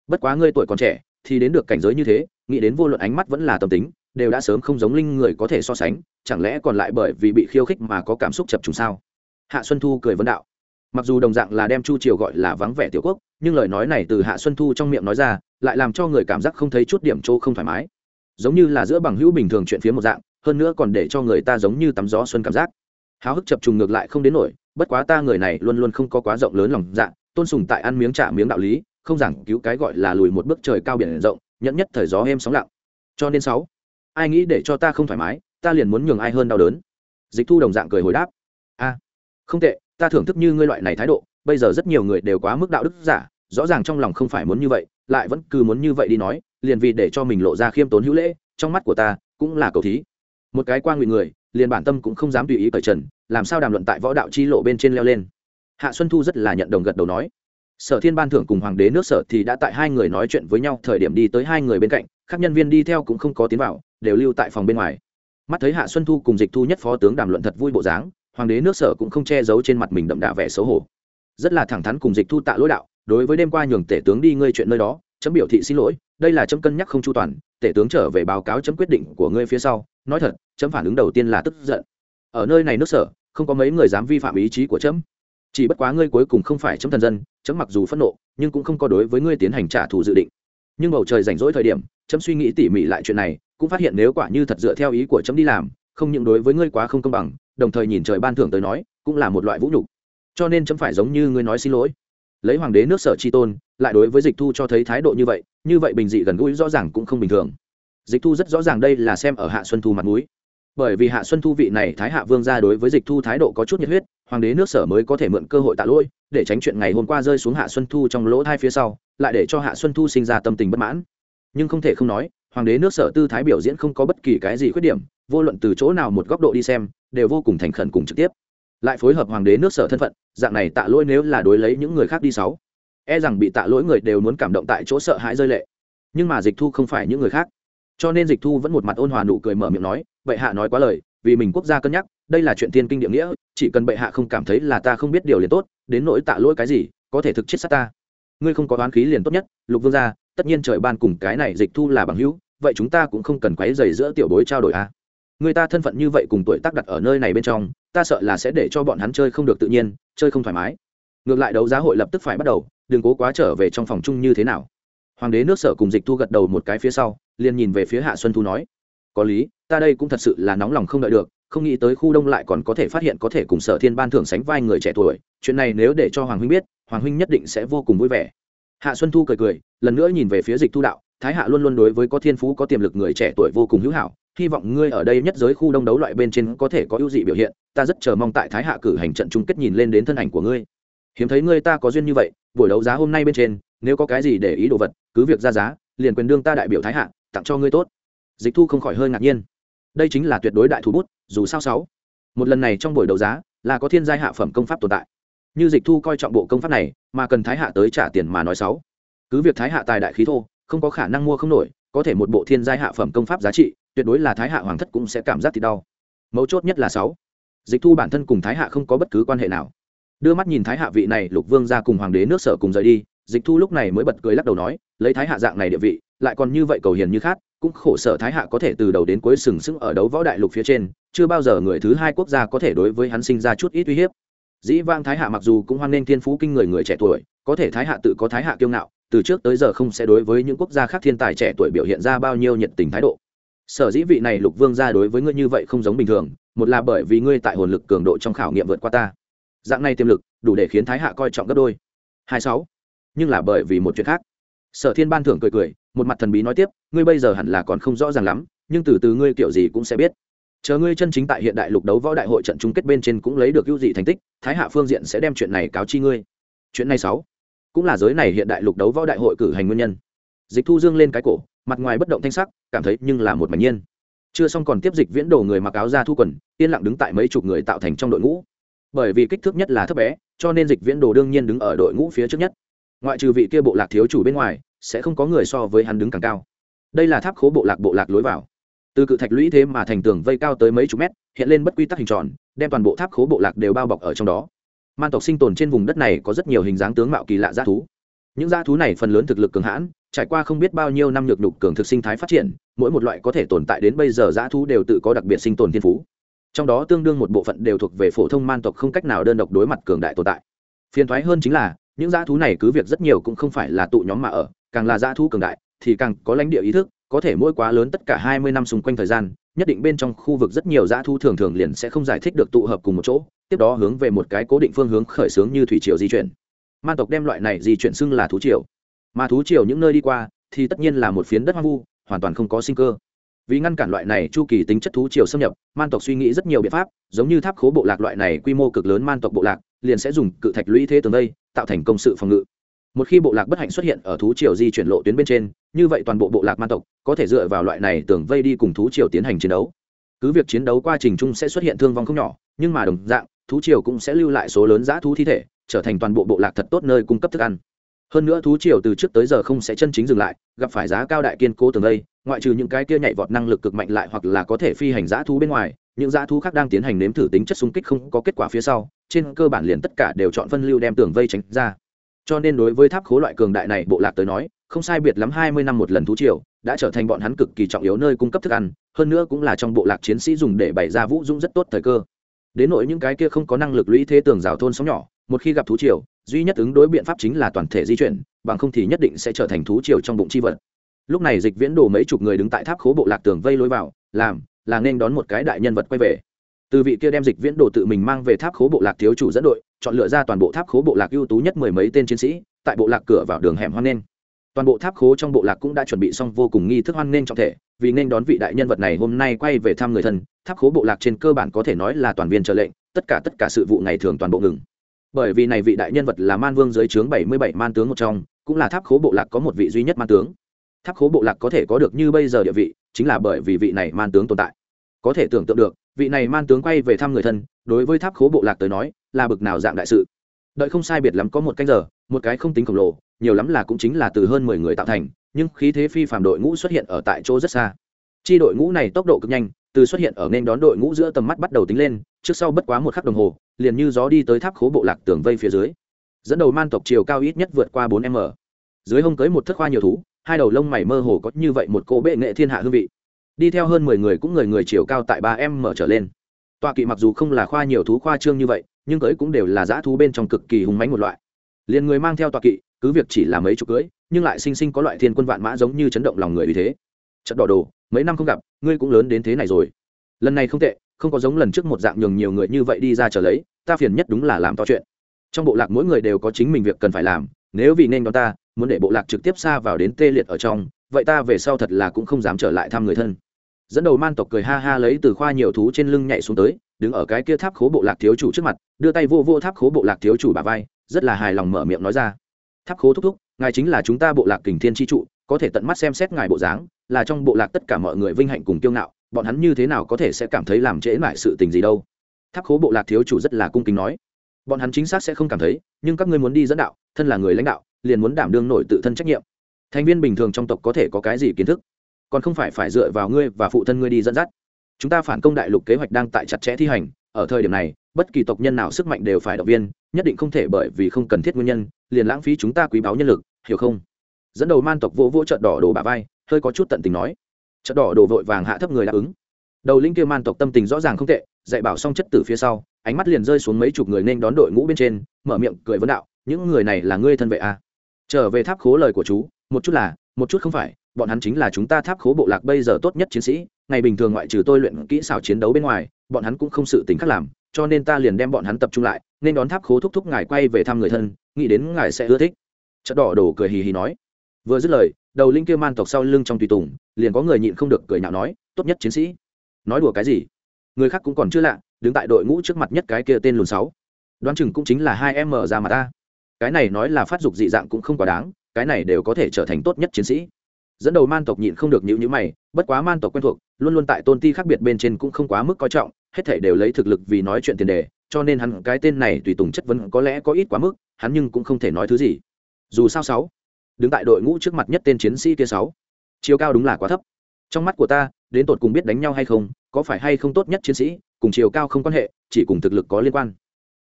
Bất quá ngươi tuổi còn trẻ, thì đến được cảnh giới như thế, nghĩ đến vô luận ánh mắt vẫn là tâm tính, đều đã sớm không giống linh người có thể so sánh, chẳng lẽ còn lại bởi vì bị khiêu khích mà có cảm xúc chập trùng sao? Hạ xuân thu cười vấn đạo. Mặc dù đồng dạng là đem chu triều gọi là vắng vẻ tiểu quốc, nhưng lời nói này từ hạ xuân thu trong miệng nói ra, lại làm cho người cảm giác không thấy chút điểm chỗ không thoải mái. Giống như là giữa bằng hữu bình thường chuyện phía một dạng, hơn nữa còn để cho người ta giống như tắm gió xuân cảm giác háo hức chập trùng ngược lại không đến nổi, bất quá ta người này luôn luôn không có quá rộng lớn lòng dạ tôn sùng tại ăn miếng trả miếng đạo lý, không giảng cứu cái gọi là lùi một bước trời cao biển rộng, nhẫn nhất thời gió êm sóng lặng. Cho nên sáu, ai nghĩ để cho ta không thoải mái, ta liền muốn nhường ai hơn đau đớn. Dịch thu đồng dạng cười hồi đáp. A, không tệ, ta thưởng thức như ngươi loại này thái độ, bây giờ rất nhiều người đều quá mức đạo đức giả, rõ ràng trong lòng không phải muốn như vậy, lại vẫn cứ muốn như vậy đi nói, liền vì để cho mình lộ ra khiêm tốn hữu lễ, trong mắt của ta cũng là cầu thí. Một cái quan nguyện người liền bản tâm cũng không dám tùy ý cởi trần, làm sao đàm luận tại võ đạo chi lộ bên trên leo lên. Hạ xuân thu rất là nhận đồng gật đầu nói. Sở thiên ban thưởng cùng hoàng đế nước sở thì đã tại hai người nói chuyện với nhau, thời điểm đi tới hai người bên cạnh, các nhân viên đi theo cũng không có tiến vào, đều lưu tại phòng bên ngoài. Mắt thấy hạ xuân thu cùng dịch thu nhất phó tướng đàm luận thật vui bộ dáng, hoàng đế nước sở cũng không che giấu trên mặt mình đậm đà vẻ xấu hổ. Rất là thẳng thắn cùng dịch thu tạ lỗi đạo, đối với đêm qua nhường tể tướng đi ngơi chuyện nơi đó, chấm biểu thị xin lỗi, đây là chấm cân nhắc không chu toàn tể tướng trở về báo cáo chấm quyết định của ngươi phía sau. Nói thật, chấm phản ứng đầu tiên là tức giận. Ở nơi này nước sở, không có mấy người dám vi phạm ý chí của chấm. Chỉ bất quá ngươi cuối cùng không phải chấm thần dân, chấm mặc dù phẫn nộ, nhưng cũng không có đối với ngươi tiến hành trả thù dự định. Nhưng bầu trời rảnh rỗi thời điểm, chấm suy nghĩ tỉ mỉ lại chuyện này, cũng phát hiện nếu quả như thật dựa theo ý của chấm đi làm, không những đối với ngươi quá không công bằng, đồng thời nhìn trời ban thưởng tới nói, cũng là một loại vũ nhục. Cho nên chấm phải giống như ngươi nói xin lỗi. Lấy hoàng đế nước sở tri tôn, lại đối với dịch thu cho thấy thái độ như vậy như vậy bình dị gần gũi rõ ràng cũng không bình thường. Dịch thu rất rõ ràng đây là xem ở hạ xuân thu mặt mũi. Bởi vì hạ xuân thu vị này thái hạ vương ra đối với dịch thu thái độ có chút nhiệt huyết, hoàng đế nước sở mới có thể mượn cơ hội tạ lỗi, để tránh chuyện ngày hôm qua rơi xuống hạ xuân thu trong lỗ thai phía sau, lại để cho hạ xuân thu sinh ra tâm tình bất mãn. Nhưng không thể không nói, hoàng đế nước sở tư thái biểu diễn không có bất kỳ cái gì khuyết điểm, vô luận từ chỗ nào một góc độ đi xem, đều vô cùng thành khẩn cùng trực tiếp. Lại phối hợp hoàng đế nước sở thân phận, dạng này tạ lỗi nếu là đối lấy những người khác đi sáu e rằng bị tạ lỗi người đều muốn cảm động tại chỗ sợ hãi rơi lệ. Nhưng mà dịch thu không phải những người khác. Cho nên dịch thu vẫn một mặt ôn hòa nụ cười mở miệng nói, bệ hạ nói quá lời, vì mình quốc gia cân nhắc, đây là chuyện tiên kinh địa nghĩa, chỉ cần bệ hạ không cảm thấy là ta không biết điều liền tốt, đến nỗi tạ lỗi cái gì, có thể thực chết sát ta. Ngươi không có đoán khí liền tốt nhất, lục vương gia, tất nhiên trời ban cùng cái này dịch thu là bằng hữu, vậy chúng ta cũng không cần quấy dày giữa tiểu bối trao đổi a à. người ta thân phận như vậy cùng tuổi tác đặt ở nơi này bên trong, ta sợ là sẽ để cho bọn hắn chơi không được tự nhiên, chơi không thoải mái. Ngược lại đấu giá hội lập tức phải bắt đầu đừng cố quá trở về trong phòng chung như thế nào. Hoàng đế nước sở cùng dịch thu gật đầu một cái phía sau, liền nhìn về phía hạ xuân thu nói, có lý, ta đây cũng thật sự là nóng lòng không đợi được, không nghĩ tới khu đông lại còn có thể phát hiện có thể cùng sở thiên ban thưởng sánh vai người trẻ tuổi, chuyện này nếu để cho hoàng huynh biết, hoàng huynh nhất định sẽ vô cùng vui vẻ. Hạ xuân thu cười cười, lần nữa nhìn về phía dịch thu đạo, thái hạ luôn luôn đối với có thiên phú, có tiềm lực người trẻ tuổi vô cùng hữu hảo, hy vọng ngươi ở đây nhất giới khu đông đấu loại bên trên có thể có ưu dị biểu hiện, ta rất chờ mong tại thái hạ cử hành trận chung kết nhìn lên đến thân ảnh của ngươi hiếm thấy ngươi ta có duyên như vậy, buổi đấu giá hôm nay bên trên, nếu có cái gì để ý đồ vật, cứ việc ra giá, liền quyền đương ta đại biểu thái hạ, tặng cho ngươi tốt. Dịch thu không khỏi hơi ngạc nhiên. Đây chính là tuyệt đối đại thủ bút, dù sao sáu. Một lần này trong buổi đấu giá, là có thiên giai hạ phẩm công pháp tồn tại. Như dịch thu coi trọng bộ công pháp này, mà cần thái hạ tới trả tiền mà nói sáu. Cứ việc thái hạ tài đại khí thô, không có khả năng mua không nổi, có thể một bộ thiên giai hạ phẩm công pháp giá trị, tuyệt đối là thái hạ hoàng thất cũng sẽ cảm giác thì đau. Mấu chốt nhất là sáu. Dịch thu bản thân cùng thái hạ không có bất cứ quan hệ nào đưa mắt nhìn thái hạ vị này, lục vương ra cùng hoàng đế nước sở cùng rời đi, dịch thu lúc này mới bật cười lắc đầu nói, lấy thái hạ dạng này địa vị, lại còn như vậy cầu hiền như khác, cũng khổ sở thái hạ có thể từ đầu đến cuối sừng sững ở đấu võ đại lục phía trên, chưa bao giờ người thứ hai quốc gia có thể đối với hắn sinh ra chút ít uy hiếp. Dĩ vang thái hạ mặc dù cũng hoan nghênh thiên phú kinh người người trẻ tuổi, có thể thái hạ tự có thái hạ kiêu ngạo, từ trước tới giờ không sẽ đối với những quốc gia khác thiên tài trẻ tuổi biểu hiện ra bao nhiêu nhiệt tình thái độ. Sở dĩ vị này lục vương ra đối với ngươi như vậy không giống bình thường, một là bởi vì ngươi tại hồn lực cường độ trong khảo nghiệm vượt qua ta dạng này tiềm lực, đủ để khiến thái hạ coi trọng gấp đôi. Hai sáu. Nhưng là bởi vì một chuyện khác. Sở thiên ban thưởng cười cười, một mặt thần bí nói tiếp, ngươi bây giờ hẳn là còn không rõ ràng lắm, nhưng từ từ ngươi kiểu gì cũng sẽ biết. Chờ ngươi chân chính tại hiện đại lục đấu võ đại hội trận chung kết bên trên cũng lấy được ưu dị thành tích, thái hạ phương diện sẽ đem chuyện này cáo chi ngươi. Chuyện này sáu. Cũng là giới này hiện đại lục đấu võ đại hội cử hành nguyên nhân. Dịch thu dương lên cái cổ, mặt ngoài bất động thanh sắc, cảm thấy nhưng là một mảnh nhiên. Chưa xong còn tiếp dịch viễn đồ người mặc áo ra thu quần, yên lặng đứng tại mấy chục người tạo thành trong đội ngũ bởi vì kích thước nhất là thấp bé, cho nên dịch viễn đồ đương nhiên đứng ở đội ngũ phía trước nhất. Ngoại trừ vị kia bộ lạc thiếu chủ bên ngoài, sẽ không có người so với hắn đứng càng cao. Đây là tháp khố bộ lạc bộ lạc lối vào. Từ cự thạch lũy thế mà thành tường vây cao tới mấy chục mét, hiện lên bất quy tắc hình tròn, đem toàn bộ tháp khố bộ lạc đều bao bọc ở trong đó. Man tộc sinh tồn trên vùng đất này có rất nhiều hình dáng tướng mạo kỳ lạ g thú. Những g thú này phần lớn thực lực cường hãn, trải qua không biết bao nhiêu năm nhược đục cường thực sinh thái phát triển, mỗi một loại có thể tồn tại đến bây giờ g thú đều tự có đặc biệt sinh tồn thiên phú trong đó tương đương một bộ phận đều thuộc về phổ thông man tộc không cách nào đơn độc đối mặt cường đại tồn tại. Phiền thoái hơn chính là, những dã thú này cứ việc rất nhiều cũng không phải là tụ nhóm mà ở, càng là dã thú cường đại, thì càng có lãnh địa ý thức, có thể mỗi quá lớn tất cả hai mươi năm xung quanh thời gian, nhất định bên trong khu vực rất nhiều dã thú thường thường liền sẽ không giải thích được tụ hợp cùng một chỗ, tiếp đó hướng về một cái cố định phương hướng khởi xướng như thủy triều di chuyển. Man tộc đem loại này di chuyển xưng là thú triều. Mà thú triều những nơi đi qua, thì tất nhiên là một phiến đất hoang vu, hoàn toàn không có sinh cơ vì ngăn cản loại này chu kỳ tính chất thú triều xâm nhập, man tộc suy nghĩ rất nhiều biện pháp, giống như tháp khố bộ lạc loại này quy mô cực lớn man tộc bộ lạc, liền sẽ dùng cự thạch lũy thế tường vây tạo thành công sự phòng ngự. Một khi bộ lạc bất hạnh xuất hiện ở thú triều di chuyển lộ tuyến bên trên, như vậy toàn bộ bộ lạc man tộc có thể dựa vào loại này tường vây đi cùng thú triều tiến hành chiến đấu. Cứ việc chiến đấu quá trình chung sẽ xuất hiện thương vong không nhỏ, nhưng mà đồng dạng, thú triều cũng sẽ lưu lại số lớn giã thú thi thể, trở thành toàn bộ bộ lạc thật tốt nơi cung cấp thức ăn. Hơn nữa thú triều từ trước tới giờ không sẽ chân chính dừng lại, gặp phải giá cao đại kiên cố tường vây ngoại trừ những cái kia nhảy vọt năng lực cực mạnh lại hoặc là có thể phi hành dã thú bên ngoài, những dã thú khác đang tiến hành nếm thử tính chất xung kích không có kết quả phía sau, trên cơ bản liền tất cả đều chọn phân lưu đem tường vây tránh ra. Cho nên đối với tháp khố loại cường đại này, bộ lạc tới nói, không sai biệt lắm hai mươi năm một lần thú triều, đã trở thành bọn hắn cực kỳ trọng yếu nơi cung cấp thức ăn, hơn nữa cũng là trong bộ lạc chiến sĩ dùng để bày ra vũ dũng rất tốt thời cơ. Đến nỗi những cái kia không có năng lực lũy thế tường rào thôn sóng nhỏ, một khi gặp thú triều, duy nhất ứng đối biện pháp chính là toàn thể di chuyển, bằng không thì nhất định sẽ trở thành thú triều trong bụng chi vật lúc này dịch viễn đồ mấy chục người đứng tại tháp khố bộ lạc tường vây lối vào, làm, là nên đón một cái đại nhân vật quay về. Từ vị kia đem dịch viễn đồ tự mình mang về tháp khố bộ lạc thiếu chủ dẫn đội, chọn lựa ra toàn bộ tháp khố bộ lạc ưu tú nhất mười mấy tên chiến sĩ, tại bộ lạc cửa vào đường hẻm hoan nghênh toàn bộ tháp khố trong bộ lạc cũng đã chuẩn bị xong vô cùng nghi thức hoan nghênh trọng thể, vì nên đón vị đại nhân vật này hôm nay quay về thăm người thân, tháp khố bộ lạc trên cơ bản có thể nói là toàn viên trợ lệnh, tất cả tất cả sự vụ ngày thường toàn bộ ngừng. Bởi vì này vị đại nhân vật là man vương dưới trướng bảy mươi bảy man tướng một trong, cũng là tháp khố bộ lạc có một vị duy nhất man tướng tháp khố bộ lạc có thể có được như bây giờ địa vị, chính là bởi vì vị này man tướng tồn tại. Có thể tưởng tượng được, vị này man tướng quay về thăm người thân, đối với tháp khố bộ lạc tới nói, là bực nào dạng đại sự. Đợi không sai biệt lắm có một canh giờ, một cái không tính khổng lồ, nhiều lắm là cũng chính là từ hơn mười người tạo thành, nhưng khí thế phi phạm đội ngũ xuất hiện ở tại chỗ rất xa. Chi đội ngũ này tốc độ cực nhanh, từ xuất hiện ở nên đón đội ngũ giữa tầm mắt bắt đầu tính lên, trước sau bất quá một khắc đồng hồ, liền như gió đi tới tháp khố bộ lạc tường vây phía dưới. Dẫn đầu man tộc chiều cao ít nhất vượt qua bốn m. Dưới hông cưới một thất khoa nhiều thú hai đầu lông mày mơ hồ có như vậy một cô bệ nghệ thiên hạ hương vị. Đi theo hơn mười người cũng người người chiều cao tại ba em mở trở lên. Tọa kỵ mặc dù không là khoa nhiều thú khoa trương như vậy, nhưng cưới cũng đều là dã thú bên trong cực kỳ hùng mánh một loại. Liền người mang theo tọa kỵ, cứ việc chỉ là mấy chục cưới nhưng lại sinh sinh có loại thiên quân vạn mã giống như chấn động lòng người vì thế. Trận đỏ đồ, mấy năm không gặp, ngươi cũng lớn đến thế này rồi. Lần này không tệ, không có giống lần trước một dạng nhường nhiều người như vậy đi ra trở lấy, ta phiền nhất đúng là làm to chuyện. Trong bộ lạc mỗi người đều có chính mình việc cần phải làm nếu vì nên đón ta, muốn để bộ lạc trực tiếp xa vào đến tê liệt ở trong, vậy ta về sau thật là cũng không dám trở lại thăm người thân. Dẫn đầu man tộc cười ha ha lấy từ khoa nhiều thú trên lưng nhảy xuống tới, đứng ở cái kia tháp khố bộ lạc thiếu chủ trước mặt, đưa tay vô vô tháp khố bộ lạc thiếu chủ bà vai, rất là hài lòng mở miệng nói ra. Tháp khố thúc thúc, ngài chính là chúng ta bộ lạc kình thiên tri trụ, có thể tận mắt xem xét ngài bộ dáng, là trong bộ lạc tất cả mọi người vinh hạnh cùng kiêu ngạo, bọn hắn như thế nào có thể sẽ cảm thấy làm trễ mãi sự tình gì đâu. Tháp khố bộ lạc thiếu chủ rất là cung kính nói bọn hắn chính xác sẽ không cảm thấy, nhưng các ngươi muốn đi dẫn đạo, thân là người lãnh đạo, liền muốn đảm đương nổi tự thân trách nhiệm. Thành viên bình thường trong tộc có thể có cái gì kiến thức? Còn không phải phải dựa vào ngươi và phụ thân ngươi đi dẫn dắt. Chúng ta phản công đại lục kế hoạch đang tại chặt chẽ thi hành, ở thời điểm này, bất kỳ tộc nhân nào sức mạnh đều phải động viên, nhất định không thể bởi vì không cần thiết nguyên nhân, liền lãng phí chúng ta quý báu nhân lực, hiểu không? Dẫn đầu man tộc vỗ vỗ trợ đỏ đổ bà vai, hơi có chút tận tình nói. Trợ đỏ đổ vội vàng hạ thấp người đáp ứng. Đầu linh kia man tộc tâm tình rõ ràng không tệ, dạy bảo xong chất tử phía sau ánh mắt liền rơi xuống mấy chục người nên đón đội ngũ bên trên, mở miệng cười vấn đạo, những người này là ngươi thân vệ à. trở về tháp khố lời của chú, một chút là, một chút không phải, bọn hắn chính là chúng ta tháp khố bộ lạc bây giờ tốt nhất chiến sĩ, ngày bình thường ngoại trừ tôi luyện kỹ xảo chiến đấu bên ngoài, bọn hắn cũng không sự tính khác làm, cho nên ta liền đem bọn hắn tập trung lại, nên đón tháp khố thúc thúc ngài quay về thăm người thân, nghĩ đến ngài sẽ ưa thích. Chất đỏ đổ cười hì hì nói. Vừa dứt lời, đầu linh kia man tộc sau lưng trong tùy tùng, liền có người nhịn không được cười nhạo nói, tốt nhất chiến sĩ. Nói đùa cái gì? Người khác cũng còn chưa lạ đứng tại đội ngũ trước mặt nhất cái kia tên lùn sáu. Đoán chừng cũng chính là hai em mở ra mà ta. Cái này nói là phát dục dị dạng cũng không quá đáng, cái này đều có thể trở thành tốt nhất chiến sĩ. Dẫn đầu man tộc nhịn không được nhịu nhữ mày, bất quá man tộc quen thuộc, luôn luôn tại tôn ti khác biệt bên trên cũng không quá mức coi trọng, hết thể đều lấy thực lực vì nói chuyện tiền đề, cho nên hắn cái tên này tùy tùng chất vấn có lẽ có ít quá mức, hắn nhưng cũng không thể nói thứ gì. Dù sao sáu, đứng tại đội ngũ trước mặt nhất tên chiến sĩ kia sáu, chiều cao đúng là quá thấp. Trong mắt của ta, đến tột cùng biết đánh nhau hay không, có phải hay không tốt nhất chiến sĩ cùng chiều cao không quan hệ, chỉ cùng thực lực có liên quan.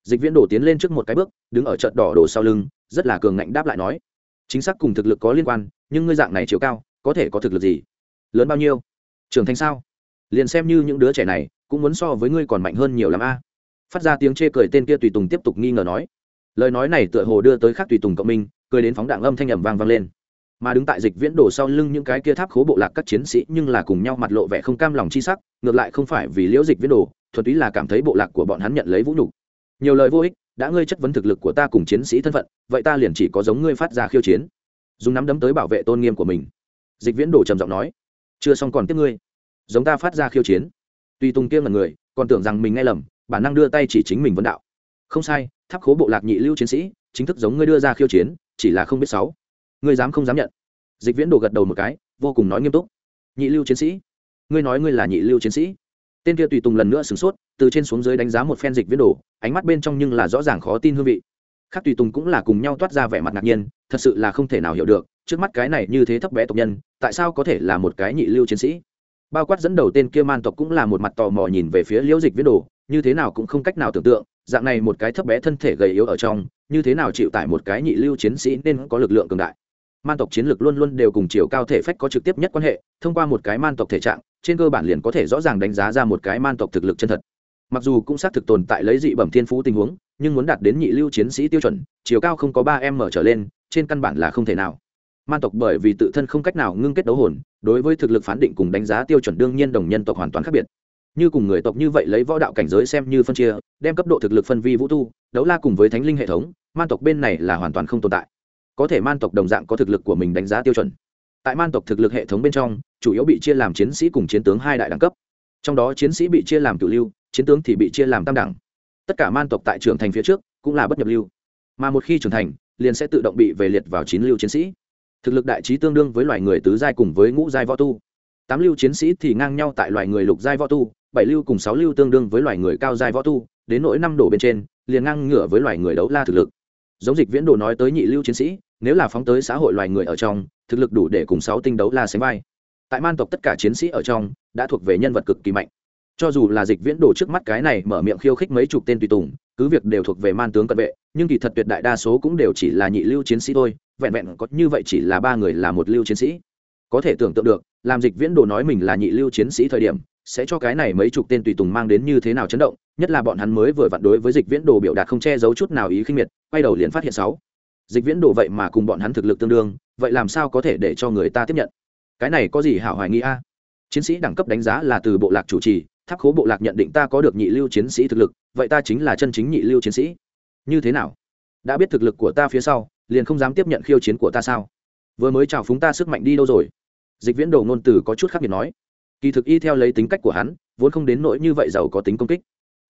Dịch viễn đổ tiến lên trước một cái bước, đứng ở trận đỏ đổ sau lưng, rất là cường ngạnh đáp lại nói, chính xác cùng thực lực có liên quan, nhưng ngươi dạng này chiều cao, có thể có thực lực gì? Lớn bao nhiêu? Trưởng thành sao? Liền xem như những đứa trẻ này, cũng muốn so với ngươi còn mạnh hơn nhiều l a. Phát ra tiếng chê cười tên kia tùy tùng tiếp tục nghi ngờ nói. Lời nói này tựa hồ đưa tới khác tùy tùng cộng minh, cười đến phóng đạn âm thanh ẩm vang vang lên. Mà đứng tại dịch viễn đổ sau lưng những cái kia tháp khố bộ lạc các chiến sĩ nhưng là cùng nhau mặt lộ vẻ không cam lòng chi sắc, ngược lại không phải vì liễu dịch viễn đổ thuần túy là cảm thấy bộ lạc của bọn hắn nhận lấy vũ nhục. Nhiều lời vô ích, đã ngươi chất vấn thực lực của ta cùng chiến sĩ thân phận, vậy ta liền chỉ có giống ngươi phát ra khiêu chiến. Dùng nắm đấm tới bảo vệ tôn nghiêm của mình. Dịch viễn đổ trầm giọng nói, chưa xong còn tiếp ngươi. Giống ta phát ra khiêu chiến. Tuy tùng kia là người, còn tưởng rằng mình nghe lầm, bản năng đưa tay chỉ chính mình vấn đạo. Không sai, tháp khố bộ lạc nhị lưu chiến sĩ, chính thức giống ngươi đưa ra khiêu chiến, chỉ là không biết sáu. Ngươi dám không dám nhận. Dịch viễn đổ gật đầu một cái, vô cùng nói nghiêm túc. Nhị lưu chiến sĩ. Ngươi nói ngươi là nhị lưu chiến sĩ tên kia tùy tùng lần nữa sửng sốt, từ trên xuống dưới đánh giá một phen dịch viễn Đồ. ánh mắt bên trong nhưng là rõ ràng khó tin hương vị khác tùy tùng cũng là cùng nhau toát ra vẻ mặt ngạc nhiên, thật sự là không thể nào hiểu được, trước mắt cái này như thế thấp bé tộc nhân, tại sao có thể là một cái nhị lưu chiến sĩ bao quát dẫn đầu tên kia man tộc cũng là một mặt tò mò nhìn về phía liễu dịch viễn đồ, như thế nào cũng không cách nào tưởng tượng, dạng này một cái thấp bé thân thể gầy yếu ở trong, như thế nào chịu tải một cái nhị lưu chiến sĩ nên có lực lượng cường đại man tộc chiến lược luôn luôn đều cùng chiều cao thể phách có trực tiếp nhất quan hệ, thông qua một cái man tộc thể trạng, trên cơ bản liền có thể rõ ràng đánh giá ra một cái man tộc thực lực chân thật. Mặc dù cũng xác thực tồn tại lấy dị bẩm thiên phú tình huống, nhưng muốn đạt đến nhị lưu chiến sĩ tiêu chuẩn chiều cao không có ba em mở trở lên, trên căn bản là không thể nào. Man tộc bởi vì tự thân không cách nào ngưng kết đấu hồn, đối với thực lực phán định cùng đánh giá tiêu chuẩn đương nhiên đồng nhân tộc hoàn toàn khác biệt. Như cùng người tộc như vậy lấy võ đạo cảnh giới xem như phân chia, đem cấp độ thực lực phân vi vũ tu, đấu la cùng với thánh linh hệ thống, man tộc bên này là hoàn toàn không tồn tại có thể man tộc đồng dạng có thực lực của mình đánh giá tiêu chuẩn. Tại man tộc thực lực hệ thống bên trong, chủ yếu bị chia làm chiến sĩ cùng chiến tướng hai đại đẳng cấp. Trong đó chiến sĩ bị chia làm cựu lưu, chiến tướng thì bị chia làm tam đẳng. Tất cả man tộc tại trưởng thành phía trước cũng là bất nhập lưu. Mà một khi trưởng thành, liền sẽ tự động bị về liệt vào chín lưu chiến sĩ. Thực lực đại trí tương đương với loài người tứ giai cùng với ngũ giai võ tu. Tám lưu chiến sĩ thì ngang nhau tại loài người lục giai võ tu, bảy lưu cùng sáu lưu tương đương với loài người cao giai võ tu, đến nỗi năm đổ bên trên, liền ngang ngửa với loài người đấu la thực lực. Giống dịch viễn đồ nói tới nhị lưu chiến sĩ nếu là phóng tới xã hội loài người ở trong, thực lực đủ để cùng sáu tinh đấu la sánh vai. Tại man tộc tất cả chiến sĩ ở trong, đã thuộc về nhân vật cực kỳ mạnh. Cho dù là dịch viễn đồ trước mắt cái này mở miệng khiêu khích mấy chục tên tùy tùng, cứ việc đều thuộc về man tướng cận vệ, nhưng kỳ thật tuyệt đại đa số cũng đều chỉ là nhị lưu chiến sĩ thôi, vẹn vẹn có như vậy chỉ là ba người là một lưu chiến sĩ. Có thể tưởng tượng được, làm dịch viễn đồ nói mình là nhị lưu chiến sĩ thời điểm, sẽ cho cái này mấy chục tên tùy tùng mang đến như thế nào chấn động, nhất là bọn hắn mới vừa vặn đối với dịch viễn đồ biểu đạt không che giấu chút nào ý khinh miệt, quay đầu liền phát hiện sáu dịch viễn đồ vậy mà cùng bọn hắn thực lực tương đương, vậy làm sao có thể để cho người ta tiếp nhận? Cái này có gì hảo hoài nghi a? Chiến sĩ đẳng cấp đánh giá là từ bộ lạc chủ trì, tháp khố bộ lạc nhận định ta có được nhị lưu chiến sĩ thực lực, vậy ta chính là chân chính nhị lưu chiến sĩ. Như thế nào? Đã biết thực lực của ta phía sau, liền không dám tiếp nhận khiêu chiến của ta sao? Vừa mới chào phúng ta sức mạnh đi đâu rồi? Dịch viễn đồ ngôn từ có chút khác biệt nói. Kỳ thực y theo lấy tính cách của hắn, vốn không đến nỗi như vậy giàu có tính công kích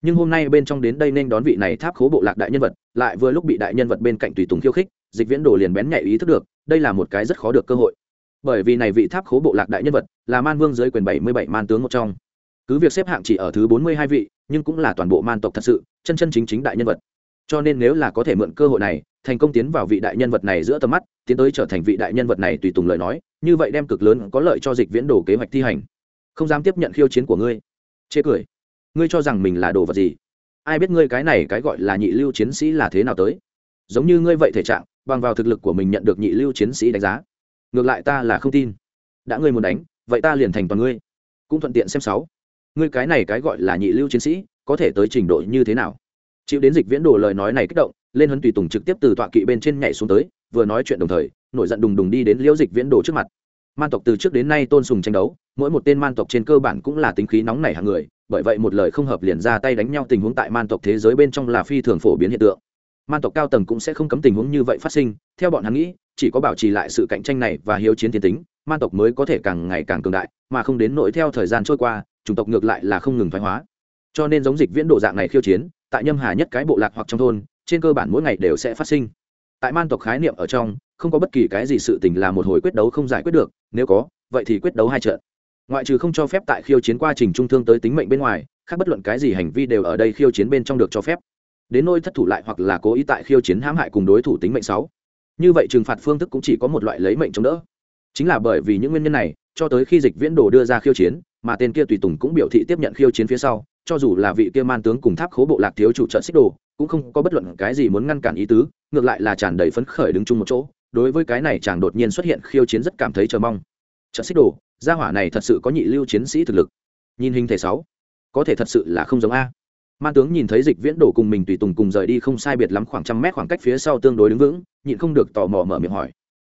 nhưng hôm nay bên trong đến đây nên đón vị này tháp khố bộ lạc đại nhân vật, lại vừa lúc bị đại nhân vật bên cạnh tùy tùng khiêu khích, dịch viễn đồ liền bén nhạy ý thức được, đây là một cái rất khó được cơ hội. Bởi vì này vị tháp khố bộ lạc đại nhân vật là man vương dưới quyền bảy mươi bảy man tướng một trong. Cứ việc xếp hạng chỉ ở thứ bốn mươi hai vị, nhưng cũng là toàn bộ man tộc thật sự, chân chân chính chính đại nhân vật. Cho nên nếu là có thể mượn cơ hội này, thành công tiến vào vị đại nhân vật này giữa tầm mắt, tiến tới trở thành vị đại nhân vật này tùy tùng lời nói, như vậy đem cực lớn có lợi cho dịch viễn đồ kế hoạch thi hành. Không dám tiếp nhận khiêu chiến của ngươi. Chê cười ngươi cho rằng mình là đồ vật gì? Ai biết ngươi cái này cái gọi là nhị lưu chiến sĩ là thế nào tới? Giống như ngươi vậy thể trạng, bằng vào thực lực của mình nhận được nhị lưu chiến sĩ đánh giá. Ngược lại ta là không tin. Đã ngươi muốn đánh, vậy ta liền thành toàn ngươi. Cũng thuận tiện xem sáu. Ngươi cái này cái gọi là nhị lưu chiến sĩ, có thể tới trình độ như thế nào? Chịu đến dịch viễn đồ lời nói này kích động, lên hấn tùy tùng trực tiếp từ tọa kỵ bên trên nhảy xuống tới, vừa nói chuyện đồng thời, nổi giận đùng đùng đi đến liễu dịch viễn đồ trước mặt. Man tộc từ trước đến nay tôn sùng tranh đấu, mỗi một tên man tộc trên cơ bản cũng là tính khí nóng nảy hàng người bởi vậy một lời không hợp liền ra tay đánh nhau, tình huống tại man tộc thế giới bên trong là phi thường phổ biến hiện tượng. Man tộc cao tầng cũng sẽ không cấm tình huống như vậy phát sinh, theo bọn hắn nghĩ, chỉ có bảo trì lại sự cạnh tranh này và hiếu chiến tiến tính, man tộc mới có thể càng ngày càng cường đại, mà không đến nỗi theo thời gian trôi qua, chủng tộc ngược lại là không ngừng thoái hóa. Cho nên giống dịch viễn độ dạng này khiêu chiến, tại nhâm hà nhất cái bộ lạc hoặc trong thôn, trên cơ bản mỗi ngày đều sẽ phát sinh. Tại man tộc khái niệm ở trong, không có bất kỳ cái gì sự tình là một hồi quyết đấu không giải quyết được, nếu có, vậy thì quyết đấu hai trận ngoại trừ không cho phép tại khiêu chiến quá trình trung thương tới tính mệnh bên ngoài, khác bất luận cái gì hành vi đều ở đây khiêu chiến bên trong được cho phép. Đến nôi thất thủ lại hoặc là cố ý tại khiêu chiến hãm hại cùng đối thủ tính mệnh sáu. Như vậy trừng phạt phương thức cũng chỉ có một loại lấy mệnh chống đỡ. Chính là bởi vì những nguyên nhân này, cho tới khi dịch viễn đồ đưa ra khiêu chiến, mà tên kia tùy tùng cũng biểu thị tiếp nhận khiêu chiến phía sau, cho dù là vị kia man tướng cùng tháp khố bộ lạc thiếu chủ trận xích đồ, cũng không có bất luận cái gì muốn ngăn cản ý tứ, ngược lại là tràn đầy phấn khởi đứng chung một chỗ. Đối với cái này chàng đột nhiên xuất hiện khiêu chiến rất cảm thấy chờ mong. Trận xích đồ gia hỏa này thật sự có nhị lưu chiến sĩ thực lực. Nhìn hình thể sáu, có thể thật sự là không giống a. Man tướng nhìn thấy dịch viễn đổ cùng mình tùy tùng cùng rời đi không sai biệt lắm khoảng trăm mét khoảng cách phía sau tương đối đứng vững, nhịn không được tò mò mở miệng hỏi.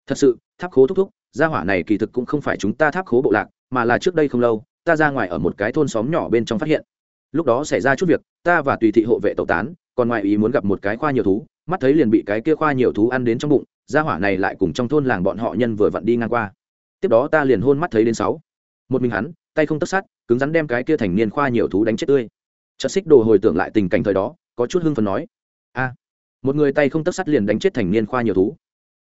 Thật sự, tháp khố thúc thúc, gia hỏa này kỳ thực cũng không phải chúng ta tháp khố bộ lạc, mà là trước đây không lâu, ta ra ngoài ở một cái thôn xóm nhỏ bên trong phát hiện. Lúc đó xảy ra chút việc, ta và tùy thị hộ vệ tẩu tán, còn ngoài ý muốn gặp một cái khoa nhiều thú, mắt thấy liền bị cái kia khoa nhiều thú ăn đến trong bụng, gia hỏa này lại cùng trong thôn làng bọn họ nhân vừa vặn đi ngang qua tiếp đó ta liền hôn mắt thấy đến sáu. Một mình hắn, tay không tất sát, cứng rắn đem cái kia thành niên khoa nhiều thú đánh chết tươi. Chất xích đồ hồi tưởng lại tình cảnh thời đó, có chút hưng phần nói, a, một người tay không tất sát liền đánh chết thành niên khoa nhiều thú.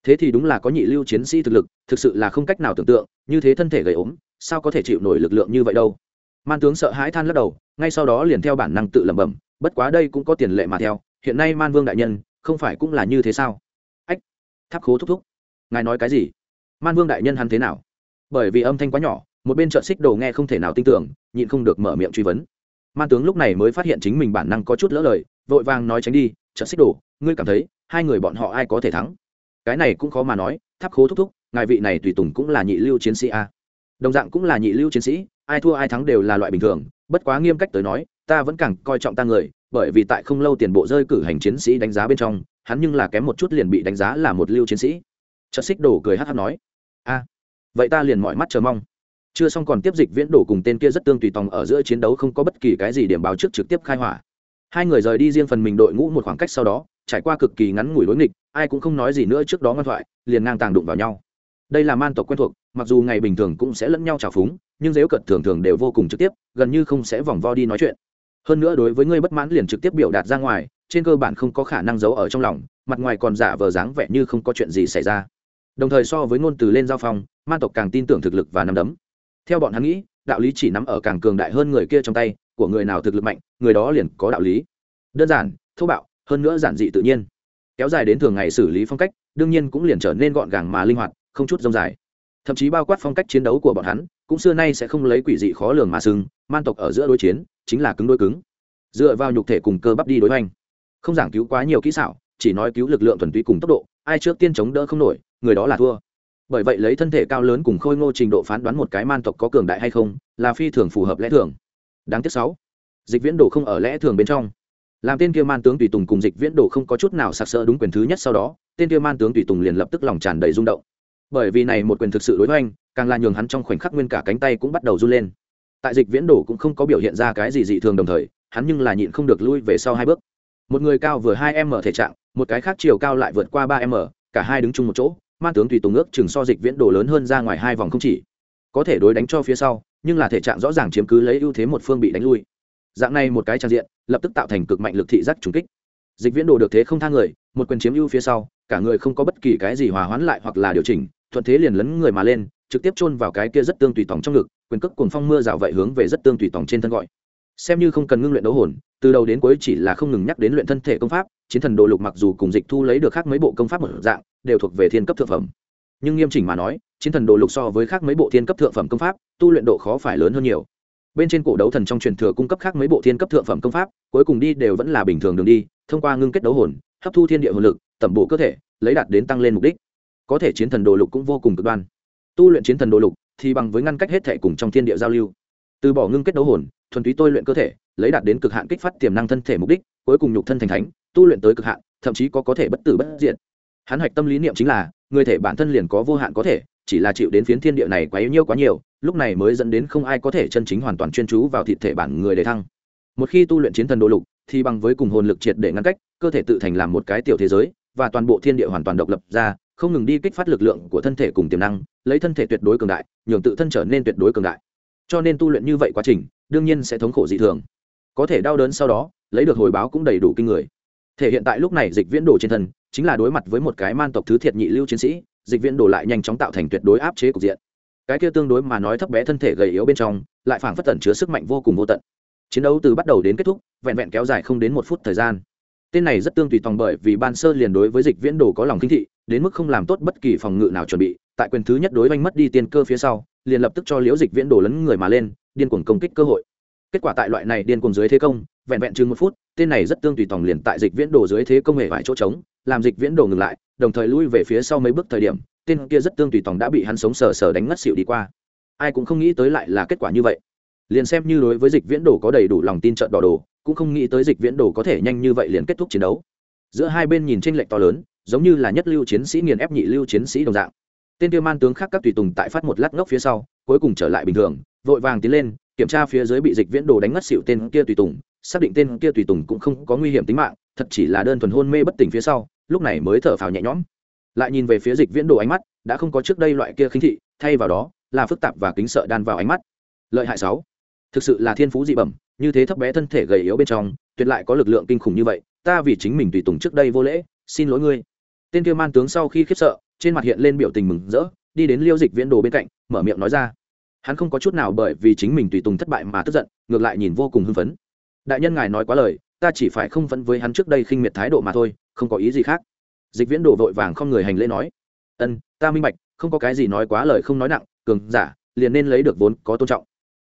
Thế thì đúng là có nhị lưu chiến sĩ thực lực, thực sự là không cách nào tưởng tượng, như thế thân thể gầy ốm, sao có thể chịu nổi lực lượng như vậy đâu? Man tướng sợ hãi than lắc đầu, ngay sau đó liền theo bản năng tự lẩm bẩm, bất quá đây cũng có tiền lệ mà theo, hiện nay man vương đại nhân, không phải cũng là như thế sao? Ách, tháp khố thúc thúc. Ngài nói cái gì? Man vương đại nhân hắn thế nào? Bởi vì âm thanh quá nhỏ, một bên trợ xích đồ nghe không thể nào tin tưởng, nhịn không được mở miệng truy vấn. Man tướng lúc này mới phát hiện chính mình bản năng có chút lỡ lời, vội vàng nói tránh đi trợ xích đồ, ngươi cảm thấy hai người bọn họ ai có thể thắng? Cái này cũng khó mà nói, tháp khố thúc thúc, ngài vị này tùy tùng cũng là nhị lưu chiến sĩ a. Đồng dạng cũng là nhị lưu chiến sĩ, ai thua ai thắng đều là loại bình thường, bất quá nghiêm cách tới nói, ta vẫn càng coi trọng ta người, bởi vì tại không lâu tiền bộ rơi cử hành chiến sĩ đánh giá bên trong, hắn nhưng là kém một chút liền bị đánh giá là một lưu chiến sĩ. Chất xích đồ cười hát hát nói, a vậy ta liền mọi mắt chờ mong. Chưa xong còn tiếp dịch viễn đổ cùng tên kia rất tương tùy tòng ở giữa chiến đấu không có bất kỳ cái gì điểm báo trước trực tiếp khai hỏa. Hai người rời đi riêng phần mình đội ngũ một khoảng cách sau đó, trải qua cực kỳ ngắn ngủi đối nghịch, ai cũng không nói gì nữa trước đó ngoan thoại, liền ngang tàng đụng vào nhau. Đây là man tộc quen thuộc, mặc dù ngày bình thường cũng sẽ lẫn nhau trào phúng, nhưng dếu cật thường thường đều vô cùng trực tiếp, gần như không sẽ vòng vo đi nói chuyện. Hơn nữa đối với ngươi bất mãn liền trực tiếp biểu đạt ra ngoài, trên cơ bản không có khả năng giấu ở trong lòng, mặt ngoài còn giả vờ dáng vẻ như không có chuyện gì xảy ra. Đồng thời so với ngôn từ lên giao phong man tộc càng tin tưởng thực lực và nắm đấm. Theo bọn hắn nghĩ, đạo lý chỉ nắm ở càng cường đại hơn người kia trong tay, của người nào thực lực mạnh, người đó liền có đạo lý. Đơn giản, thô bạo, hơn nữa giản dị tự nhiên. Kéo dài đến thường ngày xử lý phong cách, đương nhiên cũng liền trở nên gọn gàng mà linh hoạt, không chút rông dài. Thậm chí bao quát phong cách chiến đấu của bọn hắn, cũng xưa nay sẽ không lấy quỷ dị khó lường mà sừng man tộc ở giữa đối chiến, chính là cứng đôi cứng. Dựa vào nhục thể cùng cơ bắp đi đối hoành. Không giảng cứu quá nhiều kỹ xảo, chỉ nói cứu lực lượng thuần túy cùng tốc độ, ai trước tiên chống đỡ không nổi, người đó là thua bởi vậy lấy thân thể cao lớn cùng khôi ngô trình độ phán đoán một cái man tộc có cường đại hay không, là phi thường phù hợp lẽ thường. Đáng tiếc sáu, dịch viễn đồ không ở lẽ thường bên trong. Làm tên kia man tướng tùy tùng cùng dịch viễn đồ không có chút nào sặc sỡ đúng quyền thứ nhất sau đó, tên kia man tướng tùy tùng liền lập tức lòng tràn đầy rung động. Bởi vì này một quyền thực sự đối với anh càng là nhường hắn trong khoảnh khắc nguyên cả cánh tay cũng bắt đầu run lên. Tại dịch viễn đồ cũng không có biểu hiện ra cái gì dị thường đồng thời, hắn nhưng là nhịn không được lui về sau hai bước. Một người cao vừa hai m thể trạng, một cái khác chiều cao lại vượt qua ba m, cả hai đứng chung một chỗ Ma tướng tùy tùng ước chừng so dịch viễn đồ lớn hơn ra ngoài hai vòng không chỉ. Có thể đối đánh cho phía sau, nhưng là thể trạng rõ ràng chiếm cứ lấy ưu thế một phương bị đánh lui. Dạng này một cái trang diện, lập tức tạo thành cực mạnh lực thị giác trùng kích. Dịch viễn đồ được thế không thang người, một quyền chiếm ưu phía sau, cả người không có bất kỳ cái gì hòa hoãn lại hoặc là điều chỉnh, thuận thế liền lấn người mà lên, trực tiếp chôn vào cái kia rất tương tùy tòng trong ngực, quyền cước cuồng phong mưa rào vậy hướng về rất tương tùy tòng trên thân gọi. Xem như không cần ngưng luyện đấu hồn, từ đầu đến cuối chỉ là không ngừng nhắc đến luyện thân thể công pháp, chiến thần đồ lục mặc dù cùng dịch thu lấy được khác mấy bộ công pháp một dạng đều thuộc về thiên cấp thượng phẩm. Nhưng nghiêm chỉnh mà nói, chiến thần đồ lục so với khác mấy bộ thiên cấp thượng phẩm công pháp, tu luyện độ khó phải lớn hơn nhiều. Bên trên cổ đấu thần trong truyền thừa cung cấp khác mấy bộ thiên cấp thượng phẩm công pháp, cuối cùng đi đều vẫn là bình thường đường đi, thông qua ngưng kết đấu hồn, hấp thu thiên địa hồn lực, tẩm bổ cơ thể, lấy đạt đến tăng lên mục đích. Có thể chiến thần đồ lục cũng vô cùng cực đoan. Tu luyện chiến thần đồ lục thì bằng với ngăn cách hết thể cùng trong thiên địa giao lưu. Từ bỏ ngưng kết đấu hồn, thuần túy tôi luyện cơ thể, lấy đạt đến cực hạn kích phát tiềm năng thân thể mục đích, cuối cùng nhục thân thành thánh, tu luyện tới cực hạn, thậm chí có có thể bất tử bất diện hắn hạch tâm lý niệm chính là, người thể bản thân liền có vô hạn có thể, chỉ là chịu đến phiến thiên địa này quá yếu nhiêu quá nhiều, lúc này mới dẫn đến không ai có thể chân chính hoàn toàn chuyên chú vào thịt thể bản người để thăng. Một khi tu luyện chiến thần đồ lục, thì bằng với cùng hồn lực triệt để ngăn cách, cơ thể tự thành làm một cái tiểu thế giới, và toàn bộ thiên địa hoàn toàn độc lập ra, không ngừng đi kích phát lực lượng của thân thể cùng tiềm năng, lấy thân thể tuyệt đối cường đại, nhường tự thân trở nên tuyệt đối cường đại. Cho nên tu luyện như vậy quá trình, đương nhiên sẽ thống khổ dị thường. Có thể đau đớn sau đó, lấy được hồi báo cũng đầy đủ kinh người thể hiện tại lúc này dịch viễn đồ trên thân, chính là đối mặt với một cái man tộc thứ thiệt nhị lưu chiến sĩ, dịch viễn đồ lại nhanh chóng tạo thành tuyệt đối áp chế cục diện. Cái kia tương đối mà nói thấp bé thân thể gầy yếu bên trong, lại phảng phất tẩn chứa sức mạnh vô cùng vô tận. Chiến đấu từ bắt đầu đến kết thúc, vẹn vẹn kéo dài không đến một phút thời gian. Tên này rất tương tùy tòng bởi vì ban sơ liền đối với dịch viễn đồ có lòng kinh thị, đến mức không làm tốt bất kỳ phòng ngự nào chuẩn bị, tại quyền thứ nhất đối oanh mất đi tiền cơ phía sau, liền lập tức cho liễu dịch viễn đồ lấn người mà lên, điên cuồng công kích cơ hội. Kết quả tại loại này điên cuồng dưới thế công vẹn vẹn chừng một phút, tên này rất tương tùy tòng liền tại dịch viễn đồ dưới thế công nghệ vài chỗ trống, làm dịch viễn đồ ngừng lại, đồng thời lui về phía sau mấy bước thời điểm, tên kia rất tương tùy tòng đã bị hắn sống sờ sờ đánh ngất xỉu đi qua. Ai cũng không nghĩ tới lại là kết quả như vậy. Liền xem như đối với dịch viễn đồ có đầy đủ lòng tin trận đỏ đồ, cũng không nghĩ tới dịch viễn đồ có thể nhanh như vậy liền kết thúc chiến đấu. Giữa hai bên nhìn tranh lệch to lớn, giống như là nhất lưu chiến sĩ nghiền ép nhị lưu chiến sĩ đồng dạng. Tên kia man tướng khác các tùy tùng tại phát một lát ngốc phía sau, cuối cùng trở lại bình thường, vội vàng tiến lên, kiểm tra phía dưới bị dịch viễn đồ đánh ngất xịu tên kia tùy tùng xác định tên kia tùy tùng cũng không có nguy hiểm tính mạng, thật chỉ là đơn thuần hôn mê bất tỉnh phía sau, lúc này mới thở phào nhẹ nhõm. Lại nhìn về phía dịch viễn đồ ánh mắt, đã không có trước đây loại kia khinh thị, thay vào đó, là phức tạp và kính sợ đan vào ánh mắt. Lợi hại sáu. Thực sự là thiên phú dị bẩm, như thế thấp bé thân thể gầy yếu bên trong, tuyệt lại có lực lượng kinh khủng như vậy, ta vì chính mình tùy tùng trước đây vô lễ, xin lỗi ngươi. Tên kia man tướng sau khi khiếp sợ, trên mặt hiện lên biểu tình mừng rỡ, đi đến liêu dịch viễn đồ bên cạnh, mở miệng nói ra. Hắn không có chút nào bởi vì chính mình tùy tùng thất bại mà tức giận, ngược lại nhìn vô cùng hưng phấn đại nhân ngài nói quá lời, ta chỉ phải không vẫn với hắn trước đây khinh miệt thái độ mà thôi, không có ý gì khác. Dịch viễn đổ vội vàng không người hành lễ nói, ân, ta minh bạch, không có cái gì nói quá lời không nói nặng, cường giả, liền nên lấy được vốn có tôn trọng.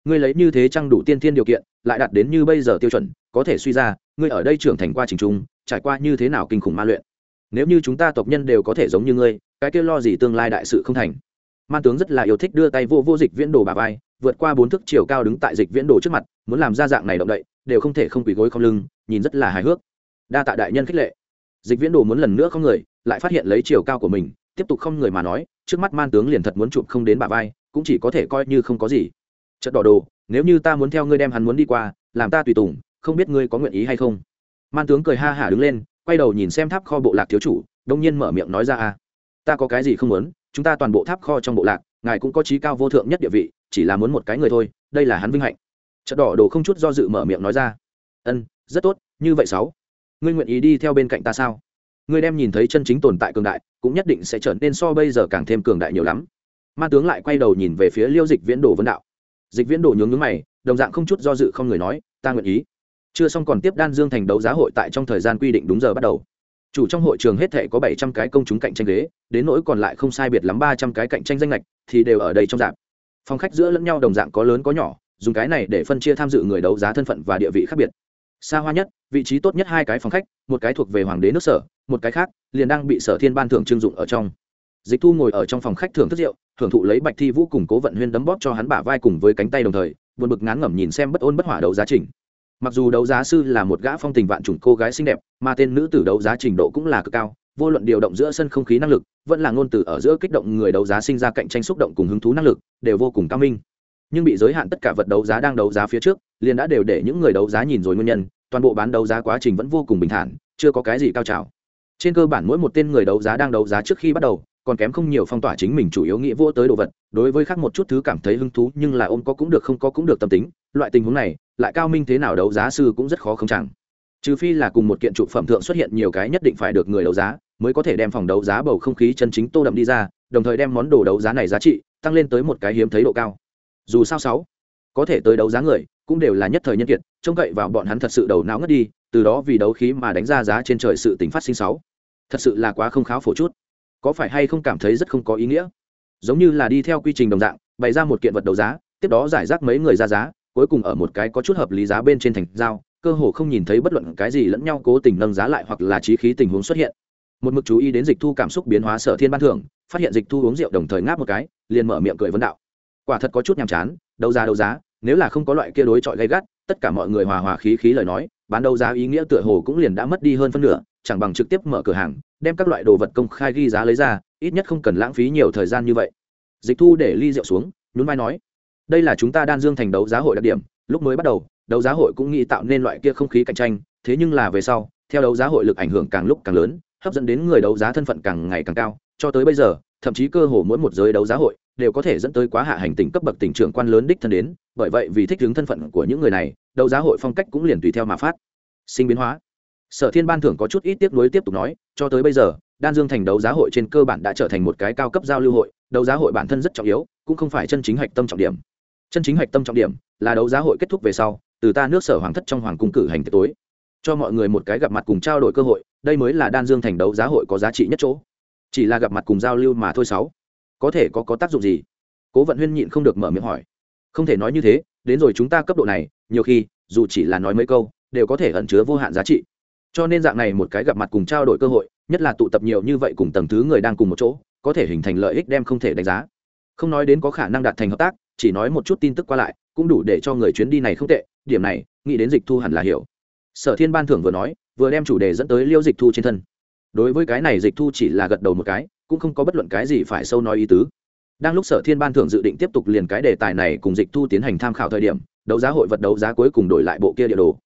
Ngươi lấy như thế chăng đủ tiên thiên điều kiện, lại đạt đến như bây giờ tiêu chuẩn, có thể suy ra, ngươi ở đây trưởng thành qua trình trung, trải qua như thế nào kinh khủng ma luyện. Nếu như chúng ta tộc nhân đều có thể giống như ngươi, cái kia lo gì tương lai đại sự không thành. Man tướng rất là yêu thích đưa tay vô vô dịch viễn đồ bà vai vượt qua bốn thước chiều cao đứng tại dịch viễn đồ trước mặt, muốn làm ra dạng này động đậy, đều không thể không quỳ gối không lưng, nhìn rất là hài hước. Đa tạ đại nhân khích lệ. Dịch viễn đồ muốn lần nữa không người, lại phát hiện lấy chiều cao của mình, tiếp tục không người mà nói, trước mắt man tướng liền thật muốn chụp không đến bà vai, cũng chỉ có thể coi như không có gì. Chất đỏ đồ, nếu như ta muốn theo ngươi đem hắn muốn đi qua, làm ta tùy tùng, không biết ngươi có nguyện ý hay không? Man tướng cười ha hả đứng lên, quay đầu nhìn xem tháp kho bộ lạc thiếu chủ, đông nhiên mở miệng nói ra a. Ta có cái gì không muốn, chúng ta toàn bộ tháp kho trong bộ lạc, ngài cũng có trí cao vô thượng nhất địa vị chỉ là muốn một cái người thôi, đây là hắn vinh hạnh. Chợt đỏ đồ không chút do dự mở miệng nói ra. Ân, rất tốt, như vậy sáu. Ngươi nguyện ý đi theo bên cạnh ta sao? Ngươi đem nhìn thấy chân chính tồn tại cường đại, cũng nhất định sẽ trở nên so bây giờ càng thêm cường đại nhiều lắm. Ma tướng lại quay đầu nhìn về phía liêu dịch viễn đồ vân đạo. Dịch viễn đồ nhướng nhướng mày, đồng dạng không chút do dự không người nói, ta nguyện ý. Chưa xong còn tiếp đan dương thành đấu giá hội tại trong thời gian quy định đúng giờ bắt đầu. Chủ trong hội trường hết thể có bảy trăm cái công chúng cạnh tranh ghế, đến nỗi còn lại không sai biệt lắm ba trăm cái cạnh tranh danh lệch thì đều ở đây trong dạp phòng khách giữa lẫn nhau đồng dạng có lớn có nhỏ, dùng cái này để phân chia tham dự người đấu giá thân phận và địa vị khác biệt. Xa hoa nhất, vị trí tốt nhất hai cái phòng khách, một cái thuộc về hoàng đế nước sở, một cái khác liền đang bị sở thiên ban thưởng trưng dụng ở trong. Dịch thu ngồi ở trong phòng khách thưởng thức rượu, thưởng thụ lấy bạch thi vũ cùng cố vận huyên đấm bóp cho hắn bả vai cùng với cánh tay đồng thời, buồn bực ngán ngẩm nhìn xem bất ôn bất hỏa đấu giá trình. Mặc dù đấu giá sư là một gã phong tình vạn trùng cô gái xinh đẹp, mà tên nữ tử đấu giá trình độ cũng là cực cao vô luận điều động giữa sân không khí năng lực, vẫn là ngôn từ ở giữa kích động người đấu giá sinh ra cạnh tranh xúc động cùng hứng thú năng lực, đều vô cùng cao minh. Nhưng bị giới hạn tất cả vật đấu giá đang đấu giá phía trước, liền đã đều để những người đấu giá nhìn rồi nguyên nhân, toàn bộ bán đấu giá quá trình vẫn vô cùng bình thản, chưa có cái gì cao trào. Trên cơ bản mỗi một tên người đấu giá đang đấu giá trước khi bắt đầu, còn kém không nhiều phong tỏa chính mình chủ yếu nghĩa vô tới đồ vật, đối với khác một chút thứ cảm thấy hứng thú nhưng là ôm có cũng được không có cũng được tâm tính, loại tình huống này, lại cao minh thế nào đấu giá sư cũng rất khó không chẳng. Trừ phi là cùng một kiện trụ phẩm thượng xuất hiện nhiều cái nhất định phải được người đấu giá mới có thể đem phòng đấu giá bầu không khí chân chính tô đậm đi ra, đồng thời đem món đồ đấu giá này giá trị tăng lên tới một cái hiếm thấy độ cao. Dù sao sáu, có thể tới đấu giá người, cũng đều là nhất thời nhân kiệt, trông cậy vào bọn hắn thật sự đầu não ngất đi, từ đó vì đấu khí mà đánh ra giá trên trời sự tính phát sinh sáu. Thật sự là quá không kháo phổ chút. Có phải hay không cảm thấy rất không có ý nghĩa? Giống như là đi theo quy trình đồng dạng, bày ra một kiện vật đấu giá, tiếp đó giải rác mấy người ra giá, cuối cùng ở một cái có chút hợp lý giá bên trên thành giao, cơ hồ không nhìn thấy bất luận cái gì lẫn nhau cố tình nâng giá lại hoặc là trí khí tình huống xuất hiện một mực chú ý đến dịch thu cảm xúc biến hóa sở thiên ban thưởng, phát hiện dịch thu uống rượu đồng thời ngáp một cái, liền mở miệng cười vấn đạo. Quả thật có chút nhàm chán, đấu giá đấu giá, nếu là không có loại kia đối chọi gay gắt, tất cả mọi người hòa hòa khí khí lời nói, bán đấu giá ý nghĩa tựa hồ cũng liền đã mất đi hơn phân nửa, chẳng bằng trực tiếp mở cửa hàng, đem các loại đồ vật công khai ghi giá lấy ra, ít nhất không cần lãng phí nhiều thời gian như vậy. Dịch thu để ly rượu xuống, nhún vai nói, đây là chúng ta đan dương thành đấu giá hội đặc điểm, lúc mới bắt đầu, đấu giá hội cũng nghĩ tạo nên loại kia không khí cạnh tranh, thế nhưng là về sau, theo đấu giá hội lực ảnh hưởng càng lúc càng lớn hấp dẫn đến người đấu giá thân phận càng ngày càng cao, cho tới bây giờ, thậm chí cơ hồ mỗi một giới đấu giá hội đều có thể dẫn tới quá hạ hành tình cấp bậc tỉnh trưởng quan lớn đích thân đến, bởi vậy vì thích ứng thân phận của những người này, đấu giá hội phong cách cũng liền tùy theo mà phát. Sinh biến hóa. Sở thiên ban thưởng có chút ít tiếp nối tiếp tục nói, cho tới bây giờ, đan dương thành đấu giá hội trên cơ bản đã trở thành một cái cao cấp giao lưu hội, đấu giá hội bản thân rất trọng yếu, cũng không phải chân chính hạch tâm trọng điểm. Chân chính hạch tâm trọng điểm là đấu giá hội kết thúc về sau, từ ta nước sở hoàng thất trong hoàng cung cử hành tối, cho mọi người một cái gặp mặt cùng trao đổi cơ hội đây mới là đan dương thành đấu giá hội có giá trị nhất chỗ. Chỉ là gặp mặt cùng giao lưu mà thôi sáu. Có thể có có tác dụng gì? Cố vận huyên nhịn không được mở miệng hỏi. Không thể nói như thế, đến rồi chúng ta cấp độ này, nhiều khi, dù chỉ là nói mấy câu, đều có thể ẩn chứa vô hạn giá trị. Cho nên dạng này một cái gặp mặt cùng trao đổi cơ hội, nhất là tụ tập nhiều như vậy cùng tầng thứ người đang cùng một chỗ, có thể hình thành lợi ích đem không thể đánh giá. Không nói đến có khả năng đạt thành hợp tác, chỉ nói một chút tin tức qua lại, cũng đủ để cho người chuyến đi này không tệ, điểm này, nghĩ đến dịch thu hẳn là hiểu. Sở thiên ban thưởng vừa nói vừa đem chủ đề dẫn tới liêu dịch thu trên thân. Đối với cái này dịch thu chỉ là gật đầu một cái, cũng không có bất luận cái gì phải sâu nói ý tứ. Đang lúc sở thiên ban thưởng dự định tiếp tục liền cái đề tài này cùng dịch thu tiến hành tham khảo thời điểm, đấu giá hội vật đấu giá cuối cùng đổi lại bộ kia địa đồ.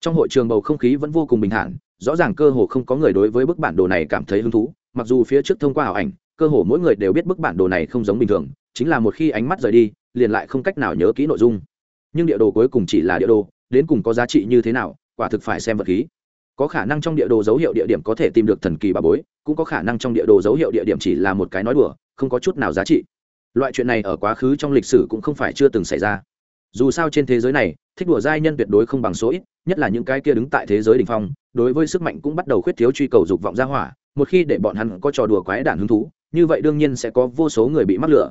Trong hội trường bầu không khí vẫn vô cùng bình thản, rõ ràng cơ hồ không có người đối với bức bản đồ này cảm thấy hứng thú, mặc dù phía trước thông qua ảo ảnh, cơ hồ mỗi người đều biết bức bản đồ này không giống bình thường, chính là một khi ánh mắt rời đi, liền lại không cách nào nhớ kỹ nội dung. Nhưng địa đồ cuối cùng chỉ là địa đồ, đến cùng có giá trị như thế nào, quả thực phải xem vật khí có khả năng trong địa đồ dấu hiệu địa điểm có thể tìm được thần kỳ bà bối, cũng có khả năng trong địa đồ dấu hiệu địa điểm chỉ là một cái nói đùa, không có chút nào giá trị. Loại chuyện này ở quá khứ trong lịch sử cũng không phải chưa từng xảy ra. Dù sao trên thế giới này, thích đùa giai nhân tuyệt đối không bằng số ít, nhất là những cái kia đứng tại thế giới đ ỉ n h phong, đối với sức mạnh cũng bắt đầu khuyết thiếu truy cầu dục vọng ra hỏa, một khi để bọn hắn có trò đùa quái đản hứng thú, như vậy đương nhiên sẽ có vô số người bị mắc lửa.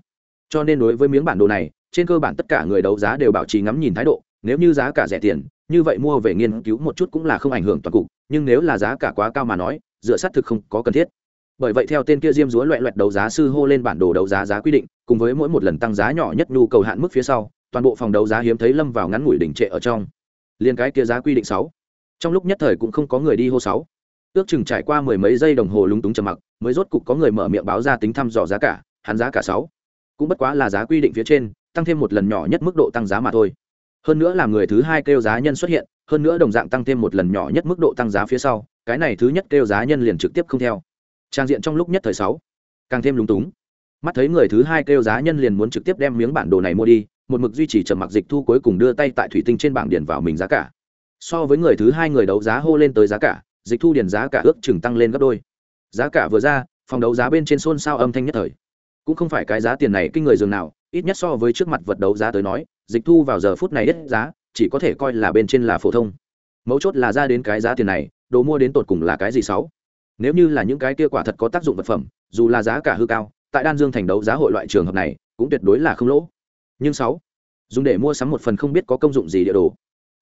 Cho nên đối với miếng bản đồ này, trên cơ bản tất cả người đấu giá đều bảo trì ngắm nhìn thái độ nếu như giá cả rẻ tiền, như vậy mua về nghiên cứu một chút cũng là không ảnh hưởng toàn cục, nhưng nếu là giá cả quá cao mà nói, dựa sát thực không có cần thiết. Bởi vậy theo tên kia diêm dúa loẹ loẹt đấu giá sư hô lên bản đồ đấu giá giá quy định, cùng với mỗi một lần tăng giá nhỏ nhất nhu cầu hạn mức phía sau, toàn bộ phòng đấu giá hiếm thấy lâm vào ngắn ngủi đỉnh trệ ở trong. Liên cái kia giá quy định sáu. Trong lúc nhất thời cũng không có người đi hô sáu. Ước chừng trải qua mười mấy giây đồng hồ lúng túng trầm mặc, mới rốt cục có người mở miệng báo ra tính thăm dò giá cả, hắn giá cả sáu. Cũng bất quá là giá quy định phía trên, tăng thêm một lần nhỏ nhất mức độ tăng giá mà thôi hơn nữa làm người thứ hai kêu giá nhân xuất hiện, hơn nữa đồng dạng tăng thêm một lần nhỏ nhất mức độ tăng giá phía sau, cái này thứ nhất kêu giá nhân liền trực tiếp không theo. Trang diện trong lúc nhất thời sáu, càng thêm lúng túng. Mắt thấy người thứ hai kêu giá nhân liền muốn trực tiếp đem miếng bản đồ này mua đi, một mực duy trì trầm mặc dịch thu cuối cùng đưa tay tại thủy tinh trên bảng điền vào mình giá cả. So với người thứ hai người đấu giá hô lên tới giá cả, dịch thu điền giá cả ước chừng tăng lên gấp đôi. Giá cả vừa ra, phòng đấu giá bên trên xôn xao âm thanh nhất thời. Cũng không phải cái giá tiền này kinh người dường nào, ít nhất so với trước mặt vật đấu giá tới nói dịch thu vào giờ phút này ít giá, chỉ có thể coi là bên trên là phổ thông. Mấu chốt là ra đến cái giá tiền này, đồ mua đến tột cùng là cái gì sáu? Nếu như là những cái kia quả thật có tác dụng vật phẩm, dù là giá cả hư cao, tại đan dương thành đấu giá hội loại trường hợp này, cũng tuyệt đối là không lỗ. Nhưng sáu, dùng để mua sắm một phần không biết có công dụng gì địa đồ.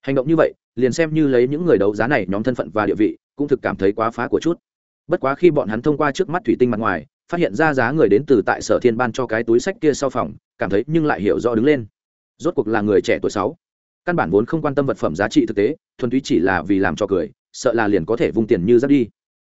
Hành động như vậy, liền xem như lấy những người đấu giá này nhóm thân phận và địa vị, cũng thực cảm thấy quá phá của chút. Bất quá khi bọn hắn thông qua trước mắt thủy tinh mặt ngoài, phát hiện ra giá người đến từ tại sở thiên ban cho cái túi sách kia sau phòng, cảm thấy nhưng lại hiểu rõ đứng lên rốt cuộc là người trẻ tuổi sáu. Căn bản vốn không quan tâm vật phẩm giá trị thực tế, thuần túy chỉ là vì làm cho cười, sợ là liền có thể vung tiền như rác đi.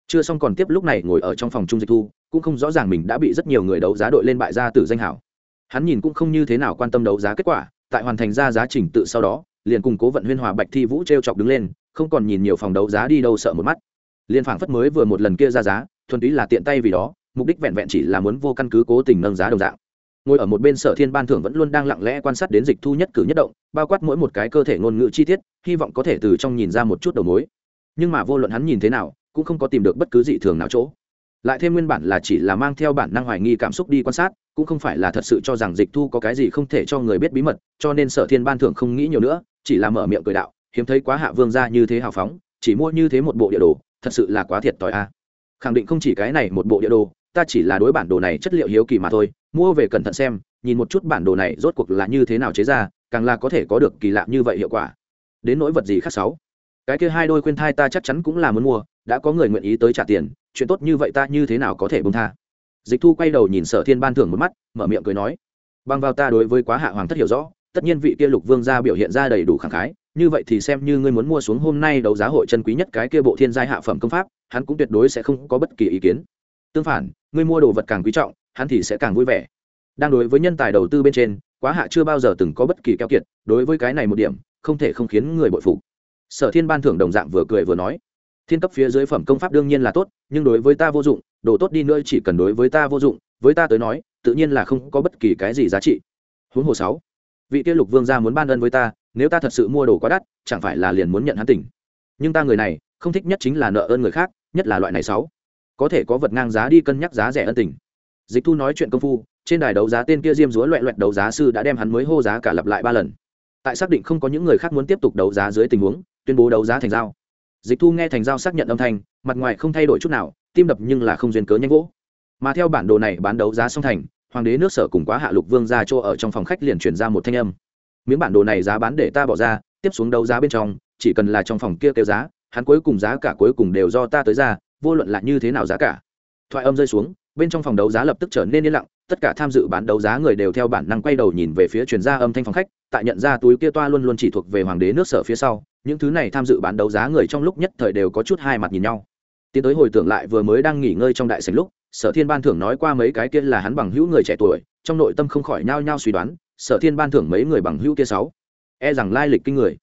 Chưa xong còn tiếp lúc này ngồi ở trong phòng trung dịch thu, cũng không rõ ràng mình đã bị rất nhiều người đấu giá đội lên bại gia tử danh hảo. Hắn nhìn cũng không như thế nào quan tâm đấu giá kết quả, tại hoàn thành ra giá trình tự sau đó, liền cùng cố vận huyên hòa bạch thi vũ t r e o chọc đứng lên, không còn nhìn nhiều phòng đấu giá đi đâu sợ một mắt. Liên phảng phất mới vừa một lần kia ra giá, thuần túy là tiện tay vì đó, mục đích vẹn vẹn chỉ là muốn vô căn cứ cố tình nâng giá đồng dạng ngồi ở một bên sở thiên ban thưởng vẫn luôn đang lặng lẽ quan sát đến dịch thu nhất cử nhất động, bao quát mỗi một cái cơ thể ngôn ngữ chi tiết, hy vọng có thể từ trong nhìn ra một chút đầu mối. Nhưng mà vô luận hắn nhìn thế nào, cũng không có tìm được bất cứ dị thường nào chỗ. Lại thêm nguyên bản là chỉ là mang theo bản năng hoài nghi cảm xúc đi quan sát, cũng không phải là thật sự cho rằng dịch thu có cái gì không thể cho người biết bí mật, cho nên sở thiên ban thưởng không nghĩ nhiều nữa, chỉ là mở miệng cười đạo, hiếm thấy quá hạ vương ra như thế hào phóng, chỉ mua như thế một bộ địa đồ, thật sự là quá thiệt thòi a. Khẳng định không chỉ cái này một bộ địa đồ ta chỉ là đối bản đồ này chất liệu hiếu kỳ mà thôi, mua về cẩn thận xem, nhìn một chút bản đồ này rốt cuộc là như thế nào chế ra, càng là có thể có được kỳ lạ như vậy hiệu quả. Đến nỗi vật gì khác sáu? Cái kia hai đôi khuyên thai ta chắc chắn cũng là muốn mua, đã có người nguyện ý tới trả tiền, chuyện tốt như vậy ta như thế nào có thể bông tha? Dịch thu quay đầu nhìn sở thiên ban thưởng một mắt, mở miệng cười nói, bằng vào ta đối với quá hạ hoàng thất hiểu rõ, tất nhiên vị kia lục vương gia biểu hiện ra đầy đủ khẳng khái, như vậy thì xem như ngươi muốn mua xuống hôm nay đấu giá hội chân quý nhất cái kia bộ thiên giai hạ phẩm công pháp, hắn cũng tuyệt đối sẽ không có bất kỳ ý kiến. Tương phản ngươi mua đồ vật càng quý trọng, hắn thì sẽ càng vui vẻ. Đang đối với nhân tài đầu tư bên trên, quá hạ chưa bao giờ từng có bất kỳ keo kiệt, đối với cái này một điểm, không thể không khiến người bội phục. Sở thiên ban thưởng đồng dạng vừa cười vừa nói, thiên cấp phía dưới phẩm công pháp đương nhiên là tốt, nhưng đối với ta vô dụng, đồ tốt đi nữa chỉ cần đối với ta vô dụng, với ta tới nói, tự nhiên là không có bất kỳ cái gì giá trị. Huống hồ sáu, vị kia lục vương gia muốn ban ân với ta, nếu ta thật sự mua đồ quá đắt, chẳng phải là liền muốn nhận hắn tỉnh. Nhưng ta người này, không thích nhất chính là nợ ơn người khác, nhất là loại này sáu có thể có vật ngang giá đi cân nhắc giá rẻ ân tình. Dịch thu nói chuyện công phu, trên đài đấu giá tên kia diêm dúa loẹ loẹt đấu giá sư đã đem hắn mới hô giá cả lặp lại ba lần. Tại xác định không có những người khác muốn tiếp tục đấu giá dưới tình huống, tuyên bố đấu giá thành giao. Dịch thu nghe thành giao xác nhận âm thanh, mặt ngoài không thay đổi chút nào, tim đập nhưng là không duyên cớ nhanh gỗ mà theo bản đồ này bán đấu giá song thành, hoàng đế nước sở cùng quá hạ lục vương ra chỗ ở trong phòng khách liền chuyển ra một thanh âm. Miếng bản đồ này giá bán để ta bỏ ra, tiếp xuống đấu giá bên trong, chỉ cần là trong phòng kia kêu giá, hắn cuối cùng giá cả cuối cùng đều do ta tới ra vô luận là như thế nào giá cả. Thoại âm rơi xuống, bên trong phòng đấu giá lập tức trở nên yên lặng, tất cả tham dự bán đấu giá người đều theo bản năng quay đầu nhìn về phía truyền gia âm thanh phòng khách, tại nhận ra túi kia toa luôn luôn chỉ thuộc về hoàng đế nước sở phía sau, những thứ này tham dự bán đấu giá người trong lúc nhất thời đều có chút hai mặt nhìn nhau. Tiến tới hồi tưởng lại vừa mới đang nghỉ ngơi trong đại sảnh lúc, sở thiên ban thưởng nói qua mấy cái kia là hắn bằng hữu người trẻ tuổi, trong nội tâm không khỏi nhao nhao suy đoán, sở thiên ban thưởng mấy người bằng hữu kia sáu? E rằng lai lịch kinh người.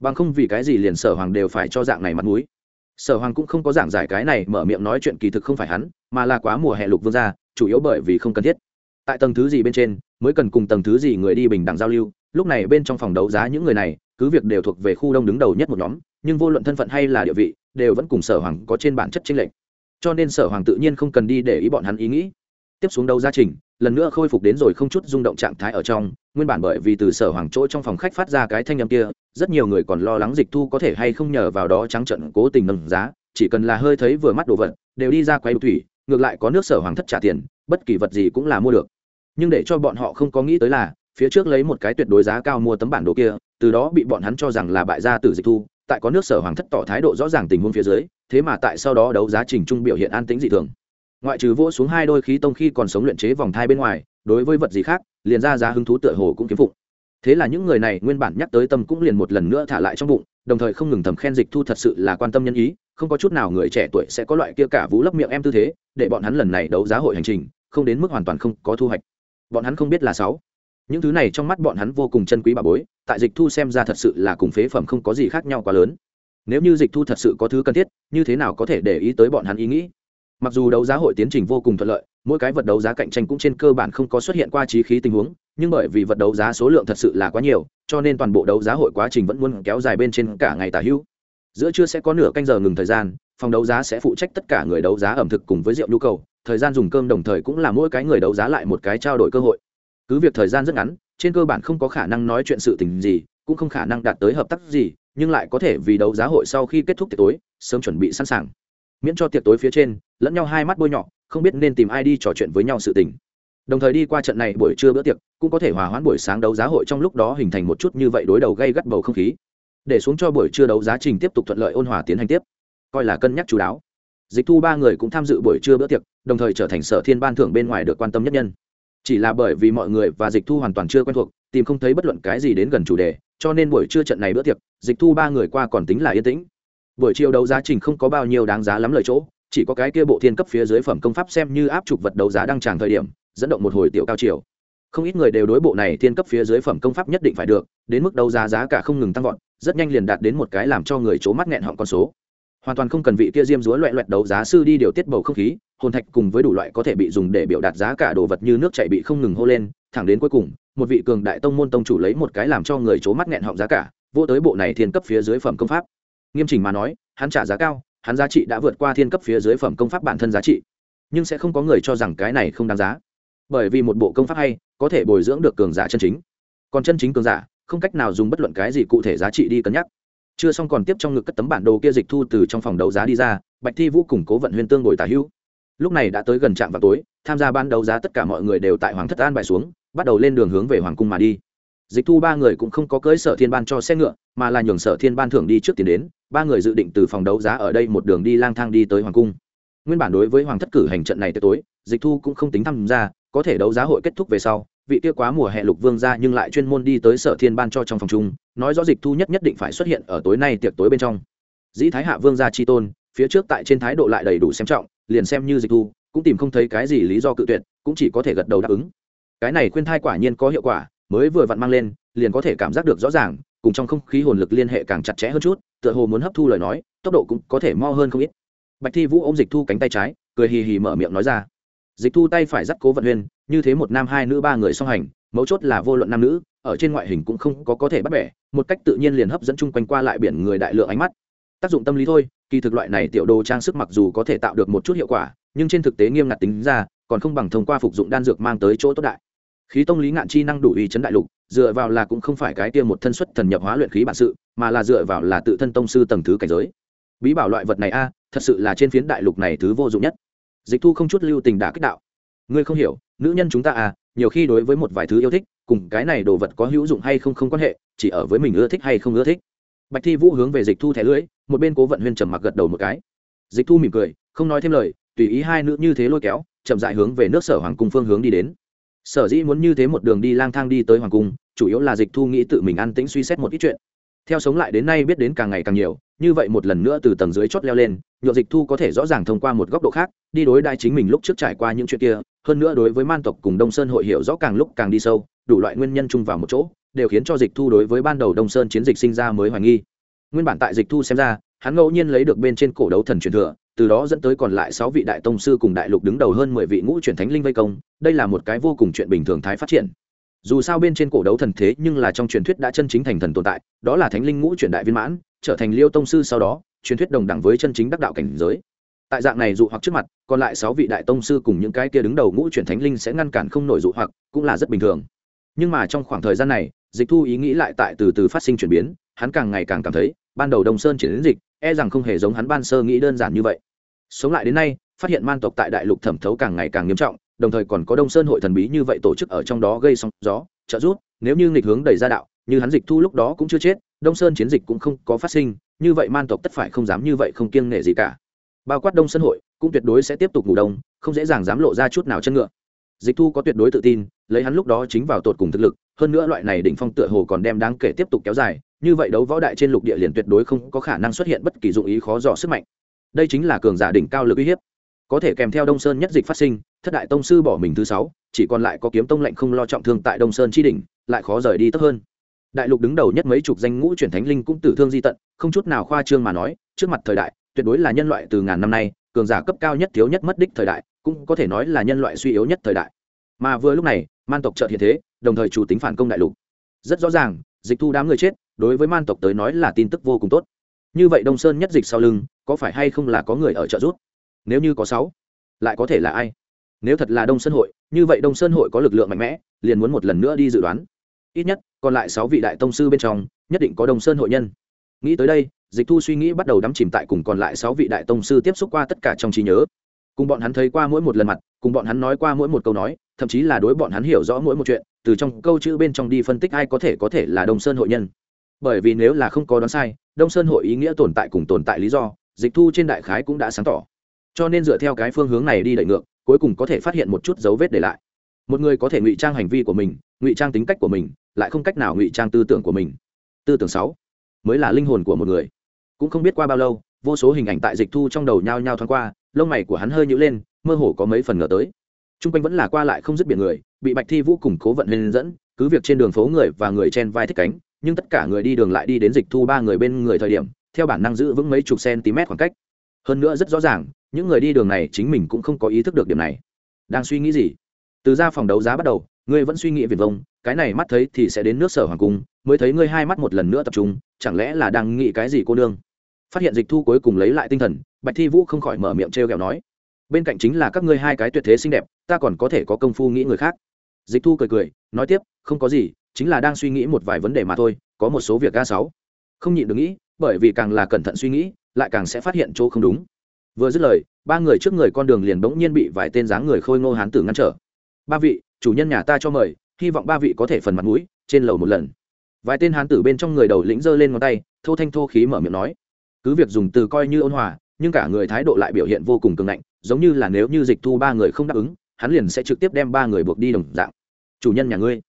Bằng không vì cái gì liền sở hoàng đều phải cho dạng này mặt mũi sở hoàng cũng không có giảng giải cái này, mở miệng nói chuyện kỳ thực không phải hắn, mà là quá mùa hè lục vương gia, chủ yếu bởi vì không cần thiết. Tại tầng thứ gì bên trên, mới cần cùng tầng thứ gì người đi bình đẳng giao lưu, lúc này bên trong phòng đấu giá những người này, cứ việc đều thuộc về khu đông đứng đầu nhất một nhóm, nhưng vô luận thân phận hay là địa vị, đều vẫn cùng sở hoàng có trên bản chất chính lệnh cho nên sở hoàng tự nhiên không cần đi để ý bọn hắn ý nghĩ. Tiếp xuống đấu giá trình lần nữa khôi phục đến rồi không chút rung động trạng thái ở trong, nguyên bản bởi vì từ sở hoàng chỗ trong phòng khách phát ra cái thanh âm kia, rất nhiều người còn lo lắng dịch thu có thể hay không nhờ vào đó trắng trận cố tình nâng giá, chỉ cần là hơi thấy vừa mắt đồ vật, đều đi ra quay đồ thủy, ngược lại có nước sở hoàng thất trả tiền, bất kỳ vật gì cũng là mua được. Nhưng để cho bọn họ không có nghĩ tới là, phía trước lấy một cái tuyệt đối giá cao mua tấm bản đồ kia, từ đó bị bọn hắn cho rằng là bại gia tử dịch thu, tại có nước sở hoàng thất tỏ thái độ rõ ràng tình huống phía dưới, thế mà tại sau đó đấu giá trình trung biểu hiện an tĩnh dị thường ngoại trừ vỗ xuống hai đôi khí tông khi còn sống luyện chế vòng thai bên ngoài, đối với vật gì khác, liền ra giá hứng thú tựa hồ cũng kiếm phụng. Thế là những người này nguyên bản nhắc tới tâm cũng liền một lần nữa thả lại trong bụng, đồng thời không ngừng thầm khen dịch thu thật sự là quan tâm nhân ý, không có chút nào người trẻ tuổi sẽ có loại kia cả vũ lấp miệng em tư thế, để bọn hắn lần này đấu giá hội hành trình, không đến mức hoàn toàn không có thu hoạch. Bọn hắn không biết là sáu. Những thứ này trong mắt bọn hắn vô cùng chân quý bà bối, tại dịch thu xem ra thật sự là cùng phế phẩm không có gì khác nhau quá lớn. Nếu như dịch thu thật sự có thứ cần thiết, như thế nào có thể để ý tới bọn hắn ý nghĩ? Mặc dù đấu giá hội tiến trình vô cùng thuận lợi, mỗi cái vật đấu giá cạnh tranh cũng trên cơ bản không có xuất hiện qua trí khí tình huống, nhưng bởi vì vật đấu giá số lượng thật sự là quá nhiều, cho nên toàn bộ đấu giá hội quá trình vẫn luôn kéo dài bên trên cả ngày tả hữu. Giữa trưa sẽ có nửa canh giờ ngừng thời gian, phòng đấu giá sẽ phụ trách tất cả người đấu giá ẩm thực cùng với rượu nhu cầu, thời gian dùng cơm đồng thời cũng là mỗi cái người đấu giá lại một cái trao đổi cơ hội. Cứ việc thời gian rất ngắn, trên cơ bản không có khả năng nói chuyện sự tình gì, cũng không khả năng đạt tới hợp tác gì, nhưng lại có thể vì đấu giá hội sau khi kết thúc tối, sớm chuẩn bị sẵn sàng miễn cho tiệc tối phía trên, lẫn nhau hai mắt bôi nhọ, không biết nên tìm ai đi trò chuyện với nhau sự tình. Đồng thời đi qua trận này buổi trưa bữa tiệc, cũng có thể hòa hoãn buổi sáng đấu giá hội trong lúc đó hình thành một chút như vậy đối đầu gây gắt bầu không khí. Để xuống cho buổi trưa đấu giá trình tiếp tục thuận lợi ôn hòa tiến hành tiếp. Coi là cân nhắc chú đáo. Dịch thu ba người cũng tham dự buổi trưa bữa tiệc, đồng thời trở thành sở thiên ban thưởng bên ngoài được quan tâm nhất nhân. Chỉ là bởi vì mọi người và dịch thu hoàn toàn chưa quen thuộc, tìm không thấy bất luận cái gì đến gần chủ đề, cho nên buổi trưa trận này bữa tiệc, dịch thu ba người qua còn tính là yên tĩnh buổi chiều đấu giá trình không có bao nhiêu đáng giá lắm lời chỗ, chỉ có cái kia bộ thiên cấp phía dưới phẩm công pháp xem như áp trục vật đấu giá đăng tràng thời điểm, dẫn động một hồi tiểu cao chiều. Không ít người đều đối bộ này thiên cấp phía dưới phẩm công pháp nhất định phải được, đến mức đấu giá giá cả không ngừng tăng vọt, rất nhanh liền đạt đến một cái làm cho người c mắt nghẹn họng con số. Hoàn toàn không cần vị kia diêm dúa loẹ loẹt đấu giá sư đi điều tiết bầu không khí, hồn thạch cùng với đủ loại có thể bị dùng để biểu đạt giá cả đồ vật như nước chạy bị không ngừng hô lên, thẳng đến cuối cùng, một vị cường đại tông môn tông chủ lấy một cái làm cho người c mắt nghẹn họng giá cả vô tới bộ này thiên cấp phía dưới phẩm công pháp nghiêm chỉnh mà nói, hắn trả giá cao, hắn giá trị đã vượt qua thiên cấp phía dưới phẩm công pháp bản thân giá trị. Nhưng sẽ không có người cho rằng cái này không đáng giá. Bởi vì một bộ công pháp hay, có thể bồi dưỡng được cường giả chân chính. Còn chân chính cường giả, không cách nào dùng bất luận cái gì cụ thể giá trị đi cân nhắc. Chưa xong còn tiếp trong ngực cất tấm bản đồ kia dịch thu từ trong phòng đấu giá đi ra, bạch thi vũ củng cố vận huyên tương ngồi tả hữu. Lúc này đã tới gần trạm vào tối, tham gia ban đấu giá tất cả mọi người đều tại hoàng thất an bài xuống, bắt đầu lên đường hướng về hoàng cung mà đi. Dịch thu ba người cũng không có cưới sở thiên ban cho xe ngựa, mà là nhường sở thiên ban thưởng đi trước tiền đến ba người dự định từ phòng đấu giá ở đây một đường đi lang thang đi tới hoàng cung. Nguyên bản đối với hoàng thất cử hành trận này tới tối, dịch thu cũng không tính tham gia, có thể đấu giá hội kết thúc về sau, vị kia quá mùa hè lục vương ra nhưng lại chuyên môn đi tới sở thiên ban cho trong phòng chung, nói rõ dịch thu nhất nhất định phải xuất hiện ở tối nay tiệc tối bên trong. Dĩ thái hạ vương gia chi tôn, phía trước tại trên thái độ lại đầy đủ xem trọng, liền xem như dịch thu, cũng tìm không thấy cái gì lý do cự tuyệt, cũng chỉ có thể gật đầu đáp ứng. Cái này khuyên thai quả nhiên có hiệu quả, mới vừa vặn mang lên, liền có thể cảm giác được rõ ràng cùng trong không khí hồn lực liên hệ càng chặt chẽ hơn chút, tựa hồ muốn hấp thu lời nói, tốc độ cũng có thể mo hơn không ít. Bạch thi vũ ôm dịch thu cánh tay trái, cười hì hì mở miệng nói ra. Dịch thu tay phải dắt cố vận huyên như thế một nam hai nữ ba người song hành, mấu chốt là vô luận nam nữ, ở trên ngoại hình cũng không có có thể bắt bẻ, một cách tự nhiên liền hấp dẫn chung quanh qua lại biển người đại lượng ánh mắt. Tác dụng tâm lý thôi, kỳ thực loại này tiểu đồ trang sức mặc dù có thể tạo được một chút hiệu quả, nhưng trên thực tế nghiêm ngặt tính ra, còn không bằng thông qua phục dụng đan dược mang tới chỗ tốt đại khí tông lý ngạn chi năng đủ ý chấn đại lục, dựa vào là cũng không phải cái kia một thân xuất thần nhập hóa luyện khí bản sự, mà là dựa vào là tự thân tông sư tầng thứ cảnh giới. Bí bảo loại vật này a, thật sự là trên phiến đại lục này thứ vô dụng nhất. Dịch thu không chút lưu tình đã kích đạo. Ngươi không hiểu, nữ nhân chúng ta à nhiều khi đối với một vài thứ yêu thích, cùng cái này đồ vật có hữu dụng hay không không quan hệ, chỉ ở với mình ưa thích hay không ưa thích. Bạch thi vũ hướng về dịch thu thẻ lưỡi, một bên cố vận huyên trầm mặc gật đầu một cái. Dịch thu mỉm cười, không nói thêm lời, tùy ý hai nữ như thế lôi kéo, chậm dại hướng về nước sở hoàng cung phương hướng đi đến sở dĩ muốn như thế một đường đi lang thang đi tới hoàng cung, chủ yếu là dịch thu nghĩ tự mình an tĩnh suy xét một ít chuyện. Theo sống lại đến nay biết đến càng ngày càng nhiều, như vậy một lần nữa từ tầng dưới chót leo lên nhựa dịch thu có thể rõ ràng thông qua một góc độ khác, đi đối đại chính mình lúc trước trải qua những chuyện kia, hơn nữa đối với man tộc cùng đông sơn hội hiểu rõ càng lúc càng đi sâu, đủ loại nguyên nhân chung vào một chỗ, đều khiến cho dịch thu đối với ban đầu đông sơn chiến dịch sinh ra mới hoài nghi. Nguyên bản tại dịch thu xem ra, hắn ngẫu nhiên lấy được bên trên cổ đấu thần truyền thừa từ đó dẫn tới còn lại sáu vị đại tông sư cùng đại lục đứng đầu hơn mười vị ngũ chuyển thánh linh vây công, đây là một cái vô cùng chuyện bình thường thái phát triển. Dù sao bên trên cổ đấu thần thế nhưng là trong truyền thuyết đã chân chính thành thần tồn tại, đó là thánh linh ngũ chuyển đại viên mãn, trở thành liêu tông sư sau đó, truyền thuyết đồng đẳng với chân chính đắc đạo cảnh giới. Tại dạng này dụ hoặc trước mặt, còn lại sáu vị đại tông sư cùng những cái kia đứng đầu ngũ chuyển thánh linh sẽ ngăn cản không nổi dụ hoặc, cũng là rất bình thường. Nhưng mà trong khoảng thời gian này, dịch thu ý nghĩ lại tại từ từ phát sinh chuyển biến, hắn càng ngày càng cảm thấy, ban đầu đông sơn chuyển đến dịch e rằng không hề giống hắn ban sơ nghĩ đơn giản như vậy. Sống lại đến nay, phát hiện man tộc tại đại lục thẩm thấu càng ngày càng nghiêm trọng, đồng thời còn có đông sơn hội thần bí như vậy tổ chức ở trong đó gây sóng gió, trợ giúp, nếu như nghịch hướng đẩy ra đạo, như hắn dịch thu lúc đó cũng chưa chết, đông sơn chiến dịch cũng không có phát sinh, như vậy man tộc tất phải không dám như vậy không kiêng nể gì cả. Bao quát đông sơn hội, cũng tuyệt đối sẽ tiếp tục ngủ đông, không dễ dàng dám lộ ra chút nào chân ngựa. Dịch thu có tuyệt đối tự tin, lấy hắn lúc đó chính vào tột cùng thực lực, hơn nữa loại này đỉnh phong tựa hồ còn đem đáng kể tiếp tục kéo dài như vậy đấu võ đại trên lục địa liền tuyệt đối không có khả năng xuất hiện bất kỳ dụng ý khó dò sức mạnh. Đây chính là cường giả đỉnh cao lực uy hiếp. Có thể kèm theo đông sơn nhất dịch phát sinh, thất đại tông sư bỏ mình thứ sáu, chỉ còn lại có kiếm tông lệnh không lo trọng thương tại đông sơn chi đỉnh, lại khó rời đi tấp hơn. Đại lục đứng đầu nhất mấy chục danh ngũ chuyển thánh linh cũng tử thương di tận, không chút nào khoa trương mà nói, trước mặt thời đại, tuyệt đối là nhân loại từ ngàn năm nay, cường giả cấp cao nhất thiếu nhất mất đích thời đại, cũng có thể nói là nhân loại suy yếu nhất thời đại. Mà vừa lúc này, man tộc trợ hiện thế, đồng thời chủ tính phản công đại lục. Rất rõ ràng dịch thu đám người chết, đối với man tộc tới nói là tin tức vô cùng tốt. Như vậy đông sơn nhất dịch sau lưng, có phải hay không là có người ở trợ giúp? nếu như có sáu, lại có thể là ai? Nếu thật là đông sơn hội, như vậy đông sơn hội có lực lượng mạnh mẽ, liền muốn một lần nữa đi dự đoán. Ít nhất, còn lại sáu vị đại tông sư bên trong, nhất định có đông sơn hội nhân. Nghĩ tới đây, dịch thu suy nghĩ bắt đầu đắm chìm tại cùng còn lại sáu vị đại tông sư tiếp xúc qua tất cả trong trí nhớ. Cùng bọn hắn thấy qua mỗi một lần mặt, cùng bọn hắn nói qua mỗi một câu nói thậm chí là đối bọn hắn hiểu rõ mỗi một chuyện, từ trong câu chữ bên trong đi phân tích ai có thể có thể là đông sơn hội nhân. Bởi vì nếu là không có đoán sai, đông sơn hội ý nghĩa tồn tại cùng tồn tại lý do, dịch thu trên đại khái cũng đã sáng tỏ. Cho nên dựa theo cái phương hướng này đi đẩy ngược, cuối cùng có thể phát hiện một chút dấu vết để lại. Một người có thể ngụy trang hành vi của mình, ngụy trang tính cách của mình, lại không cách nào ngụy trang tư tưởng của mình. Tư tưởng sáu, mới là linh hồn của một người. Cũng không biết qua bao lâu, vô số hình ảnh tại dịch thu trong đầu nhao nhao thoáng qua, lông mày của hắn hơi nhữ lên, mơ hồ có mấy phần ngờ tới t r u n g quanh vẫn là qua lại không dứt biển người, bị bạch thi vũ củng cố vận lên dẫn, cứ việc trên đường phố người và người chen vai thích cánh, nhưng tất cả người đi đường lại đi đến dịch thu ba người bên người thời điểm, theo bản năng giữ vững mấy chục cm khoảng cách. Hơn nữa rất rõ ràng, những người đi đường này chính mình cũng không có ý thức được điểm này. Đang suy nghĩ gì? Từ ra phòng đấu giá bắt đầu, ngươi vẫn suy nghĩ viền vông, cái này mắt thấy thì sẽ đến nước sở hoàng cung, mới thấy ngươi hai mắt một lần nữa tập trung, chẳng lẽ là đang nghĩ cái gì cô nương? Phát hiện dịch thu cuối cùng lấy lại tinh thần, bạch thi vũ không khỏi mở miệng t r e o kẹo nói bên cạnh chính là các ngươi hai cái tuyệt thế xinh đẹp, ta còn có thể có công phu nghĩ người khác. Dịch thu cười cười, nói tiếp, không có gì, chính là đang suy nghĩ một vài vấn đề mà thôi, có một số việc ga sáu. Không nhịn được nghĩ, bởi vì càng là cẩn thận suy nghĩ, lại càng sẽ phát hiện chỗ không đúng. Vừa dứt lời, ba người trước người con đường liền bỗng nhiên bị vài tên dáng người khôi ngô hán tử ngăn trở. Ba vị, chủ nhân nhà ta cho mời, hy vọng ba vị có thể phần mặt mũi, trên lầu một lần. Vài tên hán tử bên trong người đầu lĩnh giơ lên ngón tay, thô thanh thô khí mở miệng nói. Cứ việc dùng từ coi như ôn hòa, nhưng cả người thái độ lại biểu hiện vô cùng cường ngạnh giống như là nếu như dịch thu ba người không đáp ứng, hắn liền sẽ trực tiếp đem ba người buộc đi đồng dạng. Chủ nhân nhà ngươi.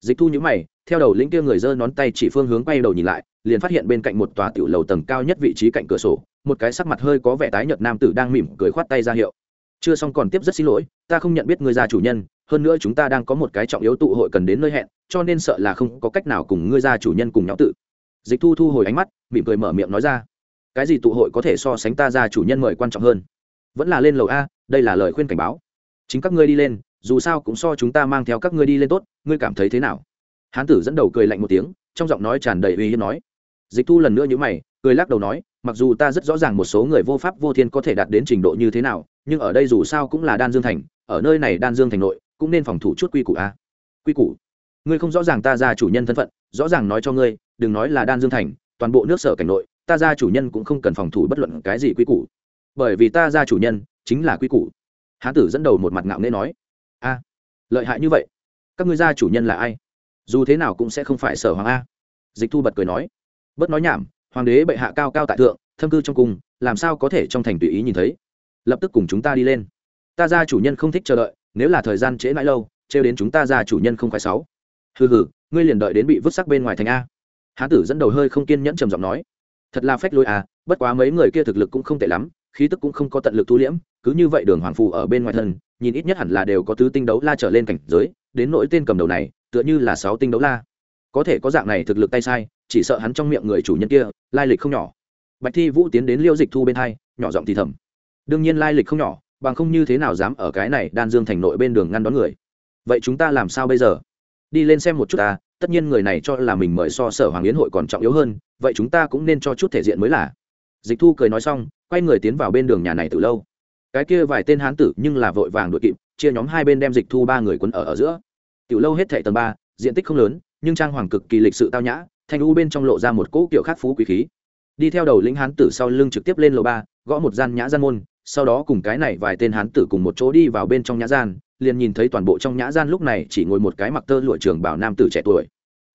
Dịch thu nhữ mày, theo đầu lĩnh kia người giơ nón tay chỉ phương hướng quay đầu nhìn lại, liền phát hiện bên cạnh một tòa tiểu lầu tầng cao nhất vị trí cạnh cửa sổ, một cái sắc mặt hơi có vẻ tái nhợt nam tử đang mỉm cười khoát tay ra hiệu. Chưa xong còn tiếp rất xin lỗi, ta không nhận biết ngươi gia chủ nhân, hơn nữa chúng ta đang có một cái trọng yếu tụ hội cần đến nơi hẹn, cho nên sợ là không có cách nào cùng ngươi gia chủ nhân cùng nhau tự. Dịch thu thu hồi ánh mắt, mỉm cười mở miệng nói ra. Cái gì tụ hội có thể so sánh ta gia chủ nhân mời quan trọng hơn? Vẫn là lên lầu a, đây là lời khuyên cảnh báo. Chính các ngươi đi lên, dù sao cũng so chúng ta mang theo các ngươi đi lên tốt, ngươi cảm thấy thế nào? Hán tử dẫn đầu cười lạnh một tiếng, trong giọng nói tràn đầy uy hiếp nói. Dịch thu lần nữa nhữ mày, cười lắc đầu nói, mặc dù ta rất rõ ràng một số người vô pháp vô thiên có thể đạt đến trình độ như thế nào, nhưng ở đây dù sao cũng là đan dương thành, ở nơi này đan dương thành nội, cũng nên phòng thủ chút quy củ a. Quy củ? Ngươi không rõ ràng ta ra chủ nhân thân phận, rõ ràng nói cho ngươi, đừng nói là đan dương thành, toàn bộ nước sở cảnh nội, ta ra chủ nhân cũng không cần phòng thủ bất luận cái gì quy củ bởi vì ta ra chủ nhân chính là quy củ. Hán tử dẫn đầu một mặt ngạo nghễ nói, a, lợi hại như vậy, các ngươi gia chủ nhân là ai? Dù thế nào cũng sẽ không phải sở hoàng a. Dịch thu bật cười nói, bớt nói nhảm, hoàng đế bệ hạ cao cao tại thượng, thâm cư trong cung, làm sao có thể trong thành tùy ý nhìn thấy? Lập tức cùng chúng ta đi lên. Ta gia chủ nhân không thích chờ đợi, nếu là thời gian trễ mãi lâu, trêu đến chúng ta gia chủ nhân không phải sáu hừ hừ, ngươi liền đợi đến bị vứt sắc bên ngoài thành a. Hán tử dẫn đầu hơi không kiên nhẫn trầm giọng nói, thật là phách lôi à bất quá mấy người kia thực lực cũng không tệ lắm khí tức cũng không có tận lực thu liễm, cứ như vậy đường hoàng phù ở bên ngoài thân, nhìn ít nhất hẳn là đều có tứ tinh đấu la trở lên cảnh giới, đến nỗi tên cầm đầu này, tựa như là sáu tinh đấu la. Có thể có dạng này thực lực tay sai, chỉ sợ hắn trong miệng người chủ nhân kia, lai lịch không nhỏ. Bạch thi vũ tiến đến liêu dịch thu bên hai, nhỏ giọng thì thầm. Đương nhiên lai lịch không nhỏ, bằng không như thế nào dám ở cái này đan dương thành nội bên đường ngăn đón người. Vậy chúng ta làm sao bây giờ? Đi lên xem một chút ta, tất nhiên người này cho là mình mời so sở hoàng yến hội còn trọng yếu hơn, vậy chúng ta cũng nên cho chút thể diện mới là dịch thu cười nói xong, quay người tiến vào bên đường nhà này từ lâu. Cái kia vài tên hán tử nhưng là vội vàng đuổi kịp, chia nhóm hai bên đem dịch thu ba người quấn ở ở giữa. Tiểu lâu hết thệ tầng ba, diện tích không lớn, nhưng trang hoàng cực kỳ lịch sự tao nhã, thanh u bên trong lộ ra một cỗ kiểu khắc phú quý khí. Đi theo đầu lĩnh hán tử sau lưng trực tiếp lên lầu ba, gõ một gian nhã gian môn, sau đó cùng cái này vài tên hán tử cùng một chỗ đi vào bên trong nhã gian, liền nhìn thấy toàn bộ trong nhã gian lúc này chỉ ngồi một cái mặc tơ lụa trường bảo nam tử trẻ tuổi.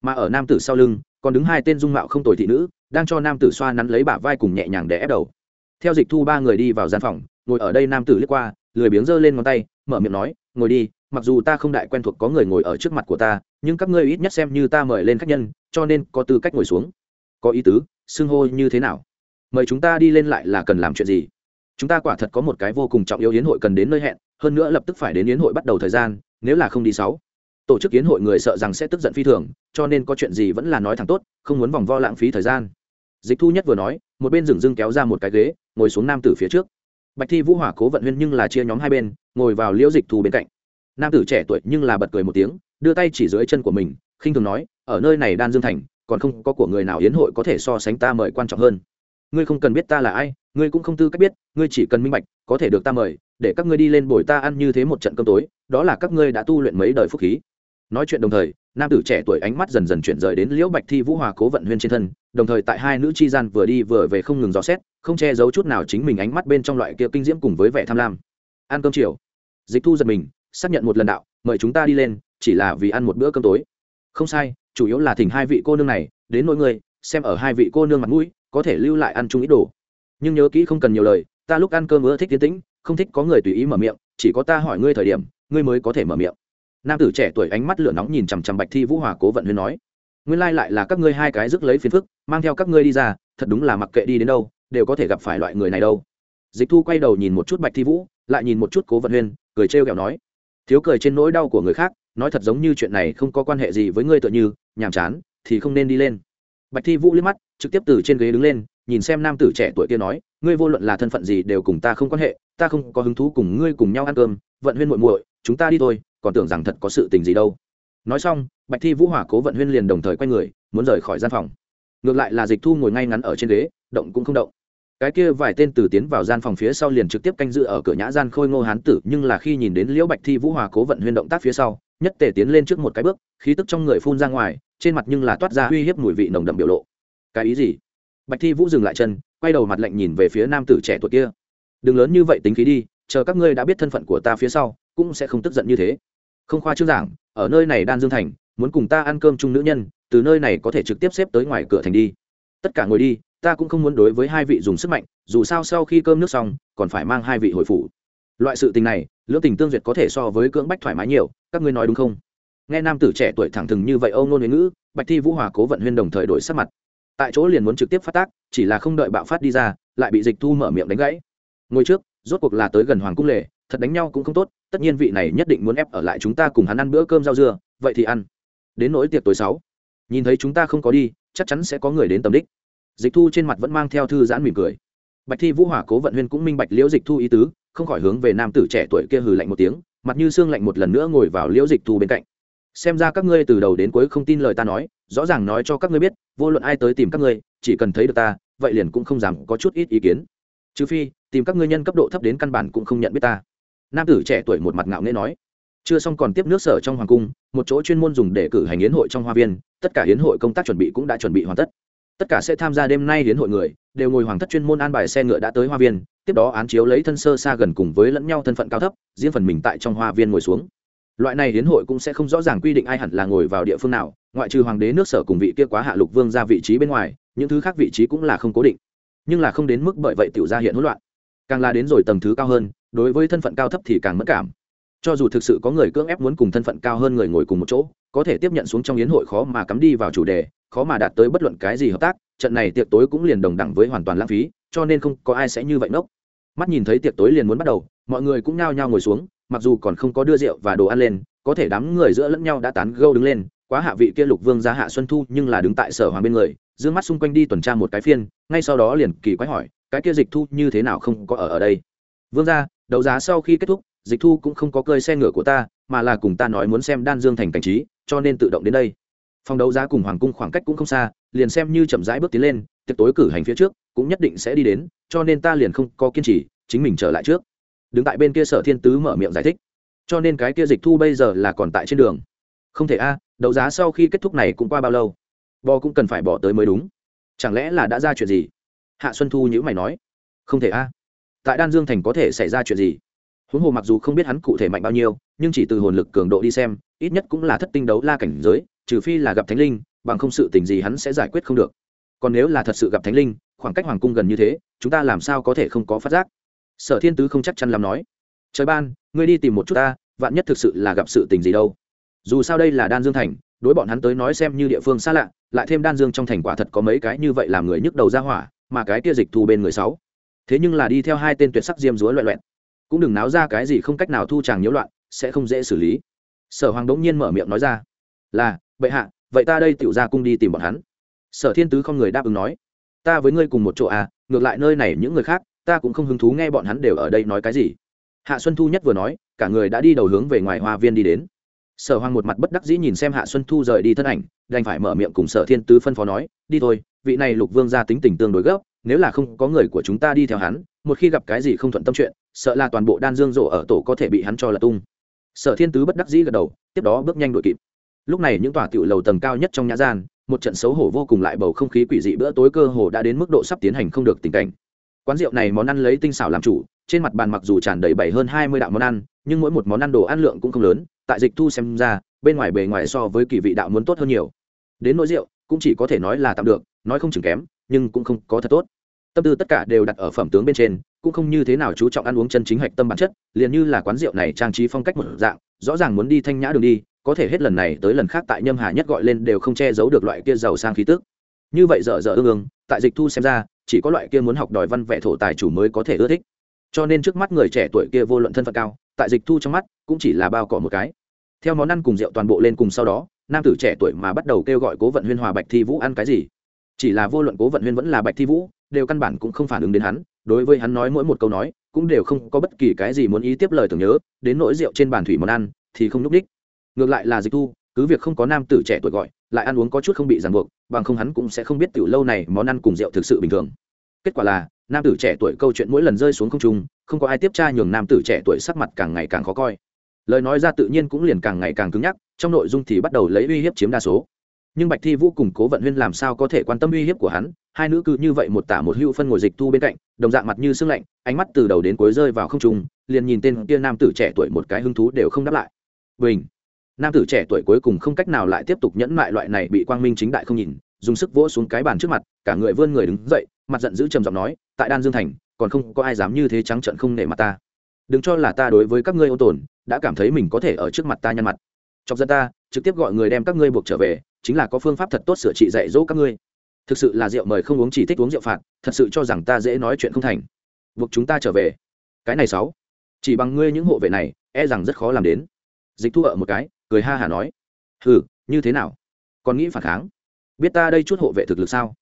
Mà ở nam tử sau lưng, còn đứng hai tên dung mạo không tồi thị nữ đang cho nam tử xoa nắn lấy bả vai cùng nhẹ nhàng để ép đầu. Theo dịch thu ba người đi vào gian phòng, ngồi ở đây nam tử liếc qua, lười biếng giơ lên ngón tay, mở miệng nói, ngồi đi, mặc dù ta không đại quen thuộc có người ngồi ở trước mặt của ta, nhưng các ngươi ít nhất xem như ta mời lên khách nhân, cho nên có tư cách ngồi xuống. Có ý tứ, xưng hô như thế nào? Mời chúng ta đi lên lại là cần làm chuyện gì? Chúng ta quả thật có một cái vô cùng trọng yếu yến hội cần đến nơi hẹn, hơn nữa lập tức phải đến yến hội bắt đầu thời gian, nếu là không đi sáu, tổ chức yến hội người sợ rằng sẽ tức giận phi thường, cho nên có chuyện gì vẫn là nói thẳng tốt, không muốn vòng vo lãng phí thời gian dịch thu nhất vừa nói, một bên dừng dưng kéo ra một cái ghế, ngồi xuống nam tử phía trước. Bạch thi vũ hỏa cố vận huyên nhưng là chia nhóm hai bên, ngồi vào liễu dịch thu bên cạnh. Nam tử trẻ tuổi nhưng là bật cười một tiếng, đưa tay chỉ dưới chân của mình, khinh thường nói, ở nơi này đan dương thành, còn không có của người nào yến hội có thể so sánh ta mời quan trọng hơn. Ngươi không cần biết ta là ai, ngươi cũng không tư cách biết, ngươi chỉ cần minh bạch, có thể được ta mời, để các ngươi đi lên bồi ta ăn như thế một trận cơm tối, đó là các ngươi đã tu luyện mấy đời phúc khí. Nói chuyện đồng thời nam tử trẻ tuổi ánh mắt dần dần chuyển rời đến liễu bạch thi vũ hòa cố vận huyên trên thân đồng thời tại hai nữ chi gian vừa đi vừa về không ngừng dò xét không che giấu chút nào chính mình ánh mắt bên trong loại kia kinh diễm cùng với vẻ tham lam. Ăn cơm chiều dịch thu giật mình xác nhận một lần đạo mời chúng ta đi lên chỉ là vì ăn một bữa cơm tối. Không sai chủ yếu là thỉnh hai vị cô nương này đến nỗi người, xem ở hai vị cô nương mặt mũi có thể lưu lại ăn chung ít đồ. Nhưng nhớ kỹ không cần nhiều lời ta lúc ăn cơm ưa thích tiến tĩnh không thích có người tùy ý mở miệng chỉ có ta hỏi ngươi thời điểm ngươi mới có thể mở miệng nam tử trẻ tuổi ánh mắt lửa nóng nhìn chằm chằm bạch thi vũ hòa cố vận huyên nói, nguyên lai lại là các ngươi hai cái rước lấy phiền phức, mang theo các ngươi đi ra, thật đúng là mặc kệ đi đến đâu, đều có thể gặp phải loại người này đâu. Dịch thu quay đầu nhìn một chút bạch thi vũ, lại nhìn một chút cố vận huyên, cười trêu kẹo nói, thiếu cười trên nỗi đau của người khác, nói thật giống như chuyện này không có quan hệ gì với ngươi tựa như, nhàm chán, thì không nên đi lên. Bạch thi vũ liếc mắt, trực tiếp từ trên ghế đứng lên, nhìn xem nam tử trẻ tuổi kia nói, ngươi vô luận là thân phận gì đều cùng ta không quan hệ, ta không có hứng thú cùng ngươi cùng nhau ăn cơm, vận huyên muội muội, chúng ta đi thôi còn tưởng rằng thật có sự tình gì đâu. Nói xong, bạch thi vũ hỏa cố vận huyên liền đồng thời quay người, muốn rời khỏi gian phòng. Ngược lại là dịch thu ngồi ngay ngắn ở trên ghế, động cũng không động. Cái kia vài tên từ tiến vào gian phòng phía sau liền trực tiếp canh giữ ở cửa nhã gian khôi ngô hán tử, nhưng là khi nhìn đến liễu bạch thi vũ hòa cố vận huyên động tác phía sau, nhất tề tiến lên trước một cái bước, khí tức trong người phun ra ngoài, trên mặt nhưng là toát ra uy hiếp mùi vị nồng đậm biểu lộ. Cái ý gì? Bạch thi vũ dừng lại chân, quay đầu mặt lạnh nhìn về phía nam tử trẻ tuổi kia. Đừng lớn như vậy tính khí đi, chờ các ngươi đã biết thân phận của ta phía sau, cũng sẽ không tức giận như thế không khoa trương giảng, ở nơi này đan dương thành, muốn cùng ta ăn cơm chung nữ nhân, từ nơi này có thể trực tiếp xếp tới ngoài cửa thành đi. Tất cả ngồi đi, ta cũng không muốn đối với hai vị dùng sức mạnh, dù sao sau khi cơm nước xong, còn phải mang hai vị hồi phủ. Loại sự tình này, lưỡng tình tương duyệt có thể so với cưỡng bách thoải mái nhiều, các ngươi nói đúng không? Nghe nam tử trẻ tuổi thẳng thừng như vậy âu nôn ngữ, bạch thi vũ hòa cố vận huyên đồng thời đổi sắc mặt. Tại chỗ liền muốn trực tiếp phát tác, chỉ là không đợi bạo phát đi ra, lại bị dịch thu mở miệng đánh gãy. Ngồi trước, rốt cuộc là tới gần hoàng cung lệ thật đánh nhau cũng không tốt, tất nhiên vị này nhất định muốn ép ở lại chúng ta cùng hắn ăn bữa cơm rau dưa, vậy thì ăn. Đến nỗi tiệc tối sáu, nhìn thấy chúng ta không có đi, chắc chắn sẽ có người đến tầm đích. Dịch thu trên mặt vẫn mang theo thư giãn mỉm cười. Bạch thi vũ hỏa cố vận huyên cũng minh bạch liễu dịch thu ý tứ, không khỏi hướng về nam tử trẻ tuổi kia hừ lạnh một tiếng, mặt như xương lạnh một lần nữa ngồi vào liễu dịch thu bên cạnh. Xem ra các ngươi từ đầu đến cuối không tin lời ta nói, rõ ràng nói cho các ngươi biết, vô luận ai tới tìm các ngươi, chỉ cần thấy được ta, vậy liền cũng không dám có chút ít ý kiến. Trừ phi, tìm các ngươi nhân cấp độ thấp đến căn bản cũng không nhận biết ta nam tử trẻ tuổi một mặt ngạo nghễ nói, chưa xong còn tiếp nước sở trong hoàng cung, một chỗ chuyên môn dùng để cử hành hiến hội trong hoa viên, tất cả hiến hội công tác chuẩn bị cũng đã chuẩn bị hoàn tất. Tất cả sẽ tham gia đêm nay hiến hội người, đều ngồi hoàng thất chuyên môn an bài xe ngựa đã tới hoa viên, tiếp đó án chiếu lấy thân sơ xa gần cùng với lẫn nhau thân phận cao thấp, riêng phần mình tại trong hoa viên ngồi xuống. Loại này hiến hội cũng sẽ không rõ ràng quy định ai hẳn là ngồi vào địa phương nào, ngoại trừ hoàng đế nước sở cùng vị kia quá hạ lục vương ra vị trí bên ngoài, những thứ khác vị trí cũng là không cố định. Nhưng là không đến mức bởi vậy tiểu ra hiện hỗn loạn. Càng là đến rồi tầng thứ cao hơn đối với thân phận cao thấp thì càng mất cảm cho dù thực sự có người cưỡng ép muốn cùng thân phận cao hơn người ngồi cùng một chỗ, có thể tiếp nhận xuống trong yến hội khó mà cắm đi vào chủ đề, khó mà đạt tới bất luận cái gì hợp tác, trận này tiệc tối cũng liền đồng đẳng với hoàn toàn lãng phí, cho nên không có ai sẽ như vậy nốc. mắt nhìn thấy tiệc tối liền muốn bắt đầu, mọi người cũng nhao nhao ngồi xuống, mặc dù còn không có đưa rượu và đồ ăn lên, có thể đám người giữa lẫn nhau đã tán gâu đứng lên, quá hạ vị kia lục vương ra hạ xuân thu nhưng là đứng tại sở hoàng bên người d mắt xung quanh đi tuần tra một cái phiên, ngay sau đó liền kỳ quái hỏi, cái kia dịch thu như thế nào không có ở ở đây vương ra đấu giá sau khi kết thúc, dịch thu cũng không có cơi xe ngựa của ta, mà là cùng ta nói muốn xem đan dương thành cảnh trí, cho nên tự động đến đây. Phòng đấu giá cùng hoàng cung khoảng cách cũng không xa, liền xem như chậm rãi bước tiến lên, tiệc tối cử hành phía trước cũng nhất định sẽ đi đến, cho nên ta liền không có kiên trì, chính mình trở lại trước. Đứng tại bên kia sở thiên tứ mở miệng giải thích. Cho nên cái kia dịch thu bây giờ là còn tại trên đường. Không thể a, đấu giá sau khi kết thúc này cũng qua bao lâu? Bò cũng cần phải bỏ tới mới đúng. Chẳng lẽ là đã ra chuyện gì? Hạ xuân thu nhữ mày nói. Không thể a tại đan dương thành có thể xảy ra chuyện gì? Huống hồ mặc dù không biết hắn cụ thể mạnh bao nhiêu, nhưng chỉ từ hồn lực cường độ đi xem, ít nhất cũng là thất tinh đấu la cảnh giới, trừ phi là gặp thánh linh, bằng không sự tình gì hắn sẽ giải quyết không được. Còn nếu là thật sự gặp thánh linh, khoảng cách hoàng cung gần như thế, chúng ta làm sao có thể không có phát giác? Sở thiên tứ không chắc chắn làm nói. Trời ban, ngươi đi tìm một chút ta, vạn nhất thực sự là gặp sự tình gì đâu. Dù sao đây là đan dương thành, đối bọn hắn tới nói xem như địa phương xa lạ, lại thêm đan dương trong thành quả thật có mấy cái như vậy làm người nhức đầu ra hỏa, mà cái kia dịch thu bên người sáu thế nhưng là đi theo hai tên tuyệt sắc diêm dúa loẹ loẹn cũng đừng náo ra cái gì không cách nào thu chàng nhiễu loạn, sẽ không dễ xử lý. Sở hoàng đống nhiên mở miệng nói ra, là, bệ hạ, vậy ta đây tiểu ra cung đi tìm bọn hắn. Sở thiên tứ không người đáp ứng nói, ta với ngươi cùng một chỗ à ngược lại nơi này những người khác, ta cũng không hứng thú nghe bọn hắn đều ở đây nói cái gì. Hạ xuân thu nhất vừa nói, cả người đã đi đầu hướng về ngoài hoa viên đi đến. Sở hoàng một mặt bất đắc dĩ nhìn xem hạ xuân thu rời đi thân ảnh, đành phải mở miệng cùng sở thiên tứ phân phó nói, đi thôi, vị này lục vương gia tính tình tương đối gấp nếu là không có người của chúng ta đi theo hắn, một khi gặp cái gì không thuận tâm chuyện, sợ là toàn bộ đan dương rộ ở tổ có thể bị hắn cho là tung. Sở thiên tứ bất đắc dĩ gật đầu, tiếp đó bước nhanh đội kịp. Lúc này những tòa tiểu lầu tầng cao nhất trong nhã gian, một trận xấu hổ vô cùng lại bầu không khí quỷ dị bữa tối cơ hồ đã đến mức độ sắp tiến hành không được tình cảnh. Quán rượu này món ăn lấy tinh xảo làm chủ, trên mặt bàn mặc dù tràn đầy bảy hơn hai mươi đạo món ăn, nhưng mỗi một món ăn đồ ăn lượng cũng không lớn, tại dịch thu xem ra, bên ngoài bề ngoài so với kỳ vị đạo muốn tốt hơn nhiều. Đến nỗi rượu, cũng chỉ có thể nói là tạm được, nói không chừng kém nhưng cũng không có thật tốt. Tâm tư tất cả đều đặt ở phẩm tướng bên trên, cũng không như thế nào chú trọng ăn uống chân chính hạch tâm bản chất, liền như là quán rượu này trang trí phong cách một dạng, rõ ràng muốn đi thanh nhã đường đi, có thể hết lần này tới lần khác tại nhâm hà nhất gọi lên đều không che giấu được loại kia giàu sang khí tức. Như vậy dở dở ương ương, tại dịch thu xem ra, chỉ có loại kia muốn học đòi văn vẽ thổ tài chủ mới có thể ưa thích. Cho nên trước mắt người trẻ tuổi kia vô luận thân phận cao, tại dịch thu trong mắt, cũng chỉ là bao cỏ một cái. Theo món ăn cùng rượu toàn bộ lên cùng sau đó, nam tử trẻ tuổi mà bắt đầu kêu gọi cố vận huyên hòa bạch thi vũ ăn cái gì? Chỉ là vô luận cố vận huyên vẫn là bạch thi vũ, đều căn bản cũng không phản ứng đến hắn, đối với hắn nói mỗi một câu nói, cũng đều không có bất kỳ cái gì muốn ý tiếp lời tưởng nhớ, đến nỗi rượu trên bàn thủy món ăn, thì không núp đích. Ngược lại là dịch thu, cứ việc không có nam tử trẻ tuổi gọi, lại ăn uống có chút không bị ràng buộc, bằng không hắn cũng sẽ không biết tiểu lâu này món ăn cùng rượu thực sự bình thường. Kết quả là, nam tử trẻ tuổi câu chuyện mỗi lần rơi xuống không trung, không có ai tiếp tra nhường nam tử trẻ tuổi sắc mặt càng ngày càng khó coi. Lời nói ra tự nhiên cũng liền càng ngày càng cứng nhắc, trong nội dung thì bắt đầu lấy uy hiếp chiếm đa số nhưng bạch thi vũ cùng cố vận huyên làm sao có thể quan tâm uy hiếp của hắn? Hai nữ cứ như vậy một tả một hưu phân ngồi dịch thu bên cạnh, đồng dạng mặt như sưng lạnh, ánh mắt từ đầu đến cuối rơi vào không trung, liền nhìn tên kia nam tử trẻ tuổi một cái hứng thú đều không đáp lại. Bình! Nam tử trẻ tuổi cuối cùng không cách nào lại tiếp tục nhẫn mại loại này bị quang minh chính đại không nhìn, dùng sức vỗ xuống cái bàn trước mặt, cả người vươn người đứng dậy, mặt giận dữ trầm giọng nói, tại đan dương thành, còn không có ai dám như thế trắng trận không nể mặt ta. Đừng cho là ta đối với các ngươi ô tồn, đã cảm thấy mình có thể ở trước mặt ta nhăn mặt. Chọc dân ta, trực tiếp gọi người đem các ngươi buộc trở về chính là có phương pháp thật tốt sửa trị dạy dỗ các ngươi. Thực sự là rượu mời không uống chỉ thích uống rượu phạt, thật sự cho rằng ta dễ nói chuyện không thành. Buộc chúng ta trở về. Cái này sáu. Chỉ bằng ngươi những hộ vệ này e rằng rất khó làm đến. Dịch thu ở một cái, cười ha hả nói. Hừ, như thế nào? Còn nghĩ phản kháng? Biết ta đây chút hộ vệ thực lực sao?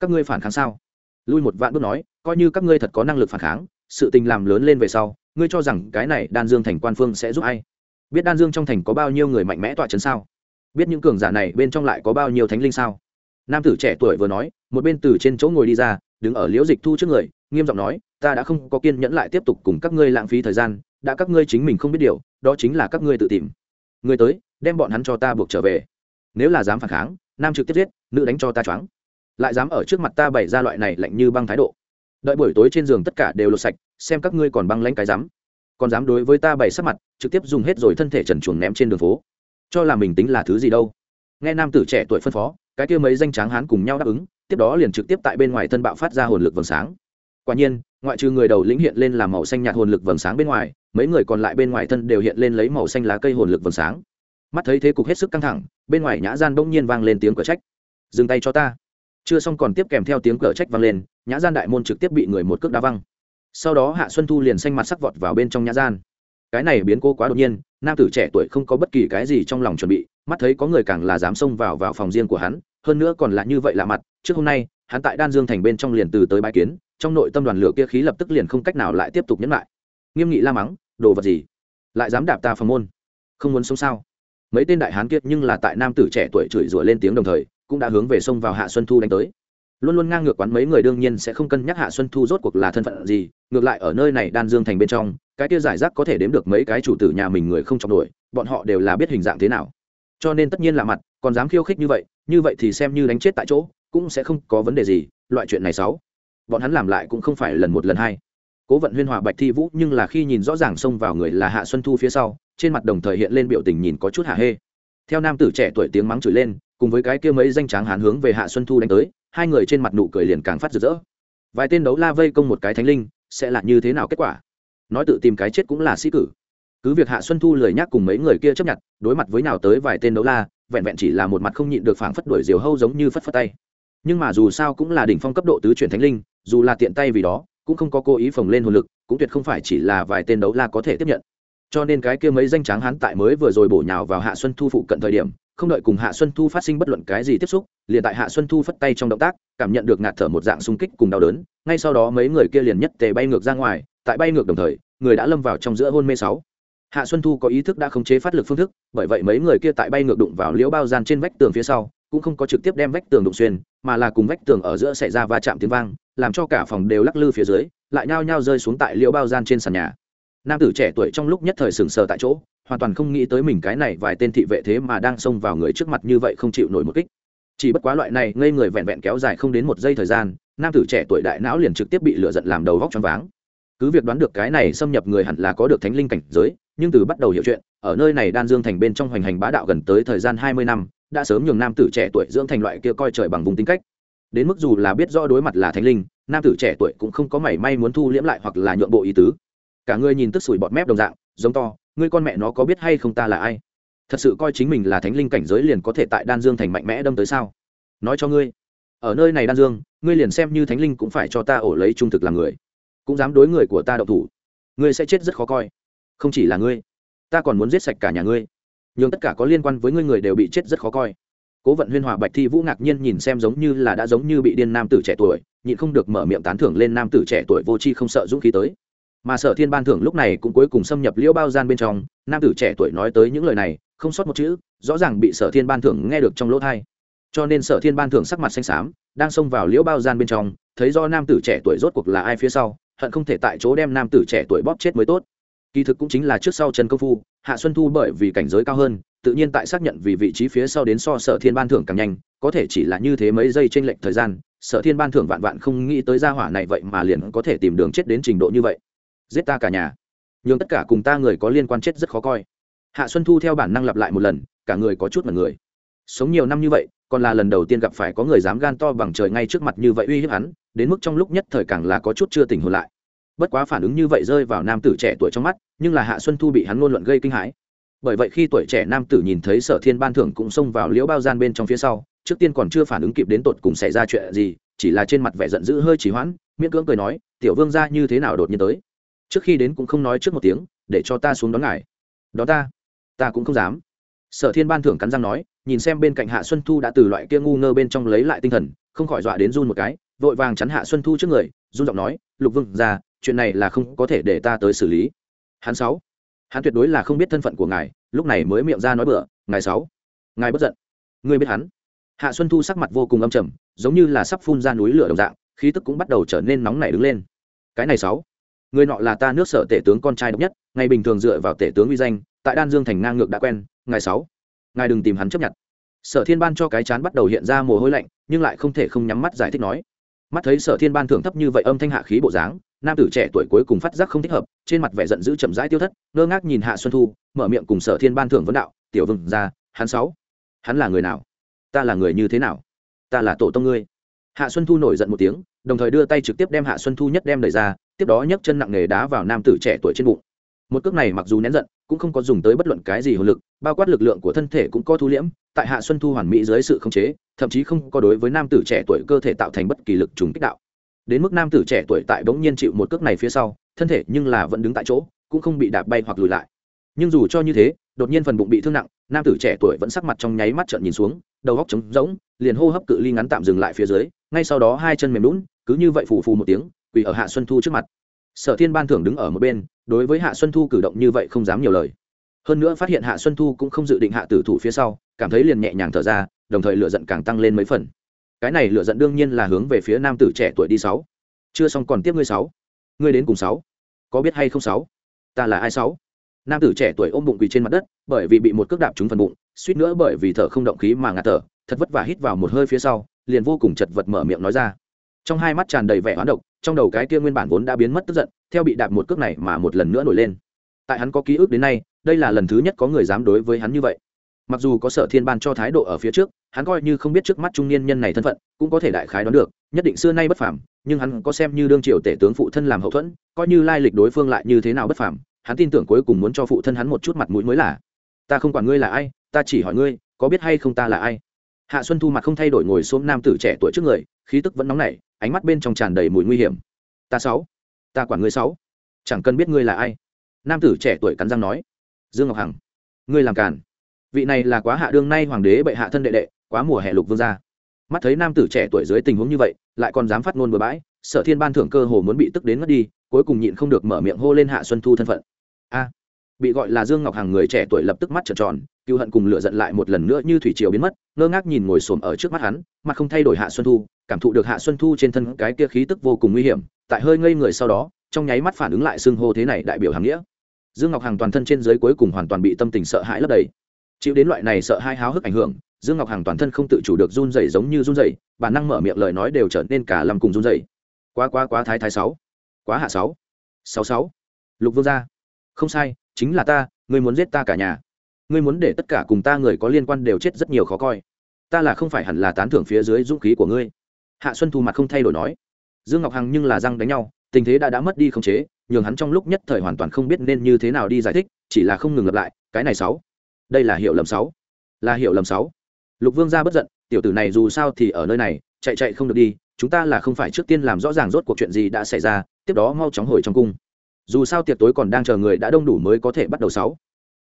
Các ngươi phản kháng sao? Lui một vạn bước nói, coi như các ngươi thật có năng lực phản kháng, sự tình làm lớn lên về sau, ngươi cho rằng cái này đan dương thành quan phương sẽ giúp ai? Biết đan dương trong thành có bao nhiêu người mạnh mẽ tọa chấn sao? Biết những cường giả này bên trong lại có bao nhiêu thánh linh sao? Nam tử trẻ tuổi vừa nói, một bên từ trên chỗ ngồi đi ra, đứng ở liễu dịch thu trước người, nghiêm giọng nói, ta đã không có kiên nhẫn lại tiếp tục cùng các ngươi lãng phí thời gian, đã các ngươi chính mình không biết điều, đó chính là các ngươi tự tìm. Người tới, đem bọn hắn cho ta buộc trở về. Nếu là dám phản kháng, nam trực tiếp giết, nữ đánh cho ta choáng. Lại dám ở trước mặt ta bày ra loại này lạnh như băng thái độ. Đợi buổi tối trên giường tất cả đều lột sạch, xem các ngươi còn băng lãnh cái dám. Còn dám đối với ta bày sắc mặt, trực tiếp dùng hết rồi thân thể trần chuồng ném trên đường phố cho là mình tính là thứ gì đâu. Nghe nam tử trẻ tuổi phân phó, cái kia mấy danh tráng hán cùng nhau đáp ứng, tiếp đó liền trực tiếp tại bên ngoài thân bạo phát ra hồn lực vầng sáng. Quả nhiên, ngoại trừ người đầu lĩnh hiện lên làm màu xanh nhạt hồn lực vầng sáng bên ngoài, mấy người còn lại bên ngoài thân đều hiện lên lấy màu xanh lá cây hồn lực vầng sáng. Mắt thấy thế cục hết sức căng thẳng, bên ngoài nhã gian bỗng nhiên vang lên tiếng cửa trách. Dừng tay cho ta. Chưa xong còn tiếp kèm theo tiếng cửa trách vang lên, nhã gian đại môn trực tiếp bị người một cước đá văng. Sau đó hạ xuân thu liền xanh mặt sắc vọt vào bên trong nhã gian cái này biến cô quá đột nhiên, nam tử trẻ tuổi không có bất kỳ cái gì trong lòng chuẩn bị, mắt thấy có người càng là dám xông vào vào phòng riêng của hắn, hơn nữa còn là như vậy lạ mặt, trước hôm nay, hắn tại đan dương thành bên trong liền từ tới bãi kiến, trong nội tâm đoàn lửa kia khí lập tức liền không cách nào lại tiếp tục nhấn lại. Nghiêm nghị la mắng, đồ vật gì? Lại dám đạp ta phòng môn? Không muốn sống sao? Mấy tên đại hán kiệt nhưng là tại nam tử trẻ tuổi chửi rủa lên tiếng đồng thời, cũng đã hướng về sông vào hạ xuân thu đánh tới. Luôn luôn ngang ngược quán mấy người đương nhiên sẽ không cân nhắc hạ xuân thu rốt cuộc là thân phận gì, ngược lại ở nơi này đan dương thành bên trong cái kia giải rác có thể đếm được mấy cái chủ tử nhà mình người không chọc nổi, bọn họ đều là biết hình dạng thế nào. Cho nên tất nhiên là mặt, còn dám khiêu khích như vậy như vậy thì xem như đánh chết tại chỗ, cũng sẽ không có vấn đề gì, loại chuyện này xấu. Bọn hắn làm lại cũng không phải lần một lần hai. Cố vận huyên, hòa bạch thi vũ, nhưng là khi nhìn rõ ràng xông vào người là hạ xuân thu phía sau, trên mặt đồng thời hiện lên biểu tình nhìn có chút hạ hê. Theo nam tử trẻ tuổi tiếng mắng chửi lên, cùng với cái kia mấy danh tráng hán hướng về hạ xuân thu đánh tới, hai người trên mặt nụ cười liền càng phát rực rỡ. Vài tên đấu la vây công một cái thánh linh, sẽ là như thế nào kết quả? Nói tự tìm cái chết cũng là sĩ cử. Cứ việc hạ xuân thu lời nhắc cùng mấy người kia chấp nhận, đối mặt với nào tới vài tên đấu la, vẹn vẹn chỉ là một mặt không nhịn được phảng phất đuổi diều hâu giống như phất phất tay. Nhưng mà dù sao cũng là đỉnh phong cấp độ tứ chuyển thánh linh, dù là tiện tay vì đó, cũng không có cố ý phồng lên hồn lực, cũng tuyệt không phải chỉ là vài tên đấu la có thể tiếp nhận. Cho nên cái kia mấy danh tráng hán tại mới vừa rồi bổ nhào vào hạ xuân thu phụ cận thời điểm, không đợi cùng hạ xuân thu phát sinh bất luận cái gì tiếp xúc, liền tại hạ xuân thu phất tay trong động tác, cảm nhận được ngạt thở một dạng xung kích cùng đau đớn, ngay sau đó mấy người kia liền nhất tề bay ngược ra ngoài tại bay ngược đồng thời, người đã lâm vào trong giữa hôn mê sáu. Hạ xuân thu có ý thức đã khống chế phát lực phương thức, bởi vậy mấy người kia tại bay ngược đụng vào liễu bao gian trên vách tường phía sau, cũng không có trực tiếp đem vách tường đụng xuyên, mà là cùng vách tường ở giữa xảy ra va chạm tiếng vang, làm cho cả phòng đều lắc lư phía dưới, lại nhao nhao rơi xuống tại liễu bao gian trên sàn nhà. Nam tử trẻ tuổi trong lúc nhất thời sừng sờ tại chỗ, hoàn toàn không nghĩ tới mình cái này vài tên thị vệ thế mà đang xông vào người trước mặt như vậy không chịu nổi một kích. Chỉ bất quá loại này ngây người vẹn vẹn kéo dài không đến một giây thời gian, nam tử trẻ tuổi đại não liền trực tiếp bị lửa giận làm đầu vóc choáng váng cứ việc đoán được cái này xâm nhập người hẳn là có được thánh linh cảnh giới, nhưng từ bắt đầu hiểu chuyện, ở nơi này đan dương thành bên trong hoành hành bá đạo gần tới thời gian hai mươi năm, đã sớm nhường nam tử trẻ tuổi dưỡng thành loại kia coi trời bằng vùng tính cách. Đến mức dù là biết rõ đối mặt là thánh linh, nam tử trẻ tuổi cũng không có mảy may muốn thu liễm lại hoặc là nhượng bộ ý tứ. Cả người nhìn tức sủi bọt mép đồng dạng, giống to, ngươi con mẹ nó có biết hay không ta là ai? Thật sự coi chính mình là thánh linh cảnh giới liền có thể tại đan dương thành mạnh mẽ đâm tới sao? Nói cho ngươi, ở nơi này đan dương, ngươi liền xem như thánh linh cũng phải cho ta ổ lấy trung thực làm người cũng dám đối người của ta đậu thủ. Ngươi sẽ chết rất khó coi. Không chỉ là ngươi, ta còn muốn giết sạch cả nhà ngươi. Nhưng tất cả có liên quan với ngươi người đều bị chết rất khó coi. Cố vận huyên, hòa bạch thi vũ ngạc nhiên nhìn xem giống như là đã giống như bị điên nam tử trẻ tuổi, nhịn không được mở miệng tán thưởng lên nam tử trẻ tuổi vô tri không sợ dũng khí tới. Mà sở thiên ban thưởng lúc này cũng cuối cùng xâm nhập liễu bao gian bên trong, nam tử trẻ tuổi nói tới những lời này, không sót một chữ, rõ ràng bị sở thiên ban thưởng nghe được trong lỗ thai. Cho nên sở thiên ban thưởng sắc mặt xanh xám, đang xông vào liễu bao gian bên trong, thấy do nam tử trẻ tuổi rốt cuộc là ai phía sau hận không thể tại chỗ đem nam tử trẻ tuổi bóp chết mới tốt. Kỳ thực cũng chính là trước sau trần công phu, hạ xuân thu bởi vì cảnh giới cao hơn, tự nhiên tại xác nhận vì vị trí phía sau đến so sở thiên ban thưởng càng nhanh, có thể chỉ là như thế mấy giây trên lệnh thời gian, sở thiên ban thưởng vạn vạn không nghĩ tới gia hỏa này vậy mà liền có thể tìm đường chết đến trình độ như vậy. Giết ta cả nhà. Nhưng tất cả cùng ta người có liên quan chết rất khó coi. Hạ xuân thu theo bản năng lặp lại một lần, cả người có chút mật người sống nhiều năm như vậy, còn là lần đầu tiên gặp phải có người dám gan to bằng trời ngay trước mặt như vậy uy hiếp hắn, đến mức trong lúc nhất thời càng là có chút chưa tỉnh hồn lại. Bất quá phản ứng như vậy rơi vào nam tử trẻ tuổi trong mắt, nhưng là hạ xuân thu bị hắn ngôn luận gây kinh hãi. Bởi vậy khi tuổi trẻ nam tử nhìn thấy sở thiên ban thưởng cũng xông vào liễu bao gian bên trong phía sau, trước tiên còn chưa phản ứng kịp đến tột cùng xảy ra chuyện gì, chỉ là trên mặt vẻ giận dữ hơi chỉ hoãn, miễn cưỡng cười nói, tiểu vương ra như thế nào đột nhiên tới? Trước khi đến cũng không nói trước một tiếng, để cho ta xuống đón ngài. Đó ta? Ta cũng không dám. Sở thiên ban thưởng cắn răng nói nhìn xem bên cạnh hạ xuân thu đã từ loại kia ngu ngơ bên trong lấy lại tinh thần, không khỏi dọa đến run một cái, vội vàng chắn hạ xuân thu trước người, run giọng nói, lục vương ra, chuyện này là không có thể để ta tới xử lý. Hắn sáu? Hắn tuyệt đối là không biết thân phận của ngài, lúc này mới miệng ra nói bựa ngài sáu? Ngài bất giận. Ngươi biết hắn? Hạ xuân thu sắc mặt vô cùng âm trầm, giống như là sắp phun ra núi lửa đồng dạng, khí tức cũng bắt đầu trở nên nóng nảy đứng lên. Cái này sáu? Người nọ là ta nước sở tể tướng con trai độc nhất, ngày bình thường dựa vào tể tướng uy danh, tại đan dương thành ngang ngược đã quen, ngài sáu? Ngài đừng tìm hắn chấp nhận. Sở thiên ban cho cái chán bắt đầu hiện ra mồ hôi lạnh, nhưng lại không thể không nhắm mắt giải thích nói. Mắt thấy sở thiên ban thưởng thấp như vậy âm thanh hạ khí bộ dáng, nam tử trẻ tuổi cuối cùng phát giác không thích hợp, trên mặt vẻ giận dữ chậm rãi tiêu thất, ngơ ngác nhìn hạ xuân thu, mở miệng cùng sở thiên ban thưởng vấn đạo, tiểu vừng ra hắn sáu, hắn là người nào? Ta là người như thế nào? Ta là tổ tông ngươi. Hạ xuân thu nổi giận một tiếng, đồng thời đưa tay trực tiếp đem hạ xuân thu nhất đem đẩy ra, tiếp đó nhấc chân nặng nề đá vào nam tử trẻ tuổi trên bụng một cước này mặc dù nén giận, cũng không có dùng tới bất luận cái gì hồn lực, bao quát lực lượng của thân thể cũng có thu liễm, tại hạ xuân thu hoàn mỹ dưới sự khống chế, thậm chí không có đối với nam tử trẻ tuổi cơ thể tạo thành bất kỳ lực trùng kích đạo. Đến mức nam tử trẻ tuổi tại bỗng nhiên chịu một cước này phía sau, thân thể nhưng là vẫn đứng tại chỗ, cũng không bị đạp bay hoặc lùi lại. Nhưng dù cho như thế, đột nhiên phần bụng bị thương nặng, nam tử trẻ tuổi vẫn sắc mặt trong nháy mắt trợn nhìn xuống, đầu góc trống rỗng, liền hô hấp cự ly ngắn tạm dừng lại phía dưới, ngay sau đó hai chân mềm lún cứ như vậy phù phù một tiếng, quỳ ở hạ xuân thu trước mặt sở thiên ban thưởng đứng ở một bên, đối với hạ xuân thu cử động như vậy không dám nhiều lời. Hơn nữa phát hiện hạ xuân thu cũng không dự định hạ tử thủ phía sau, cảm thấy liền nhẹ nhàng thở ra, đồng thời lựa giận càng tăng lên mấy phần. Cái này lựa giận đương nhiên là hướng về phía nam tử trẻ tuổi đi sáu. Chưa xong còn tiếp ngươi sáu. Ngươi đến cùng sáu. Có biết hay không sáu? Ta là ai sáu? Nam tử trẻ tuổi ôm bụng quỳ trên mặt đất, bởi vì bị một cước đạp trúng phần bụng, suýt nữa bởi vì thở không động khí mà ngạt thở, thật vất vả hít vào một hơi phía sau, liền vô cùng chật vật mở miệng nói ra trong hai mắt tràn đầy vẻ hoán độc, trong đầu cái kia nguyên bản vốn đã biến mất tức giận, theo bị đạp một cước này mà một lần nữa nổi lên. Tại hắn có ký ức đến nay, đây là lần thứ nhất có người dám đối với hắn như vậy. Mặc dù có sở thiên ban cho thái độ ở phía trước, hắn coi như không biết trước mắt trung niên nhân này thân phận, cũng có thể đại khái đoán được, nhất định xưa nay bất phàm, nhưng hắn có xem như đương triều tể tướng phụ thân làm hậu thuẫn, coi như lai lịch đối phương lại như thế nào bất phàm, hắn tin tưởng cuối cùng muốn cho phụ thân hắn một chút mặt mũi mới là. Ta không quản ngươi là ai, ta chỉ hỏi ngươi, có biết hay không ta là ai? Hạ xuân thu mặt không thay đổi ngồi xuống nam tử trẻ tuổi trước người, khí tức vẫn nóng nảy, ánh mắt bên trong tràn đầy mùi nguy hiểm. Ta sáu, ta quản ngươi sáu, chẳng cần biết ngươi là ai. Nam tử trẻ tuổi cắn răng nói. Dương ngọc hằng, ngươi làm càn. Vị này là quá hạ đương nay hoàng đế bệ hạ thân đệ đệ, quá mùa hè lục vương gia. Mắt thấy nam tử trẻ tuổi dưới tình huống như vậy, lại còn dám phát ngôn bừa bãi, sở thiên ban thưởng cơ hồ muốn bị tức đến mất đi, cuối cùng nhịn không được mở miệng hô lên hạ xuân thu thân phận. A. Bị gọi là dương ngọc hằng người trẻ tuổi lập tức mắt trợn tròn cựu hận cùng lửa giận lại một lần nữa như thủy triều biến mất, ngơ ngác nhìn ngồi xổm ở trước mắt hắn mà không thay đổi hạ xuân thu, cảm thụ được hạ xuân thu trên thân cái kia khí tức vô cùng nguy hiểm, tại hơi ngây người sau đó, trong nháy mắt phản ứng lại xưng hô thế này đại biểu hàng nghĩa. Dương ngọc hằng toàn thân trên dưới cuối cùng hoàn toàn bị tâm tình sợ hãi lấp đầy. Chịu đến loại này sợ hai háo hức ảnh hưởng, dương ngọc hằng toàn thân không tự chủ được run rẩy giống như run rẩy, bản năng mở miệng lời nói đều trở nên cả lâm cùng run rẩy. Quá quá quá thái thái sáu, quá hạ sáu sáu sáu. Lục vương gia, không sai, chính là ta, ngươi muốn giết ta cả nhà ngươi muốn để tất cả cùng ta người có liên quan đều chết rất nhiều khó coi. Ta là không phải hẳn là tán thưởng phía dưới dũng khí của ngươi. Hạ xuân thu mặt không thay đổi nói. Dương ngọc hằng nhưng là răng đánh nhau, tình thế đã đã mất đi khống chế, nhường hắn trong lúc nhất thời hoàn toàn không biết nên như thế nào đi giải thích, chỉ là không ngừng lặp lại, cái này sáu, đây là hiệu lầm sáu, là hiệu lầm sáu. Lục vương gia bất giận, tiểu tử này dù sao thì ở nơi này, chạy chạy không được đi, chúng ta là không phải trước tiên làm rõ ràng rốt cuộc chuyện gì đã xảy ra, tiếp đó mau chóng hồi trong cung. Dù sao tiệc tối còn đang chờ người đã đông đủ mới có thể bắt đầu sáu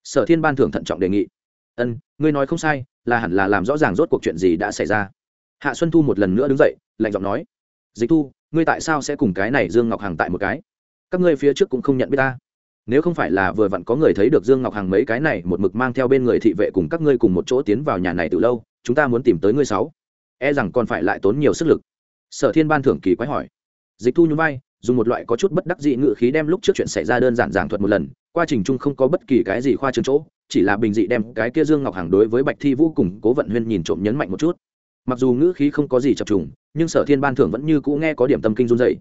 sở thiên ban thưởng thận trọng đề nghị. Ân, ngươi nói không sai, là hẳn là làm rõ ràng rốt cuộc chuyện gì đã xảy ra. Hạ xuân thu một lần nữa đứng dậy, lạnh giọng nói, dịch thu, ngươi tại sao sẽ cùng cái này dương ngọc hằng tại một cái? Các ngươi phía trước cũng không nhận biết ta. Nếu không phải là vừa vặn có người thấy được dương ngọc hằng mấy cái này một mực mang theo bên người thị vệ cùng các ngươi cùng một chỗ tiến vào nhà này từ lâu, chúng ta muốn tìm tới ngươi sáu. E rằng còn phải lại tốn nhiều sức lực. Sở thiên ban thưởng kỳ quái hỏi. Dịch thu nhún vai, dùng một loại có chút bất đắc dị ngự khí đem lúc trước chuyện xảy ra đơn giản giảng thuật một lần quá trình chung không có bất kỳ cái gì khoa trương chỗ, chỉ là bình dị đem cái kia dương ngọc hàng đối với bạch thi vũ cùng cố vận huyên nhìn trộm nhấn mạnh một chút. Mặc dù ngữ khí không có gì chập trùng, nhưng sở thiên ban thưởng vẫn như cũ nghe có điểm tâm kinh run dậy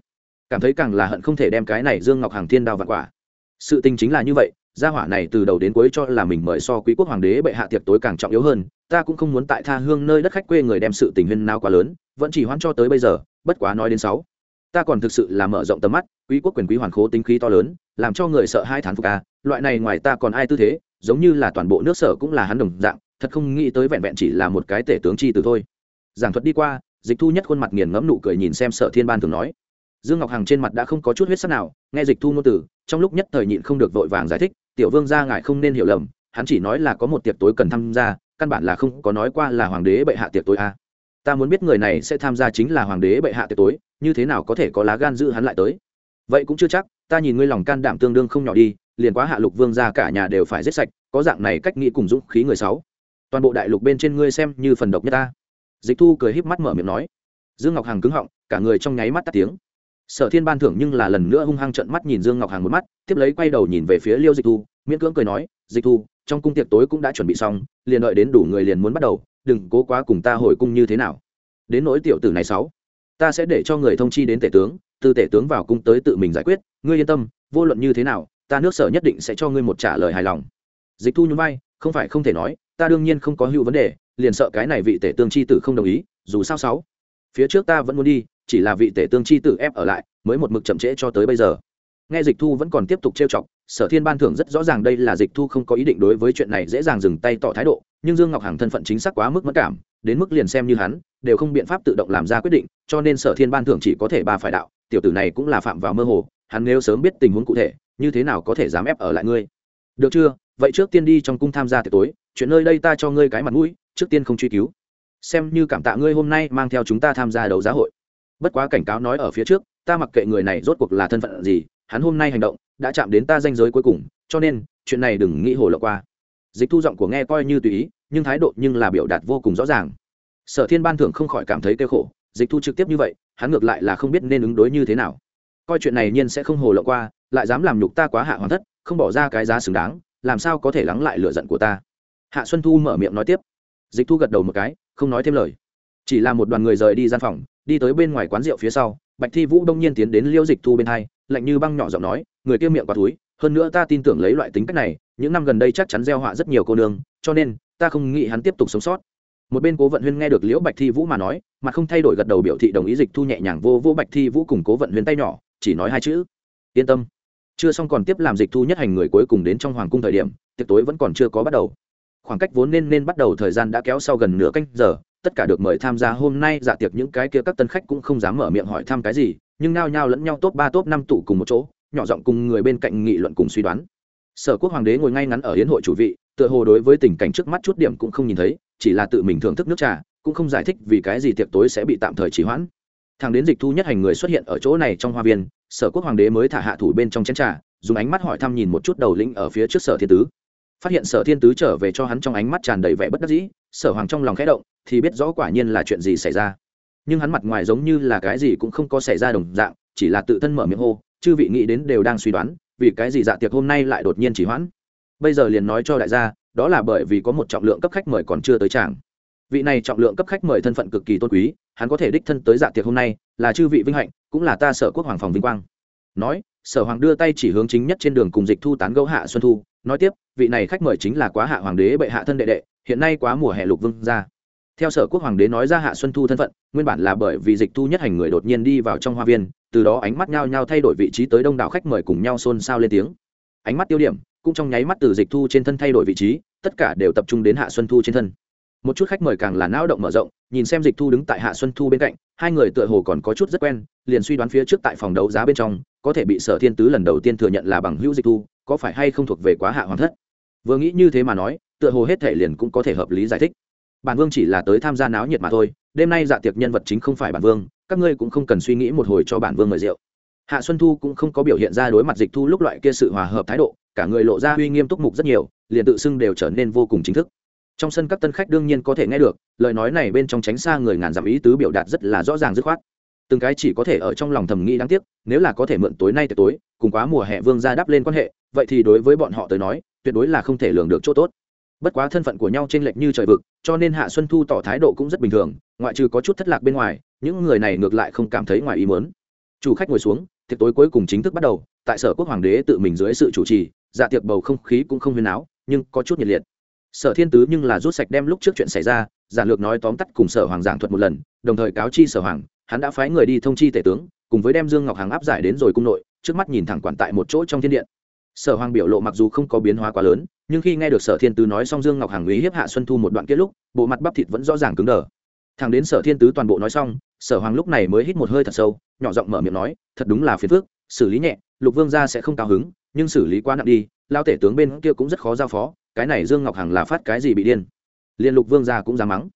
cảm thấy càng là hận không thể đem cái này dương ngọc hàng thiên đao vạn quả. Sự tình chính là như vậy, gia hỏa này từ đầu đến cuối cho là mình mời so quý quốc hoàng đế bệ hạ tiệc tối càng trọng yếu hơn, ta cũng không muốn tại tha hương nơi đất khách quê người đem sự tình huyên nao quá lớn, vẫn chỉ hoãn cho tới bây giờ, bất quá nói đến sáu. Ta còn thực sự là mở rộng tầm mắt, quý quốc quyền quý hoàn khố tính khí to lớn làm cho người sợ hai thán phục a loại này ngoài ta còn ai tư thế, giống như là toàn bộ nước sở cũng là hắn đồng dạng, thật không nghĩ tới vẹn vẹn chỉ là một cái tể tướng chi từ thôi. Giảng thuật đi qua, dịch thu nhất khuôn mặt nghiền ngẫm nụ cười nhìn xem sở thiên ban thường nói. Dương ngọc hằng trên mặt đã không có chút huyết sắc nào, nghe dịch thu ngôn từ, trong lúc nhất thời nhịn không được vội vàng giải thích, tiểu vương gia ngài không nên hiểu lầm, hắn chỉ nói là có một tiệc tối cần tham gia, căn bản là không có nói qua là hoàng đế bệ hạ tiệc tối a à. ta muốn biết người này sẽ tham gia chính là hoàng đế bệ hạ tiệc tối, như thế nào có thể có lá gan giữ hắn lại tới? Vậy cũng chưa chắc ta nhìn ngươi lòng can đảm tương đương không nhỏ đi, liền quá hạ lục vương gia cả nhà đều phải giết sạch, có dạng này cách nghĩ cùng dũng khí người sáu. Toàn bộ đại lục bên trên ngươi xem như phần độc nhất ta. Dịch thu cười híp mắt mở miệng nói. Dương ngọc hằng cứng họng, cả người trong nháy mắt tắt tiếng. Sở thiên ban thưởng nhưng là lần nữa hung hăng trận mắt nhìn dương ngọc hằng một mắt, tiếp lấy quay đầu nhìn về phía liêu dịch thu, miễn cưỡng cười nói, dịch thu, trong cung tiệc tối cũng đã chuẩn bị xong, liền đợi đến đủ người liền muốn bắt đầu, đừng cố quá cùng ta hồi cung như thế nào. Đến nỗi tiểu tử này sáu ta sẽ để cho người thông chi đến tể tướng, từ tể tướng vào cung tới tự mình giải quyết. Ngươi yên tâm, vô luận như thế nào, ta nước sở nhất định sẽ cho ngươi một trả lời hài lòng. Dịch thu nhún vai, không phải không thể nói, ta đương nhiên không có hữu vấn đề, liền sợ cái này vị tể tương chi tử không đồng ý, dù sao sáu. Phía trước ta vẫn muốn đi, chỉ là vị tể tương chi tử ép ở lại, mới một mực chậm trễ cho tới bây giờ. Nghe dịch thu vẫn còn tiếp tục trêu chọc, sở thiên ban thưởng rất rõ ràng đây là dịch thu không có ý định đối với chuyện này dễ dàng dừng tay tỏ thái độ, nhưng dương ngọc hằng thân phận chính xác quá mức mất cảm đến mức liền xem như hắn, đều không biện pháp tự động làm ra quyết định, cho nên sở thiên ban thưởng chỉ có thể ba phải đạo, tiểu tử này cũng là phạm vào mơ hồ, hắn nếu sớm biết tình huống cụ thể, như thế nào có thể dám ép ở lại ngươi? Được chưa? Vậy trước tiên đi trong cung tham gia tiệc tối, chuyện nơi đây ta cho ngươi cái mặt mũi, trước tiên không truy cứu. Xem như cảm tạ ngươi hôm nay mang theo chúng ta tham gia đấu giá hội. Bất quá cảnh cáo nói ở phía trước, ta mặc kệ người này rốt cuộc là thân phận gì, hắn hôm nay hành động đã chạm đến ta danh giới cuối cùng, cho nên, chuyện này đừng nghĩ hồ lộ qua. Dịch thu giọng của nghe coi như tùy ý nhưng thái độ nhưng là biểu đạt vô cùng rõ ràng. Sở thiên ban thưởng không khỏi cảm thấy kêu khổ, dịch thu trực tiếp như vậy, hắn ngược lại là không biết nên ứng đối như thế nào. Coi chuyện này nhiên sẽ không hồ lộ qua, lại dám làm nhục ta quá hạ hoàn thất, không bỏ ra cái giá xứng đáng, làm sao có thể lắng lại lựa giận của ta? Hạ xuân thu mở miệng nói tiếp. Dịch thu gật đầu một cái, không nói thêm lời. Chỉ là một đoàn người rời đi gian phòng, đi tới bên ngoài quán rượu phía sau, bạch thi vũ đông nhiên tiến đến liêu dịch thu bên hai, lạnh như băng nhỏ giọng nói, người kia miệng quá túi hơn nữa ta tin tưởng lấy loại tính cách này, những năm gần đây chắc chắn gieo họa rất nhiều cô nương, cho nên ta không nghĩ hắn tiếp tục sống sót. Một bên cố vận huyên nghe được liễu bạch thi vũ mà nói, mà không thay đổi gật đầu biểu thị đồng ý dịch thu nhẹ nhàng vô vô bạch thi vũ cùng cố vận huyên tay nhỏ, chỉ nói hai chữ, yên tâm, chưa xong còn tiếp làm dịch thu nhất hành người cuối cùng đến trong hoàng cung thời điểm, tiệc tối vẫn còn chưa có bắt đầu. Khoảng cách vốn nên nên bắt đầu thời gian đã kéo sau gần nửa canh giờ, tất cả được mời tham gia hôm nay dạ tiệc những cái kia các tân khách cũng không dám mở miệng hỏi thăm cái gì, nhưng nao nhao lẫn nhau top ba, top năm tụ cùng một chỗ, nhỏ giọng cùng người bên cạnh nghị luận cùng suy đoán. Sở quốc hoàng đế ngồi ngay ngắn ở hiến hội chủ vị tựa hồ đối với tình cảnh trước mắt chút điểm cũng không nhìn thấy, chỉ là tự mình thưởng thức nước trà, cũng không giải thích vì cái gì tiệc tối sẽ bị tạm thời trì hoãn. Thằng đến dịch thu nhất hành người xuất hiện ở chỗ này trong hoa viên, sở quốc hoàng đế mới thả hạ thủ bên trong chén trà, dùng ánh mắt hỏi thăm nhìn một chút đầu lĩnh ở phía trước sở thiên tứ. Phát hiện sở thiên tứ trở về cho hắn trong ánh mắt tràn đầy vẻ bất đắc dĩ, sở hoàng trong lòng khẽ động, thì biết rõ quả nhiên là chuyện gì xảy ra. Nhưng hắn mặt ngoài giống như là cái gì cũng không có xảy ra đồng dạng, chỉ là tự thân mở miệng hô, chư vị nghĩ đến đều đang suy đoán, vì cái gì dạ tiệc hôm nay lại đột nhiên chỉ hoãn bây giờ liền nói cho đại gia, đó là bởi vì có một trọng lượng cấp khách mời còn chưa tới tràng. Vị này trọng lượng cấp khách mời thân phận cực kỳ tôn quý, hắn có thể đích thân tới dạ tiệc hôm nay, là chư vị vinh hạnh, cũng là ta sở quốc hoàng phòng vinh quang. Nói, sở hoàng đưa tay chỉ hướng chính nhất trên đường cùng dịch thu tán gẫu hạ xuân thu, nói tiếp, vị này khách mời chính là quá hạ hoàng đế bệ hạ thân đệ đệ, hiện nay quá mùa hè lục vương ra theo sở quốc hoàng đế nói ra hạ xuân thu thân phận, nguyên bản là bởi vì dịch thu nhất hành người đột nhiên đi vào trong hoa viên, từ đó ánh mắt nhao nhao thay đổi vị trí tới đông đảo khách mời cùng nhau xôn xao lên tiếng. Ánh mắt tiêu điểm cũng trong nháy mắt từ dịch thu trên thân thay đổi vị trí, tất cả đều tập trung đến hạ xuân thu trên thân. Một chút khách mời càng là não động mở rộng, nhìn xem dịch thu đứng tại hạ xuân thu bên cạnh, hai người tựa hồ còn có chút rất quen, liền suy đoán phía trước tại phòng đấu giá bên trong, có thể bị sở thiên tứ lần đầu tiên thừa nhận là bằng hữu dịch thu, có phải hay không thuộc về quá hạ hoàng thất? Vừa nghĩ như thế mà nói, tựa hồ hết thể liền cũng có thể hợp lý giải thích. Bản vương chỉ là tới tham gia náo nhiệt mà thôi, đêm nay dạ tiệc nhân vật chính không phải bản vương, các ngươi cũng không cần suy nghĩ một hồi cho bản vương mời rượu. Hạ xuân thu cũng không có biểu hiện ra đối mặt dịch thu lúc loại kia sự hòa hợp thái độ cả người lộ ra uy nghiêm túc mục rất nhiều, liền tự xưng đều trở nên vô cùng chính thức. Trong sân các tân khách đương nhiên có thể nghe được, lời nói này bên trong tránh xa người ngàn dặm ý tứ biểu đạt rất là rõ ràng dứt khoát. Từng cái chỉ có thể ở trong lòng thầm nghĩ đáng tiếc, nếu là có thể mượn tối nay tới tối, cùng quá mùa hè vương ra đắp lên quan hệ, vậy thì đối với bọn họ tới nói, tuyệt đối là không thể lường được chỗ tốt. Bất quá thân phận của nhau trên lệch như trời vực, cho nên hạ xuân thu tỏ thái độ cũng rất bình thường, ngoại trừ có chút thất lạc bên ngoài, những người này ngược lại không cảm thấy ngoài ý mớn chủ khách ngồi xuống, tiệc tối cuối cùng chính thức bắt đầu, tại sở quốc hoàng đế tự mình dưới sự chủ trì dạ tiệc bầu không khí cũng không huyền áo, nhưng có chút nhiệt liệt. Sở thiên tứ nhưng là rút sạch đem lúc trước chuyện xảy ra giản lược nói tóm tắt cùng sở hoàng giảng thuật một lần, đồng thời cáo chi sở hoàng, hắn đã phái người đi thông chi tể tướng, cùng với đem dương ngọc hàng áp giải đến rồi cung nội, trước mắt nhìn thẳng quản tại một chỗ trong thiên điện. Sở hoàng biểu lộ mặc dù không có biến hóa quá lớn, nhưng khi nghe được sở thiên tứ nói xong dương ngọc hàng uy hiếp hạ xuân thu một đoạn kết lúc, bộ mặt bắp thịt vẫn rõ ràng cứng đờ. Thằng đến sở thiên tứ toàn bộ nói xong, sở hoàng lúc này mới hít một hơi thật sâu, nhỏ giọng mở miệng nói, thật đúng là phiền phước xử lý nhẹ lục vương gia sẽ không cao hứng, nhưng xử lý quá nặng đi lao tể tướng bên kia cũng rất khó giao phó, cái này dương ngọc hằng là phát cái gì bị điên? Liên lục vương gia cũng dám mắng.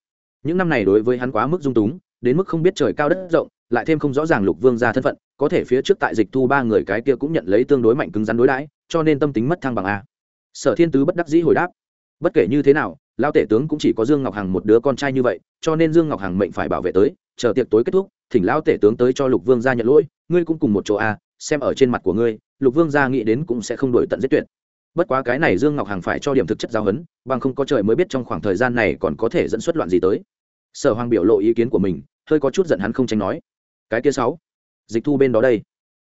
Những năm này đối với hắn quá mức dung túng, đến mức không biết trời cao đất rộng, lại thêm không rõ ràng lục vương gia thân phận, có thể phía trước tại dịch thu ba người cái kia cũng nhận lấy tương đối mạnh cứng rắn đối đãi, cho nên tâm tính mất thăng bằng a. Sở thiên tứ bất đắc dĩ hồi đáp. Bất kể như thế nào lao tể tướng cũng chỉ có dương ngọc hằng một đứa con trai như vậy, cho nên dương ngọc hằng mệnh phải bảo vệ tới, chờ tiệc tối kết thúc, thỉnh lao tể tướng tới cho lục vương gia nhận lỗi, ngươi cũng cùng một chỗ a xem ở trên mặt của ngươi lục vương gia nghĩ đến cũng sẽ không đổi tận giết tuyệt. Bất quá cái này dương ngọc hằng phải cho điểm thực chất giao hấn, bằng không có trời mới biết trong khoảng thời gian này còn có thể dẫn xuất loạn gì tới. Sở hoàng biểu lộ ý kiến của mình hơi có chút giận hắn không tránh nói. Cái kia sáu dịch thu bên đó đây.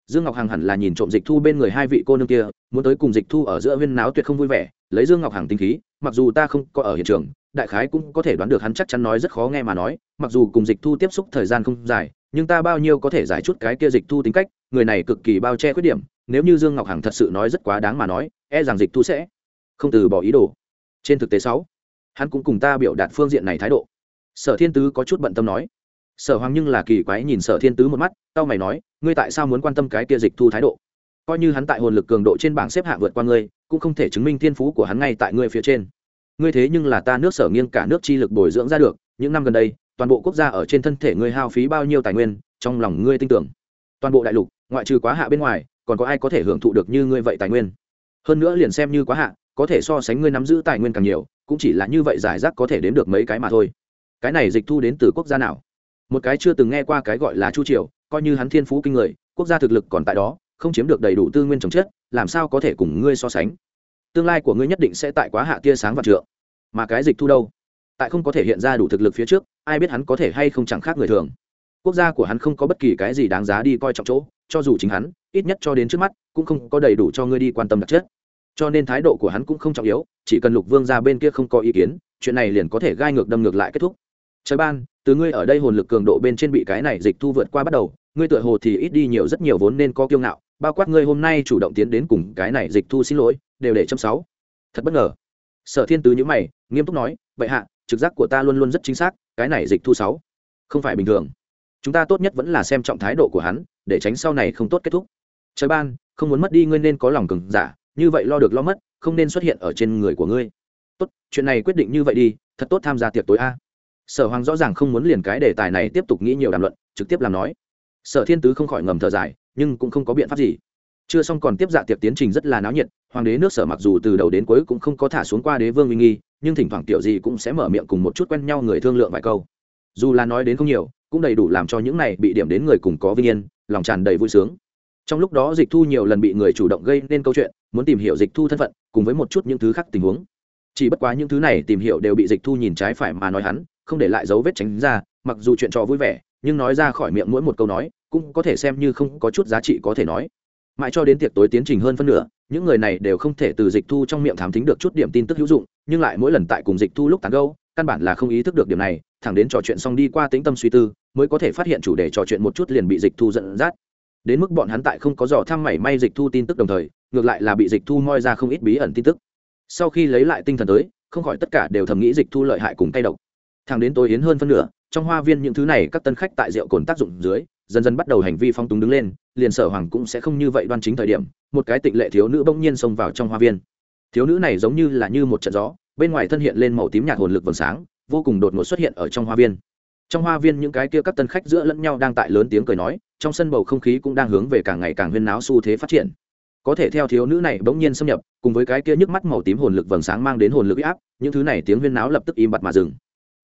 Dương ngọc hằng hẳn là nhìn trộm dịch thu bên người hai vị cô nương kia muốn tới cùng dịch thu ở giữa viên náo tuyệt không vui vẻ lấy dương ngọc hằng tinh khí mặc dù ta không có ở hiện trường đại khái cũng có thể đoán được hắn chắc chắn nói rất khó nghe mà nói mặc dù cùng dịch thu tiếp xúc thời gian không dài nhưng ta bao nhiêu có thể giải chút cái kia dịch thu tính cách người này cực kỳ bao che khuyết điểm, nếu như dương ngọc hằng thật sự nói rất quá đáng mà nói e rằng dịch thu sẽ không từ bỏ ý đồ. Trên thực tế sáu, hắn cũng cùng ta biểu đạt phương diện này thái độ. Sở thiên tứ có chút bận tâm nói. Sở hoàng nhưng là kỳ quái nhìn sở thiên tứ một mắt tao mày nói, ngươi tại sao muốn quan tâm cái kia dịch thu thái độ? Coi như hắn tại hồn lực cường độ trên bảng xếp hạng vượt qua ngươi, cũng không thể chứng minh thiên phú của hắn ngay tại ngươi phía trên. Ngươi thế nhưng là ta nước sở nghiêng cả nước chi lực bồi dưỡng ra được, những năm gần đây, toàn bộ quốc gia ở trên thân thể ngươi hao phí bao nhiêu tài nguyên, trong lòng ngươi tin tưởng. Toàn bộ đại lục ngoại trừ quá hạ bên ngoài, còn có ai có thể hưởng thụ được như ngươi vậy tài nguyên? Hơn nữa liền xem như quá hạ, có thể so sánh ngươi nắm giữ tài nguyên càng nhiều, cũng chỉ là như vậy giải rác có thể đến được mấy cái mà thôi. Cái này dịch thu đến từ quốc gia nào? Một cái chưa từng nghe qua cái gọi là chu triều, coi như hắn thiên phú kinh người, quốc gia thực lực còn tại đó, không chiếm được đầy đủ tư nguyên trồng chất, làm sao có thể cùng ngươi so sánh? Tương lai của ngươi nhất định sẽ tại quá hạ tia sáng và trượng. Mà cái dịch thu đâu? Tại không có thể hiện ra đủ thực lực phía trước, ai biết hắn có thể hay không chẳng khác người thường. Quốc gia của hắn không có bất kỳ cái gì đáng giá đi coi trọng chỗ cho dù chính hắn, ít nhất cho đến trước mắt, cũng không có đầy đủ cho ngươi đi quan tâm đặc chất. Cho nên thái độ của hắn cũng không trọng yếu, chỉ cần lục vương ra bên kia không có ý kiến, chuyện này liền có thể gai ngược đâm ngược lại kết thúc. Trời ban, từ ngươi ở đây hồn lực cường độ bên trên bị cái này dịch thu vượt qua bắt đầu, ngươi tựa hồ thì ít đi nhiều rất nhiều vốn nên có kiêu ngạo, bao quát ngươi hôm nay chủ động tiến đến cùng cái này dịch thu xin lỗi, đều để chăm sáu. Thật bất ngờ. Sở thiên tứ nhữ mày, nghiêm túc nói, vậy hạ, trực giác của ta luôn luôn rất chính xác, cái này dịch thu sáu không phải bình thường. Chúng ta tốt nhất vẫn là xem trọng thái độ của hắn để tránh sau này không tốt kết thúc. Trời ban, không muốn mất đi ngươi nên có lòng cứng giả, như vậy lo được lo mất, không nên xuất hiện ở trên người của ngươi. Tốt, chuyện này quyết định như vậy đi, thật tốt tham gia tiệc tối a. Sở hoàng rõ ràng không muốn liền cái đề tài này tiếp tục nghĩ nhiều đàm luận, trực tiếp làm nói. Sở thiên tứ không khỏi ngầm thở dài, nhưng cũng không có biện pháp gì. Chưa xong còn tiếp dạ tiệc tiến trình rất là náo nhiệt, hoàng đế nước sở mặc dù từ đầu đến cuối cũng không có thả xuống qua đế vương uy nghi, nhưng thỉnh thoảng tiểu gì cũng sẽ mở miệng cùng một chút quen nhau người thương lượng vài câu. Dù là nói đến không nhiều, cũng đầy đủ làm cho những này bị điểm đến người cùng có vinh yên lòng tràn đầy vui sướng. Trong lúc đó dịch thu nhiều lần bị người chủ động gây nên câu chuyện, muốn tìm hiểu dịch thu thân phận, cùng với một chút những thứ khác tình huống. Chỉ bất quá những thứ này tìm hiểu đều bị dịch thu nhìn trái phải mà nói hắn, không để lại dấu vết tránh ra, mặc dù chuyện trò vui vẻ, nhưng nói ra khỏi miệng mỗi một câu nói, cũng có thể xem như không có chút giá trị có thể nói. Mãi cho đến tiệc tối tiến trình hơn phân nửa, những người này đều không thể từ dịch thu trong miệng thám thính được chút điểm tin tức hữu dụng, nhưng lại mỗi lần tại cùng dịch thu lúc tán gâu căn bản là không ý thức được điểm này, thẳng đến trò chuyện xong đi qua tĩnh tâm suy tư mới có thể phát hiện chủ đề trò chuyện một chút liền bị dịch thu dẫn dắt. Đến mức bọn hắn tại không có dò thăm mảy may dịch thu tin tức đồng thời, ngược lại là bị dịch thu moi ra không ít bí ẩn tin tức. Sau khi lấy lại tinh thần tới, không khỏi tất cả đều thầm nghĩ dịch thu lợi hại cùng tay độc. Thằng đến tối yến hơn phân nửa, trong hoa viên những thứ này các tân khách tại rượu cồn tác dụng dưới, dần dần bắt đầu hành vi phong túng đứng lên, liền sở hoàng cũng sẽ không như vậy đoan chính thời điểm, một cái tịnh lệ thiếu nữ bỗng nhiên xông vào trong hoa viên. Thiếu nữ này giống như là như một trận gió, bên ngoài thân hiện lên màu tím nhạt hồn lực vầng sáng, vô cùng đột ngột xuất hiện ở trong hoa viên trong hoa viên những cái kia các tân khách giữa lẫn nhau đang tại lớn tiếng cười nói, trong sân bầu không khí cũng đang hướng về càng ngày càng huyên náo xu thế phát triển. Có thể theo thiếu nữ này bỗng nhiên xâm nhập, cùng với cái kia nhức mắt màu tím hồn lực vầng sáng mang đến hồn lực áp, những thứ này tiếng huyên náo lập tức im bặt mà dừng.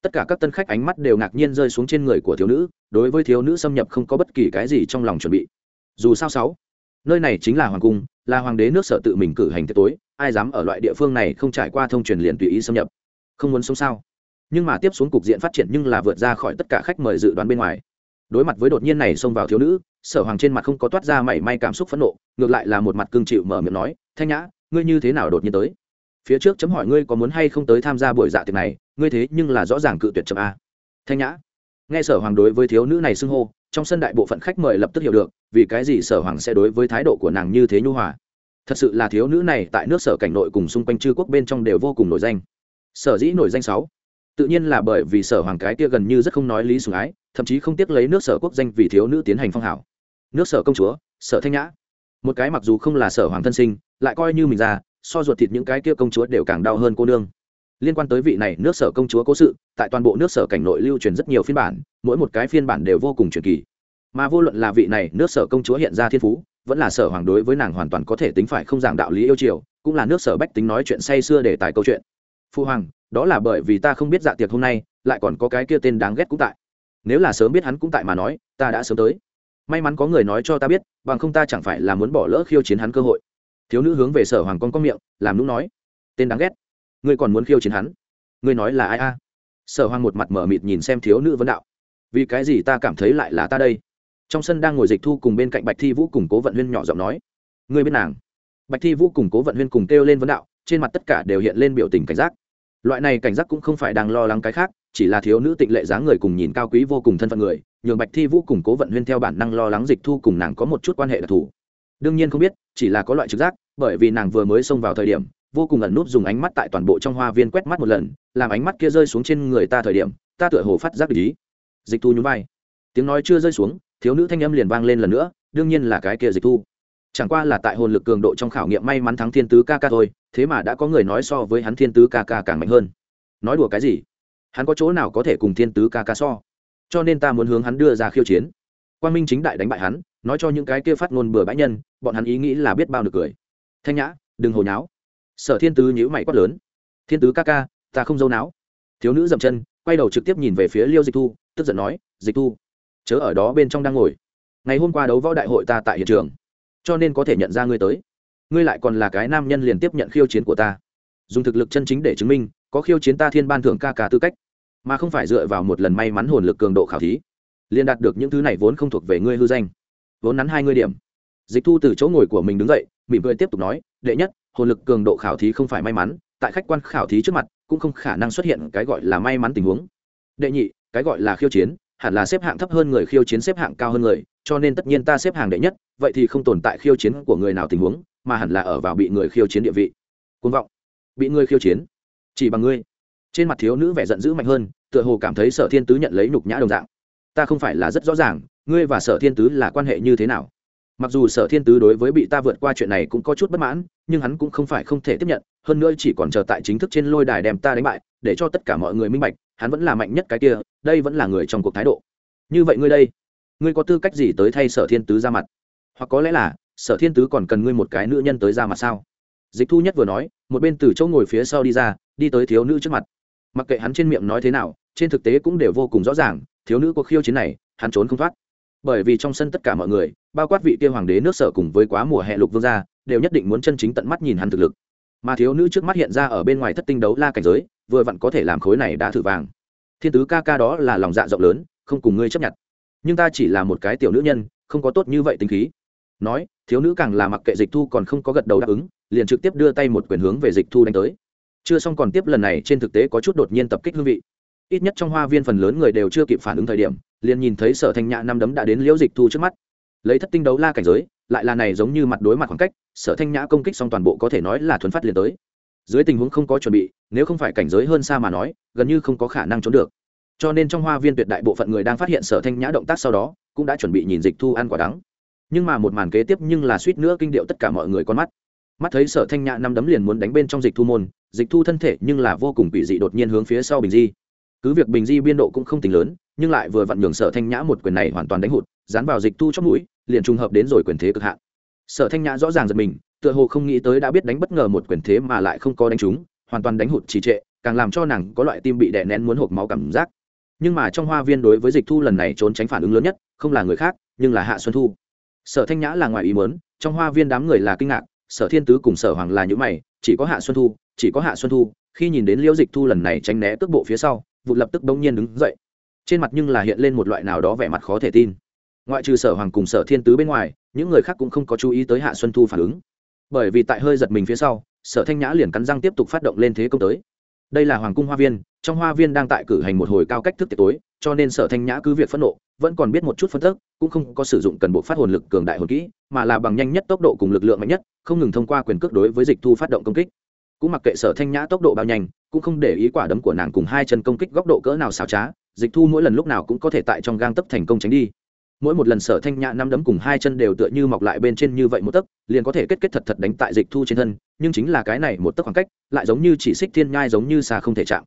Tất cả các tân khách ánh mắt đều ngạc nhiên rơi xuống trên người của thiếu nữ, đối với thiếu nữ xâm nhập không có bất kỳ cái gì trong lòng chuẩn bị. Dù sao sáu, nơi này chính là hoàng cung, là hoàng đế nước sở tự mình cử hành thế tối, ai dám ở loại địa phương này không trải qua thông truyền liền tùy ý xâm nhập. Không muốn sống sao? Nhưng mà tiếp xuống cục diện phát triển nhưng là vượt ra khỏi tất cả khách mời dự đoán bên ngoài. Đối mặt với đột nhiên này xông vào thiếu nữ, sở hoàng trên mặt không có toát ra mảy may cảm xúc phẫn nộ, ngược lại là một mặt cương chịu mở miệng nói, thanh nhã, ngươi như thế nào đột nhiên tới? Phía trước chấm hỏi ngươi có muốn hay không tới tham gia buổi dạ tiệc này, ngươi thế nhưng là rõ ràng cự tuyệt chấm a. Thanh nhã. Nghe sở hoàng đối với thiếu nữ này xưng hô, trong sân đại bộ phận khách mời lập tức hiểu được, vì cái gì sở hoàng sẽ đối với thái độ của nàng như thế nhu hòa. Thật sự là thiếu nữ này tại nước sở cảnh nội cùng xung quanh chư quốc bên trong đều vô cùng nổi danh. Sở dĩ nổi danh sáu tự nhiên là bởi vì sở hoàng cái kia gần như rất không nói lý sủng ái, thậm chí không tiếc lấy nước sở quốc danh vì thiếu nữ tiến hành phong hảo nước sở công chúa, sở thanh nhã. Một cái mặc dù không là sở hoàng thân sinh, lại coi như mình ra so ruột thịt những cái kia công chúa đều càng đau hơn cô nương. Liên quan tới vị này nước sở công chúa cố sự, tại toàn bộ nước sở cảnh nội lưu truyền rất nhiều phiên bản, mỗi một cái phiên bản đều vô cùng truyền kỳ. Mà vô luận là vị này nước sở công chúa hiện ra thiên phú, vẫn là sở hoàng đối với nàng hoàn toàn có thể tính phải không giảng đạo lý yêu chiều, cũng là nước sở bách tính nói chuyện say xưa để tài câu chuyện phu hoàng, đó là bởi vì ta không biết dạ tiệc hôm nay, lại còn có cái kia tên đáng ghét cũng tại. Nếu là sớm biết hắn cũng tại mà nói, ta đã sớm tới. May mắn có người nói cho ta biết, bằng không ta chẳng phải là muốn bỏ lỡ khiêu chiến hắn cơ hội. Thiếu nữ hướng về sở hoàng con có miệng, làm lúc nói, tên đáng ghét, ngươi còn muốn khiêu chiến hắn? Ngươi nói là ai a? Sở hoàng một mặt mở mịt nhìn xem thiếu nữ vấn đạo, vì cái gì ta cảm thấy lại là ta đây? Trong sân đang ngồi dịch thu cùng bên cạnh bạch thi vũ cùng cố vận huyên nhỏ giọng nói, ngươi biết nàng? Bạch thi vũ cùng cố vận huyên cùng kêu lên vấn đạo trên mặt tất cả đều hiện lên biểu tình cảnh giác. Loại này cảnh giác cũng không phải đang lo lắng cái khác, chỉ là thiếu nữ tịnh lệ dáng người cùng nhìn cao quý vô cùng thân phận người, nhường bạch thi vũ cùng cố vận huyên theo bản năng lo lắng dịch thu cùng nàng có một chút quan hệ đặc thù đương nhiên không biết, chỉ là có loại trực giác, bởi vì nàng vừa mới xông vào thời điểm, vô cùng ẩn núp dùng ánh mắt tại toàn bộ trong hoa viên quét mắt một lần, làm ánh mắt kia rơi xuống trên người ta thời điểm, ta tựa hồ phát giác ý. Dịch thu nhún vai. Tiếng nói chưa rơi xuống, thiếu nữ thanh âm liền vang lên lần nữa, đương nhiên là cái kia dịch thu chẳng qua là tại hồn lực cường độ trong khảo nghiệm may mắn thắng thiên tứ ca ca thôi, thế mà đã có người nói so với hắn thiên tứ ca ca càng mạnh hơn. Nói đùa cái gì? Hắn có chỗ nào có thể cùng thiên tứ ca ca so? Cho nên ta muốn hướng hắn đưa ra khiêu chiến. Quan minh chính đại đánh bại hắn, nói cho những cái kia phát ngôn bừa bãi nhân, bọn hắn ý nghĩ là biết bao được cười. Thanh nhã, đừng hồi nháo. Sở thiên tứ nhữ mày quát lớn. Thiên tứ ca ca, ta không dâu não thiếu nữ dậm chân, quay đầu trực tiếp nhìn về phía liêu dịch thu, tức giận nói, dịch thu, chớ ở đó bên trong đang ngồi. Ngày hôm qua đấu võ đại hội ta tại hiện trường cho nên có thể nhận ra ngươi tới. Ngươi lại còn là cái nam nhân liền tiếp nhận khiêu chiến của ta. Dùng thực lực chân chính để chứng minh, có khiêu chiến ta thiên ban thưởng ca ca tư cách, mà không phải dựa vào một lần may mắn hồn lực cường độ khảo thí. Liền đạt được những thứ này vốn không thuộc về ngươi hư danh. Vốn nắn hai ngươi điểm. Dịch thu từ chỗ ngồi của mình đứng dậy, mỉm cười tiếp tục nói, đệ nhất, hồn lực cường độ khảo thí không phải may mắn, tại khách quan khảo thí trước mặt, cũng không khả năng xuất hiện cái gọi là may mắn tình huống. Đệ nhị, cái gọi là khiêu chiến, hẳn là xếp hạng thấp hơn người, khiêu chiến xếp hạng cao hơn người cho nên tất nhiên ta xếp hàng đệ nhất, vậy thì không tồn tại khiêu chiến của người nào tình huống, mà hẳn là ở vào bị người khiêu chiến địa vị. Côn vọng. Bị người khiêu chiến? Chỉ bằng ngươi. Trên mặt thiếu nữ vẻ giận dữ mạnh hơn, tựa hồ cảm thấy sở thiên tứ nhận lấy nhục nhã đồng dạng. Ta không phải là rất rõ ràng, ngươi và sở thiên tứ là quan hệ như thế nào? Mặc dù sở thiên tứ đối với bị ta vượt qua chuyện này cũng có chút bất mãn, nhưng hắn cũng không phải không thể tiếp nhận, hơn nữa chỉ còn chờ tại chính thức trên lôi đài đem ta đánh bại, để cho tất cả mọi người minh bạch, hắn vẫn là mạnh nhất cái kia, đây vẫn là người trong cuộc thái độ. Như vậy ngươi đây ngươi có tư cách gì tới thay sở thiên tứ ra mặt? Hoặc có lẽ là, sở thiên tứ còn cần ngươi một cái nữ nhân tới ra mặt sao? Dịch thu nhất vừa nói, một bên từ chỗ ngồi phía sau đi ra, đi tới thiếu nữ trước mặt. Mặc kệ hắn trên miệng nói thế nào, trên thực tế cũng đều vô cùng rõ ràng, thiếu nữ có khiêu chiến này, hắn trốn không thoát. Bởi vì trong sân tất cả mọi người, bao quát vị kia hoàng đế nước sở cùng với quá mùa hè lục vương gia, đều nhất định muốn chân chính tận mắt nhìn hắn thực lực. Mà thiếu nữ trước mắt hiện ra ở bên ngoài thất tinh đấu la cảnh giới, vừa vặn có thể làm khối này đã thử vàng. Thiên tứ ca ca đó là lòng dạ rộng lớn, không cùng ngươi chấp nhận nhưng ta chỉ là một cái tiểu nữ nhân, không có tốt như vậy tính khí. Nói, thiếu nữ càng là mặc kệ dịch thu còn không có gật đầu đáp ứng, liền trực tiếp đưa tay một quyền hướng về dịch thu đánh tới. Chưa xong còn tiếp lần này, trên thực tế có chút đột nhiên tập kích hương vị. Ít nhất trong hoa viên phần lớn người đều chưa kịp phản ứng thời điểm, liền nhìn thấy sở thanh nhã năm đấm đã đến liễu dịch thu trước mắt. Lấy thất tinh đấu la cảnh giới, lại là này giống như mặt đối mặt khoảng cách, sở thanh nhã công kích xong toàn bộ có thể nói là thuấn phát liền tới. Dưới tình huống không có chuẩn bị, nếu không phải cảnh giới hơn xa mà nói, gần như không có khả năng trốn được cho nên trong hoa viên tuyệt đại bộ phận người đang phát hiện sở thanh nhã động tác sau đó, cũng đã chuẩn bị nhìn dịch thu ăn quả đắng. Nhưng mà một màn kế tiếp nhưng là suýt nữa kinh điệu tất cả mọi người con mắt. Mắt thấy sở thanh nhã năm đấm liền muốn đánh bên trong dịch thu môn, dịch thu thân thể nhưng là vô cùng quỷ dị đột nhiên hướng phía sau bình di. Cứ việc bình di biên độ cũng không tính lớn, nhưng lại vừa vặn nhường sở thanh nhã một quyền này hoàn toàn đánh hụt, dán vào dịch thu trong mũi, liền trùng hợp đến rồi quyền thế cực hạn. Sở thanh nhã rõ ràng giật mình, tựa hồ không nghĩ tới đã biết đánh bất ngờ một quyền thế mà lại không có đánh trúng, hoàn toàn đánh hụt trì trệ, càng làm cho nàng có loại tim bị đè nén muốn hộp máu cảm giác nhưng mà trong hoa viên đối với dịch thu lần này trốn tránh phản ứng lớn nhất, không là người khác, nhưng là hạ xuân thu. Sở thanh nhã là ngoài ý muốn, trong hoa viên đám người là kinh ngạc, sở thiên tứ cùng sở hoàng là những mày, chỉ có hạ xuân thu, chỉ có hạ xuân thu, khi nhìn đến liễu dịch thu lần này tránh né cước bộ phía sau, vụ lập tức bỗng nhiên đứng dậy. Trên mặt nhưng là hiện lên một loại nào đó vẻ mặt khó thể tin. Ngoại trừ sở hoàng cùng sở thiên tứ bên ngoài, những người khác cũng không có chú ý tới hạ xuân thu phản ứng. Bởi vì tại hơi giật mình phía sau, sở thanh nhã liền cắn răng tiếp tục phát động lên thế công tới đây là hoàng cung hoa viên, trong hoa viên đang tại cử hành một hồi cao cách thức tiệc tối, cho nên sở thanh nhã cứ việc phẫn nộ, vẫn còn biết một chút phân tức, cũng không có sử dụng cần bộ phát hồn lực cường đại hồn kỹ, mà là bằng nhanh nhất tốc độ cùng lực lượng mạnh nhất, không ngừng thông qua quyền cước đối với dịch thu phát động công kích. Cũng mặc kệ sở thanh nhã tốc độ bao nhanh, cũng không để ý quả đấm của nàng cùng hai chân công kích góc độ cỡ nào xảo trá, dịch thu mỗi lần lúc nào cũng có thể tại trong gang tấp thành công tránh đi mỗi một lần sở thanh nhã năm đấm cùng hai chân đều tựa như mọc lại bên trên như vậy một tấc, liền có thể kết kết thật thật đánh tại dịch thu trên thân, nhưng chính là cái này một tấc khoảng cách, lại giống như chỉ xích thiên nhai giống như xa không thể chạm.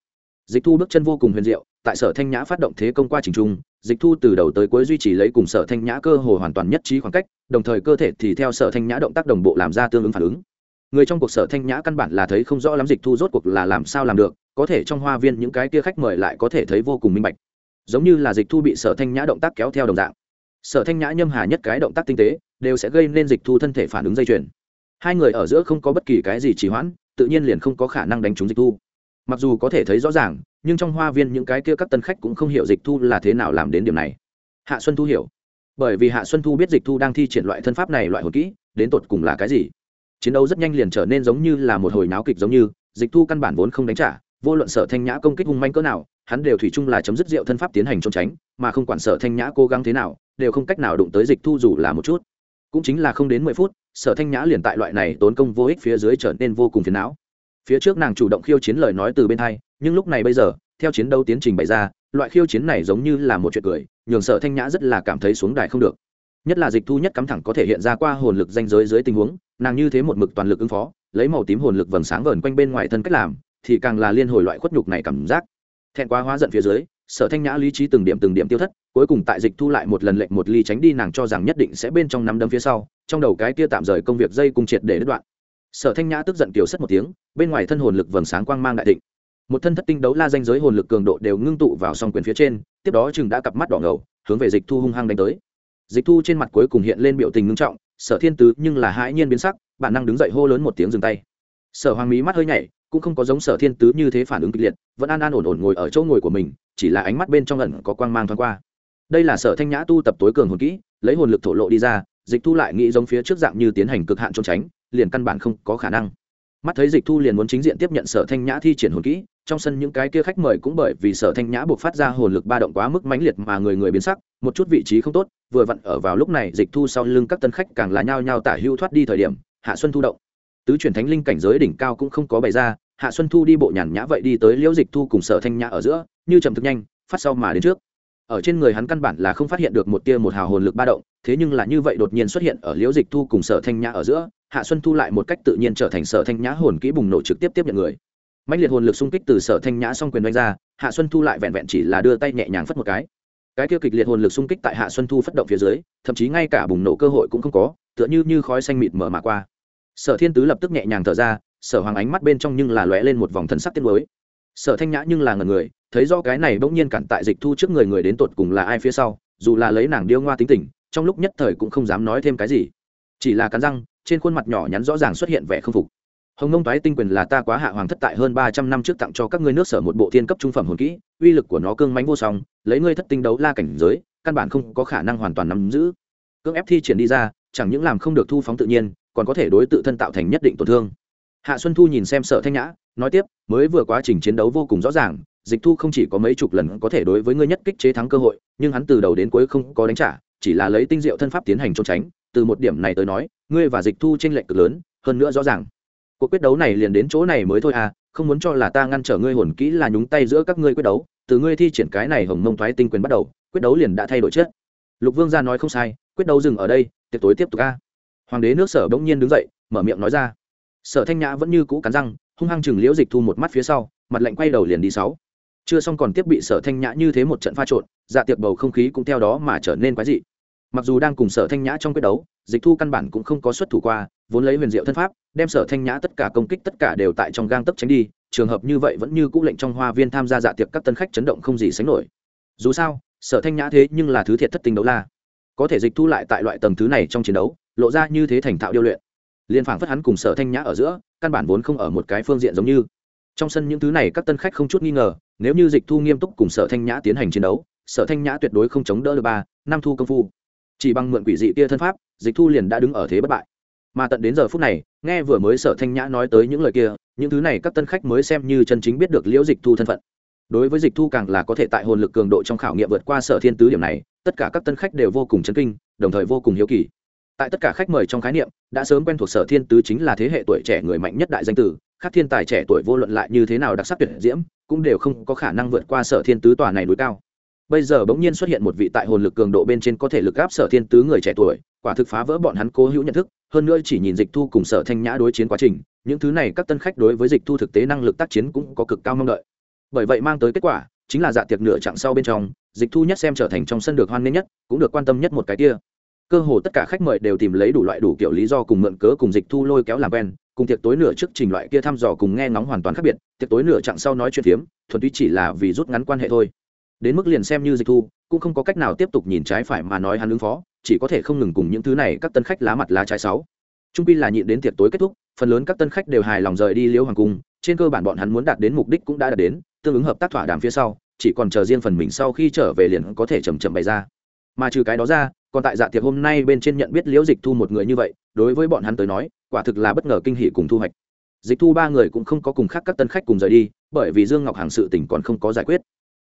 Dịch thu bước chân vô cùng huyền diệu, tại sở thanh nhã phát động thế công qua trình trung, dịch thu từ đầu tới cuối duy trì lấy cùng sở thanh nhã cơ hồ hoàn toàn nhất trí khoảng cách, đồng thời cơ thể thì theo sở thanh nhã động tác đồng bộ làm ra tương ứng phản ứng. Người trong cuộc sở thanh nhã căn bản là thấy không rõ lắm dịch thu rốt cuộc là làm sao làm được, có thể trong hoa viên những cái kia khách mời lại có thể thấy vô cùng minh bạch. Giống như là dịch thu bị sở thanh nhã động tác kéo theo đồng dạng sở thanh nhã nhâm hà nhất cái động tác tinh tế, đều sẽ gây nên dịch thu thân thể phản ứng dây chuyền. Hai người ở giữa không có bất kỳ cái gì trì hoãn, tự nhiên liền không có khả năng đánh trúng dịch thu. Mặc dù có thể thấy rõ ràng, nhưng trong hoa viên những cái kia các tân khách cũng không hiểu dịch thu là thế nào làm đến điểm này. Hạ xuân thu hiểu. Bởi vì hạ xuân thu biết dịch thu đang thi triển loại thân pháp này loại hồn kỹ, đến tột cùng là cái gì? Chiến đấu rất nhanh liền trở nên giống như là một hồi náo kịch giống như, dịch thu căn bản vốn không đánh trả, vô luận sở thanh nhã công kích hung manh cỡ nào hắn đều thủy chung là chấm dứt rượu thân pháp tiến hành trốn tránh, mà không quản sở thanh nhã cố gắng thế nào, đều không cách nào đụng tới dịch thu dù là một chút. Cũng chính là không đến mười phút, sở thanh nhã liền tại loại này tốn công vô ích phía dưới trở nên vô cùng phiền não. Phía trước nàng chủ động khiêu chiến lời nói từ bên thay nhưng lúc này bây giờ, theo chiến đấu tiến trình bày ra, loại khiêu chiến này giống như là một chuyện cười, nhường sở thanh nhã rất là cảm thấy xuống đài không được. Nhất là dịch thu nhất cắm thẳng có thể hiện ra qua hồn lực danh giới dưới tình huống, nàng như thế một mực toàn lực ứng phó, lấy màu tím hồn lực vầng sáng vờn quanh bên ngoài thân cách làm, thì càng là liên hồi loại khuất nhục này cảm giác thẹn quá hóa giận phía dưới, sở thanh nhã lý trí từng điểm từng điểm tiêu thất, cuối cùng tại dịch thu lại một lần lệnh một ly tránh đi nàng cho rằng nhất định sẽ bên trong nắm đấm phía sau, trong đầu cái kia tạm rời công việc dây cung triệt để đứt đoạn. Sở thanh nhã tức giận kiều sất một tiếng, bên ngoài thân hồn lực vầng sáng quang mang đại thịnh. Một thân thất tinh đấu la danh giới hồn lực cường độ đều ngưng tụ vào song quyền phía trên, tiếp đó chừng đã cặp mắt đỏ ngầu, hướng về dịch thu hung hăng đánh tới. Dịch thu trên mặt cuối cùng hiện lên biểu tình ngưng trọng, sở thiên tứ nhưng là hãi nhiên biến sắc, bản năng đứng dậy hô lớn một tiếng dừng tay. Sở hoàng mỹ mắt hơi nhảy cũng không có giống sở thiên tứ như thế phản ứng kịch liệt, vẫn an an ổn ổn ngồi ở chỗ ngồi của mình, chỉ là ánh mắt bên trong ẩn có quang mang thoáng qua. Đây là sở thanh nhã tu tập tối cường hồn kỹ, lấy hồn lực thổ lộ đi ra, dịch thu lại nghĩ giống phía trước dạng như tiến hành cực hạn trốn tránh, liền căn bản không có khả năng. Mắt thấy dịch thu liền muốn chính diện tiếp nhận sở thanh nhã thi triển hồn kỹ, trong sân những cái kia khách mời cũng bởi vì sở thanh nhã buộc phát ra hồn lực ba động quá mức mãnh liệt mà người người biến sắc, một chút vị trí không tốt, vừa vặn ở vào lúc này dịch thu sau lưng các tân khách càng là nhao nhao tả hưu thoát đi thời điểm, hạ xuân thu động. Tứ chuyển thánh linh cảnh giới đỉnh cao cũng không có bày ra hạ xuân thu đi bộ nhàn nhã vậy đi tới liễu dịch thu cùng sở thanh nhã ở giữa, như trầm thực nhanh, phát sau mà đến trước. Ở trên người hắn căn bản là không phát hiện được một tia một hào hồn lực ba động, thế nhưng là như vậy đột nhiên xuất hiện ở liễu dịch thu cùng sở thanh nhã ở giữa, hạ xuân thu lại một cách tự nhiên trở thành sở thanh nhã hồn kỹ bùng nổ trực tiếp tiếp nhận người. Mạnh liệt hồn lực xung kích từ sở thanh nhã xong quyền đánh ra, hạ xuân thu lại vẹn vẹn chỉ là đưa tay nhẹ nhàng phất một cái. Cái kia kịch liệt hồn lực xung kích tại hạ xuân thu phất động phía dưới, thậm chí ngay cả bùng nổ cơ hội cũng không có, tựa như như khói xanh mịt mở mà qua. Sở thiên tứ lập tức nhẹ nhàng thở ra sở hoàng ánh mắt bên trong nhưng là lóe lên một vòng thần sắc tiết mới sở thanh nhã nhưng là ngần người, thấy do cái này bỗng nhiên cản tại dịch thu trước người người đến tột cùng là ai phía sau, dù là lấy nàng điêu ngoa tính tình, trong lúc nhất thời cũng không dám nói thêm cái gì. Chỉ là cắn răng, trên khuôn mặt nhỏ nhắn rõ ràng xuất hiện vẻ không phục. Hồng nông toái tinh quyền là ta quá hạ hoàng thất tại hơn ba trăm năm trước tặng cho các ngươi nước sở một bộ thiên cấp trung phẩm hồn kỹ, uy lực của nó cương mánh vô song, lấy ngươi thất tinh đấu la cảnh giới, căn bản không có khả năng hoàn toàn nắm giữ. Cưỡng ép thi triển đi ra, chẳng những làm không được thu phóng tự nhiên, còn có thể đối tự thân tạo thành nhất định tổn thương hạ xuân thu nhìn xem sở thanh nhã, nói tiếp, mới vừa quá trình chiến đấu vô cùng rõ ràng, dịch thu không chỉ có mấy chục lần có thể đối với ngươi nhất kích chế thắng cơ hội, nhưng hắn từ đầu đến cuối không có đánh trả, chỉ là lấy tinh diệu thân pháp tiến hành trốn tránh. Từ một điểm này tới nói, ngươi và dịch thu tranh lệch cực lớn, hơn nữa rõ ràng, cuộc quyết đấu này liền đến chỗ này mới thôi à không muốn cho là ta ngăn trở ngươi hồn kỹ là nhúng tay giữa các ngươi quyết đấu, từ ngươi thi triển cái này hồng mông thoái tinh quyền bắt đầu, quyết đấu liền đã thay đổi chết lục vương gia nói không sai, quyết đấu dừng ở đây, tiệc tối tiếp tục a. Hoàng đế nước sở bỗng nhiên đứng dậy, mở miệng nói ra sở thanh nhã vẫn như cũ cắn răng, hung hăng chừng liễu dịch thu một mắt phía sau, mặt lạnh quay đầu liền đi sáu. Chưa xong còn tiếp bị sở thanh nhã như thế một trận pha trộn dạ tiệc bầu không khí cũng theo đó mà trở nên quái dị. Mặc dù đang cùng sở thanh nhã trong quyết đấu, dịch thu căn bản cũng không có xuất thủ qua, vốn lấy huyền diệu thân pháp, đem sở thanh nhã tất cả công kích tất cả đều tại trong gang tấp tránh đi, trường hợp như vậy vẫn như cũ lệnh trong hoa viên tham gia dạ tiệc các tân khách chấn động không gì sánh nổi. Dù sao, sở thanh nhã thế nhưng là thứ thiệt thất tình đấu la. Có thể dịch thu lại tại loại tầng thứ này trong chiến đấu, lộ ra như thế thành thạo điêu luyện liên phảng phất hắn cùng sở thanh nhã ở giữa, căn bản vốn không ở một cái phương diện giống như. Trong sân những thứ này các tân khách không chút nghi ngờ, nếu như dịch thu nghiêm túc cùng sở thanh nhã tiến hành chiến đấu, sở thanh nhã tuyệt đối không chống đỡ được ba, năm thu công phu. Chỉ bằng mượn quỷ dị kia thân pháp, dịch thu liền đã đứng ở thế bất bại. Mà tận đến giờ phút này, nghe vừa mới sở thanh nhã nói tới những lời kia, những thứ này các tân khách mới xem như chân chính biết được liễu dịch thu thân phận. Đối với dịch thu càng là có thể tại hồn lực cường độ trong khảo nghiệm vượt qua sở thiên tứ điểm này, tất cả các tân khách đều vô cùng chấn kinh, đồng thời vô cùng hiếu kỳ tại tất cả khách mời trong khái niệm, đã sớm quen thuộc sở thiên tứ chính là thế hệ tuổi trẻ người mạnh nhất đại danh tử các thiên tài trẻ tuổi vô luận lại như thế nào đặc sắc tuyệt diễm, cũng đều không có khả năng vượt qua sở thiên tứ tòa này núi cao. Bây giờ bỗng nhiên xuất hiện một vị tại hồn lực cường độ bên trên có thể lực gáp sở thiên tứ người trẻ tuổi, quả thực phá vỡ bọn hắn cố hữu nhận thức, hơn nữa chỉ nhìn dịch thu cùng sở thanh nhã đối chiến quá trình, những thứ này các tân khách đối với dịch thu thực tế năng lực tác chiến cũng có cực cao mong đợi. Bởi vậy mang tới kết quả, chính là dạ tiệc nửa chặng sau bên trong, dịch thu nhất xem trở thành trong sân được hoan nghênh nhất, cũng được quan tâm nhất một cái kia cơ hồ tất cả khách mời đều tìm lấy đủ loại đủ kiểu lý do cùng mượn cớ cùng dịch thu lôi kéo làm quen. Cùng tiệc tối nửa trước trình loại kia thăm dò cùng nghe ngóng hoàn toàn khác biệt, tiệc tối nửa chặng sau nói chuyện phiếm, thuần túy chỉ là vì rút ngắn quan hệ thôi. Đến mức liền xem như dịch thu, cũng không có cách nào tiếp tục nhìn trái phải mà nói hắn ứng phó, chỉ có thể không ngừng cùng những thứ này các tân khách lá mặt lá trái sáu. Trung pi là nhịn đến tiệc tối kết thúc, phần lớn các tân khách đều hài lòng rời đi liễu hoàng cung, trên cơ bản bọn hắn muốn đạt đến mục đích cũng đã đạt đến, tương ứng hợp tác thỏa đàm phía sau, chỉ còn chờ riêng phần mình sau khi trở về liền có thể chầm chậm bày ra. Mà trừ cái đó ra còn tại dạ tiệc hôm nay bên trên nhận biết liễu dịch thu một người như vậy, đối với bọn hắn tới nói, quả thực là bất ngờ kinh hỉ cùng thu hoạch. Dịch thu ba người cũng không có cùng khác các tân khách cùng rời đi, bởi vì dương ngọc hàng sự tỉnh còn không có giải quyết.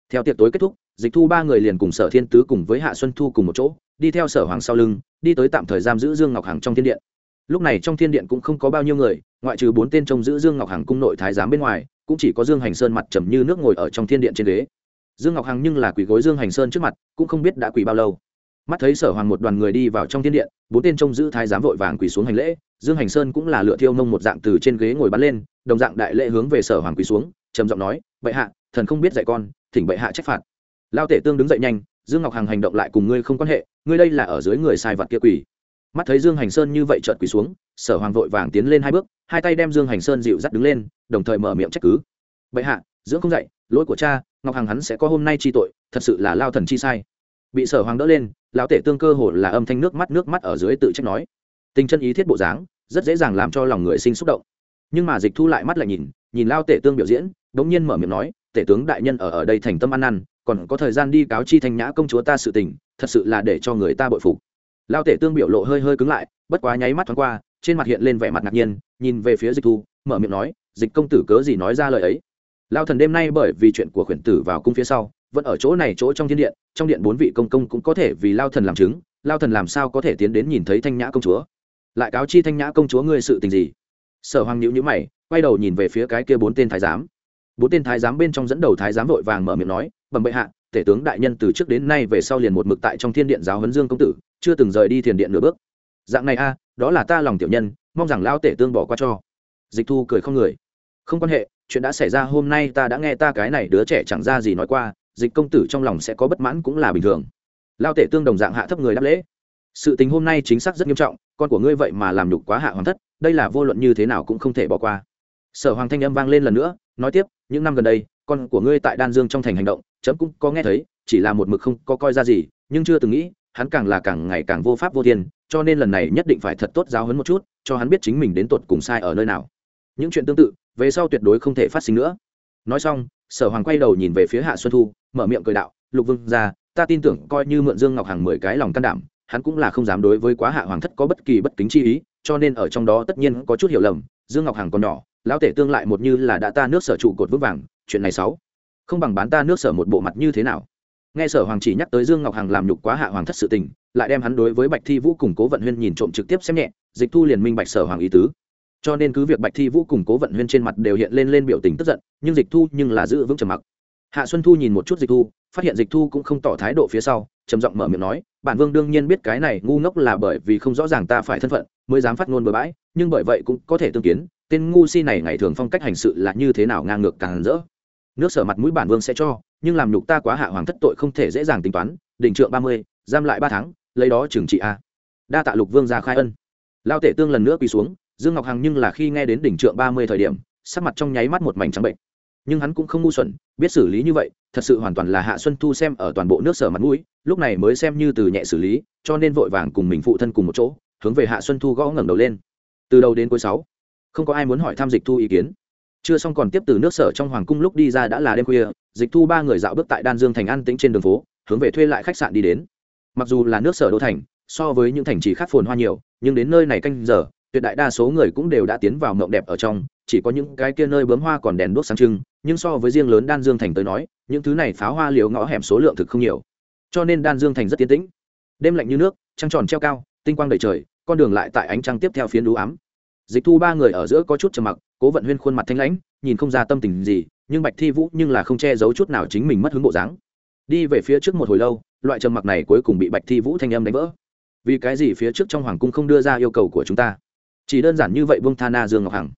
Theo tiệc tối kết thúc, dịch thu ba người liền cùng sở thiên tứ cùng với hạ xuân thu cùng một chỗ, đi theo sở hoàng sau lưng, đi tới tạm thời giam giữ dương ngọc hàng trong thiên điện. Lúc này trong thiên điện cũng không có bao nhiêu người, ngoại trừ bốn tên trông giữ dương ngọc hàng cung nội thái giám bên ngoài, cũng chỉ có dương hành sơn mặt trầm như nước ngồi ở trong thiên điện trên ghế. Dương ngọc hằng nhưng là quỷ gối dương hành sơn trước mặt, cũng không biết đã quỳ bao lâu mắt thấy sở hoàng một đoàn người đi vào trong thiên điện, bốn tên trông giữ thái giám vội vàng quỳ xuống hành lễ, dương hành sơn cũng là lựa thiêu nông một dạng từ trên ghế ngồi bắn lên, đồng dạng đại lễ hướng về sở hoàng quỳ xuống, trầm giọng nói, bệ hạ, thần không biết dạy con, thỉnh bệ hạ trách phạt. Lao tể tương đứng dậy nhanh, dương ngọc hằng hành động lại cùng ngươi không quan hệ, ngươi đây là ở dưới người sai vật kia quỳ. Mắt thấy dương hành sơn như vậy trợt quỳ xuống, sở hoàng vội vàng tiến lên hai bước, hai tay đem dương hành sơn dịu dắt đứng lên, đồng thời mở miệng trách cứ. Bệ hạ, dưỡng không dạy, lỗi của cha, ngọc hằng hắn sẽ có hôm nay chi tội, thật sự là lao thần chi sai. Bị sở hoàng đỡ lên lão tể tương cơ hồ là âm thanh nước mắt nước mắt ở dưới tự trách nói. Tình chân ý thiết bộ dáng rất dễ dàng làm cho lòng người sinh xúc động. Nhưng mà dịch thu lại mắt lại nhìn nhìn lao tể tương biểu diễn đ ỗ n g nhiên mở miệng nói tể tướng đại nhân ở ở đây thành tâm ăn ăn, còn có thời gian đi cáo chi thanh nhã công chúa ta sự tình thật sự là để cho người ta bội phục. Lao tể tương biểu lộ hơi hơi cứng lại bất quá nháy mắt thoáng qua trên mặt hiện lên vẻ mặt ngạc nhiên nhìn về phía dịch thu mở miệng nói dịch công tử cớ gì nói ra lời ấy? Lao thần đêm nay bởi vì chuyện của khuyển tử vào cung phía sau vẫn ở chỗ này chỗ trong thiên điện, trong điện bốn vị công công cũng có thể vì lao thần làm chứng, lao thần làm sao có thể tiến đến nhìn thấy thanh nhã công chúa? Lại cáo chi thanh nhã công chúa ngươi sự tình gì? Sở hoàng nhữ nhữ mày, quay đầu nhìn về phía cái kia bốn tên thái giám. Bốn tên thái giám bên trong dẫn đầu thái giám vội vàng mở miệng nói, bẩm bệ hạ, tể tướng đại nhân từ trước đến nay về sau liền một mực tại trong thiên điện giáo huấn dương công tử, chưa từng rời đi thiền điện nửa bước. Dạng này a, đó là ta lòng tiểu nhân, mong rằng lao tể tương bỏ qua cho. Dịch thu cười không người. Không quan hệ, chuyện đã xảy ra hôm nay ta đã nghe ta cái này đứa trẻ chẳng ra gì nói qua dịch công tử trong lòng sẽ có bất mãn cũng là bình thường. Lao tể tương đồng dạng hạ thấp người đáp lễ. Sự tình hôm nay chính xác rất nghiêm trọng, con của ngươi vậy mà làm nhục quá hạ hoàng thất, đây là vô luận như thế nào cũng không thể bỏ qua. Sở hoàng thanh âm vang lên lần nữa, nói tiếp, những năm gần đây, con của ngươi tại đan dương trong thành hành động, chấm cũng có nghe thấy, chỉ là một mực không có coi ra gì, nhưng chưa từng nghĩ, hắn càng là càng ngày càng vô pháp vô thiên, cho nên lần này nhất định phải thật tốt giáo hấn một chút, cho hắn biết chính mình đến tột cùng sai ở nơi nào. Những chuyện tương tự, về sau tuyệt đối không thể phát sinh nữa nói xong, sở hoàng quay đầu nhìn về phía hạ xuân thu, mở miệng cười đạo, lục vương ra ta tin tưởng coi như mượn dương ngọc hàng mười cái lòng can đảm, hắn cũng là không dám đối với quá hạ hoàng thất có bất kỳ bất kính chi ý, cho nên ở trong đó tất nhiên có chút hiểu lầm, dương ngọc hàng còn nhỏ, lão tể tương lại một như là đã ta nước sở trụ cột vững vàng, chuyện này sáu không bằng bán ta nước sở một bộ mặt như thế nào? Nghe sở hoàng chỉ nhắc tới dương ngọc hằng làm nhục quá hạ hoàng thất sự tình, lại đem hắn đối với bạch thi vũ cùng cố vận huyên nhìn trộm trực tiếp xem nhẹ, dịch thu liền minh bạch sở hoàng ý tứ cho nên cứ việc bạch thi vũ cùng cố vận huyên trên mặt đều hiện lên lên biểu tình tức giận, nhưng dịch thu nhưng là giữ vững trầm mặc. Hạ xuân thu nhìn một chút dịch thu, phát hiện dịch thu cũng không tỏ thái độ phía sau, trầm giọng mở miệng nói, bản vương đương nhiên biết cái này ngu ngốc là bởi vì không rõ ràng ta phải thân phận, mới dám phát ngôn bừa bãi, nhưng bởi vậy cũng có thể tương kiến, tên ngu si này ngày thường phong cách hành sự là như thế nào ngang ngược càng rỡ. Nước sở mặt mũi bản vương sẽ cho, nhưng làm nhục ta quá hạ hoàng thất tội không thể dễ dàng tính toán, đỉnh trượng ba mươi, giam lại ba tháng, lấy đó trừng trị a. Đa tạ lục vương ra khai ân. Lao tể tương lần nữa quỳ xuống dương ngọc hằng nhưng là khi nghe đến đỉnh trượng ba mươi thời điểm, sắc mặt trong nháy mắt một mảnh trắng bệnh. Nhưng hắn cũng không ngu xuẩn, biết xử lý như vậy, thật sự hoàn toàn là hạ xuân thu xem ở toàn bộ nước sở mặt mũi, lúc này mới xem như từ nhẹ xử lý, cho nên vội vàng cùng mình phụ thân cùng một chỗ, hướng về hạ xuân thu gõ ngẩng đầu lên. Từ đầu đến cuối sáu, không có ai muốn hỏi thăm dịch thu ý kiến. Chưa xong còn tiếp từ nước sở trong hoàng cung lúc đi ra đã là đêm khuya, dịch thu ba người dạo bước tại đan dương thành an tĩnh trên đường phố, hướng về thuê lại khách sạn đi đến. Mặc dù là nước sở đô thành, so với những thành trì khác phồn hoa nhiều, nhưng đến nơi này canh giờ tuyệt đại đa số người cũng đều đã tiến vào mộng đẹp ở trong, chỉ có những cái kia nơi bướm hoa còn đèn đuốc sáng trưng, nhưng so với riêng lớn đan dương thành tới nói, những thứ này pháo hoa liều ngõ hẻm số lượng thực không nhiều. Cho nên đan dương thành rất tiến tĩnh. Đêm lạnh như nước, trăng tròn treo cao, tinh quang đầy trời, con đường lại tại ánh trăng tiếp theo phiến đũ ám. Dịch thu ba người ở giữa có chút trầm mặc, cố vận huyên khuôn mặt thanh lãnh, nhìn không ra tâm tình gì, nhưng bạch thi vũ nhưng là không che giấu chút nào chính mình mất hứng bộ dáng. Đi về phía trước một hồi lâu, loại trầm mặc này cuối cùng bị bạch thi vũ thanh âm đánh vỡ. Vì cái gì phía trước trong hoàng cung không đưa ra yêu cầu của chúng ta? Chỉ đơn giản như vậy vương tha na dương ngọc hằng.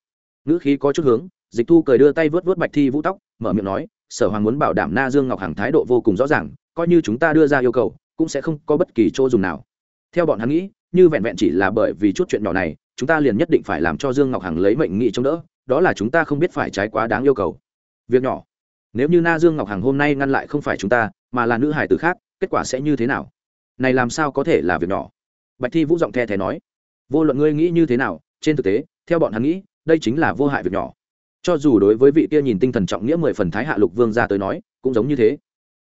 Ngữ khí có chút hướng, dịch thu cười đưa tay vớt vớt bạch thi vũ tóc, mở miệng nói, sở hoàng muốn bảo đảm na dương ngọc hằng thái độ vô cùng rõ ràng, coi như chúng ta đưa ra yêu cầu, cũng sẽ không có bất kỳ chỗ dùng nào. Theo bọn hắn nghĩ, như vẹn vẹn chỉ là bởi vì chút chuyện nhỏ này, chúng ta liền nhất định phải làm cho dương ngọc hằng lấy mệnh nghị chống đỡ, đó là chúng ta không biết phải trái quá đáng yêu cầu. Việc nhỏ. Nếu như na dương ngọc hằng hôm nay ngăn lại không phải chúng ta, mà là nữ hải tử khác, kết quả sẽ như thế nào? Này làm sao có thể là việc nhỏ? Bạch thi vũ giọng the thé nói, vô luận ngươi nghĩ như thế nào trên thực tế, theo bọn hắn nghĩ, đây chính là vô hại việc nhỏ. Cho dù đối với vị kia nhìn tinh thần trọng nghĩa mười phần thái hạ lục vương ra tới nói, cũng giống như thế.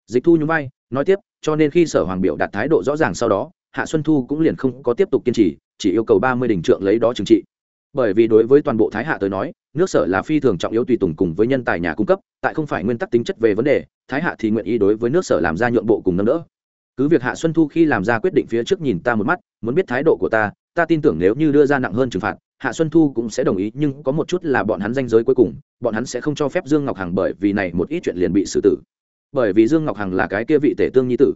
Dịch thu nhún vai, nói tiếp, cho nên khi sở hoàng biểu đạt thái độ rõ ràng sau đó, hạ xuân thu cũng liền không có tiếp tục kiên trì, chỉ yêu cầu ba mươi đình trượng lấy đó trừng trị. Bởi vì đối với toàn bộ thái hạ tới nói, nước sở là phi thường trọng yếu tùy tùng cùng với nhân tài nhà cung cấp, tại không phải nguyên tắc tính chất về vấn đề, thái hạ thì nguyện ý đối với nước sở làm ra nhượng bộ cùng nâng đỡ. Cứ việc hạ xuân thu khi làm ra quyết định phía trước nhìn ta một mắt, muốn biết thái độ của ta ta tin tưởng nếu như đưa ra nặng hơn trừng phạt hạ xuân thu cũng sẽ đồng ý, nhưng có một chút là bọn hắn danh giới cuối cùng, bọn hắn sẽ không cho phép dương ngọc hằng bởi vì này một ít chuyện liền bị xử tử. Bởi vì dương ngọc hằng là cái kia vị tể tương nhi tử,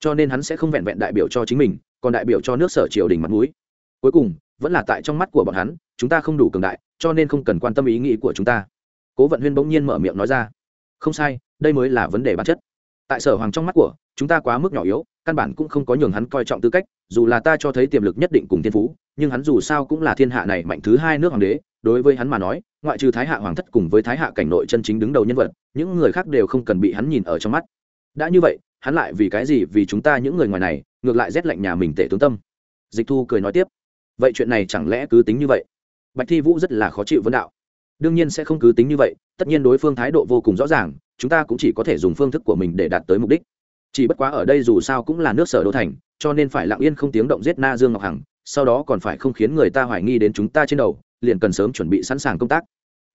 cho nên hắn sẽ không vẹn vẹn đại biểu cho chính mình, còn đại biểu cho nước sở triều đình mặt mũi. Cuối cùng, vẫn là tại trong mắt của bọn hắn, chúng ta không đủ cường đại, cho nên không cần quan tâm ý nghĩ của chúng ta. Cố vận huyên bỗng nhiên mở miệng nói ra, không sai, đây mới là vấn đề bản chất tại sở hoàng trong mắt của, chúng ta quá mức nhỏ yếu, căn bản cũng không có nhường hắn coi trọng tư cách, dù là ta cho thấy tiềm lực nhất định cùng thiên phú, nhưng hắn dù sao cũng là thiên hạ này mạnh thứ hai nước hoàng đế, đối với hắn mà nói, ngoại trừ thái hạ hoàng thất cùng với thái hạ cảnh nội chân chính đứng đầu nhân vật, những người khác đều không cần bị hắn nhìn ở trong mắt. Đã như vậy, hắn lại vì cái gì, vì chúng ta những người ngoài này, ngược lại rét lạnh nhà mình tể tướng tâm? Dịch thu cười nói tiếp. Vậy chuyện này chẳng lẽ cứ tính như vậy? Bạch thi vũ rất là khó chịu vấn đạo. Đương nhiên sẽ không cứ tính như vậy, tất nhiên đối phương thái độ vô cùng rõ ràng chúng ta cũng chỉ có thể dùng phương thức của mình để đạt tới mục đích. Chỉ bất quá ở đây dù sao cũng là nước sở đô thành, cho nên phải lặng yên không tiếng động giết na dương ngọc hằng, sau đó còn phải không khiến người ta hoài nghi đến chúng ta trên đầu, liền cần sớm chuẩn bị sẵn sàng công tác.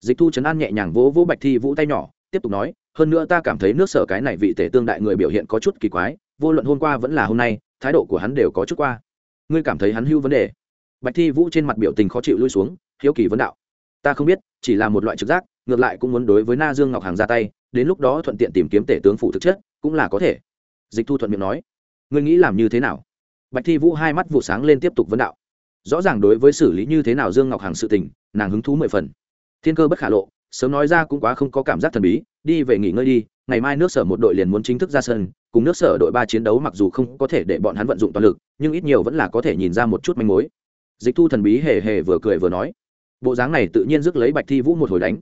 Dịch thu trấn an nhẹ nhàng vỗ vỗ bạch thi vũ tay nhỏ, tiếp tục nói, hơn nữa ta cảm thấy nước sở cái này vị tể tương đại người biểu hiện có chút kỳ quái, vô luận hôm qua vẫn là hôm nay, thái độ của hắn đều có chút qua. Ngươi cảm thấy hắn hưu vấn đề? Bạch thi vũ trên mặt biểu tình khó chịu lui xuống, hiếu kỳ vấn đạo. Ta không biết, chỉ là một loại trực giác, ngược lại cũng muốn đối với na dương ngọc hàng ra tay đến lúc đó thuận tiện tìm kiếm tể tướng phụ thực chất, cũng là có thể. Dịch thu thuận miệng nói, ngươi nghĩ làm như thế nào? Bạch thi vũ hai mắt vụ sáng lên tiếp tục vấn đạo, rõ ràng đối với xử lý như thế nào dương ngọc hàng sự tình, nàng hứng thú mười phần. Thiên cơ bất khả lộ, sớm nói ra cũng quá không có cảm giác thần bí, đi về nghỉ ngơi đi, ngày mai nước sở một đội liền muốn chính thức ra sân, cùng nước sở đội ba chiến đấu mặc dù không có thể để bọn hắn vận dụng toàn lực, nhưng ít nhiều vẫn là có thể nhìn ra một chút manh mối. Dịch thu thần bí hề hề vừa cười vừa nói, bộ dáng này tự nhiên rước lấy bạch thi vũ một hồi đánh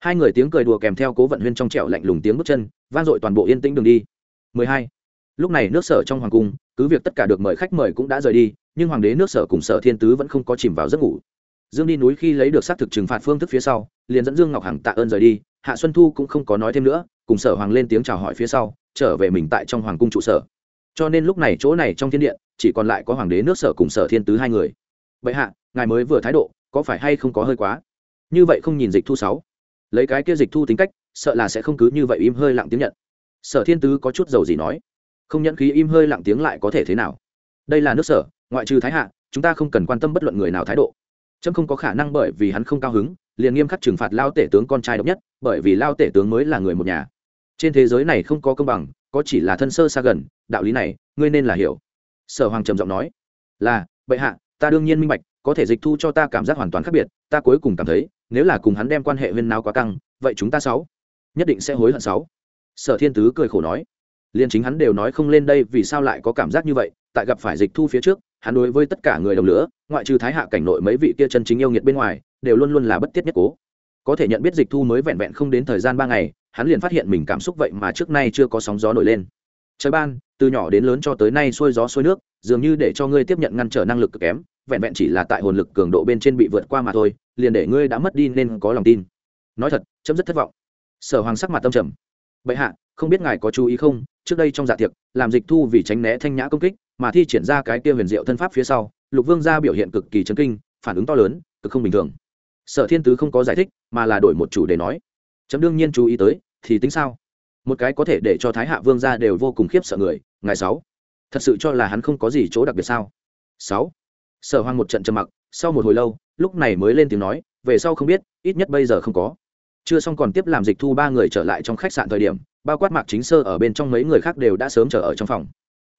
hai người tiếng cười đùa kèm theo cố vận huyên trong trẻo lạnh lùng tiếng bước chân, vang dội toàn bộ yên tĩnh đường đi. 12. lúc này nước sở trong hoàng cung, cứ việc tất cả được mời khách mời cũng đã rời đi, nhưng hoàng đế nước sở cùng sở thiên tứ vẫn không có chìm vào giấc ngủ. Dương đi núi khi lấy được xác thực trừng phạt phương thức phía sau, liền dẫn dương ngọc hằng tạ ơn rời đi, hạ xuân thu cũng không có nói thêm nữa, cùng sở hoàng lên tiếng chào hỏi phía sau, trở về mình tại trong hoàng cung trụ sở. Cho nên lúc này chỗ này trong thiên điện, chỉ còn lại có hoàng đế nước sở cùng sở thiên tứ hai người. Vậy hạ, ngài mới vừa thái độ, có phải hay không có hơi quá? Như vậy không nhìn dịch thu sáu lấy cái kia dịch thu tính cách, sợ là sẽ không cứ như vậy im hơi lặng tiếng nhận. Sở thiên tứ có chút dầu gì nói. Không nhận khí im hơi lặng tiếng lại có thể thế nào? Đây là nước sở, ngoại trừ thái hạ, chúng ta không cần quan tâm bất luận người nào thái độ. Trâm không có khả năng bởi vì hắn không cao hứng, liền nghiêm khắc trừng phạt lao tể tướng con trai độc nhất, bởi vì lao tể tướng mới là người một nhà. Trên thế giới này không có công bằng, có chỉ là thân sơ xa gần, đạo lý này, ngươi nên là hiểu. Sở hoàng trầm giọng nói. Là, bệ hạ, ta đương nhiên minh bạch, có thể dịch thu cho ta cảm giác hoàn toàn khác biệt, ta cuối cùng cảm thấy nếu là cùng hắn đem quan hệ huyên nào quá căng, vậy chúng ta sáu nhất định sẽ hối hận sáu. Sở thiên tứ cười khổ nói, liên chính hắn đều nói không lên đây vì sao lại có cảm giác như vậy, tại gặp phải dịch thu phía trước, hắn đối với tất cả người đồng lửa, ngoại trừ thái hạ cảnh nội mấy vị kia chân chính yêu nghiệt bên ngoài, đều luôn luôn là bất tiết nhất cố. Có thể nhận biết dịch thu mới vẹn vẹn không đến thời gian ba ngày, hắn liền phát hiện mình cảm xúc vậy mà trước nay chưa có sóng gió nổi lên. Trời ban, từ nhỏ đến lớn cho tới nay xuôi gió xuôi nước, dường như để cho ngươi tiếp nhận ngăn trở năng lực cực kém vẹn vẹn chỉ là tại hồn lực cường độ bên trên bị vượt qua mà thôi, liền để ngươi đã mất đi nên có lòng tin. Nói thật, chấm rất thất vọng. Sở hoàng sắc mặt tâm trầm. Bệ hạ, không biết ngài có chú ý không? Trước đây trong dạ tiệc, làm dịch thu vì tránh né thanh nhã công kích, mà thi triển ra cái kia huyền diệu thân pháp phía sau, lục vương gia biểu hiện cực kỳ chấn kinh, phản ứng to lớn, cực không bình thường. Sở thiên tứ không có giải thích, mà là đổi một chủ để nói. Chấm đương nhiên chú ý tới, thì tính sao? Một cái có thể để cho thái hạ vương gia đều vô cùng khiếp sợ người, ngài sáu. Thật sự cho là hắn không có gì chỗ đặc biệt sao? Sáu sở hoàng một trận trầm mặc, sau một hồi lâu, lúc này mới lên tiếng nói, về sau không biết, ít nhất bây giờ không có. Chưa xong còn tiếp làm dịch thu ba người trở lại trong khách sạn thời điểm, bao quát mạc chính sơ ở bên trong mấy người khác đều đã sớm chờ ở trong phòng.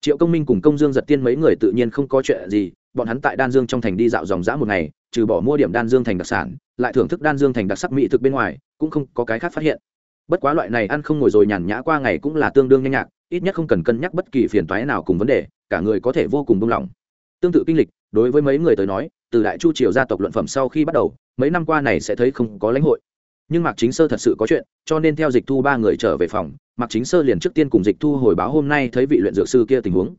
Triệu công minh cùng công dương giật tiên mấy người tự nhiên không có chuyện gì, bọn hắn tại đan dương trong thành đi dạo dòng dã một ngày, trừ bỏ mua điểm đan dương thành đặc sản, lại thưởng thức đan dương thành đặc sắc mỹ thực bên ngoài, cũng không có cái khác phát hiện. Bất quá loại này ăn không ngồi rồi nhàn nhã qua ngày cũng là tương đương nhanh nhạc, ít nhất không cần cân nhắc bất kỳ phiền toái nào cùng vấn đề, cả người có thể vô cùng buông lỏng. Tương tự kinh lịch đối với mấy người tới nói, từ đại chu triều gia tộc luận phẩm sau khi bắt đầu, mấy năm qua này sẽ thấy không có lãnh hội. Nhưng mạc chính sơ thật sự có chuyện, cho nên theo dịch thu ba người trở về phòng, mạc chính sơ liền trước tiên cùng dịch thu hồi báo hôm nay thấy vị luyện dược sư kia tình huống.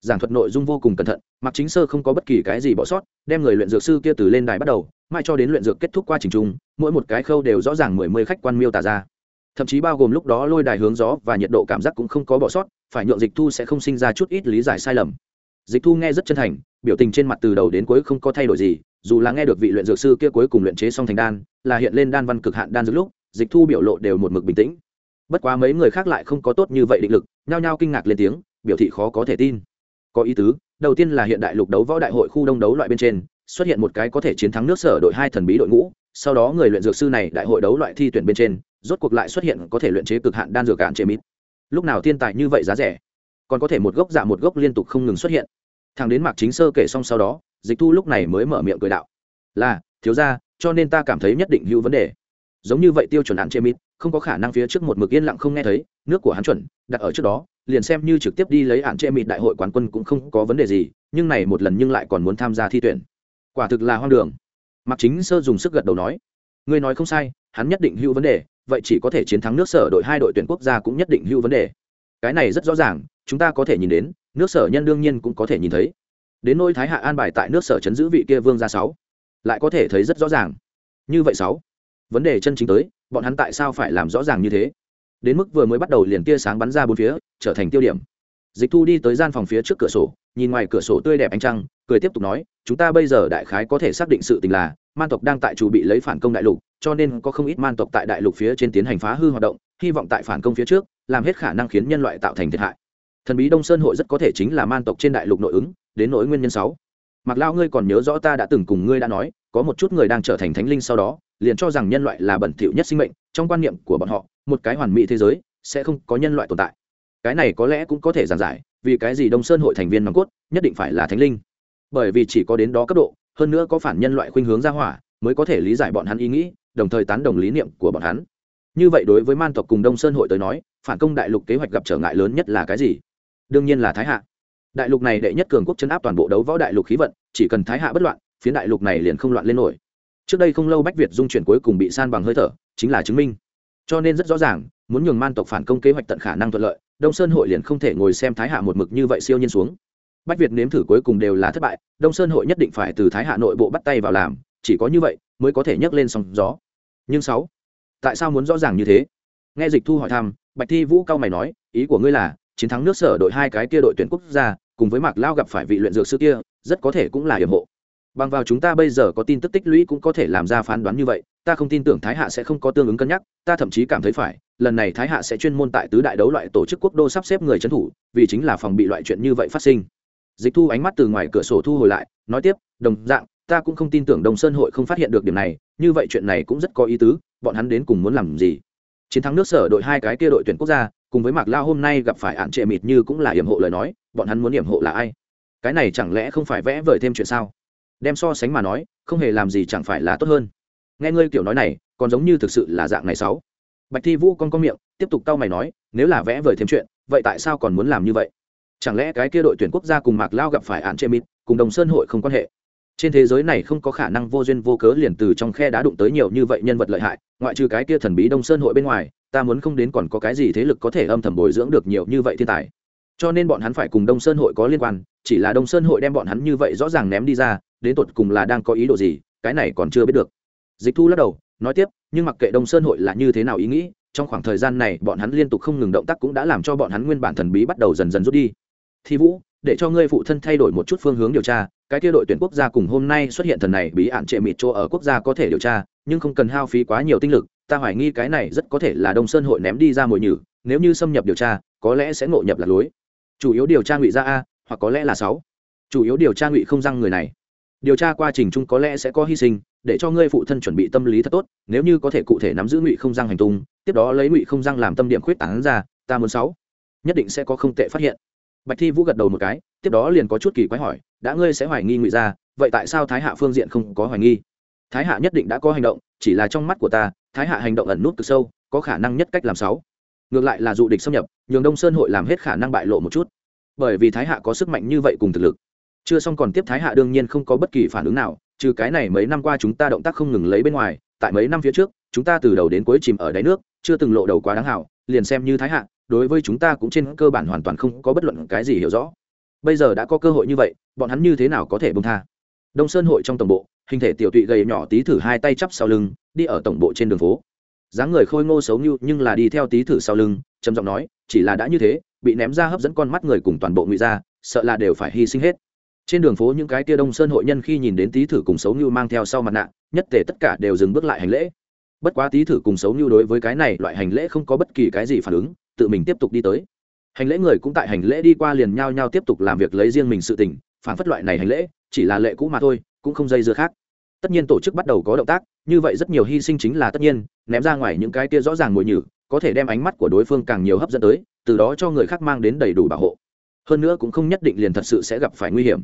Giảng thuật nội dung vô cùng cẩn thận, mạc chính sơ không có bất kỳ cái gì bỏ sót, đem người luyện dược sư kia từ lên đài bắt đầu mai cho đến luyện dược kết thúc qua trình trung, mỗi một cái khâu đều rõ ràng mười mươi khách quan miêu tả ra. Thậm chí bao gồm lúc đó lôi đài hướng gió và nhiệt độ cảm giác cũng không có bỏ sót, phải nhượng dịch thu sẽ không sinh ra chút ít lý giải sai lầm dịch thu nghe rất chân thành, biểu tình trên mặt từ đầu đến cuối không có thay đổi gì, dù là nghe được vị luyện dược sư kia cuối cùng luyện chế xong thành đan, là hiện lên đan văn cực hạn đan dược lúc, dịch thu biểu lộ đều một mực bình tĩnh. Bất quá mấy người khác lại không có tốt như vậy định lực, nhao nhao kinh ngạc lên tiếng, biểu thị khó có thể tin. Có ý tứ, đầu tiên là hiện đại lục đấu võ đại hội khu đông đấu loại bên trên, xuất hiện một cái có thể chiến thắng nước sở đội hai thần bí đội ngũ, sau đó người luyện dược sư này đại hội đấu loại thi tuyển bên trên, rốt cuộc lại xuất hiện có thể luyện chế cực hạn đan dược cạn chế mít lúc nào thiên tài như vậy giá rẻ? Còn có thể một gốc dạ một gốc liên tục không ngừng xuất hiện. Thằng đến mạc chính sơ kể xong sau đó, dịch thu lúc này mới mở miệng cười đạo. Là, thiếu ra cho nên ta cảm thấy nhất định hữu vấn đề. Giống như vậy tiêu chuẩn hạn chế mít không có khả năng phía trước một mực yên lặng không nghe thấy, nước của hắn chuẩn, đặt ở trước đó, liền xem như trực tiếp đi lấy hạn chế mịt đại hội quán quân cũng không có vấn đề gì, nhưng này một lần nhưng lại còn muốn tham gia thi tuyển. Quả thực là hoang đường. Mạc chính sơ dùng sức gật đầu nói. Ngươi nói không sai, hắn nhất định hữu vấn đề, vậy chỉ có thể chiến thắng nước sở đội hai đội tuyển quốc gia cũng nhất định hữu vấn đề. Cái này rất rõ ràng chúng ta có thể nhìn đến, nước sở nhân đương nhiên cũng có thể nhìn thấy. Đến nôi thái hạ an bài tại nước sở chấn giữ vị kia vương gia sáu, lại có thể thấy rất rõ ràng. Như vậy sáu, vấn đề chân chính tới, bọn hắn tại sao phải làm rõ ràng như thế? Đến mức vừa mới bắt đầu liền tia sáng bắn ra bốn phía, trở thành tiêu điểm. Dịch thu đi tới gian phòng phía trước cửa sổ, nhìn ngoài cửa sổ tươi đẹp ánh trăng, cười tiếp tục nói, chúng ta bây giờ đại khái có thể xác định sự tình là, man tộc đang tại chủ bị lấy phản công đại lục, cho nên có không ít man tộc tại đại lục phía trên tiến hành phá hư hoạt động, hy vọng tại phản công phía trước, làm hết khả năng khiến nhân loại tạo thành thiệt hại thần bí đông sơn hội rất có thể chính là man tộc trên đại lục nội ứng, đến nỗi nguyên nhân sáu. Mặc lao ngươi còn nhớ rõ ta đã từng cùng ngươi đã nói, có một chút người đang trở thành thánh linh sau đó, liền cho rằng nhân loại là bẩn thỉu nhất sinh mệnh, trong quan niệm của bọn họ, một cái hoàn mỹ thế giới sẽ không có nhân loại tồn tại. Cái này có lẽ cũng có thể giản giải, vì cái gì đông sơn hội thành viên nòng cốt nhất định phải là thánh linh. Bởi vì chỉ có đến đó cấp độ, hơn nữa có phản nhân loại khuynh hướng ra hỏa, mới có thể lý giải bọn hắn ý nghĩ, đồng thời tán đồng lý niệm của bọn hắn. Như vậy đối với man tộc cùng đông sơn hội tới nói, phản công đại lục kế hoạch gặp trở ngại lớn nhất là cái gì? Đương nhiên là thái hạ. Đại lục này đệ nhất cường quốc chấn áp toàn bộ đấu võ đại lục khí vận, chỉ cần thái hạ bất loạn phía đại lục này liền không loạn lên nổi. Trước đây không lâu bách việt dung chuyển cuối cùng bị san bằng hơi thở, chính là chứng minh. Cho nên rất rõ ràng, muốn nhường man tộc phản công kế hoạch tận khả năng thuận lợi, đông sơn hội liền không thể ngồi xem thái hạ một mực như vậy siêu nhiên xuống. Bách việt nếm thử cuối cùng đều là thất bại, đông sơn hội nhất định phải từ thái hạ nội bộ bắt tay vào làm, chỉ có như vậy mới có thể nhấc lên sóng gió. Nhưng sáu, tại sao muốn rõ ràng như thế? Nghe dịch thu hỏi thăm, bạch thi vũ cao mày nói, ý của ngươi là chiến thắng nước sở đội hai cái kia đội tuyển quốc gia, cùng với mạc lao gặp phải vị luyện dược sư kia, rất có thể cũng là hiểm hộ. Bằng vào chúng ta bây giờ có tin tức tích lũy cũng có thể làm ra phán đoán như vậy, ta không tin tưởng thái hạ sẽ không có tương ứng cân nhắc, ta thậm chí cảm thấy phải, lần này thái hạ sẽ chuyên môn tại tứ đại đấu loại tổ chức quốc đô sắp xếp người trấn thủ, vì chính là phòng bị loại chuyện như vậy phát sinh. Dịch thu ánh mắt từ ngoài cửa sổ thu hồi lại, nói tiếp, đồng dạng, ta cũng không tin tưởng đồng sơn hội không phát hiện được điểm này, như vậy chuyện này cũng rất có ý tứ, bọn hắn đến cùng muốn làm gì? Chiến thắng nước sở đội hai cái kia đội tuyển quốc gia cùng với mạc lao hôm nay gặp phải ạn trệ mịt như cũng là hiểm hộ lời nói, bọn hắn muốn hiểm hộ là ai? Cái này chẳng lẽ không phải vẽ vời thêm chuyện sao? Đem so sánh mà nói, không hề làm gì chẳng phải là tốt hơn. Nghe ngươi kiểu nói này, còn giống như thực sự là dạng này sáu. Bạch thi vũ con có miệng, tiếp tục tao mày nói, nếu là vẽ vời thêm chuyện, vậy tại sao còn muốn làm như vậy? Chẳng lẽ cái kia đội tuyển quốc gia cùng mạc lao gặp phải ạn chê mít cùng đồng sơn hội không quan hệ? Trên thế giới này không có khả năng vô duyên vô cớ liền từ trong khe đá đụng tới nhiều như vậy nhân vật lợi hại, ngoại trừ cái kia thần bí đông sơn hội bên ngoài ta muốn không đến còn có cái gì thế lực có thể âm thầm bồi dưỡng được nhiều như vậy thiên tài. Cho nên bọn hắn phải cùng đông sơn hội có liên quan, chỉ là đông sơn hội đem bọn hắn như vậy rõ ràng ném đi ra, đến tột cùng là đang có ý đồ gì, cái này còn chưa biết được. Dịch thu lắc đầu, nói tiếp, nhưng mặc kệ đông sơn hội là như thế nào ý nghĩ, trong khoảng thời gian này bọn hắn liên tục không ngừng động tác cũng đã làm cho bọn hắn nguyên bản thần bí bắt đầu dần dần rút đi. Thi vũ, để cho ngươi phụ thân thay đổi một chút phương hướng điều tra, cái kia đội tuyển quốc gia cùng hôm nay xuất hiện thần này bí ạn trệ mịt chỗ ở quốc gia có thể điều tra nhưng không cần hao phí quá nhiều tinh lực, ta hoài nghi cái này rất có thể là đông sơn hội ném đi ra mồi nhử, nếu như xâm nhập điều tra, có lẽ sẽ ngộ nhập lạc lối. Chủ yếu điều tra ngụy ra a, hoặc có lẽ là sáu. Chủ yếu điều tra ngụy không răng người này. Điều tra quá trình chung có lẽ sẽ có hy sinh, để cho ngươi phụ thân chuẩn bị tâm lý thật tốt, nếu như có thể cụ thể nắm giữ ngụy không răng hành tung, tiếp đó lấy ngụy không răng làm tâm điểm khuyết tảng ra, ta muốn sáu. Nhất định sẽ có không tệ phát hiện. Bạch thi vũ gật đầu một cái, tiếp đó liền có chút kỳ quái hỏi, đã ngươi sẽ hoài nghi ngụy ra, vậy tại sao thái hạ phương diện không có hoài nghi? Thái hạ nhất định đã có hành động, chỉ là trong mắt của ta, thái hạ hành động ẩn nút cực sâu, có khả năng nhất cách làm sáu. Ngược lại là dụ địch xâm nhập, nhường đông sơn hội làm hết khả năng bại lộ một chút. Bởi vì thái hạ có sức mạnh như vậy cùng thực lực. Chưa xong còn tiếp thái hạ đương nhiên không có bất kỳ phản ứng nào, trừ cái này mấy năm qua chúng ta động tác không ngừng lấy bên ngoài, tại mấy năm phía trước, chúng ta từ đầu đến cuối chìm ở đáy nước, chưa từng lộ đầu quá đáng hảo, liền xem như thái hạ, đối với chúng ta cũng trên cơ bản hoàn toàn không có bất luận cái gì hiểu rõ. Bây giờ đã có cơ hội như vậy, bọn hắn như thế nào có thể bông tha? Đông sơn hội trong tổng bộ, hình thể tiểu tụy gầy nhỏ tí thử hai tay chắp sau lưng, đi ở tổng bộ trên đường phố. Dáng người khôi ngô xấu như, nhưng là đi theo tí thử sau lưng, trầm giọng nói, chỉ là đã như thế, bị ném ra hấp dẫn con mắt người cùng toàn bộ ngụy ra, sợ là đều phải hy sinh hết. Trên đường phố những cái tia đông sơn hội nhân khi nhìn đến tí thử cùng xấu như mang theo sau mặt nạ, nhất thể tất cả đều dừng bước lại hành lễ. Bất quá tí thử cùng xấu như đối với cái này loại hành lễ không có bất kỳ cái gì phản ứng, tự mình tiếp tục đi tới. Hành lễ người cũng tại hành lễ đi qua liền nhau nhau tiếp tục làm việc lấy riêng mình sự tình, phản phất loại này hành lễ chỉ là lệ cũ mà thôi, cũng không dây dưa khác. Tất nhiên tổ chức bắt đầu có động tác, như vậy rất nhiều hy sinh chính là tất nhiên, ném ra ngoài những cái kia rõ ràng mùi nhử, có thể đem ánh mắt của đối phương càng nhiều hấp dẫn tới, từ đó cho người khác mang đến đầy đủ bảo hộ. Hơn nữa cũng không nhất định liền thật sự sẽ gặp phải nguy hiểm.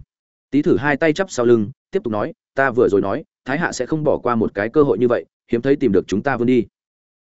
Tý thử hai tay chắp sau lưng, tiếp tục nói, ta vừa rồi nói, thái hạ sẽ không bỏ qua một cái cơ hội như vậy, hiếm thấy tìm được chúng ta vươn đi.